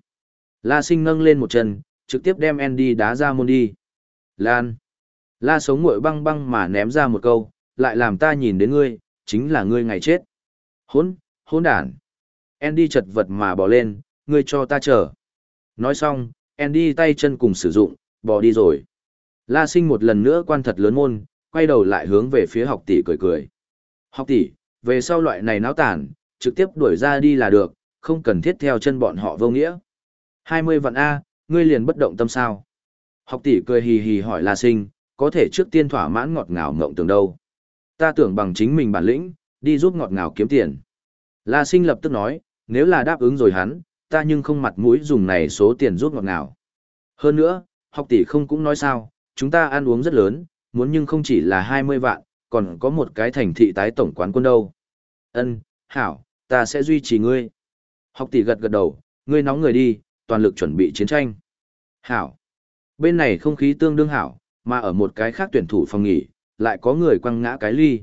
La sinh nâng lên một chân, trực tiếp đem Andy đá ra môn đi. Lan. La sống nguội băng băng mà ném ra một câu, lại làm ta nhìn đến ngươi, chính là ngươi ngày chết. Hỗn, hỗn đản. Andy chật vật mà bỏ lên, ngươi cho ta chờ. Nói xong, Andy tay chân cùng sử dụng, bỏ đi rồi. La sinh một lần nữa quan thật lớn môn, quay đầu lại hướng về phía học tỷ cười cười. Học tỷ, về sau loại này náo tản, trực tiếp đuổi ra đi là được, không cần thiết theo chân bọn họ vô nghĩa. 20 vạn A, ngươi liền bất động tâm sao. Học tỷ cười hì hì hỏi La sinh, có thể trước tiên thỏa mãn ngọt ngào ngộng tưởng đâu. Ta tưởng bằng chính mình bản lĩnh, đi giúp ngọt ngào kiếm tiền. La sinh lập tức nói, nếu là đáp ứng rồi hắn, ta nhưng không mặt mũi dùng này số tiền giúp ngọt ngào. Hơn nữa, học tỷ không cũng nói sao, chúng ta ăn uống rất lớn, muốn nhưng không chỉ là 20 vạn, còn có một cái thành thị tái tổng quán quân đâu. Ân, hảo, ta sẽ duy trì ngươi. Học tỷ gật gật đầu, ngươi nóng người đi, toàn lực chuẩn bị chiến tranh. Hảo. Bên này không khí tương đương hảo, mà ở một cái khác tuyển thủ phòng nghỉ, lại có người quăng ngã cái ly.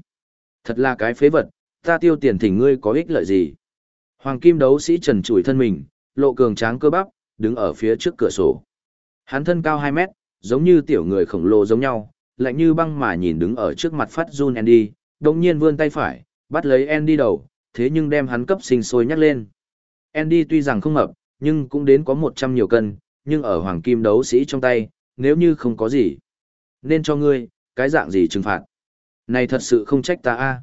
Thật là cái phế vật, ta tiêu tiền thỉnh ngươi có ích lợi gì. Hoàng kim đấu sĩ trần trụi thân mình, lộ cường tráng cơ bắp, đứng ở phía trước cửa sổ. Hắn thân cao 2 mét, giống như tiểu người khổng lồ giống nhau, lạnh như băng mà nhìn đứng ở trước mặt phát run Andy, đồng nhiên vươn tay phải, bắt lấy Andy đầu, thế nhưng đem hắn cấp sinh sôi nhắc lên. Andy tuy rằng không mập, nhưng cũng đến có 100 nhiều cân, nhưng ở hoàng kim đấu sĩ trong tay, nếu như không có gì, nên cho ngươi, cái dạng gì trừng phạt. Này thật sự không trách ta a.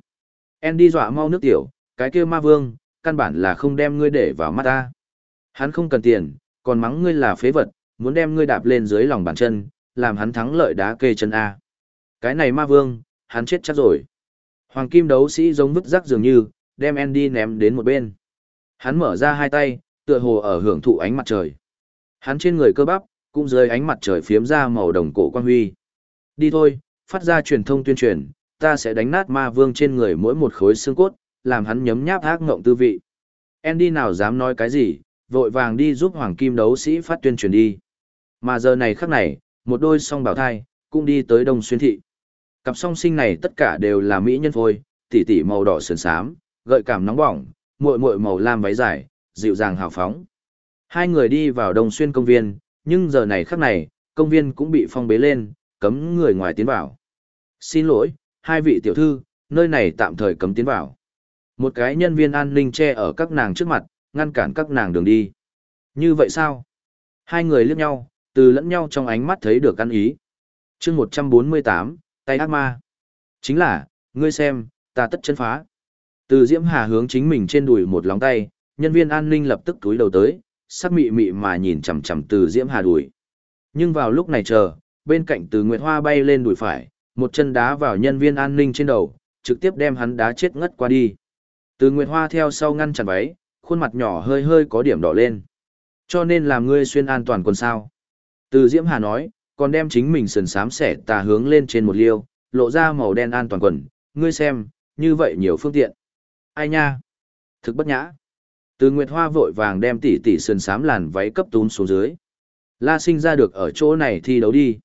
Andy dọa mau nước tiểu, cái kia ma vương, căn bản là không đem ngươi để vào mắt ta. Hắn không cần tiền, còn mắng ngươi là phế vật, muốn đem ngươi đạp lên dưới lòng bàn chân, làm hắn thắng lợi đá kê chân A. Cái này ma vương, hắn chết chắc rồi. Hoàng kim đấu sĩ giống vứt rắc dường như, đem Andy ném đến một bên. Hắn mở ra hai tay, tựa hồ ở hưởng thụ ánh mặt trời. Hắn trên người cơ bắp, cũng dưới ánh mặt trời phiếm ra màu đồng cổ quan huy. Đi thôi, phát ra truyền thông tuyên truyền, ta sẽ đánh nát ma vương trên người mỗi một khối xương cốt, làm hắn nhấm nháp ác ngộng tư vị. Andy nào dám nói cái gì, vội vàng đi giúp hoàng kim đấu sĩ phát tuyên truyền đi. Mà giờ này khắc này, một đôi song bảo thai, cũng đi tới Đông Xuyên Thị. Cặp song sinh này tất cả đều là mỹ nhân phôi, tỷ tỷ màu đỏ sườn xám, gợi cảm nóng bỏng, muội muội màu lam váy dài, dịu dàng hào phóng. Hai người đi vào Đồng Xuyên công viên, nhưng giờ này khắc này, công viên cũng bị phong bế lên, cấm người ngoài tiến vào. Xin lỗi, hai vị tiểu thư, nơi này tạm thời cấm tiến vào. Một cái nhân viên an ninh che ở các nàng trước mặt, ngăn cản các nàng đường đi. Như vậy sao? Hai người liếc nhau, từ lẫn nhau trong ánh mắt thấy được ăn ý. chương 148, tay ác ma. Chính là, ngươi xem, ta tất chân phá. Từ Diễm Hà hướng chính mình trên đùi một lóng tay, nhân viên an ninh lập tức túi đầu tới, sắc mị mị mà nhìn chằm chằm từ Diễm Hà đùi. Nhưng vào lúc này chờ, bên cạnh từ Nguyệt Hoa bay lên đùi phải, một chân đá vào nhân viên an ninh trên đầu, trực tiếp đem hắn đá chết ngất qua đi. Từ Nguyệt Hoa theo sau ngăn chặn váy, khuôn mặt nhỏ hơi hơi có điểm đỏ lên. Cho nên làm ngươi xuyên an toàn quần sao. Từ Diễm Hà nói, còn đem chính mình sườn sám sẻ tà hướng lên trên một liêu, lộ ra màu đen an toàn quần, ngươi xem, như vậy nhiều phương tiện. Ai nha? Thực bất nhã. Từ Nguyệt Hoa vội vàng đem tỷ tỷ sườn sám làn váy cấp tún xuống dưới. La sinh ra được ở chỗ này thi đấu đi.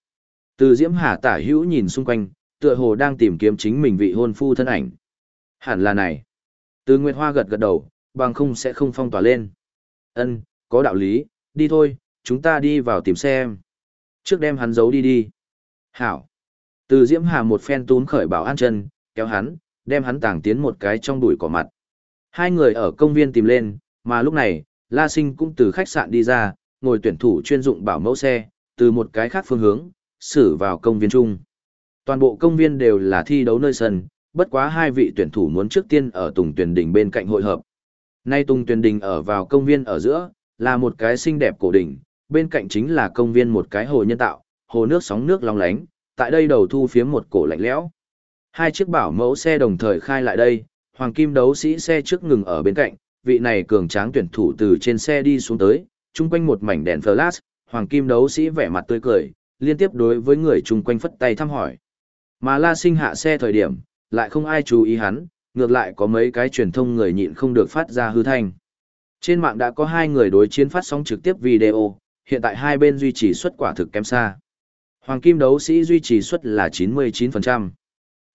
Từ Diễm Hà tả hữu nhìn xung quanh, tựa hồ đang tìm kiếm chính mình vị hôn phu thân ảnh. Hẳn là này. Từ Nguyệt Hoa gật gật đầu, bằng không sẽ không phong tỏa lên. Ân, có đạo lý, đi thôi, chúng ta đi vào tìm xem. Trước đem hắn giấu đi đi. Hảo. Từ Diễm Hà một phen tún khởi bảo an chân, kéo hắn, đem hắn tàng tiến một cái trong đùi cỏ mặt. Hai người ở công viên tìm lên, mà lúc này, La Sinh cũng từ khách sạn đi ra, ngồi tuyển thủ chuyên dụng bảo mẫu xe, từ một cái khác phương hướng, xử vào công viên chung. Toàn bộ công viên đều là thi đấu nơi sân, bất quá hai vị tuyển thủ muốn trước tiên ở Tùng Tuyền Đình bên cạnh hội hợp. Nay Tùng Tuyền Đình ở vào công viên ở giữa, là một cái xinh đẹp cổ đỉnh, bên cạnh chính là công viên một cái hồ nhân tạo, hồ nước sóng nước long lánh, tại đây đầu thu phía một cổ lạnh lẽo. Hai chiếc bảo mẫu xe đồng thời khai lại đây, hoàng kim đấu sĩ xe trước ngừng ở bên cạnh, vị này cường tráng tuyển thủ từ trên xe đi xuống tới, chung quanh một mảnh đèn flash, hoàng kim đấu sĩ vẻ mặt tươi cười, liên tiếp đối với người chung quanh phất tay thăm hỏi. Mà La Sinh hạ xe thời điểm, lại không ai chú ý hắn, ngược lại có mấy cái truyền thông người nhịn không được phát ra hư thanh. Trên mạng đã có hai người đối chiến phát sóng trực tiếp video, hiện tại hai bên duy trì suất quả thực kém xa. Hoàng kim đấu sĩ duy trì suất là 99%.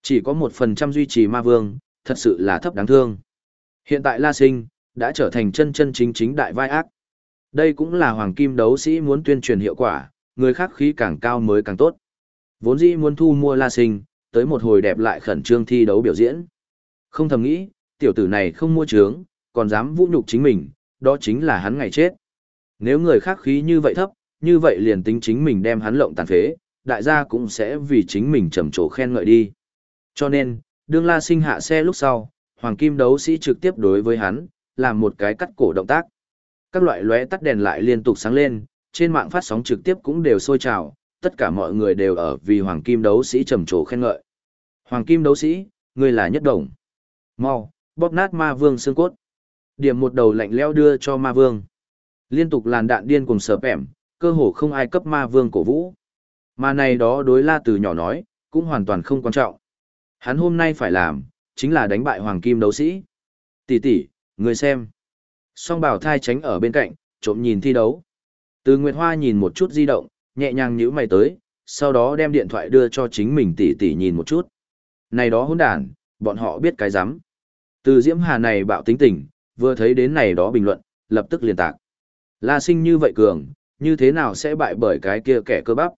Chỉ có một phần trăm duy trì ma vương, thật sự là thấp đáng thương. Hiện tại La Sinh, đã trở thành chân chân chính chính đại vai ác. Đây cũng là hoàng kim đấu sĩ muốn tuyên truyền hiệu quả, người khác khí càng cao mới càng tốt. Vốn dĩ muốn thu mua La Sinh, tới một hồi đẹp lại khẩn trương thi đấu biểu diễn. Không thầm nghĩ, tiểu tử này không mua trướng, còn dám vũ nhục chính mình, đó chính là hắn ngày chết. Nếu người khác khí như vậy thấp, như vậy liền tính chính mình đem hắn lộng tàn phế, đại gia cũng sẽ vì chính mình trầm trồ khen ngợi đi. Cho nên, đương la sinh hạ xe lúc sau, hoàng kim đấu sĩ trực tiếp đối với hắn, làm một cái cắt cổ động tác. Các loại lóe tắt đèn lại liên tục sáng lên, trên mạng phát sóng trực tiếp cũng đều sôi trào, tất cả mọi người đều ở vì hoàng kim đấu sĩ trầm trồ khen ngợi. Hoàng kim đấu sĩ, ngươi là nhất đồng. Mau, bóp nát ma vương xương cốt. Điểm một đầu lạnh leo đưa cho ma vương. Liên tục làn đạn điên cùng sợp ẻm, cơ hồ không ai cấp ma vương cổ vũ. Mà này đó đối la từ nhỏ nói, cũng hoàn toàn không quan trọng. Hắn hôm nay phải làm, chính là đánh bại hoàng kim đấu sĩ. Tỷ tỷ, người xem. Song bảo thai tránh ở bên cạnh, trộm nhìn thi đấu. Từ Nguyệt Hoa nhìn một chút di động, nhẹ nhàng nhíu mày tới, sau đó đem điện thoại đưa cho chính mình tỷ tỷ nhìn một chút. Này đó hỗn đàn, bọn họ biết cái rắm Từ Diễm Hà này bạo tính tình, vừa thấy đến này đó bình luận, lập tức liền tạc. La sinh như vậy cường, như thế nào sẽ bại bởi cái kia kẻ cơ bắp?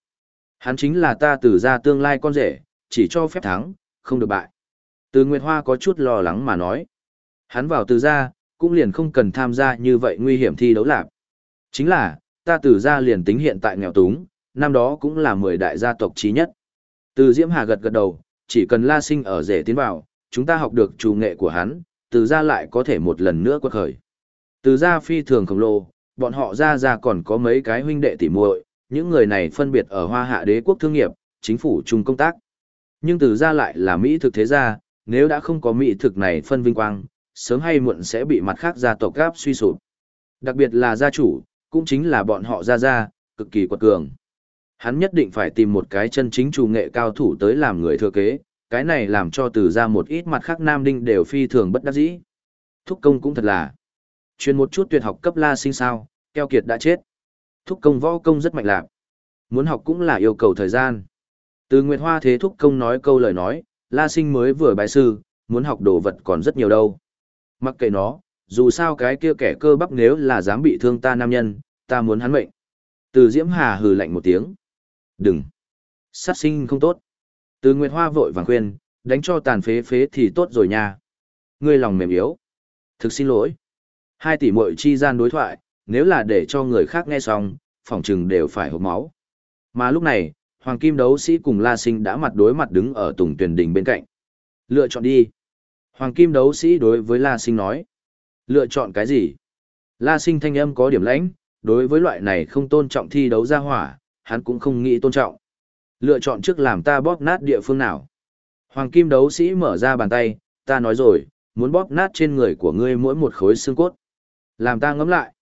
Hắn chính là ta từ ra tương lai con rể, chỉ cho phép thắng, không được bại. Từ Nguyệt Hoa có chút lo lắng mà nói. Hắn vào từ gia cũng liền không cần tham gia như vậy nguy hiểm thi đấu lạc. Chính là, ta từ gia liền tính hiện tại nghèo túng, năm đó cũng là 10 đại gia tộc trí nhất. Từ Diễm Hà gật gật đầu, chỉ cần La Sinh ở rể tiến vào, chúng ta học được chủ nghệ của hắn, từ gia lại có thể một lần nữa quật khởi. Từ gia phi thường khổng lồ, bọn họ ra ra còn có mấy cái huynh đệ tỉ muội, những người này phân biệt ở Hoa Hạ đế quốc thương nghiệp, chính phủ chung công tác. Nhưng từ ra lại là Mỹ thực thế gia, nếu đã không có Mỹ thực này phân vinh quang, sớm hay muộn sẽ bị mặt khác gia tộc gáp suy sụp. Đặc biệt là gia chủ, cũng chính là bọn họ gia gia, cực kỳ quật cường. Hắn nhất định phải tìm một cái chân chính chủ nghệ cao thủ tới làm người thừa kế, cái này làm cho từ ra một ít mặt khác nam đinh đều phi thường bất đắc dĩ. Thúc công cũng thật là. Chuyên một chút tuyệt học cấp la sinh sao, keo kiệt đã chết. Thúc công võ công rất mạnh lạc. Muốn học cũng là yêu cầu thời gian. Từ Nguyệt Hoa thế thúc công nói câu lời nói, la sinh mới vừa bài sư, muốn học đồ vật còn rất nhiều đâu. Mặc kệ nó, dù sao cái kia kẻ cơ bắp nếu là dám bị thương ta nam nhân, ta muốn hắn mệnh. Từ Diễm Hà hừ lạnh một tiếng. Đừng. Sát sinh không tốt. Từ Nguyệt Hoa vội vàng khuyên, đánh cho tàn phế phế thì tốt rồi nha. Ngươi lòng mềm yếu. Thực xin lỗi. Hai tỷ muội chi gian đối thoại, nếu là để cho người khác nghe xong, phỏng chừng đều phải hộp máu. Mà lúc này, Hoàng Kim đấu sĩ cùng La Sinh đã mặt đối mặt đứng ở Tùng Tuyền Đình bên cạnh. Lựa chọn đi. Hoàng Kim đấu sĩ đối với La Sinh nói. Lựa chọn cái gì? La Sinh thanh âm có điểm lãnh, đối với loại này không tôn trọng thi đấu ra hỏa, hắn cũng không nghĩ tôn trọng. Lựa chọn trước làm ta bóp nát địa phương nào. Hoàng Kim đấu sĩ mở ra bàn tay, ta nói rồi, muốn bóp nát trên người của ngươi mỗi một khối xương cốt. Làm ta ngẫm lại.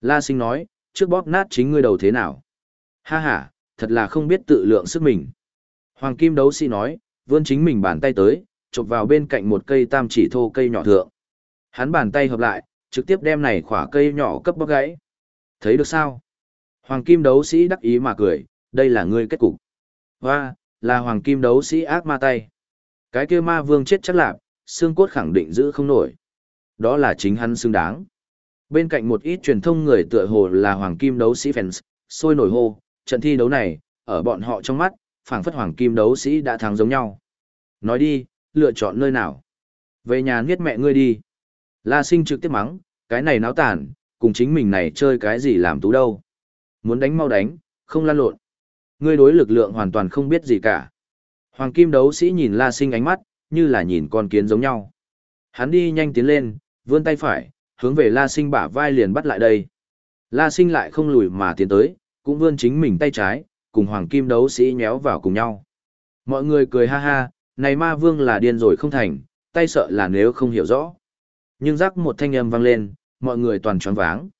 La sinh nói, trước bóp nát chính ngươi đầu thế nào. Ha ha, thật là không biết tự lượng sức mình. Hoàng Kim đấu sĩ nói, vươn chính mình bàn tay tới, chụp vào bên cạnh một cây tam chỉ thô cây nhỏ thượng. Hắn bàn tay hợp lại, trực tiếp đem này khỏa cây nhỏ cấp bóc gãy. Thấy được sao? Hoàng Kim đấu sĩ đắc ý mà cười, đây là ngươi kết cục. Hoa, là Hoàng Kim đấu sĩ ác ma tay. Cái kia ma vương chết chắc lạp, xương cốt khẳng định giữ không nổi. Đó là chính hắn xứng đáng. Bên cạnh một ít truyền thông người tựa hồ là Hoàng Kim đấu sĩ fans, sôi nổi hô, trận thi đấu này, ở bọn họ trong mắt, phảng phất Hoàng Kim đấu sĩ đã thắng giống nhau. Nói đi, lựa chọn nơi nào? Về nhà niết mẹ ngươi đi. La sinh trực tiếp mắng, cái này náo tàn, cùng chính mình này chơi cái gì làm tú đâu. Muốn đánh mau đánh, không lan lộn. Ngươi đối lực lượng hoàn toàn không biết gì cả. Hoàng kim đấu sĩ nhìn La sinh ánh mắt, như là nhìn con kiến giống nhau. Hắn đi nhanh tiến lên, vươn tay phải, hướng về La sinh bả vai liền bắt lại đây. La sinh lại không lùi mà tiến tới, cũng vươn chính mình tay trái, cùng hoàng kim đấu sĩ nhéo vào cùng nhau. Mọi người cười ha ha, này ma vương là điên rồi không thành, tay sợ là nếu không hiểu rõ. Nhưng rắc một thanh âm vang lên, mọi người toàn choáng váng.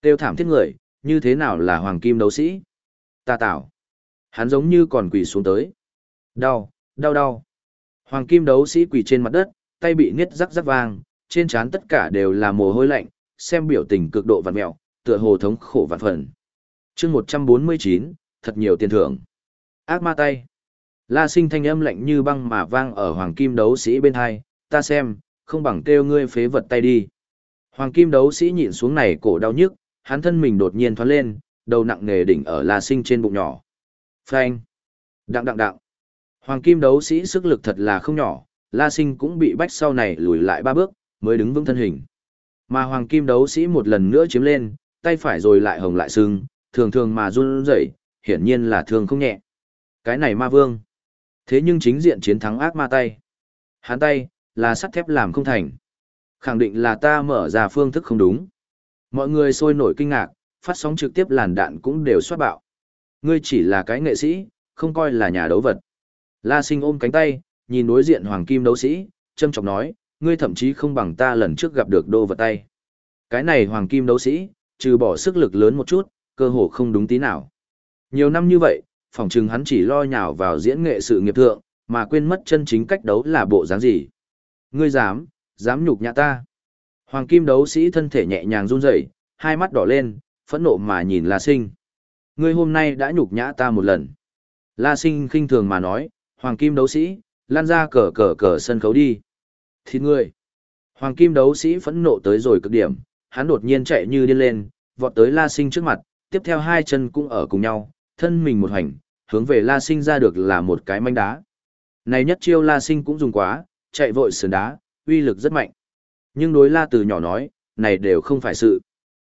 Tiêu thảm thiết người, như thế nào là hoàng kim đấu sĩ? Ta tạo. Hắn giống như còn quỳ xuống tới. Đau, đau đau. Hoàng kim đấu sĩ quỳ trên mặt đất, tay bị niết rắc rắc vang, trên trán tất cả đều là mồ hôi lạnh, xem biểu tình cực độ vặn mẹo, tựa hồ thống khổ vạn phần chương 149, thật nhiều tiền thưởng. Ác ma tay. La sinh thanh âm lạnh như băng mà vang ở hoàng kim đấu sĩ bên hai, ta xem, không bằng kêu ngươi phế vật tay đi. Hoàng kim đấu sĩ nhịn xuống này cổ đau nhức, hắn thân mình đột nhiên thoát lên, đầu nặng nề đỉnh ở La sinh trên bụng nhỏ. Phanh. Đặng đặng đặng. Hoàng kim đấu sĩ sức lực thật là không nhỏ, La sinh cũng bị bách sau này lùi lại ba bước, mới đứng vững thân hình. Mà hoàng kim đấu sĩ một lần nữa chiếm lên, tay phải rồi lại hồng lại sưng, thường thường mà run rẩy, hiển nhiên là thương không nhẹ. Cái này ma vương. Thế nhưng chính diện chiến thắng ác ma tay. Hắn tay, là sắt thép làm không thành. Khẳng định là ta mở ra phương thức không đúng. Mọi người sôi nổi kinh ngạc, phát sóng trực tiếp làn đạn cũng đều xoát bạo. Ngươi chỉ là cái nghệ sĩ, không coi là nhà đấu vật. La sinh ôm cánh tay, nhìn đối diện hoàng kim đấu sĩ, châm trọng nói, ngươi thậm chí không bằng ta lần trước gặp được đô vật tay. Cái này hoàng kim đấu sĩ, trừ bỏ sức lực lớn một chút, cơ hồ không đúng tí nào. Nhiều năm như vậy, phòng trừng hắn chỉ lo nhào vào diễn nghệ sự nghiệp thượng, mà quên mất chân chính cách đấu là bộ dáng gì. Ngươi dám, dám nhục nhã ta. Hoàng kim đấu sĩ thân thể nhẹ nhàng run rẩy, hai mắt đỏ lên, phẫn nộ mà nhìn La Sinh. Ngươi hôm nay đã nhục nhã ta một lần. La Sinh khinh thường mà nói, Hoàng kim đấu sĩ, lan ra cờ cờ cờ sân khấu đi. Thịt ngươi. Hoàng kim đấu sĩ phẫn nộ tới rồi cực điểm, hắn đột nhiên chạy như điên lên, vọt tới La Sinh trước mặt, tiếp theo hai chân cũng ở cùng nhau, thân mình một hành, hướng về La Sinh ra được là một cái manh đá. Này nhất chiêu La Sinh cũng dùng quá, chạy vội sườn đá, uy lực rất mạnh. Nhưng đối La Từ nhỏ nói, này đều không phải sự.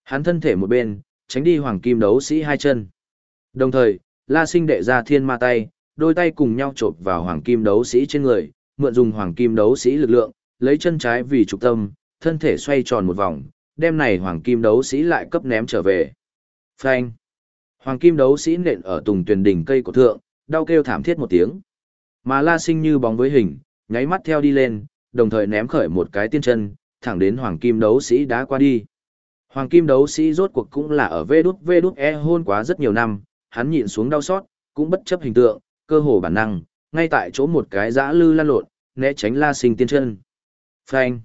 Hắn thân thể một bên, tránh đi hoàng kim đấu sĩ hai chân. Đồng thời, La Sinh đệ ra thiên ma tay, đôi tay cùng nhau chộp vào hoàng kim đấu sĩ trên người, mượn dùng hoàng kim đấu sĩ lực lượng, lấy chân trái vì trục tâm, thân thể xoay tròn một vòng, đem này hoàng kim đấu sĩ lại cấp ném trở về. Phanh! Hoàng kim đấu sĩ nện ở tùng tuyển đỉnh cây của thượng, đau kêu thảm thiết một tiếng. Mà la sinh như bóng với hình, nháy mắt theo đi lên, đồng thời ném khởi một cái tiên chân, thẳng đến hoàng kim đấu sĩ đã qua đi. Hoàng kim đấu sĩ rốt cuộc cũng là ở vê đút vê đút e hôn quá rất nhiều năm, hắn nhịn xuống đau xót, cũng bất chấp hình tượng, cơ hồ bản năng, ngay tại chỗ một cái dã lư lan lộn, né tránh la sinh tiên chân. Phanh!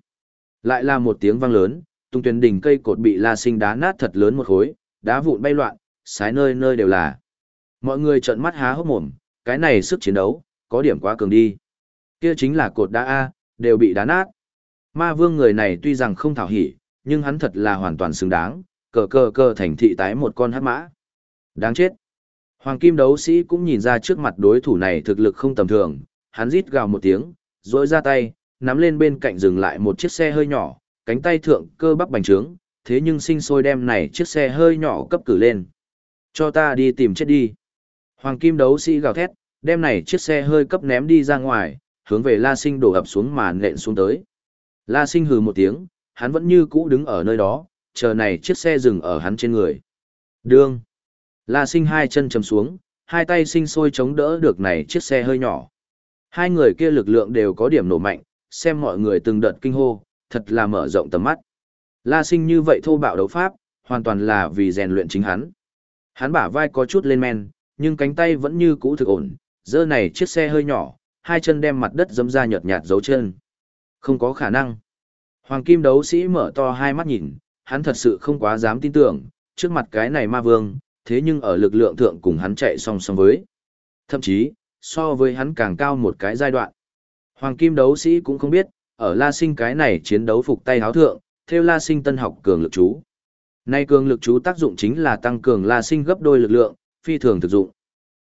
Lại là một tiếng vang lớn, tung tuyển đỉnh cây cột bị la sinh đá nát thật lớn một khối, đá vụn bay loạn, sái nơi nơi đều là. Mọi người trợn mắt há hốc mồm, cái này sức chiến đấu, có điểm quá cường đi. Kia chính là cột đá A, đều bị đá nát. Ma vương người này tuy rằng không thảo hỉ, nhưng hắn thật là hoàn toàn xứng đáng, cờ cờ cờ thành thị tái một con hát mã. Đáng chết. Hoàng kim đấu sĩ cũng nhìn ra trước mặt đối thủ này thực lực không tầm thường, hắn rít gào một tiếng, rỗi ra tay, nắm lên bên cạnh dừng lại một chiếc xe hơi nhỏ, cánh tay thượng cơ bắp bành trướng, thế nhưng sinh sôi đem này chiếc xe hơi nhỏ cấp cử lên. Cho ta đi tìm chết đi. Hoàng kim đấu sĩ gào thét, đem này chiếc xe hơi cấp ném đi ra ngoài, hướng về La Sinh đổ ập xuống màn nện xuống tới. La Sinh hừ một tiếng, hắn vẫn như cũ đứng ở nơi đó, chờ này chiếc xe dừng ở hắn trên người. Đương. La Sinh hai chân chầm xuống, hai tay sinh sôi chống đỡ được này chiếc xe hơi nhỏ. Hai người kia lực lượng đều có điểm nổ mạnh, xem mọi người từng đợt kinh hô, thật là mở rộng tầm mắt. La Sinh như vậy thô bạo đấu pháp, hoàn toàn là vì rèn luyện chính hắn. Hắn bả vai có chút lên men, nhưng cánh tay vẫn như cũ thực ổn, giờ này chiếc xe hơi nhỏ, hai chân đem mặt đất dấm ra nhợt nhạt dấu chân. Không có khả năng. Hoàng kim đấu sĩ mở to hai mắt nhìn, hắn thật sự không quá dám tin tưởng, trước mặt cái này ma vương, thế nhưng ở lực lượng thượng cùng hắn chạy song song với. Thậm chí, so với hắn càng cao một cái giai đoạn. Hoàng kim đấu sĩ cũng không biết, ở La Sinh cái này chiến đấu phục tay háo thượng, theo La Sinh tân học cường lực chú. Nay cường lực chú tác dụng chính là tăng cường La Sinh gấp đôi lực lượng, phi thường thực dụng.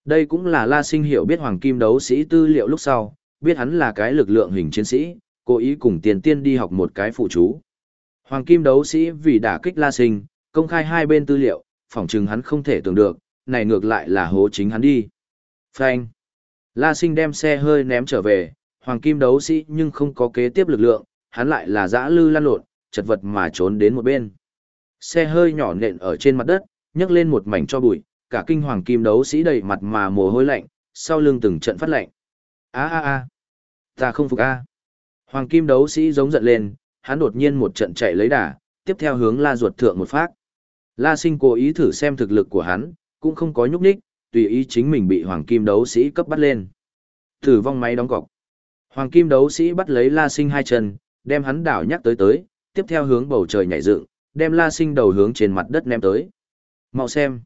Đây cũng là La Sinh hiểu biết Hoàng Kim đấu sĩ tư liệu lúc sau, biết hắn là cái lực lượng hình chiến sĩ, cố ý cùng tiền tiên đi học một cái phụ chú. Hoàng Kim đấu sĩ vì đả kích La Sinh, công khai hai bên tư liệu, phỏng chừng hắn không thể tưởng được, này ngược lại là hố chính hắn đi. Phanh. La Sinh đem xe hơi ném trở về, Hoàng Kim đấu sĩ nhưng không có kế tiếp lực lượng, hắn lại là dã lư lăn lộn, chật vật mà trốn đến một bên. Xe hơi nhỏ nện ở trên mặt đất, nhấc lên một mảnh cho bụi, cả kinh hoàng kim đấu sĩ đầy mặt mà mồ hôi lạnh, sau lưng từng trận phát lạnh. A a a, ta không phục a. Hoàng kim đấu sĩ giống giận lên, hắn đột nhiên một trận chạy lấy đà, tiếp theo hướng La ruột thượng một phát. La Sinh cố ý thử xem thực lực của hắn, cũng không có nhúc nhích, tùy ý chính mình bị hoàng kim đấu sĩ cấp bắt lên. Thử vong máy đóng cọc. Hoàng kim đấu sĩ bắt lấy La Sinh hai chân, đem hắn đảo nhắc tới tới, tiếp theo hướng bầu trời nhảy dựng, đem La Sinh đầu hướng trên mặt đất ném tới. Mau xem.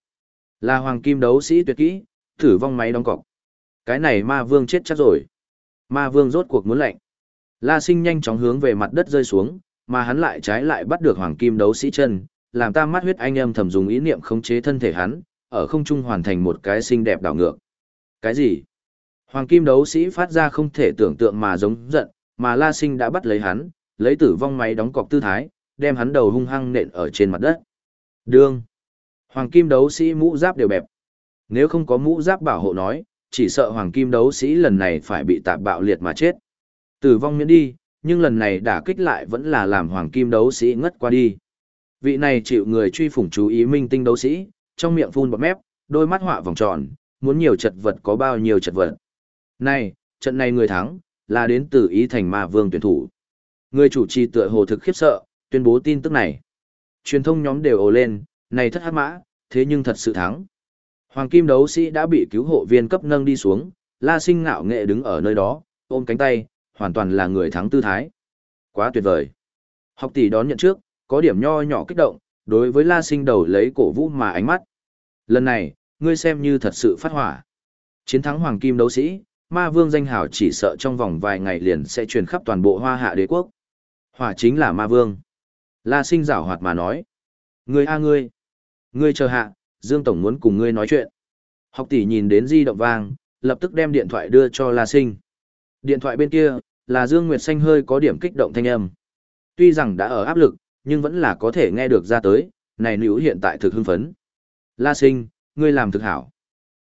Là hoàng kim đấu sĩ tuyệt kỹ, thử vong máy đóng cọc. Cái này ma vương chết chắc rồi. Ma vương rốt cuộc muốn lệnh. La sinh nhanh chóng hướng về mặt đất rơi xuống, mà hắn lại trái lại bắt được hoàng kim đấu sĩ chân, làm ta mắt huyết anh em thầm dùng ý niệm khống chế thân thể hắn, ở không trung hoàn thành một cái xinh đẹp đảo ngược. Cái gì? Hoàng kim đấu sĩ phát ra không thể tưởng tượng mà giống giận, mà La Sinh đã bắt lấy hắn, lấy tử vong máy đóng cọc tư thái, đem hắn đầu hung hăng nện ở trên mặt đất. Đương. Hoàng kim đấu sĩ mũ giáp đều bẹp. Nếu không có mũ giáp bảo hộ nói, chỉ sợ hoàng kim đấu sĩ lần này phải bị tạp bạo liệt mà chết. Tử vong miễn đi, nhưng lần này đả kích lại vẫn là làm hoàng kim đấu sĩ ngất qua đi. Vị này chịu người truy phủng chú ý minh tinh đấu sĩ, trong miệng phun bọt mép, đôi mắt họa vòng tròn, muốn nhiều chật vật có bao nhiêu chật vật. Này, trận này người thắng, là đến từ ý thành ma vương tuyển thủ. Người chủ trì tựa hồ thực khiếp sợ, tuyên bố tin tức này. Truyền thông nhóm đều ồ lên, này thất hát mã, thế nhưng thật sự thắng. Hoàng kim đấu sĩ đã bị cứu hộ viên cấp nâng đi xuống, la sinh ngạo nghệ đứng ở nơi đó, ôm cánh tay, hoàn toàn là người thắng tư thái. Quá tuyệt vời. Học tỷ đón nhận trước, có điểm nho nhỏ kích động, đối với la sinh đầu lấy cổ vũ mà ánh mắt. Lần này, ngươi xem như thật sự phát hỏa. Chiến thắng hoàng kim đấu sĩ, ma vương danh hào chỉ sợ trong vòng vài ngày liền sẽ truyền khắp toàn bộ hoa hạ đế quốc. Hỏa chính là ma vương. La sinh giảo hoạt mà nói. Ngươi a ngươi. Ngươi chờ hạ, Dương Tổng muốn cùng ngươi nói chuyện. Học tỷ nhìn đến di động vang, lập tức đem điện thoại đưa cho La sinh. Điện thoại bên kia, là Dương Nguyệt Xanh hơi có điểm kích động thanh âm. Tuy rằng đã ở áp lực, nhưng vẫn là có thể nghe được ra tới, này nữ hiện tại thực hưng phấn. La sinh, ngươi làm thực hảo.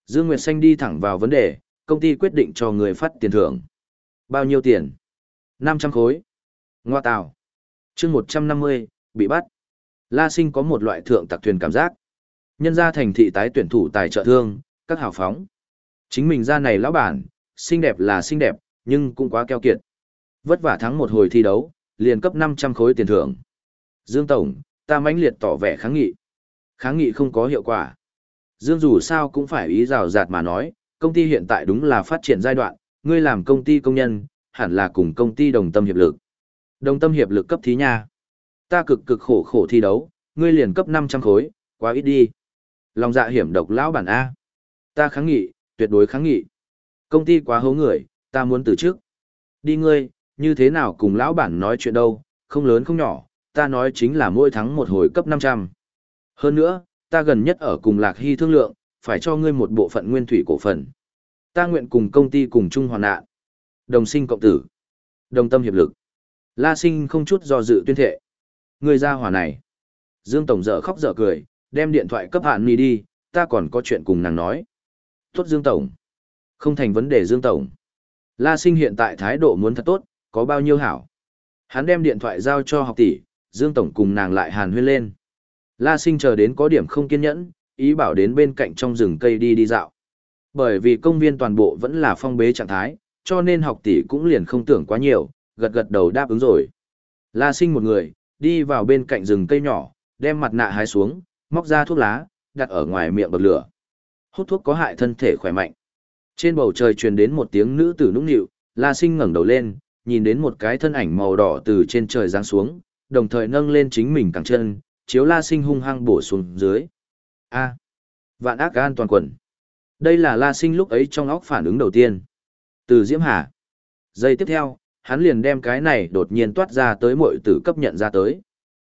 Dương Nguyệt Xanh đi thẳng vào vấn đề, công ty quyết định cho người phát tiền thưởng. Bao nhiêu tiền? 500 khối. Ngoa tào. chương 150, bị bắt. La sinh có một loại thượng tặc thuyền cảm giác. Nhân ra thành thị tái tuyển thủ tài trợ thương, các hào phóng. Chính mình ra này lão bản, xinh đẹp là xinh đẹp, nhưng cũng quá keo kiệt. Vất vả thắng một hồi thi đấu, liền cấp 500 khối tiền thưởng. Dương Tổng, ta mãnh liệt tỏ vẻ kháng nghị. Kháng nghị không có hiệu quả. Dương dù sao cũng phải ý rào rạt mà nói, công ty hiện tại đúng là phát triển giai đoạn, ngươi làm công ty công nhân, hẳn là cùng công ty đồng tâm hiệp lực. Đồng tâm hiệp lực cấp thí nha. Ta cực cực khổ khổ thi đấu, ngươi liền cấp 500 khối, quá ít đi. Lòng dạ hiểm độc lão bản A. Ta kháng nghị, tuyệt đối kháng nghị. Công ty quá hố người, ta muốn từ trước. Đi ngươi, như thế nào cùng lão bản nói chuyện đâu, không lớn không nhỏ, ta nói chính là mỗi tháng một hồi cấp 500. Hơn nữa, ta gần nhất ở cùng Lạc Hy thương lượng, phải cho ngươi một bộ phận nguyên thủy cổ phần. Ta nguyện cùng công ty cùng chung hoàn nạn. Đồng sinh cộng tử. Đồng tâm hiệp lực. La sinh không chút do dự tuyên thệ. Người ra hỏa này. Dương Tổng dở khóc dở cười, đem điện thoại cấp hạn ni đi, ta còn có chuyện cùng nàng nói. Tốt Dương Tổng. Không thành vấn đề Dương Tổng. La sinh hiện tại thái độ muốn thật tốt, có bao nhiêu hảo. Hắn đem điện thoại giao cho học tỷ, Dương Tổng cùng nàng lại hàn huyên lên. La sinh chờ đến có điểm không kiên nhẫn, ý bảo đến bên cạnh trong rừng cây đi đi dạo. Bởi vì công viên toàn bộ vẫn là phong bế trạng thái, cho nên học tỷ cũng liền không tưởng quá nhiều, gật gật đầu đáp ứng rồi. La sinh một người, đi vào bên cạnh rừng cây nhỏ, đem mặt nạ hái xuống, móc ra thuốc lá, đặt ở ngoài miệng bật lửa. Hút thuốc có hại thân thể khỏe mạnh. Trên bầu trời truyền đến một tiếng nữ tử nũng nịu, La Sinh ngẩng đầu lên, nhìn đến một cái thân ảnh màu đỏ từ trên trời giáng xuống, đồng thời nâng lên chính mình cẳng chân, chiếu La Sinh hung hăng bổ xuống dưới. A. vạn ác an toàn quần. Đây là La Sinh lúc ấy trong óc phản ứng đầu tiên. Từ Diễm Hà. Giây tiếp theo, hắn liền đem cái này đột nhiên toát ra tới mọi tử cấp nhận ra tới.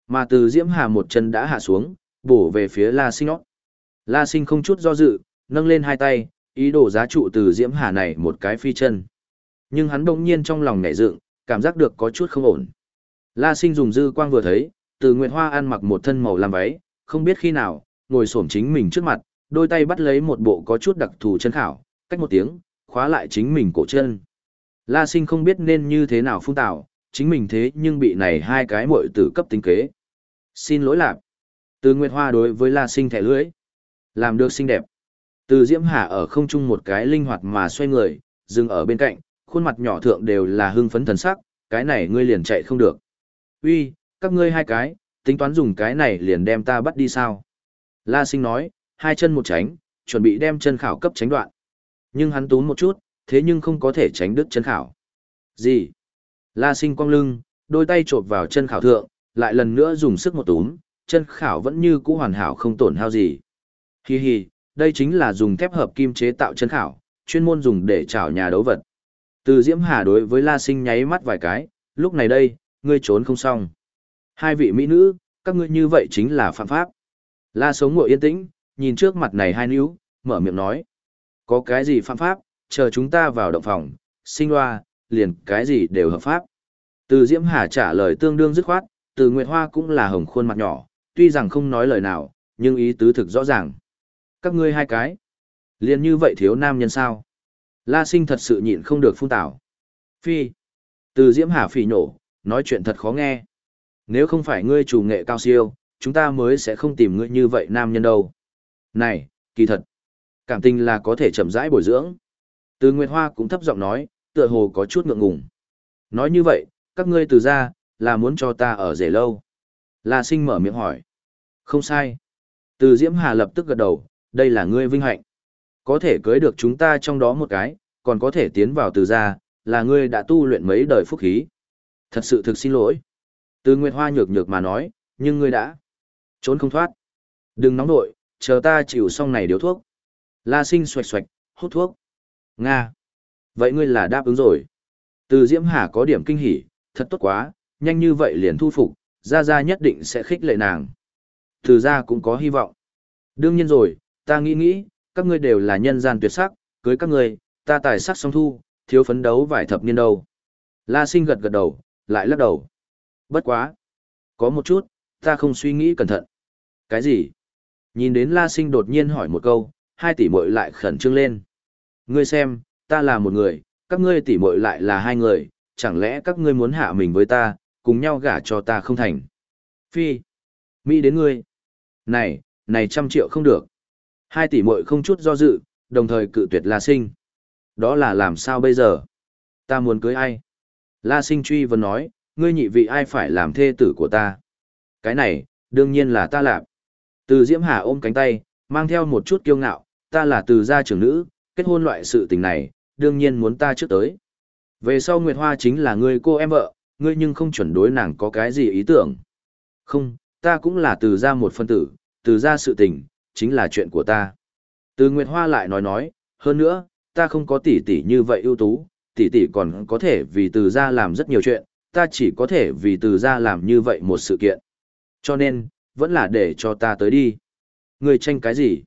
Mà từ Diễm Hà một chân đã hạ xuống, bổ về phía La Sinh nót. La Sinh không chút do dự, nâng lên hai tay, ý đồ giá trụ từ Diễm Hà này một cái phi chân. Nhưng hắn đông nhiên trong lòng nhảy dựng, cảm giác được có chút không ổn. La Sinh dùng dư quang vừa thấy, từ Nguyệt Hoa ăn mặc một thân màu lam váy, không biết khi nào, ngồi xổm chính mình trước mặt, đôi tay bắt lấy một bộ có chút đặc thù chân khảo, cách một tiếng, khóa lại chính mình cổ chân. La Sinh không biết nên như thế nào phung tạo, chính mình thế nhưng bị này hai cái muội tử cấp tính kế. Xin lỗi lạc. Từ Nguyệt Hoa đối với La Sinh thẻ lưỡi. Làm được xinh đẹp. Từ Diễm Hà ở không trung một cái linh hoạt mà xoay người, dừng ở bên cạnh, khuôn mặt nhỏ thượng đều là hưng phấn thần sắc, cái này ngươi liền chạy không được. Uy, các ngươi hai cái, tính toán dùng cái này liền đem ta bắt đi sao? La Sinh nói, hai chân một tránh, chuẩn bị đem chân khảo cấp tránh đoạn. Nhưng hắn túm một chút, thế nhưng không có thể tránh đứt chân khảo. Gì? La Sinh cong lưng, đôi tay trộp vào chân khảo thượng, lại lần nữa dùng sức một túm, chân khảo vẫn như cũ hoàn hảo không tổn hao gì. Hi hi, đây chính là dùng thép hợp kim chế tạo chân khảo, chuyên môn dùng để chảo nhà đấu vật. Từ Diễm Hà đối với La Sinh nháy mắt vài cái, lúc này đây, ngươi trốn không xong. Hai vị mỹ nữ, các ngươi như vậy chính là phạm pháp. La sống ngồi yên tĩnh, nhìn trước mặt này hai níu, mở miệng nói. Có cái gì phạm pháp, chờ chúng ta vào động phòng, sinh hoa, liền cái gì đều hợp pháp. Từ Diễm Hà trả lời tương đương dứt khoát, từ Nguyệt Hoa cũng là hồng khuôn mặt nhỏ, tuy rằng không nói lời nào, nhưng ý tứ thực rõ ràng. Các ngươi hai cái, liền như vậy thiếu nam nhân sao? La sinh thật sự nhịn không được phun tảo. Phi. Từ Diễm Hà phỉ nổ, nói chuyện thật khó nghe. Nếu không phải ngươi chủ nghệ cao siêu, chúng ta mới sẽ không tìm ngươi như vậy nam nhân đâu. Này, kỳ thật. Cảm tình là có thể chậm rãi bồi dưỡng. Từ Nguyệt Hoa cũng thấp giọng nói, tựa hồ có chút ngượng ngùng. Nói như vậy, các ngươi từ ra, là muốn cho ta ở rể lâu. La sinh mở miệng hỏi. Không sai. Từ Diễm Hà lập tức gật đầu, đây là ngươi vinh hạnh. Có thể cưới được chúng ta trong đó một cái, còn có thể tiến vào từ gia, là ngươi đã tu luyện mấy đời phúc khí. Thật sự thực xin lỗi. Từ Nguyệt Hoa nhược nhược mà nói, nhưng ngươi đã trốn không thoát. Đừng nóng nội, chờ ta chịu xong này điếu thuốc. La sinh xoạch xoạch, hút thuốc. Nga. Vậy ngươi là đáp ứng rồi. Từ Diễm Hà có điểm kinh hỉ, thật tốt quá, nhanh như vậy liền thu phục, Gia Gia nhất định sẽ khích lệ nàng. Từ gia cũng có hy vọng. Đương nhiên rồi, ta nghĩ nghĩ, các ngươi đều là nhân gian tuyệt sắc, cưới các ngươi, ta tài sắc song thu, thiếu phấn đấu vài thập niên đâu. La sinh gật gật đầu, lại lắc đầu. Bất quá. Có một chút, ta không suy nghĩ cẩn thận. Cái gì? Nhìn đến La sinh đột nhiên hỏi một câu, hai tỷ muội lại khẩn trương lên. Ngươi xem, ta là một người, các ngươi tỷ muội lại là hai người, chẳng lẽ các ngươi muốn hạ mình với ta, cùng nhau gả cho ta không thành? Phi. Mỹ đến ngươi. Này, này trăm triệu không được. Hai tỷ muội không chút do dự, đồng thời cự tuyệt La Sinh. Đó là làm sao bây giờ? Ta muốn cưới ai? La Sinh truy vấn nói, ngươi nhị vị ai phải làm thê tử của ta? Cái này, đương nhiên là ta làm. Từ Diễm Hà ôm cánh tay, mang theo một chút kiêu ngạo, ta là từ gia trưởng nữ, kết hôn loại sự tình này, đương nhiên muốn ta trước tới. Về sau Nguyệt Hoa chính là ngươi cô em vợ, ngươi nhưng không chuẩn đối nàng có cái gì ý tưởng. Không, ta cũng là từ gia một phân tử, từ gia sự tình, chính là chuyện của ta. Từ Nguyệt Hoa lại nói nói, hơn nữa, ta không có tỷ tỷ như vậy ưu tú, tỷ tỷ còn có thể vì từ gia làm rất nhiều chuyện, ta chỉ có thể vì từ gia làm như vậy một sự kiện. Cho nên, vẫn là để cho ta tới đi. Ngươi tranh cái gì?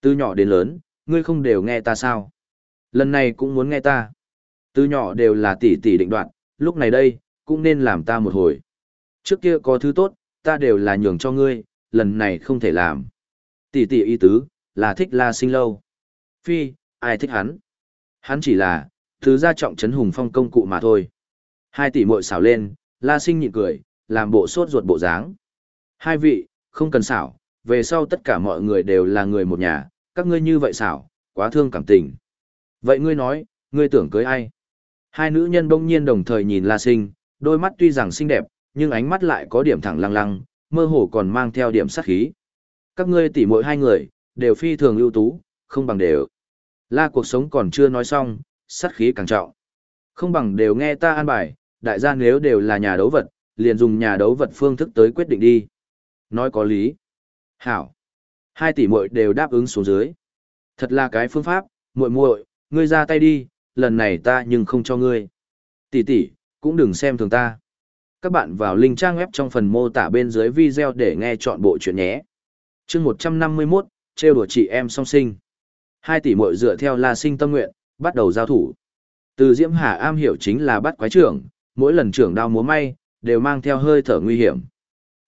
Từ nhỏ đến lớn, ngươi không đều nghe ta sao? Lần này cũng muốn nghe ta. Từ nhỏ đều là tỷ tỷ định đoạn, lúc này đây, cũng nên làm ta một hồi. Trước kia có thứ tốt, ta đều là nhường cho ngươi, lần này không thể làm. Tỷ tỷ ý tứ, là thích la sinh lâu. Phi, ai thích hắn? Hắn chỉ là, thứ gia trọng trấn hùng phong công cụ mà thôi. Hai tỷ muội xảo lên, la sinh nhịn cười, làm bộ sốt ruột bộ dáng. Hai vị, không cần xảo, về sau tất cả mọi người đều là người một nhà, các ngươi như vậy xảo, quá thương cảm tình. Vậy ngươi nói, ngươi tưởng cưới ai? Hai nữ nhân bỗng nhiên đồng thời nhìn La Sinh, đôi mắt tuy rằng xinh đẹp, nhưng ánh mắt lại có điểm thẳng lăng lăng, mơ hồ còn mang theo điểm sát khí. Các ngươi tỉ mỗi hai người, đều phi thường ưu tú, không bằng đều. La cuộc sống còn chưa nói xong, sát khí càng trọng. Không bằng đều nghe ta an bài, đại gia nếu đều là nhà đấu vật, liền dùng nhà đấu vật phương thức tới quyết định đi. Nói có lý. Hảo. Hai tỷ muội đều đáp ứng xuống dưới. Thật là cái phương pháp, muội muội, ngươi ra tay đi, lần này ta nhưng không cho ngươi. Tỷ tỷ, cũng đừng xem thường ta. Các bạn vào link trang web trong phần mô tả bên dưới video để nghe chọn bộ chuyện nhé. chương 151, trêu đùa chị em song sinh. Hai tỷ muội dựa theo La Sinh tâm nguyện, bắt đầu giao thủ. Từ Diễm Hà am hiểu chính là bắt quái trưởng, mỗi lần trưởng đao múa may, đều mang theo hơi thở nguy hiểm.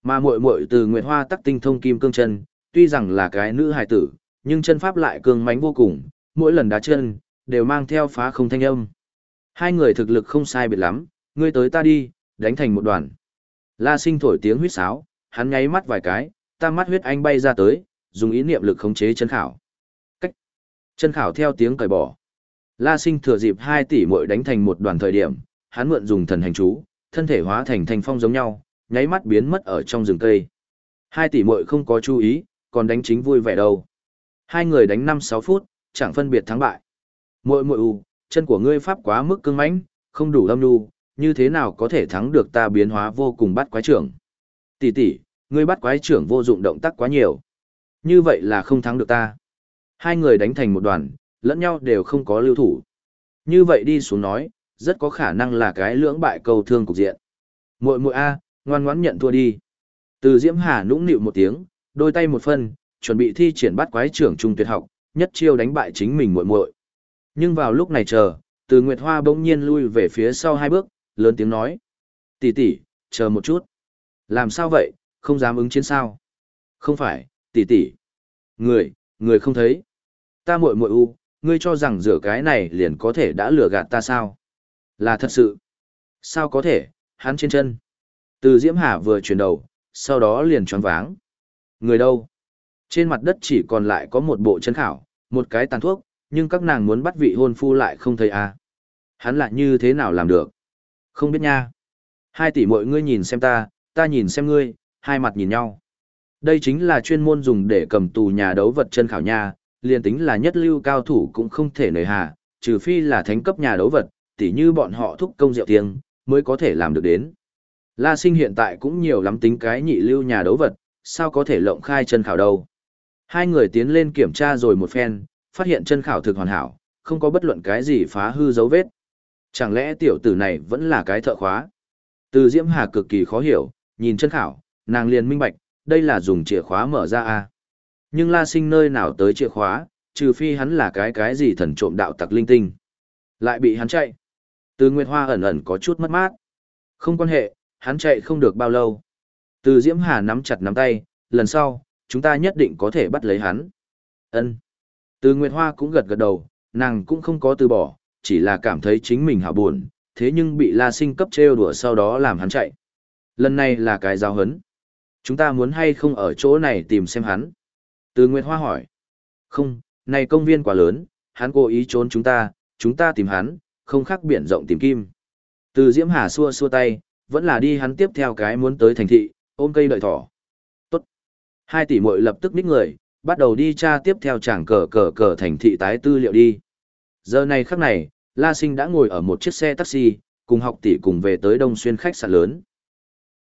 Mà muội muội từ Nguyệt Hoa tắc tinh thông kim cương chân, tuy rằng là cái nữ hài tử, nhưng chân pháp lại cường mãnh vô cùng, mỗi lần đá chân, đều mang theo phá không thanh âm. Hai người thực lực không sai biệt lắm, ngươi tới ta đi, đánh thành một đoàn. La sinh thổi tiếng huyết sáo, hắn nháy mắt vài cái, tam mắt huyết anh bay ra tới, dùng ý niệm lực khống chế chân khảo. Cách. Chân khảo theo tiếng cởi bỏ. La sinh thừa dịp hai tỷ muội đánh thành một đoàn thời điểm, hắn mượn dùng thần hành chú, thân thể hóa thành thành phong giống nhau, nháy mắt biến mất ở trong rừng cây. Hai tỷ muội không có chú ý, còn đánh chính vui vẻ đâu. Hai người đánh 5-6 phút, chẳng phân biệt thắng bại. Muội muội u, chân của ngươi pháp quá mức cứng mãnh, không đủ âm nhu, như thế nào có thể thắng được ta biến hóa vô cùng bắt quái trưởng. Tỷ tỷ, ngươi bắt quái trưởng vô dụng động tác quá nhiều. Như vậy là không thắng được ta. Hai người đánh thành một đoàn, lẫn nhau đều không có lưu thủ. Như vậy đi xuống nói, rất có khả năng là cái lưỡng bại cầu thương cục diện. Muội muội a, ngoan ngoãn nhận thua đi. Từ Diễm Hà nũng nịu một tiếng, đôi tay một phân, chuẩn bị thi triển bắt quái trưởng trung tuyệt học, nhất chiêu đánh bại chính mình muội muội. Nhưng vào lúc này chờ, Từ Nguyệt Hoa bỗng nhiên lui về phía sau hai bước, lớn tiếng nói: "Tỷ tỷ, chờ một chút." "Làm sao vậy, không dám ứng chiến sao?" "Không phải, tỷ tỷ." "Người, người không thấy." "Ta muội muội u, ngươi cho rằng rửa cái này liền có thể đã lừa gạt ta sao?" "Là thật sự." "Sao có thể, hắn trên chân." Từ Diễm Hà vừa chuyển đầu, sau đó liền choáng váng. Người đâu? Trên mặt đất chỉ còn lại có một bộ chân khảo, một cái tàn thuốc, nhưng các nàng muốn bắt vị hôn phu lại không thấy à. Hắn lại như thế nào làm được? Không biết nha. Hai tỷ mọi ngươi nhìn xem ta, ta nhìn xem ngươi, hai mặt nhìn nhau. Đây chính là chuyên môn dùng để cầm tù nhà đấu vật chân khảo nha, liền tính là nhất lưu cao thủ cũng không thể nời hà, trừ phi là thánh cấp nhà đấu vật, tỉ như bọn họ thúc công diệu tiếng, mới có thể làm được đến. La sinh hiện tại cũng nhiều lắm tính cái nhị lưu nhà đấu vật, sao có thể lộng khai chân khảo đâu. Hai người tiến lên kiểm tra rồi một phen, phát hiện chân khảo thực hoàn hảo, không có bất luận cái gì phá hư dấu vết. Chẳng lẽ tiểu tử này vẫn là cái thợ khóa? Từ Diễm Hà cực kỳ khó hiểu, nhìn chân khảo, nàng liền minh bạch, đây là dùng chìa khóa mở ra a. Nhưng La Sinh nơi nào tới chìa khóa, trừ phi hắn là cái cái gì thần trộm đạo tặc linh tinh. Lại bị hắn chạy. Từ Nguyệt Hoa ẩn ẩn có chút mất mát. Không quan hệ, hắn chạy không được bao lâu. Từ Diễm Hà nắm chặt nắm tay, lần sau, chúng ta nhất định có thể bắt lấy hắn. Ân. Từ Nguyệt Hoa cũng gật gật đầu, nàng cũng không có từ bỏ, chỉ là cảm thấy chính mình hảo buồn, thế nhưng bị La Sinh cấp trêu đùa sau đó làm hắn chạy. Lần này là cái giao hấn. Chúng ta muốn hay không ở chỗ này tìm xem hắn. Từ Nguyệt Hoa hỏi. Không, này công viên quá lớn, hắn cố ý trốn chúng ta, chúng ta tìm hắn, không khác biển rộng tìm kim. Từ Diễm Hà xua xua tay, vẫn là đi hắn tiếp theo cái muốn tới thành thị, ôm cây đợi thỏ. Tốt. Hai tỷ muội lập tức ních người, bắt đầu đi tra tiếp theo chàng cờ cờ cờ thành thị tái tư liệu đi. Giờ này khắc này, La Sinh đã ngồi ở một chiếc xe taxi, cùng học tỷ cùng về tới Đông Xuyên khách sạn lớn.